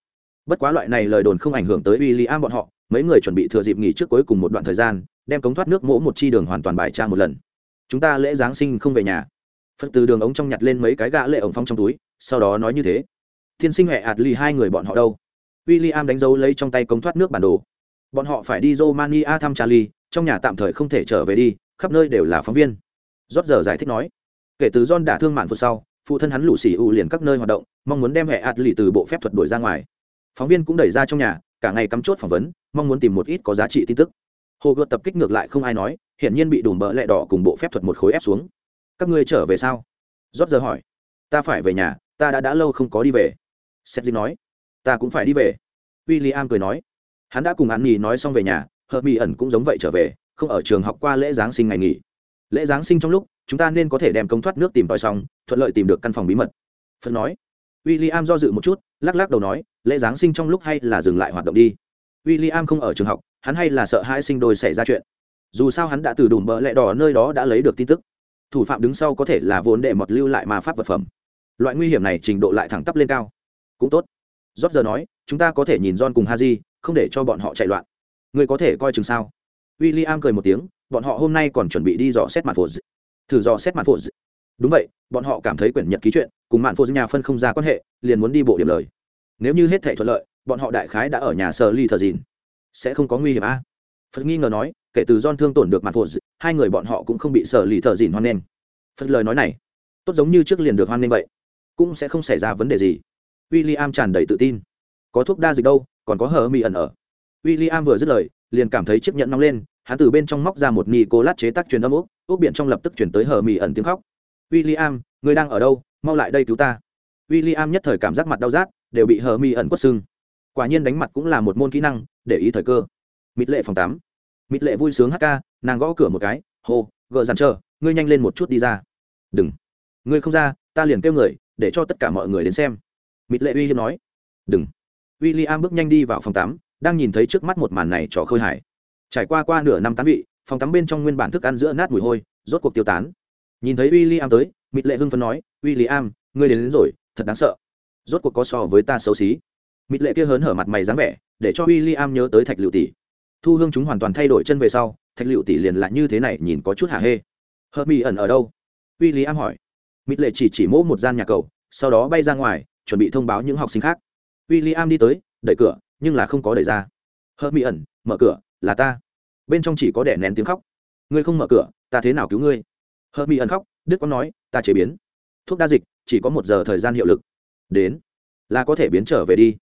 Bất quá loại này lời đồn không ảnh hưởng tới w i l l i am bọn họ, mấy người chuẩn bị thừa dịp nghỉ trước cuối cùng một đoạn thời gian, đem cống thoát nước mỗ một chi đường hoàn toàn bài tra một lần. Chúng ta lễ giáng sinh không về nhà. Phật từ đường ống trong nhặt lên mấy cái gã lệ ống phong trong túi, sau đó nói như thế. Thiên sinh hệ ạt ly hai người bọn họ đâu? W i l l i am đánh dấu lấy trong tay cống thoát nước bản đồ. Bọn họ phải đi romania thăm charlie, trong nhà tạm thời không thể trở về đi, khắp nơi đều là phóng viên. Rót giờ giải thích nói, kể từ john đả thương mạn phụ sau, phụ thân hắn lũ xỉ ủ liền các nơi hoạt động, mong muốn đem hệ ạt lì từ bộ phép thuật đổi ra ngoài. Phóng viên cũng đẩy ra trong nhà, cả ngày cắm chốt phỏng vấn, mong muốn tìm một ít có giá trị tin tức. Hồ gợt tập kích ngược lại không ai nói, hiển nhiên bị đùm bỡ lẹ đỏ cùng bộ phép thuật một khối ép xuống. Các ngươi trở về sao? Rót giờ hỏi. Ta phải về nhà, ta đã đã lâu không có đi về. Seth dinh nói ta cũng phải đi về. W i l l i am cười nói. Hắn đã cùng hắn nghỉ nói xong về nhà hờ mỹ ẩn cũng giống vậy trở về, không ở trường học qua lễ giáng sinh ngày nghỉ. Lễ giáng sinh trong lúc, chúng ta nên có thể đem công thoát nước tìm tòi xong, thuận lợi tìm được căn phòng bí mật. Phật nói. W i l l i am do dự một chút, lắc lắc đầu nói, lễ giáng sinh trong lúc hay là dừng lại hoạt động đi. W i l l i am không ở trường học, hắn hay là sợ hai sinh đôi xảy ra chuyện. Dù sao hắn đã từ đùm bỡ lẹ đỏ nơi đó đã lấy được tin tức. Thủ phạm đứng sau có thể là vốn để mọt lưu lại mà pháp vật phẩm. Loại nguy hiểm này trình độ lại thẳng tắp lên cao. Cũng tốt rót giờ nói chúng ta có thể nhìn john cùng haji không để cho bọn họ chạy loạn. Người có thể coi chừng sao? W i l l i am cười một tiếng bọn họ hôm nay còn chuẩn bị đi dò xét mặt phụ, thử dò xét mặt phụ. đúng vậy bọn họ cảm thấy quyển nhật ký chuyện cùng mạn phô nhà phân không ra quan hệ liền muốn đi bộ điểm lời. Nếu như hết thể thuận lợi bọn họ đại khái đã ở nhà sờ ly thờ dìn. Sẽ không có nguy hiểm a. À? phật nghi ngờ nói kể từ don thương tổn được mặt phô hai người bọn họ cũng không bị sở ly thờ dìn hoan nghênh. Phật lời nói này tốt giống như trước liền được hoan nghênh vậy cũng sẽ không xảy ra vấn đề gì w i l l i am tràn đầy tự tin. Có thuốc đa dịch đâu, còn có hờ mỹ ẩn ở. W i l l i am vừa dứt lời, liền cảm thấy chiếc nhẫn nóng lên, hắn từ bên trong móc ra một ni cô lát chế tác truyền âm úc úc biển trong lập tức chuyển tới hờ mỹ ẩn tiếng khóc. W i l l i am người đang ở đâu? Mau lại đây cứu ta. W i l l i am nhất thời cảm giác mặt đau rát, đều bị hờ mỹ ẩn quất sưng. Quả nhiên đánh mặt cũng là một môn kỹ năng, để ý thời cơ. Mịt lệ phòng tắm. Mịt lệ vui sướng hk ca, nàng gõ cửa một cái, hô, gờ dằn chờ, ngươi nhanh lên một chút đi ra. Đừng. Ngươi không ra, ta liền kêu người, để cho tất cả mọi người đến xem mịt lệ uy hiếp nói đừng. W i l l i am bước nhanh đi vào phòng tắm đang nhìn thấy trước mắt một màn này trò khơi hải trải qua qua nửa năm tán vị phòng tắm bên trong nguyên bản thức ăn giữa nát mùi hôi rốt cuộc tiêu tán. Nhìn thấy w i l l i am tới mịt lệ hưng phấn nói w i l l i am ngươi đến, đến rồi thật đáng sợ. Rốt cuộc có so với ta xấu xí. Mịt lệ kia hớn hở mặt mày dáng vẻ để cho w i l l i am nhớ tới thạch liệu tỷ. Thu hương chúng hoàn toàn thay đổi chân về sau thạch liệu tỷ liền lại như thế này nhìn có chút hả hê. Hơ mỹ ẩn ở đâu? W i l l i am hỏi. Mịt lệ chỉ chỉ mỗ một gian nhà cầu sau đó bay ra ngoài chuẩn bị thông báo những học sinh khác. W i l l i am đi tới, đẩy cửa, nhưng là không có đẩy ra. Hợp mỹ ẩn mở cửa, là ta. Bên trong chỉ có đẻ nén tiếng khóc. Ngươi không mở cửa, ta thế nào cứu ngươi? Hợp mỹ ẩn khóc, đức có nói, ta chế biến. Thuốc đa dịch, chỉ có một giờ thời gian hiệu lực. Đến. Là có thể biến trở về đi.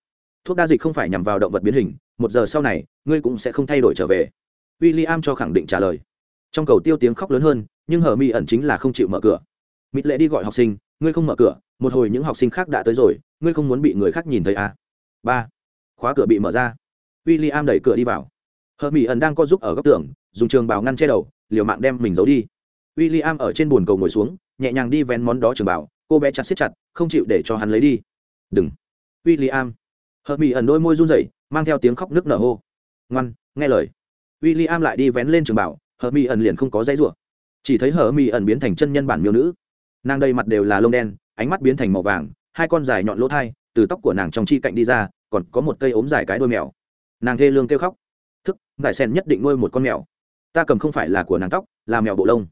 Thuốc đa dịch không phải nhằm vào động vật biến hình, một giờ sau này, ngươi cũng sẽ không thay đổi trở về. W i l l i am cho khẳng định trả lời. Trong cầu tiêu tiếng khóc lớn hơn, nhưng hờ mỹ ẩn chính là không chịu mở cửa. Mịt lệ đi gọi học sinh, ngươi không mở cửa một hồi những học sinh khác đã tới rồi, ngươi không muốn bị người khác nhìn thấy à. ba. Khóa cửa bị mở ra. W i l l i am đẩy cửa đi vào. Hờ mỹ ẩn đang co giúp ở góc tường, dùng trường bào ngăn che đầu, liều mạng đem mình giấu đi. W i l l i am ở trên bồn cầu ngồi xuống, nhẹ nhàng đi vén món đó trường bảo cô bé chặt siết chặt, không chịu để cho hắn lấy đi. Đừng. W i l l i am hờ mỹ ẩn đôi môi run rẩy, mang theo tiếng khóc nước nở hô. Ngoan, nghe lời. W i l l i am lại đi vén lên trường bảo hờ mỹ ẩn liền không có dãy rủa. Chỉ thấy hờ mỹ ẩn biến thành chân nhân bản miêu nữ. Nàng đây mặt đều là lông đen ánh mắt biến thành màu vàng, hai con dài nhọn lỗ thai từ tóc của nàng trong chi cạnh đi ra, còn có một cây ốm dài cái đôi mèo. Nàng thê lương kêu khóc. Thức ngại sen nhất định nuôi một con mèo. Ta cầm không phải là của nàng tóc, là mèo bộ lông.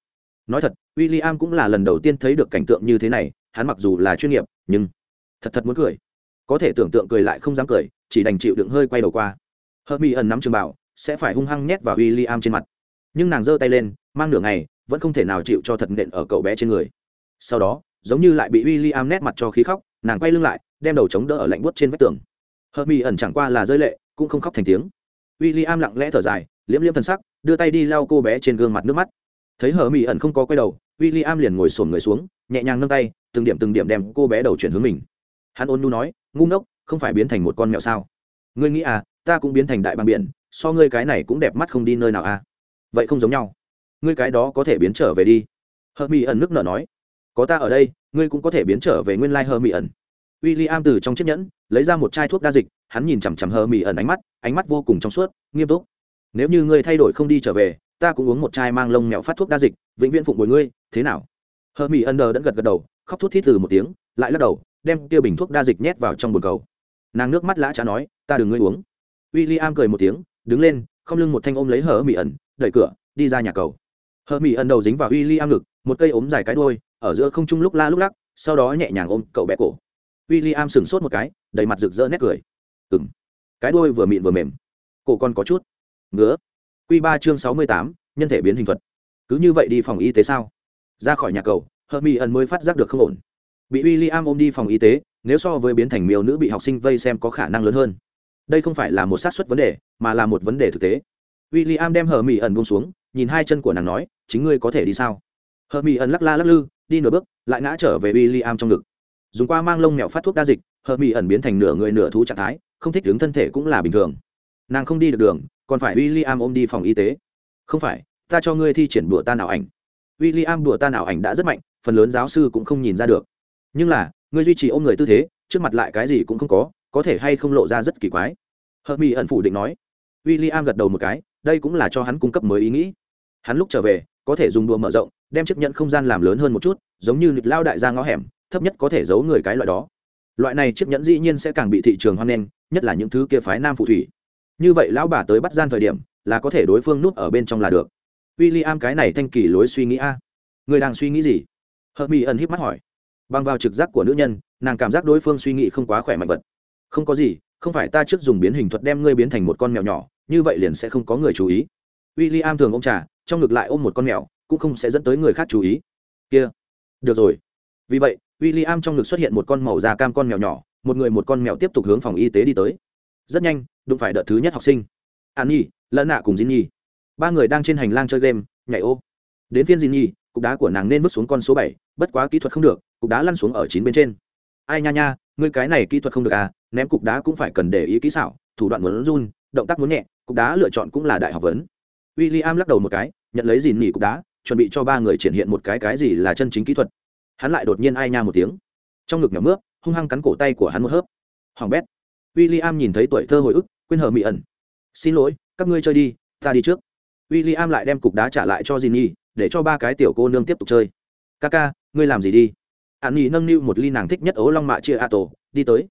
Nói thật w i l l i am cũng là lần đầu tiên thấy được cảnh tượng như thế này, hắn mặc dù là chuyên nghiệp, nhưng thật thật muốn cười. Có thể tưởng tượng cười lại không dám cười, chỉ đành chịu đựng hơi quay đầu qua. Hớt mi ẩn nắm trường bảo, sẽ phải hung hăng nhét vào w i l l i am trên mặt. Nhưng nàng giơ tay lên, mang nửa ngày, vẫn không thể nào chịu cho thật nện ở cậu bé trên người. Sau đó giống như lại bị w i l l i am nét mặt cho khí khóc, nàng quay lưng lại, đem đầu chống đỡ ở lạnh buốt trên vách tường. Hơ mi ẩn chẳng qua là rơi lệ, cũng không khóc thành tiếng. W i l l i am lặng lẽ thở dài liễm liễm thân sắc, đưa tay đi lau cô bé trên gương mặt nước mắt. Thấy hờ mỹ ẩn không có quay đầu w i l l i am liền ngồi sổn người xuống, nhẹ nhàng nâng tay, từng điểm từng điểm đem cô bé đầu chuyển hướng mình. Hắn ôn nu nói, ngu ngốc, không phải biến thành một con mèo sao? Ngươi nghĩ à ta cũng biến thành đại bằng biển, so ngươi cái này cũng đẹp mắt không đi nơi nào à? Vậy không giống nhau. Ngươi cái đó có thể biến trở về đi. Hờ mỹ ẩn nước nở nói có ta ở đây, ngươi cũng có thể biến trở về nguyên lai hờ mỹ ẩn w i l l i am từ trong chiếc nhẫn, lấy ra một chai thuốc đa dịch, hắn nhìn chằm chằm hờ mỹ ẩn ánh mắt ánh mắt vô cùng trong suốt, nghiêm túc. Nếu như ngươi thay đổi không đi trở về, ta cũng uống một chai mang lông mèo phát thuốc đa dịch, vĩnh viễn phụng bồi ngươi, thế nào? Hờ mỹ ẩn đờ đẫn gật gật đầu, khóc thút thít từ một tiếng, lại lắc đầu, đem kia bình thuốc đa dịch nhét vào trong bồn cầu. Nàng nước mắt lã trá nói, ta đừng ngươi uống. W i l l i am cười một tiếng, đứng lên, không lưng một thanh ôm lấy hờ mỹ ẩn đẩy cửa, đi ra nhà cầu. Hờ mỹ ẩn đầu dính vào w i l l i am ngực, một cây ốm dài cái đôi ở giữa không trung lúc la lúc lắc, sau đó nhẹ nhàng ôm cậu bé cổ. W i l l i am sửng sốt một cái, đầy mặt rực rỡ nét cười. Ừng cái đôi vừa mịn vừa mềm. Cổ con có chút ngứa. Q ba chương sáu mươi tám, nhân thể biến hình thuật. Cứ như vậy đi phòng y tế sao? Ra khỏi nhà cầu hờ mỹ ẩn mới phát giác được không ổn. Bị w i l l i am ôm đi phòng y tế, nếu so với biến thành miêu nữ bị học sinh vây xem có khả năng lớn hơn. Đây không phải là một xác suất vấn đề, mà là một vấn đề thực tế. W i l l i am đem hờ mỹ ẩn bông xuống, nhìn hai chân của nàng nói, chính ngươi có thể đi sao? Hờ mỹ ẩn lắc la lắc lư đi nửa bước, lại ngã trở về w i l l i am trong ngực. Dùng qua mang lông mẹo phát thuốc đa dịch hờ mỹ ẩn biến thành nửa người nửa thú trạng thái, không thích đứng thân thể cũng là bình thường. Nàng không đi được đường, còn phải w i l l i am ôm đi phòng y tế. Không phải, ta cho ngươi thi triển đùa ta nào ảnh. W i l l i am đùa ta nào ảnh đã rất mạnh, phần lớn giáo sư cũng không nhìn ra được. Nhưng là, ngươi duy trì ôm người tư thế, trước mặt lại cái gì cũng không có có thể hay không lộ ra rất kỳ quái. Hờ mỹ ẩn phủ định nói. W i l l i am gật đầu một cái, đây cũng là cho hắn cung cấp mới ý nghĩ. Hắn lúc trở về, có thể dùng đùa mở rộng đem chiếc nhẫn không gian làm lớn hơn một chút, giống như nịch lao đại ra ngõ hẻm, thấp nhất có thể giấu người cái loại đó. Loại này chiếc nhẫn dĩ nhiên sẽ càng bị thị trường hoan nghênh, nhất là những thứ kia phái nam phù thủy. Như vậy lão bà tới bắt gian thời điểm, là có thể đối phương núp ở bên trong là được. W i l l i am cái này thanh kỳ lối suy nghĩ a. Người đang suy nghĩ gì? Hợp mỹ ẩn híp mắt hỏi. Bằng vào trực giác của nữ nhân, nàng cảm giác đối phương suy nghĩ không quá khỏe mạnh vật. Không có gì, không phải ta trước dùng biến hình thuật đem ngươi biến thành một con mèo nhỏ, như vậy liền sẽ không có người chú ý. W i l l i am thường ôm trà, trong ngực lại ôm một con mèo cũng không sẽ dẫn tới người khác chú ý. Kia, được rồi. Vì vậy w i l l i am trong ngực xuất hiện một con màu da cam con mèo nhỏ, một người một con mèo tiếp tục hướng phòng y tế đi tới. Rất nhanh, đụng phải đợt thứ nhất học sinh. An nhi lẫn nạ cùng Jin nhi ba người đang trên hành lang chơi game, nhảy ô. Đến phiên Jin nhi cục đá của nàng nên vứt xuống con số bảy, bất quá kỹ thuật không được, cục đá lăn xuống ở chín bên trên. Ai nha nha, ngươi cái này kỹ thuật không được à ném cục đá cũng phải cần để ý kỹ xảo, thủ đoạn muốn run, động tác muốn nhẹ, cục đá lựa chọn cũng là đại học vấn. W i l l i am lắc đầu một cái, nhận lấy dìn nỉ cục đá chuẩn bị cho ba người triển hiện một cái cái gì là chân chính kỹ thuật. Hắn lại đột nhiên ai nha một tiếng. Trong ngực nhỏ mướp, hung hăng cắn cổ tay của hắn một hớp. Hoàng bét. W i l l i am nhìn thấy tuổi thơ hồi ức, quên hờ mị ẩn. Xin lỗi, các ngươi chơi đi, ta đi trước. W i l l i am lại đem cục đá trả lại cho dìn nhi để cho ba cái tiểu cô nương tiếp tục chơi. Ca ca ngươi làm gì đi? An nhi nâng niu một ly nàng thích nhất ấu long mạ chia a tổ, đi tới.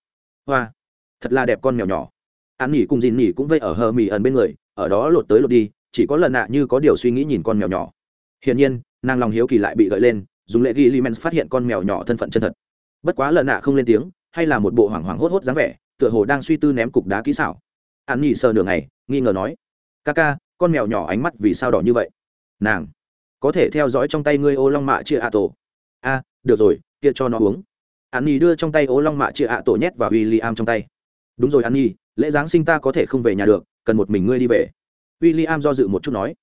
Hoa, thật là đẹp con mèo nhỏ. An nhi cùng dìn nhi cũng vây ở hờ mị ẩn bên người, ở đó lột tới lột đi, chỉ có lần nạ như có điều suy nghĩ nhìn con mèo nhỏ hiển nhiên, nàng lòng hiếu kỳ lại bị gợi lên, dùng lệ ghi limens phát hiện con mèo nhỏ thân phận chân thật. Bất quá lần nạ không lên tiếng, hay là một bộ hoảng hoảng hốt hốt dáng vẻ, tựa hồ đang suy tư ném cục đá kỹ xảo. Hắn nhỉ sờ nửa ngày, nghi ngờ nói, ca ca, con mèo nhỏ ánh mắt vì sao đỏ như vậy? Nàng, có thể theo dõi trong tay ngươi ô long mạ chia ạ tổ? A, được rồi, kia cho nó uống. Hắn nhỉ đưa trong tay ô long mạ chia ạ tổ nhét vào w i l l i am trong tay. Đúng rồi hắn lễ giáng sinh ta có thể không về nhà được, cần một mình ngươi đi về. W i l l i am do dự một chút nói,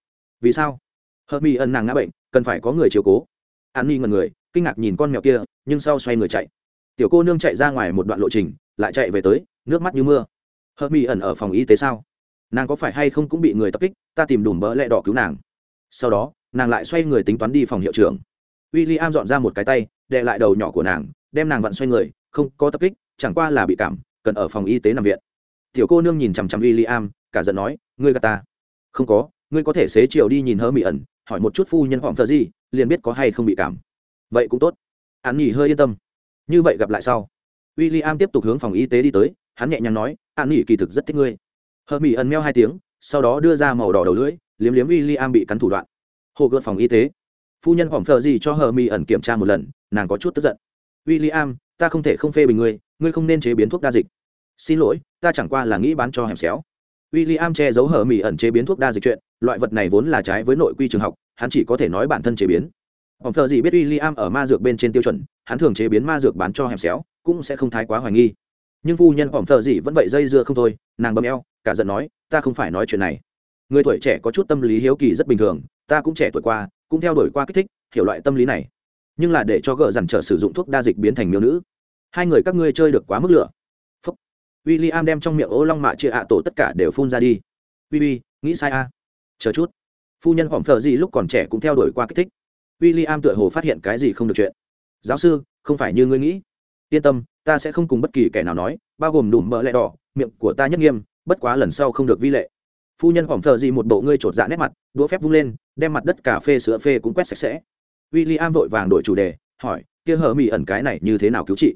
vì sao? Hờ mi ân nàng ngã bệnh, cần phải có người chiều cố. An ni ngần người, kinh ngạc nhìn con mèo kia, nhưng sau xoay người chạy. Tiểu cô nương chạy ra ngoài một đoạn lộ trình, lại chạy về tới, nước mắt như mưa. Hờ mi ẩn ở phòng y tế sao? Nàng có phải hay không cũng bị người tập kích, ta tìm đùm bỡ lẹ đỏ cứu nàng. Sau đó, nàng lại xoay người tính toán đi phòng hiệu trưởng. W i l l i am dọn ra một cái tay đệ lại đầu nhỏ của nàng, đem nàng vặn xoay người, không có tập kích, chẳng qua là bị cảm, cần ở phòng y tế nằm viện. Tiểu cô nương nhìn chằm chằm w i l l i am cả giận nói, ngươi gà ta. Không có, ngươi có thể xế chiều đi nhìn hơ mỹ ẩn hỏi một chút phu nhân hỏng thờ gì liền biết có hay không bị cảm. Vậy cũng tốt. Hắn nghỉ hơi yên tâm. Như vậy gặp lại sau w i l l i am tiếp tục hướng phòng y tế đi tới, hắn nhẹ nhàng nói, an nghỉ kỳ thực rất thích ngươi. Hờ mỹ ẩn meo hai tiếng, sau đó đưa ra màu đỏ đầu lưỡi, liếm liếm w i l l i am bị cắn thủ đoạn. Hồ gợt phòng y tế. Phu nhân hỏng thờ gì cho hờ mỹ ẩn kiểm tra một lần, nàng có chút tức giận. W i l l i am ta không thể không phê bình ngươi ngươi không nên chế biến thuốc đa dịch. Xin lỗi, ta chẳng qua là nghĩ bán cho hẻm xéo. William che giấu hở mỉ ẩn chế biến thuốc đa dịch chuyện, loại vật này vốn là trái với nội quy trường học, hắn chỉ có thể nói bản thân chế biến. Ông thờ gì biết William ở ma dược bên trên tiêu chuẩn, hắn thường chế biến ma dược bán cho hẻm xéo, cũng sẽ không thái quá hoài nghi. Nhưng phu nhân ông thờ gì vẫn vậy dây dưa không thôi, nàng bấm eo, cả giận nói, ta không phải nói chuyện này. Người tuổi trẻ có chút tâm lý hiếu kỳ rất bình thường, ta cũng trẻ tuổi qua, cũng theo đuổi qua kích thích, hiểu loại tâm lý này. Nhưng là để cho gỡ dằn trở sử dụng thuốc đa dịch biến thành miêu nữ. Hai người các ngươi chơi được quá mức lửa. William đem trong miệng ô long mạ chia ạ tổ tất cả đều phun ra đi. "Bi bi, nghĩ sai a?" À? "Chờ chút." Phu nhân hỏng thợ gì lúc còn trẻ cũng theo đuổi qua kích thích. William tựa hồ phát hiện cái gì không được chuyện. "Giáo sư, không phải như ngươi nghĩ. Yên tâm, ta sẽ không cùng bất kỳ kẻ nào nói, bao gồm đùm mỡ lẹ đỏ, miệng của ta nhất nghiêm, bất quá lần sau không được vi lệ." Phu nhân hỏng thợ gì một bộ ngươi chột dạ nét mặt, đũa phép vung lên, đem mặt đất cà phê sữa phê cũng quét sạch sẽ. William vội vàng đổi chủ đề, hỏi, kia hở mỹ ẩn cái này như thế nào cứu trị?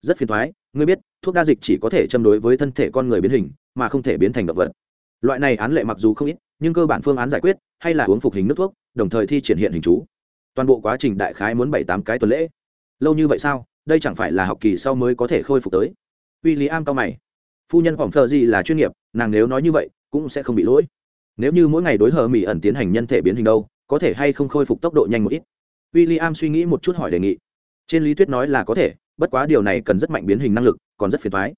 Rất phiền toái, ngươi biết, thuốc đa dịch chỉ có thể châm đối với thân thể con người biến hình, mà không thể biến thành động vật. Loại này án lệ mặc dù không ít, nhưng cơ bản phương án giải quyết, hay là uống phục hình nước thuốc, đồng thời thi triển hiện hình chú. Toàn bộ quá trình đại khái muốn bảy tám cái tuần lễ. Lâu như vậy sao? Đây chẳng phải là học kỳ sau mới có thể khôi phục tới? W i l l i am cao mày. Phu nhân phỏng thờ gì là chuyên nghiệp, nàng nếu nói như vậy, cũng sẽ không bị lỗi. Nếu như mỗi ngày đối hờ mỹ ẩn tiến hành nhân thể biến hình đâu, có thể hay không khôi phục tốc độ nhanh một ít? W i l l i am suy nghĩ một chút hỏi đề nghị. Trên lý thuyết nói là có thể bất quá điều này cần rất mạnh biến hình năng lực, còn rất phiền thoái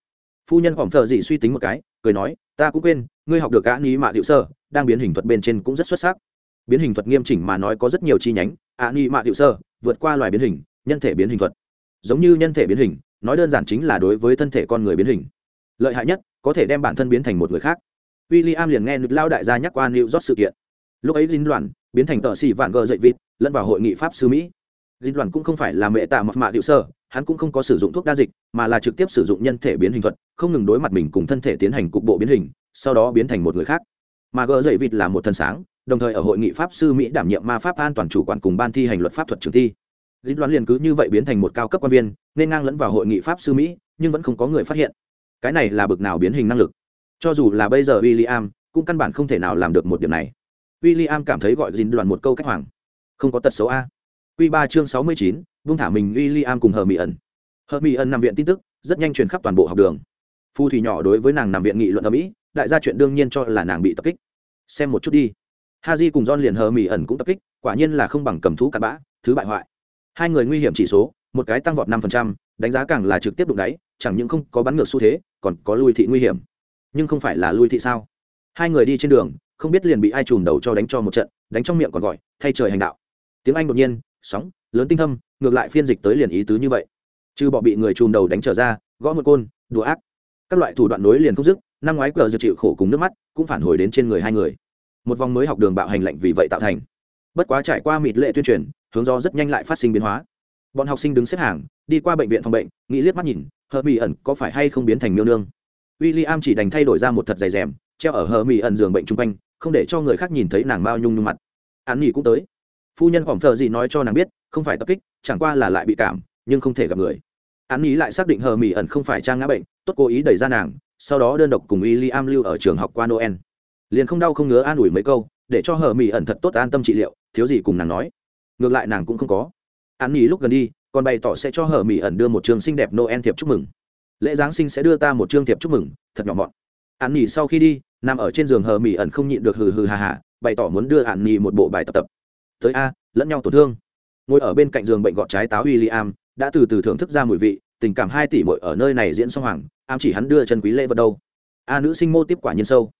phu nhân hỏng thợ dị suy tính một cái, cười nói, ta cũng quên, ngươi học được cả ni mạ liệu sơ, đang biến hình thuật bên trên cũng rất xuất sắc. Biến hình thuật nghiêm chỉnh mà nói có rất nhiều chi nhánh ạ ni mạ liệu sơ, vượt qua loài biến hình, nhân thể biến hình thuật. Giống như nhân thể biến hình, nói đơn giản chính là đối với thân thể con người biến hình. Lợi hại nhất, có thể đem bản thân biến thành một người khác. W i l l i am liền nghe nực lao đại gia nhắc qua nịu rót sự kiện. Lúc ấy dinh đoàn biến thành tờ xì vạn gờ dậy vịt, lẫn vào hội nghị pháp sư mỹ. Dinh đoàn cũng không phải là mẹ tạ mặt mạ hiệu sơ hắn cũng không có sử dụng thuốc đa dịch, mà là trực tiếp sử dụng nhân thể biến hình thuật, không ngừng đối mặt mình cùng thân thể tiến hành cục bộ biến hình, sau đó biến thành một người khác. Mà gờ dậy vịt là một thân sáng, đồng thời ở hội nghị pháp sư mỹ đảm nhiệm ma pháp an toàn chủ quản cùng ban thi hành luật pháp thuật trường thi. Dinh đoán liền cứ như vậy biến thành một cao cấp quan viên, nên ngang lẫn vào hội nghị pháp sư mỹ, nhưng vẫn không có người phát hiện. Cái này là bực nào biến hình năng lực. Cho dù là bây giờ w i l l i am cũng căn bản không thể nào làm được một điểm này. W i l l i am cảm thấy gọi dính đoàn một câu cách hoàng. Không có tật xấu a. Q ba chương sáu mươi chín vung thả mình w i am cùng hờ mỹ ẩn. Hờ mỹ ẩn nằm viện tin tức, rất nhanh truyền khắp toàn bộ học đường. Phù thủy nhỏ đối với nàng nằm viện nghị luận ở mỹ, đại gia chuyện đương nhiên cho là nàng bị tập kích. Xem một chút đi. Ha j cùng don liền hờ mỹ ẩn cũng tập kích, quả nhiên là không bằng cầm thú cặn bã, thứ bại hoại. Hai người nguy hiểm chỉ số, một cái tăng vọt năm đánh giá càng là trực tiếp đụng đáy, chẳng những không có bắn ngược xu thế, còn có lui thị nguy hiểm. Nhưng không phải là lui thị sao? Hai người đi trên đường, không biết liền bị ai chùm đầu cho đánh cho một trận, đánh trong miệng còn gọi, thay trời hành đạo. Tiếng anh đột nhiên sóng, lớn tinh thâm, ngược lại phiên dịch tới liền ý tứ như vậy. Trừ bọ bị người chùm đầu đánh trở ra, gõ một côn, đùa ác. Các loại thủ đoạn nối liền không dứt, năm ngoái cờ dược chịu khổ cùng nước mắt, cũng phản hồi đến trên người hai người. Một vòng mới học đường bạo hành lệnh vì vậy tạo thành. Bất quá trải qua mịt lệ tuyên truyền, hướng do rất nhanh lại phát sinh biến hóa. Bọn học sinh đứng xếp hàng, đi qua bệnh viện phòng bệnh, nghĩ liếc mắt nhìn, hờ mỹ ẩn có phải hay không biến thành miêu nương. W i l l i am chỉ đành thay đổi ra một thật dày rèm, treo ở hờ mỹ ẩn giường bệnh chung quanh, không để cho người khác nhìn thấy nàng bao nhung nhung mặt. An nghỉ cũng tới phu nhân hỏng thợ gì nói cho nàng biết, không phải tập kích, chẳng qua là lại bị cảm, nhưng không thể gặp người. An ý lại xác định hờ mỹ ẩn không phải trang ngã bệnh, tốt cố ý đẩy ra nàng, sau đó đơn độc cùng y li am lưu ở trường học qua noel. Liền không đau không ngứa an ủi mấy câu, để cho hờ mỹ ẩn thật tốt an tâm trị liệu, thiếu gì cùng nàng nói. Ngược lại nàng cũng không có. An ý lúc gần đi, còn bày tỏ sẽ cho hờ mỹ ẩn đưa một trường xinh đẹp noel thiệp chúc mừng. Lễ giáng sinh sẽ đưa ta một chương thiệp chúc mừng, thật nhỏ mọn. An nghỉ sau khi đi, nằm ở trên giường hờ mỹ ẩn không nhịn được hừ hừ hà hà bày tỏ muốn đưa an nghỉ một bộ bài tập tập tới a lẫn nhau tổn thương. Ngồi ở bên cạnh giường bệnh gọt trái táo w i l l i am đã từ từ thưởng thức ra mùi vị tình cảm hai tỷ mội ở nơi này diễn xong hoàng am chỉ hắn đưa chân quý lễ vật đâu. A nữ sinh mô tiếp quả nhiên sâu.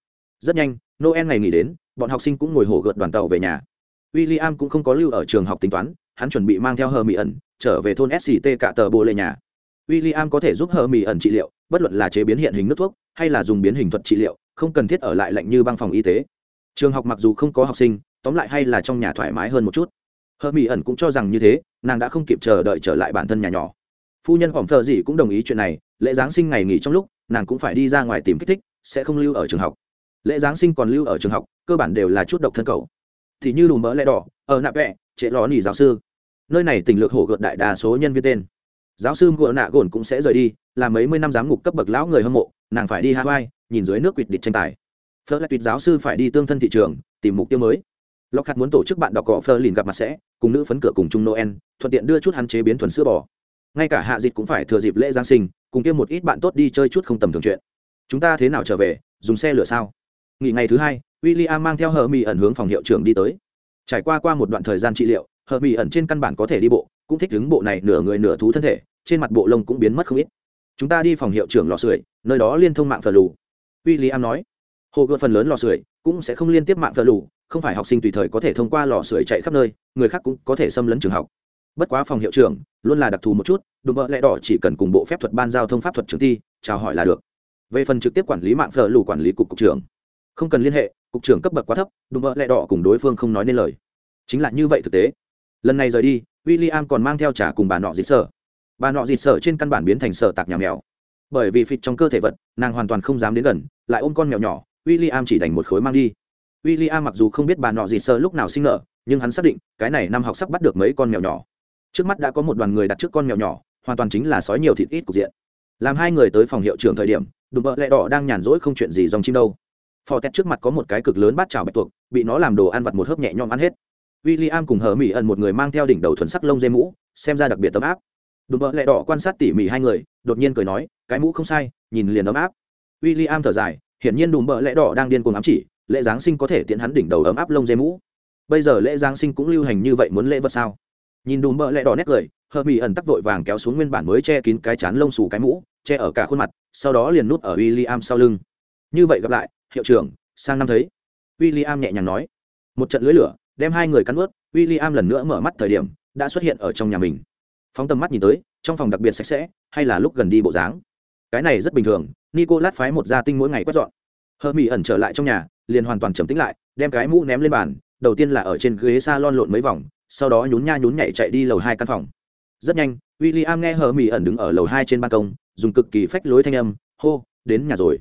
Rất nhanh noel ngày nghỉ đến bọn học sinh cũng ngồi hổ gợt đoàn tàu về nhà. W i l l i am cũng không có lưu ở trường học tính toán hắn chuẩn bị mang theo hờ mỹ ẩn trở về thôn sct cả tờ bồ lệ nhà. William có thể giúp hờ mỹ ẩn trị liệu, bất luận là chế biến hiện hình nước thuốc hay là dùng biến hình thuật trị liệu, không cần thiết ở lại lạnh như băng phòng y tế. Trường học mặc dù không có học sinh, tóm lại hay là trong nhà thoải mái hơn một chút. Hờ mỹ ẩn cũng cho rằng như thế, nàng đã không kịp chờ đợi trở lại bản thân nhà nhỏ. Phu nhân phòng thợ gì cũng đồng ý chuyện này, lễ giáng sinh ngày nghỉ trong lúc, nàng cũng phải đi ra ngoài tìm kích thích, sẽ không lưu ở trường học. Lễ giáng sinh còn lưu ở trường học, cơ bản đều là chút độc thân cầu. Thì như đùm mỡ lẽ đỏ, ở nạp vẹ, trễ ló nỉ giáo sư. Nơi này tình lược hổ gợt đại đa số nhân viên tên giáo sư ngựa nạ gồn cũng sẽ rời đi là mấy mươi năm giám ngục cấp bậc lão người hâm mộ nàng phải đi hawaii nhìn dưới nước quỵt địch tranh tài phớt lại tuyệt giáo sư phải đi tương thân thị trường tìm mục tiêu mới lọc hạt muốn tổ chức bạn đọc cọ phơ lìn gặp mặt sẽ, cùng nữ phấn cửa cùng chung noel, thuận tiện đưa chút hắn chế biến thuần sữa bò. Ngay cả hạ dịch cũng phải thừa dịp lễ giáng sinh, cùng kia một ít bạn tốt đi chơi chút không tầm thường chuyện. Chúng ta thế nào trở về, dùng xe lửa sao? Nghỉ ngày thứ hai w i l l i am mang theo hờ mỹ ẩn hướng phòng hiệu trưởng đi tới. Trải qua qua một đoạn thời gian trị liệu hờ mỹ ẩn trên căn bản có thể đi bộ, cũng thích đứng bộ này nửa người nửa thú thân thể, trên mặt bộ lông cũng biến mất không ít. Chúng ta đi phòng hiệu trưởng lò sưởi, nơi đó liên thông mạng phờ lù. W i l l i am nói, hồ gợt phần lớn lò sưởi cũng sẽ không liên tiếp mạng phờ lù không phải học sinh tùy thời có thể thông qua lò sưởi chạy khắp nơi, người khác cũng có thể xâm lấn trường học. Bất quá phòng hiệu trưởng luôn là đặc thù một chút, đùm bợ lẽ đỏ chỉ cần cùng bộ phép thuật ban giao thông pháp thuật trường thi, chào hỏi là được. Về phần trực tiếp quản lý mạng phở lù quản lý cục cục trưởng, không cần liên hệ, cục trưởng cấp bậc quá thấp, đùm bợ lẽ đỏ cùng đối phương không nói nên lời. Chính là như vậy thực tế. Lần này rời đi w i l l i am còn mang theo trả cùng bà nọ dị sở. Bà nọ dịt sở trên căn bản biến thành sở tạc nhà mèo. Bởi vì phịt trong cơ thể vật, nàng hoàn toàn không dám đến gần, lại ôm con mèo nhỏ w i l l i am chỉ đành một khối mang đi w i l l i am mặc dù không biết bà nọ dịt sơ lúc nào sinh nở, nhưng hắn xác định, cái này năm học sắp bắt được mấy con mèo nhỏ. Trước mắt đã có một đoàn người đặt trước con mèo nhỏ, hoàn toàn chính là sói nhiều thịt ít cục diện. Làm hai người tới phòng hiệu trưởng thời điểm, đùm bợ lẹ đỏ đang nhàn rỗi không chuyện gì dòng chim đâu. Phò tét trước mặt có một cái cực lớn bát chảo bạch tuộc, bị nó làm đồ ăn vặt một hớp nhẹ nhõm ăn hết. W i l l i am cùng hờ mỹ ẩn một người mang theo đỉnh đầu thuần sắc lông dây mũ, xem ra đặc biệt ấm áp. Đùm bợ lẹ đỏ quan sát tỉ mỉ hai người, đột nhiên cười nói, cái mũ không sai, nhìn liền ấm áp. W i l l i am thở dài, hiển nhiên đùm bợ lẹ đỏ đang điên cuồng ám chỉ lễ giáng sinh có thể tiện hắn đỉnh đầu ấm áp lông dê mũ. Bây giờ lễ giáng sinh cũng lưu hành như vậy muốn lễ vật sao? Nhìn đùm bợ lẹ đỏ nét cười hờ mỹ ẩn tắc vội vàng kéo xuống nguyên bản mới che kín cái chán lông xù cái mũ, che ở cả khuôn mặt, sau đó liền nút ở w i l l i am sau lưng. Như vậy gặp lại, hiệu trưởng, sang năm thấy. W i l l i am nhẹ nhàng nói. Một trận lưới lửa, đem hai người cắn ướt w i l l i am lần nữa mở mắt thời điểm, đã xuất hiện ở trong nhà mình. Phóng tầm mắt nhìn tới, trong phòng đặc biệt sạch sẽ, hay là lúc gần đi bộ dáng? Cái này rất bình thường nico lát phái một gia tinh mỗi ngày quét dọn hờ mỹ ẩn trở lại trong nhà, liền hoàn toàn trầm tĩnh lại, đem cái mũ ném lên bàn, đầu tiên là ở trên ghế s a lon lộn mấy vòng, sau đó nhún nha nhún nhảy chạy đi lầu hai căn phòng. Rất nhanh w i l l i am nghe hờ mỹ ẩn đứng ở lầu hai trên ban công, dùng cực kỳ phách lối thanh âm, hô, đến nhà rồi.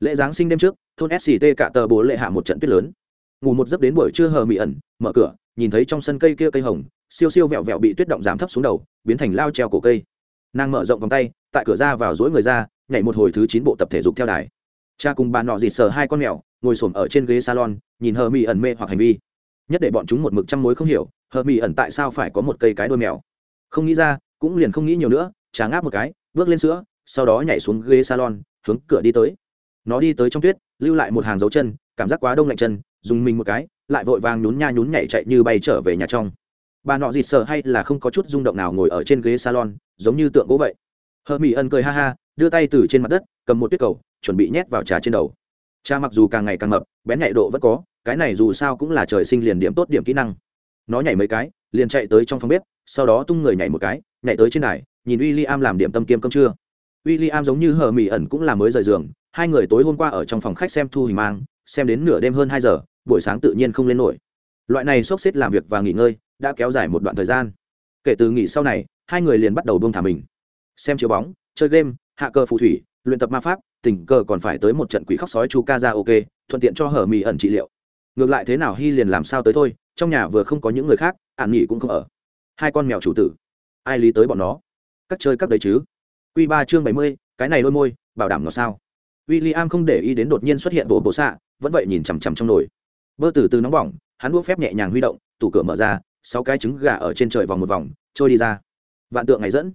Lễ giáng sinh đêm trước, thôn sct cả tờ bố lệ hạ một trận tuyết lớn. Ngủ một giấc đến buổi trưa hờ mỹ ẩn mở cửa, nhìn thấy trong sân cây kia cây hồng, siêu siêu vẹo vẹo bị tuyết động giảm thấp xuống đầu, biến thành lao treo cổ cây. Nàng mở rộng vòng tay, tại cửa ra vào dối người ra, nhảy một hồi thứ chín bộ tập thể dục theo đài cha cùng bà nọ dịt sờ hai con mèo, ngồi s ở trên ghế salon, nhìn hờ mỹ ẩn mê hoặc hành vi. Nhất để bọn chúng một mực trăm mối không hiểu, hờ mỹ ẩn tại sao phải có một cây cái đôi mèo. Không nghĩ ra, cũng liền không nghĩ nhiều nữa, trà ngáp một cái, bước lên sữa, sau đó nhảy xuống ghế salon, hướng cửa đi tới. Nó đi tới trong tuyết, lưu lại một hàng dấu chân, cảm giác quá đông lạnh chân, dùng mình một cái, lại vội vàng nhún nha nhún nhảy chạy như bay trở về nhà trong. Bà nọ dịt sợ hay là không có chút rung động nào ngồi ở trên ghế salon, giống như tượng gỗ vậy. Hờ mỹ ẩn cười ha ha, đưa tay từ trên mặt đất, cầm một tuyết cầu chuẩn bị nhét vào trà trên đầu. Cha mặc dù càng ngày càng mập, bén nhạy độ vẫn có, cái này dù sao cũng là trời sinh liền điểm tốt điểm kỹ năng. Nó nhảy mấy cái, liền chạy tới trong phòng bếp, sau đó tung người nhảy một cái, nhảy tới trên đài, nhìn w i l l i am làm điểm tâm kiêm cơm trưa. W i l l i am giống như hờ mỹ ẩn cũng là mới rời giường, hai người tối hôm qua ở trong phòng khách xem thu hình mang, xem đến nửa đêm hơn hai giờ, buổi sáng tự nhiên không lên nổi. Loại này sốc xếp làm việc và nghỉ ngơi, đã kéo dài một đoạn thời gian. Kể từ nghỉ sau này, hai người liền bắt đầu buông thả mình. Xem chiếu bóng, chơi game, hạ cờ phù thủy, luyện tập ma pháp tình cờ còn phải tới một trận quỷ khóc sói chu ca ra ok, thuận tiện cho hở mỹ ẩn trị liệu. Ngược lại thế nào hy liền làm sao tới thôi, trong nhà vừa không có những người khác ạn nghỉ cũng không ở. Hai con mèo chủ tử. Ai lý tới bọn nó? Cắt chơi các đấy chứ? Q ba chương bảy mươi, cái này đôi môi, bảo đảm nó sao? W i l l i am không để ý đến đột nhiên xuất hiện bộ bộ xạ, vẫn vậy nhìn chằm chằm trong nồi. Bơ từ từ nóng bỏng, hắn đua phép nhẹ nhàng huy động, tủ cửa mở ra, sáu cái trứng gà ở trên trời vòng một vòng, trôi đi ra. Vạn tượng ngày dẫn.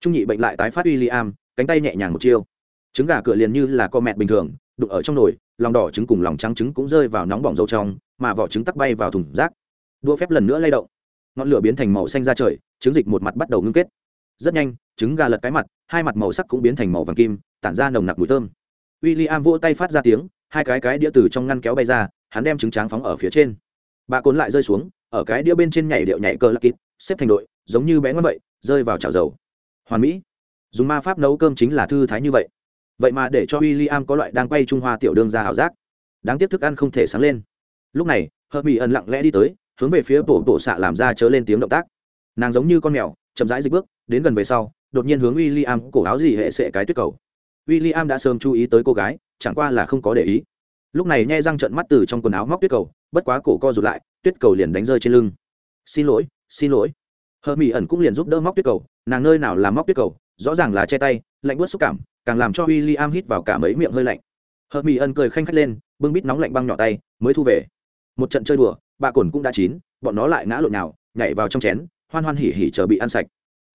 Trung nhị bệnh lại tái phát w i l l i am cánh tay nhẹ nhàng một chiêu trứng gà cửa liền như là co mẹ bình thường, đụng ở trong nồi, lòng đỏ trứng cùng lòng trắng trứng cũng rơi vào nóng bỏng dầu trong, mà vỏ trứng tắc bay vào thùng rác. Đua phép lần nữa lay động. Ngọn lửa biến thành màu xanh ra trời, trứng dịch một mặt bắt đầu ngưng kết. Rất nhanh, trứng gà lật cái mặt, hai mặt màu sắc cũng biến thành màu vàng kim, tản ra nồng nặc mùi thơm. W i l l i am vỗ tay phát ra tiếng, hai cái cái đĩa từ trong ngăn kéo bay ra, hắn đem trứng tráng phóng ở phía trên. Bà cồn lại rơi xuống, ở cái đĩa bên trên nhảy điệu nhảy cơ lắc kít xếp thành đội, giống như bé ngoan vậy, rơi vào chảo dầu. Hoàn mỹ. Dùng ma pháp nấu cơm chính là thư thái như vậy vậy mà để cho w i l l i am có loại đang quay trung hoa tiểu đương ra ảo giác. Đáng tiếc thức ăn không thể sáng lên. Lúc này, hợp mỹ ẩn lặng lẽ đi tới, hướng về phía bộ bộ xạ làm ra chớ lên tiếng động tác. Nàng giống như con mèo, chậm rãi dịch bước, đến gần về sau, đột nhiên hướng w i l l i am cổ áo gì hệ sệ cái tuyết cầu. W i l l i am đã sớm chú ý tới cô gái, chẳng qua là không có để ý. Lúc này nhai răng trận mắt từ trong quần áo móc tuyết cầu, bất quá cổ co rụt lại, tuyết cầu liền đánh rơi trên lưng. Xin lỗi xin lỗi. Hờ mỹ ẩn cũng liền giúp đỡ móc tuyết cầu, nàng nơi nào làm móc tuyết cầu rõ ràng là che tay, lạnh bớt xúc cảm, càng làm cho w i l l i am hít vào cả mấy miệng hơi lạnh. Hợp mỹ ân cười khanh khách lên, bưng bít nóng lạnh băng nhỏ tay, mới thu về. Một trận chơi đùa, bà cồn cũng đã chín, bọn nó lại ngã lộn nào nhảy vào trong chén, hoan hoan hỉ hỉ chờ bị ăn sạch.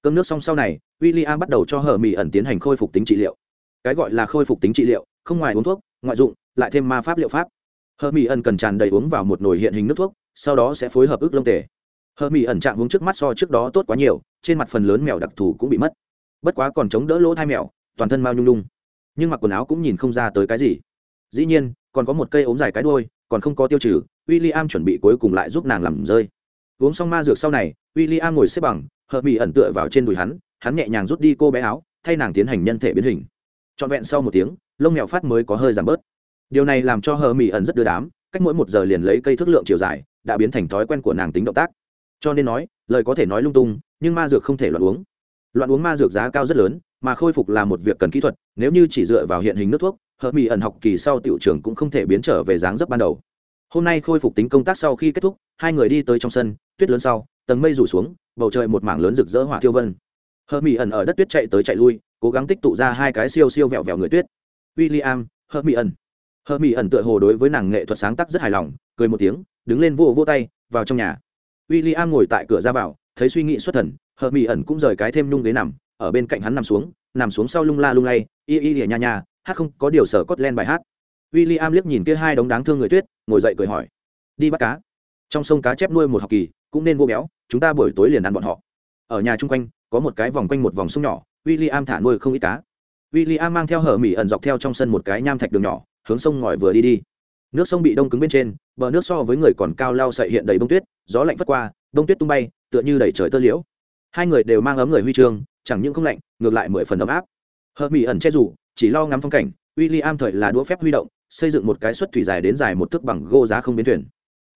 Cơm nước xong sau này w i l l i am bắt đầu cho hờ mỹ ẩn tiến hành khôi phục tính trị liệu. Cái gọi là khôi phục tính trị liệu, không ngoài uống thuốc, ngoại dụng, lại thêm ma pháp liệu pháp. Hờ mỹ ẩn cần tràn đầy uống vào một nồi hiện hình nước thuốc, sau đó sẽ phối hợp ức lông tề. Hờ mỹ ẩn trạng uống trước mắt so trước đó tốt quá nhiều, trên mặt phần lớn mèo đặc thù cũng bị mất bất quá còn chống đỡ lỗ thai mèo, toàn thân mao nhung lung nhưng mặc quần áo cũng nhìn không ra tới cái gì. Dĩ nhiên, còn có một cây ốm dài cái đôi còn không có tiêu trừ w i l l i am chuẩn bị cuối cùng lại giúp nàng làm rơi. Uống xong ma dược sau này w i l l i am ngồi xếp bằng, hợp mỹ ẩn tựa vào trên đùi hắn hắn nhẹ nhàng rút đi cô bé áo, thay nàng tiến hành nhân thể biến hình. Trọn vẹn sau một tiếng, lông mèo phát mới có hơi giảm bớt. Điều này làm cho hờ mỹ ẩn rất đưa đám, cách mỗi một giờ liền lấy cây thước lượng chiều dài, đã biến thành thói quen của nàng tính động tác. Cho nên nói, lời có thể nói lung tung, nhưng ma dược không thể loạn uống loạn uống ma dược giá cao rất lớn mà khôi phục là một việc cần kỹ thuật nếu như chỉ dựa vào hiện hình nước thuốc hờ mỹ ẩn học kỳ sau tiểu trưởng cũng không thể biến trở về dáng dấp ban đầu. Hôm nay khôi phục tính công tác sau khi kết thúc hai người đi tới trong sân tuyết lớn sau tầng mây rủ xuống bầu trời một mảng lớn rực rỡ hỏa thiêu vân. Hờ mỹ ẩn ở đất tuyết chạy tới chạy lui cố gắng tích tụ ra hai cái siêu siêu vẹo vẹo người tuyết. William, hợp mỹ ẩn, hợp mỹ ẩn tựa hồ đối với nàng nghệ thuật sáng tác rất hài lòng, cười một tiếng, đứng lên vô vô tay, vào trong nhà. William ngồi tại cửa ra vào, thấy suy nghĩ xuất thần, Hermione cũng rời cái thêm nhung ghế nằm, ở bên cạnh hắn nằm xuống nằm xuống sau lung la lung lay y y lìa nha nha hát không có điều sở cốt len bài hát. W i l l i am liếc nhìn kia hai đống đáng thương người tuyết ngồi dậy cười hỏi đi bắt cá. Trong sông cá chép nuôi một học kỳ cũng nên vô béo chúng ta buổi tối liền ăn bọn họ. Ở nhà chung quanh có một cái vòng quanh một vòng sông nhỏ w i l l i am thả nuôi không ít cá. W i l l i am mang theo hở mỹ ẩn dọc theo trong sân một cái nham thạch đường nhỏ hướng sông ngòi vừa đi đi. Nước sông bị đông cứng bên trên bờ nước so với người còn cao lao sậy hiện đầy bông tuyết gió lạnh vất qua bông tuyết tung bay tựa như đẩy trời tơ liễu hai người đều mang ấm người huy chương, chẳng những không lạnh, ngược lại mười phần ấm áp. Hợp mỹ ẩn che rủ chỉ lo ngắm phong cảnh w i l l i am thời là đũa phép huy động, xây dựng một cái suất thủy dài đến dài một thước bằng gô giá không biến thuyền.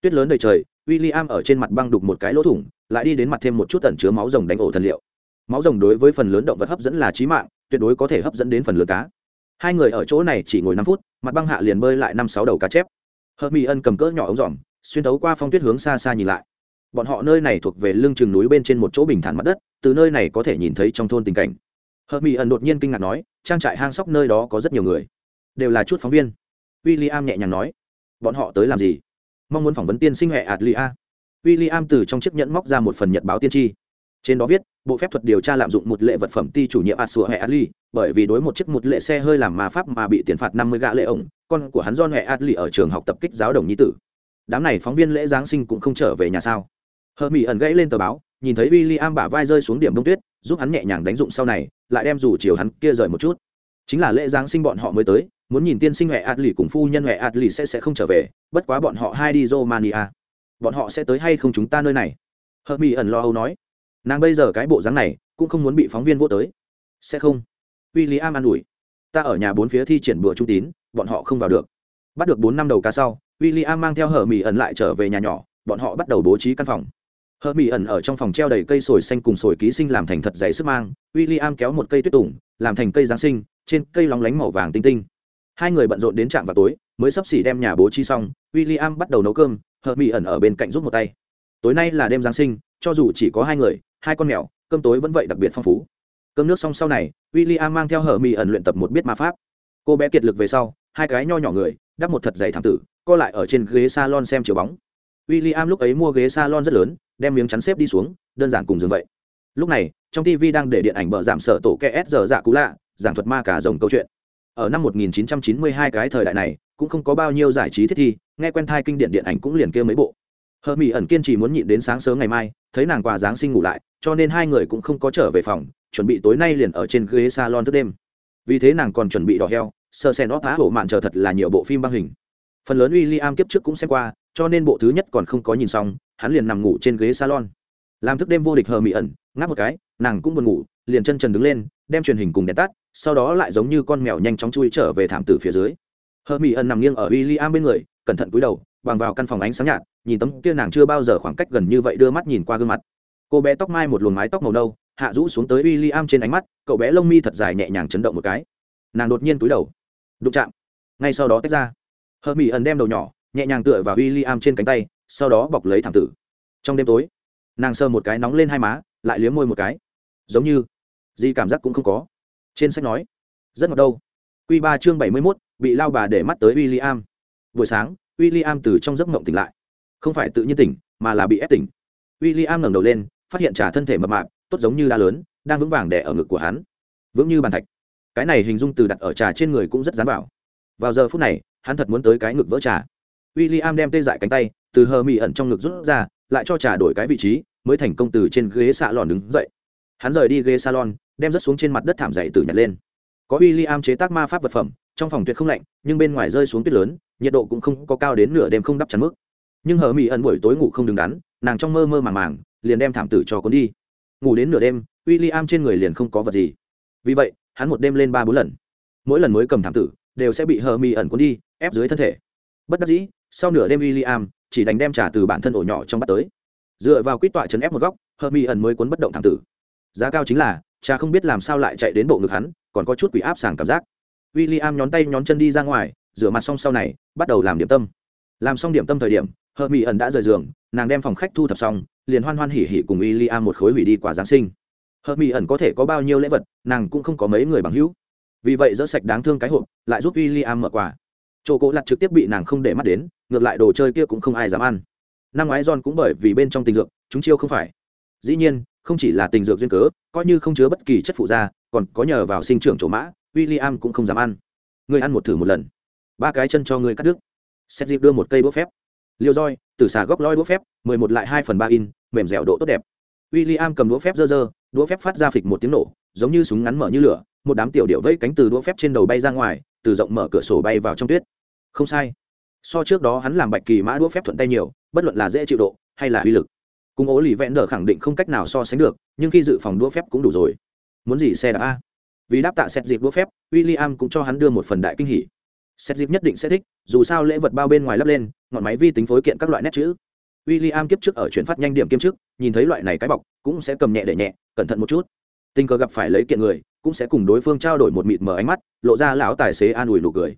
Tuyết lớn đầy trời w i l l i am ở trên mặt băng đục một cái lỗ thủng, lại đi đến mặt thêm một chút tẩn chứa máu rồng đánh ổ thần liệu. Máu rồng đối với phần lớn động vật hấp dẫn là trí mạng, tuyệt đối có thể hấp dẫn đến phần lớn cá. Hai người ở chỗ này chỉ ngồi năm phút, mặt băng hạ liền bơi lại năm sáu đầu cá chép. Hợp mỹ ân cầm cỡ nhỏ ống dòm xuyên tấu qua phong tuyết hướng xa xa nhìn lại bọn họ nơi này thuộc về lưng chừng núi bên trên một chỗ bình thản mặt đất, từ nơi này có thể nhìn thấy trong thôn tình cảnh. Hợp mỹ ân đột nhiên kinh ngạc nói, trang trại hang sóc nơi đó có rất nhiều người. Đều là chút phóng viên. W i l l i am nhẹ nhàng nói, bọn họ tới làm gì? Mong muốn phỏng vấn tiên sinh huệ ạt li a w i l l i am từ trong chiếc nhẫn móc ra một phần nhật báo tiên tri. Trên đó viết, bộ phép thuật điều tra lạm dụng một lệ vật phẩm ti chủ nhiệm ạt sùa hệ adli bởi vì đối một chiếc một lệ xe hơi làm ma pháp mà bị tiền phạt năm mươi gạ lệ ổng, con của hắn do hệ adli ở trường học tập kích giáo đồng nhi tử. Đám này phóng viên lễ giáng sinh cũng không trở về nhà sao? Hờ mỹ ẩn gãy lên tờ báo, nhìn thấy w i l l i am bả vai rơi xuống điểm đông tuyết, giúp hắn nhẹ nhàng đánh dụng sau này, lại đem rủ chiều hắn kia rời một chút. Chính là lễ giáng sinh bọn họ mới tới, muốn nhìn tiên sinh hệ adli cùng phu nhân hệ adli sẽ sẽ không trở về, bất quá bọn họ hai đi romania. Bọn họ sẽ tới hay không chúng ta nơi này? Hờ mỹ ẩn lo âu nói. Nàng bây giờ cái bộ dáng này, cũng không muốn bị phóng viên vô tới. Sẽ không. W i am an ủi. Ta ở nhà bốn phía thi triển bữa trung tín, bọn họ không vào được. Bắt được bốn năm đầu cá sau w i l l i am mang theo hở mỹ ẩn lại trở về nhà nhỏ, bọn họ bắt đầu bố trí căn phòng hở mỹ ẩn ở trong phòng treo đầy cây sồi xanh cùng sồi ký sinh làm thành thật dày sức mang w i l l i am kéo một cây tuyết tủng làm thành cây giáng sinh, trên cây lóng lánh màu vàng tinh tinh. Hai người bận rộn đến trạm vào tối, mới sắp xỉ đem nhà bố trí xong w i l l i am bắt đầu nấu cơm hở mỹ ẩn ở bên cạnh giúp một tay. Tối nay là đêm giáng sinh, cho dù chỉ có hai người, hai con mèo, cơm tối vẫn vậy đặc biệt phong phú. Cơm nước xong sau này w i l l i am mang theo hở mỹ ẩn luyện tập một biết ma pháp. Cô bé kiệt lực về sau, hai cái nho nhỏ người, đắp một thật dày thảm tử, co lại ở trên ghế salon xem chiều bóng. W i l l i am lúc ấy mua ghế salon rất lớn đem miếng chắn xếp đi xuống, đơn giản cùng dừng vậy. Lúc này, trong tv đang để điện ảnh bờ giảm sở tổ kẽ s giờ dạ cũ lạ, giảng thuật ma cả dòng câu chuyện. Ở năm 1992 cái thời đại này, cũng không có bao nhiêu giải trí thiết thi, nghe quen thai kinh điển điện ảnh cũng liền kêu mấy bộ. Hờ mỹ ẩn kiên trì muốn nhịn đến sáng sớm ngày mai, thấy nàng quà giáng sinh ngủ lại, cho nên hai người cũng không có trở về phòng, chuẩn bị tối nay liền ở trên ghế salon thức đêm. Vì thế nàng còn chuẩn bị đỏ heo, sơ sen óp phá hổ mạn chờ thật là nhiều bộ phim băng hình. Phần lớn w i l l i am kiếp trước cũng xem qua cho nên bộ thứ nhất còn không có nhìn xong, hắn liền nằm ngủ trên ghế salon. Làm thức đêm vô địch hờ mỹ ẩn, ngáp một cái, nàng cũng buồn ngủ, liền chân trần đứng lên, đem truyền hình cùng đèn tắt, sau đó lại giống như con mèo nhanh chóng chui trở về thảm tử phía dưới. Hờ mỹ ẩn nằm nghiêng ở w i l l i am bên người, cẩn thận cúi đầu, bằng vào căn phòng ánh sáng nhạt, nhìn tấm kia nàng chưa bao giờ khoảng cách gần như vậy đưa mắt nhìn qua gương mặt. Cô bé tóc mai một luồng mái tóc màu nâu, hạ rũ xuống tới w i l l i am trên ánh mắt, cậu bé lông mi thật dài nhẹ nhàng chấn động một cái. Nàng đột nhiên túi đầu. Đụng chạm. Ngay sau đó tách ra. Hờ mỹ ẩn đem đầu nhỏ nhẹ nhàng tựa vào w i l l i am trên cánh tay, sau đó bọc lấy thảm tử. Trong đêm tối, nàng sờ một cái nóng lên hai má, lại liếm môi một cái. Giống như, gì cảm giác cũng không có. Trên sách nói, rất ngọt đâu. Q ba chương bảy mươi mốt, bị lao bà để mắt tới w i l l i am buổi sáng w i l l i am từ trong giấc mộng tỉnh lại. Không phải tự nhiên tỉnh, mà là bị ép tỉnh. W i l l i am ngẩng đầu lên, phát hiện trả thân thể mập mạp, tốt giống như đá lớn, đang vững vàng đẻ ở ngực của hắn. Vững như bàn thạch. Cái này hình dung từ đặt ở trà trên người cũng rất dán vào. Vào giờ phút này, hắn thật muốn tới cái ngực vỡ trà w i l l i am đem tê dại cánh tay từ hờ mị ẩn trong ngực rút ra, lại cho trà đổi cái vị trí, mới thành công từ trên ghế xạ lòn đứng dậy. Hắn rời đi ghế salon, đem rớt xuống trên mặt đất thảm dậy từ nhặt lên. Có w i l l i am chế tác ma pháp vật phẩm, trong phòng tuyệt không lạnh, nhưng bên ngoài rơi xuống tuyết lớn, nhiệt độ cũng không có cao đến nửa đêm không đắp chắn mức. Nhưng hờ mỹ ẩn buổi tối ngủ không đứng đắn, nàng trong mơ mơ màng màng, liền đem thảm tử cho cuốn đi. Ngủ đến nửa đêm w i l l i am trên người liền không có vật gì. Vì vậy, hắn một đêm lên ba bốn lần. Mỗi lần mới cầm thảm tử, đều sẽ bị hờ mỹ ẩn cuốn đi, ép dưới thân thể. Bất đắc dĩ sau nửa đêm William chỉ đánh đem trả từ bản thân ổ nhỏ trong bắt tới. Dựa vào quýt tọa chấn ép một góc hờ ẩn mới cuốn bất động thẳng tử. Giá cao chính là cha không biết làm sao lại chạy đến bộ ngực hắn, còn có chút quỷ áp sảng cảm giác. William nhón tay nhón chân đi ra ngoài, rửa mặt xong sau này, bắt đầu làm điểm tâm. Làm xong điểm tâm thời điểm hờ ẩn đã rời giường, nàng đem phòng khách thu thập xong, liền hoan hoan hỉ hỉ cùng William một khối hủy đi quả giáng sinh. Hờ ẩn có thể có bao nhiêu lễ vật, nàng cũng không có mấy người bằng hữu. Vì vậy dỡ sạch đáng thương cái hộp, lại giúp William mở quà chỗ cỗ lặt trực tiếp bị nàng không để mắt đến, ngược lại đồ chơi kia cũng không ai dám ăn. Năm ngoái john cũng bởi vì bên trong tình dược, chúng chiêu không phải. Dĩ nhiên, không chỉ là tình dược duyên cớ, coi như không chứa bất kỳ chất phụ da còn có nhờ vào sinh trưởng chỗ mã, William cũng không dám ăn. Ngươi ăn một thử một lần. Ba cái chân cho ngươi cắt đứt. Xét dịp đưa một cây đũa phép. Liều roi từ xà góc loi đũa phép, mười một lại hai phần ba in, mềm dẻo độ tốt đẹp. W i l l i am cầm đũa phép dơ dơ, đũa phép phát ra phịch một tiếng nổ, giống như súng ngắn mở như lửa một đám tiểu điệu vẫy cánh từ đũa phép trên đầu bay ra ngoài, từ rộng mở cửa sổ bay vào trong tuyết. Không sai. So trước đó hắn làm bạch kỳ mã đũa phép thuận tay nhiều, bất luận là dễ chịu độ hay là uy lực. Cùng ố lì vẹn đờ khẳng định không cách nào so sánh được, nhưng khi dự phòng đũa phép cũng đủ rồi. Muốn gì xe đạp a? Vì đáp tạ xét dịp đũa phép w i l l i am cũng cho hắn đưa một phần đại kinh hỉ. Xét dịp nhất định sẽ thích, dù sao lễ vật bao bên ngoài lắp lên, ngọn máy vi tính phối kiện các loại nét chữ. W i l l i am kiếp trước ở chuyển phát nhanh điểm kiêm trước nhìn thấy loại này cái bọc, cũng sẽ cầm nhẹ để nhẹ, cẩn thận một chút tình cờ gặp phải lấy kiện người, cũng sẽ cùng đối phương trao đổi một mịt mờ ánh mắt, lộ ra lão tài xế an ủi nụ cười.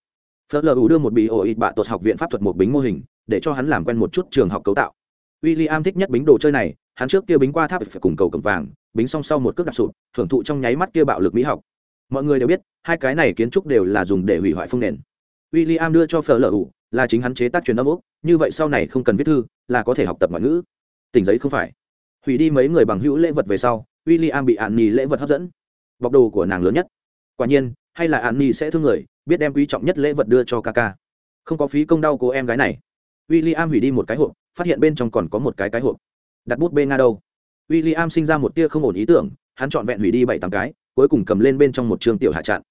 Phớt lờ đưa một bị ổ ít bạ tột học viện pháp thuật một bính mô hình, để cho hắn làm quen một chút trường học cấu tạo. W i l l i am thích nhất bính đồ chơi này, hắn trước kia bính qua tháp phải cùng cầu cầm vàng, bính song sau một cước đạp sụp, thưởng thụ trong nháy mắt kia bạo lực mỹ học. Mọi người đều biết, hai cái này kiến trúc đều là dùng để hủy hoại phương nền. W i l l i am đưa cho phở lở ủ, là chính hắn chế tác truyền âm úc như vậy sau này không cần viết thư, là có thể học tập ngoại ngữ. Tỉnh giấy không phải. Hủy đi mấy người bằng hữu lễ vật về sau w i l l i am bị ạn nhi lễ vật hấp dẫn. Bọc đồ của nàng lớn nhất. Quả nhiên, hay là ạn nhi sẽ thương người, biết đem quý trọng nhất lễ vật đưa cho ca ca. Không có phí công đau cô em gái này. W i l l i am hủy đi một cái hộp, phát hiện bên trong còn có một cái cái hộp. Đặt bút bê nga đâu? W i l l i am sinh ra một tia không ổn ý tưởng, hắn trọn vẹn hủy đi bảy tám cái, cuối cùng cầm lên bên trong một trường tiểu hạ trạn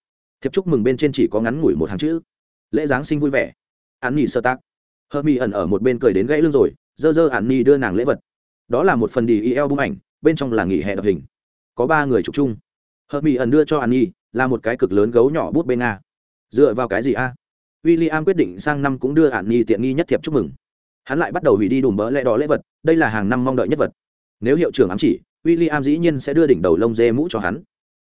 thiệp chúc mừng bên trên chỉ có ngắn ngủi một hàng chữ. Lễ giáng sinh vui vẻ. An nhi sơ tác. Hơ mi ẩn ở một bên cười đến gãy lưng rồi, dơ dơ an nhi đưa nàng lễ vật. Đó là một phần đi y eo bung ảnh bên trong là nghỉ hè đập hình. Có ba người chụp chung. Hợp Mỹ ẩn đưa cho an nhi là một cái cực lớn gấu nhỏ bút bê nga. Dựa vào cái gì a? W i l l i am quyết định sang năm cũng đưa an nhi tiện nghi nhất thiệp chúc mừng. Hắn lại bắt đầu hủy đi đùm bỡ lẽ đỏ lễ vật, đây là hàng năm mong đợi nhất vật. Nếu hiệu trưởng ám chỉ w i l l i am dĩ nhiên sẽ đưa đỉnh đầu lông dê mũ cho hắn.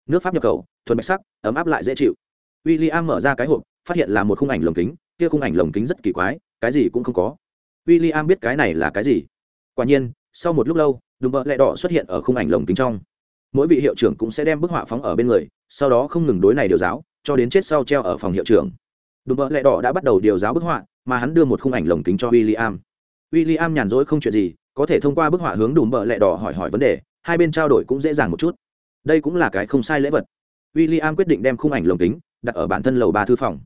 Nước pháp nhập khẩu, thuần bạch sắc, ấm áp lại dễ chịu. W i l l i am mở ra cái hộp, phát hiện là một khung ảnh lồng kính, kia khung ảnh lồng kính rất kỳ quái, cái gì cũng không có. W i l l i am biết cái này là cái gì. Quả nhiên, sau một lúc lâu đùm bợ lẹ đỏ xuất hiện ở khung ảnh lồng kính trong. Mỗi vị hiệu trưởng cũng sẽ đem bức họa phóng ở bên người, sau đó không ngừng đối này điều giáo, cho đến chết sau treo ở phòng hiệu trưởng. Đùm bợ lẹ đỏ đã bắt đầu điều giáo bức họa, mà hắn đưa một khung ảnh lồng kính cho w i l l i am w i l l i am nhàn rỗi không chuyện gì, có thể thông qua bức họa hướng đùm bợ lẹ đỏ hỏi hỏi vấn đề, hai bên trao đổi cũng dễ dàng một chút. Đây cũng là cái không sai lễ vật. W i l l i am quyết định đem khung ảnh lồng kính đặt ở bản thân lầu ba thư phòng.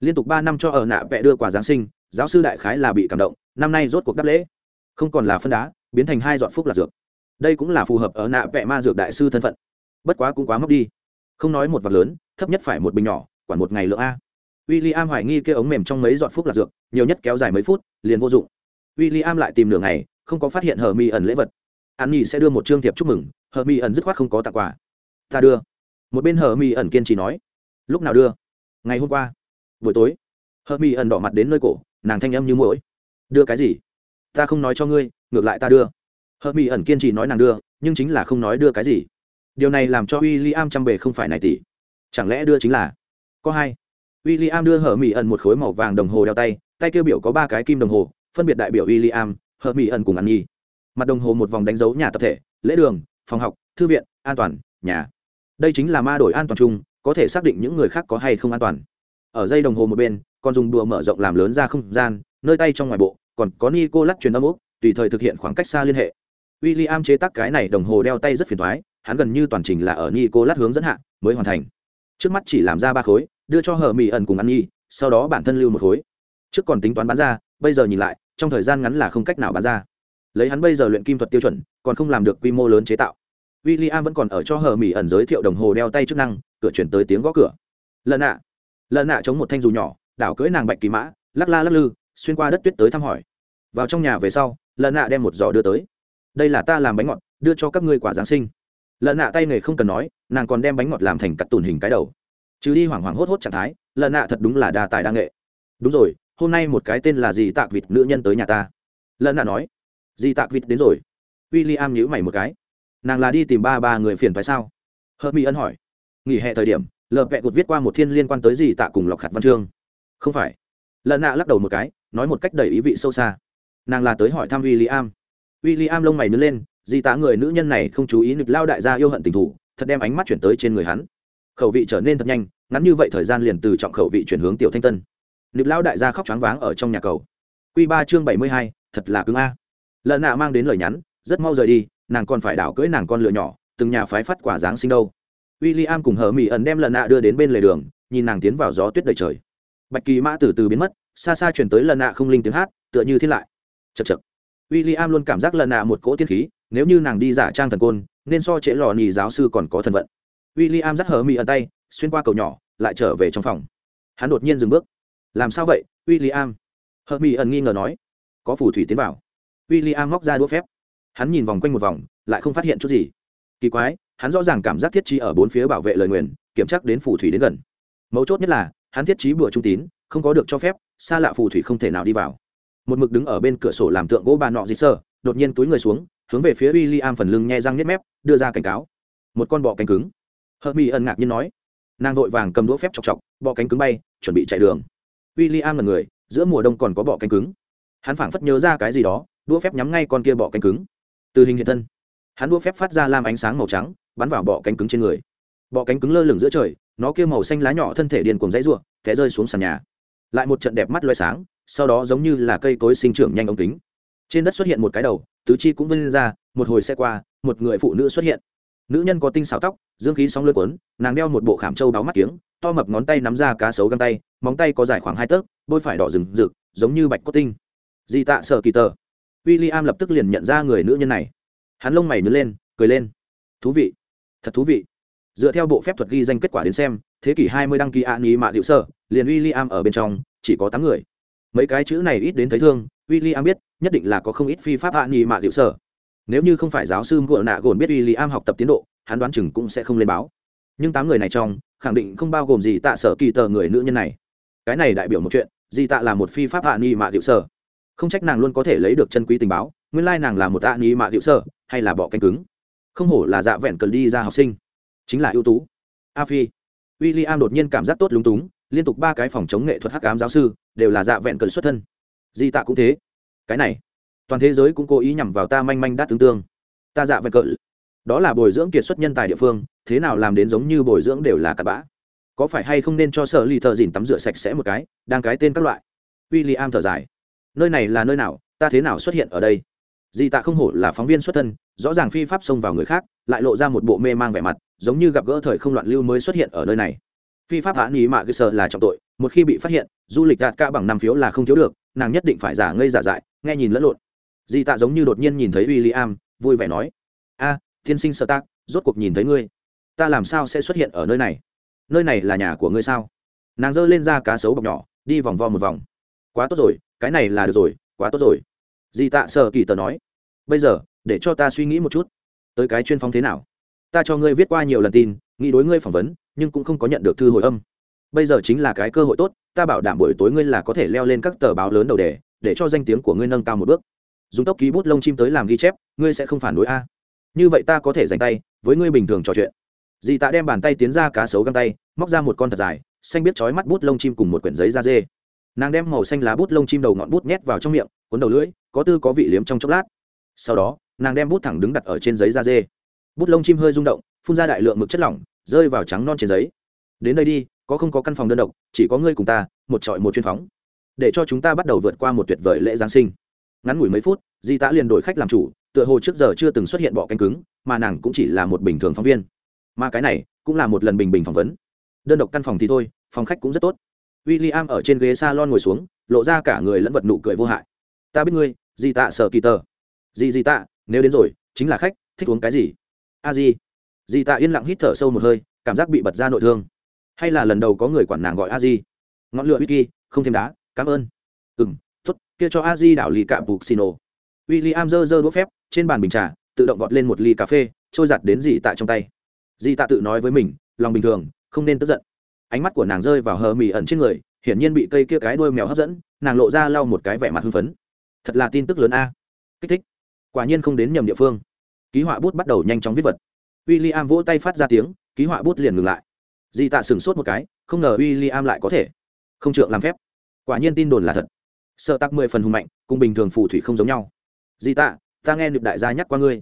Liên tục ba năm cho ở nạ vẽ đưa quà giáng sinh, giáo sư đại khái là bị cảm động, năm nay rốt cuộc đắp lễ. Không còn là phân đá biến thành hai giọt phúc lạc dược. Đây cũng là phù hợp ở nạ vẽ ma dược đại sư thân phận. Bất quá cũng quá mất đi. Không nói một vật lớn, thấp nhất phải một bình nhỏ, quản một ngày lượng a. W i l l i am hoài nghi kêu ống mềm trong mấy giọt phúc lạc dược, nhiều nhất kéo dài mấy phút, liền vô dụng. W i l l i am lại tìm nửa ngày, không có phát hiện hờ mi ẩn lễ vật. An nhi sẽ đưa một chương thiệp chúc mừng hờ mi ẩn dứt khoát không có tặng quà. Ta đưa. Một bên hờ mi ẩn kiên trì nói. Lúc nào đưa? Ngày hôm qua. Buổi tối. Hờ mi ẩn đỏ mặt đến nơi cổ, nàng thanh âm như mũi đưa cái gì? Ta không nói cho ngươi ngược lại ta đưa. Hợp Mỹ ẩn kiên trì nói nàng đưa, nhưng chính là không nói đưa cái gì. Điều này làm cho w i l l i am chăm bề không phải này tỷ. Chẳng lẽ đưa chính là? Có hai. W i l l i am đưa hở mỹ ẩn một khối màu vàng đồng hồ đeo tay tay kêu biểu có ba cái kim đồng hồ, phân biệt đại biểu w i l l i am hở mỹ ẩn cùng ăn nhi. Mặt đồng hồ một vòng đánh dấu nhà tập thể, lễ đường, phòng học, thư viện, an toàn, nhà. Đây chính là ma đổi an toàn chung, có thể xác định những người khác có hay không an toàn. Ở dây đồng hồ một bên, còn dùng đùa mở rộng làm lớn ra không gian, nơi tay trong ngoài bộ, còn có nico lắc truyền âm úc tùy thời thực hiện khoảng cách xa liên hệ. W i l l i am chế tác cái này đồng hồ đeo tay rất phiền thoái hắn gần như toàn trình là ở Nicolas hướng dẫn hạ, mới hoàn thành. Trước mắt chỉ làm ra ba khối, đưa cho hờ mỹ ẩn cùng ăn nhi sau đó bản thân lưu một khối. Trước còn tính toán bán ra, bây giờ nhìn lại, trong thời gian ngắn là không cách nào bán ra. Lấy hắn bây giờ luyện kim thuật tiêu chuẩn, còn không làm được quy mô lớn chế tạo. W i l l i am vẫn còn ở cho hờ mỹ ẩn giới thiệu đồng hồ đeo tay chức năng, cửa chuyển tới tiếng gõ cửa. Lần ạ. Lần ạ chống một thanh dù nhỏ, đảo cưỡi nàng bạch kỳ mã, lắc la lắc lư, xuyên qua đất tuyết tới thăm hỏi vào trong nhà về sau lần nạ đem một giỏ đưa tới. Đây là ta làm bánh ngọt, đưa cho các ngươi quả giáng sinh. Lần nạ tay nghề không cần nói, nàng còn đem bánh ngọt làm thành cắt tùn hình cái đầu. Chứ đi hoảng hoảng hốt hốt trạng thái lần nạ thật đúng là đa tài đa nghệ. Đúng rồi, hôm nay một cái tên là gì tạc vịt nữ nhân tới nhà ta. Lần nạ nói gì tạc vịt đến rồi. W i l l i am nhữ mày một cái. Nàng là đi tìm ba ba người phiền phải sao? Hớt mỹ ân hỏi. Nghỉ hè thời điểm lờ vẹ cụt viết qua một thiên liên quan tới gì tạ cùng lọc khạt văn chương. Không phải. Lần nạ lắc đầu một cái, nói một cách đầy ý vị sâu xa nàng là tới hỏi thăm w i l l i am w i l l i am lông mày nứt lên di tá người nữ nhân này không chú ý nực lao đại gia yêu hận tình thủ, thật đem ánh mắt chuyển tới trên người hắn. Khẩu vị trở nên thật nhanh, ngắn như vậy thời gian liền từ trọng khẩu vị chuyển hướng tiểu thanh tân. Nực lao đại gia khóc choáng váng ở trong nhà cầu. Q ba chương bảy mươi hai, thật là cứng a. Lần nạ mang đến lời nhắn, rất mau rời đi, nàng còn phải đảo cưỡi nàng con lựa nhỏ, từng nhà phái phát quả giáng sinh đâu. W i l l i am cùng hờ mỹ ẩn đem lần nạ đưa đến bên lề đường, nhìn nàng tiến vào gió tuyết đầy trời. Bạch kỳ mã từ từ biến mất, xa xa chuyển tới lần nạ không linh tiếng hát, tựa như thiết lại chật chật w i l l i am luôn cảm giác lần nạ một cỗ tiên khí, nếu như nàng đi giả trang thần côn, nên so trễ lò nhì giáo sư còn có thần vận. W i l l i am dắt hờ mỹ ẩn tay, xuyên qua cầu nhỏ, lại trở về trong phòng. Hắn đột nhiên dừng bước. Làm sao vậy w i l l i am hờ mỹ ẩn nghi ngờ nói. Có phù thủy tiến vào. W i l l i am móc ra đũa phép. Hắn nhìn vòng quanh một vòng, lại không phát hiện chút gì. Kỳ quái, hắn rõ ràng cảm giác thiết trí ở bốn phía bảo vệ lời nguyền, kiểm tra đến phù thủy đến gần. Mấu chốt nhất là, hắn thiết trí bừa trung tín, không có được cho phép, xa lạ phù thủy không thể nào đi vào một mực đứng ở bên cửa sổ làm tượng gỗ bà nọ dị sơ đột nhiên túi người xuống, hướng về phía w i l l i am phần lưng nhe răng nếp mép, đưa ra cảnh cáo. Một con bọ cánh cứng. Hợp mi ẩn ngạc nhiên nói. Nàng vội vàng cầm đũa phép chọc chọc, bọ cánh cứng bay, chuẩn bị chạy đường. W i l l i am là người, giữa mùa đông còn có bọ cánh cứng. Hắn phảng phất nhớ ra cái gì đó, đũa phép nhắm ngay con kia bọ cánh cứng. Từ hình hiện thân, hắn đũa phép phát ra lam ánh sáng màu trắng, bắn vào bọ cánh cứng trên người. Bọ cánh cứng lơ lửng giữa trời, nó kia màu xanh lá nhỏ thân thể điền cuồng dãy ruộng té rơi xuống sàn nhà. Lại một trận đẹp mắt loay sáng sau đó giống như là cây cối sinh trưởng nhanh ống kính. Trên đất xuất hiện một cái đầu, tứ chi cũng vươn ra, một hồi xe qua, một người phụ nữ xuất hiện. Nữ nhân có tinh xào tóc, dương khí sóng lưỡi cuốn, nàng đeo một bộ khảm trâu báo mắt kiếng, to mập ngón tay nắm ra cá sấu găng tay, móng tay có dài khoảng hai tấc bôi phải đỏ rừng rực, giống như bạch cốt tinh. Di tạ sợ kỳ tờ. W i l l i am lập tức liền nhận ra người nữ nhân này. Hắn lông mày nứt lên, cười lên. Thú vị. Thật thú vị. Dựa theo bộ phép thuật ghi danh kết quả đến xem, thế kỷ hai mươi đăng ký an ý mạ liệu sơ liền w i l l i am ở bên trong, chỉ có tám người mấy cái chữ này ít đến thấy thương w i l l i am biết, nhất định là có không ít phi pháp hạ nghị mạ liệu sở. nếu như không phải giáo sư ngựa nạ gồn biết w i l l i am học tập tiến độ, hắn đoán chừng cũng sẽ không lên báo. Nhưng tám người này trong, khẳng định không bao gồm gì tạ sở kỳ tờ người nữ nhân này. Cái này đại biểu một chuyện di tạ là một phi pháp hạ nghị mạ liệu sở. Không trách nàng luôn có thể lấy được chân quý tình báo, nguyên lai nàng là một hạ nghị mạ liệu sở, hay là bọ canh cứng. Không hổ là dạ vẹn cần đi ra học sinh. Chính là ưu tú. A phi. W i l l i am đột nhiên cảm giác tốt lúng túng, liên tục ba cái phòng chống nghệ thuật hắc cám giáo sư đều là dạ vẹn cần xuất thân. Di tạ cũng thế. Cái này, toàn thế giới cũng cố ý nhằm vào ta manh manh đắt tương tương. Ta dạ vẹn cỡ. Đó là bồi dưỡng kiệt xuất nhân tài địa phương, thế nào làm đến giống như bồi dưỡng đều là cặn bã. Có phải hay không nên cho sở lì thợ dìn tắm rửa sạch sẽ một cái đang cái tên các loại. W i l l i am thở dài. Nơi này là nơi nào, ta thế nào xuất hiện ở đây? Di tạ không hổ là phóng viên xuất thân, rõ ràng phi pháp xông vào người khác, lại lộ ra một bộ mê mang vẻ mặt, giống như gặp gỡ thời không loạn lưu mới xuất hiện ở nơi này phi pháp hạ ý mạ cơ sở là trọng tội, một khi bị phát hiện, du lịch đạt ca bằng năm phiếu là không thiếu được, nàng nhất định phải giả ngây giả dại, nghe nhìn lẫn lộn. Di tạ giống như đột nhiên nhìn thấy w i l l i am vui vẻ nói, a, tiên sinh sơ tác rốt cuộc nhìn thấy ngươi. Ta làm sao sẽ xuất hiện ở nơi này? Nơi này là nhà của ngươi sao? Nàng giơ lên ra cá sấu bọc nhỏ, đi vòng vo một vòng. Quá tốt rồi, cái này là được rồi, quá tốt rồi. Di tạ sợ kỳ tờ nói, bây giờ, để cho ta suy nghĩ một chút. Tới cái chuyên phóng thế nào? Ta cho ngươi viết qua nhiều lần tin nghĩ đối ngươi phỏng vấn, nhưng cũng không có nhận được thư hồi âm. Bây giờ chính là cái cơ hội tốt, ta bảo đảm buổi tối ngươi là có thể leo lên các tờ báo lớn đầu đề, để cho danh tiếng của ngươi nâng cao một bước. Dùng tốc ký bút lông chim tới làm ghi chép, ngươi sẽ không phản đối a. Như vậy ta có thể dành tay với ngươi bình thường trò chuyện. Dì tạ đem bàn tay tiến ra cá sấu găng tay, móc ra một con thật dài, xanh biết trói mắt bút lông chim cùng một quyển giấy da dê. Nàng đem màu xanh lá bút lông chim đầu ngọn bút nhét vào trong miệng, cuốn đầu lưỡi, có tư có vị liếm trong chốc lát. Sau đó, nàng đem bút thẳng đứng đặt ở trên giấy da dê. Bút lông chim hơi rung động, phun ra đại lượng mực chất lỏng rơi vào trắng non trên giấy. Đến đây đi, có không có căn phòng đơn độc, chỉ có ngươi cùng ta, một trọi một chuyên phóng. Để cho chúng ta bắt đầu vượt qua một tuyệt vời lễ giáng sinh. Ngắn ngủi mấy phút, di tạ liền đổi khách làm chủ, tựa hồ trước giờ chưa từng xuất hiện bọ cánh cứng, mà nàng cũng chỉ là một bình thường phóng viên. Mà cái này cũng là một lần bình bình phỏng vấn. Đơn độc căn phòng thì thôi, phòng khách cũng rất tốt. W i l l i am ở trên ghế s a lon ngồi xuống, lộ ra cả người lẫn vật nụ cười vô hại. Ta biết ngươi, di tạ sợ kỳ tờ. Di di tạ nếu đến rồi, chính là khách, thích uống cái gì? A à Di tạ yên lặng hít thở sâu một hơi, cảm giác bị bật ra nội thương. Hay là lần đầu có người quản nàng gọi a di? Ngọn lửa whisky không thêm đá, cảm ơn. Ừ m t ố t kia cho a di đảo lì cạm bục xin ồ w i l l i am dơ dơ đũa phép, trên bàn bình trà, tự động vọt lên một ly cà phê, trôi giặt đến dì tạ trong tay. Dì tạ tự nói với mình, lòng bình thường, không nên tức giận. Ánh mắt của nàng rơi vào hờ mì ẩn trên người, hiển nhiên bị cây kia cái đuôi mèo hấp dẫn, nàng lộ ra lau một cái vẻ mặt hưng phấn. Thật là tin tức lớn a. Kích thích. Quả nhiên không đến nhầm địa phương. Ký họa bút bắt đầu nhanh chóng viết vật w i l l i am vỗ tay phát ra tiếng, ký họa bút liền ngừng lại. Di tạ sửng sốt một cái, không ngờ w i l l i am lại có thể. Không trượng làm phép. Quả nhiên tin đồn là thật. Sợ tắc mười phần hùng mạnh, cùng bình thường phù thủy không giống nhau. Di tạ, ta nghe được đại gia nhắc qua ngươi.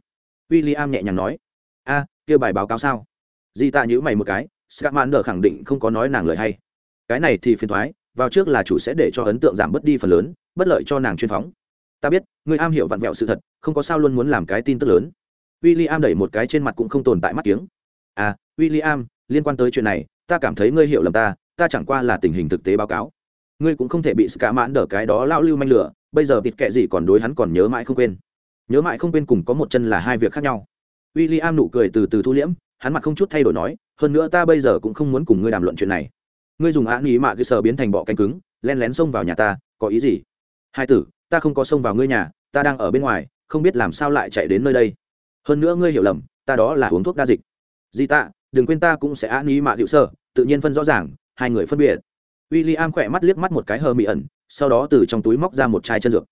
W i l l i am nhẹ nhàng nói. A, kia bài báo cáo sao? Di tạ nhữ mày một cái, scatman đờ khẳng định không có nói nàng lời hay. Cái này thì phiền thoái, vào trước là chủ sẽ để cho ấn tượng giảm bớt đi phần lớn, bất lợi cho nàng chuyên phóng. Ta biết người am hiểu vặn vẹo sự thật, không có sao luôn muốn làm cái tin tức lớn w i l l i am đẩy một cái trên mặt cũng không tồn tại mắt kiếng. À w i l l i am liên quan tới chuyện này, ta cảm thấy ngươi hiểu lầm ta ta chẳng qua là tình hình thực tế báo cáo. Ngươi cũng không thể bị ska mãn đỡ cái đó lão lưu manh lửa, bây giờ bịt kệ gì còn đối hắn còn nhớ mãi không quên. Nhớ mãi không quên cùng có một chân là hai việc khác nhau. W i l l i am nụ cười từ từ thu liễm, hắn mặt không chút thay đổi nói, hơn nữa ta bây giờ cũng không muốn cùng ngươi đàm luận chuyện này. Ngươi dùng án ý mạ cơ sở biến thành bọ cánh cứng len lén xông vào nhà ta, có ý gì? Hai tử, ta không có xông vào ngươi nhà, ta đang ở bên ngoài, không biết làm sao lại chạy đến nơi đây hơn nữa ngươi hiểu lầm, ta đó là uống thuốc đa dịch. Di tạ, đừng quên ta cũng sẽ án ý mạ hữu sở tự nhiên phân rõ ràng, hai người phân biệt. W i l l i am khỏe mắt liếc mắt một cái hờ mị ẩn, sau đó từ trong túi móc ra một chai chân dược.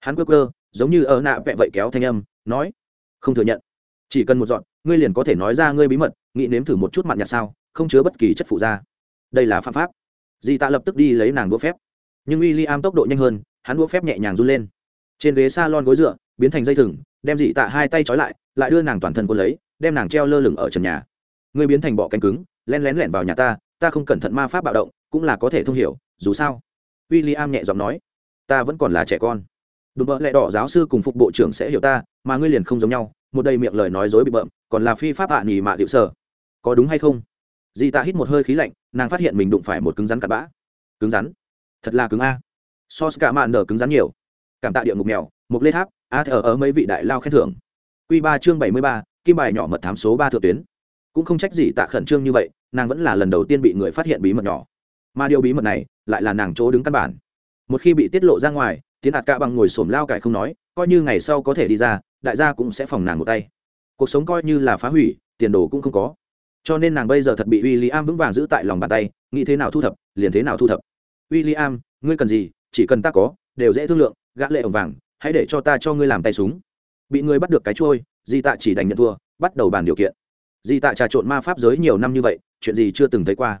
Hắn quơ cơ giống như ở nạ vẹ vậy kéo thanh âm, nói, không thừa nhận. Chỉ cần một dọn ngươi liền có thể nói ra ngươi bí mật, nghĩ nếm thử một chút mặn nhạt sao, không chứa bất kỳ chất phụ da đây là phạm pháp. Di tạ lập tức đi lấy nàng đũa phép. Nhưng w i l l i am tốc độ nhanh hơn, hắn đũa phép nhẹ nhàng run lên. Trên ghế s a lon gối dựa, biến thành dây thừng đem dị tạ hai tay trói lại lại đưa nàng toàn thân quân lấy, đem nàng treo lơ lửng ở trần nhà. Ngươi biến thành bọ cánh cứng, len lén lẻn vào nhà ta ta không cẩn thận ma pháp bạo động, cũng là có thể thông hiểu, dù sao. W i l l i am nhẹ giọng nói, ta vẫn còn là trẻ con. Đùm bợ lẽ đỏ giáo sư cùng phục bộ trưởng sẽ hiểu ta, mà ngươi liền không giống nhau, một đầy miệng lời nói dối bị bợm, còn là phi pháp hạ nghỉ mạ liệu sở. Có đúng hay không? Dì tạ hít một hơi khí lạnh, nàng phát hiện mình đụng phải một cứng rắn cặn bã. Cứng rắn? Thật là cứng a. So s cả mạn nở cứng rắn nhiều. Cảm tạ địa ngục mèo một lê tháp a thờ ở mấy vị đại lao khen thưởng. Q ba chương bảy mươi ba, kim bài nhỏ mật thám số ba thượng tuyến. Cũng không trách gì tạ khẩn trương như vậy, nàng vẫn là lần đầu tiên bị người phát hiện bí mật nhỏ. Mà điều bí mật này, lại là nàng chỗ đứng căn bản. Một khi bị tiết lộ ra ngoài, tiến hạt cạ bằng ngồi xổm lao cải không nói, coi như ngày sau có thể đi ra, đại gia cũng sẽ phòng nàng một tay. Cuộc sống coi như là phá hủy, tiền đồ cũng không có. Cho nên nàng bây giờ thật bị w i l l i am vững vàng giữ tại lòng bàn tay, nghĩ thế nào thu thập, liền thế nào thu thập. W i l l i am ngươi cần gì, chỉ cần ta có, đều dễ thương lượng, gã lệ ổng vàng hãy để cho ta cho ngươi làm tay súng. Bị ngươi bắt được cái trôi di tạ chỉ đành nhận thua, bắt đầu bàn điều kiện. Di tạ trà trộn ma pháp giới nhiều năm như vậy, chuyện gì chưa từng thấy qua.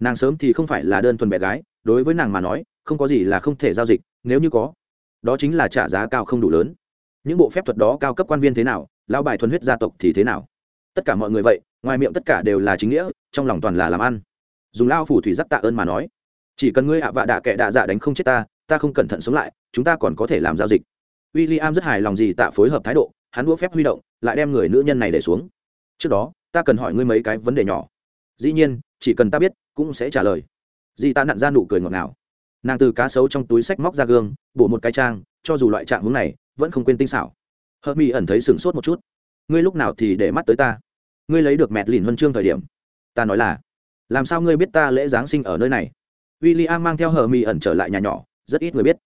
Nàng sớm thì không phải là đơn thuần bé gái, đối với nàng mà nói, không có gì là không thể giao dịch, nếu như có, đó chính là trả giá cao không đủ lớn. Những bộ phép thuật đó cao cấp quan viên thế nào lao bài thuần huyết gia tộc thì thế nào? Tất cả mọi người vậy, ngoài miệng tất cả đều là chính nghĩa, trong lòng toàn là làm ăn. Dùng lao phủ thủy giắc tạ ơn mà nói. Chỉ cần ngươi ạ vạ đạ kệ đạ dạ đánh không chết ta ta không cẩn thận sống lại, chúng ta còn có thể làm giao dịch w i l l i am rất hài lòng gì tạ phối hợp thái độ, hắn đũa phép huy động, lại đem người nữ nhân này để xuống. Trước đó, ta cần hỏi ngươi mấy cái vấn đề nhỏ. Dĩ nhiên, chỉ cần ta biết, cũng sẽ trả lời. Di ta nặn ra nụ cười ngọt ngào. Nàng từ cá sấu trong túi sách móc ra gương, bổ một cái trang, cho dù loại trạng hướng này, vẫn không quên tinh xảo. Hợp mỹ ẩn thấy sửng sốt một chút. Ngươi lúc nào thì để mắt tới ta? Ngươi lấy được mẹt lìn huân chương thời điểm. Ta nói là, làm sao ngươi biết ta lễ giáng sinh ở nơi này? W i l l i am mang theo hờ mỹ ẩn trở lại nhà nhỏ, rất ít người biết.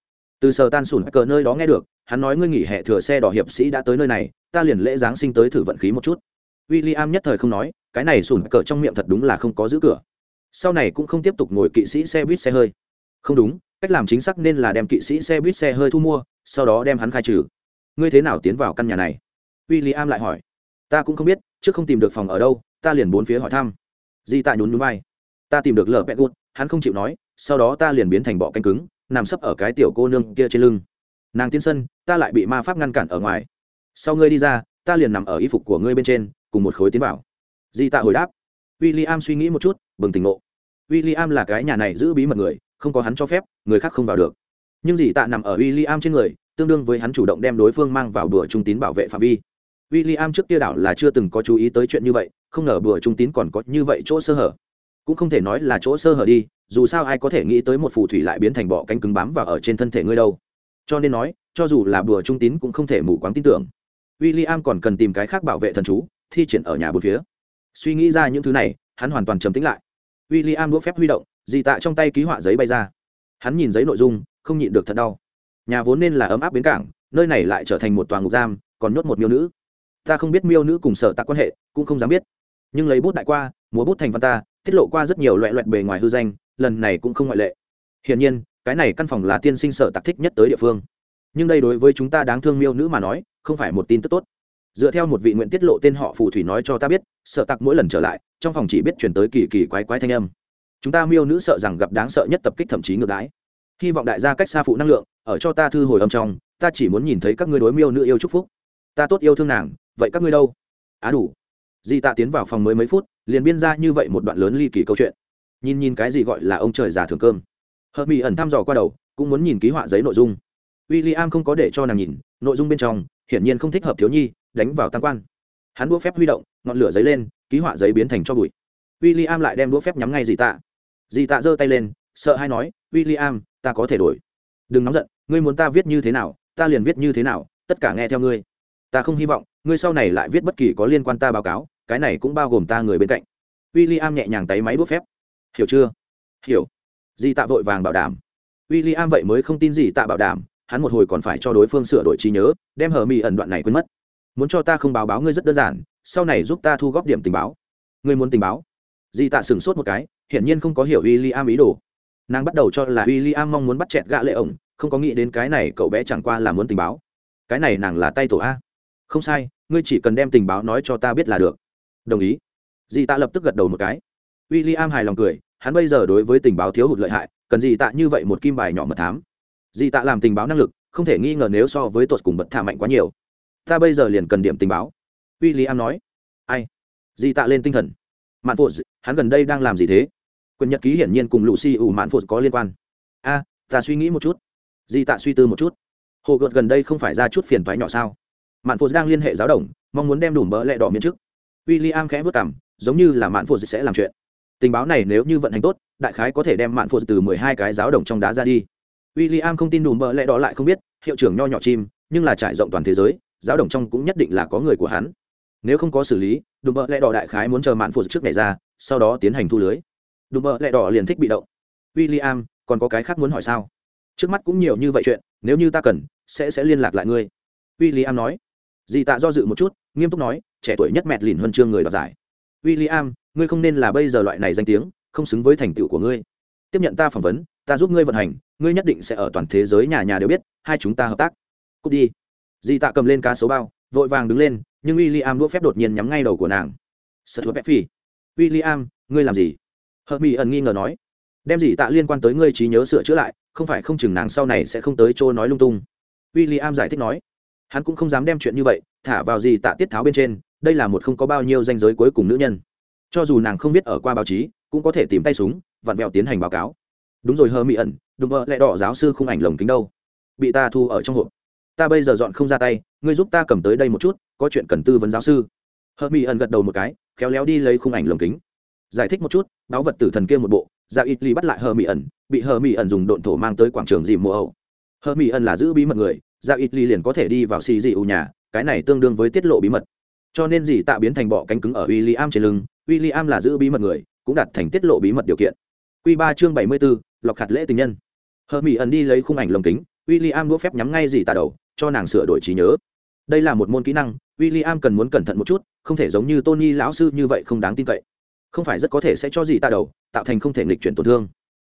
Từ sờ tan Sủn cờ nơi đó nghe được hắn nói ngươi nghỉ hè thừa xe đỏ hiệp sĩ đã tới nơi này, ta liền lễ giáng sinh tới thử vận khí một chút. W i l l i am nhất thời không nói, cái này sùn cờ trong miệng thật đúng là không có giữ cửa. Sau này cũng không tiếp tục ngồi kỵ sĩ xe buýt xe hơi. Không đúng, cách làm chính xác nên là đem kỵ sĩ xe buýt xe hơi thu mua, sau đó đem hắn khai trừ. Ngươi thế nào tiến vào căn nhà này? W i l l i am lại hỏi. Ta cũng không biết, trước không tìm được phòng ở đâu, ta liền bốn phía hỏi thăm. Di tạ nhún nhún vai. Ta tìm được lờ pet gút hắn không chịu nói, sau đó ta liền biến thành bọ canh cứng, nằm sấp ở cái tiểu cô nương kia trên lưng nàng tiến sân, ta lại bị ma pháp ngăn cản ở ngoài. Sau ngươi đi ra, ta liền nằm ở y phục của ngươi bên trên, cùng một khối tiến vào. Di tạ hồi đáp. W i l l i am suy nghĩ một chút, bừng tỉnh ngộ. W i l l i am là cái nhà này giữ bí mật người, không có hắn cho phép, người khác không vào được. Nhưng dì tạ nằm ở w i l l i am trên người, tương đương với hắn chủ động đem đối phương mang vào đùa trung tín bảo vệ phạm vi. W i l l i am trước kia đảo là chưa từng có chú ý tới chuyện như vậy, không ngờ đùa trung tín còn có như vậy chỗ sơ hở. Cũng không thể nói là chỗ sơ hở đi, dù sao ai có thể nghĩ tới một phù thủy lại biến thành bọ cánh cứng bám và ở trên thân thể ngươi đâu cho nên nói, cho dù là bùa trung tín cũng không thể mù quáng tin tưởng. W i l l i am còn cần tìm cái khác bảo vệ thần chú, thi triển ở nhà bốn phía. Suy nghĩ ra những thứ này, hắn hoàn toàn trầm tính lại. W i l l i am đỗ phép huy động, dì tạ trong tay ký họa giấy bay ra. Hắn nhìn giấy nội dung, không nhịn được thật đau. Nhà vốn nên là ấm áp bến cảng, nơi này lại trở thành một toàn ngục giam, còn nhốt một miêu nữ. Ta không biết miêu nữ cùng sở tạc quan hệ, cũng không dám biết. Nhưng lấy bút đại qua, múa bút thành văn ta, tiết lộ qua rất nhiều loại loại bề ngoài hư danh, lần này cũng không ngoại lệ. Hiển nhiên cái này căn phòng là tiên sinh sở tạc thích nhất tới địa phương. Nhưng đây đối với chúng ta đáng thương miêu nữ mà nói, không phải một tin tức tốt. Dựa theo một vị nguyện tiết lộ tên họ phù thủy nói cho ta biết sợ tặc mỗi lần trở lại, trong phòng chỉ biết chuyển tới kỳ kỳ quái quái thanh âm. Chúng ta miêu nữ sợ rằng gặp đáng sợ nhất tập kích thậm chí ngược đái hy vọng đại gia cách xa phụ năng lượng, ở cho ta thư hồi âm trong, ta chỉ muốn nhìn thấy các ngươi đối miêu nữ yêu chúc phúc. Ta tốt yêu thương nàng, vậy các ngươi đâu? Á đủ. Di tạ tiến vào phòng mới mấy phút, liền biên ra như vậy một đoạn lớn ly kỳ câu chuyện. Nhìn nhìn cái gì gọi là ông trời già thường cơm hợp mỹ ẩn thăm dò qua đầu, cũng muốn nhìn ký họa giấy nội dung. W i l l i am không có để cho nàng nhìn, nội dung bên trong, hiển nhiên không thích hợp thiếu nhi, đánh vào tam quan. Hắn đũa phép huy động, ngọn lửa giấy lên, ký họa giấy biến thành cho bụi. W i l l i am lại đem đũa phép nhắm ngay dì tạ. Dì tạ giơ tay lên, sợ hay nói w i l l i am ta có thể đổi. Đừng nóng giận, ngươi muốn ta viết như thế nào, ta liền viết như thế nào, tất cả nghe theo ngươi. Ta không hy vọng, ngươi sau này lại viết bất kỳ có liên quan ta báo cáo, cái này cũng bao gồm ta người bên cạnh. W i l l i am nhẹ nhàng tay máy đũa phép. Hiểu chưa? Hiểu dì tạ vội vàng bảo đảm. W i l l i am vậy mới không tin gì tạ bảo đảm, hắn một hồi còn phải cho đối phương sửa đổi trí nhớ, đem hờ mỹ ẩn đoạn này quên mất. Muốn cho ta không báo báo ngươi rất đơn giản, sau này giúp ta thu góp điểm tình báo. Ngươi muốn tình báo? Dì tạ sửng sốt một cái, hiển nhiên không có hiểu w i l l i am ý đồ. Nàng bắt đầu cho là w i l l i am mong muốn bắt chẹt gạ lệ ổng, không có nghĩ đến cái này cậu bé chẳng qua là muốn tình báo. Cái này nàng là tay tổ a. Không sai, ngươi chỉ cần đem tình báo nói cho ta biết là được. Đồng ý. Dì tạ lập tức gật đầu một cái. W i l l i am hài lòng cười hắn bây giờ đối với tình báo thiếu hụt lợi hại, cần gì tạ như vậy một kim bài nhỏ mật thám? Dị tạ làm tình báo năng lực, không thể nghi ngờ nếu so với tuột cùng bật thả mạnh quá nhiều. Ta bây giờ liền cần điểm tình báo. W i l l i am nói. Ai? Dị tạ lên tinh thần. Mạn phụ hắn gần đây đang làm gì thế? Quyền nhật ký hiển nhiên cùng lũ si ủ mạn phụ có liên quan. A, ta suy nghĩ một chút. Dị tạ suy tư một chút. Hồ gợt gần đây không phải ra chút phiền toái nhỏ sao? Mạn phụ đang liên hệ giáo đồng, mong muốn đem đủ mỡ lẹ đỏ miễn chức w i l l i am khẽ vất cảm giống như là mạn phụ sẽ làm chuyện tình báo này nếu như vận hành tốt, đại khái có thể đem mạn phụ từ mười hai cái giáo đồng trong đá ra đi. W i l l i am không tin đủ bợ lẽ đỏ lại không biết, hiệu trưởng nho nhỏ chim, nhưng là trải rộng toàn thế giới, giáo đồng trong cũng nhất định là có người của hắn. Nếu không có xử lý, đùm bợ lẽ đỏ đại khái muốn chờ mạn phụ trước này ra, sau đó tiến hành thu lưới. Đùm bợ lẽ đỏ liền thích bị động. W i l l i am còn có cái khác muốn hỏi sao? Trước mắt cũng nhiều như vậy chuyện, nếu như ta cần, sẽ sẽ liên lạc lại ngươi. W i l l i am nói. Dì tạ do dự một chút, nghiêm túc nói, trẻ tuổi nhất mẹt lìn huân chương người đoạt giải. W i l l i am ngươi không nên là bây giờ loại này danh tiếng, không xứng với thành tựu của ngươi. Tiếp nhận ta phỏng vấn, ta giúp ngươi vận hành, ngươi nhất định sẽ ở toàn thế giới nhà nhà đều biết, hai chúng ta hợp tác. Cút đi. Dì tạ cầm lên cá sấu bao, vội vàng đứng lên, nhưng w i l l i am đũa phép đột nhiên nhắm ngay đầu của nàng. Sợ thua phi w i l l i am ngươi làm gì? Hợp mỹ ẩn nghi ngờ nói. Đem gì tạ liên quan tới ngươi trí nhớ sửa chữa lại, không phải không chừng nàng sau này sẽ không tới chỗ nói lung tung. W i l l i am giải thích nói. Hắn cũng không dám đem chuyện như vậy thả vào gì tạ tiết tháo bên trên, đây là một không có bao nhiêu danh giới cuối cùng nữ nhân cho dù nàng không biết ở qua báo chí, cũng có thể tìm tay súng, vặn vẹo tiến hành báo cáo. Đúng rồi, Hơ mỹ ẩn đùm vợ lẹ đỏ giáo sư khung ảnh lồng kính đâu. Bị ta thu ở trong hộp. Ta bây giờ dọn không ra tay, ngươi giúp ta cầm tới đây một chút, có chuyện cần tư vấn giáo sư. Hơ mỹ ẩn gật đầu một cái, khéo léo đi lấy khung ảnh lồng kính. Giải thích một chút, báo vật tử thần kia một bộ, ra ít ly bắt lại Hơ mỹ ẩn, bị Hơ mỹ ẩn dùng độn thổ mang tới quảng trường dìm mùa ẩu Hơ mỹ ẩn là giữ bí mật người, ra ít ly liền có thể đi vào xì dị ủ nhà, cái này tương đương với tiết lộ bí mật. Cho nên dì tạ biến thành bọ cánh cứng ở w Ly i am trên lưng w i l l i am là giữ bí mật người, cũng đạt thành tiết lộ bí mật điều kiện. Q ba chương bảy mươi b ố lọc hạt lễ tình nhân. Hờ mỹ ẩn đi lấy khung ảnh lồng kính w i l l i am đũa phép nhắm ngay gì tà đầu, cho nàng sửa đổi trí nhớ. Đây là một môn kỹ năng w i l l i am cần muốn cẩn thận một chút, không thể giống như tony lão sư như vậy không đáng tin cậy. Không phải rất có thể sẽ cho gì tà đầu, tạo thành không thể nghịch chuyển tổn thương.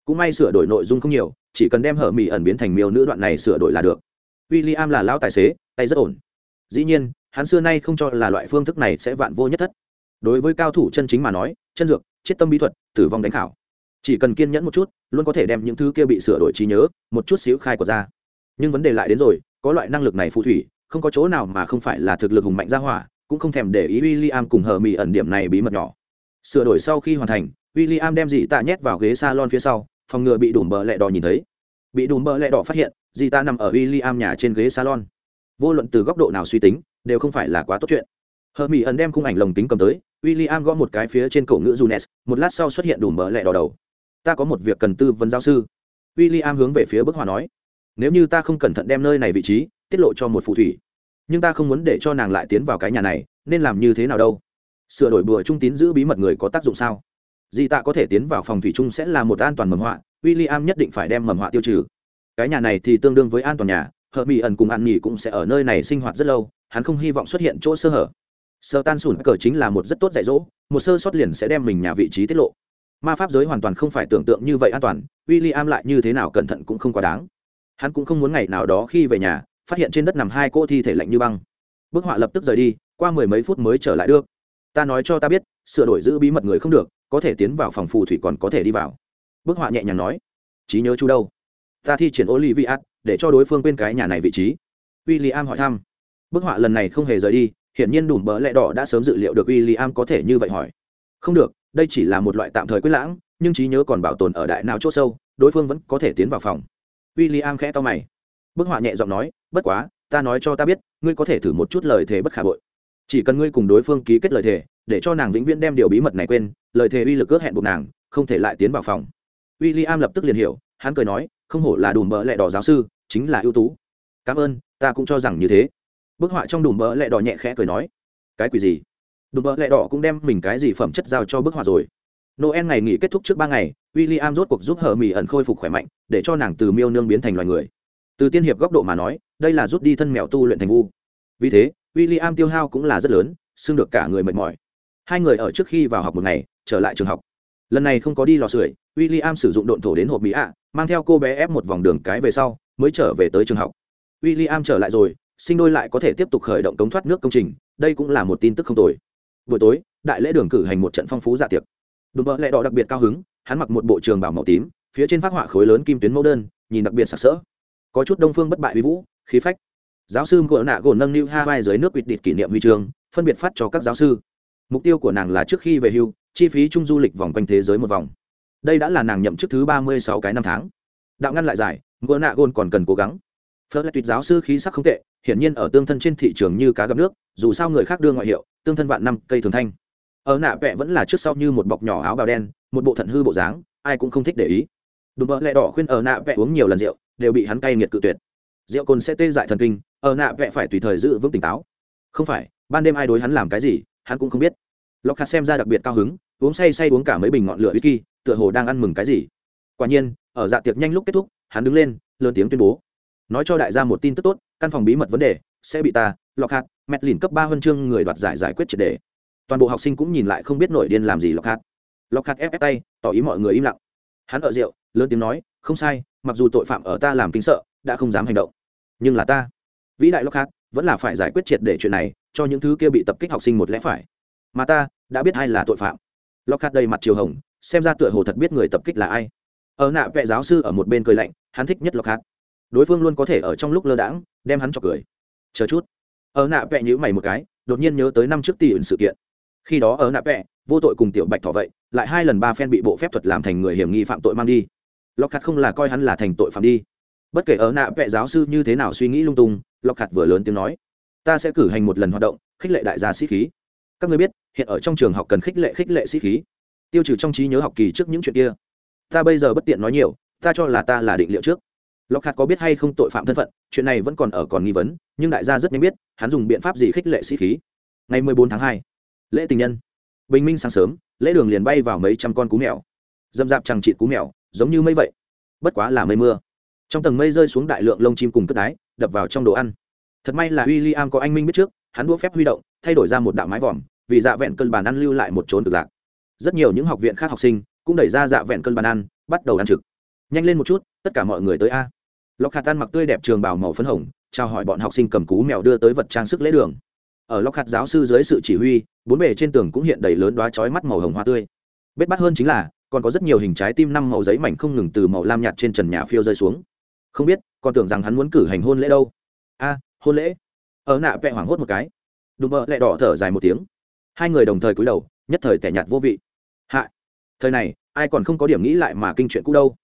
Cũng may sửa đổi nội dung không nhiều, chỉ cần đem hở mỹ ẩn biến thành miêu nữ đoạn này sửa đổi là được. W i l l i am là lão tài xế, tay rất ổn. Dĩ nhiên, hắn xưa nay không cho là loại phương thức này sẽ vạn vô nhất thất đối với cao thủ chân chính mà nói, chân dược, chết tâm bí thuật, tử vong đánh khảo. Chỉ cần kiên nhẫn một chút, luôn có thể đem những thứ kia bị sửa đổi trí nhớ, một chút xíu khai của ra. Nhưng vấn đề lại đến rồi, có loại năng lực này phù thủy, không có chỗ nào mà không phải là thực lực hùng mạnh ra hỏa, cũng không thèm để ý w i l l i am cùng hờ mỹ ẩn điểm này bí mật nhỏ. Sửa đổi sau khi hoàn thành w i l l i am đem dị tạ nhét vào ghế s a lon phía sau, phòng ngừa bị đùm bờ lẹ đỏ nhìn thấy. Bị đùm bờ lẹ đỏ phát hiện dị tạ nằm ở w i l l i am nhà trên ghế salon. Vô luận từ góc độ nào suy tính, đều không phải là quá tốt chuyện. Hờ mỹ ẩn đem khung ảnh lồng tính cầm tới w i l l i am gõ một cái phía trên cổ ngữ junes, một lát sau xuất hiện đủ mở lẹ đỏ đầu. Ta có một việc cần tư vấn giáo sư. W i l l i am hướng về phía bức họa nói. Nếu như ta không cẩn thận đem nơi này vị trí, tiết lộ cho một phù thủy. Nhưng ta không muốn để cho nàng lại tiến vào cái nhà này, nên làm như thế nào đâu? Sửa đổi bừa trung tín giữ bí mật người có tác dụng sao? Di tạ có thể tiến vào phòng thủy chung sẽ là một an toàn mầm họa w i l l i am nhất định phải đem mầm họa tiêu trừ. Cái nhà này thì tương đương với an toàn nhà Hợp mỹ ẩn cùng an nghỉ cũng sẽ ở nơi này sinh hoạt rất lâu, hắn không hy vọng xuất hiện chỗ sơ hở sơ tan sùn cờ chính là một rất tốt dạy dỗ, một sơ sót liền sẽ đem mình nhà vị trí tiết lộ. Ma pháp giới hoàn toàn không phải tưởng tượng như vậy an toàn w i l l i am lại như thế nào cẩn thận cũng không quá đáng. Hắn cũng không muốn ngày nào đó khi về nhà, phát hiện trên đất nằm hai cô thi thể lạnh như băng. Bức họa lập tức rời đi, qua mười mấy phút mới trở lại được. Ta nói cho ta biết, sửa đổi giữ bí mật người không được, có thể tiến vào phòng phù thủy còn có thể đi vào. Bức họa nhẹ nhàng nói. Trí nhớ chú đâu? Ta thi triển olivia để cho đối phương quên cái nhà này vị trí. W i l l i am hỏi thăm. Bức họa lần này không hề rời đi hiển nhiên đùm bỡ lẽ đỏ đã sớm dự liệu được w i l l i am có thể như vậy hỏi. Không được, đây chỉ là một loại tạm thời quyết lãng, nhưng trí nhớ còn bảo tồn ở đại nào c h ỗ sâu, đối phương vẫn có thể tiến vào phòng. W i l l i am khẽ to mày. Bức họa nhẹ giọng nói, bất quá, ta nói cho ta biết, ngươi có thể thử một chút lời thề bất khả bội. Chỉ cần ngươi cùng đối phương ký kết lời thề, để cho nàng vĩnh viễn đem điều bí mật này quên, lời thề uy lực ước hẹn buộc nàng, không thể lại tiến vào phòng. W i l l i am lập tức liền hiểu, hắn cười nói, không hổ là đùm bỡ lẹ đỏ giáo sư, chính là ưu tú. Cảm ơn, ta cũng cho rằng như thế bức họa trong đùm bỡ lẹ đỏ nhẹ khẽ cười nói, cái quỷ gì? Đùm bỡ lẹ đỏ cũng đem mình cái gì phẩm chất giao cho bức họa rồi. Noel ngày nghỉ kết thúc trước ba ngày w i l l i am rốt cuộc giúp hờ mỹ ẩn khôi phục khỏe mạnh, để cho nàng từ miêu nương biến thành loài người. Từ tiên hiệp góc độ mà nói, đây là rút đi thân mèo tu luyện thành vu. Vì thế w i l l i am tiêu hao cũng là rất lớn, xưng được cả người mệt mỏi. Hai người ở trước khi vào học một ngày, trở lại trường học. Lần này không có đi lò sưởi w i l l i am sử dụng độn thổ đến hộp mỹ ạ, mang theo cô bé ép một vòng đường cái về sau, mới trở về tới trường học. W i l l i am trở lại rồi sinh đôi lại có thể tiếp tục khởi động cống thoát nước công trình đây cũng là một tin tức không tồi. Buổi tối đại lễ đường cử hành một trận phong phú dạ tiệc. Đùm bợ lẹ đỏ đặc biệt cao hứng hắn mặc một bộ trường bảo màu tím phía trên phát họa khối lớn kim tuyến mẫu đơn nhìn đặc biệt sặc sỡ. Có chút đông phương bất bại uy vũ khí phách. Giáo sư gỗ nạ gồn nâng niu hawaii dưới nước quỵt địt kỷ niệm huy trường, phân biệt phát cho các giáo sư. Mục tiêu của nàng là trước khi về hưu chi phí chung du lịch vòng quanh thế giới một vòng. Đây đã là nàng nhậm chức thứ ba mươi sáu cái năm tháng. Đạo ngăn lại giải gỗ nạ gồn còn cần cố gắng phớt lại tuyệt giáo sư khí sắc không tệ, hiển nhiên ở tương thân trên thị trường như cá gặp nước, dù sao người khác đưa ngoại hiệu, tương thân vạn năm, cây thường thanh. Ở nạ vẽ vẫn là trước sau như một bọc nhỏ áo bào đen, một bộ thận hư bộ dáng, ai cũng không thích để ý. Đùm bợ lẹ đỏ khuyên ở nạ vẽ uống nhiều lần rượu, đều bị hắn cay nghiệt cự tuyệt. Rượu cồn sẽ tê dại thần kinh, ở nạ vẽ phải tùy thời giữ vững tỉnh táo. Không phải, ban đêm ai đối hắn làm cái gì, hắn cũng không biết. Lọc hạt xem ra đặc biệt cao hứng, uống say say uống cả mấy bình ngọn lửa whisky, tựa hồ đang ăn mừng cái gì. Quả nhiên, ở dạ tiệc nhanh lúc kết thúc, hắn đứng lên, lớn tiếng tuyên bố nói cho đại gia một tin tức tốt, căn phòng bí mật vấn đề sẽ bị ta lọc hạt mẹt lìn cấp ba huân chương người đoạt giải giải quyết triệt đề. Toàn bộ học sinh cũng nhìn lại không biết nổi điên làm gì lọc hạt lọc hạt ép ép tay, tỏ ý mọi người im lặng. Hắn ở rượu, lớn tiếng nói, không sai, mặc dù tội phạm ở ta làm kính sợ, đã không dám hành động. Nhưng là ta, vĩ đại lọc hạt vẫn là phải giải quyết triệt để chuyện này, cho những thứ kia bị tập kích học sinh một lẽ phải. Mà ta, đã biết ai là tội phạm. Lọc hạt đầy mặt chiều hồng, xem ra tựa hồ thật biết người tập kích là ai. Ở nạ vệ giáo sư ở một bên cười lạnh, hắn thích nhất lọc hạt đối phương luôn có thể ở trong lúc lơ đãng đem hắn cho cười. Chờ chút. Ở nạ vẽ nhữ mày một cái đột nhiên nhớ tới năm trước tỷ ẩn sự kiện. Khi đó ở nạ vẽ, vô tội cùng tiểu bạch thỏ vậy lại hai lần ba phen bị bộ phép thuật làm thành người hiểm nghi phạm tội mang đi. Lọc khát không là coi hắn là thành tội phạm đi. Bất kể ở nạ vẽ giáo sư như thế nào suy nghĩ lung tung lọc khát vừa lớn tiếng nói ta sẽ cử hành một lần hoạt động khích lệ đại gia sĩ khí. Các người biết hiện ở trong trường học cần khích lệ khích lệ sĩ khí. Tiêu trừ trong trí nhớ học kỳ trước những chuyện kia. Ta bây giờ bất tiện nói nhiều ta cho là ta là định liệu trước lọc hạt có biết hay không tội phạm thân phận, chuyện này vẫn còn ở còn nghi vấn, nhưng đại gia rất nhanh biết, hắn dùng biện pháp gì khích lệ sĩ khí. Ngày mười bốn tháng hai, lễ tình nhân. Bình minh sáng sớm, lễ đường liền bay vào mấy trăm con cú mèo. Dâm dạp chẳng trị cú mèo, giống như mây vậy. Bất quá là mây mưa. Trong tầng mây rơi xuống đại lượng lông chim cùng cất đái, đập vào trong đồ ăn. Thật may là w i l l i am có anh minh biết trước, hắn đua phép huy động, thay đổi ra một đạo mái vòm, vì dạ vẹn cân bàn ăn lưu lại một trốn cực lạc. Rất nhiều những học viện khác học sinh cũng đẩy ra dạ vẹn cân bàn ăn, bắt đầu ăn trực nhanh lên một chút, tất cả mọi người tới a. Lọc hạt tan mặc tươi đẹp trường bảo màu phấn hồng, chào hỏi bọn học sinh cầm cú mèo đưa tới vật trang sức lễ đường. Ở lọc hạt giáo sư dưới sự chỉ huy, bốn bề trên tường cũng hiện đầy lớn đoá chói mắt màu hồng hoa tươi. Bết bắt hơn chính là, còn có rất nhiều hình trái tim năm màu giấy mảnh không ngừng từ màu lam nhạt trên trần nhà phiêu rơi xuống. Không biết, còn tưởng rằng hắn muốn cử hành hôn lễ đâu. A, hôn lễ? Ở nạ vẹ hoảng hốt một cái. Đùm bợ lại đỏ thở dài một tiếng. Hai người đồng thời cúi đầu, nhất thời tẻ nhạt vô vị. Hạ, thời này, ai còn không có điểm nghĩ lại mà kinh chuyện cũ đâu.